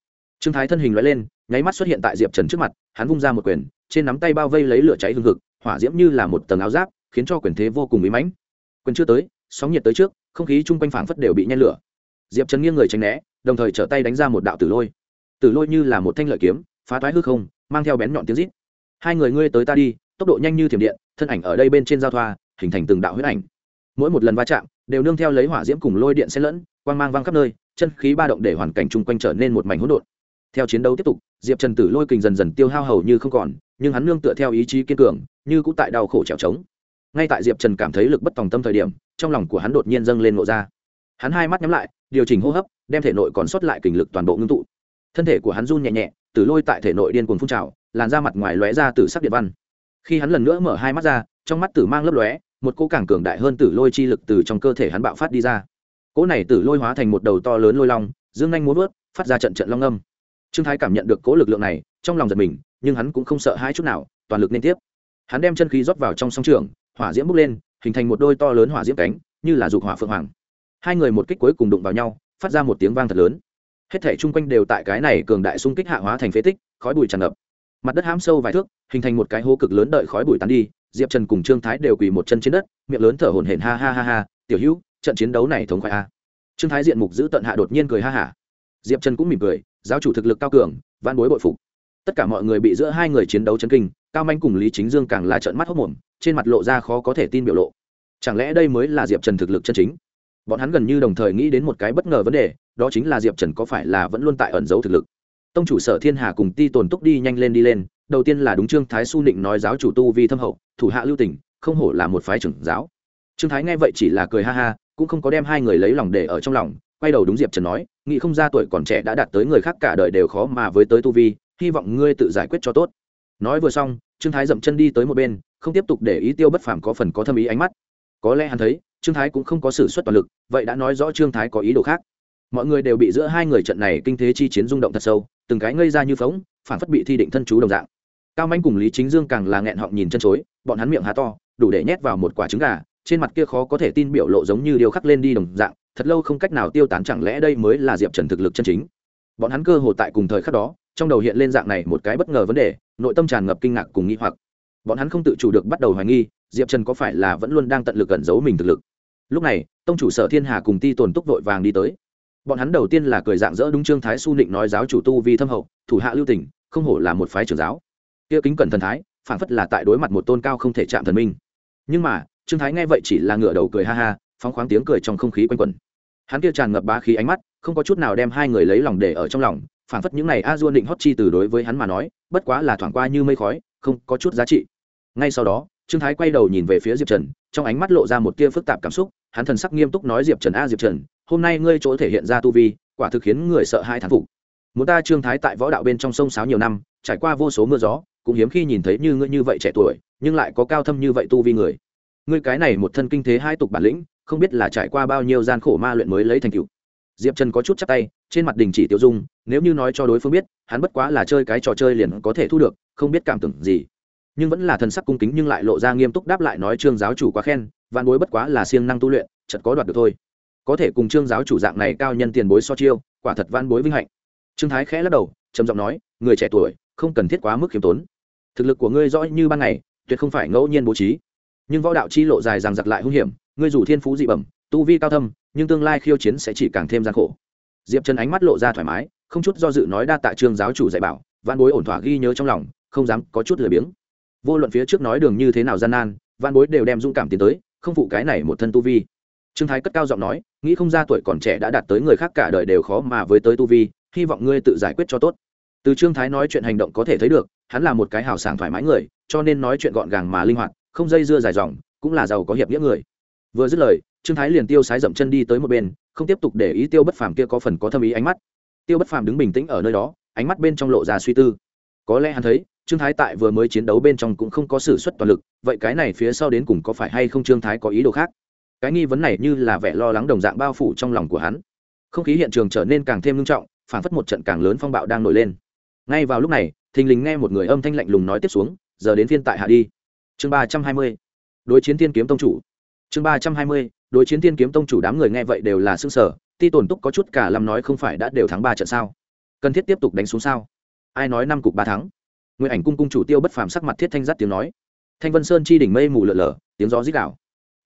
Trương thái thân hình loại lên, nháy mắt xuất hiện tại diệp trần trước mặt, hắn vung ra một quyền, trên nắm tay bao vây lấy lửa cháy hương thực hỏa diễm như là một tầng áo giáp khiến cho quyền thế vô cùng bí mãnh. Quyền chưa tới, sóng nhiệt tới trước, không khí chung quanh phảng phất đều bị nhen lửa. Diệp trần nghiêng người tránh né, đồng thời trở tay đánh ra một đạo tử lôi. Tử lôi như là một thanh lợi kiếm, phá toái hư không, mang theo bén nhọn tiếng rít. Hai người ngươi tới ta đi, tốc độ nhanh như thiểm điện, thân ảnh ở đây bên trên giao thoa, hình thành từng đạo huyết ảnh. Mỗi một lần va chạm, đều nương theo lấy hỏa diễm cùng lôi điện xen lẫn, quang mang vang khắp nơi, chân khí ba động để hoàn cảnh chung quanh trở nên một mảnh hỗn độn. Theo chiến đấu tiếp tục, diệp trần tử lôi kình dần dần tiêu hao hầu như không còn, nhưng hắn nương tựa theo ý chí kiên cường, như cũng tại đau khổ trèo trống ngay tại diệp trần cảm thấy lực bất tòng tâm thời điểm, trong lòng của hắn đột nhiên dâng lên ngộ ra. Hắn hai mắt nhắm lại, điều chỉnh hô hấp, đem thể nội còn sót lại kình lực toàn bộ ngưng tụ. Thân thể của hắn run nhẹ nhẹ tử lôi tại thể nội điên cuồng phun trào, làn ra mặt ngoài lóe ra từ sắc điện văn. Khi hắn lần nữa mở hai mắt ra, trong mắt tử mang lấp lóe, một cỗ càng cường đại hơn tử lôi chi lực từ trong cơ thể hắn bạo phát đi ra. Cỗ này tử lôi hóa thành một đầu to lớn lôi long, dương nhanh muốn vớt, phát ra trận trận long âm. Trương thái cảm nhận được cỗ lực lượng này, trong lòng giật mình, nhưng hắn cũng không sợ hai chút nào, toàn lực liên tiếp. Hắn đem chân khí rót vào trong song trường hỏa diễm bốc lên, hình thành một đôi to lớn hỏa diễm cánh, như là dục hỏa phượng hoàng. Hai người một kích cuối cùng đụng vào nhau, phát ra một tiếng vang thật lớn. Hết thể chung quanh đều tại cái này cường đại xung kích hạ hóa thành phế tích, khói bụi tràn ngập. Mặt đất hám sâu vài thước, hình thành một cái hố cực lớn đợi khói bụi tán đi, diệp trần cùng trương thái đều quỳ một chân trên đất, miệng lớn thở hổn hển ha ha ha ha, tiểu hữu, trận chiến đấu này thống khoái a. Trương thái diện mục giữ tận hạ đột nhiên cười ha hả. Diệp trần cũng mỉm cười, giáo chủ thực lực cao cường van bối bội phục tất cả mọi người bị giữa hai người chiến đấu chấn kinh, cao manh cùng lý chính dương càng là trợn mắt hốc mồm trên mặt lộ ra khó có thể tin biểu lộ. Chẳng lẽ đây mới là diệp trần thực lực chân chính? Bọn hắn gần như đồng thời nghĩ đến một cái bất ngờ vấn đề, đó chính là diệp trần có phải là vẫn luôn tại ẩn giấu thực lực? Tông chủ sở thiên hà cùng ti tồn túc đi nhanh lên đi lên, đầu tiên là đúng trương thái su định nói giáo chủ tu vi thâm hậu, thủ hạ lưu tỉnh không hổ là một phái trưởng giáo. Trương thái nghe vậy chỉ là cười ha ha, cũng không có đem hai người lấy lòng để ở trong lòng, quay đầu đúng diệp trần nói, nghĩ không ra tuổi còn trẻ đã đạt tới người khác cả đời đều khó mà với tới tu vi hy vọng ngươi tự giải quyết cho tốt. Nói vừa xong, trương thái dậm chân đi tới một bên, không tiếp tục để ý tiêu bất phàm có phần có thâm ý ánh mắt. Có lẽ hắn thấy, trương thái cũng không có s ử suất toàn lực, vậy đã nói rõ trương thái có ý đồ khác. Mọi người đều bị giữa hai người trận này kinh thế chi chiến rung động thật sâu, từng cái ngây ra như phóng phản phất bị thi định thân chú đồng dạng. Cao manh cùng lý chính dương càng là nghẹn họng nhìn chân chối, bọn hắn miệng há to, đủ để nhét vào một quả trứng gà, trên mặt kia khó có thể tin biểu lộ giống như điều khắc lên đi đồng dạng, thật lâu không cách nào tiêu tán, chẳng lẽ đây mới là diệp trần thực lực chân chính? Bọn hắn cơ hồ tại cùng thời khắc đó trong đầu hiện lên dạng này một cái bất ngờ vấn đề, nội tâm tràn ngập kinh ngạc cùng nghi hoặc. Bọn hắn không tự chủ được bắt đầu hoài nghi, diệp trần có phải là vẫn luôn đang tận lực cẩn giấu mình thực lực. Lúc này, tông chủ sở thiên hà cùng ti tồn túc vội vàng đi tới. Bọn hắn đầu tiên là cười dạng dỡ đúng trương thái su định nói giáo chủ tu vi thâm hậu, thủ hạ lưu tỉnh không hổ là một phái trưởng giáo. Kia kính cẩn thần thái phản phất là tại đối mặt một tôn cao không thể chạm thần minh. Nhưng mà, trương thái nghe vậy chỉ là ngửa đầu cười ha ha, phóng khoáng tiếng cười trong không khí quanh quẩn. Hắn kia tràn ngập ba khí ánh mắt, không có chút nào đem hai người lấy lòng để ở trong lòng phản phất những này a duôn định hót chi từ đối với hắn mà nói, bất quá là thoảng qua như mây khói, không có chút giá trị. Ngay sau đó, trương thái quay đầu nhìn về phía diệp trần, trong ánh mắt lộ ra một tia phức tạp cảm xúc, hắn thần sắc nghiêm túc nói diệp trần, a diệp trần, hôm nay ngươi chỗ thể hiện ra tu vi, quả thực khiến người sợ hai thán phục. Muốn ta trương thái tại võ đạo bên trong sông sáo nhiều năm, trải qua vô số mưa gió, cũng hiếm khi nhìn thấy như ngươi như vậy trẻ tuổi, nhưng lại có cao thâm như vậy tu vi người. Ngươi cái này một thân kinh thế hai tục bản lĩnh, không biết là trải qua bao nhiêu gian khổ ma luyện mới lấy thành tựu. Diệp trần có chút chắc tay trên mặt đình chỉ tiêu dung, nếu như nói cho đối phương biết, hắn bất quá là chơi cái trò chơi liền có thể thu được, không biết cảm tưởng gì. Nhưng vẫn là thần sắc cung kính nhưng lại lộ ra nghiêm túc đáp lại nói trương giáo chủ quá khen văn bối bất quá là siêng năng tu luyện chật có đoạt được thôi. Có thể cùng trương giáo chủ dạng này cao nhân tiền bối so chiêu, quả thật văn bối vinh hạnh. Trương thái khẽ lắc đầu, trầm giọng nói, người trẻ tuổi, không cần thiết quá mức khiêm tốn. Thực lực của ngươi rõ như ban ngày, tuyệt không phải ngẫu nhiên bố trí. Nhưng võ đạo chi lộ dài rằng giặc lại hung hiểm, ngươi dù thiên phú dị bẩm, tu vi cao thâm, nhưng tương lai khiêu chiến sẽ chỉ càng thêm gian khổ diệp trần ánh mắt lộ ra thoải mái, không chút do dự nói đa tạ trương giáo chủ dạy bảo văn bối ổn thỏa ghi nhớ trong lòng, không dám có chút lười biếng. Vô luận phía trước nói đường như thế nào gian nan văn bối đều đem dũng cảm tiến tới, không phụ cái này một thân tu vi. Trương thái cất cao giọng nói, nghĩ không ra tuổi còn trẻ đã đạt tới người khác cả đời đều khó mà với tới tu vi, hy vọng ngươi tự giải quyết cho tốt. Từ trương thái nói chuyện hành động có thể thấy được, hắn là một cái hào sảng thoải mái người, cho nên nói chuyện gọn gàng mà linh hoạt, không dây dưa dài dòng, cũng là giàu có hiệp nghĩa người. Vừa dứt lời, trương thái liền tiêu sái dậm chân đi tới một bên không tiếp tục để ý tiêu bất phàm kia có phần có thâm ý ánh mắt. Tiêu bất phàm đứng bình tĩnh ở nơi đó, ánh mắt bên trong lộ ra suy tư. Có lẽ hắn thấy, trương thái tại vừa mới chiến đấu bên trong cũng không có s ử suất toàn lực, vậy cái này phía sau đến cùng có phải hay không trương thái có ý đồ khác? Cái nghi vấn này như là vẻ lo lắng đồng dạng bao phủ trong lòng của hắn. Không khí hiện trường trở nên càng thêm nghiêm trọng, phản phất một trận càng lớn phong bạo đang nổi lên. Ngay vào lúc này, thình lình nghe một người âm thanh lạnh lùng nói tiếp xuống, giờ đến phiên tại hạ đi. Chương ba trăm hai mươi. Đối chiến thiên kiếm tông chủ chương ba trăm hai mươi, đối chiến thiên kiếm tông chủ đám người nghe vậy đều là xương sở ti tổn túc có chút cả lâm nói không phải đã đều thắng ba trận sao? Cần thiết tiếp tục đánh xuống sao? Ai nói năm cục ba thắng? Nguyên ảnh cung cung chủ tiêu bất phàm sắc mặt thiết thanh giắt tiếng nói. Thanh vân sơn chi đỉnh mây mù lở lở, tiếng gió rít đảo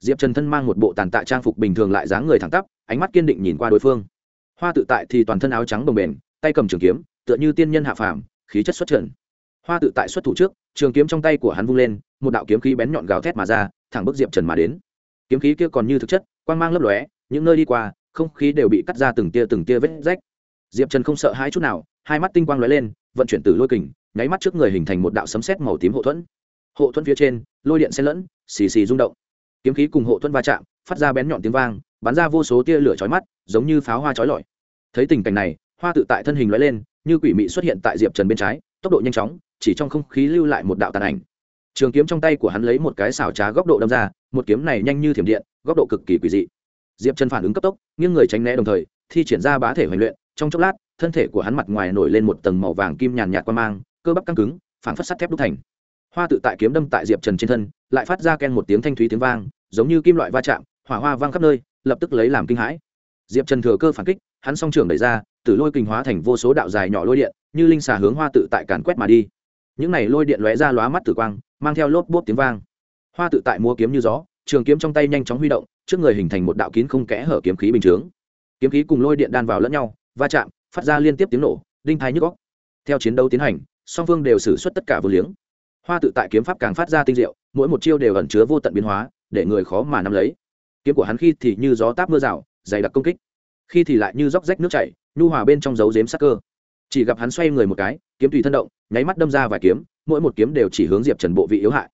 diệp trần thân mang một bộ tàn tạ trang phục bình thường lại dáng người thẳng tắp, ánh mắt kiên định nhìn qua đối phương. Hoa tự tại thì toàn thân áo trắng bồng bềnh, tay cầm trường kiếm, tựa như tiên nhân hạ phàm, khí chất xuất trần. Hoa tự tại xuất thủ trước, trường kiếm trong tay của hắn vung lên, một đạo kiếm khí bén nhọn gào thét mà ra, thẳng bức diệp trần mà đến kiếm khí kia còn như thực chất, quang mang lấp lóe, những nơi đi qua, không khí đều bị cắt ra từng tia từng tia vết rách. Diệp trần không sợ hai chút nào, hai mắt tinh quang lóe lên, vận chuyển từ lôi kình, nháy mắt trước người hình thành một đạo sấm sét màu tím hộ thuẫn. Hộ thuẫn phía trên, lôi điện xen lẫn, xì xì rung động. Kiếm khí cùng hộ thuẫn va chạm, phát ra bén nhọn tiếng vang, bắn ra vô số tia lửa chói mắt, giống như pháo hoa chói lọi. Thấy tình cảnh này, hoa tự tại thân hình lóe lên, như quỷ mị xuất hiện tại diệp trần bên trái, tốc độ nhanh chóng, chỉ trong không khí lưu lại một đạo tàn ảnh trường kiếm trong tay của hắn lấy một cái xảo trá góc độ đâm ra, một kiếm này nhanh như thiểm điện, góc độ cực kỳ quỷ dị. Diệp trần phản ứng cấp tốc, nghiêng người tránh né đồng thời, thi triển ra bá thể hoành luyện, trong chốc lát, thân thể của hắn mặt ngoài nổi lên một tầng màu vàng kim nhàn nhạt qua mang, cơ bắp căng cứng phản phất sắt thép đúc thành. Hoa tự tại kiếm đâm tại diệp trần trên thân, lại phát ra ken một tiếng thanh thúy tiếng vang, giống như kim loại va chạm, hỏa hoa vang khắp nơi, lập tức lấy làm kinh hãi. Diệp trần thừa cơ phản kích, hắn song trường đẩy ra tử lôi kinh hóa thành vô số đạo dài nhỏ lôi điện, như linh xà hướng hoa tự tại càn quét mà đi. Những này lôi điện lóe ra lóa mắt tử quang mang theo lốp bốp tiếng vang. Hoa tự tại mua kiếm như gió, trường kiếm trong tay nhanh chóng huy động, trước người hình thành một đạo kín không kẽ hở kiếm khí bình chướng. Kiếm khí cùng lôi điện đan vào lẫn nhau, va chạm, phát ra liên tiếp tiếng nổ, đinh thái nhức góc theo chiến đấu tiến hành, song phương đều xử suất tất cả vô liếng. Hoa tự tại kiếm pháp càng phát ra tinh diệu, mỗi một chiêu đều ẩn chứa vô tận biến hóa, để người khó mà nắm lấy. Kiếm của hắn khi thì như gió táp mưa rào, dày đặc công kích. Khi thì lại như róc rách nước chảy, nhu hòa bên trong dấu dếm sắc cơ. Chỉ gặp hắn xoay người một cái, kiếm tùy thân động, nháy mắt đâm ra vài kiếm mỗi một kiếm đều chỉ hướng diệp trần bộ vị yếu hại.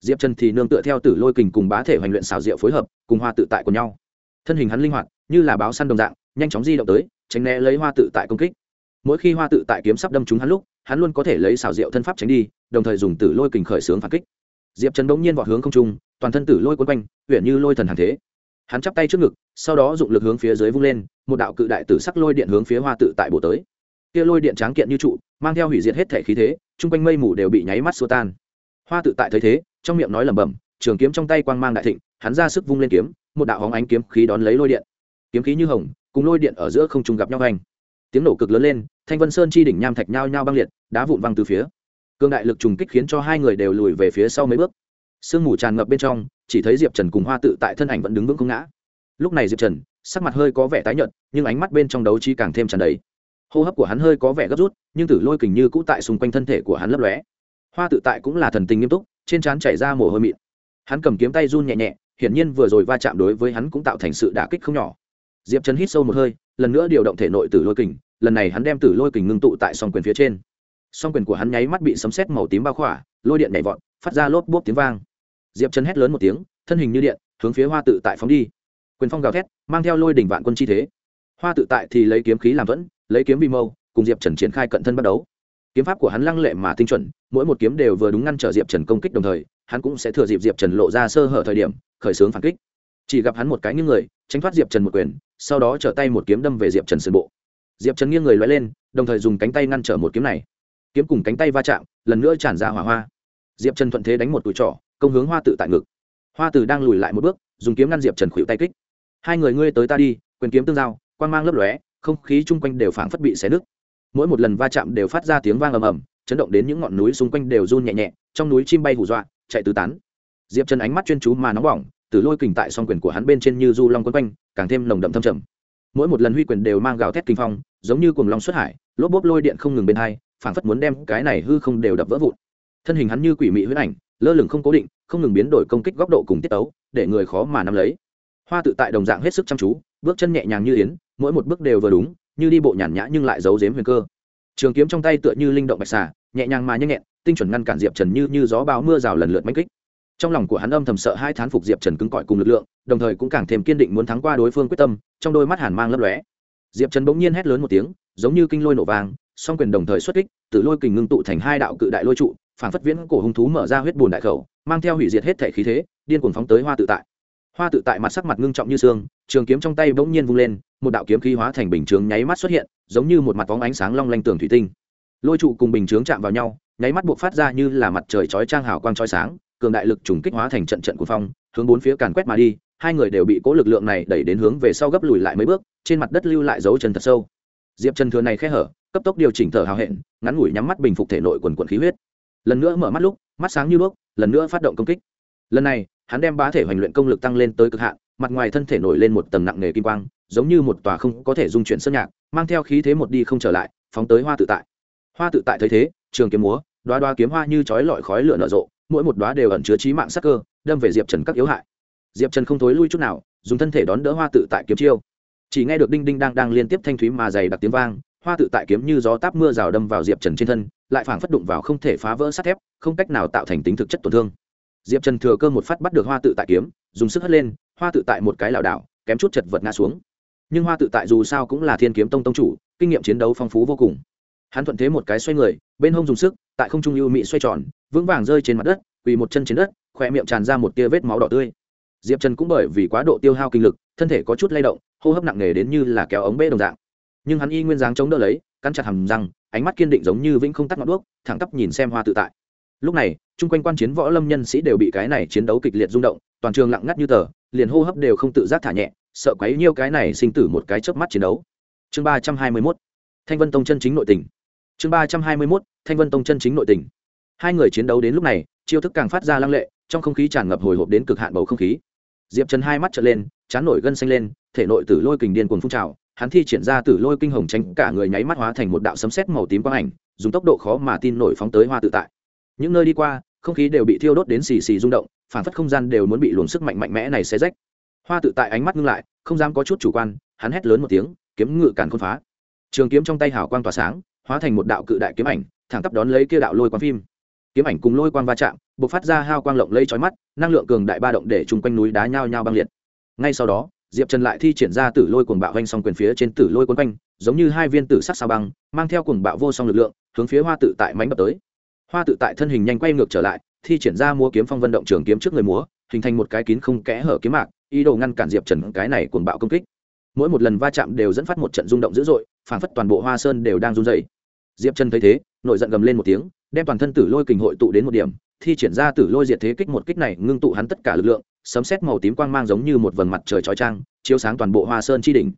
Diệp trần thì nương tựa theo tử lôi kình cùng bá thể hoành luyện xào diệu phối hợp, cùng hoa tự tại của nhau. Thân hình hắn linh hoạt, như là báo săn đồng dạng, nhanh chóng di động tới, tránh né lấy hoa tự tại công kích. Mỗi khi hoa tự tại kiếm sắp đâm trúng hắn lúc, hắn luôn có thể lấy xào diệu thân pháp tránh đi, đồng thời dùng tử lôi kình khởi xướng phản kích. Diệp trần bỗng nhiên vọt hướng không trung, toàn thân tử lôi quấn quanh huyện như lôi thần hàng thế. Hắn chắp tay trước ngực, sau đó dụng lực hướng phía dưới vung lên, một đạo cự đại tử sắc lôi điện hướng phía hoa tự tại bổ tới kia lôi điện tráng kiện như trụ, mang theo hủy diệt hết thể khí thế, chung quanh mây mù đều bị nháy mắt xua tan. Hoa tự tại thấy thế, trong miệng nói lẩm bẩm, trường kiếm trong tay quang mang đại thịnh, hắn ra sức vung lên kiếm, một đạo hóng ánh kiếm khí đón lấy lôi điện. Kiếm khí như hồng, cùng lôi điện ở giữa không trùng gặp nhau hành tiếng nổ cực lớn lên, thanh vân sơn chi đỉnh nham thạch nhao nhao băng liệt, đá vụn văng từ phía. Cương đại lực trùng kích khiến cho hai người đều lùi về phía sau mấy bước. Sương mù tràn ngập bên trong, chỉ thấy diệp trần cùng hoa tự tại thân ảnh vẫn đứng vững không ngã. Lúc này diệp trần, sắc mặt hơi có vẻ tái nhợt, nhưng ánh mắt bên trong đấu trí càng thêm tràn đầy hô hấp của hắn hơi có vẻ gấp rút, nhưng tử lôi kình như cũ tại xung quanh thân thể của hắn lấp lóe. Hoa tự tại cũng là thần tình nghiêm túc, trên trán chảy ra mồ hôi mịn. Hắn cầm kiếm tay run nhẹ nhẹ, hiển nhiên vừa rồi va chạm đối với hắn cũng tạo thành sự đả kích không nhỏ. Diệp trần hít sâu một hơi, lần nữa điều động thể nội tử lôi kình, lần này hắn đem tử lôi kình ngưng tụ tại song quyền phía trên. Song quyền của hắn nháy mắt bị sấm sét màu tím bao khỏa, lôi điện nhảy vọt, phát ra lốp bốp tiếng vang. Diệp trần hét lớn một tiếng, thân hình như điện, hướng phía hoa tự tại phóng đi. Quyền phong gào thét, mang theo lôi đỉnh vạn quân chi thế. Hoa tự tại thì lấy kiếm khí làm vẫn lấy kiếm vi mâu, cùng diệp trần triển khai cận thân bắt đấu. Kiếm pháp của hắn lăng lệ mà tinh chuẩn, mỗi một kiếm đều vừa đúng ngăn trở diệp trần công kích đồng thời, hắn cũng sẽ thừa dịp diệp trần lộ ra sơ hở thời điểm, khởi xướng phản kích. Chỉ gặp hắn một cái nghiêng người, tránh thoát diệp trần một quyền, sau đó trở tay một kiếm đâm về diệp trần sườn bộ. Diệp trần nghiêng người loay lên, đồng thời dùng cánh tay ngăn trở một kiếm này. Kiếm cùng cánh tay va chạm, lần nữa tràn ra hỏa hoa. Diệp trần thuận thế đánh một tụi trỏ, công hướng hoa tự tại ngực. Hoa tử đang lùi lại một bước, dùng kiếm ngăn diệp trần khuỵu tay kích. Hai người ngươi tới ta đi, quyền kiếm tương giao quan mang lấp lóe không khí chung quanh đều phảng phất bị xé nứt. Mỗi một lần va chạm đều phát ra tiếng vang ầm ầm, chấn động đến những ngọn núi xung quanh đều run nhẹ nhẹ, trong núi chim bay hù dọa, chạy tứ tán. Diệp trần ánh mắt chuyên chú mà nóng bỏng, từ lôi kình tại song quyền của hắn bên trên như du long quấn quanh, càng thêm nồng đậm thâm trầm. Mỗi một lần huy quyền đều mang gào thét kinh phong, giống như cuồng long xuất hải, lốp bốp lôi điện không ngừng bên hai, phảng phất muốn đem cái này hư không đều đập vỡ vụn. Thân hình hắn như quỷ mị huyết ảnh, lơ lửng không cố định, không ngừng biến đổi công kích góc độ cùng tiết tấu, để người khó mà nắm lấy. Hoa tự tại đồng dạng hết sức chăm chú, bước chân nhẹ nhàng như yến mỗi một bước đều vừa đúng, như đi bộ nhàn nhã nhưng lại giấu giếm huyền cơ. Trường kiếm trong tay tựa như linh động bạch xà, nhẹ nhàng mà nhanh nhẹn, tinh chuẩn ngăn cản diệp trần như như gió bão mưa rào lần lượt mánh kích. Trong lòng của hắn âm thầm sợ hai thán phục diệp trần cứng cỏi cùng lực lượng, đồng thời cũng càng thêm kiên định muốn thắng qua đối phương quyết tâm, trong đôi mắt hàn mang lấp lóe. Diệp trần bỗng nhiên hét lớn một tiếng, giống như kinh lôi nổ vàng song quyền đồng thời xuất kích tự lôi kình ngưng tụ thành hai đạo cự đại lôi trụ phản phất viễn cổ hung thú mở ra huyết bùn đại khẩu, mang theo hủy diệt hết thể khí thế, điên cuồng phóng tới hoa tự tại hoa tự tại mặt sắc mặt ngưng trọng như xương, trường kiếm trong tay bỗng nhiên vung lên, một đạo kiếm khí hóa thành bình chướng nháy mắt xuất hiện, giống như một mặt bóng ánh sáng long lanh tường thủy tinh. Lôi trụ cùng bình chướng chạm vào nhau, nháy mắt buộc phát ra như là mặt trời chói trang hào quang chói sáng, cường đại lực trùng kích hóa thành trận trận của phong, hướng bốn phía càn quét mà đi, hai người đều bị cố lực lượng này đẩy đến hướng về sau gấp lùi lại mấy bước, trên mặt đất lưu lại dấu chân thật sâu. Diệp chân thừa này khẽ hở, cấp tốc điều chỉnh thở hào hẹn, ngắn ngủi nhắm mắt bình phục thể nội quần quần khí huyết. Lần nữa mở mắt lúc, mắt sáng như đuốc, lần nữa phát động công kích. Lần này hắn đem bá thể hoành luyện công lực tăng lên tới cực hạn, mặt ngoài thân thể nổi lên một tầng nặng nề kim quang, giống như một tòa không có thể dung chuyển sơn nhạc, mang theo khí thế một đi không trở lại, phóng tới hoa tự tại. Hoa tự tại thấy thế, trường kiếm múa, đoá đoá kiếm hoa như chói lọi khói lửa nở rộ, mỗi một đoá đều ẩn chứa trí mạng sắc cơ, đâm về diệp trần các yếu hại. Diệp trần không thối lui chút nào, dùng thân thể đón đỡ hoa tự tại kiếm chiêu. Chỉ nghe được đinh đinh đang đang liên tiếp thanh thúy mà dày đặc tiếng vang, hoa tự tại kiếm như gió táp mưa rào đâm vào diệp trần trên thân, lại phảng phất đụng vào không thể phá vỡ sắt thép, không cách nào tạo thành tính thực chất tổn thương diệp trần thừa cơ một phát bắt được hoa tự tại kiếm, dùng sức hất lên, hoa tự tại một cái lảo đảo, kém chút chật vật ngã xuống. Nhưng hoa tự tại dù sao cũng là thiên kiếm tông tông chủ, kinh nghiệm chiến đấu phong phú vô cùng. Hắn thuận thế một cái xoay người, bên hông dùng sức, tại không trung ưu mị xoay tròn, vững vàng rơi trên mặt đất, quỳ một chân trên đất khỏe miệng tràn ra một tia vết máu đỏ tươi. Diệp trần cũng bởi vì quá độ tiêu hao kinh lực, thân thể có chút lay động, hô hấp nặng nề đến như là kéo ống bê đồng dạng. Nhưng hắn y nguyên dáng chống đỡ lấy, cắn chặt hầm răng, ánh mắt kiên định giống như vĩnh không tắt ngọn đuốc, thẳng tắp nhìn xem hoa tự tại lúc này, chung quanh quan chiến võ lâm nhân sĩ đều bị cái này chiến đấu kịch liệt rung động, toàn trường lặng ngắt như tờ, liền hô hấp đều không tự giác thả nhẹ, sợ quấy nhiêu cái này sinh tử một cái chớp mắt chiến đấu. Chương ba trăm hai mươi mốt, thanh vân tông chân chính nội tình. Chương ba trăm hai mươi mốt, thanh vân tông chân chính nội tình. Hai người chiến đấu đến lúc này, chiêu thức càng phát ra lăng lệ, trong không khí tràn ngập hồi hộp đến cực hạn bầu không khí. Diệp trần hai mắt trở lên, chán nổi gân xanh lên, thể nội tử lôi kình điên cuồng phun trào, hắn thi triển ra tử lôi kinh hồng tránh cả người nháy mắt hóa thành một đạo sấm sét màu tím quang ảnh, dùng tốc độ khó mà tin nổi phóng tới hoa tự tại những nơi đi qua, không khí đều bị thiêu đốt đến xì xì rung động phản phất không gian đều muốn bị luồng sức mạnh mạnh mẽ này xé rách. Hoa tự tại ánh mắt ngưng lại, không dám có chút chủ quan, hắn hét lớn một tiếng, kiếm ngự càn khôn phá. Trường kiếm trong tay hào quang tỏa sáng, hóa thành một đạo cự đại kiếm ảnh, thẳng tắp đón lấy kia đạo lôi quang phim. Kiếm ảnh cùng lôi quang va chạm b ộ c phát ra hao quang lộng lây trói mắt, năng lượng cường đại ba động để chung quanh núi đá nhao nhao băng liệt. Ngay sau đó, diệp trần lại thi triển ra tử lôi cuồng bạo vanh song quyền phía trên tử lôi quấn quanh, giống như hai viên tử sắc sao băng, mang theo cuồng bạo vô song lực lượng, hướng phía hoa tự tại mánh đập tới hoa tự tại thân hình nhanh quay ngược trở lại, thi triển ra múa kiếm phong vận động trường kiếm trước người múa, hình thành một cái kín không kẽ hở kiếm mạc, ý đồ ngăn cản diệp trần cái này cuồng bạo công kích. Mỗi một lần va chạm đều dẫn phát một trận rung động dữ dội phản phất toàn bộ hoa sơn đều đang run dày diệp trần thấy thế, nội giận gầm lên một tiếng, đem toàn thân tử lôi kình hội tụ đến một điểm, thi triển ra tử lôi diệt thế kích một kích này ngưng tụ hắn tất cả lực lượng, sấm xét màu tím quang mang giống như một vầng mặt trời trói trang chiếu sáng toàn bộ hoa sơn chi đỉnh.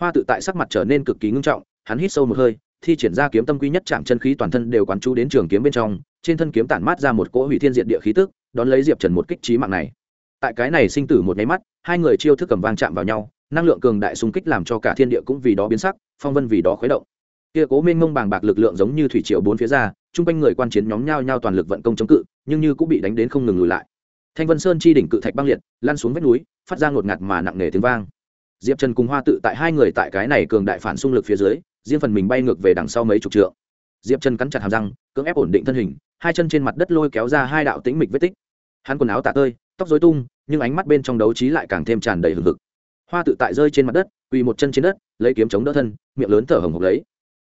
Hoa tự tại sắc mặt trở nên cực kỳ ngưng trọng, hắn hít sâu một hơi thi triển ra kiếm tâm quy nhất chạm chân khí toàn thân đều quán chú đến trường kiếm bên trong, trên thân kiếm tản mát ra một cỗ hủy thiên diện địa khí tức, đón lấy diệp trần một kích trí mạng này. Tại cái này sinh tử một nháy mắt, hai người chiêu thức cầm vang chạm vào nhau, năng lượng cường đại xung kích làm cho cả thiên địa cũng vì đó biến sắc, phong vân vì đó khuấy động. Kia cố mênh mông bàng bạc lực lượng giống như thủy triều bốn phía ra, chung quanh người quan chiến nhóm nhau nhau toàn lực vận công chống cự, nhưng như cũng bị đánh đến không ngừng lùi lại. Thanh vân sơn chi đỉnh cự thạch băng liệt, lăn xuống vách núi, phát ra ngột ngạt mà nặng nề tiếng vang. Diệp trần cùng hoa tự tại hai người tại cái này cường đại phản xung lực phía dưới riêng phần mình bay ngược về đằng sau mấy chục trượng. Diệp trần cắn chặt hàm răng, cưỡng ép ổn định thân hình, hai chân trên mặt đất lôi kéo ra hai đạo tĩnh mịch vết tích. Hắn quần áo tạ tơi, tóc dối tung, nhưng ánh mắt bên trong đấu trí lại càng thêm tràn đầy hừng hực. Hoa tự tại rơi trên mặt đất, quỳ một chân trên đất, lấy kiếm chống đỡ thân, miệng lớn thở hồng hộc lấy.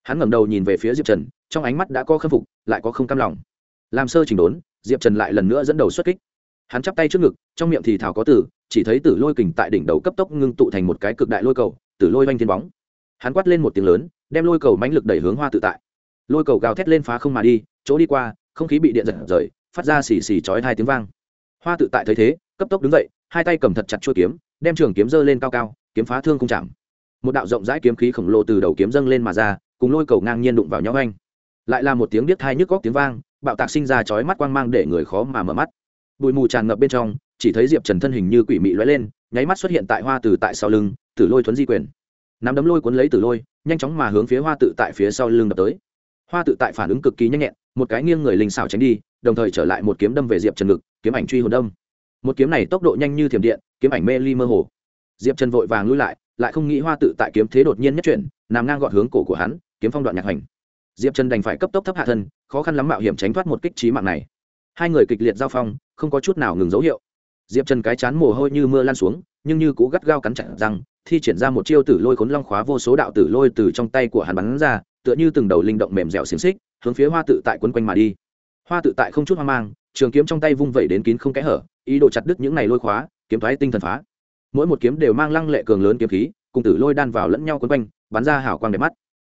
Hắn ngẩng đầu nhìn về phía diệp trần, trong ánh mắt đã có khâm phục, lại có không cam lòng. Làm sơ chỉnh đốn, diệp trần lại lần nữa dẫn đầu xuất kích. Hắn chắp tay trước ngực, trong miệng thì thảo có tử, chỉ thấy tử lôi kình tại đỉnh đầu cấp tốc ngưng tụ thành một cái cực đại lôi cầu, tử lôi oanh thiên bóng hắn quát lên một tiếng lớn, đem lôi cầu mãnh lực đẩy hướng hoa tự tại. Lôi cầu gào thét lên phá không mà đi, chỗ đi qua, không khí bị điện giật rời, phát ra xì xì chói hai tiếng vang. Hoa tự tại thấy thế, cấp tốc đứng dậy, hai tay cầm thật chặt chuôi kiếm, đem trường kiếm dơ lên cao cao, kiếm phá thương không chạm. Một đạo rộng rãi kiếm khí khổng lồ từ đầu kiếm dâng lên mà ra, cùng lôi cầu ngang nhiên đụng vào nhau anh lại là một tiếng biết thai nhức góc tiếng vang, bạo tạc sinh ra chói mắt quang mang để người khó mà mở mắt. Bụi mù tràn ngập bên trong, chỉ thấy diệp trần thân hình như quỷ mị lóe lên, nháy mắt xuất hiện tại hoa từ tại sau lưng, tử lôi thuấn di quyền nắm đấm lôi cuốn lấy tử lôi, nhanh chóng mà hướng phía hoa tự tại phía sau lưng đập tới. Hoa tự tại phản ứng cực kỳ nhanh nhẹn, một cái nghiêng người linh xảo tránh đi, đồng thời trở lại một kiếm đâm về diệp trần ngực, kiếm ảnh truy hồn đâm. Một kiếm này tốc độ nhanh như thiểm điện, kiếm ảnh mê ly mơ hồ. Diệp trần vội vàng lui lại lại không nghĩ hoa tự tại kiếm thế đột nhiên nhất chuyển, nằm ngang gọn hướng cổ của hắn, kiếm phong đoạn nhạc hành diệp trần đành phải cấp tốc thấp hạ thân, khó khăn lắm mạo hiểm tránh thoát một kích trí mạng này. Hai người kịch liệt giao phong, không có chút nào ngừng dấu hiệu. Diệp trần cái chán mồ hôi như mưa lan xuống, nhưng như cú gắt gao cắn chặt răng thi triển ra một chiêu tử lôi khốn long khóa vô số đạo tử lôi từ trong tay của hắn bắn ra, tựa như từng đầu linh động mềm dẻo xiềng xích, hướng phía hoa tự tại quấn quanh mà đi. Hoa tự tại không chút hoang mang, trường kiếm trong tay vung vẩy đến kín không kẽ hở, ý đồ chặt đứt những này lôi khóa, kiếm thoái tinh thần phá. Mỗi một kiếm đều mang lăng lệ cường lớn kiếm khí, cùng tử lôi đan vào lẫn nhau quấn quanh, bắn ra hảo quang đẹp mắt.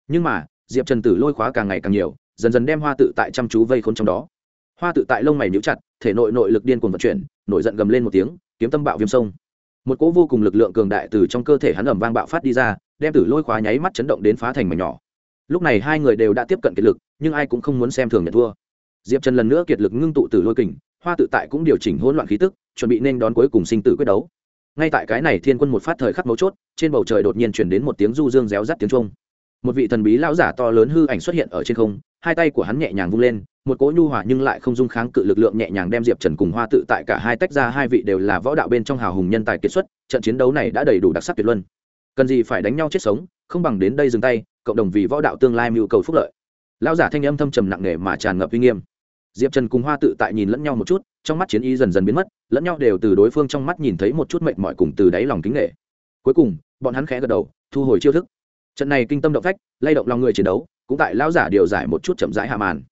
Nhưng mà, diệp trần tử lôi khóa càng ngày càng nhiều, dần dần đem hoa tự tại chăm chú vây khốn trong đó. Hoa tự tại lông mày níu chặt, thể nội nội lực điên cuồng vận chuyển, nổi giận gầm lên một tiếng, kiếm tâm bạo viêm sông một cỗ vô cùng lực lượng cường đại từ trong cơ thể hắn ẩm vang bạo phát đi ra, đem tử lôi khóa nháy mắt chấn động đến phá thành mảnh nhỏ. Lúc này hai người đều đã tiếp cận kiệt lực, nhưng ai cũng không muốn xem thường nhận thua. Diệp trần lần nữa kiệt lực ngưng tụ tử lôi kình, hoa tự tại cũng điều chỉnh hỗn loạn khí tức, chuẩn bị nên đón cuối cùng sinh tử quyết đấu. Ngay tại cái này thiên quân một phát thời khắc mấu chốt, trên bầu trời đột nhiên chuyển đến một tiếng du dương réo rắt tiếng trung một vị thần bí lão giả to lớn hư ảnh xuất hiện ở trên không hai tay của hắn nhẹ nhàng vung lên, một cỗ nhu hòa nhưng lại không dung kháng cự lực lượng nhẹ nhàng đem diệp trần cùng hoa tự tại cả hai tách ra, hai vị đều là võ đạo bên trong hào hùng nhân tài kiệt xuất, trận chiến đấu này đã đầy đủ đặc sắc tuyệt luân. Cần gì phải đánh nhau chết sống, không bằng đến đây dừng tay, cộng đồng vì võ đạo tương lai mưu cầu phúc lợi. Lão giả thanh âm thâm trầm nặng nề mà tràn ngập uy nghiêm. Diệp trần cùng hoa tự tại nhìn lẫn nhau một chút, trong mắt chiến ý dần dần biến mất, lẫn nhau đều từ đối phương trong mắt nhìn thấy một chút mệnh mỏi cùng từ đáy lòng kính nghệ cuối cùng, bọn hắn khẽ gật đầu, thu hồi chiêu thức. Trận này kinh tâm động phách, lay động lòng người chiến đấu cũng tại lão giả điều giải một chút chậm rãi hạ màn.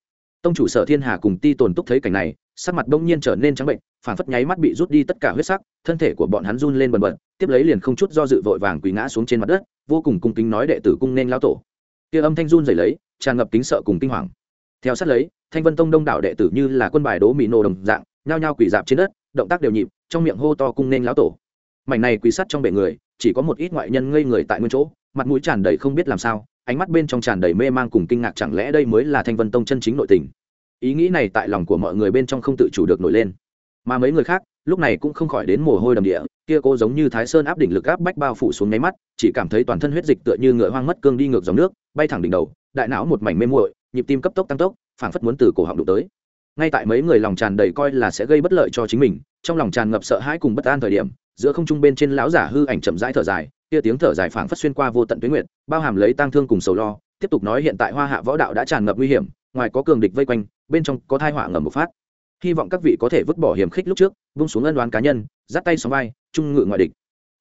Tông chủ sở thiên hà cùng ti tồn túc thấy cảnh này, sắc mặt bỗng nhiên trở nên trắng bệnh phản phất nháy mắt bị rút đi tất cả huyết sắc, thân thể của bọn hắn run lên bần bật, tiếp lấy liền không chút do dự vội vàng quỳ ngã xuống trên mặt đất, vô cùng cung kính nói đệ tử cung nên lão tổ. Kia âm thanh run dày lấy, tràn ngập kính sợ cùng kinh hoàng. Theo sát lấy, thanh vân tông đông đảo đệ tử như là quân bài đố mỹ nô đồng dạng, nhao nhao quỳ dạp trên đất, động tác đều nhịp, trong miệng hô to cung nên lão tổ. Mảnh này quỳ sắt trong bể người, chỉ có một ít ngoại nhân ngây người tại nguyên chỗ, mặt mũi tràn đầy không biết làm sao ánh mắt bên trong tràn đầy mê mang cùng kinh ngạc chẳng lẽ đây mới là thanh vân tông chân chính nội tình? Ý nghĩ này tại lòng của mọi người bên trong không tự chủ được nổi lên. Mà mấy người khác, lúc này cũng không khỏi đến mồ hôi đầm địa, kia cô giống như thái sơn áp đỉnh lực áp bách bao phủ xuống nháy mắt, chỉ cảm thấy toàn thân huyết dịch tựa như ngựa hoang mất cương đi ngược dòng nước, bay thẳng đỉnh đầu, đại não một mảnh mê muội, nhịp tim cấp tốc tăng tốc, phảng phất muốn từ cổ họng đụng tới. Ngay tại mấy người lòng tràn đầy coi là sẽ gây bất lợi cho chính mình, trong lòng tràn ngập sợ hãi cùng bất an thời điểm, giữa không trung bên trên lão giả hư ảnh chậm rãi thở dài kia tiếng thở dài phảng phất xuyên qua vô tận tuyến nguyệt, bao hàm lấy tang thương cùng sầu lo tiếp tục nói hiện tại hoa hạ võ đạo đã tràn ngập nguy hiểm ngoài có cường địch vây quanh bên trong có thai họa ngầm một phát. Hy vọng các vị có thể vứt bỏ hiểm khích lúc trước vung xuống ân đoán cá nhân dắt tay sóng vai trung ngự ngoại địch.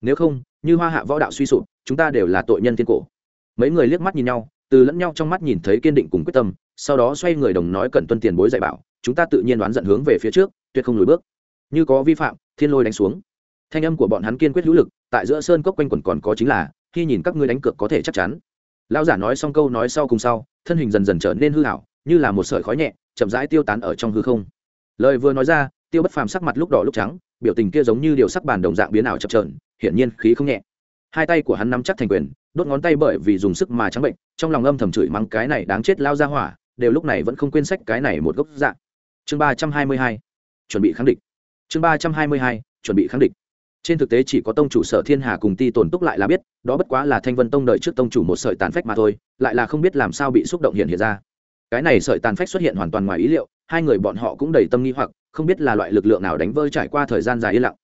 Nếu không như hoa hạ võ đạo suy sụp chúng ta đều là tội nhân thiên cổ. Mấy người liếc mắt nhìn nhau từ lẫn nhau trong mắt nhìn thấy kiên định cùng quyết tâm sau đó xoay người đồng nói cần tuân tiền bối dạy bảo chúng ta tự nhiên đoán dẫn hướng về phía trước tuyệt không lùi bước. Như có vi phạm thiên lôi đánh xuống. Thanh âm của bọn hắn kiên quyết hữu lực tại giữa sơn cốc quanh quẩn còn có chính là, khi nhìn các ngươi đánh cược có thể chắc chắn. Lão giả nói xong câu nói sau cùng sau, thân hình dần dần trở nên hư hảo như là một sợi khói nhẹ, chậm rãi tiêu tán ở trong hư không. Lời vừa nói ra, tiêu bất phàm sắc mặt lúc đỏ lúc trắng, biểu tình kia giống như điều sắc bàn đồng dạng biến ảo chập trờn hiển nhiên khí không nhẹ. Hai tay của hắn nắm chắc thành quyền, đốt ngón tay bởi vì dùng sức mà trắng bệnh, trong lòng âm thầm chửi mắng cái này đáng chết lao ra hỏa, đều lúc này vẫn không quên sách cái này một gốc dạng chương ba trăm hai mươi hai, chuẩn bị kháng địch. Chương ba trăm hai mươi hai, chuẩn bị kháng địch trên thực tế chỉ có tông chủ sở thiên hà cùng ti tổn túc lại là biết, đó bất quá là thanh vân tông đợi trước tông chủ một sợi tàn phách mà thôi, lại là không biết làm sao bị xúc động hiện hiện ra. Cái này sợi tàn phách xuất hiện hoàn toàn ngoài ý liệu, hai người bọn họ cũng đầy tâm nghi hoặc, không biết là loại lực lượng nào đánh vơi trải qua thời gian dài yên lặng.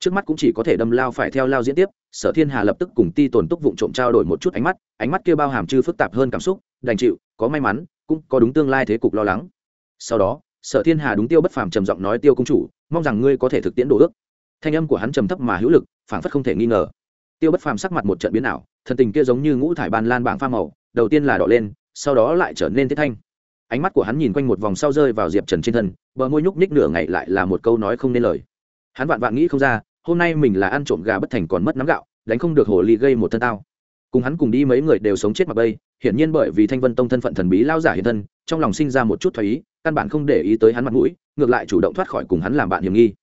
Trước mắt cũng chỉ có thể đâm lao phải theo lao diễn tiếp, sở thiên hà lập tức cùng ti tổn túc vụng trộm trao đổi một chút ánh mắt ánh mắt kia bao hàm chư phức tạp hơn cảm xúc, đành chịu, có may mắn, cũng có đúng tương lai thế cục lo lắng. Sau đó, sở thiên hà đúng tiêu bất phàm trầm giọng nói, tiêu công chủ, mong rằng ngươi có thể thực tiễn đồ ước thanh âm của hắn trầm thấp mà hữu lực, phảng phất không thể nghi ngờ. Tiêu bất phàm sắc mặt một trận biến ảo thần tình kia giống như ngũ thải ban lan bảng pha màu, đầu tiên là đỏ lên, sau đó lại trở nên thế thanh. Ánh mắt của hắn nhìn quanh một vòng sau rơi vào diệp trần trên thân, bờ môi nhúc nhích nửa ngày lại là một câu nói không nên lời. Hắn vạn vạn nghĩ không ra, hôm nay mình là ăn trộm gà bất thành còn mất nắm gạo, đánh không được hồ ly gây một thân tao. Cùng hắn cùng đi mấy người đều sống chết mặc bây, hiển nhiên bởi vì thanh vân tông thân phận thần bí lao giả hiện thân, trong lòng sinh ra một chút thoái ý, căn bản không để ý tới hắn mặt mũi, ngược lại chủ động thoát khỏi cùng hắn làm bạn hiểm nghi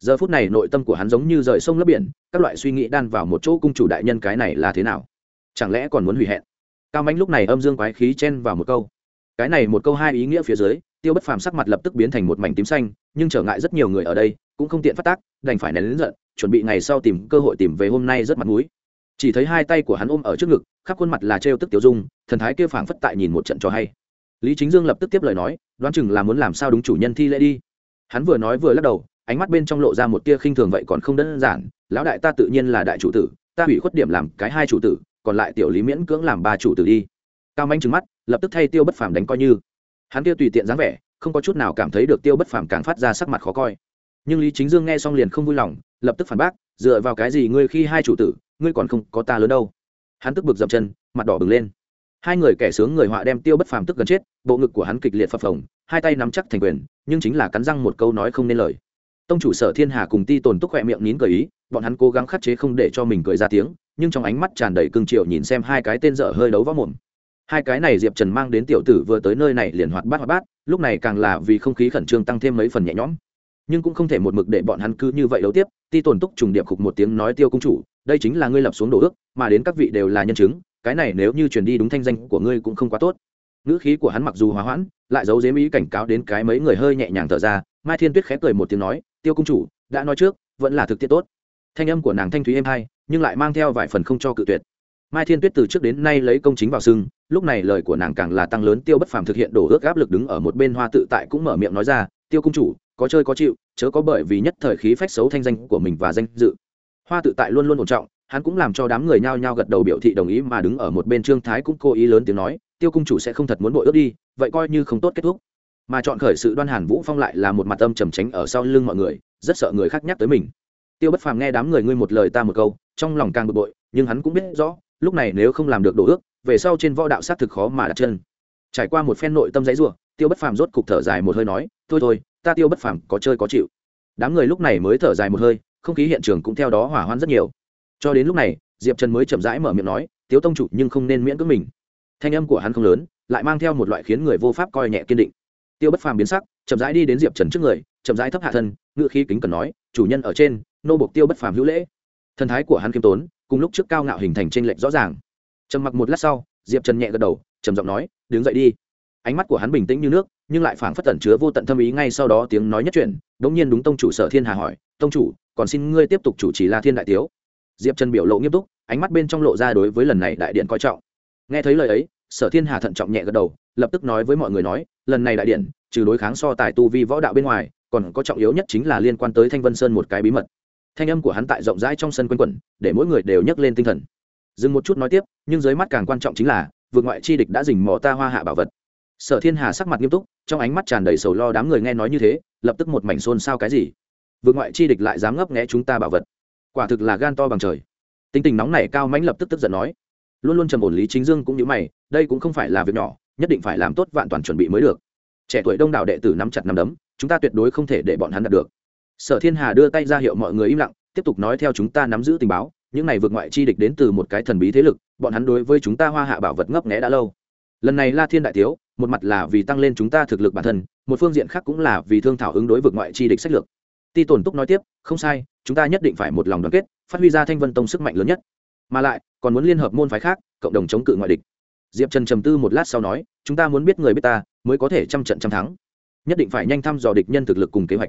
giờ phút này nội tâm của hắn giống như rời sông lấp biển, các loại suy nghĩ đan vào một chỗ cung chủ đại nhân cái này là thế nào? Chẳng lẽ còn muốn hủy hẹn? Cao mãnh lúc này âm dương quái khí chen vào một câu. Cái này một câu hai ý nghĩa phía dưới, tiêu bất phàm sắc mặt lập tức biến thành một mảnh tím xanh, nhưng trở ngại rất nhiều người ở đây, cũng không tiện phát tác, đành phải nén lớn giận, chuẩn bị ngày sau tìm cơ hội tìm về hôm nay rất mặt mũi. Chỉ thấy hai tay của hắn ôm ở trước ngực, khắp khuôn mặt là trêu tức tiêu dung, thần thái kia phảng phất tại nhìn một trận cho hay. Lý chính dương lập tức tiếp lời nói, đoán chừng là muốn làm sao đúng chủ nhân thi lễ đi. Hắn vừa nói vừa lắc đầu ánh mắt bên trong lộ ra một tia khinh thường vậy còn không đơn giản, lão đại ta tự nhiên là đại chủ tử, ta hủy khuất điểm làm cái hai chủ tử, còn lại tiểu lý miễn cưỡng làm ba chủ tử đi. Cao manh trừng mắt, lập tức thay tiêu bất phàm đánh coi như. Hắn kia tùy tiện dáng vẻ, không có chút nào cảm thấy được tiêu bất phàm càng phát ra sắc mặt khó coi. Nhưng lý chính dương nghe xong liền không vui lòng, lập tức phản bác, dựa vào cái gì ngươi khi hai chủ tử, ngươi còn không có ta lớn đâu. Hắn tức bực dập chân, mặt đỏ bừng lên. Hai người kẻ sướng người họa đem tiêu bất phàm tức gần chết, bộ ngực của hắn kịch liệt phập phồng, hai tay nắm chắc thành quyền, nhưng chính là cắn răng một câu nói không nên lời tông chủ sở thiên hà cùng ti tồn túc khỏe miệng nín cười ý, bọn hắn cố gắng khắc chế không để cho mình cười ra tiếng, nhưng trong ánh mắt tràn đầy cương triệu nhìn xem hai cái tên dở hơi đấu võ mồm. Hai cái này diệp trần mang đến tiểu tử vừa tới nơi này liền hoạt bát hoạt bát, lúc này càng là vì không khí khẩn trương tăng thêm mấy phần nhẹ nhõm. Nhưng cũng không thể một mực để bọn hắn cứ như vậy đấu tiếp, ti tồn túc trùng điệp khục một tiếng nói tiêu công chủ, đây chính là ngươi lập xuống đồ ước, mà đến các vị đều là nhân chứng, cái này nếu như truyền đi đúng thanh danh của ngươi cũng không quá tốt. Ngữ khí của hắn mặc dù hòa hoãn, lại giấu dếm ý cảnh cáo đến cái mấy người hơi nhẹ nhàng thở ra mai thiên tuyết khép cười một tiếng nói, tiêu công chủ, đã nói trước, vẫn là thực tiễn tốt. Thanh âm của nàng thanh thúy êm hai nhưng lại mang theo vài phần không cho cự tuyệt. Mai thiên tuyết từ trước đến nay lấy công chính vào sưng, lúc này lời của nàng càng là tăng lớn, tiêu bất phàm thực hiện đổ ước áp lực đứng ở một bên hoa tự tại cũng mở miệng nói ra, tiêu công chủ, có chơi có chịu, chớ có bởi vì nhất thời khí phách xấu thanh danh của mình và danh dự. Hoa tự tại luôn luôn ổn trọng, hắn cũng làm cho đám người nhao nhao gật đầu biểu thị đồng ý mà đứng ở một bên trương thái cũng cố ý lớn tiếng nói, tiêu cung chủ sẽ không thật muốn bội ước đi, vậy coi như không tốt kết thúc mà chọn khởi sự đoan hàn vũ phong lại là một mặt âm trầm tránh ở sau lưng mọi người, rất sợ người khác nhắc tới mình. Tiêu bất phàm nghe đám người ngươi một lời ta một câu, trong lòng càng bực bội, nhưng hắn cũng biết rõ, lúc này nếu không làm được đồ ước, về sau trên võ đạo sát thực khó mà đặt chân. Trải qua một phen nội tâm giấy rủa, tiêu bất phàm rốt cục thở dài một hơi nói, thôi thôi, ta tiêu bất phàm có chơi có chịu. Đám người lúc này mới thở dài một hơi, không khí hiện trường cũng theo đó hỏa hoạn rất nhiều. Cho đến lúc này, diệp trần mới chậm rãi mở miệng nói, tiếu tông chủ nhưng không nên miễn cưỡng mình. Thanh âm của hắn không lớn, lại mang theo một loại khiến người vô pháp coi nhẹ kiên định tiêu bất phàm biến sắc, chậm rãi đi đến diệp trần trước người, chậm rãi thấp hạ thân ngự khí kính cần nói, chủ nhân ở trên, nô bộc tiêu bất phàm hữu lễ. Thần thái của hắn khiêm tốn, cùng lúc trước cao ngạo hình thành t r ê n lệch rõ ràng. Trầm mặc một lát sau, diệp trần nhẹ gật đầu, trầm giọng nói, đứng dậy đi. Ánh mắt của hắn bình tĩnh như nước, nhưng lại phảng phất tẩn chứa vô tận thâm ý ngay sau đó tiếng nói nhất chuyển đ ỗ n g nhiên đúng tông chủ sở thiên hà hỏi, tông chủ, còn xin ngươi tiếp tục chủ trì la thiên đại tiếu? Diệp trần biểu lộ nghiêm túc, ánh mắt bên trong lộ ra đối với lần này đại điện coi trọng. Nghe thấy lời ấy sở thiên hà thận trọng nhẹ gật đầu, lập tức nói với mọi người nói, lần này đại điện trừ đối kháng so tài tu vi võ đạo bên ngoài, còn có trọng yếu nhất chính là liên quan tới thanh vân sơn một cái bí mật. Thanh âm của hắn tại rộng rãi trong sân quanh quẩn, để mỗi người đều nhấc lên tinh thần. Dừng một chút nói tiếp, nhưng dưới mắt càng quan trọng chính là, vượt ngoại chi địch đã dình mò ta hoa hạ bảo vật. Sở thiên hà sắc mặt nghiêm túc, trong ánh mắt tràn đầy sầu lo đám người nghe nói như thế, lập tức một mảnh xôn xao cái gì? Vượt ngoại chi địch lại dám ngấp nghẽ chúng ta bảo vật. Quả thực là gan to bằng trời. Tính tình nóng này cao mãnh lập tức tức giận nói luôn luôn trầm ổn lý chính dương cũng như mày, đây cũng không phải là việc nhỏ, nhất định phải làm tốt vạn toàn chuẩn bị mới được. Trẻ tuổi đông đảo đệ tử nắm chặt nắm đấm, chúng ta tuyệt đối không thể để bọn hắn đạt được. Sở thiên hà đưa tay ra hiệu mọi người im lặng, tiếp tục nói theo chúng ta nắm giữ tình báo, những này vượt ngoại chi địch đến từ một cái thần bí thế lực, bọn hắn đối với chúng ta hoa hạ bảo vật ngấp nghẽ đã lâu. Lần này la thiên đại thiếu một mặt là vì tăng lên chúng ta thực lực bản thân, một phương diện khác cũng là vì thương thảo ứng đối vượt ngoại chi địch sách lược. Ti tổn túc nói tiếp, không sai, chúng ta nhất định phải một lòng đoàn kết, phát huy ra thanh vân tông sức mạnh lớn nhất mà lại, còn muốn liên hợp môn phái khác, cộng đồng chống cự ngoại địch. Diệp trần trầm tư một lát sau nói, chúng ta muốn biết người biết ta, mới có thể trăm trận trăm thắng. Nhất định phải nhanh thăm dò địch nhân thực lực cùng kế hoạch.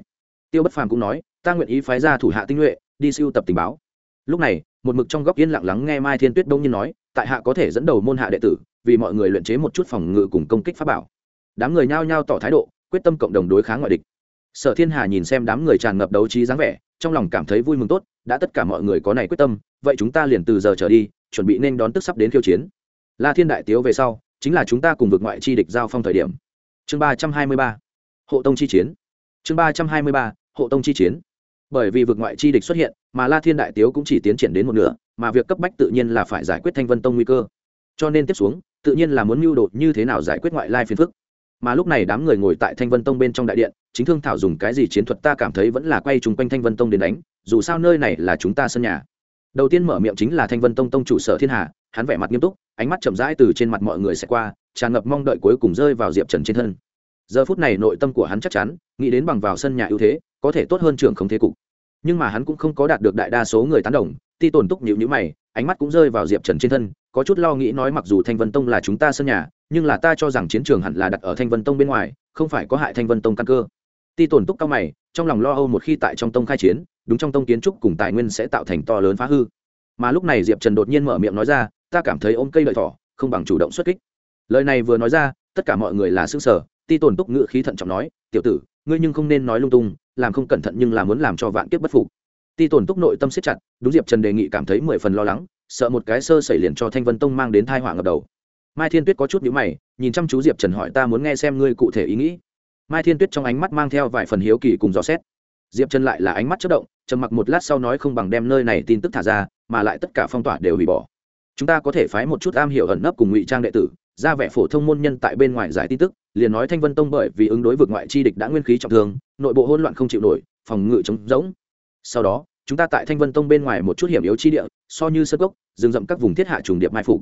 Tiêu bất phàm cũng nói, ta nguyện ý phái ra thủ hạ tinh nhuệ, đi siêu tập tình báo. Lúc này, một mực trong góc yên lặng lắng nghe mai thiên tuyết đông nhiên nói, tại hạ có thể dẫn đầu môn hạ đệ tử, vì mọi người luyện chế một chút phòng ngự cùng công kích pháp bảo. Đám người nhao nhao tỏ thái độ, quyết tâm cộng đồng đối kháng ngoại địch. Sở thiên hà nhìn xem đám người tràn ngập đấu trí dáng vẻ trong lòng cảm thấy vui mừng tốt, đã tất cả mọi người có này quyết tâm, vậy chúng ta liền từ giờ trở đi, chuẩn bị nên đón tức sắp đến khiêu chiến. La thiên đại tiếu về sau, chính là chúng ta cùng vượt ngoại chi địch giao phong thời điểm. Chương ba trăm hai mươi ba, hộ tông chi chiến. Chương ba trăm hai mươi ba, hộ tông chi chiến. Bởi vì vượt ngoại chi địch xuất hiện, mà la thiên đại tiếu cũng chỉ tiến triển đến một nửa, mà việc cấp bách tự nhiên là phải giải quyết thanh vân tông nguy cơ. Cho nên tiếp xuống, tự nhiên là muốn mưu đột như thế nào giải quyết ngoại lai phiền phức mà lúc này đám người ngồi tại thanh vân tông bên trong đại điện, chính thương thảo dùng cái gì chiến thuật ta cảm thấy vẫn là quay chung quanh thanh vân tông đến đánh, dù sao nơi này là chúng ta sân nhà. Đầu tiên mở miệng chính là thanh vân tông tông chủ sở thiên hà, hắn vẻ mặt nghiêm túc, ánh mắt chậm rãi từ trên mặt mọi người sẽ qua, tràn ngập mong đợi cuối cùng rơi vào diệp trần trên thân. Giờ phút này nội tâm của hắn chắc chắn, nghĩ đến bằng vào sân nhà ưu thế, có thể tốt hơn trưởng không thế cục. Nhưng mà hắn cũng không có đạt được đại đa số người tán đồng, ti tổn túc nhịu nhữ mày, ánh mắt cũng rơi vào diệp trần trên thân, có chút lo nghĩ nói mặc dù thanh vân tông là chúng ta sân nhà nhưng là ta cho rằng chiến trường hẳn là đặt ở thanh vân tông bên ngoài, không phải có hại thanh vân tông căn cơ. Ti tổn túc cao mày, trong lòng lo âu một khi tại trong tông khai chiến, đúng trong tông kiến trúc cùng tài nguyên sẽ tạo thành to lớn phá hư. Mà lúc này diệp trần đột nhiên mở miệng nói ra, ta cảm thấy ôm cây lợi thỏ, không bằng chủ động xuất kích. Lời này vừa nói ra, tất cả mọi người là xương sở ti tổn túc ngự khí thận trọng nói, tiểu tử, ngươi nhưng không nên nói lung tung, làm không cẩn thận nhưng là muốn làm cho vạn kiếp bất phục. Ti tổn túc nội tâm siết chặt, đúng diệp trần đề nghị cảm thấy mười phần lo lắng, sợ một cái sơ xảy liền cho thanh vân tông mang đến thai họa ngập đầu mai thiên tuyết có chút nhữ mày, nhìn chăm chú diệp trần hỏi ta muốn nghe xem ngươi cụ thể ý nghĩ. Mai thiên tuyết trong ánh mắt mang theo vài phần hiếu kỳ cùng dò xét. Diệp trần lại là ánh mắt chất động, trầm mặc một lát sau nói không bằng đem nơi này tin tức thả ra, mà lại tất cả phong tỏa đều hủy bỏ. Chúng ta có thể phái một chút am hiểu ẩn nấp cùng ngụy trang đệ tử, ra vẻ phổ thông môn nhân tại bên ngoài giải tin tức, liền nói thanh vân tông bởi vì ứng đối vực ngoại chi địch đã nguyên khí trọng thương, nội bộ hỗn loạn không chịu nổi, phòng ngự chống rỗng. Sau đó, chúng ta tại thanh vân tông bên ngoài một chút hiểm yếu chi địa, so như sơ gốc rừng rậm các vùng thiết hạ trùng điệp mai phục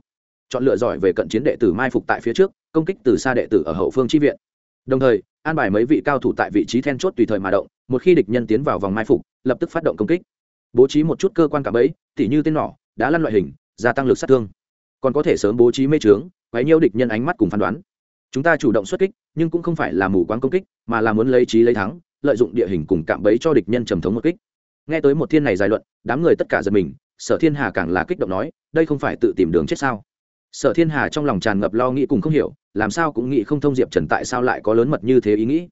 chọn lựa giỏi về cận chiến đệ tử mai phục tại phía trước, công kích từ xa đệ tử ở hậu phương chi viện. Đồng thời, an bài mấy vị cao thủ tại vị trí then chốt tùy thời mà động, một khi địch nhân tiến vào vòng mai phục, lập tức phát động công kích. Bố trí một chút cơ quan cả bẫy, tỉ như tên nỏ đã lăn loại hình, gia tăng lực sát thương. Còn có thể sớm bố trí mê trướng, quấy nhiêu địch nhân ánh mắt cùng phán đoán. Chúng ta chủ động xuất kích, nhưng cũng không phải là mù quáng công kích, mà là muốn lấy trí lấy thắng, lợi dụng địa hình cùng cạm bẫy cho địch nhân trầm thống một kích. Nghe tới một thiên này dài luận, đám người tất cả giật mình, sở thiên hà càng là kích động nói, đây không phải tự tìm đường chết sao? Sở thiên hà trong lòng tràn ngập lo nghĩ cùng không hiểu, làm sao cũng nghĩ không thông diệp trần tại sao lại có lớn mật như thế ý nghĩ.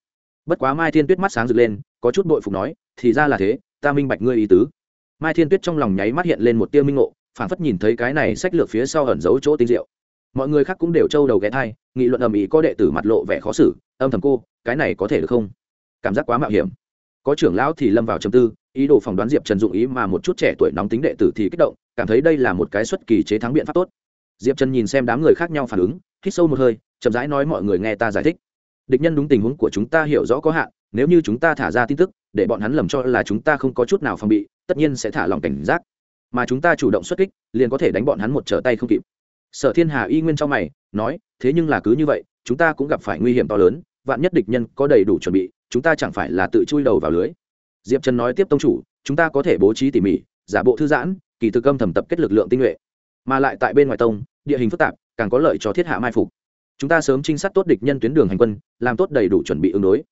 Bất quá mai thiên tuyết mắt sáng rực lên, có chút bội phục nói, thì ra là thế, ta minh bạch ngươi ý tứ. Mai thiên tuyết trong lòng nháy mắt hiện lên một tia minh ngộ, phản phất nhìn thấy cái này sách lược phía sau ẩn giấu chỗ tinh diệu. Mọi người khác cũng đều trâu đầu ghé thai nghị luận ầm ĩ có đệ tử mặt lộ vẻ khó xử, âm thầm cô, cái này có thể được không? Cảm giác quá mạo hiểm. Có trưởng lão thì lâm vào trầm tư, ý đồ phỏng đoán diệp trần dụng ý mà một chút trẻ tuổi nóng tính đệ tử thì kích động, cảm thấy đây là một cái xuất kỳ chế thắng biện pháp tốt diệp trần nhìn xem đám người khác nhau phản ứng, hít sâu một hơi, chậm rãi nói mọi người nghe ta giải thích. Địch nhân đúng tình huống của chúng ta hiểu rõ có hạn, nếu như chúng ta thả ra tin tức, để bọn hắn lầm cho là chúng ta không có chút nào phòng bị, tất nhiên sẽ thả lòng cảnh giác. Mà chúng ta chủ động xuất kích, liền có thể đánh bọn hắn một trở tay không kịp. Sở thiên hà y nguyên trong mày, nói, thế nhưng là cứ như vậy, chúng ta cũng gặp phải nguy hiểm to lớn, vạn nhất địch nhân có đầy đủ chuẩn bị, chúng ta chẳng phải là tự chui đầu vào lưới. Diệp trần nói tiếp tông chủ, chúng ta có thể bố trí tỉ mỉ, giả bộ thư giãn, kỳ thực âm thầm tập kết lực lượng tinh nhuệ mà lại tại bên ngoài tông, địa hình phức tạp, càng có lợi cho thiết hạ mai phục. Chúng ta sớm trinh sát tốt địch nhân tuyến đường hành quân, làm tốt đầy đủ chuẩn bị ứng đối.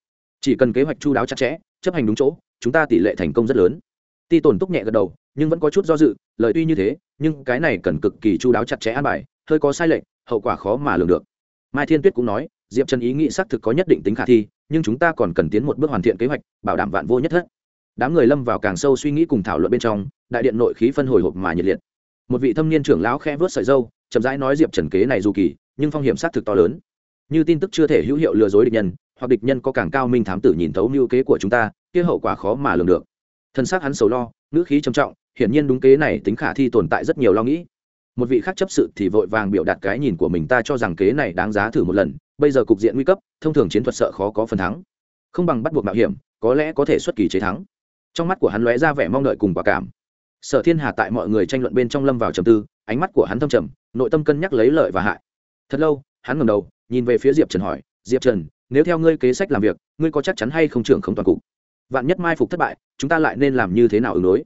Chỉ cần kế hoạch chu đáo chặt chẽ, chấp hành đúng chỗ, chúng ta tỷ lệ thành công rất lớn. Ti tổn túc nhẹ gật đầu, nhưng vẫn có chút do dự, lời tuy như thế, nhưng cái này cần cực kỳ chu đáo chặt chẽ an bài, hơi có sai lệch, hậu quả khó mà lường được. Mai thiên tuyết cũng nói, diệp trần ý nghĩ xác thực có nhất định tính khả thi, nhưng chúng ta còn cần tiến một bước hoàn thiện kế hoạch, bảo đảm vạn vô nhất thất. Đám người lâm vào càng sâu suy nghĩ cùng thảo luận bên trong, đại điện nội khí phân hồi hộp mà nhiệt liệt một vị thâm niên trưởng lão khẽ vớt sợi dâu, chậm rãi nói diệp trần kế này dù kỳ, nhưng phong hiểm xác thực to lớn. Như tin tức chưa thể hữu hiệu lừa dối địch nhân, hoặc địch nhân có càng cao minh thám tử nhìn thấu mưu kế của chúng ta, kia hậu quả khó mà lường được. Thân xác hắn sầu lo, ngữ khí trầm trọng, hiển nhiên đúng kế này tính khả thi tồn tại rất nhiều lo nghĩ. Một vị khác chấp sự thì vội vàng biểu đạt cái nhìn của mình ta cho rằng kế này đáng giá thử một lần, bây giờ cục diện nguy cấp, thông thường chiến thuật sợ khó có phần thắng. Không bằng bắt buộc mạo hiểm, có lẽ có thể xuất kỳ chế thắng. Trong mắt của hắn lóe ra vẻ mong đợi cùng quả cảm sở thiên hà tại mọi người tranh luận bên trong lâm vào trầm tư, ánh mắt của hắn thâm trầm, nội tâm cân nhắc lấy lợi và hại. Thật lâu, hắn ngầm đầu, nhìn về phía diệp trần hỏi, diệp trần, nếu theo ngươi kế sách làm việc, ngươi có chắc chắn hay không trưởng không toàn cục? Vạn nhất mai phục thất bại, chúng ta lại nên làm như thế nào ứng đối?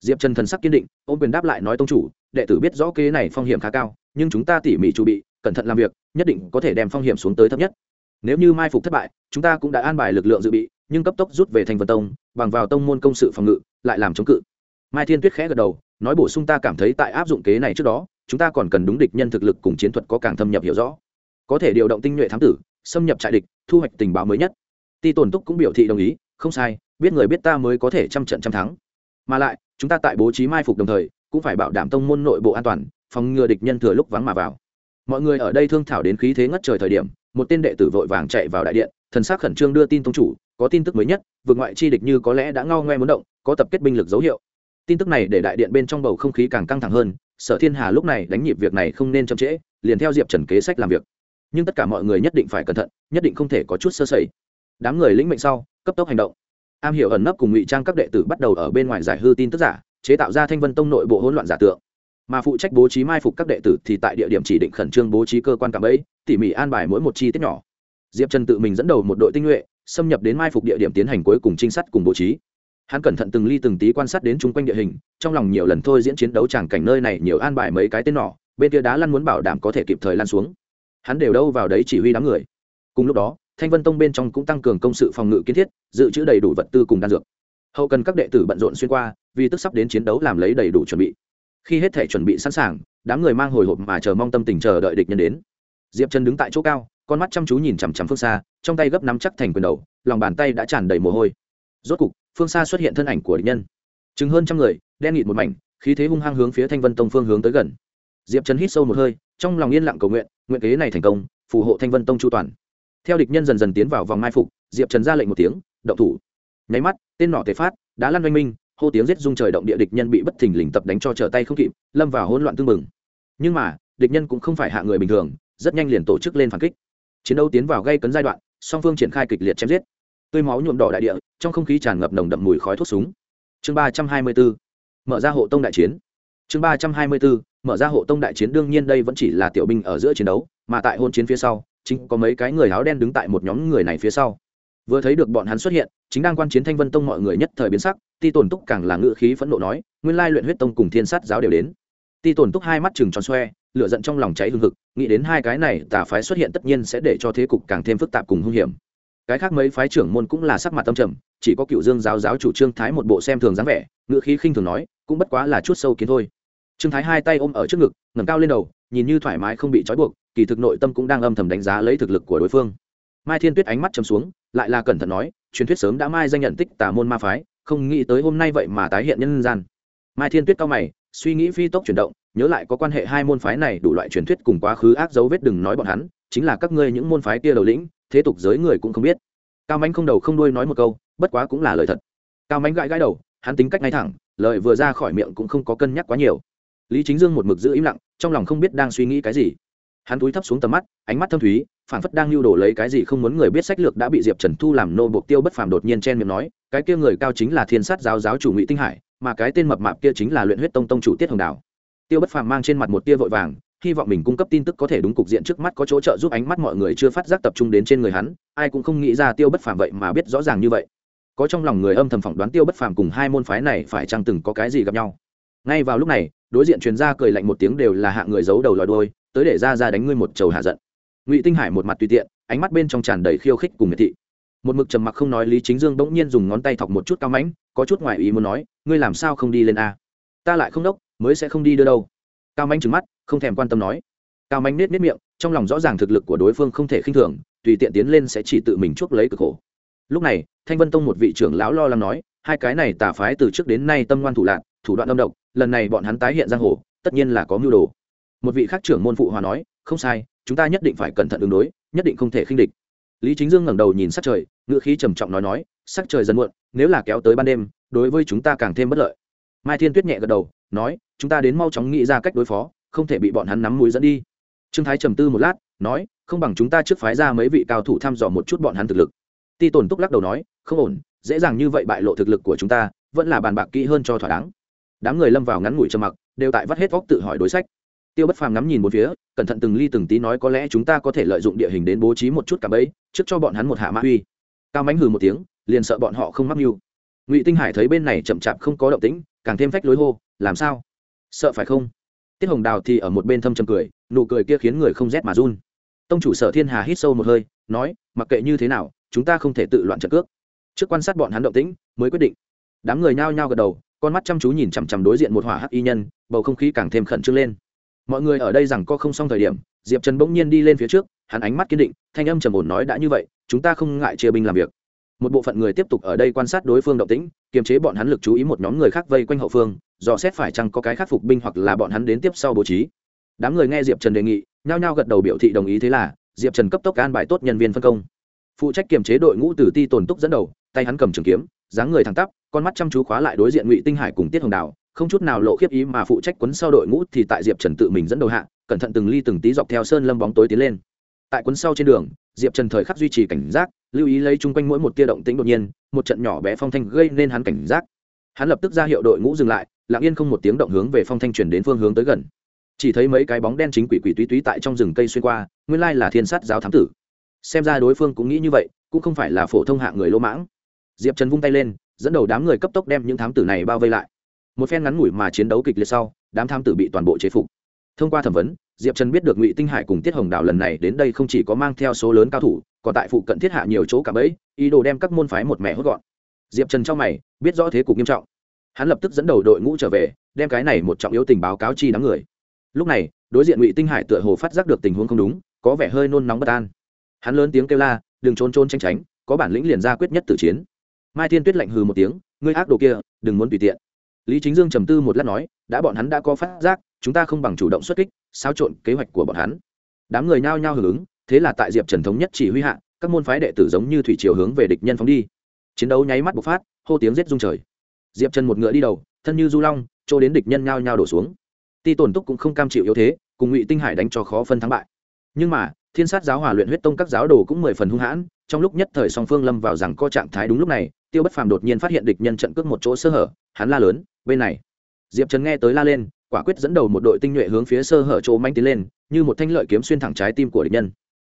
Diệp trần thần sắc kiên định, ôm quyền đáp lại nói, tông chủ, đệ tử biết rõ kế này phong hiểm khá cao, nhưng chúng ta tỉ mỉ chuẩn bị, cẩn thận làm việc, nhất định có thể đem phong hiểm xuống tới thấp nhất. Nếu như mai phục thất bại, chúng ta cũng đã an bài lực lượng dự bị, nhưng cấp tốc rút về thành vân tông, bằng vào tông môn công sự phòng ngự, lại làm chống cự mai thiên tuyết khẽ gật đầu, nói bổ sung ta cảm thấy tại áp dụng kế này trước đó, chúng ta còn cần đúng địch nhân thực lực cùng chiến thuật có càng thâm nhập hiểu rõ. Có thể điều động tinh nhuệ thám tử, xâm nhập trại địch, thu hoạch tình báo mới nhất. Ti tồn túc cũng biểu thị đồng ý, không sai, biết người biết ta mới có thể trăm trận trăm thắng. Mà lại, chúng ta tại bố trí mai phục đồng thời, cũng phải bảo đảm tông môn nội bộ an toàn, phòng ngừa địch nhân thừa lúc vắng mà vào. Mọi người ở đây thương thảo đến khí thế ngất trời thời điểm, một tên đệ tử vội vàng chạy vào đại điện, thần sắc khẩn trương đưa tin tông chủ, có tin tức mới nhất vượt ngoại chi địch như có lẽ đã ngao ngoe muốn động, có tập kết binh lực dấu hiệu tin tức này để đại điện bên trong bầu không khí càng căng thẳng hơn, sở thiên hà lúc này đánh nhịp việc này không nên chậm trễ, liền theo diệp trần kế sách làm việc. Nhưng tất cả mọi người nhất định phải cẩn thận, nhất định không thể có chút sơ sẩy. Đám người lĩnh mệnh sau, cấp tốc hành động. Am hiểu ẩn nấp cùng ngụy trang các đệ tử bắt đầu ở bên ngoài giải hư tin tức giả, chế tạo ra thanh vân tông nội bộ hỗn loạn giả tượng. Mà phụ trách bố trí mai phục các đệ tử thì tại địa điểm chỉ định khẩn trương bố trí cơ quan cảm ấy tỉ mỉ an bài mỗi một chi tiết nhỏ. Diệp trần tự mình dẫn đầu một đội tinh nhuệ, xâm nhập đến mai phục địa điểm tiến hành cuối cùng trinh sát cùng bố trí hắn cẩn thận từng ly từng tí quan sát đến chung quanh địa hình, trong lòng nhiều lần thôi diễn chiến đấu tràng cảnh nơi này nhiều an bài mấy cái tên nỏ, bên kia đá lăn muốn bảo đảm có thể kịp thời lan xuống. Hắn đều đâu vào đấy chỉ huy đám người. Cùng lúc đó, thanh vân tông bên trong cũng tăng cường công sự phòng ngự kiến thiết, dự trữ đầy đủ vật tư cùng đan dược. Hậu cần các đệ tử bận rộn xuyên qua, vì tức sắp đến chiến đấu làm lấy đầy đủ chuẩn bị. Khi hết thể chuẩn bị sẵn sàng, đám người mang hồi hộp mà chờ mong tâm tình chờ đợi địch nhân đến. Diệp trần đứng tại chỗ cao, con mắt chăm chú nhìn chằm chằm phương xa, trong tay gấp nắm chắc thành quyền đầu, lòng bàn tay đã tràn đầy mồ hôi rốt cục, phương xa xuất hiện thân ảnh của địch nhân. Chứng hơn trăm người, đen nghịt một mảnh, khí thế hung hăng hướng phía thanh vân tông phương hướng tới gần. Diệp trần hít sâu một hơi, trong lòng yên lặng cầu nguyện nguyện kế này thành công, phù hộ thanh vân tông chu toàn. Theo địch nhân dần dần tiến vào vòng mai phục, diệp trần ra lệnh một tiếng, động thủ. Nháy mắt, tên nọ tề phát, đã lăn oanh minh, hô tiếng giết dung trời động địa địch nhân bị bất thình lình tập đánh cho trở tay không kịp, lâm vào hỗn loạn tương mừng nhưng mà, địch nhân cũng không phải hạ người bình thường, rất nhanh liền tổ chức lên phản kích. Chiến đấu tiến vào gây cấn giai đoạn, song phương triển khai kịch liệt chém giết tươi máu nhuộm đỏ đại địa, trong không khí tràn ngập nồng đậm mùi khói thuốc súng. Chương ba trăm hai mươi bốn, mở ra hộ tông đại chiến. Chương ba trăm hai mươi bốn, mở ra hộ tông đại chiến đương nhiên đây vẫn chỉ là tiểu binh ở giữa chiến đấu, mà tại hôn chiến phía sau, chính có mấy cái người áo đen đứng tại một nhóm người này phía sau. Vừa thấy được bọn hắn xuất hiện, chính đang quan chiến thanh vân tông mọi người nhất thời biến sắc, ti tổn túc càng là ngự khí phẫn nộ nói, nguyên lai luyện huyết tông cùng thiên sát giáo đều đến. Ti tổn túc hai mắt chừng tròn xoe, lửa giận trong lòng cháy hương hực, nghĩ đến hai cái này tà phái xuất hiện tất nhiên sẽ để cho thế cục càng thêm phức tạp cùng hung hiểm cái khác mấy phái trưởng môn cũng là sắc mặt tâm trầm, chỉ có cựu dương giáo giáo chủ trương thái một bộ xem thường dáng vẻ ngự khí khinh thường nói, cũng bất quá là chút sâu kiến thôi. Trương thái hai tay ôm ở trước ngực, ngẩng cao lên đầu, nhìn như thoải mái không bị trói buộc, kỳ thực nội tâm cũng đang âm thầm đánh giá lấy thực lực của đối phương. Mai thiên tuyết ánh mắt chầm xuống, lại là cẩn thận nói, truyền thuyết sớm đã mai danh nhận tích tà môn ma phái, không nghĩ tới hôm nay vậy mà tái hiện nhân gian. Mai thiên tuyết cao mày, suy nghĩ phi tốc chuyển động, nhớ lại có quan hệ hai môn phái này đủ loại truyền thuyết cùng quá khứ ác dấu vết đừng nói bọn hắn, chính là các ngươi những môn phái kia đầu lĩnh thế tục giới người cũng không biết. Cao mánh không đầu không đuôi nói một câu, bất quá cũng là lời thật. Cao mánh gãi gãi đầu, hắn tính cách ngay thẳng, lời vừa ra khỏi miệng cũng không có cân nhắc quá nhiều. Lý chính dương một mực giữ im lặng, trong lòng không biết đang suy nghĩ cái gì. Hắn túi thấp xuống tầm mắt, ánh mắt thâm thúy phản phất đang lưu đổ lấy cái gì không muốn người biết sách lược đã bị diệp trần thu làm nô buộc tiêu bất phàm đột nhiên chen miệng nói, cái kia người cao chính là thiên sát giáo giáo chủ ngụy tinh hải, mà cái tên mập mạp kia chính là luyện huyết tông tông chủ tiết hồng đào. Tiêu bất phàm mang trên mặt một tia vội vàng hy vọng mình cung cấp tin tức có thể đúng cục diện trước mắt có chỗ trợ giúp ánh mắt mọi người chưa phát giác tập trung đến trên người hắn, ai cũng không nghĩ ra tiêu bất phàm vậy mà biết rõ ràng như vậy. Có trong lòng người âm thầm phỏng đoán tiêu bất phàm cùng hai môn phái này phải chăng từng có cái gì gặp nhau. Ngay vào lúc này, đối diện truyền ra cười lạnh một tiếng đều là hạ người giấu đầu lòi đôi tới để ra ra đánh ngươi một trầu hạ giận. Ngụy tinh hải một mặt tùy tiện, ánh mắt bên trong tràn đầy khiêu khích cùng miệt thị. Một mực trầm mặc không nói lý chính dương bỗng nhiên dùng ngón tay thọc một chút cao mãnh có chút ngoài ý muốn nói, ngươi làm sao không đi lên a? Ta lại không đốc, mới sẽ không đi đưa đâu. Cao mãnh trừng mắt không thèm quan tâm nói. Cao mãnh nết nết miệng, trong lòng rõ ràng thực lực của đối phương không thể khinh thường, tùy tiện tiến lên sẽ chỉ tự mình chuốc lấy cực khổ. Lúc này, thanh vân tông một vị trưởng lão lo lắng nói, hai cái này tà phái từ trước đến nay tâm ngoan thủ lạc thủ đoạn âm độc, lần này bọn hắn tái hiện giang hồ, tất nhiên là có mưu đồ. Một vị khác trưởng môn phụ hòa nói, không sai, chúng ta nhất định phải cẩn thận ứng đối, nhất định không thể khinh địch. Lý chính dương ngẩng đầu nhìn sắc trời ngựa khí trầm trọng nói nói, sắc trời dần muộn, nếu là kéo tới ban đêm, đối với chúng ta càng thêm bất lợi. Mai thiên tuyết nhẹ gật đầu, nói, chúng ta đến mau chóng nghĩ ra cách đối phó không thể bị bọn hắn nắm mũi dẫn đi. Trương thái trầm tư một lát, nói, không bằng chúng ta trước phái ra mấy vị cao thủ thăm dò một chút bọn hắn thực lực. Ti tổn túc lắc đầu nói, không ổn, dễ dàng như vậy bại lộ thực lực của chúng ta, vẫn là bàn bạc kỹ hơn cho thỏa đáng. Đám người lâm vào ngắn ngủi trầm mặc, đều tại vắt hết vóc tự hỏi đối sách. Tiêu bất phàm ngắm nhìn một phía, cẩn thận từng ly từng tí nói có lẽ chúng ta có thể lợi dụng địa hình đến bố trí một chút cả bẫy, trước cho bọn hắn một hạ mã uy. Cao mánh hừ một tiếng, liền sợ bọn họ không mắc mưu. Ngụy tinh hải thấy bên này chậm chạp không có động tĩnh, càng thêm phách lối hô, làm sao? Sợ phải không? Tiết hồng đào thì ở một bên thâm trầm cười, nụ cười kia khiến người không rét mà run. Tông chủ sở thiên hà hít sâu một hơi, nói, mặc kệ như thế nào, chúng ta không thể tự loạn trận cước. Trước quan sát bọn hắn động tĩnh, mới quyết định. Đám người nhao nhao gật đầu, con mắt chăm chú nhìn chằm chằm đối diện một hỏa hắc y nhân, bầu không khí càng thêm khẩn trương lên. Mọi người ở đây rằng có không xong thời điểm, diệp trần bỗng nhiên đi lên phía trước, hắn ánh mắt kiên định, thanh âm trầm ổn nói đã như vậy, chúng ta không ngại chia binh làm việc một bộ phận người tiếp tục ở đây quan sát đối phương động tĩnh, kiềm chế bọn hắn lực chú ý một nhóm người khác vây quanh hậu phương, dò xét phải chăng có cái khắc phục binh hoặc là bọn hắn đến tiếp sau bố trí. Đám người nghe diệp trần đề nghị, nhao nhao gật đầu biểu thị đồng ý thế là, diệp trần cấp tốc an bài tốt nhân viên phân công. Phụ trách kiềm chế đội ngũ từ ti tồn túc dẫn đầu, tay hắn cầm trường kiếm, dáng người thẳng tắp, con mắt chăm chú khóa lại đối diện ngụy tinh hải cùng tiết hồng đào, không chút nào lộ khiếp ý mà phụ trách quấn sau đội ngũ thì tại diệp trần tự mình dẫn đầu hạ, cẩn thận từng ly từng tí dọc theo sơn lâm bóng tối tiến lên. Tại quấn sau trên đường diệp trần thời khắc duy trì cảnh giác, lưu ý lấy chung quanh mỗi một tia động tĩnh đột nhiên, một trận nhỏ bé phong thanh gây nên hắn cảnh giác. Hắn lập tức ra hiệu đội ngũ dừng lại, lặng yên không một tiếng động hướng về phong thanh chuyển đến phương hướng tới gần. Chỉ thấy mấy cái bóng đen chính quỷ quỷ túy túy tại trong rừng cây xuyên qua, nguyên lai là thiên sát giáo thám tử. Xem ra đối phương cũng nghĩ như vậy, cũng không phải là phổ thông hạng người lỗ mãng. Diệp trần vung tay lên, dẫn đầu đám người cấp tốc đem những thám tử này bao vây lại. Một phen ngắn ngủi mà chiến đấu kịch liệt sau, đám thám tử bị toàn bộ chế phục thông qua thẩm vấn, diệp trần biết được ngụy tinh hải cùng tiết hồng đào lần này đến đây không chỉ có mang theo số lớn cao thủ, còn tại phụ cận thiết hạ nhiều chỗ cả bẫy, ý đồ đem các môn phái một mẹ hốt gọn. Diệp trần trong mày, biết rõ thế cục nghiêm trọng. Hắn lập tức dẫn đầu đội ngũ trở về, đem cái này một trọng yếu tình báo cáo chi đám người. Lúc này, đối diện ngụy tinh hải tựa hồ phát giác được tình huống không đúng, có vẻ hơi nôn nóng bất an. Hắn lớn tiếng kêu la, đừng trốn trốn tranh tránh, có bản lĩnh liền ra quyết nhất tử chiến. Mai thiên tuyết lạnh hừ một tiếng, ngươi ác đồ kia, đừng muốn tùy tiện. Lý chính dương trầm tư một lát nói, đã bọn hắn đã có phát giác chúng ta không bằng chủ động xuất kích, xáo trộn kế hoạch của bọn hắn. Đám người nhao nhao hưởng ứng, thế là tại diệp trần thống nhất chỉ huy hạ, các môn phái đệ tử giống như thủy chiều hướng về địch nhân phóng đi. Chiến đấu nháy mắt bộc phát, hô tiếng rết rung trời. Diệp trần một ngựa đi đầu, thân như du long trô đến địch nhân nhao nhao đổ xuống. Ti tổn túc cũng không cam chịu yếu thế, cùng ngụy tinh hải đánh cho khó phân thắng bại. Nhưng mà, thiên sát giáo hòa luyện huyết tông các giáo đồ cũng mười phần hung hãn, trong lúc nhất thời song phương lâm vào rằng có trạng thái đúng lúc này, tiêu bất phàm đột nhiên phát hiện địch nhân trận cước một chỗ sơ hở, hắn la lớn, bên này. Diệp trần nghe tới la lên quả quyết dẫn đầu một đội tinh nhuệ hướng phía sơ hở chỗ manh tiến lên, như một thanh lợi kiếm xuyên thẳng trái tim của địch nhân.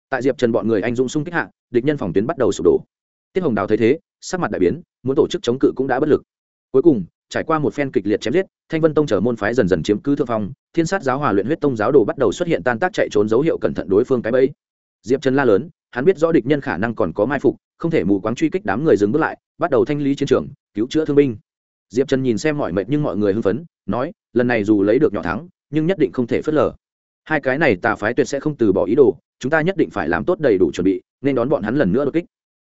Tại diệp trần bọn người anh dũng xung kích hạ, địch nhân phòng tuyến bắt đầu sụp đổ. Tiết hồng đào thấy thế, sắc mặt đại biến, muốn tổ chức chống cự cũng đã bất lực. Cuối cùng, trải qua một phen kịch liệt chém giết, thanh vân tông chở môn phái dần dần chiếm cứ thượng phong, thiên sát giáo hòa luyện huyết tông giáo đồ bắt đầu xuất hiện tan tác chạy trốn dấu hiệu cẩn thận đối phương cái bẫy. Diệp trần la lớn, hắn biết rõ địch nhân khả năng còn có mai phục, không thể mù quáng truy kích đám người dừng bước lại, bắt đầu thanh lý chiến trường, cứu chữa thương binh. Diệp trần nhìn xem mọi mệt nhưng mọi người hưng phấn nói, lần này dù lấy được nhỏ thắng, nhưng nhất định không thể phớt lờ. Hai cái này tà phái tuyệt sẽ không từ bỏ ý đồ, chúng ta nhất định phải làm tốt đầy đủ chuẩn bị, nên đón bọn hắn lần nữa đột kích.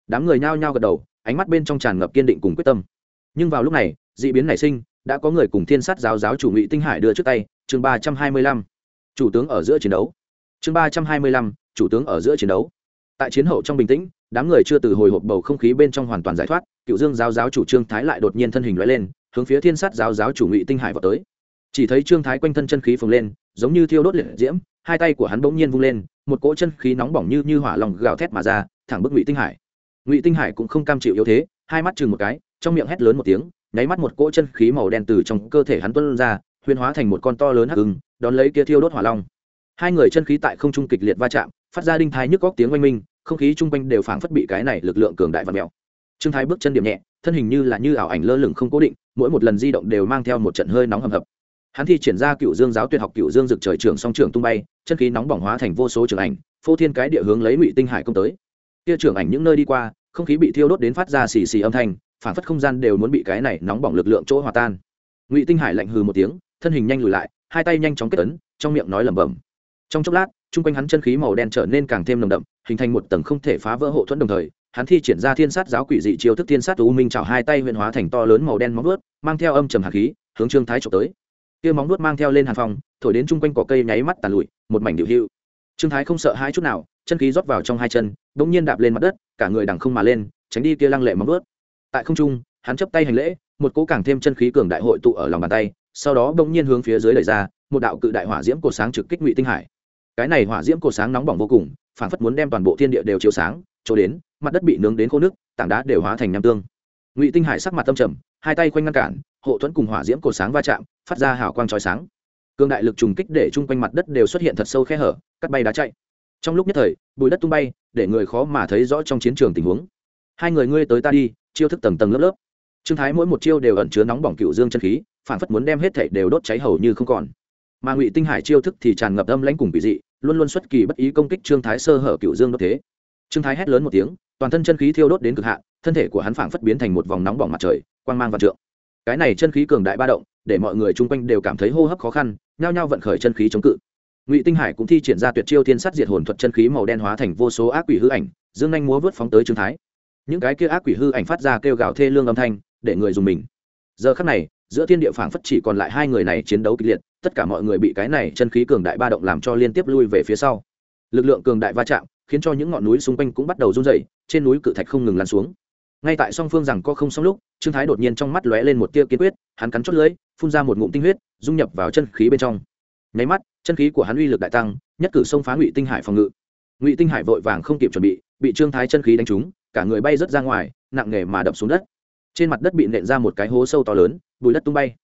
Đám người nhao nhao gật đầu, ánh mắt bên trong tràn ngập kiên định cùng quyết tâm. Nhưng vào lúc này d ị biến nảy sinh, đã có người cùng thiên sát giáo giáo chủ ngụy tinh hải đưa trước tay, chương ba trăm hai mươi lăm. Chủ tướng ở giữa chiến đấu. Chương ba trăm hai mươi lăm, chủ tướng ở giữa chiến đấu. Tại chiến hậu trong bình tĩnh, đám người chưa từ hồi hộp bầu không khí bên trong hoàn toàn giải thoát, cựu dương giáo giáo chủ trương thái lại đột nhiên thân hình loại lên hướng phía thiên sát giáo giáo chủ ngụy tinh hải vào tới chỉ thấy trương thái quanh thân chân khí phồng lên giống như thiêu đốt liệt diễm hai tay của hắn bỗng nhiên vung lên một cỗ chân khí nóng bỏng như như hỏa lòng gào thét mà ra thẳng bức ngụy tinh hải ngụy tinh hải cũng không cam chịu yếu thế hai mắt chừng một cái trong miệng hét lớn một tiếng nháy mắt một cỗ chân khí màu đen từ trong cơ thể hắn tuân ra huyên hóa thành một con to lớn hắc hưng đón lấy kia thiêu đốt hỏa long hai người chân khí tại không trung kịch liệt va chạm phát ra đinh thái nhức góc tiếng oanh minh không khí chung quanh đều phảng phất bị cái này lực lượng cường đại và mèo trương thái bước chân điểm nhẹ, thân hình như là như ảo ảnh lơ lửng không cố định, mỗi một lần di động đều mang theo một trận hơi nóng hầm hập. Hắn thi triển ra cựu dương giáo tuyệt học cựu dương dực trời trường song trường tung bay, chân khí nóng bỏng hóa thành vô số trường ảnh, phô thiên cái địa hướng lấy ngụy tinh hải công tới. Kia trường ảnh những nơi đi qua, không khí bị thiêu đốt đến phát ra xì xì âm thanh, phản phất không gian đều muốn bị cái này nóng bỏng lực lượng chỗ hòa tan. Ngụy tinh hải lạnh hừ một tiếng, thân hình nhanh lùi lại, hai tay nhanh chóng kết ấn, trong miệng nói lẩm bẩm. Trong chốc lát, chung quanh hắn chân khí màu đen trở nên càng thêm nồng đậm, hình thành một tầng không thể phá vỡ hộ thuẫn đồng thời hắn thi triển ra thiên sát giáo quỷ dị chiêu thức thiên sát u minh chảo hai tay huyện hóa thành to lớn màu đen móng vuốt mang theo âm trầm hạt khí hướng trương thái trộm tới. Kia móng vuốt mang theo lên hàn phòng, thổi đến chung quanh cỏ cây nháy mắt tàn lụi một mảnh điệu hữu trương thái không sợ hãi chút nào chân khí rót vào trong hai chân đ ỗ n g nhiên đạp lên mặt đất cả người đằng không mà lên tránh đi kia lăng lệ móng vuốt. Tại không trung hắn chấp tay hành lễ một cỗ càng thêm chân khí cường đại hội tụ ở lòng bàn tay sau đó bỗng nhiên hướng phía dưới đẩy ra một đạo cự đại hỏa diễm cổ sáng trực kích ngụy tinh hải. Cái này hỏa diễm cổ sáng nóng bỏng vô cùng phản phất muốn đem toàn bộ thiên địa đều chiếu sáng chỗ đến, mặt đất bị nướng đến khô nước, tảng đá đều hóa thành nham tương. Ngụy tinh hải sắc mặt tâm trầm, hai tay quanh ngăn cản, hộ thuẫn cùng hỏa diễm cổ sáng va chạm, phát ra hào quang trói sáng. Cương đại lực trùng kích để chung quanh mặt đất đều xuất hiện thật sâu khe hở, cắt bay đá chạy. Trong lúc nhất thời, bùi đất tung bay, để người khó mà thấy rõ trong chiến trường tình huống. Hai người ngươi tới ta đi, chiêu thức tầng tầng lớp lớp. Trương thái mỗi một chiêu đều ẩn chứa nóng bỏng cựu dương chân khí, phản phất muốn đem hết thảy đều đốt cháy hầu như không còn. Mà ngụy tinh hải chiêu thức thì tràn ngập âm lãnh cùng kỳ dị, luôn luôn xuất kỳ bất ý công kích trương thái sơ hở cựu dương đốt thế trương thái hét lớn một tiếng, toàn thân chân khí thiêu đốt đến cực hạn, thân thể của hắn phảng phất biến thành một vòng nóng bỏng mặt trời, quang mang vạn trượng. Cái này chân khí cường đại ba động, để mọi người chung quanh đều cảm thấy hô hấp khó khăn, nhao nhao vận khởi chân khí chống cự. Ngụy tinh hải cũng thi triển ra tuyệt chiêu thiên sát diệt hồn thuật chân khí màu đen hóa thành vô số ác quỷ hư ảnh, dương anh múa vớt phóng tới trương thái. Những cái kia ác quỷ hư ảnh phát ra kêu gào thê lương âm thanh, để người dùng mình. Giờ khắc này, giữa thiên địa phảng phất chỉ còn lại hai người này chiến đấu kịch liệt, tất cả mọi người bị cái này chân khí cường đại ba động làm cho liên tiếp lui về phía sau. Lực lượng cường đại va chạm khiến cho những ngọn núi xung quanh cũng bắt đầu run dậy trên núi cự thạch không ngừng lăn xuống. Ngay tại song phương rằng có không xong lúc, trương thái đột nhiên trong mắt lóe lên một tia kiên quyết, hắn cắn chót lưỡi, phun ra một ngụm tinh huyết, dung nhập vào chân khí bên trong. Nháy mắt, chân khí của hắn uy lực đại tăng, nhất cử xông phá ngụy tinh hải phòng ngự. Ngụy tinh hải vội vàng không kịp chuẩn bị bị trương thái chân khí đánh trúng, cả người bay rớt ra ngoài, nặng nề mà đập xuống đất. Trên mặt đất bị nện ra một cái hố sâu to lớn, bùi đất tung bay.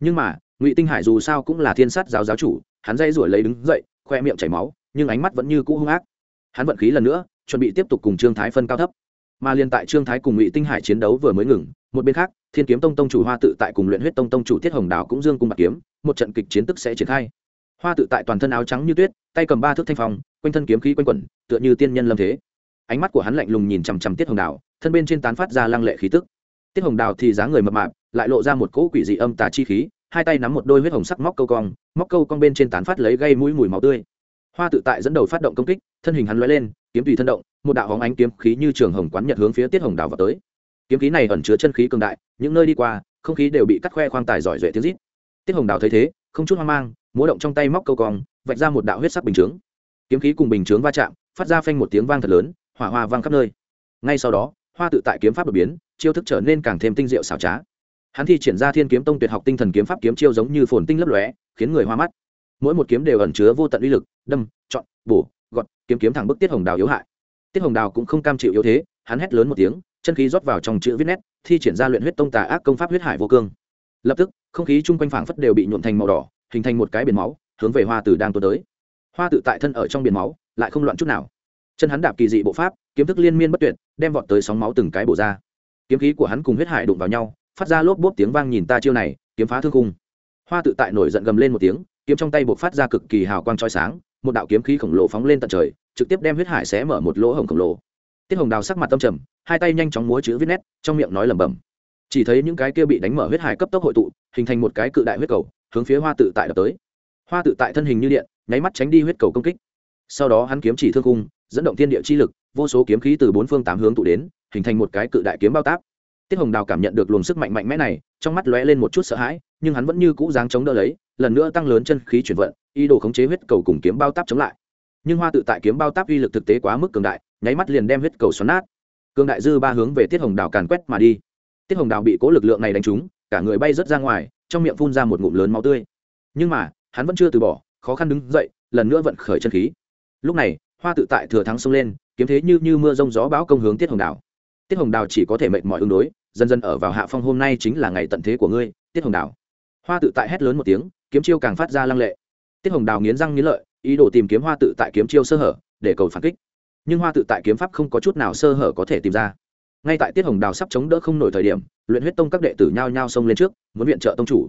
Nhưng mà, ngụy tinh hải dù sao cũng là thiên sát giáo giáo chủ, hắn dây rủi lấy đứng dậy, khoe miệng chảy máu, nhưng ánh mắt vẫn như cũ hung ác hắn vận khí lần nữa, chuẩn bị tiếp tục cùng trương thái phân cao thấp. Mà liên tại trương thái cùng ngụy tinh hải chiến đấu vừa mới ngừng, một bên khác, thiên kiếm tông tông chủ hoa tự tại cùng luyện huyết tông tông chủ tiết hồng đào cũng dương cung bạc kiếm, một trận kịch chiến tức sẽ triển khai. Hoa tự tại toàn thân áo trắng như tuyết, tay cầm ba thước thanh phong, quanh thân kiếm khí quanh quẩn, tựa như tiên nhân lâm thế. Ánh mắt của hắn lạnh lùng nhìn chằm chằm tiết hồng đào, thân bên trên tán phát ra lăng lệ khí tức. Tiết hồng đào thì dáng người mập mạp, lại lộ ra một cỗ quỷ dị âm tà chi khí, hai tay nắm một đôi huyết hồng sắc móc câu cong, móc câu cong bên trên tán phát lấy gây mũi mùi máu tươi hoa tự tại dẫn đầu phát động công kích, thân hình hắn lóe lên, kiếm tùy thân động, một đạo hóng ánh kiếm khí như trường hồng quán nhật hướng phía tiết hồng đào vào tới. Kiếm khí này ẩn chứa chân khí cường đại, những nơi đi qua, không khí đều bị cắt khoe khoang tài giỏi duệ tiếng rít. Tiết hồng đào thấy thế, không chút hoang mang, múa động trong tay móc câu cong, vạch ra một đạo huyết sắc bình chướng. Kiếm khí cùng bình chướng va chạm, phát ra phanh một tiếng vang thật lớn, hỏa hoa vang khắp nơi. Ngay sau đó, hoa tự tại kiếm pháp đột biến, chiêu thức trở nên càng thêm tinh diệu xảo trá. Hắn thi triển ra thiên kiếm tông tuyệt học tinh thần kiếm pháp kiếm chiêu giống như phồn tinh lấp lóe, khiến người hoa mắt. Mỗi một kiếm đều ẩn chứa vô tận uy lực đâm, chọn, bổ, gọt, kiếm kiếm thẳng bức tiết hồng đào yếu hại. Tiết hồng đào cũng không cam chịu yếu thế, hắn hét lớn một tiếng, chân khí rót vào trong chữ viết nét, thi triển ra luyện huyết tông tà ác công pháp huyết hải vô cương. Lập tức, không khí chung quanh phảng phất đều bị nhuộn thành màu đỏ, hình thành một cái biển máu, hướng về hoa tử đang tuôn tới. Hoa tự tại thân ở trong biển máu, lại không loạn chút nào. Chân hắn đạp kỳ dị bộ pháp, kiếm thức liên miên bất tuyệt, đem vọt tới sóng máu từng cái bổ ra. Kiếm khí của hắn cùng huyết hải đụng vào nhau, phát ra lốp bốp tiếng vang nhìn ta chiêu này, kiếm phá thương cung hoa tự tại nổi giận gầm lên một tiếng, kiếm trong tay buộc phát ra cực kỳ hào quang trói sáng một đạo kiếm khí khổng lồ phóng lên tận trời, trực tiếp đem huyết hải xé mở một lỗ hổng khổng lồ. Tiết hồng đào sắc mặt tâm trầm, hai tay nhanh chóng múa chữ viết nét, trong miệng nói lẩm bẩm. Chỉ thấy những cái kia bị đánh mở huyết hải cấp tốc hội tụ, hình thành một cái cự đại huyết cầu, hướng phía hoa tự tại đập tới. Hoa tự tại thân hình như điện, nháy mắt tránh đi huyết cầu công kích. Sau đó hắn kiếm chỉ thương cung dẫn động thiên địa chi lực, vô số kiếm khí từ bốn phương tám hướng tụ đến, hình thành một cái cự đại kiếm bao táp. Tiết hồng đào cảm nhận được luồng sức mạnh mạnh mẽ này trong mắt lóe lên một chút sợ hãi, nhưng hắn vẫn như cũ dáng chống đỡ lấy, lần nữa tăng lớn chân khí chuyển vận, ý đồ khống chế huyết cầu cùng kiếm bao táp chống lại. Nhưng hoa tự tại kiếm bao táp uy lực thực tế quá mức cường đại, nháy mắt liền đem huyết cầu xoắn nát. Cường đại dư ba hướng về tiết hồng đào càn quét mà đi. Tiết hồng đào bị cố lực lượng này đánh trúng, cả người bay rớt ra ngoài, trong miệng phun ra một ngụm lớn máu tươi. Nhưng mà, hắn vẫn chưa từ bỏ, khó khăn đứng dậy, lần nữa vận khởi chân khí. Lúc này, hoa tự tại thừa thắng xông lên, kiếm thế như như mưa rông gió bão công hướng tiết hồng đào. Tiết hồng đào chỉ có thể mệnh mọi ứng đối dần dần ở vào hạ phong hôm nay chính là ngày tận thế của ngươi, tiết hồng đào. Hoa tự tại hét lớn một tiếng, kiếm chiêu càng phát ra lăng lệ. Tiết hồng đào nghiến răng nghiến lợi, ý đồ tìm kiếm hoa tự tại kiếm chiêu sơ hở, để cầu phản kích. Nhưng hoa tự tại kiếm pháp không có chút nào sơ hở có thể tìm ra. Ngay tại tiết hồng đào sắp chống đỡ không nổi thời điểm, luyện huyết tông các đệ tử nhao nhao xông lên trước, muốn viện trợ tông chủ.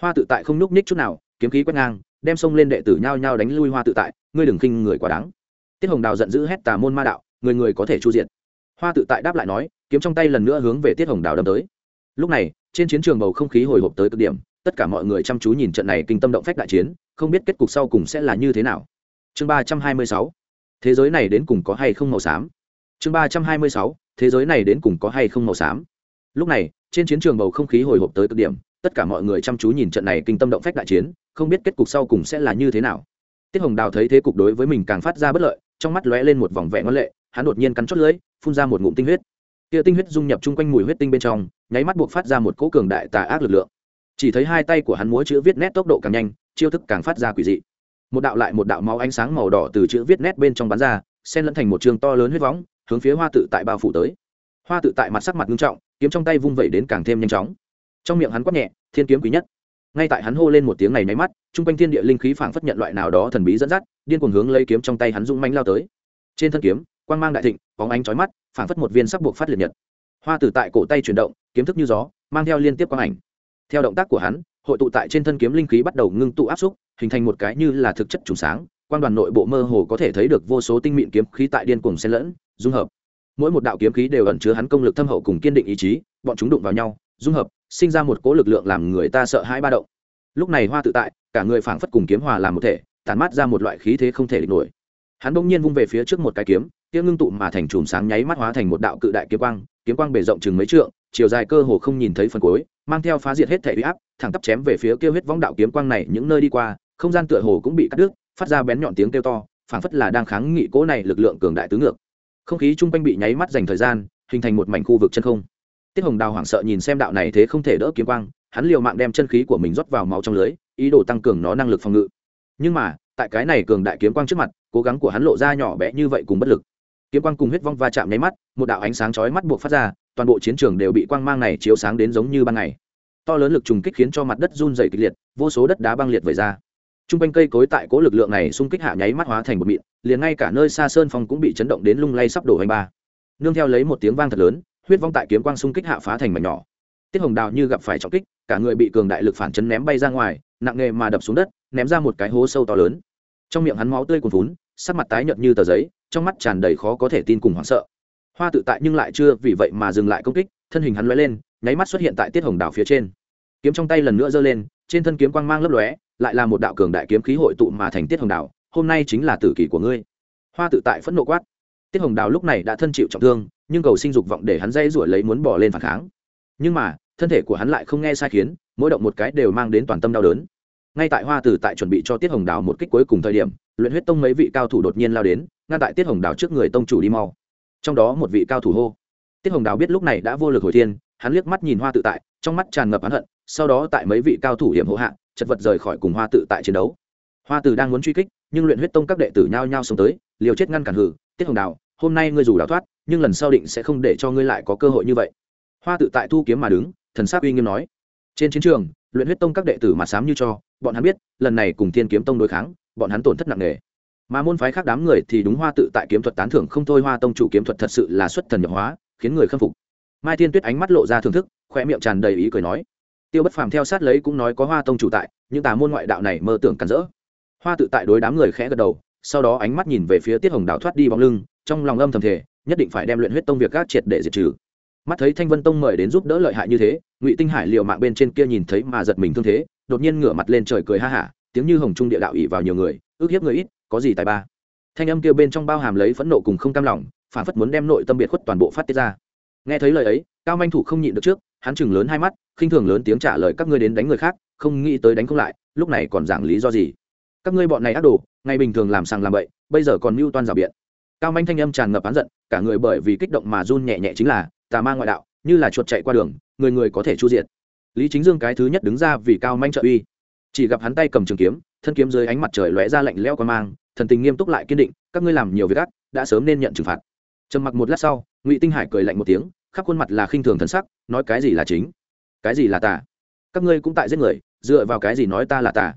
Hoa tự tại không nhúc ních chút nào, kiếm khí quét ngang, đem xông lên đệ tử nhao nhao đánh lui hoa tự tại, ngươi đừng khinh người quá đáng. Tiết hồng đào giận dữ hét tà môn ma đạo, người người có thể chu diện hoa tự tại đáp lại nói kiếm trong tay lần nữa hướng về tiết hồng đào đâm tới. Lúc này, trên chiến trường bầu không khí hồi hộp tới cực điểm, tất cả mọi người chăm chú nhìn trận này kinh tâm động phách đại chiến, không biết kết cục sau cùng sẽ là như thế nào. Chương ba trăm hai mươi sáu. Thế giới này đến cùng có hay không màu xám? Chương ba trăm hai mươi sáu. Thế giới này đến cùng có hay không màu xám? Lúc này, trên chiến trường bầu không khí hồi hộp tới cực điểm, tất cả mọi người chăm chú nhìn trận này kinh tâm động phách đại chiến, không biết kết cục sau cùng sẽ là như thế nào. Tiết hồng đào thấy thế cục đối với mình càng phát ra bất lợi, trong mắt lóe lên một vòng vẹn ngân lệ, hắn đột nhiên cắn chót lưỡi, phun ra một ngụm tinh huyết kia tinh huyết dung nhập chung quanh mùi huyết tinh bên trong, nháy mắt buộc phát ra một cỗ cường đại tà ác lực lượng. Chỉ thấy hai tay của hắn múa chữ viết nét tốc độ càng nhanh, chiêu thức càng phát ra quỷ dị. Một đạo lại một đạo máu ánh sáng màu đỏ từ chữ viết nét bên trong bắn ra, xen lẫn thành một trường to lớn huyết võng, hướng phía hoa tự tại bao phủ tới. Hoa tự tại mặt sắc mặt nghiêm trọng, kiếm trong tay vung vẩy đến càng thêm nhanh chóng. Trong miệng hắn quát nhẹ, thiên kiếm quý nhất. Ngay tại hắn hô lên một tiếng này nháy mắt, chung quanh thiên địa linh khí phảng phất nhận loại nào đó thần bí dẫn dắt, điên cuồng hướng lấy kiếm trong tay hắn dũng mánh lao tới. Trên thân kiếm quang mang đại thịnh, bóng ánh trói mắt, phảng phất một viên sắc buộc phát liệt nhật. Hoa tử tại cổ tay chuyển động, kiếm thức như gió, mang theo liên tiếp quang ảnh. Theo động tác của hắn, hội tụ tại trên thân kiếm linh khí bắt đầu ngưng tụ áp xúc, hình thành một cái như là thực chất trùng sáng quan đoàn nội bộ mơ hồ có thể thấy được vô số tinh mịn kiếm khí tại điên cuồng xen lẫn, dung hợp. Mỗi một đạo kiếm khí đều ẩn chứa hắn công lực thâm hậu cùng kiên định ý chí, bọn chúng đụng vào nhau, dung hợp, sinh ra một cỗ lực lượng làm người ta sợ hãi ba động. Lúc này hoa tự tại, cả người phảng phất cùng kiếm hòa làm một thể tàn mát ra một loại khí thế không thể địch nổi hắn bỗng nhiên vung về phía trước một cái kiếm, kia ngưng tụ mà thành chùm sáng nháy mắt hóa thành một đạo cự đại kiếm quang kiếm quang bề rộng chừng mấy trượng, chiều dài cơ hồ không nhìn thấy phần cuối, mang theo phá diệt hết thể uy áp, thẳng tắp chém về phía kia huyết võng đạo kiếm quang này những nơi đi qua, không gian tựa hồ cũng bị cắt đứt, phát ra bén nhọn tiếng kêu to, phảng phất là đang kháng nghị cố này lực lượng cường đại tứ ngược. Không khí chung quanh bị nháy mắt dành thời gian, hình thành một mảnh khu vực chân không. Tiết hồng đào hoảng sợ nhìn xem đạo này thế không thể đỡ kiếm quang, hắn liều mạng đem chân khí của mình rót vào máu trong lưới, ý đồ tăng cường nó năng lực phòng ngự. Nhưng mà tại cái này cường đại kiếm quang trước mặt, cố gắng của hắn lộ ra nhỏ bé như vậy cùng bất lực. Kiếm quang cùng huyết vong va chạm nháy mắt, một đạo ánh sáng chói mắt buộc phát ra, toàn bộ chiến trường đều bị quang mang này chiếu sáng đến giống như ban ngày. To lớn lực trùng kích khiến cho mặt đất run dày kịch liệt, vô số đất đá băng liệt vẩy ra. T r u n g quanh cây cối tại cố lực lượng này xung kích hạ nháy mắt hóa thành một mịn, liền ngay cả nơi xa sơn phong cũng bị chấn động đến lung lay sắp đổ hành ba. Nương theo lấy một tiếng vang thật lớn, huyết vong tại kiếm quang xung kích hạ phá thành mảnh nhỏ. Tiết hồng đào như gặp phải trọng kích, cả người bị cường đại lực phản chấn ném bay ra ngoài, nặng nghề mà đập xuống đất ném ra một cái hố sâu to lớn. Trong miệng hắn máu tươi cuồn vún sắc mặt tái nhợt như tờ giấy, trong mắt tràn đầy khó có thể tin cùng hoảng sợ. Hoa tự tại nhưng lại chưa vì vậy mà dừng lại công kích, thân hình hắn lóe lên, nháy mắt xuất hiện tại tiết hồng đảo phía trên. Kiếm trong tay lần nữa giơ lên, trên thân kiếm quang mang lấp lóe, lại là một đạo cường đại kiếm khí hội tụ mà thành tiết hồng đảo, hôm nay chính là tử kỷ của ngươi. Hoa tự tại phẫn nộ quát. Tiết hồng đào lúc này đã thân chịu trọng thương, nhưng cầu sinh dục vọng để hắn dây rủi lấy muốn bỏ lên phản kháng. Nhưng mà, thân thể của hắn lại không nghe sai khiến, mỗi động một cái đều mang đến toàn tâm đau đớn ngay tại hoa tử tại chuẩn bị cho tiết hồng đào một kích cuối cùng thời điểm, luyện huyết tông mấy vị cao thủ đột nhiên lao đến, ngăn tại tiết hồng đào trước người tông chủ đi mau. Trong đó một vị cao thủ hô. Tiết hồng đào biết lúc này đã vô lực hồi thiên, hắn liếc mắt nhìn hoa tự tại, trong mắt tràn ngập hắn hận, sau đó tại mấy vị cao thủ hiểm hộ hạ, chật vật rời khỏi cùng hoa tự tại chiến đấu. Hoa tử đang muốn truy kích, nhưng luyện huyết tông các đệ tử nhao nhao xông tới, liều chết ngăn cản hử, tiết hồng đào, hôm nay ngươi dù đào thoát, nhưng lần sau định sẽ không để cho ngươi lại có cơ hội như vậy. Hoa tự tại thu kiếm mà đứng, thần sát uy nghiêm nói. Trên chiến trường luyện huyết tông các đệ tử mặt sám như cho, bọn hắn biết, lần này cùng thiên kiếm tông đối kháng, bọn hắn tổn thất nặng nề. Mà môn phái khác đám người thì đúng hoa tự tại kiếm thuật tán thưởng không thôi, hoa tông chủ kiếm thuật thật sự là xuất thần nhập hóa, khiến người khâm phục. Mai thiên tuyết ánh mắt lộ ra thưởng thức khoe miệng tràn đầy ý cười nói, tiêu bất phàm theo sát lấy cũng nói có hoa tông chủ tại, nhưng tà môn ngoại đạo này mơ tưởng cản rỡ. Hoa tự tại đối đám người khẽ gật đầu, sau đó ánh mắt nhìn về phía tiết hồng đào thoát đi bóng lưng, trong lòng âm thầm thể nhất định phải đem luyện huyết tông việc gác triệt để diệt trừ mắt thấy thanh vân tông mời đến giúp đỡ lợi hại như thế, ngụy tinh hải liều mạng bên trên kia nhìn thấy mà giật mình thương thế, đột nhiên ngửa mặt lên trời cười ha hả, tiếng như hồng trung địa đạo ỉ vào nhiều người, ước hiếp người ít, có gì tài ba. Thanh âm kia bên trong bao hàm lấy phẫn nộ cùng không cam lòng, phản phất muốn đem nội tâm biệt khuất toàn bộ phát tiết ra. Nghe thấy lời ấy, cao manh thủ không nhịn được trước, hắn chừng lớn hai mắt, khinh thường lớn tiếng trả lời các ngươi đến đánh người khác, không nghĩ tới đánh không lại, lúc này còn giảng lý do gì? Các ngươi bọn này ác đồ, ngày bình thường làm sàng làm bậy, bây giờ còn mưu toan rào biện. Cao manh thanh âm tràn ngập án giận, cả người bởi vì kích động mà run nhẹ nhẹ chính là tà ma ngoại đạo, như là chuột chạy qua đường, người người có thể chu diện lý chính dương cái thứ nhất đứng ra vì cao manh trợ uy. Chỉ gặp hắn tay cầm trường kiếm, thân kiếm dưới ánh mặt trời lóe ra lạnh leo qua mang, thần tình nghiêm túc lại kiên định, các ngươi làm nhiều việc ác, đã sớm nên nhận trừng phạt. Trầm mặc một lát sau, ngụy tinh hải cười lạnh một tiếng, khắp khuôn mặt là khinh thường thần sắc, nói cái gì là chính, cái gì là tà? Các ngươi cũng tại giết người, dựa vào cái gì nói ta là tà?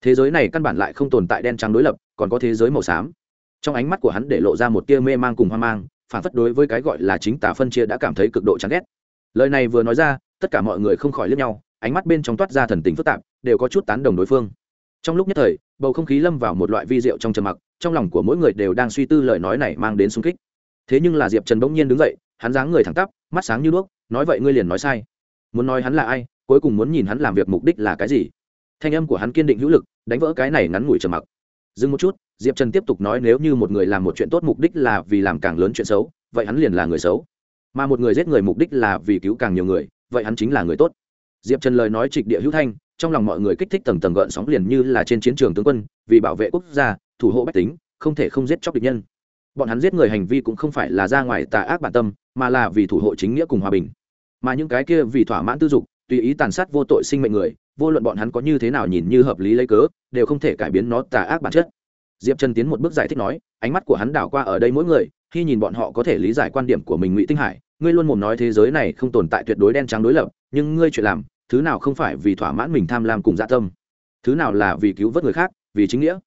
Thế giới này căn bản lại không tồn tại đen trắng đối lập, còn có thế giới màu xám. Trong ánh mắt của hắn để lộ ra một tia mê mang cùng hoang mang phản phất đối với cái gọi là chính tả phân chia đã cảm thấy cực độ chán ghét. Lời này vừa nói ra, tất cả mọi người không khỏi liếc nhau, ánh mắt bên trong toát ra thần tình phức tạp, đều có chút tán đồng đối phương. Trong lúc nhất thời, bầu không khí lâm vào một loại vi rượu trong trầm mặc, trong lòng của mỗi người đều đang suy tư lời nói này mang đến sung kích. Thế nhưng là diệp trần bỗng nhiên đứng dậy, hắn dáng người thẳng tắp, mắt sáng như đuốc, nói vậy ngươi liền nói sai. Muốn nói hắn là ai, cuối cùng muốn nhìn hắn làm việc mục đích là cái gì. Thanh âm của hắn kiên định hữu lực, đánh vỡ cái này ngắn ngủi trầm mặc. Dừng một chút diệp trần tiếp tục nói nếu như một người làm một chuyện tốt mục đích là vì làm càng lớn chuyện xấu, vậy hắn liền là người xấu. Mà một người giết người mục đích là vì cứu càng nhiều người, vậy hắn chính là người tốt. Diệp trần lời nói trịch địa hữu thanh, trong lòng mọi người kích thích tầng tầng gợn sóng liền như là trên chiến trường tướng quân, vì bảo vệ quốc gia, thủ hộ bách tính, không thể không giết chóc địch nhân. Bọn hắn giết người hành vi cũng không phải là ra ngoài tà ác bản tâm, mà là vì thủ hộ chính nghĩa cùng hòa bình. Mà những cái kia vì thỏa mãn tư dục, tùy ý tàn sát vô tội sinh mệnh người, vô luận bọn hắn có như thế nào nhìn như hợp lý lấy cớ, đều không thể cải biến nó tà ác bản chất diệp trần tiến một bước giải thích nói, ánh mắt của hắn đảo qua ở đây mỗi người, khi nhìn bọn họ có thể lý giải quan điểm của mình ngụy tinh hải, ngươi luôn mồm nói thế giới này không tồn tại tuyệt đối đen trắng đối lập, nhưng ngươi chuyện làm, thứ nào không phải vì thỏa mãn mình tham lam cùng dạ tâm? Thứ nào là vì cứu vớt người khác, vì chính nghĩa?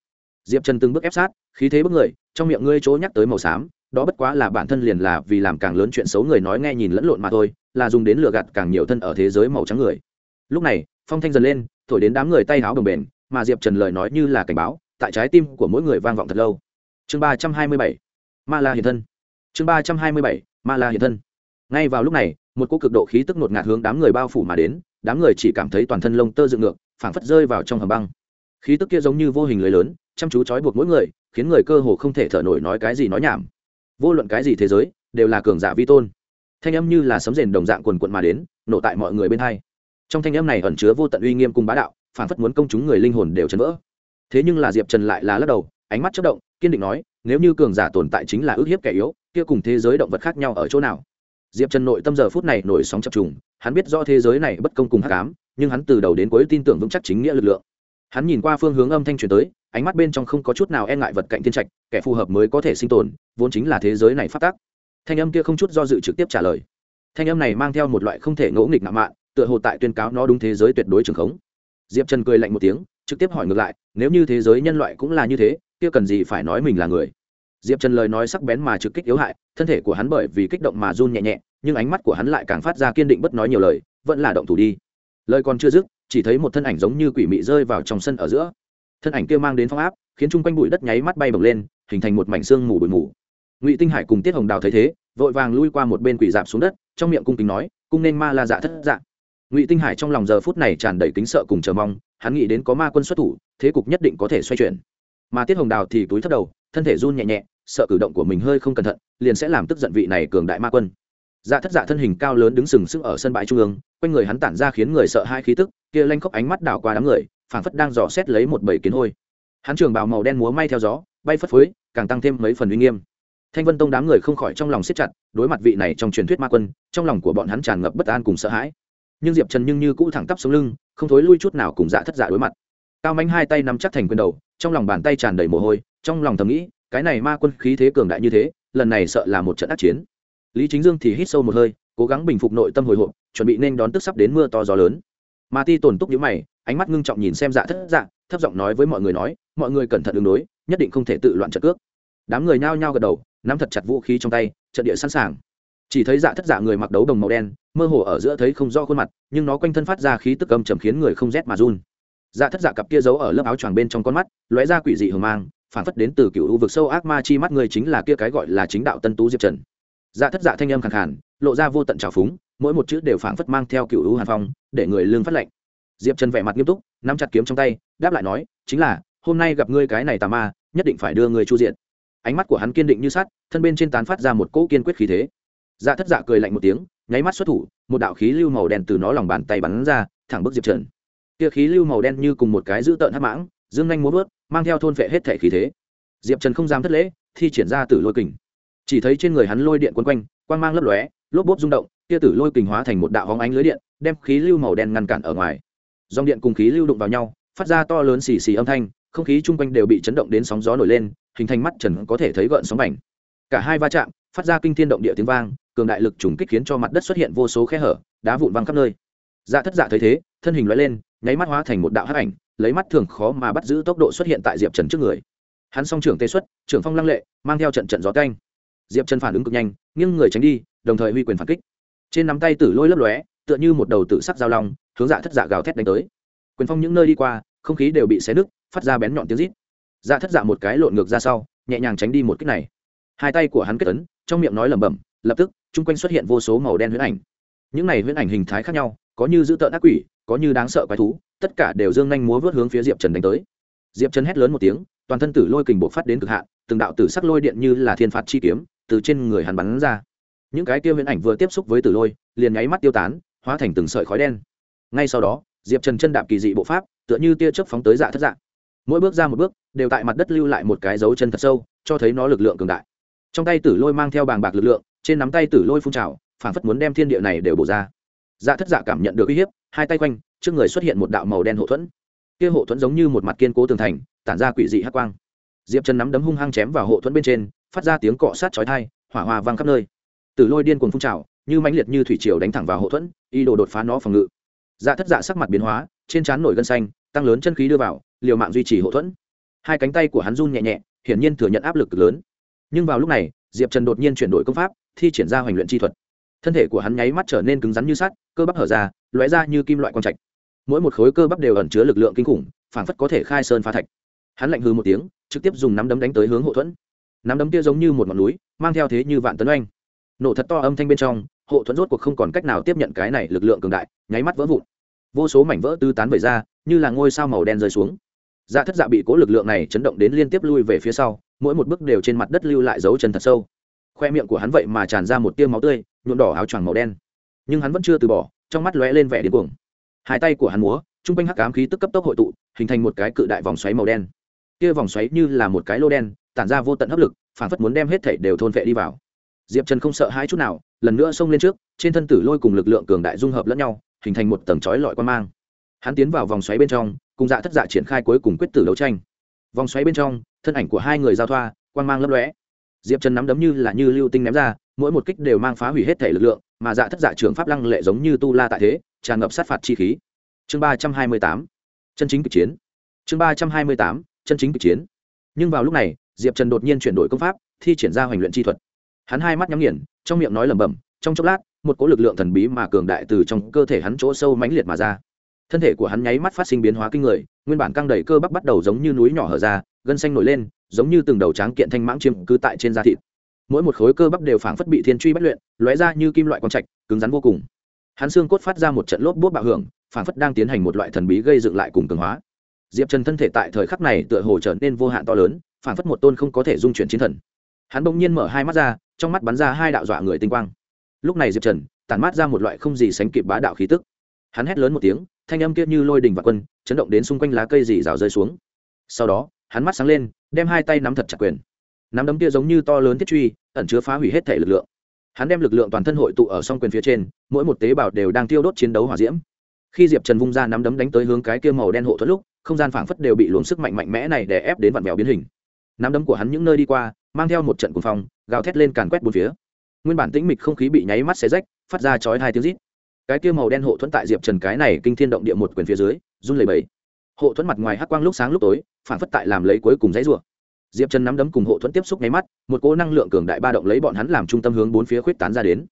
Diệp trần từng bước ép sát, khí thế bước người, trong miệng ngươi chỗ nhắc tới màu xám, đó bất quá là bản thân liền là vì làm càng lớn chuyện xấu người nói nghe nhìn lẫn lộn mà thôi, là dùng đến lừa gạt càng nhiều thân ở thế giới màu trắng người. Lúc này, phong thanh dần lên, thổi đến đám người tay háo bồng bền mà diệp trần lời nói như là cảnh báo tại trái tim của mỗi người vang vọng thật lâu. Chương ba trăm hai mươi bảy, ma la hiện thân. Chương ba trăm hai mươi bảy, ma la hiện thân. Ngay vào lúc này, một cô cực độ khí tức ngột ngạt hướng đám người bao phủ mà đến, đám người chỉ cảm thấy toàn thân lông tơ dựng ngược, phảng phất rơi vào trong hầm băng. Khí tức kia giống như vô hình lưới lớn, chăm chú trói buộc mỗi người, khiến người cơ hồ không thể thở nổi nói cái gì nói nhảm. Vô luận cái gì thế giới, đều là cường giả vi tôn. Thanh âm như là sấm rền đồng dạng quần quận mà đến, nổ tại mọi người bên hai. Trong thanh âm này ẩn chứa vô tận uy nghiêm cùng bá đạo phản phất muốn công chúng người linh hồn đều chấn vỡ thế nhưng là diệp trần lại là lắc đầu, ánh mắt chất động, kiên định nói, nếu như cường giả tồn tại chính là ước hiếp kẻ yếu, kia cùng thế giới động vật khác nhau ở chỗ nào? Diệp trần nội tâm giờ phút này nổi sóng chập trùng, hắn biết do thế giới này bất công cùng hắc ám, nhưng hắn từ đầu đến cuối tin tưởng vững chắc chính nghĩa lực lượng. Hắn nhìn qua phương hướng âm thanh truyền tới, ánh mắt bên trong không có chút nào e ngại vật cạnh thiên trạch, kẻ phù hợp mới có thể sinh tồn, vốn chính là thế giới này phát tác. Thanh âm kia không chút do dự trực tiếp trả lời. Thanh âm này mang theo một loại không thể ngỗ nghịch nạo mạn, tựa hồ tại tuyên cáo nó đúng thế giới tuyệt đối trường khống. Diệp trần cười lạnh một tiếng trực tiếp hỏi ngược lại, nếu như thế giới nhân loại cũng là như thế, kia cần gì phải nói mình là người? Diệp trần lời nói sắc bén mà trực kích yếu hại, thân thể của hắn bởi vì kích động mà run nhẹ nhẹ, nhưng ánh mắt của hắn lại càng phát ra kiên định bất nói nhiều lời, vẫn là động thủ đi. Lời còn chưa dứt, chỉ thấy một thân ảnh giống như quỷ mị rơi vào trong sân ở giữa. Thân ảnh kia mang đến phong áp, khiến chung quanh bụi đất nháy mắt bay bồng lên, hình thành một mảnh xương mù bụi mù. Ngụy tinh hải cùng tiết hồng đào thấy thế, vội vàng lui qua một bên quỷ dạp xuống đất, trong miệng cung kính nói, cung nên ma la dạ thất dạ. Ngụy tinh hải trong lòng giờ phút này tràn đầy kính sợ cùng chờ mong hắn nghĩ đến có ma quân xuất thủ, thế cục nhất định có thể xoay chuyển. Mà tiết hồng đào thì túi thất đầu, thân thể run nhẹ nhẹ, sợ cử động của mình hơi không cẩn thận, liền sẽ làm tức giận vị này cường đại ma quân. Dạ thất dạ thân hình cao lớn đứng sừng sững ở sân bãi trung ương, quanh người hắn tản ra khiến người sợ hai khí tức, kia lanh khóc ánh mắt đảo qua đám người, phảng phất đang dò xét lấy một bầy kiến hôi. Hắn trường bào màu đen múa may theo gió, bay phất phới, càng tăng thêm mấy phần uy nghiêm. Thanh vân tông đám người không khỏi trong lòng siết chặt, đối mặt vị này trong truyền thuyết ma quân, trong lòng của bọn hắn tràn ngập bất an cùng sợ hãi nhưng diệp trần nhưng như cũ thẳng tắp xuống lưng, không thối lui chút nào cùng dạ thất dạ đối mặt. Cao mánh hai tay nắm chắc thành quyền đầu, trong lòng bàn tay tràn đầy mồ hôi, trong lòng thầm nghĩ, cái này ma quân khí thế cường đại như thế, lần này sợ là một trận ác chiến. Lý chính dương thì hít sâu một hơi, cố gắng bình phục nội tâm hồi hộp, chuẩn bị nên đón tức sắp đến mưa to gió lớn. Mà ti tổn túc nhữ mày, ánh mắt ngưng trọng nhìn xem dạ thất dạ thấp giọng nói với mọi người nói, mọi người cẩn thận ứng đối, nhất định không thể tự loạn trận cước. Đám người nhao nhao gật đầu, nắm thật chặt vũ khí trong tay, trận địa sẵn sàng. Chỉ thấy dạ thất dạ người mặc đấu đồng màu đen mơ hồ ở giữa thấy không rõ khuôn mặt, nhưng nó quanh thân phát ra khí tức âm trầm khiến người không rét mà run. Dạ thất dạ cặp kia giấu ở lớp áo choàng bên trong con mắt, lóe ra quỷ dị hờ mang, phản phất đến từ cựu u vực sâu ác ma chi mắt người chính là kia cái gọi là chính đạo tân tú diệp trần. Dạ thất dạ thanh âm khẳng khản lộ ra vô tận trào phúng, mỗi một chữ đều phản phất mang theo cựu u hàn phong, để người lương phát lệnh. Diệp trần vẻ mặt nghiêm túc, nắm chặt kiếm trong tay, đáp lại nói, chính là, hôm nay gặp ngươi cái này tà ma, nhất định phải đưa ngươi chu diện ánh mắt của hắn kiên định như sắt, thân bên trên tán phát ra một cỗ kiên quyết khí thế. Dạ thất dạ cười lạnh một tiếng nháy mắt xuất thủ, một đạo khí lưu màu đen từ nó lòng bàn tay bắn ra, thẳng bức diệp trần. Kia khí lưu màu đen như cùng một cái dữ tợn hắc mãng, dương nhanh muốn vớt, mang theo thôn phệ hết thể khí thế. Diệp trần không dám thất lễ, thi triển ra tử lôi kình. Chỉ thấy trên người hắn lôi điện quấn quanh, quang mang lấp lóe, lốp bốp rung động kia tử lôi kình hóa thành một đạo hóng ánh lưới điện, đem khí lưu màu đen ngăn cản ở ngoài. Dòng điện cùng khí lưu đụng vào nhau, phát ra to lớn xì xì âm thanh, không khí chung quanh đều bị chấn động đến sóng gió nổi lên, hình thành mắt trần có thể thấy gợn sóng mảnh cả hai va chạm, phát ra kinh thiên động địa tiếng vang cường đại lực trùng kích khiến cho mặt đất xuất hiện vô số khe hở, đá vụn văng khắp nơi. Dạ thất dạ thấy thế, thân hình loại lên, nháy mắt hóa thành một đạo hắc ảnh, lấy mắt thường khó mà bắt giữ tốc độ xuất hiện tại diệp trần trước người. Hắn song trưởng tê xuất, trưởng phong lăng lệ, mang theo trận trận gió canh. Diệp trần phản ứng cực nhanh, nghiêng người tránh đi, đồng thời huy quyền phản kích. Trên nắm tay tử lôi lấp lóe, tựa như một đầu tự sắc dao long, hướng dạ thất dạ gào thét đánh tới. Quyền phong những nơi đi qua, không khí đều bị xé nứt, phát ra bén nhọn tiếng rít. Dạ thất dạ một cái lộn ngược ra sau, nhẹ nhàng tránh đi một kích này. Hai tay của hắn kết ấn, trong miệng nói lẩm bẩm, lập tức chung quanh xuất hiện vô số màu đen huyễn ảnh. Những này huyễn ảnh hình thái khác nhau, có như dữ tợn ác quỷ, có như đáng sợ quái thú, tất cả đều dương nhanh múa vớt hướng phía diệp trần đánh tới. Diệp trần hét lớn một tiếng, toàn thân tử lôi kình bộ phát đến cực hạn, từng đạo tử sắc lôi điện như là thiên phạt chi kiếm, từ trên người hắn bắn ra. Những cái kia huyễn ảnh vừa tiếp xúc với tử lôi, liền nháy mắt tiêu tán, hóa thành từng sợi khói đen. Ngay sau đó, diệp trần chân đạp kỳ dị bộ pháp, tựa như tia chớp phóng tới dạ thất dạ. Mỗi bước ra một bước, đều tại mặt đất lưu lại một cái dấu chân thật sâu, cho thấy nó lực lượng cường đại. Trong tay tử lôi mang theo bàng bạc lực lượng trên nắm tay tử lôi phun trào, phản phất muốn đem thiên địa này đều bổ ra. Dạ thất dạ cảm nhận được uy hiếp, hai tay quanh, trước người xuất hiện một đạo màu đen hộ thuẫn. Kia hộ thuẫn giống như một mặt kiên cố tường thành, tản ra quỷ dị hắc quang. Diệp trần nắm đấm hung hăng chém vào hộ thuẫn bên trên, phát ra tiếng cọ sát chói thai hỏa hoa vang khắp nơi. Tử lôi điên cuồng phun trào, như mãnh liệt như thủy triều đánh thẳng vào hộ thuẫn y đồ đột phá nó phòng ngự. Dạ thất dạ sắc mặt biến hóa, trên trán nổi gân xanh, tăng lớn chân khí đưa vào, liều mạng duy trì hộ thuẫn. Hai cánh tay của hắn run nhẹ nhẹ, hiển nhiên thừa nhận áp lực cực lớn. Nhưng vào lúc này diệp trần đột nhiên chuyển đổi công pháp, thi triển ra hoành luyện chi thuật. Thân thể của hắn nháy mắt trở nên cứng rắn như sắt, cơ bắp hở ra, lóe ra như kim loại quang trạch. Mỗi một khối cơ bắp đều ẩn chứa lực lượng kinh khủng, phảng phất có thể khai sơn phá thạch. Hắn lạnh hư một tiếng, trực tiếp dùng nắm đấm đánh tới hướng hộ thuẫn. Nắm đấm kia giống như một ngọn núi, mang theo thế như vạn tấn oanh. Nổ thật to âm thanh bên trong, hộ thuẫn rốt cuộc không còn cách nào tiếp nhận cái này lực lượng cường đại, nháy mắt vỡ vụn. Vô số mảnh vỡ tư tán vẩy ra, như là ngôi sao màu đen rơi xuống. Dạ thất dạ bị cố lực lượng này chấn động đến liên tiếp lui về phía sau mỗi một bước đều trên mặt đất lưu lại dấu chân thật sâu. Khoe miệng của hắn vậy mà tràn ra một tiêu máu tươi, nhuộm đỏ áo choàng màu đen. Nhưng hắn vẫn chưa từ bỏ, trong mắt lóe lên vẻ điên cuồng. Hai tay của hắn múa chung quanh hắc ám khí tức cấp tốc hội tụ, hình thành một cái cự đại vòng xoáy màu đen. Kia vòng xoáy như là một cái lô đen, tản ra vô tận hấp lực, phản phất muốn đem hết thảy đều thôn vệ đi vào. Diệp trần không sợ hai chút nào, lần nữa xông lên trước, trên thân tử lôi cùng lực lượng cường đại dung hợp lẫn nhau, hình thành một tầng chói lọi quan mang. Hắn tiến vào vòng xoáy bên trong, cùng dạ thất dạ triển khai cuối cùng quyết tử đấu tranh. Vòng xoáy bên trong thân ảnh của hai người giao thoa quan mang lấp lóe. Diệp trần nắm đấm như là như lưu tinh ném ra, mỗi một kích đều mang phá hủy hết thể lực lượng, mà dạ thất dạ trường pháp lăng lệ giống như tu la tại thế, tràn ngập sát phạt chi khí. Chương ba trăm hai mươi tám, chân chính kịch chiến. Chương ba trăm hai mươi tám, chân chính kịch chiến. Nhưng vào lúc này, diệp trần đột nhiên chuyển đổi công pháp, thi triển ra hoành luyện chi thuật. Hắn hai mắt nhắm nghiền, trong miệng nói lẩm bẩm, trong chốc lát, một cỗ lực lượng thần bí mà cường đại từ trong cơ thể hắn chỗ sâu mãnh liệt mà ra. Thân thể của hắn nháy mắt phát sinh biến hóa kinh người, nguyên bản căng đầy cơ bắp bắt đầu giống như núi nhỏ hở ra gân xanh nổi lên, giống như từng đầu tráng kiện thanh mãng chiêm cư tại trên da thịt. Mỗi một khối cơ bắp đều phảng phất bị thiên truy bất luyện, lóe ra như kim loại quang trạch, cứng rắn vô cùng. Hắn xương cốt phát ra một trận lốp bút bạo hưởng, phảng phất đang tiến hành một loại thần bí gây dựng lại cùng cường hóa. Diệp trần thân thể tại thời khắc này tựa hồ trở nên vô hạn to lớn, phảng phất một tôn không có thể dung chuyển chiến thần. Hắn bỗng nhiên mở hai mắt ra, trong mắt bắn ra hai đạo dọa người tinh quang. Lúc này diệp trần, tản mát ra một loại không gì sánh kịp bá đạo khí tức. Hắn hét lớn một tiếng, thanh âm kia như lôi đình và quân, chấn động đến xung quanh lá cây dì rào rơi xuống. Sau đó hắn mắt sáng lên, đem hai tay nắm thật chặt quyền. Nắm đấm kia giống như to lớn thiết truy, ẩn chứa phá hủy hết thể lực lượng. Hắn đem lực lượng toàn thân hội tụ ở song quyền phía trên, mỗi một tế bào đều đang tiêu đốt chiến đấu hỏa diễm. Khi diệp trần vung ra nắm đấm đánh tới hướng cái kia màu đen hộ thuẫn lúc, không gian phảng phất đều bị luồng sức mạnh mạnh mẽ này để ép đến vặn vẹo biến hình. Nắm đấm của hắn những nơi đi qua, mang theo một trận cuồng phong, gào thét lên càn quét bốn phía. Nguyên bản tĩnh mịch không khí bị nháy mắt xé rách, phát ra chói hai tiếng rít. Cái kia màu đen hộ thuẫn tại diệp trần cái này kinh thiên động địa một quyền phía dưới, run lẩy bẩy hộ thuẫn mặt ngoài hắc quang lúc sáng lúc tối phản phất tại làm lấy cuối cùng dãy rủa. Diệp trần nắm đấm cùng hộ thuẫn tiếp xúc nháy mắt, một cỗ năng lượng cường đại ba động lấy bọn hắn làm trung tâm hướng bốn phía khuyết tán ra đến.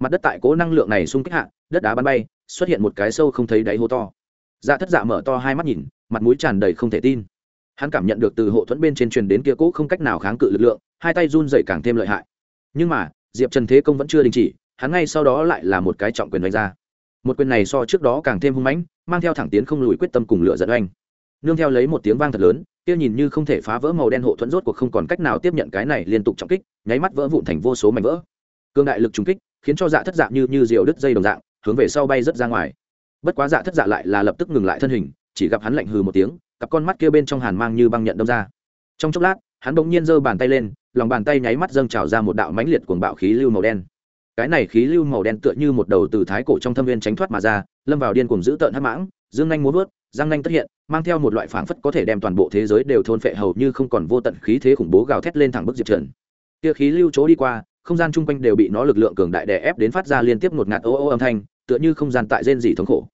Mặt đất tại cỗ năng lượng này xung kích hạ, đất đá bắn bay, xuất hiện một cái sâu không thấy đáy hố to. Dạ thất dạ mở to hai mắt nhìn, mặt mũi tràn đầy không thể tin. Hắn cảm nhận được từ hộ thuẫn bên trên truyền đến kia cỗ không cách nào kháng cự lực lượng, hai tay run dậy càng thêm lợi hại. Nhưng mà, diệp trần thế công vẫn chưa đình chỉ, hắn ngay sau đó lại là một cái trọng quyền đánh ra một quyền này so trước đó càng thêm hung mãnh, mang theo thẳng tiến không lùi quyết tâm cùng lửa dẫn oanh. Nương theo lấy một tiếng vang thật lớn, kia nhìn như không thể phá vỡ màu đen hộ thuẫn rốt cuộc không còn cách nào tiếp nhận cái này liên tục trọng kích, nháy mắt vỡ vụn thành vô số mảnh vỡ. Cương đại lực trúng kích, khiến cho dạ thất dạng như như diều đứt dây đồng dạng, hướng về sau bay rất ra ngoài. Bất quá dạ thất dạ lại là lập tức ngừng lại thân hình, chỉ gặp hắn lạnh hừ một tiếng, cặp con mắt kia bên trong hàn mang như băng nhận đâm ra. Trong chốc lát, hắn bỗng nhiên giơ bàn tay lên, lòng bàn tay nháy mắt dâng trào ra một đạo mãnh liệt cuồng bạo khí lưu màu đen cái này khí lưu màu đen tựa như một đầu từ thái cổ trong thâm viên tránh thoát mà ra, lâm vào điên cuồng dữ tợn hắc mãng, dương nhanh muốn vớt giang nhanh tất hiện, mang theo một loại phảng phất có thể đem toàn bộ thế giới đều thôn phệ hầu như không còn vô tận khí thế khủng bố gào thét lên thẳng bức diệp trần. Kia khí lưu chỗ đi qua, không gian chung quanh đều bị nó lực lượng cường đại đè ép đến phát ra liên tiếp một ngạt ô ô âm thanh, tựa như không gian tại rên dị thống khổ.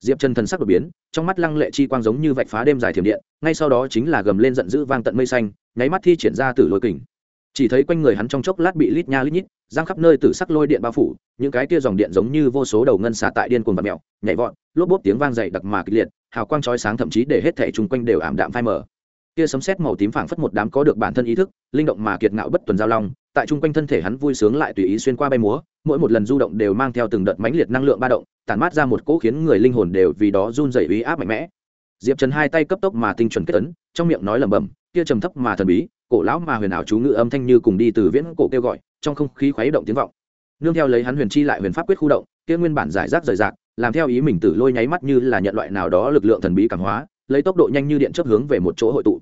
Diệp trần thần sắc đột biến, trong mắt lăng lệ chi quang giống như vạch phá đêm dài thiểm điện, ngay sau đó chính là gầm lên giận dữ vang tận mây xanh, nháy mắt thi triển ra từ lôi kình. Chỉ thấy quanh người hắn trong chốc lát bị lít nha lít nhít giang khắp nơi tử sắc lôi điện bao phủ, những cái kia dòng điện giống như vô số đầu ngân xà tại điên cuồng vật mẹo nhảy vọt, lốp bốp tiếng vang dày đặc mà kịch liệt, hào quang chói sáng thậm chí để hết thảy chung quanh đều ảm đạm phai mờ. Kia sấm sét màu tím phảng phất một đám có được bản thân ý thức, linh động mà kiệt ngạo bất tuần giao long, tại chung quanh thân thể hắn vui sướng lại tùy ý xuyên qua bay múa, mỗi một lần du động đều mang theo từng đợt mãnh liệt năng lượng ba động, tản mát ra một cỗ khiến người linh hồn đều vì đó run rẩy uy áp mạnh mẽ. Diệp trần hai tay cấp tốc mà tinh chuẩn kết tấn trong miệng nói lẩm bẩm, kia trầm thấp mà thần bí, cổ lão mà huyền ảo chú ngữ âm thanh như cùng đi từ viễn cổ kêu gọi trong không khí khuấy động tiếng vọng. Nương theo lấy hắn huyền chi lại huyền pháp quyết khu động, kia nguyên bản giải rác rời rạc, làm theo ý mình tử lôi nháy mắt như là nhận loại nào đó lực lượng thần bí cảm hóa, lấy tốc độ nhanh như điện chấp hướng về một chỗ hội tụ.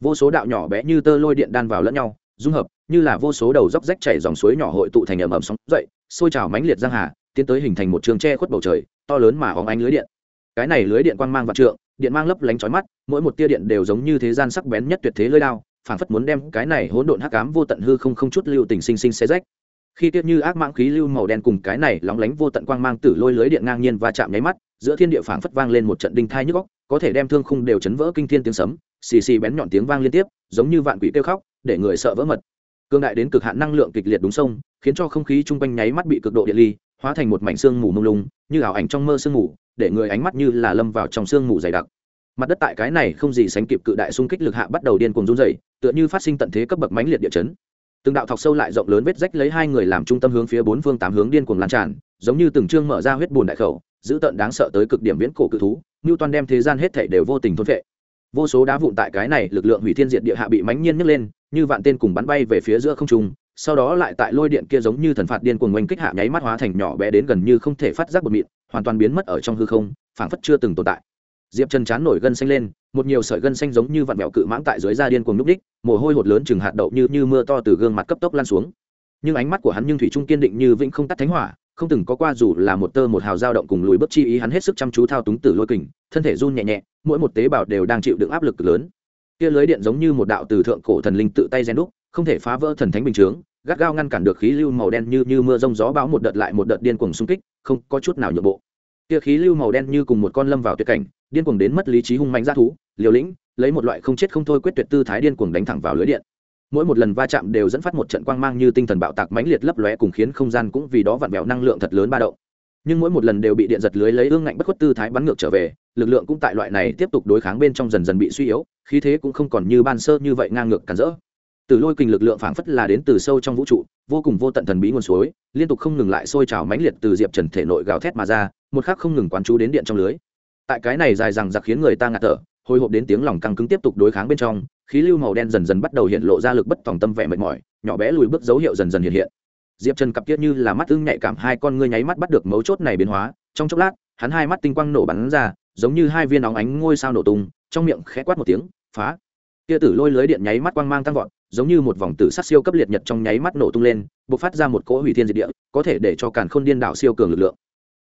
Vô số đạo nhỏ bé như tơ lôi điện đan vào lẫn nhau, dung hợp, như là vô số đầu dốc rách chảy dòng suối nhỏ hội tụ thành ầm ầm sóng dậy, sôi trào mãnh liệt giang hà, tiến tới hình thành một trường tre khuất bầu trời, to lớn mà óng ánh lưới điện. Cái này lưới điện quang mang vạn trượng, điện mang lấp lánh chói mắt, mỗi một tia điện đều giống như thế gian sắc bén nhất tuyệt thế lưỡi đao phảng phất muốn đem cái này hỗn độn hắc ám vô tận hư không không chút lưu tình sinh sinh xé rách. Khi tiếp như ác mãng khí lưu màu đen cùng cái này lóng lánh vô tận quang mang tử lôi lưới điện ngang nhiên và chạm nháy mắt, giữa thiên địa phảng phất vang lên một trận đinh thai nhức góc có thể đem thương khung đều chấn vỡ kinh thiên tiếng sấm, xì xì bén nhọn tiếng vang liên tiếp, giống như vạn quỷ kêu khóc, để người sợ vỡ mật. Cương đại đến cực hạn năng lượng kịch liệt đúng sông, khiến cho không khí chung quanh nháy mắt bị cực độ điện ly, hóa thành một mảnh sương mù mông lung, như ảo ảnh trong mơ sương mù, để người ánh mắt như là lâm vào trong sương mù dày đặc mặt đất tại cái này không gì sánh kịp cự đại xung kích lực hạ bắt đầu điên cuồng run rẩy, tựa như phát sinh tận thế cấp bậc mãnh liệt địa chấn. Từng đạo thọc sâu lại rộng lớn vết rách lấy hai người làm trung tâm hướng phía bốn phương tám hướng điên cuồng lan tràn giống như từng chương mở ra huyết bùn đại khẩu dữ tận đáng sợ tới cực điểm viễn cổ cự thú như toàn đem thế gian hết thảy đều vô tình thôn vệ vô số đá vụn tại cái này lực lượng hủy thiên diệt địa hạ bị mãnh nhiên nhấc lên như vạn tên cùng bắn bay về phía giữa không trung sau đó lại tại lôi điện kia giống như thần phạt điên cuồng oanh kích hạ nháy mắt hóa thành nhỏ bé đến gần như không thể phát giác bột mịn hoàn toàn biến mất ở trong hư không phảng phất chưa từng tồn tại diệp trần chán nổi gân xanh lên, một nhiều sợi gân xanh giống như vặn mẹo cự mãng tại dưới da điên cuồng núp đích mồ hôi hột lớn chừng hạt đậu như như mưa to từ gương mặt cấp tốc lan xuống. Nhưng ánh mắt của hắn nhưng thủy trung kiên định như vĩnh không tắt thánh hỏa, không từng có qua dù là một tơ một hào dao động cùng lùi bước chi ý hắn hết sức chăm chú thao túng tử lôi kình, thân thể run nhẹ nhẹ, mỗi một tế bào đều đang chịu đựng áp lực lớn. Kia lưới điện giống như một đạo từ thượng cổ thần linh tự tay gen đúc, không thể phá vỡ thần thánh bình chướng, gắt gao ngăn cản được khí lưu màu đen như như mưa rông gió bão một đợt lại một đợt điên cuồng xung kích, không có chút nào nhượng bộ kia khí lưu màu đen như cùng một con lâm vào tuyệt cảnh, điên cuồng đến mất lý trí hung mạnh ra thú, liều lĩnh, lấy một loại không chết không thôi quyết tuyệt tư thái điên cuồng đánh thẳng vào lưới điện. Mỗi một lần va chạm đều dẫn phát một trận quang mang như tinh thần bạo tạc mãnh liệt lấp lóe cùng khiến không gian cũng vì đó vặn vẹo năng lượng thật lớn ba động. Nhưng mỗi một lần đều bị điện giật lưới lấy ương ngạnh bất khuất tư thái bắn ngược trở về, lực lượng cũng tại loại này tiếp tục đối kháng bên trong dần dần bị suy yếu, khí thế cũng không còn như ban sơ như vậy ngang ngược cản rỡ. Từ lôi kình lực lượng phảng phất là đến từ sâu trong vũ trụ, vô cùng vô tận thần bí nguồn suối, liên tục không ngừng lại sôi trào mãnh liệt từ diệp trần thể nội gào thét mà ra một khắc không ngừng quán chú đến điện trong lưới. Tại cái này dài rằng giặc khiến người ta ngạt thở, hồi hộp đến tiếng lòng căng cứng tiếp tục đối kháng bên trong, khí lưu màu đen dần dần bắt đầu hiện lộ ra lực bất tòng tâm vẻ mệt mỏi, nhỏ bé lùi bước dấu hiệu dần dần hiện hiện. Diệp trần cặp tiết như là mắt ưng nhạy cảm hai con ngươi nháy mắt bắt được mấu chốt này biến hóa, trong chốc lát, hắn hai mắt tinh quang nổ bắn ra, giống như hai viên óng ánh ngôi sao nổ tung, trong miệng khẽ quát một tiếng, phá! Tia tử lôi lưới điện nháy mắt quang mang tăng vọt, giống như một vòng tử sát siêu cấp liệt nhật trong nháy mắt nổ tung lên, bộc phát ra một cỗ hủy thiên diệt địa, có thể để cho càn khôn điên đảo siêu cường lực lượng.